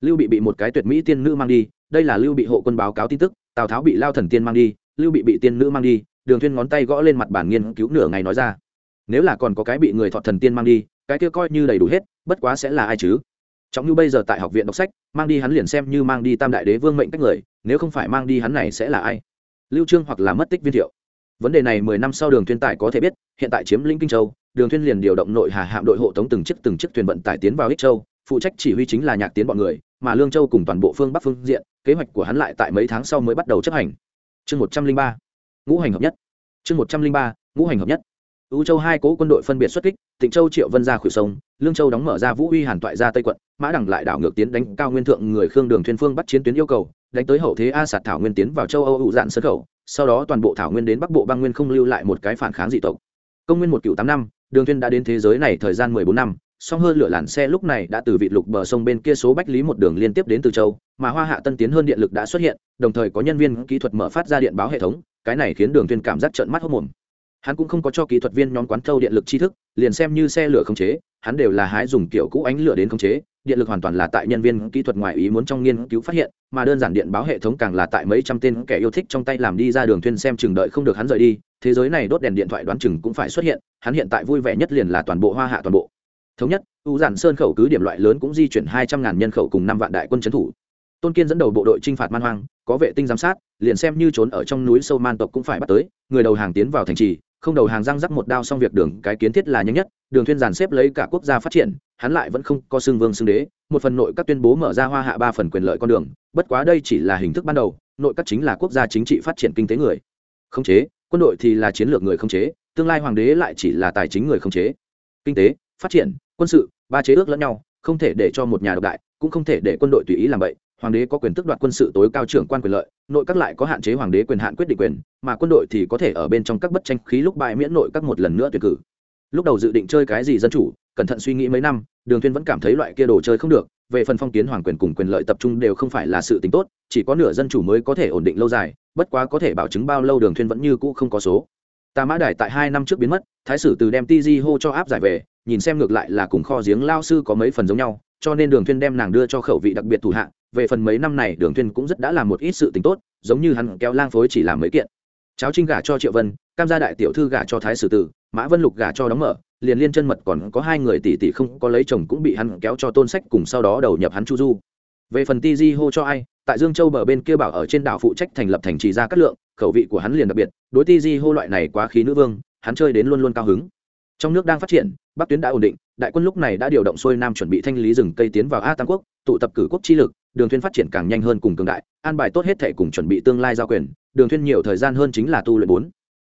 Lưu bị bị một cái tuyệt mỹ tiên nữ mang đi, đây là lưu bị hộ quân báo cáo tin tức, tào tháo bị lao thần tiên mang đi, lưu bị bị tiên nữ mang đi, đường thuyên ngón tay gõ lên mặt bản nghiên cứu nửa ngày nói ra. Nếu là còn có cái bị người thọ thần tiên mang đi, cái kia coi như đầy đủ hết, bất quá sẽ là ai chứ? Trọng như bây giờ tại học viện đọc sách, mang đi hắn liền xem như mang đi tam đại đế vương mệnh cách người, nếu không phải mang đi hắn này sẽ là ai? Lưu trương hoặc là mất tích viên thiệu vấn đề này mười năm sau đường thuyên tài có thể biết, hiện tại chiếm lĩnh kinh châu, đường thuyên liền điều động nội hà hạm đội hộ tống từng chiếc từng chiếc thuyền vận tải tiến vào ích châu, phụ trách chỉ huy chính là nhạc tiến bọn người, mà lương châu cùng toàn bộ phương bắc phương diện, kế hoạch của hắn lại tại mấy tháng sau mới bắt đầu chấp hành. Chương một trăm linh ba, ngũ hành hợp nhất. Chương một trăm linh ba, ngũ hành hợp nhất. Ưu châu hai cố quân đội phân biệt xuất kích, tịnh châu triệu vân ra khuỷu sông, lương châu đóng mở ra vũ uy hàn toại ra tây quận, mã đẳng lại đảo ngược tiến đánh cao nguyên thượng người khương đường thuyền phương bắt chiến tuyến yêu cầu, đánh tới hậu thế a sạt thảo nguyên tiến vào châu âu ụ dạn sân khẩu sau đó toàn bộ thảo nguyên đến bắc bộ băng nguyên không lưu lại một cái phản kháng dị tộc. Công nguyên một cựu tám năm, đường thiên đã đến thế giới này thời gian mười bốn năm, song hơn lửa làn xe lúc này đã từ vị lục bờ sông bên kia số bách lý một đường liên tiếp đến từ châu, mà hoa hạ tân tiến hơn điện lực đã xuất hiện, đồng thời có nhân viên kỹ thuật mở phát ra điện báo hệ thống, cái này khiến đường thiên cảm giác trợn mắt hốt mồm. Hắn cũng không có cho kỹ thuật viên nhóm quán thâu điện lực tri thức, liền xem như xe lửa không chế hắn đều là hái dùng kiểu cũ ánh lửa đến khống chế, điện lực hoàn toàn là tại nhân viên kỹ thuật ngoài ý muốn trong nghiên cứu phát hiện, mà đơn giản điện báo hệ thống càng là tại mấy trăm tên kẻ yêu thích trong tay làm đi ra đường thuyên xem chừng đợi không được hắn rời đi, thế giới này đốt đèn điện thoại đoán chừng cũng phải xuất hiện, hắn hiện tại vui vẻ nhất liền là toàn bộ hoa hạ toàn bộ. Thống nhất, u giản sơn khẩu cứ điểm loại lớn cũng di chuyển hai trăm ngàn nhân khẩu cùng năm vạn đại quân trấn thủ. Tôn kiên dẫn đầu bộ đội chinh phạt man hoang, có vệ tinh giám sát, liền xem như trốn ở trong núi sâu man tộc cũng phải bắt tới, người đầu hàng tiến vào thành trì không đầu hàng răng rắc một đao xong việc đường, cái kiến thiết là nhanh nhất, đường thuyên giàn xếp lấy cả quốc gia phát triển, hắn lại vẫn không có xương vương xương đế, một phần nội các tuyên bố mở ra hoa hạ ba phần quyền lợi con đường, bất quá đây chỉ là hình thức ban đầu, nội các chính là quốc gia chính trị phát triển kinh tế người. Không chế, quân đội thì là chiến lược người không chế, tương lai hoàng đế lại chỉ là tài chính người không chế. Kinh tế, phát triển, quân sự, ba chế ước lẫn nhau, không thể để cho một nhà độc đại, cũng không thể để quân đội tùy ý làm vậy hoàng đế có quyền tước đoạt quân sự tối cao trưởng quan quyền lợi, nội các lại có hạn chế hoàng đế quyền hạn quyết định quyền, mà quân đội thì có thể ở bên trong các bất tranh khí lúc bại miễn nội các một lần nữa tuyển cử. Lúc đầu dự định chơi cái gì dân chủ, cẩn thận suy nghĩ mấy năm, đường thuyên vẫn cảm thấy loại kia đồ chơi không được, về phần phong kiến hoàng quyền cùng quyền lợi tập trung đều không phải là sự tính tốt, chỉ có nửa dân chủ mới có thể ổn định lâu dài, bất quá có thể bảo chứng bao lâu đường thuyên vẫn như cũ không có số. Tà mã đài tại hai năm trước biến mất, thái sử từ đem ti di hô cho áp giải về, nhìn xem ngược lại là cùng kho giếng lao sư có mấy phần giống nhau, cho nên đường thuyên đem nàng đưa cho khẩu vị đặc biệt thủ hạ về phần mấy năm này đường thuyên cũng rất đã làm một ít sự tình tốt, giống như hắn kéo lang phối chỉ làm mấy kiện. Cháo trinh gả cho triệu vân, cam gia đại tiểu thư gả cho thái sử tử, mã vân lục gả cho đóng mở, liền liên chân mật còn có hai người tỷ tỷ không có lấy chồng cũng bị hắn kéo cho tôn sách cùng sau đó đầu nhập hắn chu du. Về phần ti di hô cho ai, tại dương châu bờ bên kia bảo ở trên đảo phụ trách thành lập thành trì gia cát lượng, khẩu vị của hắn liền đặc biệt, đối ti di hô loại này quá khí nữ vương, hắn chơi đến luôn luôn cao hứng. Trong nước đang phát triển, bắc tuyến đã ổn định, đại quân lúc này đã điều động xuôi nam chuẩn bị thanh lý rừng cây tiến vào a tam quốc, tụ tập cử quốc chi lực đường thuyên phát triển càng nhanh hơn cùng cường đại an bài tốt hết thể cùng chuẩn bị tương lai giao quyền đường thuyên nhiều thời gian hơn chính là tu luyện bốn.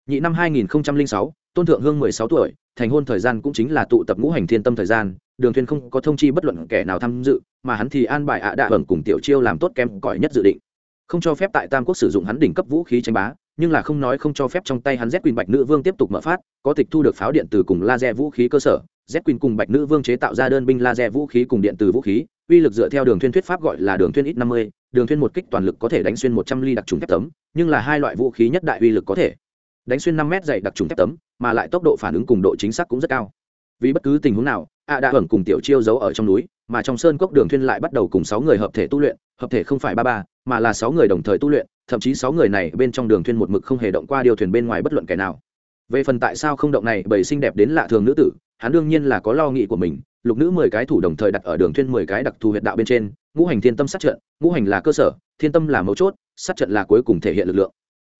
Nhị năm 2006, tôn thượng hương 16 tuổi thành hôn thời gian cũng chính là tụ tập ngũ hành thiên tâm thời gian đường thuyên không có thông chi bất luận kẻ nào tham dự mà hắn thì an bài ạ à đạ ẩn cùng tiểu chiêu làm tốt kém cỏi nhất dự định. Không cho phép tại tam quốc sử dụng hắn đỉnh cấp vũ khí tranh bá nhưng là không nói không cho phép trong tay hắn Z Queen Bạch Nữ Vương tiếp tục mở phát, có tịch thu được pháo điện từ cùng laser vũ khí cơ sở, Z Queen cùng Bạch Nữ Vương chế tạo ra đơn binh laser vũ khí cùng điện từ vũ khí, uy lực dựa theo đường thuyên thuyết pháp gọi là đường thuyên ít 50, đường thuyên một kích toàn lực có thể đánh xuyên 100 ly đặc trùng thép tấm, nhưng là hai loại vũ khí nhất đại uy lực có thể đánh xuyên năm mét dày đặc trùng thép tấm, mà lại tốc độ phản ứng cùng độ chính xác cũng rất cao. Vì bất cứ tình huống nào, A đã ẩn cùng tiểu chiêu giấu ở trong núi, mà trong sơn cốc đường thuyên lại bắt đầu cùng sáu người hợp thể tu luyện, hợp thể không phải ba ba, mà là sáu người đồng thời tu luyện, thậm chí sáu người này bên trong đường thuyên một mực không hề động qua điều thuyền bên ngoài bất luận kẻ nào. Về phần tại sao không động này bởi xinh đẹp đến lạ thường nữ tử, hắn đương nhiên là có lo nghĩ của mình, lục nữ mười cái thủ đồng thời đặt ở đường thuyên mười cái đặc thù huyệt đạo bên trên ngũ hành thiên tâm sát trận ngũ hành là cơ sở thiên tâm là mấu chốt sát trận là cuối cùng thể hiện lực lượng.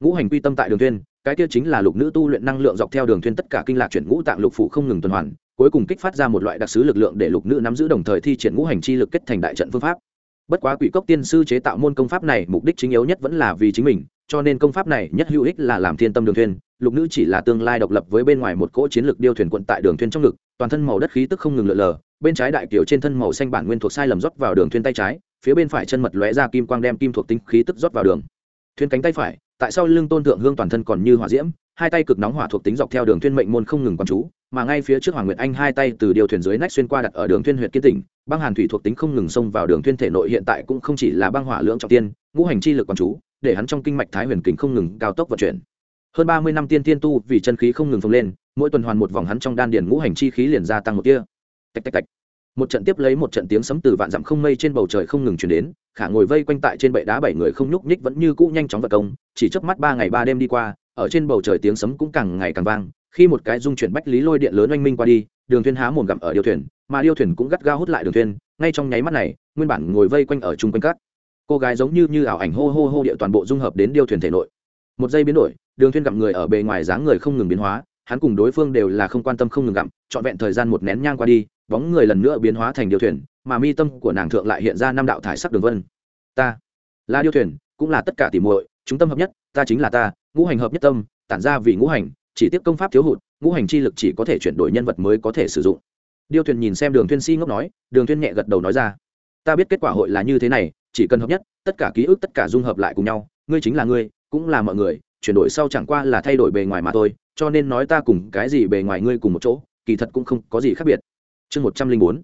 Ngũ hành quy tâm tại đường thuyên cái kia chính là lục nữ tu luyện năng lượng dọc theo đường thuyên tất cả kinh lạc chuyển ngũ tạng lục phủ không ngừng tuần hoàn cuối cùng kích phát ra một loại đặc sứ lực lượng để lục nữ nắm giữ đồng thời thi triển ngũ hành chi lực kết thành đại trận phương pháp. Bất quá quỷ cốc tiên sư chế tạo môn công pháp này mục đích chính yếu nhất vẫn là vì chính mình cho nên công pháp này nhất hữu ích là làm thiên tâm đường thuyên lục nữ chỉ là tương lai độc lập với bên ngoài một cỗ chiến lược điêu thuyền quận tại đường thuyền trong ngực, toàn thân màu đất khí tức không ngừng lượn lờ, bên trái đại kiểu trên thân màu xanh bản nguyên thuộc sai lầm rót vào đường thuyền tay trái, phía bên phải chân mật lóe ra kim quang đem kim thuộc tinh khí tức rót vào đường. Thuyền cánh tay phải, tại sao lưng tôn thượng hương toàn thân còn như hỏa diễm, hai tay cực nóng hỏa thuộc tính dọc theo đường thuyền mệnh môn không ngừng quan chú, mà ngay phía trước hoàng nguyệt anh hai tay từ điều thuyền dưới nách xuyên qua đặt ở đường thuyền huyện kiên tỉnh, băng hàn thủy thuộc tính không ngừng xông vào đường thuyền thể nội hiện tại cũng không chỉ là băng hỏa lượng trọng tiên, ngũ hành chi lực quan chú, để hắn trong kinh mạch thái huyền kình không ngừng cao tốc vận chuyển hơn ba mươi năm tiên tiên tu vì chân khí không ngừng phồng lên, mỗi tuần hoàn một vòng hắn trong đan điền ngũ hành chi khí liền gia tăng một tia. Tạch tạch tạch. Một trận tiếp lấy một trận tiếng sấm từ vạn dặm không mây trên bầu trời không ngừng chuyển đến, khả ngồi vây quanh tại trên bệ đá bảy người không nhúc nhích vẫn như cũ nhanh chóng vật công, chỉ chớp mắt ba ngày ba đêm đi qua, ở trên bầu trời tiếng sấm cũng càng ngày càng vang, khi một cái dung chuyển bách lý lôi điện lớn oanh minh qua đi, đường thuyền há mồm gặm ở điêu thuyền, mà điêu thuyền cũng gắt gao hút lại đường thuyền, ngay trong nháy mắt này, nguyên bản ngồi vây quanh ở chung quanh cát cô gái giống như như ảo ảnh hô hô hô địa toàn bộ dung hợp đến điêu thuyền thể nội. Một giây biến đổi đường Thuyên gặm người ở bề ngoài dáng người không ngừng biến hóa, hắn cùng đối phương đều là không quan tâm không ngừng gặm, trọn vẹn thời gian một nén nhang qua đi, bóng người lần nữa biến hóa thành điêu thuyền, mà mi tâm của nàng thượng lại hiện ra năm đạo thải sắc đường vân. Ta, là điêu thuyền, cũng là tất cả tỉ muội, chúng tâm hợp nhất, ta chính là ta, ngũ hành hợp nhất tâm, tản ra vì ngũ hành, chỉ tiếp công pháp thiếu hụt, ngũ hành chi lực chỉ có thể chuyển đổi nhân vật mới có thể sử dụng. Điêu thuyền nhìn xem đường thuyên si ngốc nói, đường thuyên nhẹ gật đầu nói ra, ta biết kết quả hội là như thế này, chỉ cần hợp nhất, tất cả ký ức, tất cả dung hợp lại cùng nhau, ngươi chính là ngươi, cũng là mọi người chuyển đổi sau chẳng qua là thay đổi bề ngoài mà thôi, cho nên nói ta cùng cái gì bề ngoài ngươi cùng một chỗ, kỳ thật cũng không có gì khác biệt. Chương một trăm linh bốn,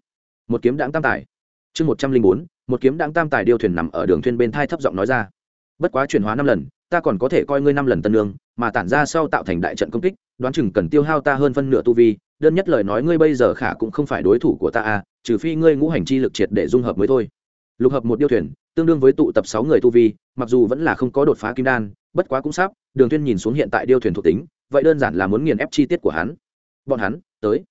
một kiếm đáng tam tài. Chương một trăm linh bốn, một kiếm đáng tam tài điêu thuyền nằm ở đường thuyền bên thai thấp giọng nói ra. Bất quá chuyển hóa năm lần, ta còn có thể coi ngươi năm lần tân lương, mà tản ra sau tạo thành đại trận công kích, đoán chừng cần tiêu hao ta hơn phân nửa tu vi, đơn nhất lời nói ngươi bây giờ khả cũng không phải đối thủ của ta à trừ phi ngươi ngũ hành chi lực triệt để dung hợp mới thôi. Lục hợp một điêu thuyền, tương đương với tụ tập sáu người tu vi, mặc dù vẫn là không có đột phá kim đan bất quá cũng sắp, đường tuyên nhìn xuống hiện tại điêu thuyền thuộc tính, vậy đơn giản là muốn nghiền ép chi tiết của hắn. Bọn hắn, tới.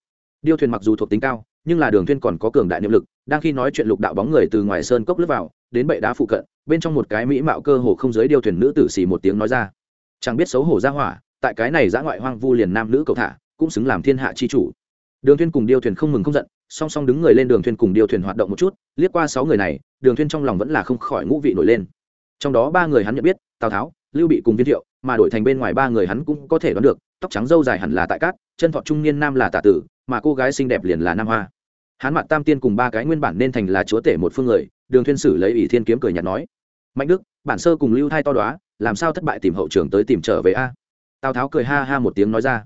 Điêu thuyền mặc dù thuộc tính cao, nhưng là đường tuyên còn có cường đại niệm lực, đang khi nói chuyện lục đạo bóng người từ ngoài sơn cốc lướt vào, đến bệ đá phụ cận, bên trong một cái mỹ mạo cơ hồ không giới điêu thuyền nữ tử xì một tiếng nói ra. Chẳng biết xấu hổ ra hỏa, tại cái này giã ngoại hoang vu liền nam nữ cầu thả, cũng xứng làm thiên hạ chi chủ. Đường thuyên cùng điêu thuyền không mừng không giận, song song đứng người lên đường thuyên cùng điêu thuyền hoạt động một chút, liếc qua sáu người này, đường thuyên trong lòng vẫn là không khỏi ngũ vị nổi lên. Trong đó ba người hắn nhận biết, tào tháo lưu bị cùng viên thiệu, mà đổi thành bên ngoài ba người hắn cũng có thể đoán được, tóc trắng dâu dài hẳn là tại cát, chân thọ trung niên nam là tạ tử, mà cô gái xinh đẹp liền là nam hoa. Hắn mặt tam tiên cùng ba cái nguyên bản nên thành là chúa tể một phương người, đường thuyên sử lấy ủy thiên kiếm cười nhạt nói, mạnh đức, bản sơ cùng lưu thai to đoá làm sao thất bại tìm hậu trường tới tìm trở về a? Tào tháo cười ha ha một tiếng nói ra,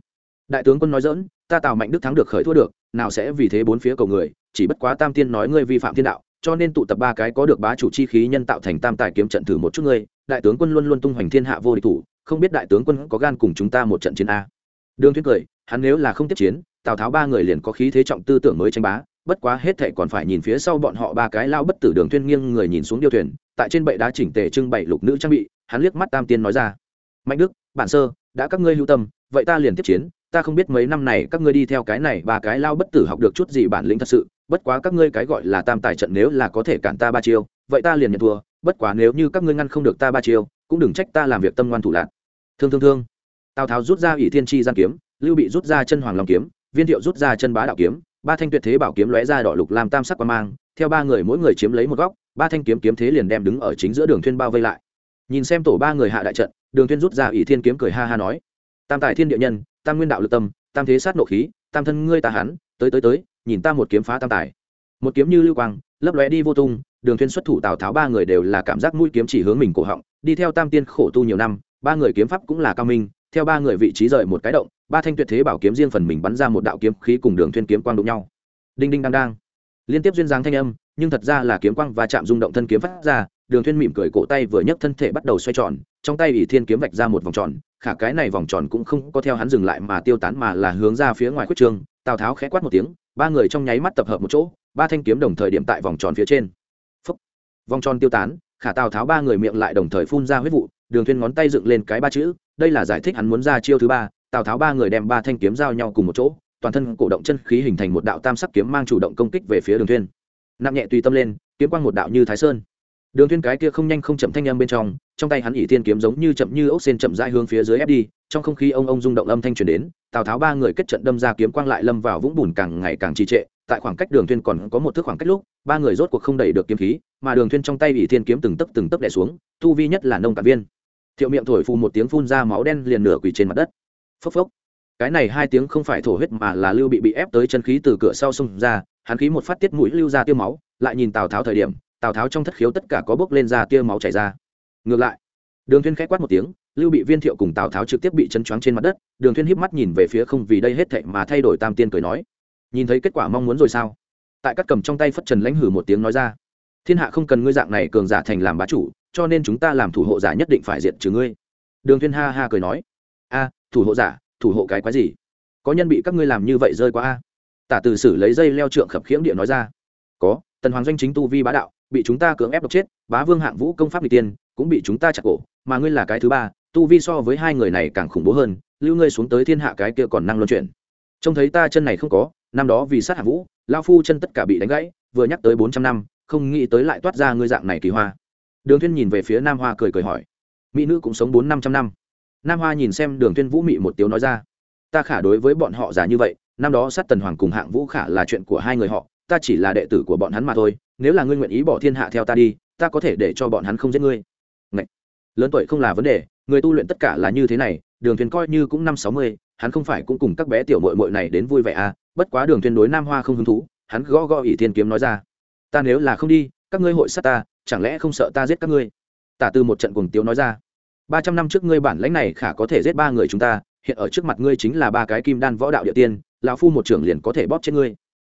đại tướng quân nói dỡn ta tào mạnh đức thắng được khởi thua được, nào sẽ vì thế bốn phía cầu người, chỉ bất quá tam tiên nói ngươi vi phạm thiên đạo cho nên tụ tập ba cái có được bá chủ chi khí nhân tạo thành tam tài kiếm trận thử một chút ngươi, đại tướng quân luôn luôn tung hoành thiên hạ vô địch thủ, không biết đại tướng quân có gan cùng chúng ta một trận chiến a. Đường thuyết cười, hắn nếu là không tiếp chiến, tào tháo ba người liền có khí thế trọng tư tưởng mới tranh bá, bất quá hết thệ còn phải nhìn phía sau bọn họ ba cái lao bất tử đường thuyên nghiêng người nhìn xuống điêu thuyền, tại trên bệ đá chỉnh tề trưng bày lục nữ trang bị, hắn liếc mắt tam tiên nói ra, mạnh đức, bản sơ, đã các ngươi lưu tâm, vậy ta liền tiếp chiến, ta không biết mấy năm này các ngươi đi theo cái này ba cái lao bất tử học được chút gì bản lĩnh thật sự bất quá các ngươi cái gọi là tam tài trận nếu là có thể cản ta ba chiêu, vậy ta liền nhận thua, bất quá nếu như các ngươi ngăn không được ta ba chiêu, cũng đừng trách ta làm việc tâm ngoan thủ lạc thương thương thương. Tào tháo rút ra ỷ thiên chi gian kiếm, lưu bị rút ra chân hoàng long kiếm, viên thiệu rút ra chân bá đạo kiếm, ba thanh tuyệt thế bảo kiếm lóe ra đỏ lục làm tam sắc qua mang, theo ba người mỗi người chiếm lấy một góc, ba thanh kiếm kiếm thế liền đem đứng ở chính giữa đường thuyên bao vây lại. Nhìn xem tổ ba người hạ đại trận, đường thuyên rút ra ỷ thiên kiếm cười ha ha nói, tam tài thiên địa nhân, tam nguyên đạo lực tâm, tam thế sát nộ khí, tam thân ngươi ta hắn, tới tới tới nhìn ta một kiếm phá tam tài. Một kiếm như lưu quang, lấp lóe đi vô tung, đường thuyên xuất thủ tào tháo ba người đều là cảm giác mũi kiếm chỉ hướng mình cổ họng, đi theo tam tiên khổ tu nhiều năm, ba người kiếm pháp cũng là cao minh, theo ba người vị trí rời một cái động, ba thanh tuyệt thế bảo kiếm riêng phần mình bắn ra một đạo kiếm khí cùng đường thuyên kiếm quang đụng nhau. Đinh đinh đang đang. Liên tiếp duyên dáng thanh âm, nhưng thật ra là kiếm quang và chạm rung động thân kiếm phát ra, đường thuyên mỉm cười cổ tay vừa nhấc thân thể bắt đầu xoay tròn, trong tay ủy thiên kiếm vạch ra một vòng tròn, khả cái này vòng tròn cũng không có theo hắn dừng lại mà tiêu tán mà là hướng ra phía ngoài khuất trường, tào tháo khẽ quát một tiếng ba người trong nháy mắt tập hợp một chỗ, ba thanh kiếm đồng thời điểm tại vòng tròn phía trên. Phúc. vòng tròn tiêu tán, khả tào tháo ba người miệng lại đồng thời phun ra huyết vụ, đường thuyên ngón tay dựng lên cái ba chữ, đây là giải thích hắn muốn ra chiêu thứ ba. Tào tháo ba người đem ba thanh kiếm giao nhau cùng một chỗ, toàn thân cổ động chân khí hình thành một đạo tam sắc kiếm mang chủ động công kích về phía đường thuyên nặng nhẹ tùy tâm lên, kiếm quang một đạo như thái sơn đường thiên cái kia không nhanh không chậm thanh âm bên trong trong tay hắn ỷ thiên kiếm giống như chậm như ốc sen chậm rãi hướng phía dưới ép đi, trong không khí ông ông rung động âm thanh truyền đến, tào tháo ba người kết trận đâm ra kiếm quang lại lâm vào vũng bùn càng ngày càng trì trệ, tại khoảng cách đường thiên còn có một thước khoảng cách lúc, ba người rốt cuộc không đẩy được kiếm khí, mà đường thiên trong tay ỷ thiên kiếm từng tấc từng tấc đè xuống, tu vi nhất là nông cạn viên. Thiệu miệng thổi phù một tiếng phun ra máu đen liền nửa quỳ trên mặt đất. Phốc phốc. Cái này hai tiếng không phải thổ huyết mà là lưu bị bị ép tới chân khí từ cửa sau xung ra, hắn khí một phát tiết mũi lưu ra tiêu máu, lại nhìn tào tháo thời điểm tào tháo trong thất khiếu tất cả có bốc lên ra tia máu chảy ra ngược lại đường thuyên khẽ quát một tiếng lưu bị viên thiệu cùng tào tháo trực tiếp bị chấn choáng trên mặt đất đường thuyên híp mắt nhìn về phía không vì đây hết thảy mà thay đổi tam tiên cười nói nhìn thấy kết quả mong muốn rồi sao tại cắt cầm trong tay phất trần lãnh hử một tiếng nói ra thiên hạ không cần ngươi dạng này cường giả thành làm bá chủ cho nên chúng ta làm thủ hộ giả nhất định phải diệt trừ ngươi đường thuyên ha ha cười nói a thủ hộ giả thủ hộ cái quái gì có nhân bị các ngươi làm như vậy rơi quá a tả từ sử lấy dây leo trượng khập khiễng địa nói ra có tần hoàng doanh chính tu vi bá đạo bị chúng ta cưỡng ép độc chết, bá vương hạng vũ công pháp n tiên, cũng bị chúng ta chặt cổ, mà ngươi là cái thứ ba, tu vi so với hai người này càng khủng bố hơn, lưu ngươi xuống tới thiên hạ cái kia còn năng luân chuyển. Trông thấy ta chân này không có, năm đó vì sát hạng vũ lao phu chân tất cả bị đánh gãy, vừa nhắc tới bốn trăm năm, không nghĩ tới lại toát ra ngươi dạng này kỳ hoa. Đường thiên nhìn về phía nam hoa cười cười hỏi, mỹ nữ cũng sống bốn năm trăm năm. Nam hoa nhìn xem đường thiên vũ mị một tiếng nói ra, ta khả đối với bọn họ già như vậy, năm đó sát tần hoàng cùng hạng vũ khả là chuyện của hai người họ, ta chỉ là đệ tử của bọn hắn mà thôi nếu là ngươi nguyện ý bỏ thiên hạ theo ta đi, ta có thể để cho bọn hắn không giết ngươi. Ngậy! lớn tuổi không là vấn đề, người tu luyện tất cả là như thế này, đường thuyền coi như cũng năm sáu mươi, hắn không phải cũng cùng các bé tiểu mội mội này đến vui vẻ à? Bất quá đường thuyền đối nam hoa không hứng thú, hắn gõ gõ ỷ thiên kiếm nói ra. Ta nếu là không đi, các ngươi hội sát ta, chẳng lẽ không sợ ta giết các ngươi? Tả từ một trận cùng tiếu nói ra. Ba trăm năm trước ngươi bản lãnh này khả có thể giết ba người chúng ta, hiện ở trước mặt ngươi chính là ba cái kim đan võ đạo địa tiên, lão phu một trưởng liền có thể bóp chết ngươi.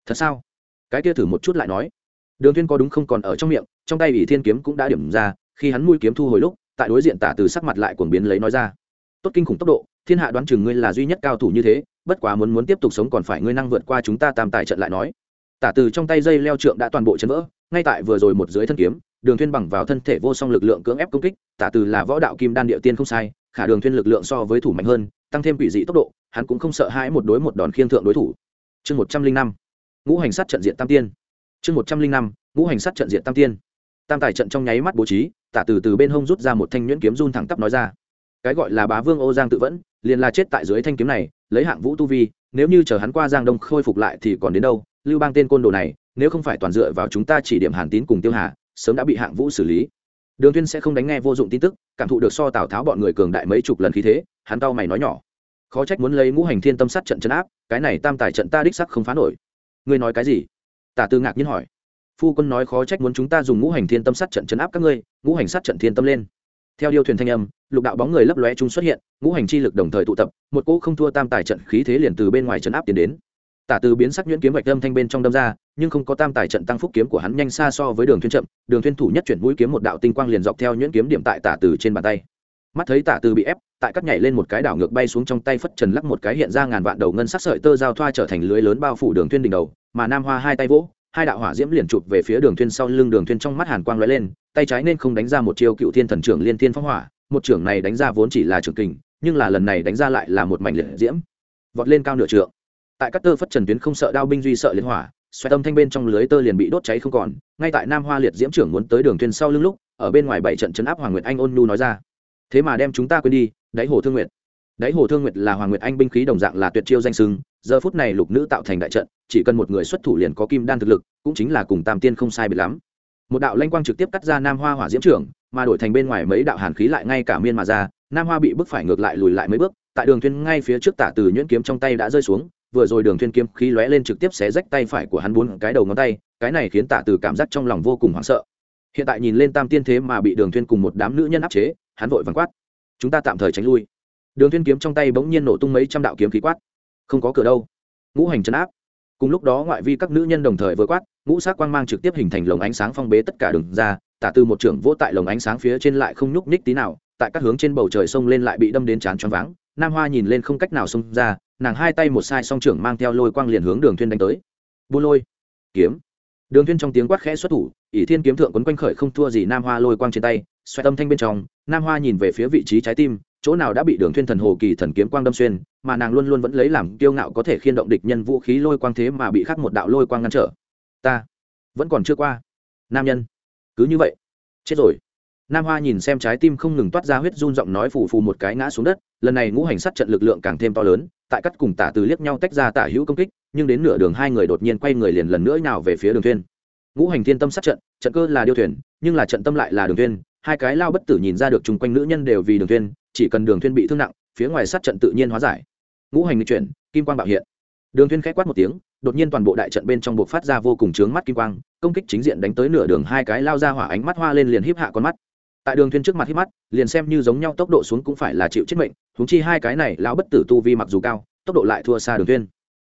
Thật sao? Cái kia thử một chút lại nói đường thiên có đúng không còn ở trong miệng, trong tay ủy thiên kiếm cũng đã điểm ra, khi hắn mũi kiếm thu hồi lúc, tại đối diện tả từ sắc mặt lại cuồng biến lấy nói ra. Tốt kinh khủng tốc độ, thiên hạ đoán chừng ngươi là duy nhất cao thủ như thế, bất quá muốn muốn tiếp tục sống còn phải ngươi năng vượt qua chúng ta tam tài trận lại nói. Tả từ trong tay dây leo trượng đã toàn bộ chấn vỡ, ngay tại vừa rồi một dưới thân kiếm, đường thiên bằng vào thân thể vô song lực lượng cưỡng ép công kích, tả từ là võ đạo kim đan địa tiên không sai, khả đường thiên lực lượng so với thủ mạnh hơn, tăng thêm quỷ dị tốc độ, hắn cũng không sợ hãi một đối một đòn khiên thượng đối thủ. Chương một trăm linh năm, ngũ hành sát trận diện tam tiên chương một trăm linh năm, ngũ hành sát trận diện tam tiên. Tam tài trận trong nháy mắt bố trí, tả từ từ bên hông rút ra một thanh nhuyễn kiếm run thẳng tắp nói ra. Cái gọi là bá vương ô giang tự vẫn, liền là chết tại dưới thanh kiếm này, lấy hạng vũ tu vi, nếu như chờ hắn qua giang đông khôi phục lại thì còn đến đâu? Lưu bang tên côn đồ này, nếu không phải toàn dựa vào chúng ta chỉ điểm hàn tín cùng tiêu hà, sớm đã bị hạng vũ xử lý. Đường tuyên sẽ không đánh nghe vô dụng tin tức, cảm thụ được so tào tháo bọn người cường đại mấy chục lần khí thế, hắn tao mày nói nhỏ. Khó trách muốn lấy ngũ hành thiên tâm sát trận chấn áp, cái này tam tài trận ta đích sắc không phá nổi. Ngươi nói cái gì? Tả tư ngạc nhiên hỏi. Phu quân nói khó trách muốn chúng ta dùng ngũ hành thiên tâm sát trận chấn áp các ngươi, ngũ hành sát trận thiên tâm lên. Theo điêu thuyền thanh âm, lục đạo bóng người lấp lóe chung xuất hiện, ngũ hành chi lực đồng thời tụ tập, một cỗ không thua tam tài trận khí thế liền từ bên ngoài chấn áp tiến đến. Tả từ biến sắc nhuyễn kiếm vạch âm thanh bên trong đâm ra, nhưng không có tam tài trận tăng phúc kiếm của hắn nhanh xa so với đường thuyên chậm, đường thuyên thủ nhất chuyển mũi kiếm một đạo tinh quang liền dọc theo nhuyễn kiếm điểm tại tả từ trên bàn tay. Mắt thấy tả từ bị ép, tại cắt nhảy lên một cái đảo ngược bay xuống trong tay phất trần lắc một cái hiện ra ngàn vạn đầu ngân sắc sợi tơ giao thoa trở thành lưới lớn bao phủ đường thuyên đỉnh đầu mà nam hoa hai tay vỗ, hai đạo hỏa diễm liền chụp về phía đường thuyên sau lưng đường thuyên trong mắt hàn quang lóe lên, tay trái nên không đánh ra một chiêu cựu thiên thần trưởng liên thiên phong hỏa, một trưởng này đánh ra vốn chỉ là trưởng kình, nhưng là lần này đánh ra lại là một mảnh liệt diễm, vọt lên cao nửa trượng. Tại các tơ phất trần tuyến không sợ đao binh duy sợ liên hỏa xoay tâm thanh bên trong lưới tơ liền bị đốt cháy không còn, ngay tại nam hoa liệt diễm trưởng muốn tới đường thuyền sau lưng lúc, ở bên ngoài bảy trận chấn áp hoàng nguyệt anh ôn nhu nói ra, thế mà đem chúng ta quên đi, đáy hồ thương nguyệt đáy hồ thương nguyệt là hoàng nguyệt anh binh khí đồng dạng là tuyệt chiêu danh sưng giờ phút này lục nữ tạo thành đại trận, chỉ cần một người xuất thủ liền có kim đan thực lực, cũng chính là cùng tam tiên không sai biệt lắm. Một đạo lanh quang trực tiếp cắt ra nam hoa hỏa diễm trưởng, mà đổi thành bên ngoài mấy đạo hàn khí lại ngay cả miên mà ra, nam hoa bị bức phải ngược lại lùi lại mấy bước, tại đường thuyên ngay phía trước tả từ nhuyễn kiếm trong tay đã rơi xuống, vừa rồi đường thuyên kiếm khí lóe lên trực tiếp xé rách tay phải của hắn bốn cái đầu ngón tay, cái này khiến tả từ cảm giác trong lòng vô cùng hoảng sợ. Hiện tại nhìn lên tam tiên thế mà bị đường thuyên cùng một đám nữ nhân áp chế, hắn vội vàng quát, chúng ta tạm thời tránh lui đường thiên kiếm trong tay bỗng nhiên nổ tung mấy trăm đạo kiếm khí quát. Không có cửa đâu. Ngũ hành chấn áp. Cùng lúc đó ngoại vi các nữ nhân đồng thời vừa quát, ngũ sắc quang mang trực tiếp hình thành lồng ánh sáng phong bế tất cả đường ra, tả từ một trưởng vỗ tại lồng ánh sáng phía trên lại không nhúc nhích tí nào, tại các hướng trên bầu trời sông lên lại bị đâm đến chán choáng váng, nam hoa nhìn lên không cách nào xông ra, nàng hai tay một sai song trưởng mang theo lôi quang liền hướng đường thiên đánh tới. Bu lôi. Kiếm. Đường thiên trong tiếng quát khẽ xuất thủ, ỷ thiên kiếm thượng quấn quanh khởi không thua gì nam hoa lôi quang trên tay xoay tâm thanh bên trong, nam hoa nhìn về phía vị trí trái tim chỗ nào đã bị đường thiên thần hồ kỳ thần kiếm quang đâm xuyên, mà nàng luôn luôn vẫn lấy làm kiêu ngạo có thể khiên động địch nhân vũ khí lôi quang thế mà bị khắc một đạo lôi quang ngăn trở. Ta vẫn còn chưa qua. Nam nhân, cứ như vậy, chết rồi. Nam hoa nhìn xem trái tim không ngừng toát ra huyết run giọng nói phù phù một cái ngã xuống đất, lần này ngũ hành sát trận lực lượng càng thêm to lớn, tại cắt cùng tả từ liếc nhau tách ra tả hữu công kích, nhưng đến nửa đường hai người đột nhiên quay người liền lần nữa nào về phía đường thuyên. Ngũ hành thiên tâm sát trận trận cơ là điêu thuyền, nhưng là trận tâm lại là đường thuyên, hai cái lao bất tử nhìn ra được chung quanh nữ nhân đều vì đường thuyên chỉ cần đường thuyên bị thương nặng, phía ngoài sát trận tự nhiên hóa giải. Ngũ hành nghịch chuyển, kim quang bạo hiện. Đường thuyên khẽ quát một tiếng, đột nhiên toàn bộ đại trận bên trong buộc phát ra vô cùng chướng mắt kim quang, công kích chính diện đánh tới nửa đường hai cái lao ra hỏa ánh mắt hoa lên liền híp hạ con mắt. Tại đường thuyên trước mặt híp mắt, liền xem như giống nhau tốc độ xuống cũng phải là chịu chết mệnh, huống chi hai cái này lão bất tử tu vi mặc dù cao, tốc độ lại thua xa đường thuyên.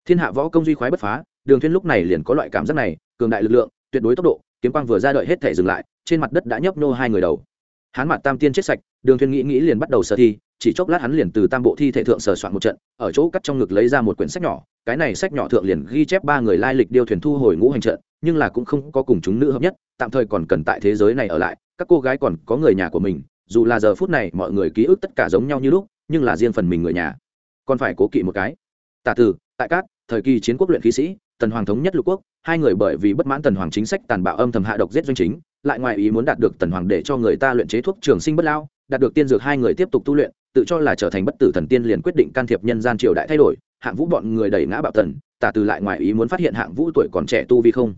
Thiên hạ võ công duy khoái bất phá, đường thuyên lúc này liền có loại cảm giác này, cường đại lực lượng, tuyệt đối tốc độ, kiếm quang vừa ra đợi hết thể dừng lại, trên mặt đất đã nhấp nô hai người đầu hán mặt tam tiên chết sạch, đường thuyên nghĩ nghĩ liền bắt đầu sở thi, chỉ chốc lát hắn liền từ tam bộ thi thể thượng sờ soạn một trận, ở chỗ cắt trong ngực lấy ra một quyển sách nhỏ, cái này sách nhỏ thượng liền ghi chép ba người lai lịch điêu thuyền thu hồi ngũ hành trận, nhưng là cũng không có cùng chúng nữ hợp nhất, tạm thời còn cần tại thế giới này ở lại, các cô gái còn có người nhà của mình, dù là giờ phút này mọi người ký ức tất cả giống nhau như lúc, nhưng là riêng phần mình người nhà. Còn phải cố kỵ một cái. Tả từ tại các thời kỳ chiến quốc luyện khí sĩ, tần hoàng thống nhất lục quốc, hai người bởi vì bất mãn tần hoàng chính sách tàn bạo âm thầm hạ độc giết doanh chính lại ngoài ý muốn đạt được tần hoàng để cho người ta luyện chế thuốc trường sinh bất lao đạt được tiên dược hai người tiếp tục tu luyện, tự cho là trở thành bất tử thần tiên liền quyết định can thiệp nhân gian triều đại thay đổi, hạng vũ bọn người đẩy ngã bạo tần, tả từ lại ngoài ý muốn phát hiện hạng vũ tuổi còn trẻ tu vi không.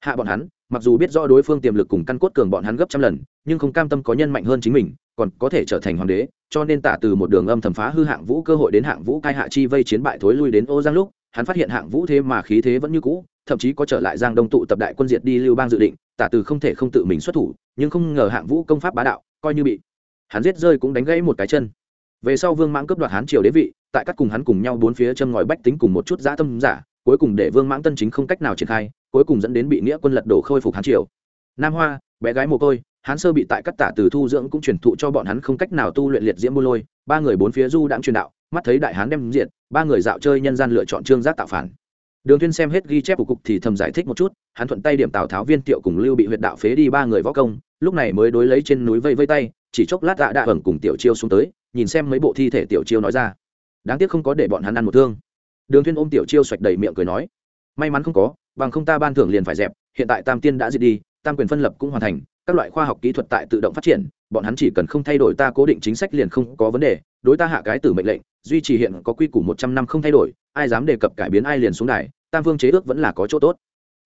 Hạ bọn hắn, mặc dù biết rõ đối phương tiềm lực cùng căn cốt cường bọn hắn gấp trăm lần, nhưng không cam tâm có nhân mạnh hơn chính mình, còn có thể trở thành hoàng đế, cho nên tả từ một đường âm thầm phá hư hạng vũ cơ hội đến hạng vũ cai hạ chi vây chiến bại thối lui đến ô giang lúc, hắn phát hiện hạng vũ thế mà khí thế vẫn như cũ, thậm chí có trở lại giang đông tụ tập đại quân diệt đi lưu bang dự định tả từ không thể không tự mình xuất thủ, nhưng không ngờ hạng vũ công pháp bá đạo, coi như bị hắn giết rơi cũng đánh gãy một cái chân. Về sau vương mãng cướp đoạt hán triều đế vị, tại các cùng hắn cùng nhau bốn phía châm ngòi bách tính cùng một chút dã tâm giả, cuối cùng để vương mãng tân chính không cách nào triển khai, cuối cùng dẫn đến bị nghĩa quân lật đổ khôi phục hán triều. Nam hoa, bé gái mồ côi, hán sơ bị tại các tả từ thu dưỡng cũng truyền thụ cho bọn hắn không cách nào tu luyện liệt diễm buôn lôi, ba người bốn phía du đãng truyền đạo, mắt thấy đại hán đem diện ba người dạo chơi nhân gian lựa chọn trương giác tạo phản đường thiên xem hết ghi chép của cục thì thầm giải thích một chút, hắn thuận tay điểm tào tháo viên tiệu cùng lưu bị huyệt đạo phế đi ba người võ công, lúc này mới đối lấy trên núi vây vây tay, chỉ chốc lát dạ đạ hửng cùng tiểu chiêu xuống tới, nhìn xem mấy bộ thi thể tiểu chiêu nói ra. Đáng tiếc không có để bọn hắn ăn một thương. Đường thiên ôm tiểu chiêu xoạch đầy miệng cười nói, may mắn không có, bằng không ta ban thưởng liền phải dẹp, hiện tại tam tiên đã diệt đi, tam quyền phân lập cũng hoàn thành, các loại khoa học kỹ thuật tại tự động phát triển, bọn hắn chỉ cần không thay đổi ta cố định chính sách liền không có vấn đề, đối ta hạ cái tử mệnh lệnh duy trì hiện có quy củ một trăm năm không thay đổi, ai dám đề cập cải biến ai liền xuống đài, tam vương chế ước vẫn là có chỗ tốt.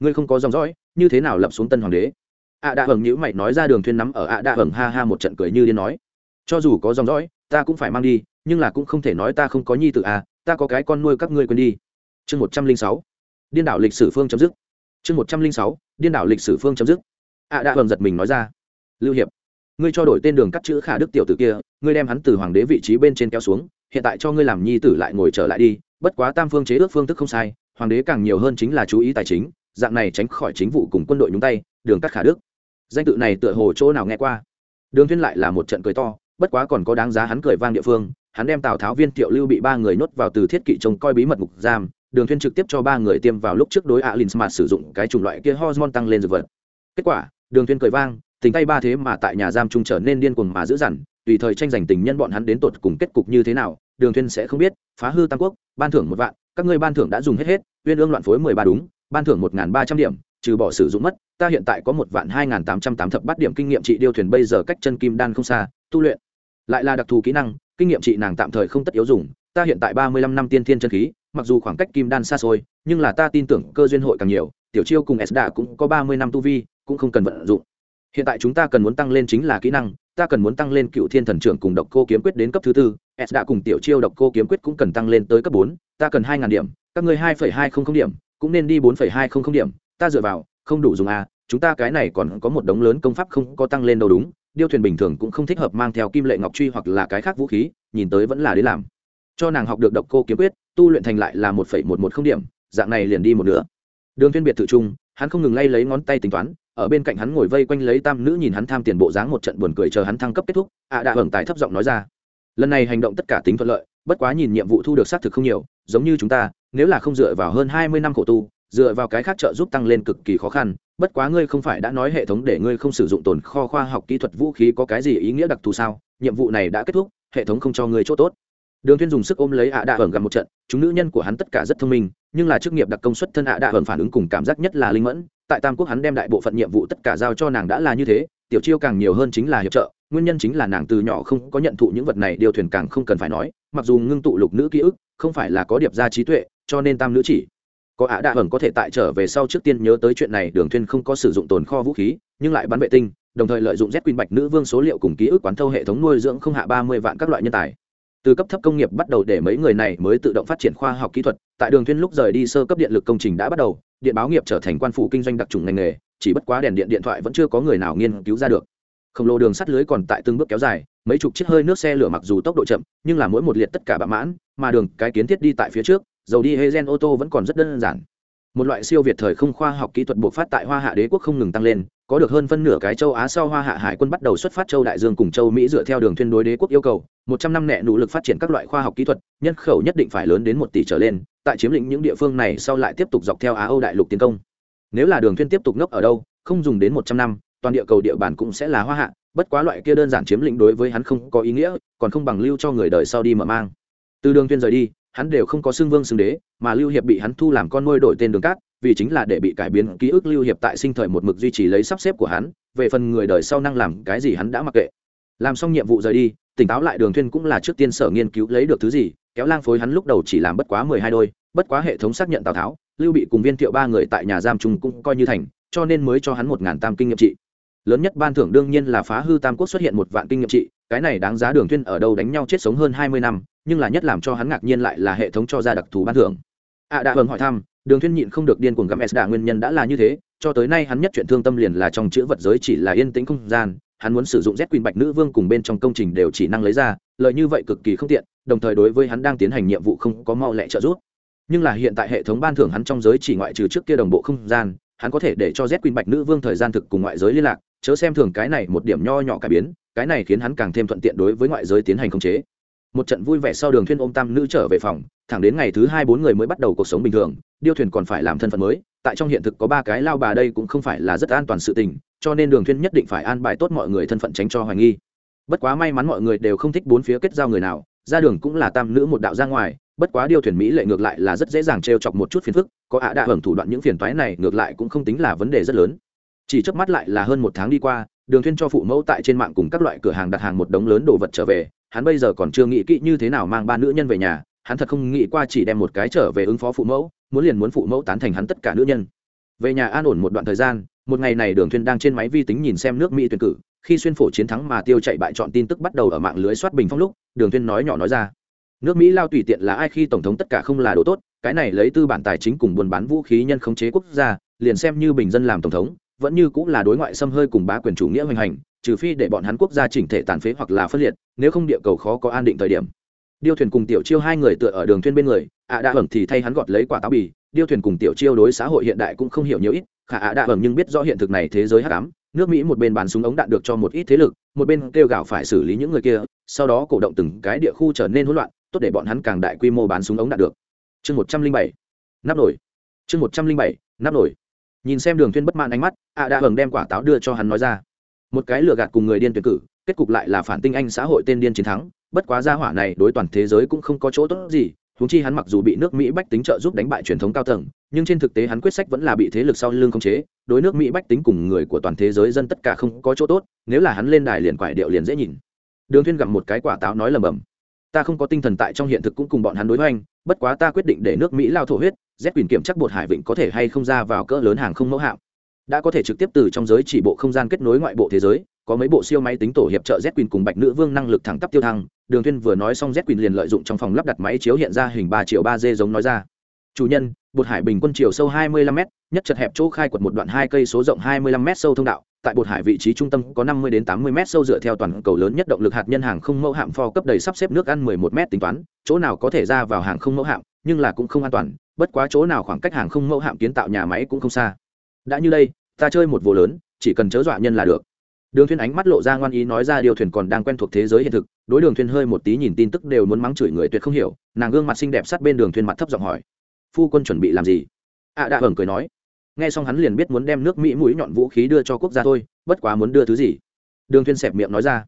Ngươi không có dòng dõi, như thế nào lập xuống tân hoàng đế? Ạ đạ hưởng nhữ mày nói ra đường thuyên nắm ở ạ đạ hưởng ha ha một trận cười như điên nói. Cho dù có dòng dõi, ta cũng phải mang đi, nhưng là cũng không thể nói ta không có nhi tử à ta có cái con nuôi các ngươi quên đi. Chương một trăm linh sáu. Điên đảo lịch sử phương chấm dứt. Chương một trăm linh sáu. Điên đảo lịch sử phương chấm dứt. Ạ đạ hưởng giật mình nói ra. Lưu hiệp, ngươi cho đổi tên đường cắt chữ khả đức tiểu tử kia, ngươi đem hắn từ hoàng đế vị trí bên trên kéo xuống hiện tại cho ngươi làm nhi tử lại ngồi trở lại đi, bất quá tam phương chế ước phương thức không sai, hoàng đế càng nhiều hơn chính là chú ý tài chính, dạng này tránh khỏi chính vụ cùng quân đội nhúng tay, đường cắt khả đức. Danh tự này tựa hồ chỗ nào nghe qua? Đường thiên lại là một trận cười to, bất quá còn có đáng giá hắn cười vang địa phương, hắn đem tào tháo viên tiểu lưu bị ba người nhốt vào từ thiết kỵ trông coi bí mật ngục giam, đường thuyên trực tiếp cho ba người tiêm vào lúc trước đối alin smart sử dụng cái chủng loại kia hormone tăng lên dược vật. Kết quả, đường thuyên cười vang, tình tay ba thế mà tại nhà giam trung trở nên điên cuồng mà dữ dằn tùy thời tranh giành tình nhân bọn hắn đến tột cùng kết cục như thế nào, đường thuyên sẽ không biết. Phá hư tam quốc, ban thưởng một vạn, các ngươi ban thưởng đã dùng hết hết, uyên ương loạn phối mười ba đúng, ban thưởng một ba trăm điểm, trừ bỏ sử dụng mất, ta hiện tại có một vạn hai tám trăm tám thập bát điểm kinh nghiệm trị điêu thuyền bây giờ cách chân kim đan không xa, tu luyện. Lại là đặc thù kỹ năng, kinh nghiệm trị nàng tạm thời không tất yếu dùng, ta hiện tại ba mươi lăm năm tiên thiên chân khí, mặc dù khoảng cách kim đan xa xôi, nhưng là ta tin tưởng cơ duyên hội càng nhiều, tiểu chiêu cùng s đạ cũng có ba mươi năm tu vi, cũng không cần vận dụng hiện tại chúng ta cần muốn tăng lên chính là kỹ năng, ta cần muốn tăng lên cựu thiên thần trưởng cùng độc cô kiếm quyết đến cấp thứ tư, s đã cùng tiểu chiêu độc cô kiếm quyết cũng cần tăng lên tới cấp bốn, ta cần hai ngàn điểm, các ngươi hai phẩy hai không không điểm, cũng nên đi bốn phẩy hai không không điểm, ta dựa vào, không đủ dùng à chúng ta cái này còn có một đống lớn công pháp không có tăng lên đâu đúng, điêu thuyền bình thường cũng không thích hợp mang theo kim lệ ngọc truy hoặc là cái khác vũ khí, nhìn tới vẫn là đến làm. Cho nàng học được độc cô kiếm quyết, tu luyện thành lại là một phẩy một một không điểm, dạng này liền đi một nửa. Đường viên biệt tự trung hắn không ngừng lay lấy ngón tay tính toán ở bên cạnh hắn ngồi vây quanh lấy tam nữ nhìn hắn tham tiền bộ dáng một trận buồn cười chờ hắn thăng cấp kết thúc, ạ à đã hưởng tài thấp giọng nói ra. Lần này hành động tất cả tính thuận lợi, bất quá nhìn nhiệm vụ thu được xác thực không nhiều, giống như chúng ta, nếu là không dựa vào hơn hai mươi năm khổ tu, dựa vào cái khác trợ giúp tăng lên cực kỳ khó khăn, bất quá ngươi không phải đã nói hệ thống để ngươi không sử dụng tồn kho khoa học kỹ thuật vũ khí có cái gì ý nghĩa đặc thù sao? Nhiệm vụ này đã kết thúc, hệ thống không cho ngươi chỗ tốt. Đường thiên dùng sức ôm lấy ạ đạ hưởng gặp một trận, chúng nữ nhân của hắn tất cả rất thông minh nhưng là chức nghiệp đặc công suất thân ạ đã hờn phản ứng cùng cảm giác nhất là linh mẫn, tại tam quốc hắn đem đại bộ phận nhiệm vụ tất cả giao cho nàng đã là như thế, tiểu chiêu càng nhiều hơn chính là hiệp trợ, nguyên nhân chính là nàng từ nhỏ không có nhận thụ những vật này, điều thuyền càng không cần phải nói, mặc dù ngưng tụ lục nữ ký ức, không phải là có điệp gia trí tuệ, cho nên tam nữ chỉ. Có ạ đạ hưởng có thể tại trở về sau trước tiên nhớ tới chuyện này, đường thuyên không có sử dụng tồn kho vũ khí, nhưng lại bắn vệ tinh, đồng thời lợi dụng z quyên bạch nữ vương số liệu cùng ký ức quán thâu hệ thống nuôi dưỡng không hạ ba mươi vạn các loại nhân tài từ cấp thấp công nghiệp bắt đầu để mấy người này mới tự động phát triển khoa học kỹ thuật, tại đường thuyên lúc rời đi sơ cấp điện lực công trình đã bắt đầu, điện báo nghiệp trở thành quan phụ kinh doanh đặc trùng ngành nghề, chỉ bất quá đèn điện điện thoại vẫn chưa có người nào nghiên cứu ra được. Khổng lồ đường sắt lưới còn tại từng bước kéo dài, mấy chục chiếc hơi nước xe lửa mặc dù tốc độ chậm, nhưng là mỗi một liệt tất cả bạ mãn, mà đường, cái kiến thiết đi tại phía trước, dầu đi hay gen ô tô vẫn còn rất đơn giản. Một loại siêu việt thời không khoa học kỹ thuật buộc phát tại hoa hạ đế quốc không ngừng tăng lên có được hơn phân nửa cái châu á sau hoa hạ hải quân bắt đầu xuất phát châu đại dương cùng châu mỹ dựa theo đường thuyên đối đế quốc yêu cầu, một trăm năm nẹ nỗ lực phát triển các loại khoa học kỹ thuật, nhân khẩu nhất định phải lớn đến một tỷ trở lên, tại chiếm lĩnh những địa phương này sau lại tiếp tục dọc theo á âu đại lục tiến công. Nếu là đường thuyên tiếp tục ngốc ở đâu, không dùng đến một trăm năm, toàn địa cầu địa bàn cũng sẽ là hoa hạ, bất quá loại kia đơn giản chiếm lĩnh đối với hắn không có ý nghĩa, còn không bằng lưu cho người đời sau đi mở mang. Từ đường thuyên rời đi, hắn đều không có xương vương xương đế, mà lưu hiệp bị hắn thu làm con nuôi đổi tên đường cát vì chính là để bị cải biến ký ức lưu hiệp tại sinh thời một mực duy trì lấy sắp xếp của hắn, về phần người đời sau năng làm cái gì hắn đã mặc kệ. Làm xong nhiệm vụ rời đi, tỉnh táo lại đường thuyên cũng là trước tiên sở nghiên cứu lấy được thứ gì, kéo lang phối hắn lúc đầu chỉ làm bất quá mười hai đôi, bất quá hệ thống xác nhận tào tháo, lưu bị cùng viên thiệu ba người tại nhà giam trung cũng coi như thành, cho nên mới cho hắn một ngàn tam kinh nghiệm trị. Lớn nhất ban thưởng đương nhiên là phá hư tam quốc xuất hiện một vạn kinh nghiệm trị, cái này đáng giá đường thuyên ở đâu đánh nhau chết sống hơn hai mươi năm, nhưng là nhất làm cho hắn ngạc nhiên lại là hệ thống cho ra đặc thù ban thưởng. Ạ à đã vâng hỏi thăm đường thuyên nhịn không được điên cuồng gặm s đà nguyên nhân đã là như thế, cho tới nay hắn nhất chuyện thương tâm liền là trong chữ vật giới chỉ là yên tĩnh không gian, hắn muốn sử dụng z quỳnh bạch nữ vương cùng bên trong công trình đều chỉ năng lấy ra, lợi như vậy cực kỳ không tiện, đồng thời đối với hắn đang tiến hành nhiệm vụ không có mau lẹ trợ giúp. Nhưng là hiện tại hệ thống ban thưởng hắn trong giới chỉ ngoại trừ trước kia đồng bộ không gian, hắn có thể để cho z quỳnh bạch nữ vương thời gian thực cùng ngoại giới liên lạc, chớ xem thường cái này một điểm nho nhỏ cải biến, cái này khiến hắn càng thêm thuận tiện đối với ngoại giới tiến hành khống chế một trận vui vẻ sau đường thuyên ôm tam nữ trở về phòng, thẳng đến ngày thứ hai bốn người mới bắt đầu cuộc sống bình thường, điêu thuyền còn phải làm thân phận mới, tại trong hiện thực có ba cái lao bà đây cũng không phải là rất an toàn sự tình, cho nên đường thuyên nhất định phải an bài tốt mọi người thân phận tránh cho hoài nghi. Bất quá may mắn mọi người đều không thích bốn phía kết giao người nào, ra đường cũng là tam nữ một đạo ra ngoài, bất quá điêu thuyền mỹ lệ ngược lại là rất dễ dàng trêu chọc một chút phiền phức, có ạ à hưởng thủ đoạn những phiền toái này ngược lại cũng không tính là vấn đề rất lớn. Chỉ chớp mắt lại là hơn một tháng đi qua, đường thuyên cho phụ mẫu tại trên mạng cùng các loại cửa hàng đặt hàng một đống lớn đồ vật trở về hắn bây giờ còn chưa nghĩ kỹ như thế nào mang ba nữ nhân về nhà, hắn thật không nghĩ qua chỉ đem một cái trở về ứng phó phụ mẫu, muốn liền muốn phụ mẫu tán thành hắn tất cả nữ nhân. Về nhà an ổn một đoạn thời gian, một ngày này đường thuyên đang trên máy vi tính nhìn xem nước mỹ tuyển cử, khi xuyên phổ chiến thắng mà tiêu chạy bại chọn tin tức bắt đầu ở mạng lưới soát bình phong lúc, đường thuyên nói nhỏ nói ra. Nước mỹ lao tùy tiện là ai khi tổng thống tất cả không là đồ tốt, cái này lấy tư bản tài chính cùng buôn bán vũ khí nhân khống chế quốc gia, liền xem như bình dân làm tổng thống, vẫn như cũng là đối ngoại xâm hơi cùng bá quyền chủ nghĩa hoành hành trừ phi để bọn hắn quốc gia chỉnh thể tàn phế hoặc là phân liệt, nếu không địa cầu khó có an định thời điểm. Điêu thuyền cùng tiểu chiêu hai người tựa ở đường thuyên bên người, ạ đã hưởng thì thay hắn gọt lấy quả táo bì. Điêu thuyền cùng tiểu chiêu đối xã hội hiện đại cũng không hiểu nhiều ít, khả ạ đã hưởng nhưng biết rõ hiện thực này thế giới hắc ám, nước mỹ một bên bán súng ống đạn được cho một ít thế lực, một bên kêu gào phải xử lý những người kia, sau đó cổ động từng cái địa khu trở nên hỗn loạn, tốt để bọn hắn càng đại quy mô bán súng ống đạn được. Chương một trăm linh bảy, nắp nổi chương một trăm linh bảy, nắp nổi nhìn xem đường thuyên bất mãn ánh mắt, ạ đã hưởng đem quả táo đưa cho hắn nói ra một cái lừa gạt cùng người điên tuyển cử, kết cục lại là phản tinh anh xã hội tên điên chiến thắng. Bất quá gia hỏa này đối toàn thế giới cũng không có chỗ tốt gì, huống chi hắn mặc dù bị nước mỹ bách tính trợ giúp đánh bại truyền thống cao tầng, nhưng trên thực tế hắn quyết sách vẫn là bị thế lực sau lưng khống chế, đối nước mỹ bách tính cùng người của toàn thế giới dân tất cả không có chỗ tốt, nếu là hắn lên đài liền quải điệu liền dễ nhìn. Đường thuyên gặp một cái quả táo nói lầm bầm, ta không có tinh thần tại trong hiện thực cũng cùng bọn hắn đối hoành, bất quá ta quyết định để nước mỹ lao thổ huyết, z quyền kiểm chắc bột hải vịnh có thể hay không ra vào cỡ lớn hàng không mẫu hạm đã có thể trực tiếp từ trong giới chỉ bộ không gian kết nối ngoại bộ thế giới, có mấy bộ siêu máy tính tổ hiệp trợ z quyền cùng bạch nữ vương năng lực thẳng tắp tiêu thăng. Đường Thuyên vừa nói xong, z quyền liền lợi dụng trong phòng lắp đặt máy chiếu hiện ra hình ba triệu ba d giống nói ra. Chủ nhân, bột hải bình quân chiều sâu 25 m nhất chật hẹp chỗ khai quật một đoạn hai cây số rộng 25 m sâu thông đạo. Tại bột hải vị trí trung tâm có 50 đến 80 m sâu dựa theo toàn cầu lớn nhất động lực hạt nhân hàng không mẫu hạm pho cấp đầy sắp xếp nước ăn 11 m tính toán. Chỗ nào có thể ra vào hàng không mẫu hạm, nhưng là cũng không an toàn, bất quá chỗ nào khoảng cách hàng không mẫu hạm kiến tạo nhà máy cũng không xa. Đã như đây ta chơi một vô lớn chỉ cần chớ dọa nhân là được. Đường thuyên ánh mắt lộ ra ngoan ý nói ra điều thuyền còn đang quen thuộc thế giới hiện thực đối đường thuyên hơi một tí nhìn tin tức đều muốn mắng chửi người tuyệt không hiểu nàng gương mặt xinh đẹp sát bên đường thuyên mặt thấp giọng hỏi. Phu quân chuẩn bị làm gì? Ạ à, đã hưởng cười nói. Nghe xong hắn liền biết muốn đem nước mỹ mũi nhọn vũ khí đưa cho quốc gia thôi bất quá muốn đưa thứ gì? Đường thuyên xẹp miệng nói ra.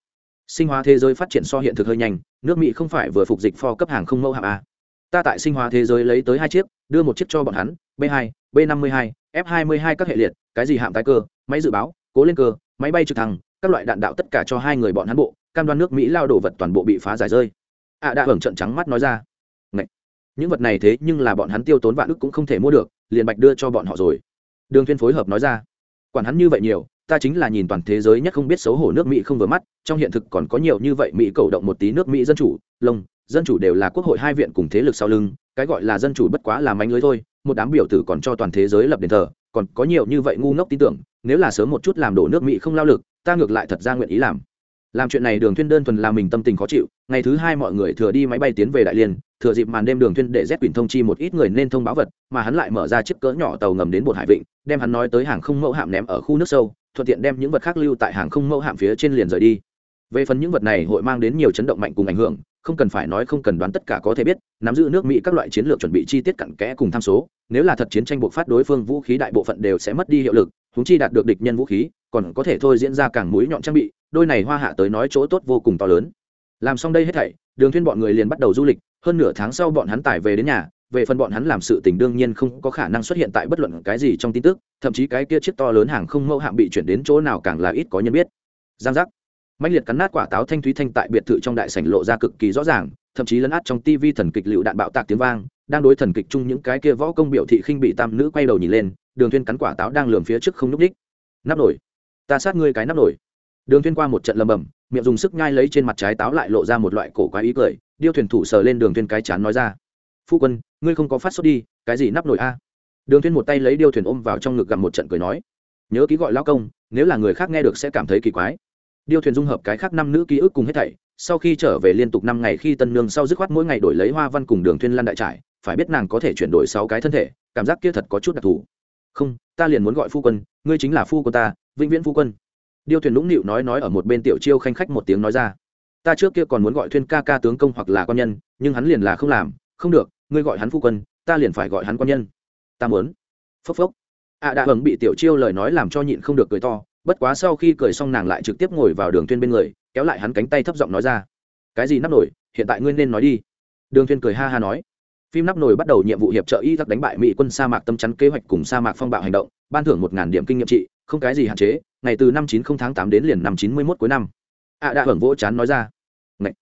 Sinh hóa thế giới phát triển so hiện thực hơi nhanh nước mỹ không phải vừa phục dịch pho cấp hàng không mẫu hạng a. Ta tại sinh hóa thế giới lấy tới hai chiếc đưa một chiếc cho bọn hắn b 2 b 52 f 22 các hệ liệt, cái gì hạm tái cơ, máy dự báo, cố lên cơ, máy bay trực thăng, các loại đạn đạo tất cả cho hai người bọn hắn bộ, cam đoan nước mỹ lao đổ vật toàn bộ bị phá giải rơi. Ạ à đã hưởng trận trắng mắt nói ra. Ngậy! những vật này thế nhưng là bọn hắn tiêu tốn vạn ức cũng không thể mua được, liền bạch đưa cho bọn họ rồi. Đường thiên phối hợp nói ra. Quản hắn như vậy nhiều, ta chính là nhìn toàn thế giới nhất không biết xấu hổ nước mỹ không vừa mắt, trong hiện thực còn có nhiều như vậy mỹ cầu động một tí nước mỹ dân chủ, lông, dân chủ đều là quốc hội hai viện cùng thế lực sau lưng, cái gọi là dân chủ bất quá là mánh lưới thôi một đám biểu tử còn cho toàn thế giới lập đền thờ, còn có nhiều như vậy ngu ngốc tin tưởng, nếu là sớm một chút làm đổ nước mỹ không lao lực, ta ngược lại thật ra nguyện ý làm. Làm chuyện này đường thuyên đơn thuần làm mình tâm tình khó chịu, ngày thứ hai mọi người thừa đi máy bay tiến về đại liên, thừa dịp màn đêm đường thuyên để z quỳnh thông chi một ít người nên thông báo vật, mà hắn lại mở ra chiếc cỡ nhỏ tàu ngầm đến bột hải vịnh, đem hắn nói tới hàng không mẫu hạm ném ở khu nước sâu, thuận tiện đem những vật khác lưu tại hàng không mẫu hạm phía trên liền rời đi. Về phần những vật này, hội mang đến nhiều chấn động mạnh cùng ảnh hưởng không cần phải nói không cần đoán tất cả có thể biết, nắm giữ nước mỹ các loại chiến lược chuẩn bị chi tiết cặn kẽ cùng tham số, nếu là thật chiến tranh buộc phát đối phương vũ khí đại bộ phận đều sẽ mất đi hiệu lực húng chi đạt được địch nhân vũ khí, còn có thể thôi diễn ra càng mũi nhọn trang bị, đôi này hoa hạ tới nói chỗ tốt vô cùng to lớn. Làm xong đây hết thảy, đường thuyên bọn người liền bắt đầu du lịch, hơn nửa tháng sau bọn hắn tải về đến nhà, về phần bọn hắn làm sự tình đương nhiên không có khả năng xuất hiện tại bất luận cái gì trong tin tức, thậm chí cái kia chiếc to lớn hàng không mẫu hạm bị chuyển đến chỗ nào càng là ít có nhân biết. Giang giác mạnh liệt cắn nát quả táo thanh thúy thanh tại biệt thự trong đại sảnh lộ ra cực kỳ rõ ràng, thậm chí lấn át trong tivi thần kịch lựu đạn bạo tạc tiếng vang, đang đối thần kịch chung những cái kia võ công biểu thị khinh bị tam nữ quay đầu nhìn lên, đường thuyên cắn quả táo đang lườm phía trước không núp đích nắp nổi. Ta sát ngươi cái nắp nổi. Đường thuyên qua một trận lầm bầm, miệng dùng sức nhai lấy trên mặt trái táo lại lộ ra một loại cổ quái ý cười, điêu thuyền thủ sờ lên đường thuyên cái chán nói ra. Phu quân, ngươi không có phát sốt đi, cái gì nắp nổi a? Đường thuyên một tay lấy điêu thuyền ôm vào trong ngực gặm một trận cười nói. Nhớ ký gọi lão công, nếu là người khác nghe được sẽ cảm thấy kỳ quái điêu thuyền dung hợp cái khác năm nữ ký ức cùng hết thảy, sau khi trở về liên tục năm ngày khi tân nương sau dứt khoát mỗi ngày đổi lấy hoa văn cùng đường thuyên lan đại trải, phải biết nàng có thể chuyển đổi sáu cái thân thể, cảm giác kia thật có chút đặc thù. Không, ta liền muốn gọi phu quân, ngươi chính là phu của ta, vĩnh viễn phu quân. Điêu thuyền lũng nịu nói nói ở một bên tiểu chiêu khanh khách một tiếng nói ra. Ta trước kia còn muốn gọi thuyên ca ca tướng công hoặc là quan nhân, nhưng hắn liền là không làm, không được, ngươi gọi hắn phu quân, ta liền phải gọi hắn quan nhân. Ta muốn. Phốc phốc. Ạ à đã hứng bị tiểu chiêu lời nói làm cho nhịn không được cười to bất quá sau khi cười xong nàng lại trực tiếp ngồi vào đường thuyên bên người, kéo lại hắn cánh tay thấp giọng nói ra, cái gì nắp nổi hiện tại ngươi nên nói đi. Đường thuyên cười ha ha nói, phim nắp nổi bắt đầu nhiệm vụ hiệp trợ y tắc đánh bại mỹ quân sa mạc tâm chắn kế hoạch cùng sa mạc phong bạo hành động, ban thưởng một ngàn điểm kinh nghiệm trị, không cái gì hạn chế, ngày từ năm chín không tháng tám đến liền năm chín mươi mốt cuối năm. Ạ à đã hưởng vỗ chán nói ra, Ngậy!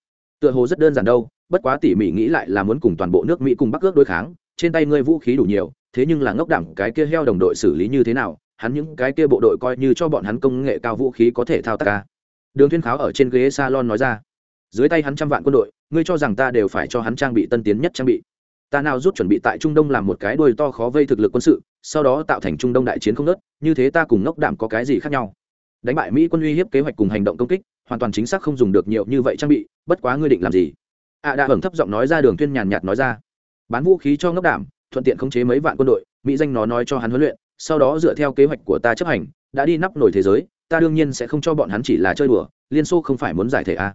tựa hồ rất đơn giản đâu, bất quá tỉ mỉ nghĩ lại là muốn cùng toàn bộ nước mỹ cùng bắc ước đối kháng, trên tay ngươi vũ khí đủ nhiều, thế nhưng là ngốc đẳng cái kia heo đồng đội xử lý như thế nào hắn những cái kia bộ đội coi như cho bọn hắn công nghệ cao vũ khí có thể thao tác ca. Đường thiên kháo ở trên ghế salon nói ra, dưới tay hắn trăm vạn quân đội, ngươi cho rằng ta đều phải cho hắn trang bị tân tiến nhất trang bị. Ta nào rút chuẩn bị tại trung đông làm một cái đuôi to khó vây thực lực quân sự, sau đó tạo thành trung đông đại chiến không nớt như thế ta cùng ngốc đạm có cái gì khác nhau? Đánh bại mỹ quân uy hiếp kế hoạch cùng hành động công kích, hoàn toàn chính xác không dùng được nhiều như vậy trang bị, bất quá ngươi định làm gì? Ạ à đã hưởng thấp giọng nói ra đường tuyên nhàn nhạt nói ra, bán vũ khí cho ngốc đạm, thuận tiện khống chế mấy vạn quân đội, mỹ danh nó nói cho hắn huấn luyện sau đó dựa theo kế hoạch của ta chấp hành, đã đi nắp nổi thế giới, ta đương nhiên sẽ không cho bọn hắn chỉ là chơi đùa, liên xô không phải muốn giải thể à.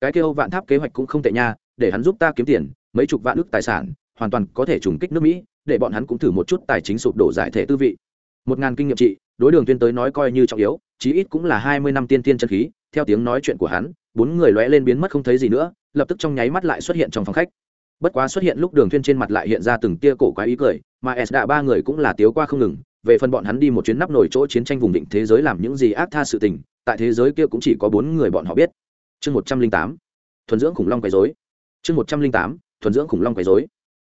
cái kêu vạn tháp kế hoạch cũng không tệ nha, để hắn giúp ta kiếm tiền, mấy chục vạn ước tài sản, hoàn toàn có thể trùng kích nước mỹ, để bọn hắn cũng thử một chút tài chính sụp đổ giải thể tư vị một ngàn kinh nghiệm trị, đối đường tuyên tới nói coi như trọng yếu, chí ít cũng là hai mươi năm tiên tiên chân khí, theo tiếng nói chuyện của hắn, bốn người lóe lên biến mất không thấy gì nữa, lập tức trong nháy mắt lại xuất hiện trong phòng khách bất quá xuất hiện lúc đường tuyên trên mặt lại hiện ra từng tia cổ quái ý cười, mà s đạ ba người cũng là tiếu qua không ngừng về phần bọn hắn đi một chuyến nắp nổi chỗ chiến tranh vùng định thế giới làm những gì ác tha sự tình, tại thế giới kia cũng chỉ có bốn người bọn họ biết. Chương một trăm linh tám, thuần dưỡng khủng long quấy dối chương một trăm linh tám, thuần dưỡng khủng long quấy dối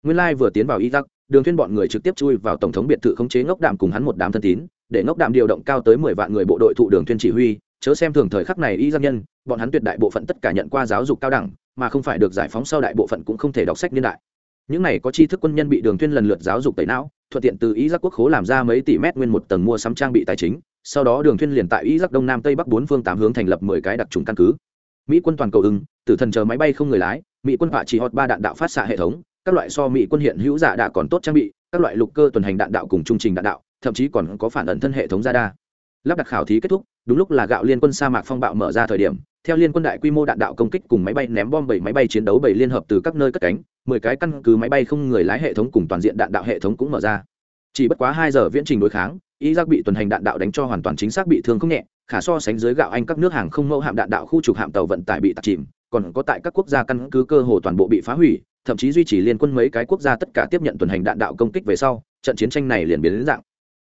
nguyên lai vừa tiến vào iraq, đường thuyên bọn người trực tiếp chui vào tổng thống biệt thự khống chế ngốc đạm cùng hắn một đám thân tín, để ngốc đạm điều động cao tới mười vạn người bộ đội thụ đường thuyên chỉ huy, chớ xem thường thời khắc này y giang nhân, bọn hắn tuyệt đại bộ phận tất cả nhận qua giáo dục cao đẳng, mà không phải được giải phóng sau đại bộ phận cũng không thể đọc sách niên đại. Những này có tri thức quân nhân bị đường thuyên lần lượt giáo dục tẩy não thuận tiện từ ý giác quốc khố làm ra mấy tỷ mét nguyên một tầng mua sắm trang bị tài chính, sau đó đường thuyên liền tại ý giác đông nam tây bắc bốn phương tám hướng thành lập mười cái đặc trùng căn cứ. Mỹ quân toàn cầu ưng, tử thần chờ máy bay không người lái, mỹ quân họa chỉ hot ba đạn đạo phát xạ hệ thống, các loại so mỹ quân hiện hữu giả đã còn tốt trang bị, các loại lục cơ tuần hành đạn đạo cùng trung trình đạn đạo, thậm chí còn có phản ẩn thân hệ thống radar. Lắp đặt khảo thí kết thúc, đúng lúc là gạo liên quân sa mạc phong bạo mở ra thời điểm theo liên quân đại quy mô đạn đạo công kích cùng máy bay ném bom bảy máy bay chiến đấu bảy liên hợp từ các nơi cất cánh, mười cái căn cứ máy bay không người lái hệ thống cùng toàn diện đạn đạo hệ thống cũng mở ra. Chỉ bất quá hai giờ viễn trình đối kháng, iraq bị tuần hành đạn đạo đánh cho hoàn toàn chính xác bị thương không nhẹ, khả so sánh dưới gạo anh các nước hàng không mẫu hạm đạn đạo khu trục hạm tàu vận tải bị tạt chìm, còn có tại các quốc gia căn cứ cơ hồ toàn bộ bị phá hủy, thậm chí duy trì liên quân mấy cái quốc gia tất cả tiếp nhận tuần hành đạn đạo công kích về sau, trận chiến tranh này liền biến đến dạng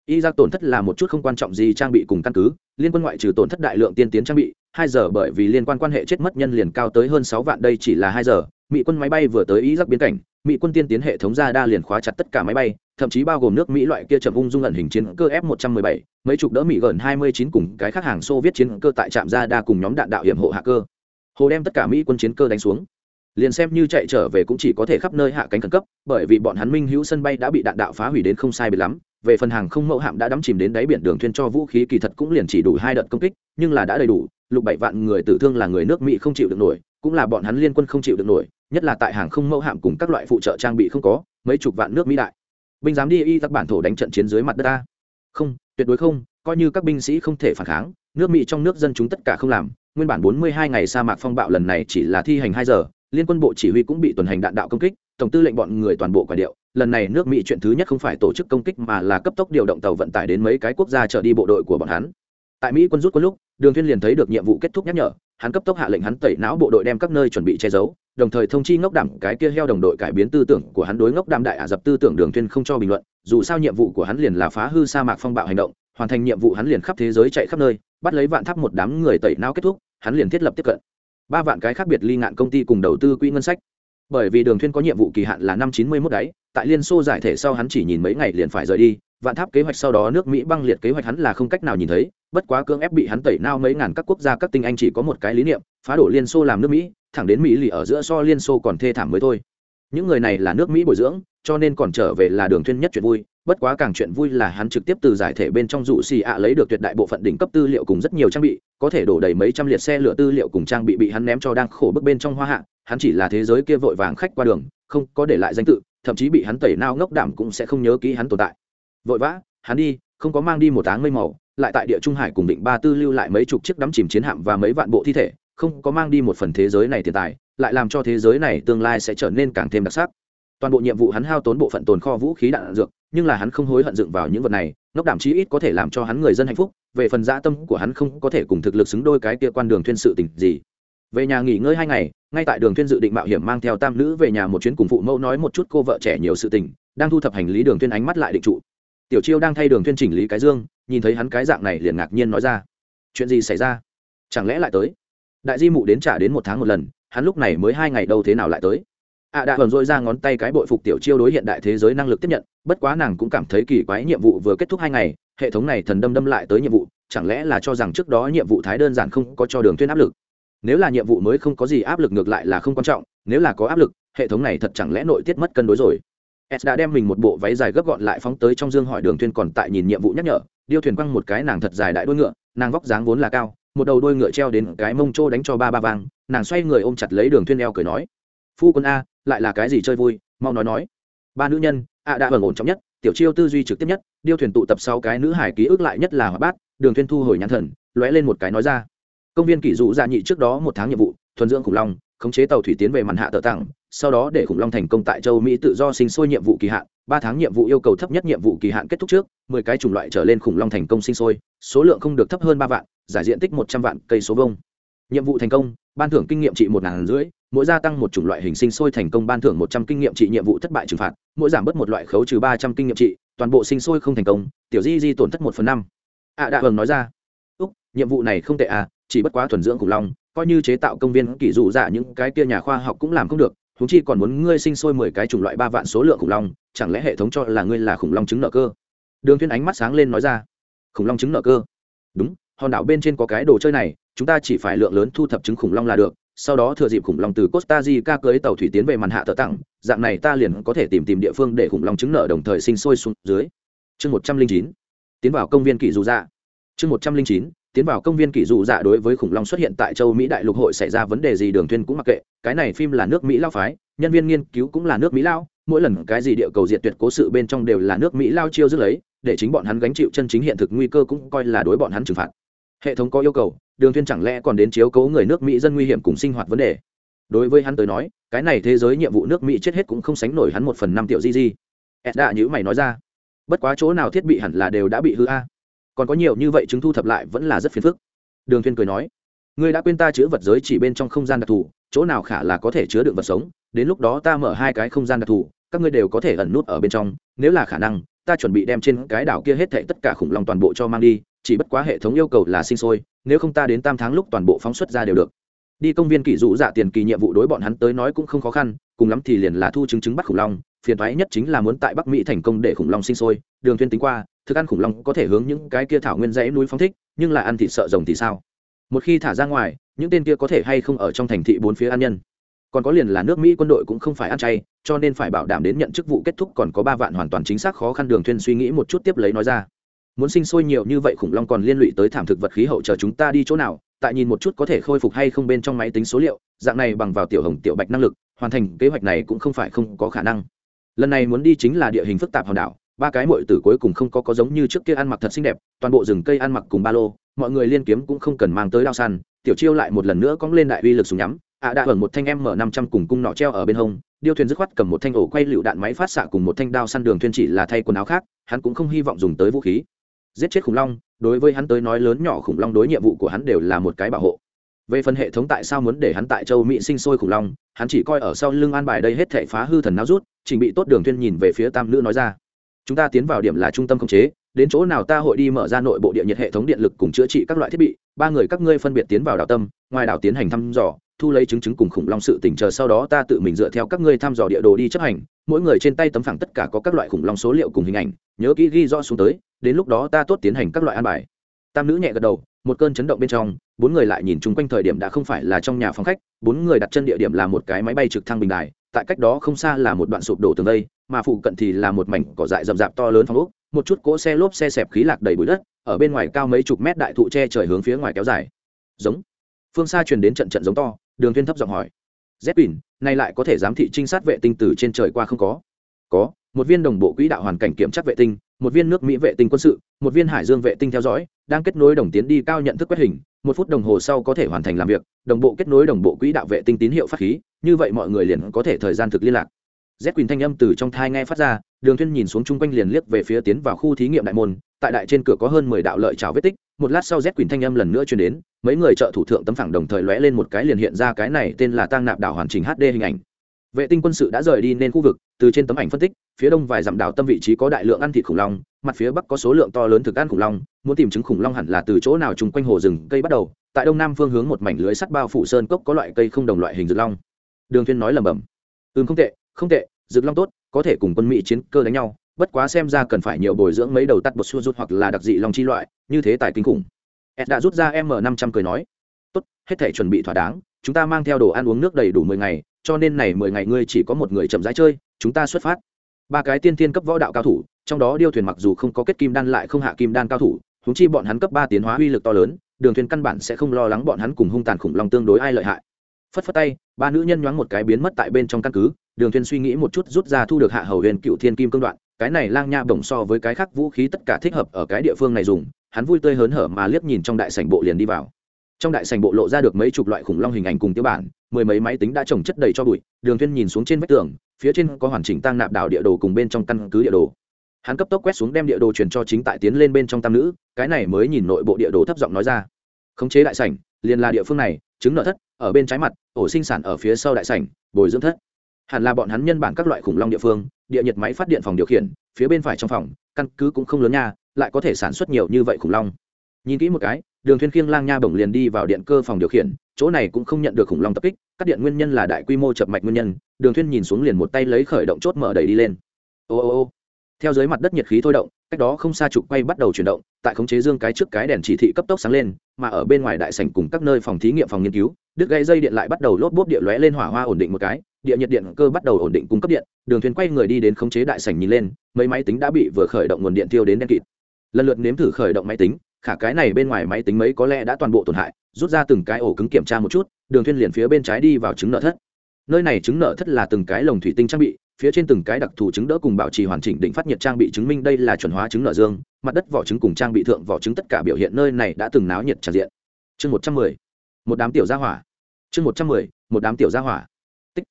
iraq tổn thất là một chút không quan trọng gì trang bị cùng căn cứ, liên quân ngoại trừ tổn thất đại lượng tiên tiến trang bị, hai giờ bởi vì liên quan quan hệ chết mất nhân liền cao tới hơn sáu vạn, đây chỉ là hai giờ. Mỹ quân máy bay vừa tới iraq biến cảnh, mỹ quân tiên tiến hệ thống ra đa liền khóa chặt tất cả máy bay, thậm chí bao gồm nước mỹ loại kia chậm ung dung ẩn hình chiến cơ f 117 mấy chục đỡ mỹ gần 29 cùng cái khác hàng xô viết chiến cơ tại trạm ra đa cùng nhóm đạn đạo hiểm hộ hạ cơ. Hồ đem tất cả mỹ quân chiến cơ đánh xuống. Liền xem như chạy trở về cũng chỉ có thể khắp nơi hạ cánh khẩn cấp, bởi vì bọn hắn minh hữu sân bay đã bị đạn đạo phá hủy đến không sai biệt lắm về phần hàng không mẫu hạm đã đắm chìm đến đáy biển đường thuyền cho vũ khí kỳ thật cũng liền chỉ đủ hai đợt công kích, nhưng là đã đầy đủ, lục bảy vạn người tử thương là người nước mỹ không chịu được nổi, cũng là bọn hắn liên quân không chịu được nổi, nhất là tại hàng không mẫu hạm cùng các loại phụ trợ trang bị không có, mấy chục vạn nước mỹ đại. Binh dám đi y các bản thổ đánh trận chiến dưới mặt đất ta. Không, tuyệt đối không, coi như các binh sĩ không thể phản kháng, nước mỹ trong nước dân chúng tất cả không làm, nguyên bản 42 ngày sa mạc phong bạo lần này chỉ là thi hành hai giờ liên quân bộ chỉ huy cũng bị tuần hành đạn đạo công kích, tổng tư lệnh bọn người toàn bộ quả điệu. Lần này nước mỹ chuyện thứ nhất không phải tổ chức công kích mà là cấp tốc điều động tàu vận tải đến mấy cái quốc gia trở đi bộ đội của bọn hắn. Tại mỹ quân rút quân lúc, đường thiên liền thấy được nhiệm vụ kết thúc nhắc nhở, hắn cấp tốc hạ lệnh hắn tẩy não bộ đội đem các nơi chuẩn bị che giấu, đồng thời thông chi ngốc đảm cái kia heo đồng đội cải biến tư tưởng của hắn đối ngốc đam đại ả dập tư tưởng đường thiên không cho bình luận, dù sao nhiệm vụ của hắn liền là phá hư sa mạc phong bạo hành động, hoàn thành nhiệm vụ hắn liền khắp thế giới chạy khắp nơi, bắt lấy vạn tháp một đám người tẩy não kết thúc, hắn liền thiết lập tiếp cận ba vạn cái khác biệt ly ngạn công ty cùng đầu tư quỹ ngân sách. Bởi vì đường thiên có nhiệm vụ kỳ hạn là năm chín mươi 91 đấy, tại liên xô giải thể sau hắn chỉ nhìn mấy ngày liền phải rời đi, vạn tháp kế hoạch sau đó nước mỹ băng liệt kế hoạch hắn là không cách nào nhìn thấy, bất quá cưỡng ép bị hắn tẩy nao mấy ngàn các quốc gia các tinh anh chỉ có một cái lý niệm, phá đổ liên xô làm nước mỹ, thẳng đến mỹ lì ở giữa so liên xô còn thê thảm mới thôi. Những người này là nước mỹ bồi dưỡng, cho nên còn trở về là đường thuyên nhất chuyện vui bất quá càng chuyện vui là hắn trực tiếp từ giải thể bên trong dụ xì ạ lấy được tuyệt đại bộ phận đỉnh cấp tư liệu cùng rất nhiều trang bị có thể đổ đầy mấy trăm liệt xe lửa tư liệu cùng trang bị bị hắn ném cho đang khổ bức bên trong hoa hạ hắn chỉ là thế giới kia vội vàng khách qua đường không có để lại danh tự thậm chí bị hắn tẩy nao ngốc đảm cũng sẽ không nhớ kỹ hắn tồn tại. Vội vã hắn đi không có mang đi một áng mây màu lại tại địa trung hải cùng định ba tư lưu lại mấy chục chiếc đắm chìm chiến hạm và mấy vạn bộ thi thể không có mang đi một phần thế giới này tiền tài lại làm cho thế giới này tương lai sẽ trở nên càng thêm đặc sắc. Toàn bộ nhiệm vụ hắn hao tốn bộ phận tồn kho vũ khí đạn, dược nhưng là hắn không hối hận dựng vào những vật này, ngốc đảm chí ít có thể làm cho hắn người dân hạnh phúc, về phần dã tâm của hắn không có thể cùng thực lực xứng đôi cái kia quan đường thuyên sự tình gì. Về nhà nghỉ ngơi hai ngày, ngay tại đường thuyên dự định mạo hiểm mang theo tam nữ về nhà một chuyến cùng phụ mẫu nói một chút cô vợ trẻ nhiều sự tình, đang thu thập hành lý đường thuyên ánh mắt lại định trụ. Tiểu chiêu đang thay đường thuyên chỉnh lý cái dương, nhìn thấy hắn cái dạng này liền ngạc nhiên nói ra, chuyện gì xảy ra? Chẳng lẽ lại tới? Đại di mụ đến trả đến một tháng một lần, hắn lúc này mới hai ngày đâu thế nào lại tới? Ạ à đã vần dội ra ngón tay cái bội phục tiểu chiêu đối hiện đại thế giới năng lực tiếp nhận, bất quá nàng cũng cảm thấy kỳ quái nhiệm vụ vừa kết thúc hai ngày, hệ thống này thần đâm đâm lại tới nhiệm vụ, chẳng lẽ là cho rằng trước đó nhiệm vụ thái đơn giản không có cho đường tuyên áp lực? Nếu là nhiệm vụ mới không có gì áp lực ngược lại là không quan trọng, nếu là có áp lực, hệ thống này thật chẳng lẽ nội tiết mất cân đối rồi? S đã đem mình một bộ váy dài gấp gọn lại phóng tới trong dương hỏi đường tuyên còn tại nhìn nhiệm vụ nhắc nhở, điêu thuyền quăng một cái nàng thật dài đại đuôi ngựa, nàng vóc dáng vốn là cao, một đầu đuôi ngựa treo đến cái mông trô đánh cho ba ba vang, nàng xoay người ôm chặt lấy đường tuyên eo cười nói phu quân a, lại là cái gì chơi vui, mau nói nói. Ba nữ nhân a đã ẩn ổn trọng nhất, tiểu chiêu tư duy trực tiếp nhất, điêu thuyền tụ tập sau cái nữ hải ký ức lại nhất là hoa bát, đường Thuyên thu hồi nhãn thần, lóe lên một cái nói ra. Công viên kỷ dụ dạ nhị trước đó một tháng nhiệm vụ, thuần dưỡng khủng long, khống chế tàu thủy tiến về màn hạ tờ tặng, sau đó để khủng long thành công tại châu mỹ tự do sinh sôi nhiệm vụ kỳ hạn, ba tháng nhiệm vụ yêu cầu thấp nhất nhiệm vụ kỳ hạn kết thúc trước, mười cái chủng loại trở lên khủng long thành công sinh sôi, số lượng không được thấp hơn ba vạn, giải diện tích một trăm vạn cây số vông nhiệm vụ thành công ban thưởng kinh nghiệm trị một ngàn rưỡi, mỗi gia tăng một chủng loại hình sinh sôi thành công ban thưởng một trăm kinh nghiệm trị nhiệm vụ thất bại trừng phạt, mỗi giảm bớt một loại khấu trừ ba trăm kinh nghiệm trị, toàn bộ sinh sôi không thành công, tiểu di di tổn thất một phần năm. Ạ đạ hờn nói ra, úc, nhiệm vụ này không tệ à chỉ bất quá thuần dưỡng khủng long, coi như chế tạo công viên kỷ dụ dạ những cái kia nhà khoa học cũng làm không được chúng chi còn muốn ngươi sinh sôi mười cái chủng loại ba vạn số lượng khủng long, chẳng lẽ hệ thống cho là ngươi là khủng long trứng nợ cơ? Đường thiên ánh mắt sáng lên nói ra, khủng long trứng nợ cơ? Đúng hòn đảo bên trên có cái đồ chơi này, chúng ta chỉ phải lượng lớn thu thập trứng khủng long là được, sau đó thừa dịp khủng long từ costa rica cưới tàu thủy tiến về màn hạ tờ tặng, dạng này ta liền có thể tìm tìm địa phương để khủng long trứng nợ đồng thời sinh sôi xuống dưới. Chương một trăm linh chín, tiến vào công viên kỷ dù dạ. Chương một trăm linh chín, tiến vào công viên kỷ dù dạ đối với khủng long xuất hiện tại châu mỹ đại lục hội xảy ra vấn đề gì đường thuyên cũng mặc kệ, cái này phim là nước mỹ lao phái, nhân viên nghiên cứu cũng là nước mỹ lao, mỗi lần cái gì địa cầu diệt tuyệt cố sự bên trong đều là nước mỹ lao chiêu dứt lấy, để chính bọn hắn gánh chịu chân chính hiện thực nguy cơ cũng coi là đối bọn hắn trừng phạt hệ thống có yêu cầu, đường thuyên chẳng lẽ còn đến chiếu cố người nước mỹ dân nguy hiểm cùng sinh hoạt vấn đề? Đối với hắn tới nói, cái này thế giới nhiệm vụ nước mỹ chết hết cũng không sánh nổi hắn một phần năm triệu di di ed đã nhữ mày nói ra. Bất quá chỗ nào thiết bị hẳn là đều đã bị hư a. Còn có nhiều như vậy chứng thu thập lại vẫn là rất phiền phức. Đường thuyên cười nói, ngươi đã quên ta chứa vật giới chỉ bên trong không gian đặc thù, chỗ nào khả là có thể chứa đựng vật sống? Đến lúc đó ta mở hai cái không gian đặc thù, các ngươi đều có thể ẩn nút ở bên trong, nếu là khả năng, ta chuẩn bị đem trên cái đảo kia hết thảy tất cả khủng long toàn bộ cho mang đi chỉ bất quá hệ thống yêu cầu là sinh sôi, nếu không ta đến tam tháng lúc toàn bộ phóng xuất ra đều được. Đi công viên kỷ dụ dạ tiền kỳ nhiệm vụ đối bọn hắn tới nói cũng không khó khăn, cùng lắm thì liền là thu chứng chứng bắt khủng long, phiền thoái nhất chính là muốn tại bắc mỹ thành công để khủng long sinh sôi, đường thuyên tính qua, thức ăn khủng long có thể hướng những cái kia thảo nguyên dãy núi phóng thích, nhưng là ăn thịt sợ rồng thì sao? Một khi thả ra ngoài, những tên kia có thể hay không ở trong thành thị bốn phía an nhân? Còn có liền là nước mỹ quân đội cũng không phải ăn chay, cho nên phải bảo đảm đến nhận chức vụ kết thúc còn có ba vạn hoàn toàn chính xác khó khăn đường thuyên suy nghĩ một chút tiếp lấy nói ra muốn sinh sôi nhiều như vậy khủng long còn liên lụy tới thảm thực vật khí hậu chờ chúng ta đi chỗ nào, tại nhìn một chút có thể khôi phục hay không bên trong máy tính số liệu, dạng này bằng vào tiểu hồng, tiểu bạch năng lực, hoàn thành kế hoạch này cũng không phải không có khả năng. Lần này muốn đi chính là địa hình phức tạp hòn đảo, ba cái mội tử cuối cùng không có có giống như trước kia ăn mặc thật xinh đẹp, toàn bộ rừng cây ăn mặc cùng ba lô, mọi người liên kiếm cũng không cần mang tới đao săn, tiểu chiêu lại một lần nữa cóng lên đại uy lực súng nhắm, ạ à đã hưởng một thanh m năm trăm cùng cung nọ treo ở bên hông, điêu thuyền dứt khoát cầm một thanh ổ quay lựu đạn máy phát xạ cùng một thanh đao săn đường thuyền chỉ là thay quần áo khác, hắn cũng không hy vọng dùng tới vũ khí giết chết khủng long, đối với hắn tới nói lớn nhỏ khủng long đối nhiệm vụ của hắn đều là một cái bảo hộ. Về phần hệ thống tại sao muốn để hắn tại châu mỹ sinh sôi khủng long, hắn chỉ coi ở sau lưng an bài đây hết thể phá hư thần náo rút, trình bị tốt đường thiên nhìn về phía tam nữ nói ra. Chúng ta tiến vào điểm là trung tâm khống chế, đến chỗ nào ta hội đi mở ra nội bộ địa nhiệt hệ thống điện lực cùng chữa trị các loại thiết bị, ba người các ngươi phân biệt tiến vào đảo tâm, ngoài đảo tiến hành thăm dò thu lấy chứng chứng cùng khủng long sự tỉnh chờ sau đó ta tự mình dựa theo các ngươi thăm dò địa đồ đi chấp hành, mỗi người trên tay tấm phẳng tất cả có các loại khủng long số liệu cùng hình ảnh, nhớ kỹ ghi rõ xuống tới, đến lúc đó ta tốt tiến hành các loại an bài. Tam nữ nhẹ gật đầu, một cơn chấn động bên trong, bốn người lại nhìn chung quanh thời điểm đã không phải là trong nhà phòng khách, bốn người đặt chân địa điểm là một cái máy bay trực thăng bình đài, tại cách đó không xa là một đoạn sụp đổ tường đây, mà phụ cận thì là một mảnh cỏ dại rậm rạp to lớn phong ốc, một chút cỗ xe lốp xe xẹp khí lạc đầy bụi đất, ở bên ngoài cao mấy chục mét đại thụ che trời hướng phía ngoài kéo dài. Giống. Phương xa truyền đến trận trận giống to đường Thiên thấp giọng hỏi. Z quỳnh nay lại có thể giám thị trinh sát vệ tinh từ trên trời qua không có? Có, một viên đồng bộ quỹ đạo hoàn cảnh kiểm tra vệ tinh, một viên nước mỹ vệ tinh quân sự, một viên hải dương vệ tinh theo dõi, đang kết nối đồng tiến đi cao nhận thức quét hình, một phút đồng hồ sau có thể hoàn thành làm việc, đồng bộ kết nối đồng bộ quỹ đạo vệ tinh tín hiệu phát khí, như vậy mọi người liền có thể thời gian thực liên lạc. Z quỳnh thanh âm từ trong thai nghe phát ra, đường thuyên nhìn xuống chung quanh liền liếc về phía tiến vào khu thí nghiệm đại môn, tại đại trên cửa có hơn mười đạo lợi trào vết tích một lát sau z quyền thanh âm lần nữa truyền đến, mấy người trợ thủ thượng tấm phẳng đồng thời lóe lên một cái liền hiện ra cái này tên là tăng nạp đảo hoàn chỉnh hd hình ảnh. Vệ tinh quân sự đã rời đi nên khu vực, từ trên tấm ảnh phân tích, phía đông vài dặm đảo tâm vị trí có đại lượng ăn thịt khủng long, mặt phía bắc có số lượng to lớn thực ăn khủng long, muốn tìm chứng khủng long hẳn là từ chỗ nào chung quanh hồ rừng, cây bắt đầu, tại đông nam phương hướng một mảnh lưới sắt bao phủ sơn cốc có loại cây không đồng loại hình rực long. Đường thiên nói lẩm bẩm. Ừm, không tệ không tệ, rực long tốt, có thể cùng quân mỹ chiến cơ đánh nhau bất quá xem ra cần phải nhiều bồi dưỡng mấy đầu tắt bột xua rút hoặc là đặc dị long chi loại, như thế tài kinh khủng. Ed đã rút ra m năm trăm cười nói, tốt, hết thể chuẩn bị thỏa đáng, chúng ta mang theo đồ ăn uống nước đầy đủ mười ngày, cho nên này mười ngày ngươi chỉ có một người chậm rãi chơi, chúng ta xuất phát. Ba cái tiên tiên cấp võ đạo cao thủ, trong đó điêu thuyền mặc dù không có kết kim đan lại không hạ kim đan cao thủ húng chi bọn hắn cấp ba tiến hóa uy lực to lớn, đường thuyền căn bản sẽ không lo lắng bọn hắn cùng hung tàn khủng long tương đối ai lợi hại. Phất phất tay, ba nữ nhân nhoáng một cái biến mất tại bên trong căn cứ, đường thuyền suy nghĩ một chút rút ra thu được hạ hầu huyền cựu thiên kim cương đoạn cái này lang nha bổng so với cái khác vũ khí tất cả thích hợp ở cái địa phương này dùng, hắn vui tươi hớn hở mà liếc nhìn trong đại sảnh bộ liền đi vào. Trong đại sảnh bộ lộ ra được mấy chục loại khủng long hình ảnh cùng tiêu bản, mười mấy máy tính đã trồng chất đầy cho bụi, đường thiên nhìn xuống trên vách tường, phía trên có hoàn chỉnh tăng nạp đảo địa đồ cùng bên trong căn cứ địa đồ. Hắn cấp tốc quét xuống đem địa đồ truyền cho chính tại tiến lên bên trong tam nữ, cái này mới nhìn nội bộ địa đồ thấp giọng nói ra. Khống chế đại sảnh, liền là địa phương này chứng nợ thất, ở bên trái mặt, ổ sinh sản ở phía sau đại sảnh, bồi dưỡng thất hẳn là bọn hắn nhân bản các loại khủng long địa phương, địa nhiệt máy phát điện phòng điều khiển, phía bên phải trong phòng, căn cứ cũng không lớn nha, lại có thể sản xuất nhiều như vậy khủng long. Nhìn kỹ một cái, đường thuyên khiêng lang nha bổng liền đi vào điện cơ phòng điều khiển, chỗ này cũng không nhận được khủng long tập kích cắt điện nguyên nhân là đại quy mô chập mạch nguyên nhân, đường thuyên nhìn xuống liền một tay lấy khởi động chốt mở đẩy đi lên. Ô ô ô. Theo dưới mặt đất nhiệt khí thôi động, cách đó không xa trục quay bắt đầu chuyển động, tại khống chế dương cái trước cái đèn chỉ thị cấp tốc sáng lên mà ở bên ngoài đại sảnh cùng các nơi phòng thí nghiệm phòng nghiên cứu, đứt gãy dây điện lại bắt đầu lốp bốp địa lóe lên hỏa hoa ổn định một cái, địa nhiệt điện cơ bắt đầu ổn định cung cấp điện, đường thuyền quay người đi đến khống chế đại sảnh nhìn lên, mấy máy tính đã bị vừa khởi động nguồn điện tiêu đến đen kịt. Lần lượt nếm thử khởi động máy tính, khả cái này bên ngoài máy tính mấy có lẽ đã toàn bộ tổn hại, rút ra từng cái ổ cứng kiểm tra một chút, đường thuyền liền phía bên trái đi vào trứng nợ thất. Nơi này trứng nợ thất là từng cái lồng thủy tinh trang bị, phía trên từng cái đặc thù trứng đỡ cùng bảo trì hoàn chỉnh định phát nhiệt trang bị chứng minh đây là chuẩn hóa trứng nợ dương mặt đất vỏ trứng cùng trang bị thượng vỏ trứng tất cả biểu hiện nơi này đã từng náo nhiệt tràn diện. Chương một trăm mười, một đám tiểu gia hỏa. Chương một trăm mười, một đám tiểu gia hỏa. Tích.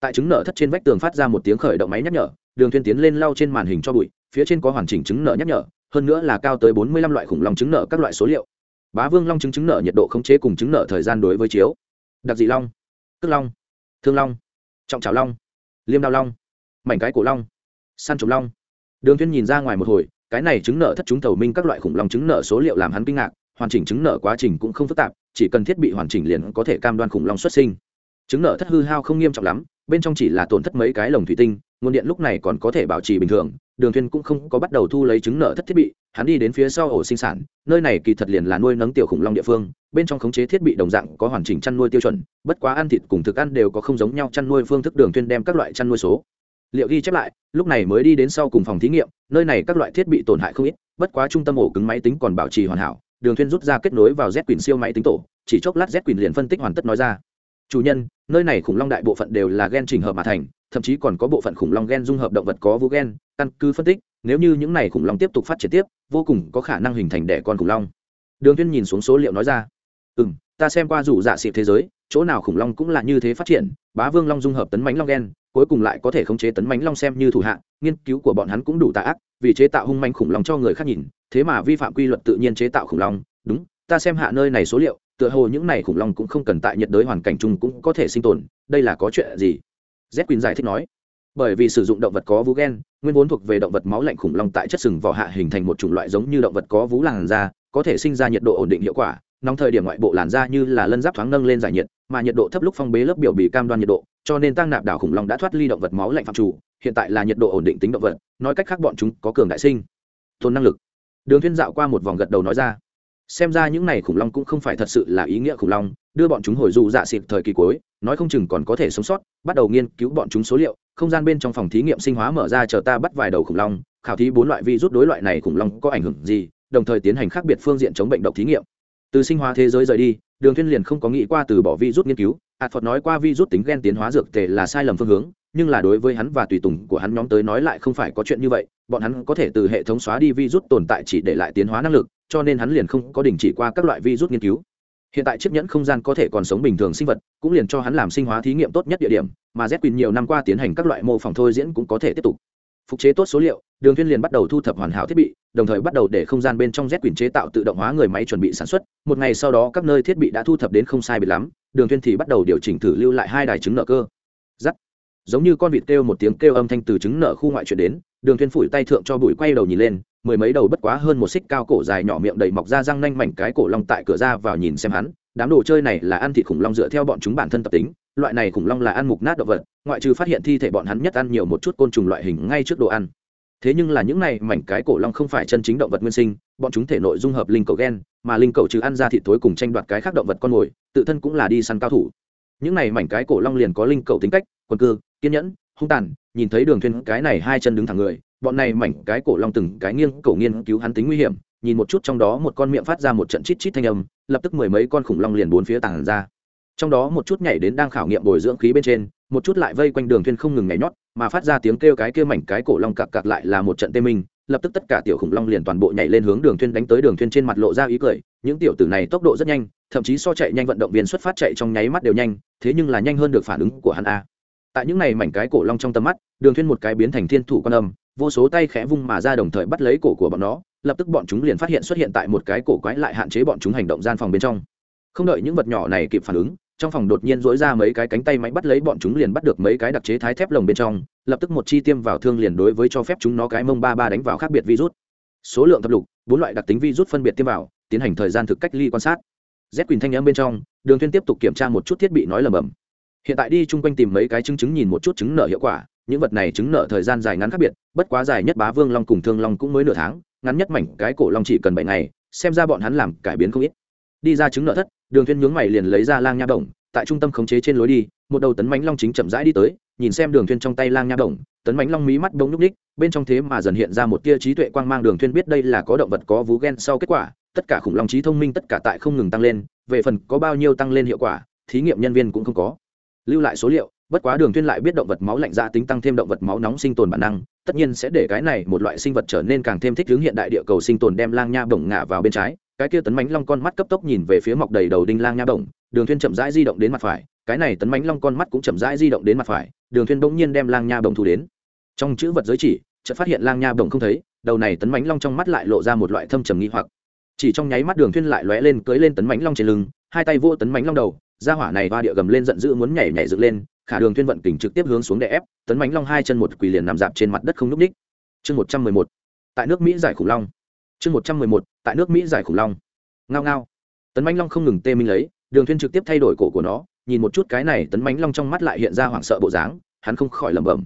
Tại trứng nợ thất trên vách tường phát ra một tiếng khởi động máy nhắc nhở, đường thuyên tiến lên lau trên màn hình cho bụi, phía trên có hoàn chỉnh trứng nợ nhắc nhở, hơn nữa là cao tới bốn mươi lăm loại khủng long trứng nợ các loại số liệu. Bá vương long trứng trứng nợ nhiệt độ khống chế cùng trứng nợ thời gian đối với chiếu. Đặc dị long cước long, thương long, trọng trào long, liêm đao long, mảnh cái cổ long, săn trùng long. Đường thuyên nhìn ra ngoài một hồi cái này chứng nợ thất chúng thầu minh các loại khủng long chứng nợ số liệu làm hắn kinh ngạc, hoàn chỉnh chứng nợ quá trình cũng không phức tạp, chỉ cần thiết bị hoàn chỉnh liền có thể cam đoan khủng long xuất sinh. Chứng nợ thất hư hao không nghiêm trọng lắm, bên trong chỉ là tổn thất mấy cái lồng thủy tinh, nguồn điện lúc này còn có thể bảo trì bình thường, đường thuyên cũng không có bắt đầu thu lấy chứng nợ thất thiết bị, hắn đi đến phía sau ổ sinh sản, nơi này kỳ thật liền là nuôi nấng tiểu khủng long địa phương, bên trong khống chế thiết bị đồng dạng có hoàn chỉnh chăn nuôi tiêu chuẩn, bất quá ăn thịt cùng thực ăn đều có không giống nhau chăn nuôi phương thức đường thuyên đem các loại chăn nuôi số liệu ghi chép lại, lúc này mới đi đến sau cùng phòng thí nghiệm, nơi này các loại thiết bị tổn hại không ít, bất quá trung tâm ổ cứng máy tính còn bảo trì hoàn hảo, đường thuyên rút ra kết nối vào z quyền siêu máy tính tổ, chỉ chốc lát z quyền liền phân tích hoàn tất nói ra. Chủ nhân, nơi này khủng long đại bộ phận đều là gen trình hợp mà thành, thậm chí còn có bộ phận khủng long gen dung hợp động vật có vú gen, căn cứ phân tích, nếu như những này khủng long tiếp tục phát triển tiếp, vô cùng có khả năng hình thành đẻ con khủng long. Đường thuyên nhìn xuống số liệu nói ra. Ừm, ta xem qua rủ dạ xịp thế giới, chỗ nào khủng long cũng là như thế phát triển bá vương long dung hợp tấn mánh long gen cuối cùng lại có thể khống chế tấn mánh long xem như thủ hạng. nghiên cứu của bọn hắn cũng đủ tà ác, vì chế tạo hung manh khủng long cho người khác nhìn, thế mà vi phạm quy luật tự nhiên chế tạo khủng long. Đúng, ta xem hạ nơi này số liệu, tựa hồ những này khủng long cũng không cần tại nhiệt đới hoàn cảnh chung cũng có thể sinh tồn, đây là có chuyện gì? Z quỳnh giải thích nói. Bởi vì sử dụng động vật có vú gen, nguyên vốn thuộc về động vật máu lạnh khủng long tại chất sừng vỏ hạ hình thành một chủng loại giống như động vật có vú làn da, có thể sinh ra nhiệt độ ổn định hiệu quả nóng thời điểm ngoại bộ làn da như là lân giáp thoáng nâng lên giải nhiệt, mà nhiệt độ thấp lúc phong bế lớp biểu bì cam đoan nhiệt độ, cho nên tăng nạp đảo khủng long đã thoát ly động vật máu lạnh phạm chủ, hiện tại là nhiệt độ ổn định tính động vật, nói cách khác bọn chúng có cường đại sinh, tồn năng lực. Đường Thiên dạo qua một vòng gật đầu nói ra, xem ra những này khủng long cũng không phải thật sự là ý nghĩa khủng long, đưa bọn chúng hồi du dạ xịt thời kỳ cuối, nói không chừng còn có thể sống sót, bắt đầu nghiên cứu bọn chúng số liệu, không gian bên trong phòng thí nghiệm sinh hóa mở ra chờ ta bắt vài đầu khủng long, khảo thí bốn loại virus đối loại này khủng long có ảnh hưởng gì, đồng thời tiến hành khác biệt phương diện chống bệnh độc thí nghiệm từ sinh hóa thế giới rời đi, đường thiên liền không có nghĩ qua từ bỏ vi rút nghiên cứu. Ạt phật nói qua vi rút tính gen tiến hóa dược tề là sai lầm phương hướng, nhưng là đối với hắn và tùy tùng của hắn nhóm tới nói lại không phải có chuyện như vậy. Bọn hắn có thể từ hệ thống xóa đi vi rút tồn tại chỉ để lại tiến hóa năng lực, cho nên hắn liền không có đình chỉ qua các loại vi rút nghiên cứu. Hiện tại chiếc nhẫn không gian có thể còn sống bình thường sinh vật, cũng liền cho hắn làm sinh hóa thí nghiệm tốt nhất địa điểm, mà z quỳnh nhiều năm qua tiến hành các loại mô phỏng thôi diễn cũng có thể tiếp tục phục chế tốt số liệu, đường Thiên liền bắt đầu thu thập hoàn hảo thiết bị, đồng thời bắt đầu để không gian bên trong z quyển chế tạo tự động hóa người máy chuẩn bị sản xuất. Một ngày sau đó, các nơi thiết bị đã thu thập đến không sai biệt lắm, đường Thiên thì bắt đầu điều chỉnh thử lưu lại hai đài trứng nợ cơ. Giắt giống như con vịt kêu một tiếng kêu âm thanh từ trứng nợ khu ngoại chuyển đến, đường Thiên phủi tay thượng cho bụi quay đầu nhìn lên, mười mấy đầu bất quá hơn một xích cao cổ dài nhỏ miệng đầy mọc ra răng nanh mảnh cái cổ long tại cửa ra vào nhìn xem hắn. Đám đồ chơi này là ăn thịt khủng long dựa theo bọn chúng bản thân tập tính loại này khủng long là ăn mục nát động vật, ngoại trừ phát hiện thi thể bọn hắn nhất ăn nhiều một chút côn trùng loại hình ngay trước đồ ăn. Thế nhưng là những này mảnh cái cổ long không phải chân chính động vật nguyên sinh, bọn chúng thể nội dung hợp linh cầu gen, mà linh cầu trừ ăn ra thịt thối cùng tranh đoạt cái khác động vật con mồi, tự thân cũng là đi săn cao thủ. Những này mảnh cái cổ long liền có linh cầu tính cách quân cư, kiên nhẫn, hung tàn, nhìn thấy đường thuyên cái này hai chân đứng thẳng người, bọn này mảnh cái cổ long từng cái nghiêng cổ nghiên cứu hắn tính nguy hiểm, nhìn một chút trong đó một con miệng phát ra một trận chít chít thanh âm, lập tức mười mấy con khủng long liền bốn phía tàng ra trong đó một chút nhảy đến đang khảo nghiệm bồi dưỡng khí bên trên, một chút lại vây quanh đường thuyên không ngừng nhảy nhót, mà phát ra tiếng kêu cái kia mảnh cái cổ long cặc cặc lại là một trận tê minh, lập tức tất cả tiểu khủng long liền toàn bộ nhảy lên hướng đường thuyên đánh tới đường thuyên trên mặt lộ ra ý cười, những tiểu tử này tốc độ rất nhanh, thậm chí so chạy nhanh vận động viên xuất phát chạy trong nháy mắt đều nhanh, thế nhưng là nhanh hơn được phản ứng của hắn a. Tại những này mảnh cái cổ long trong tầm mắt, đường thuyên một cái biến thành thiên thủ quan âm, vô số tay khẽ vung mà ra đồng thời bắt lấy cổ của bọn nó, lập tức bọn chúng liền phát hiện xuất hiện tại một cái cổ quái lại hạn chế bọn chúng hành động gian phòng bên trong. Không đợi những vật nhỏ này kịp phản ứng trong phòng đột nhiên dỗi ra mấy cái cánh tay máy bắt lấy bọn chúng liền bắt được mấy cái đặc chế thái thép lồng bên trong, lập tức một chi tiêm vào thương liền đối với cho phép chúng nó cái mông ba ba đánh vào khác biệt virus. Số lượng thập lục, bốn loại đặc tính virus phân biệt tiêm vào, tiến hành thời gian thực cách ly quan sát. Z quỳnh thanh n bên trong, đường thuyên tiếp tục kiểm tra một chút thiết bị nói lầm bầm. Hiện tại đi chung quanh tìm mấy cái chứng chứng nhìn một chút chứng nợ hiệu quả, những vật này chứng nợ thời gian dài ngắn khác biệt, bất quá dài nhất bá vương long cùng thương long cũng mới nửa tháng, ngắn nhất mảnh cái cổ long chỉ cần bảy ngày, xem ra bọn hắn làm cải biến không ít đi ra chứng nợ thất, đường thuyên nhướng mày liền lấy ra lang nha động tại trung tâm khống chế trên lối đi, một đầu tấn mãnh long chính chậm rãi đi tới, nhìn xem đường thuyên trong tay lang nha động tấn mãnh long mí mắt bỗng nhúc ních bên trong thế mà dần hiện ra một tia trí tuệ quang mang, đường thuyên biết đây là có động vật có vú gen sau kết quả, tất cả khủng long trí thông minh tất cả tại không ngừng tăng lên, về phần có bao nhiêu tăng lên hiệu quả, thí nghiệm nhân viên cũng không có. Lưu lại số liệu, bất quá đường thuyên lại biết động vật máu lạnh ra tính tăng thêm động vật máu nóng sinh tồn bản năng, tất nhiên sẽ để cái này một loại sinh vật trở nên càng thêm thích ứng hiện đại địa cầu sinh tồn đem lang nha bổng ngã vào bên trái cái kia tấn mãnh long con mắt cấp tốc nhìn về phía mọc đầy đầu đinh lang nha động đường thuyên chậm rãi di động đến mặt phải, cái này tấn mãnh long con mắt cũng chậm rãi di động đến mặt phải, đường thuyên bỗng nhiên đem lang nha động thu đến. Trong chữ vật giới chỉ, chợt phát hiện lang nha động không thấy, đầu này tấn mãnh long trong mắt lại lộ ra một loại thâm trầm nghi hoặc. Chỉ trong nháy mắt đường thuyên lại lóe lên cưỡi lên tấn mãnh long trên lưng, hai tay vỗ tấn mãnh long đầu ra hỏa này va địa gầm lên giận dữ muốn nhảy nhảy dựng lên, khả đường thuyên vận kình trực tiếp hướng xuống đè ép, tấn mãnh long hai chân một quỳ liền nằm dạp trên mặt đất không núc ních chương một trăm mười một, tại nước mỹ giải khủng long. Chương một trăm mười một tại nước mỹ giải khủng long. Ngao ngao. Tấn mãnh long không ngừng tê minh lấy, đường thuyên trực tiếp thay đổi cổ của nó, nhìn một chút cái này, tấn mãnh long trong mắt lại hiện ra hoảng sợ bộ dáng, hắn không khỏi lẩm bẩm.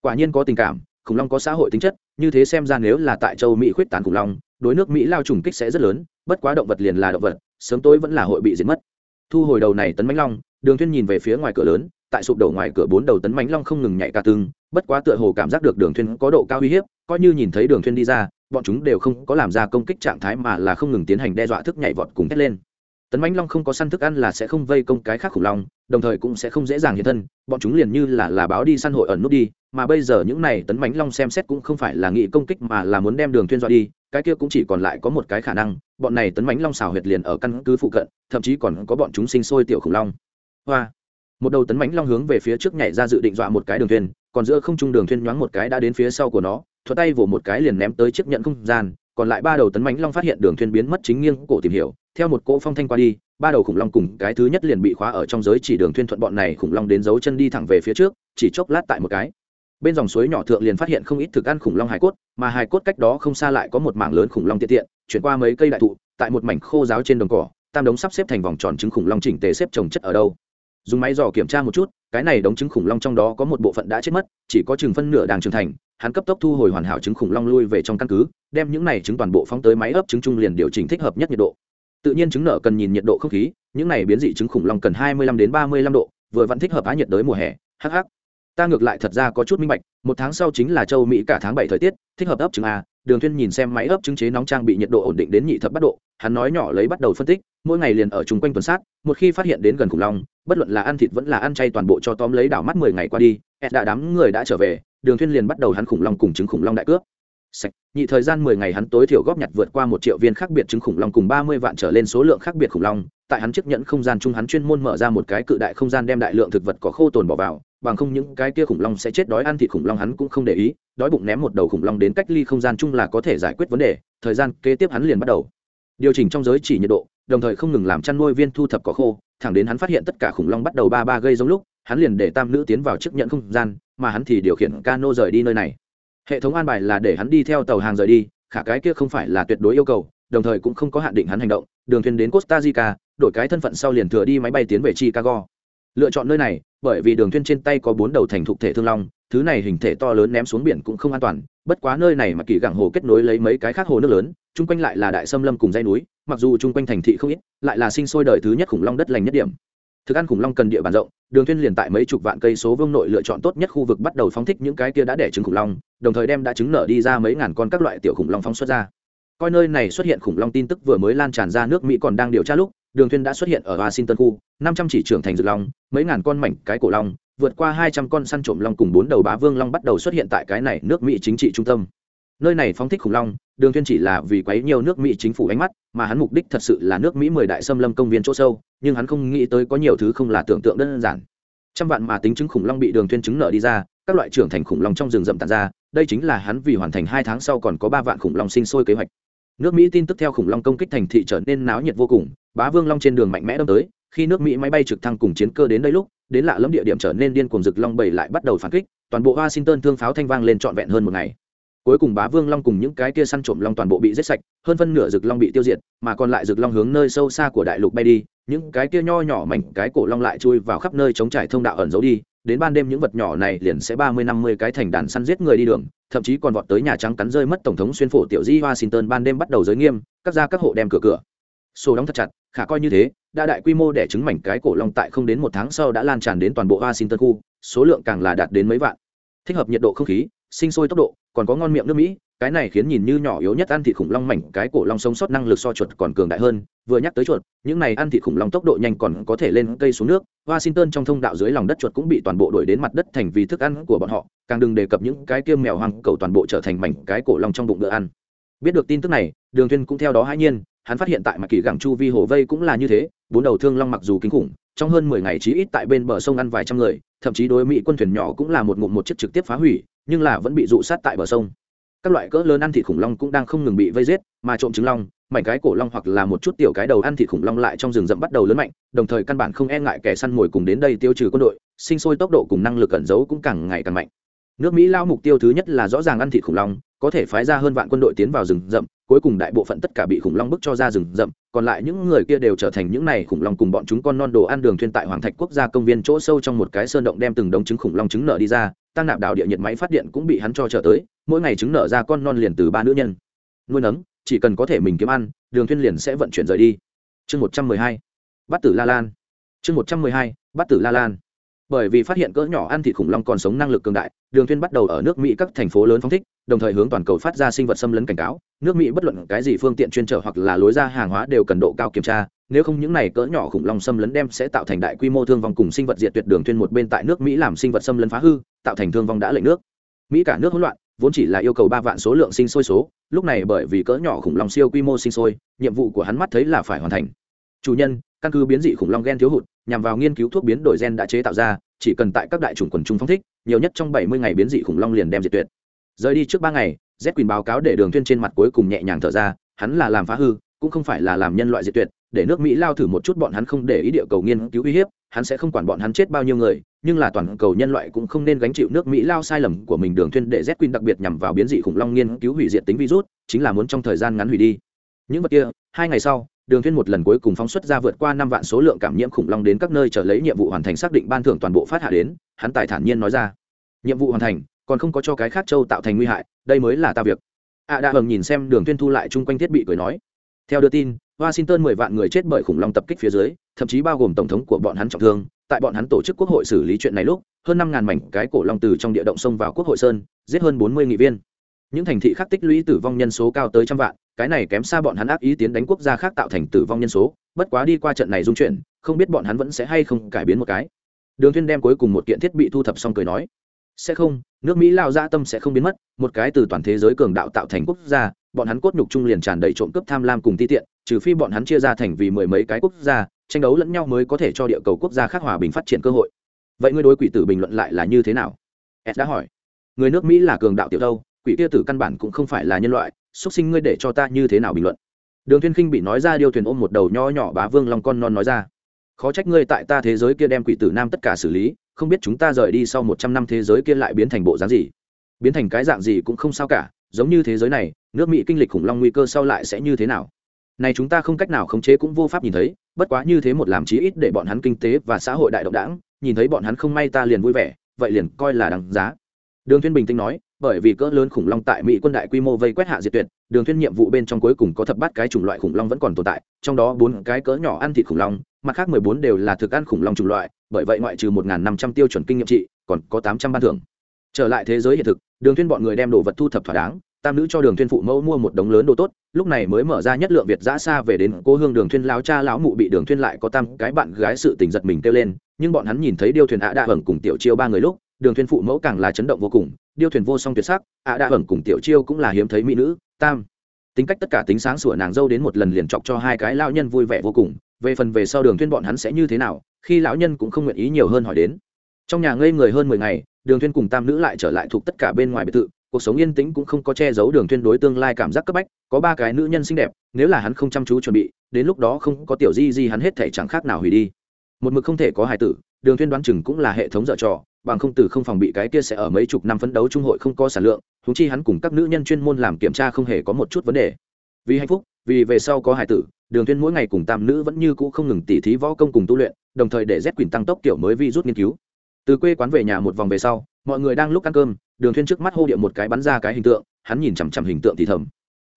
Quả nhiên có tình cảm, khủng long có xã hội tính chất, như thế xem ra nếu là tại châu mỹ khuyết tán khủng long, đối nước mỹ lao trùng kích sẽ rất lớn, bất quá động vật liền là động vật, sớm tối vẫn là hội bị diệt mất. Thu hồi đầu này tấn mãnh long, đường thuyên nhìn về phía ngoài cửa lớn, tại sụp đổ ngoài cửa bốn đầu tấn mãnh long không ngừng nhảy cả tương bất quá tựa hồ cảm giác được đường thuyên có độ cao uy hiếp, coi như nhìn thấy đường thuyên đi ra bọn chúng đều không có làm ra công kích trạng thái mà là không ngừng tiến hành đe dọa thức nhảy vọt cùng thét lên. Tấn mãnh long không có săn thức ăn là sẽ không vây công cái khác khủng long, đồng thời cũng sẽ không dễ dàng hiện thân, bọn chúng liền như là là báo đi săn hội ẩn nút đi, mà bây giờ những này tấn mãnh long xem xét cũng không phải là nghị công kích mà là muốn đem đường thuyên dọa đi, cái kia cũng chỉ còn lại có một cái khả năng, bọn này tấn mãnh long xào huyệt liền ở căn cứ phụ cận, thậm chí còn có bọn chúng sinh sôi tiểu khủng long. Hoa! Một đầu tấn mãnh long hướng về phía trước nhảy ra dự định dọa một cái đường thuyền còn giữa không trung đường thuyền nhoáng một cái đã đến phía sau của nó thuật tay vỗ một cái liền ném tới chiếc nhận không gian, còn lại ba đầu tấn mãnh long phát hiện đường thuyền biến mất chính nghiêng cổ tìm hiểu, theo một cỗ phong thanh qua đi, ba đầu khủng long cùng cái thứ nhất liền bị khóa ở trong giới chỉ đường thuyên thuận bọn này khủng long đến dấu chân đi thẳng về phía trước, chỉ chốc lát tại một cái. Bên dòng suối nhỏ thượng liền phát hiện không ít thực ăn khủng long hải cốt, mà hải cốt cách đó không xa lại có một mảng lớn khủng long tiện tiện, chuyển qua mấy cây đại thụ, tại một mảnh khô giáo trên đồng cỏ, tam đống sắp xếp thành vòng tròn trứng khủng long chỉnh tề xếp trồng chất ở đâu. Dùng máy dò kiểm tra một chút, cái này đống trứng khủng long trong đó có một bộ phận đã chết mất, chỉ có chừng phân nửa đang trưởng thành hắn cấp tốc thu hồi hoàn hảo trứng khủng long lui về trong căn cứ, đem những này trứng toàn bộ phóng tới máy ấp trứng trung liền điều chỉnh thích hợp nhất nhiệt độ. Tự nhiên trứng nở cần nhìn nhiệt độ không khí, những này biến dị trứng khủng long cần hai mươi lăm đến ba mươi lăm độ, vừa vẫn thích hợp á nhiệt đới mùa hè hh ta ngược lại thật ra có chút minh bạch, một tháng sau chính là châu mỹ cả tháng bảy thời tiết, thích hợp ấp trứng a, đường thuyên nhìn xem máy ấp trứng chế nóng trang bị nhiệt độ ổn định đến nhị thập bắt độ, hắn nói nhỏ lấy bắt đầu phân tích, mỗi ngày liền ở chung quanh tuần sát, một khi phát hiện đến gần khủng long, bất luận là ăn thịt vẫn là ăn chay toàn bộ cho tóm lấy đảo mắt mười ngày qua đi ẹt đã đám người đã trở về đường thuyên liền bắt đầu hắn khủng long cùng trứng khủng long đại cướp. Sạch, nhị thời gian mười ngày hắn tối thiểu góp nhặt vượt qua một triệu viên khác biệt trứng khủng long cùng ba mươi vạn trở lên số lượng khác biệt khủng long. Tại hắn chiếc nhẫn không gian chung hắn chuyên môn mở ra một cái cự đại không gian đem đại lượng thực vật có khô tồn bỏ vào, bằng không những cái kia khủng long sẽ chết đói ăn thịt khủng long hắn cũng không để ý, đói bụng ném một đầu khủng long đến cách ly không gian chung là có thể giải quyết vấn đề, thời gian kế tiếp hắn liền bắt đầu điều chỉnh trong giới chỉ nhiệt độ, đồng thời không ngừng làm chăn nuôi viên thu thập cỏ khô, thẳng đến hắn phát hiện tất cả khủng long bắt đầu ba ba gây giống lúc, hắn liền để tam nữ tiến vào chiếc nhận không gian mà hắn thì điều khiển cano rời đi nơi này. Hệ thống an bài là để hắn đi theo tàu hàng rời đi, khả cái kia không phải là tuyệt đối yêu cầu, đồng thời cũng không có hạn định hắn hành động. Đường thuyền đến costa rica, đổi cái thân phận sau liền thừa đi máy bay tiến về chicago. Lựa chọn nơi này, bởi vì đường thuyền trên tay có bốn đầu thành thục thể thương long, thứ này hình thể to lớn ném xuống biển cũng không an toàn, bất quá nơi này mà kỳ gẳng hồ kết nối lấy mấy cái khác hồ nước lớn, chung quanh lại là đại sâm lâm cùng dây núi, mặc dù chung quanh thành thị không ít, lại là sinh sôi đời thứ nhất khủng long đất lành nhất điểm thức ăn khủng long cần địa bàn rộng, đường thuyên liền tại mấy chục vạn cây số vương nội lựa chọn tốt nhất khu vực bắt đầu phóng thích những cái kia đã đẻ trứng khủng long, đồng thời đem đã trứng nở đi ra mấy ngàn con các loại tiểu khủng long phóng xuất ra. Coi nơi này xuất hiện khủng long tin tức vừa mới lan tràn ra nước mỹ còn đang điều tra lúc, đường thuyên đã xuất hiện ở washington khu, năm trăm chỉ trưởng thành dược long, mấy ngàn con mảnh cái cổ long, vượt qua hai trăm con săn trộm long cùng bốn đầu bá vương long bắt đầu xuất hiện tại cái này nước mỹ chính trị trung tâm. Nơi này phóng thích khủng long đường Thiên chỉ là vì quấy nhiều nước mỹ chính phủ ánh mắt, mà hắn mục đích thật sự là nước mỹ mười đại xâm lâm công viên chỗ sâu, nhưng hắn không nghĩ tới có nhiều thứ không là tưởng tượng đơn giản. Trăm vạn mà tính chứng khủng long bị đường Thiên chứng nợ đi ra, các loại trưởng thành khủng long trong rừng rậm tàn ra, đây chính là hắn vì hoàn thành hai tháng sau còn có ba vạn khủng long sinh sôi kế hoạch. Nước mỹ tin tức theo khủng long công kích thành thị trở nên náo nhiệt vô cùng, bá vương long trên đường mạnh mẽ đâm tới, khi nước mỹ máy bay trực thăng cùng chiến cơ đến đây lúc, đến lạ lẫm địa điểm trở nên điên cuồng rực long bảy lại bắt đầu phản kích, toàn bộ washington thương pháo thanh vang lên trọn vẹn hơn một ngày cuối cùng bá vương long cùng những cái kia săn trộm long toàn bộ bị giết sạch, hơn phân nửa rực long bị tiêu diệt, mà còn lại rực long hướng nơi sâu xa của đại lục bay đi, những cái kia nho nhỏ mảnh cái cổ long lại chui vào khắp nơi chống trải thông đạo ẩn giấu đi, đến ban đêm những vật nhỏ này liền sẽ ba mươi, năm mươi cái thành đàn săn giết người đi đường, thậm chí còn vọt tới nhà trắng cắn rơi mất tổng thống xuyên phổ tiểu di washington ban đêm bắt đầu giới nghiêm, các gia các hộ đem cửa cửa. Sổ đóng thật chặt, khả coi như thế đa đại quy mô để chứng mảnh cái cổ long tại không đến một tháng sau đã lan tràn đến toàn bộ washington khu, số lượng càng là đạt đến mấy vạn. Thích hợp nhiệt độ không khí sinh sôi tốc độ, còn có ngon miệng nước mỹ, cái này khiến nhìn như nhỏ yếu nhất ăn thịt khủng long mảnh, cái cổ long sống sót năng lực so chuột còn cường đại hơn, vừa nhắc tới chuột, những này ăn thịt khủng long tốc độ nhanh còn có thể lên cây xuống nước. Washington trong thông đạo dưới lòng đất chuột cũng bị toàn bộ đuổi đến mặt đất thành vì thức ăn của bọn họ, càng đừng đề cập những cái kia mèo hoang cầu toàn bộ trở thành mảnh, cái cổ long trong bụng bữa ăn. Biết được tin tức này, đường thuyên cũng theo đó hãi nhiên, hắn phát hiện tại mặt kỳ gẳng chu vi hồ vây cũng là như thế, bốn đầu thương long mặc dù kinh khủng trong hơn mười ngày chí ít tại bên bờ sông ăn vài trăm người, thậm chí đối mỹ quân thuyền nhỏ cũng là một ngụm một chiếc trực tiếp phá hủy, nhưng là vẫn bị dụ sát tại bờ sông. Các loại cỡ lớn ăn thịt khủng long cũng đang không ngừng bị vây giết, mà trộm trứng long, mảnh cái cổ long hoặc là một chút tiểu cái đầu ăn thịt khủng long lại trong rừng rậm bắt đầu lớn mạnh, đồng thời căn bản không e ngại kẻ săn mồi cùng đến đây tiêu trừ quân đội, sinh sôi tốc độ cùng năng lực cẩn giấu cũng càng ngày càng mạnh. Nước mỹ lao mục tiêu thứ nhất là rõ ràng ăn thịt khủng long, có thể phái ra hơn vạn quân đội tiến vào rừng rậm cuối cùng đại bộ phận tất cả bị khủng long bức cho ra rừng rậm, còn lại những người kia đều trở thành những này khủng long cùng bọn chúng con non đồ ăn đường thuyên tại hoàng thạch quốc gia công viên chỗ sâu trong một cái sơn động đem từng đống trứng khủng long trứng nở đi ra, tăng nạp đảo địa nhiệt máy phát điện cũng bị hắn cho trở tới, mỗi ngày trứng nở ra con non liền từ ba nữ nhân. Nuôi nấng, chỉ cần có thể mình kiếm ăn, đường thuyên liền sẽ vận chuyển rời đi. Chương một trăm mười hai bắt tử la lan. Chương một trăm mười hai bắt tử la lan bởi vì phát hiện cỡ nhỏ ăn thịt khủng long còn sống năng lực cường đại, đường thuyên bắt đầu ở nước mỹ các thành phố lớn phóng thích, đồng thời hướng toàn cầu phát ra sinh vật xâm lấn cảnh cáo. Nước mỹ bất luận cái gì phương tiện chuyên trở hoặc là lối ra hàng hóa đều cần độ cao kiểm tra, nếu không những này cỡ nhỏ khủng long xâm lấn đem sẽ tạo thành đại quy mô thương vong cùng sinh vật diệt tuyệt đường thuyên một bên tại nước mỹ làm sinh vật xâm lấn phá hư, tạo thành thương vong đã lệnh nước. Mỹ cả nước hỗn loạn, vốn chỉ là yêu cầu ba vạn số lượng sinh sôi số, lúc này bởi vì cỡ nhỏ khủng long siêu quy mô sinh sôi, nhiệm vụ của hắn mắt thấy là phải hoàn thành. Chủ nhân căn cứ biến dị khủng long gen thiếu hụt, nhằm vào nghiên cứu thuốc biến đổi gen đã chế tạo ra, chỉ cần tại các đại chủng quần trung phong thích, nhiều nhất trong bảy mươi ngày biến dị khủng long liền đem diệt tuyệt. Rời đi trước ba ngày, z quyền báo cáo để đường tuyên trên mặt cuối cùng nhẹ nhàng thở ra, hắn là làm phá hư, cũng không phải là làm nhân loại diệt tuyệt, để nước mỹ lao thử một chút bọn hắn không để ý địa cầu nghiên cứu uy hiếp, hắn sẽ không quản bọn hắn chết bao nhiêu người, nhưng là toàn cầu nhân loại cũng không nên gánh chịu nước mỹ lao sai lầm của mình. Đường tuyên để z quyền đặc biệt nhằm vào biến dị khủng long nghiên cứu hủy diệt tính virus, chính là muốn trong thời gian ngắn hủy đi. Những vật kia, hai ngày sau đường thuyên một lần cuối cùng phóng xuất ra vượt qua năm vạn số lượng cảm nhiễm khủng long đến các nơi trở lấy nhiệm vụ hoàn thành xác định ban thưởng toàn bộ phát hạ đến, hắn tài thản nhiên nói ra. Nhiệm vụ hoàn thành, còn không có cho cái khác châu tạo thành nguy hại, đây mới là ta việc. Ạ à đã hờn nhìn xem đường thuyên thu lại chung quanh thiết bị cười nói. Theo đưa tin, washington mười vạn người chết bởi khủng long tập kích phía dưới, thậm chí bao gồm tổng thống của bọn hắn trọng thương. Tại bọn hắn tổ chức quốc hội xử lý chuyện này lúc, hơn năm ngàn mảnh cái cổ long từ trong địa động xông vào quốc hội sơn, giết hơn bốn mươi nghị viên. Những thành thị khác tích lũy tử vong nhân số cao tới trăm vạn cái này kém xa bọn hắn ác ý tiến đánh quốc gia khác tạo thành tử vong nhân số, bất quá đi qua trận này dung chuyển, không biết bọn hắn vẫn sẽ hay không cải biến một cái. Đường thiên đem cuối cùng một kiện thiết bị thu thập xong cười nói, sẽ không, nước mỹ lao ra tâm sẽ không biến mất, một cái từ toàn thế giới cường đạo tạo thành quốc gia, bọn hắn cốt nhục trung liền tràn đầy trộm cướp tham lam cùng ti tiện, trừ phi bọn hắn chia ra thành vì mười mấy cái quốc gia, tranh đấu lẫn nhau mới có thể cho địa cầu quốc gia khác hòa bình phát triển cơ hội. Vậy ngươi đối quỷ tử bình luận lại là như thế nào? Ed đã hỏi. Người nước mỹ là cường đạo tiểu đâu, quỷ kia tử căn bản cũng không phải là nhân loại xuất sinh ngươi để cho ta như thế nào bình luận? Đường thiên khinh bị nói ra điều thuyền ôm một đầu nho nhỏ bá vương long con non nói ra. Khó trách ngươi tại ta thế giới kia đem quỷ tử nam tất cả xử lý, không biết chúng ta rời đi sau một trăm năm thế giới kia lại biến thành bộ dáng gì? Biến thành cái dạng gì cũng không sao cả, giống như thế giới này, nước mỹ kinh lịch khủng long nguy cơ sau lại sẽ như thế nào? Này chúng ta không cách nào khống chế cũng vô pháp nhìn thấy, bất quá như thế một làm chí ít để bọn hắn kinh tế và xã hội đại động đảng, nhìn thấy bọn hắn không may ta liền vui vẻ, vậy liền coi là đáng giá. Đường thiên bình tĩnh nói bởi vì cỡ lớn khủng long tại mỹ quân đại quy mô vây quét hạ diệt tuyệt, đường thiên nhiệm vụ bên trong cuối cùng có thập bát cái chủng loại khủng long vẫn còn tồn tại, trong đó bốn cái cỡ nhỏ ăn thịt khủng long, mặt khác mười bốn đều là thực ăn khủng long chủng loại, bởi vậy ngoại trừ một năm trăm tiêu chuẩn kinh nghiệm trị, còn có tám trăm ban thưởng. Trở lại thế giới hiện thực, đường thiên bọn người đem đồ vật thu thập thỏa đáng, tam nữ cho đường thiên phụ mẫu mua một đống lớn đồ tốt, lúc này mới mở ra nhất lượng việt giã xa về đến cô hương đường thiên lão cha lão mụ bị đường thiên lại có tam cái bạn gái sự tình giật mình kêu lên, nhưng bọn hắn nhìn thấy điêu thuyền ạ đa hưởng cùng tiểu chiêu ba người lúc đường thiên phụ mẫu càng là chấn động vô cùng, điêu thuyền vô song tuyệt sắc, ạ đa hưởng cùng tiểu chiêu cũng là hiếm thấy mỹ nữ, tam. Tính cách tất cả tính sáng sủa nàng dâu đến một lần liền chọc cho hai cái lão nhân vui vẻ vô cùng, về phần về sau đường thuyên bọn hắn sẽ như thế nào, khi lão nhân cũng không nguyện ý nhiều hơn hỏi đến. Trong nhà ngây người hơn mười ngày, đường thuyên cùng tam nữ lại trở lại thuộc tất cả bên ngoài biệt thự, cuộc sống yên tĩnh cũng không có che giấu đường thuyên đối tương lai cảm giác cấp bách, có ba cái nữ nhân xinh đẹp, nếu là hắn không chăm chú chuẩn bị, đến lúc đó không có tiểu di di hắn hết thể chẳng khác nào hủy đi. Một mực không thể có hài tử, đường thuyên đoán chừng cũng là hệ thống dở trò bằng không từ không phòng bị cái kia sẽ ở mấy chục năm phấn đấu trung hội không có sản lượng thú chi hắn cùng các nữ nhân chuyên môn làm kiểm tra không hề có một chút vấn đề. Vì hạnh phúc, vì về sau có hải tử, đường tuyên mỗi ngày cùng tam nữ vẫn như cũ không ngừng tỉ thí võ công cùng tu luyện, đồng thời để rét quỳnh tăng tốc kiểu mới vi rút nghiên cứu. Từ quê quán về nhà một vòng về sau, mọi người đang lúc ăn cơm, đường thuyên trước mắt hô điệu một cái bắn ra cái hình tượng, hắn nhìn chằm chằm hình tượng thì thầm.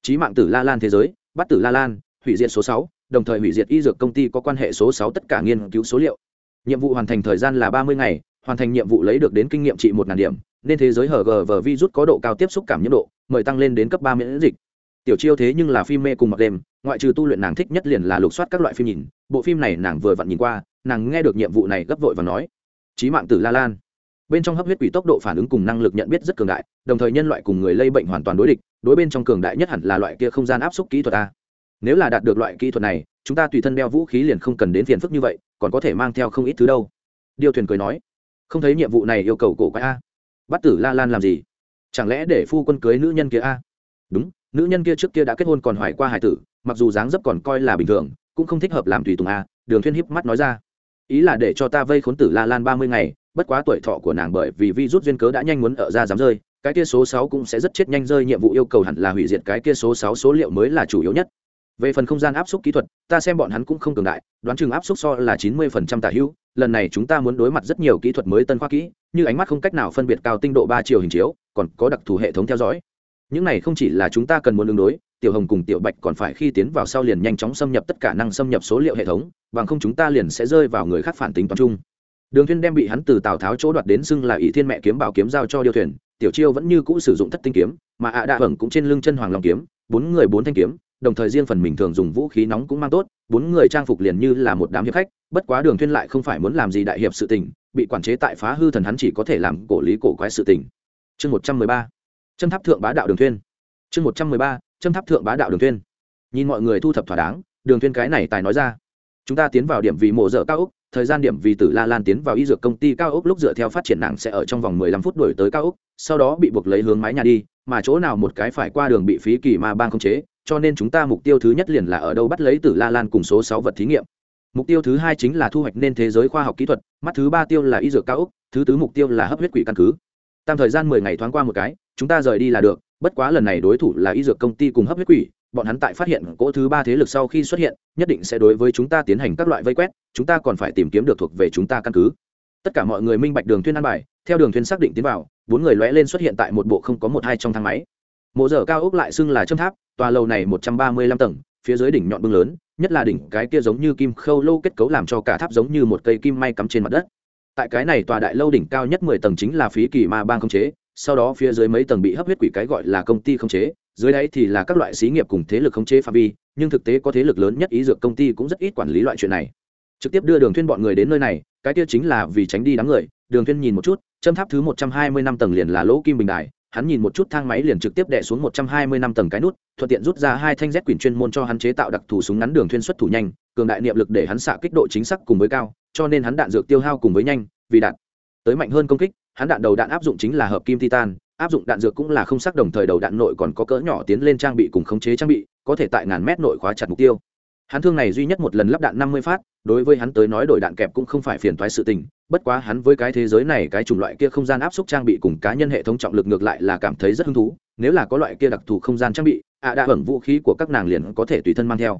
Chí mạng tử la lan thế giới, bắt tử la lan, hủy diệt số sáu, đồng thời hủy diệt y dược công ty có quan hệ số sáu tất cả nghiên cứu số liệu. Nhiệm vụ hoàn thành thời gian là ba mươi ngày hoàn thành nhiệm vụ lấy được đến kinh nghiệm trị một ngàn điểm, nên thế giới hở gờ vờ virus có độ cao tiếp xúc cảm nhiễm độ, mời tăng lên đến cấp ba miễn dịch. Tiểu chiêu thế nhưng là phim mê cùng mặc đêm, ngoại trừ tu luyện nàng thích nhất liền là lục soát các loại phim nhìn, bộ phim này nàng vừa vặn nhìn qua, nàng nghe được nhiệm vụ này gấp vội và nói trí mạng tử la lan. Bên trong hấp huyết quỷ tốc độ phản ứng cùng năng lực nhận biết rất cường đại, đồng thời nhân loại cùng người lây bệnh hoàn toàn đối địch, đối bên trong cường đại nhất hẳn là loại kia không gian áp suất kỹ thuật a. Nếu là đạt được loại kỹ thuật này, chúng ta tùy thân đeo vũ khí liền không cần đến phiền phức như vậy, còn có thể mang theo không ít thứ đâu. Điêu thuyền cười nói không thấy nhiệm vụ này yêu cầu cổ quái a. Bắt tử la lan làm gì? Chẳng lẽ để phu quân cưới nữ nhân kia a? Đúng, nữ nhân kia trước kia đã kết hôn còn hoài qua hải tử, mặc dù dáng dấp còn coi là bình thường, cũng không thích hợp làm tùy tùng a, đường thuyên híp mắt nói ra. Ý là để cho ta vây khốn tử la lan ba mươi ngày, bất quá tuổi thọ của nàng bởi vì vi rút duyên cớ đã nhanh muốn ở ra dám rơi, cái kia số sáu cũng sẽ rất chết nhanh rơi, nhiệm vụ yêu cầu hẳn là hủy diệt cái kia số sáu, số liệu mới là chủ yếu nhất về phần không gian áp suất kỹ thuật, ta xem bọn hắn cũng không cường đại, đoán chừng áp suất so là chín mươi phần trăm tả hữu, lần này chúng ta muốn đối mặt rất nhiều kỹ thuật mới tân khoa kỹ, như ánh mắt không cách nào phân biệt cao tinh độ ba chiều hình chiếu, còn có đặc thù hệ thống theo dõi. Những này không chỉ là chúng ta cần muốn ứng đối, tiểu hồng cùng tiểu bạch còn phải khi tiến vào sau liền nhanh chóng xâm nhập tất cả năng xâm nhập số liệu hệ thống, bằng không chúng ta liền sẽ rơi vào người khác phản tính toàn trung đường thiên đem bị hắn từ tào tháo chỗ đoạt đến xưng là ỷ thiên mẹ kiếm bảo kiếm giao cho điêu thuyền, tiểu chiêu vẫn như cũ sử dụng thất tinh kiếm, mà ạ đạ hưởng cũng trên lưng chân hoàng long kiếm, bốn người bốn thanh kiếm đồng thời riêng phần mình thường dùng vũ khí nóng cũng mang tốt, bốn người trang phục liền như là một đám hiệp khách, bất quá đường thiên lại không phải muốn làm gì đại hiệp sự tình, bị quản chế tại phá hư thần hắn chỉ có thể làm cổ lý cổ quái sự tình. Chương một trăm mười ba chân tháp thượng bá đạo đường thiên chương một trăm mười ba chân tháp thượng bá đạo đường thiên nhìn mọi người thu thập thỏa đáng, đường thiên cái này tài nói ra. Chúng ta tiến vào điểm vì mộ dở cao ốc, thời gian điểm vì tử la lan tiến vào y dược công ty cao ốc lúc dựa theo phát triển nàng sẽ ở trong vòng mười lăm phút đổi tới cao ốc, sau đó bị buộc lấy hướng mái nhà đi, mà chỗ nào một cái phải qua đường bị phí kỳ ma bang khống chế cho nên chúng ta mục tiêu thứ nhất liền là ở đâu bắt lấy tử la lan cùng số sáu vật thí nghiệm. Mục tiêu thứ hai chính là thu hoạch nên thế giới khoa học kỹ thuật, mắt thứ ba tiêu là y dược cao ốc, thứ tứ mục tiêu là hấp huyết quỷ căn cứ. Tam thời gian mười ngày thoáng qua một cái, chúng ta rời đi là được, bất quá lần này đối thủ là y dược công ty cùng hấp huyết quỷ, bọn hắn tại phát hiện cỗ thứ ba thế lực sau khi xuất hiện, nhất định sẽ đối với chúng ta tiến hành các loại vây quét, chúng ta còn phải tìm kiếm được thuộc về chúng ta căn cứ. Tất cả mọi người minh bạch đường thuyên ăn bài, theo đường thuyên xác định tiến vào, bốn người lóe lên xuất hiện tại một bộ không có một hai trong thang máy mộ dở cao ốc lại xưng là châm tháp, tòa lầu này một trăm ba mươi lăm tầng, phía dưới đỉnh nhọn bưng lớn, nhất là đỉnh cái kia giống như kim khâu lâu kết cấu làm cho cả tháp giống như một cây kim may cắm trên mặt đất. Tại cái này tòa đại lâu đỉnh cao nhất mười tầng chính là phí kỳ ma bang không chế, sau đó phía dưới mấy tầng bị hấp huyết quỷ cái gọi là công ty không chế, dưới đáy thì là các loại xí nghiệp cùng thế lực không chế phạm vi, nhưng thực tế có thế lực lớn nhất ý dược công ty cũng rất ít quản lý loại chuyện này. Trực tiếp đưa đường thuyên bọn người đến nơi này, cái kia chính là vì tránh đi đám người, đường thuyên nhìn một chút, châm tháp thứ một trăm hai mươi năm tầng liền là lỗ kim bình đài hắn nhìn một chút thang máy liền trực tiếp đè xuống một trăm hai mươi năm tầng cái nút, thuận tiện rút ra hai thanh z quyển chuyên môn cho hắn chế tạo đặc thù súng ngắn đường thuyên xuất thủ nhanh, cường đại niệm lực để hắn xạ kích độ chính xác cùng với cao, cho nên hắn đạn dược tiêu hao cùng với nhanh, vì đạn tới mạnh hơn công kích, hắn đạn đầu đạn áp dụng chính là hợp kim titan, áp dụng đạn dược cũng là không sắc đồng thời đầu đạn nội còn có cỡ nhỏ tiến lên trang bị cùng khống chế trang bị, có thể tại ngàn mét nội khóa chặt mục tiêu hắn thương này duy nhất một lần lắp đạn năm mươi phát, đối với hắn tới nói đổi đạn kẹp cũng không phải phiền toái sự tình, bất quá hắn với cái thế giới này, cái chủng loại kia không gian áp suất trang bị cùng cá nhân hệ thống trọng lực ngược lại là cảm thấy rất hứng thú, nếu là có loại kia đặc thù không gian trang bị, ạ à đã ẩn vũ khí của các nàng liền có thể tùy thân mang theo.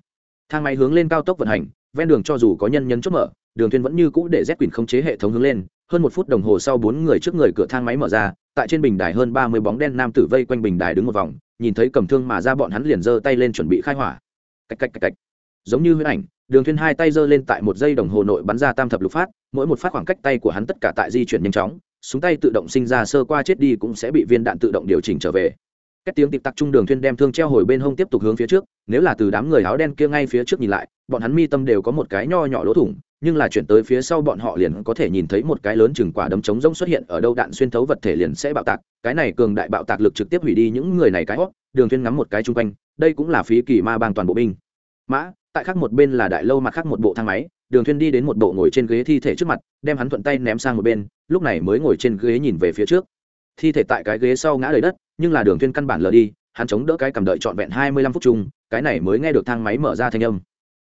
Thang máy hướng lên cao tốc vận hành, ven đường cho dù có nhân nhân chốt mở, đường thuyên vẫn như cũ để z quyền không chế hệ thống hướng lên, hơn một phút đồng hồ sau bốn người trước người cửa thang máy mở ra, tại trên bình đài hơn ba mươi bóng đen nam tử vây quanh bình đài đứng một vòng, nhìn thấy cầm thương mà ra bọn hắn liền giơ tay lên chuẩn bị khai hỏa. Cạch cạch cạch cạch giống như huyễn ảnh, đường thuyên hai tay giơ lên tại một giây đồng hồ nội bắn ra tam thập lục phát, mỗi một phát khoảng cách tay của hắn tất cả tại di chuyển nhanh chóng, súng tay tự động sinh ra sơ qua chết đi cũng sẽ bị viên đạn tự động điều chỉnh trở về. Các tiếng tịp tặc trung đường thuyên đem thương treo hồi bên hông tiếp tục hướng phía trước, nếu là từ đám người áo đen kia ngay phía trước nhìn lại, bọn hắn mi tâm đều có một cái nho nhỏ lỗ thủng, nhưng là chuyển tới phía sau bọn họ liền có thể nhìn thấy một cái lớn chừng quả đấm trống rỗng xuất hiện ở đâu đạn xuyên thấu vật thể liền sẽ bạo tạc, cái này cường đại bạo tạc lực trực tiếp hủy đi những người này cái hót đường thuyên ngắm một cái chung quanh, đây cũng là phí kỳ ma bang toàn bộ binh. Mã tại khác một bên là đại lâu mặt khác một bộ thang máy, đường thuyên đi đến một bộ ngồi trên ghế thi thể trước mặt, đem hắn thuận tay ném sang một bên, lúc này mới ngồi trên ghế nhìn về phía trước. Thi thể tại cái ghế sau ngã đầy đất, nhưng là đường thuyên căn bản lờ đi, hắn chống đỡ cái cầm đợi trọn vẹn hai mươi lăm phút chung, cái này mới nghe được thang máy mở ra thanh âm.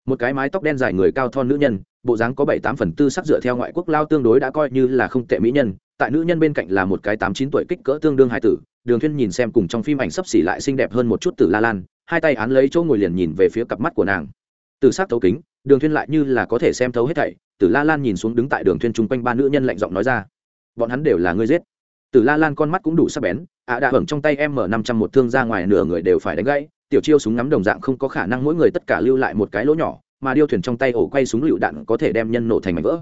Một cái mái tóc đen dài người cao thon nữ nhân, bộ dáng có bảy tám phần tư sắc dựa theo ngoại quốc lao tương đối đã coi như là không tệ mỹ nhân, tại nữ nhân bên cạnh là một cái tám chín tuổi kích cỡ tương đương hải tử, đường thuyên nhìn xem cùng trong phim ảnh sắp xỉ lại xinh đẹp hơn một chút từ la lan, hai tay án lấy chỗ ngồi liền nhìn về phía cặp mắt của nàng từ sắc thấu kính, đường thuyên lại như là có thể xem thấu hết thảy. Từ la lan nhìn xuống đứng tại đường thuyên trung quanh ba nữ nhân lạnh giọng nói ra. Bọn hắn đều là ngươi giết. Từ la lan con mắt cũng đủ sắc bén. Ạ đã hưởng trong tay em mở năm trăm một thương ra ngoài nửa người đều phải đánh gãy. Tiểu chiêu súng ngắm đồng dạng không có khả năng mỗi người tất cả lưu lại một cái lỗ nhỏ, mà điêu thuyền trong tay ổ quay súng lựu đạn có thể đem nhân nổ thành mảnh vỡ.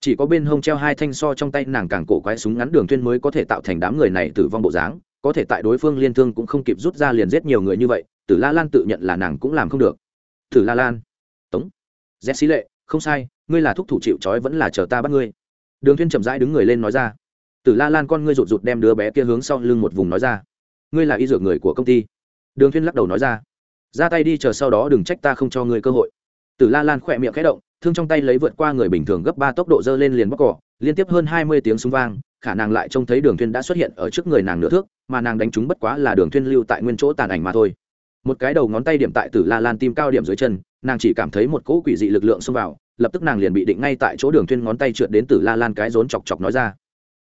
Chỉ có bên hông treo hai thanh so trong tay nàng càng cổ quái súng ngắn đường thuyên mới có thể tạo thành đám người này tử vong bộ dáng. Có thể tại đối phương liên thương cũng không kịp rút ra liền giết nhiều người như vậy tử la lan tự nhận là nàng cũng làm không được. Tử la lan z xí lệ, không sai, ngươi là thúc thủ chịu trói vẫn là chờ ta bắt ngươi. Đường Thiên chậm rãi đứng người lên nói ra. Tử la lan con ngươi rụt rụt đem đứa bé kia hướng sau lưng một vùng nói ra. Ngươi là y dược người của công ty. Đường Thiên lắc đầu nói ra. Ra tay đi, chờ sau đó đừng trách ta không cho ngươi cơ hội. Tử la lan khỏe miệng khẽ động, thương trong tay lấy vượt qua người bình thường gấp ba tốc độ dơ lên liền bóc cỏ, liên tiếp hơn hai mươi tiếng súng vang, khả năng lại trông thấy đường Thiên đã xuất hiện ở trước người nàng nửa thước, mà nàng đánh trúng bất quá là đường Thiên lưu tại nguyên chỗ tàn ảnh mà thôi. Một cái đầu ngón tay điểm tại tử la lan tim cao điểm dưới chân nàng chỉ cảm thấy một cỗ quỷ dị lực lượng xông vào, lập tức nàng liền bị định ngay tại chỗ đường thuyên ngón tay trượt đến tử la lan cái rốn chọc chọc nói ra.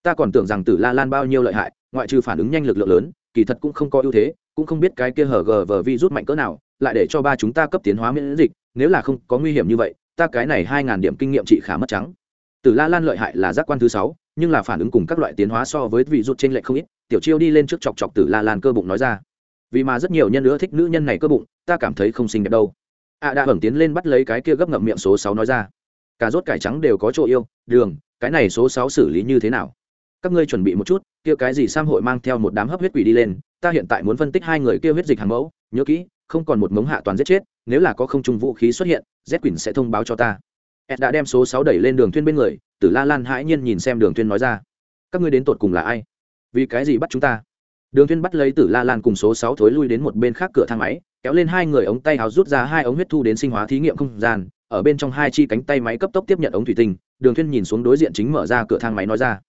Ta còn tưởng rằng tử la lan bao nhiêu lợi hại, ngoại trừ phản ứng nhanh lực lượng lớn, kỳ thật cũng không có ưu thế, cũng không biết cái kia hở gờ vờ vi rút mạnh cỡ nào, lại để cho ba chúng ta cấp tiến hóa miễn dịch, nếu là không có nguy hiểm như vậy, ta cái này hai ngàn điểm kinh nghiệm trị khá mất trắng. Tử la lan lợi hại là giác quan thứ sáu, nhưng là phản ứng cùng các loại tiến hóa so với vị rút trên lệch không ít, tiểu chiêu đi lên trước chọc chọc tử la lan cơ bụng nói ra. Vì mà rất nhiều nhân nữa thích nữ nhân này cơ bụng, ta cảm thấy không xinh đẹp đâu ạ à đã hưởng tiến lên bắt lấy cái kia gấp ngậm miệng số sáu nói ra. Cà rốt cải trắng đều có chỗ yêu, đường, cái này số sáu xử lý như thế nào? Các ngươi chuẩn bị một chút, kia cái gì sam hội mang theo một đám hấp huyết quỷ đi lên, ta hiện tại muốn phân tích hai người kia huyết dịch hàng mẫu, nhớ kỹ, không còn một mống hạ toàn giết chết, nếu là có không trung vũ khí xuất hiện, z quỷ sẽ thông báo cho ta. Ed đã đem số sáu đẩy lên đường thuyên bên người, tử la lan hãi nhiên nhìn xem đường thuyên nói ra. Các ngươi đến tột cùng là ai? Vì cái gì bắt chúng ta? Đường thuyên bắt lấy tử la lan cùng số sáu thối lui đến một bên khác cửa thang máy kéo lên hai người ống tay áo rút ra hai ống huyết thu đến sinh hóa thí nghiệm không gian, ở bên trong hai chi cánh tay máy cấp tốc tiếp nhận ống thủy tinh, đường thuyên nhìn xuống đối diện chính mở ra cửa thang máy nói ra.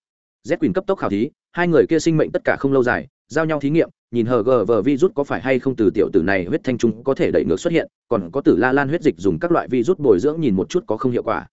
Z quỳnh cấp tốc khảo thí, hai người kia sinh mệnh tất cả không lâu dài, giao nhau thí nghiệm, nhìn hờ gờ vờ virus có phải hay không từ tiểu tử này huyết thanh trung có thể đẩy ngược xuất hiện, còn có tử la lan huyết dịch dùng các loại virus bồi dưỡng nhìn một chút có không hiệu quả.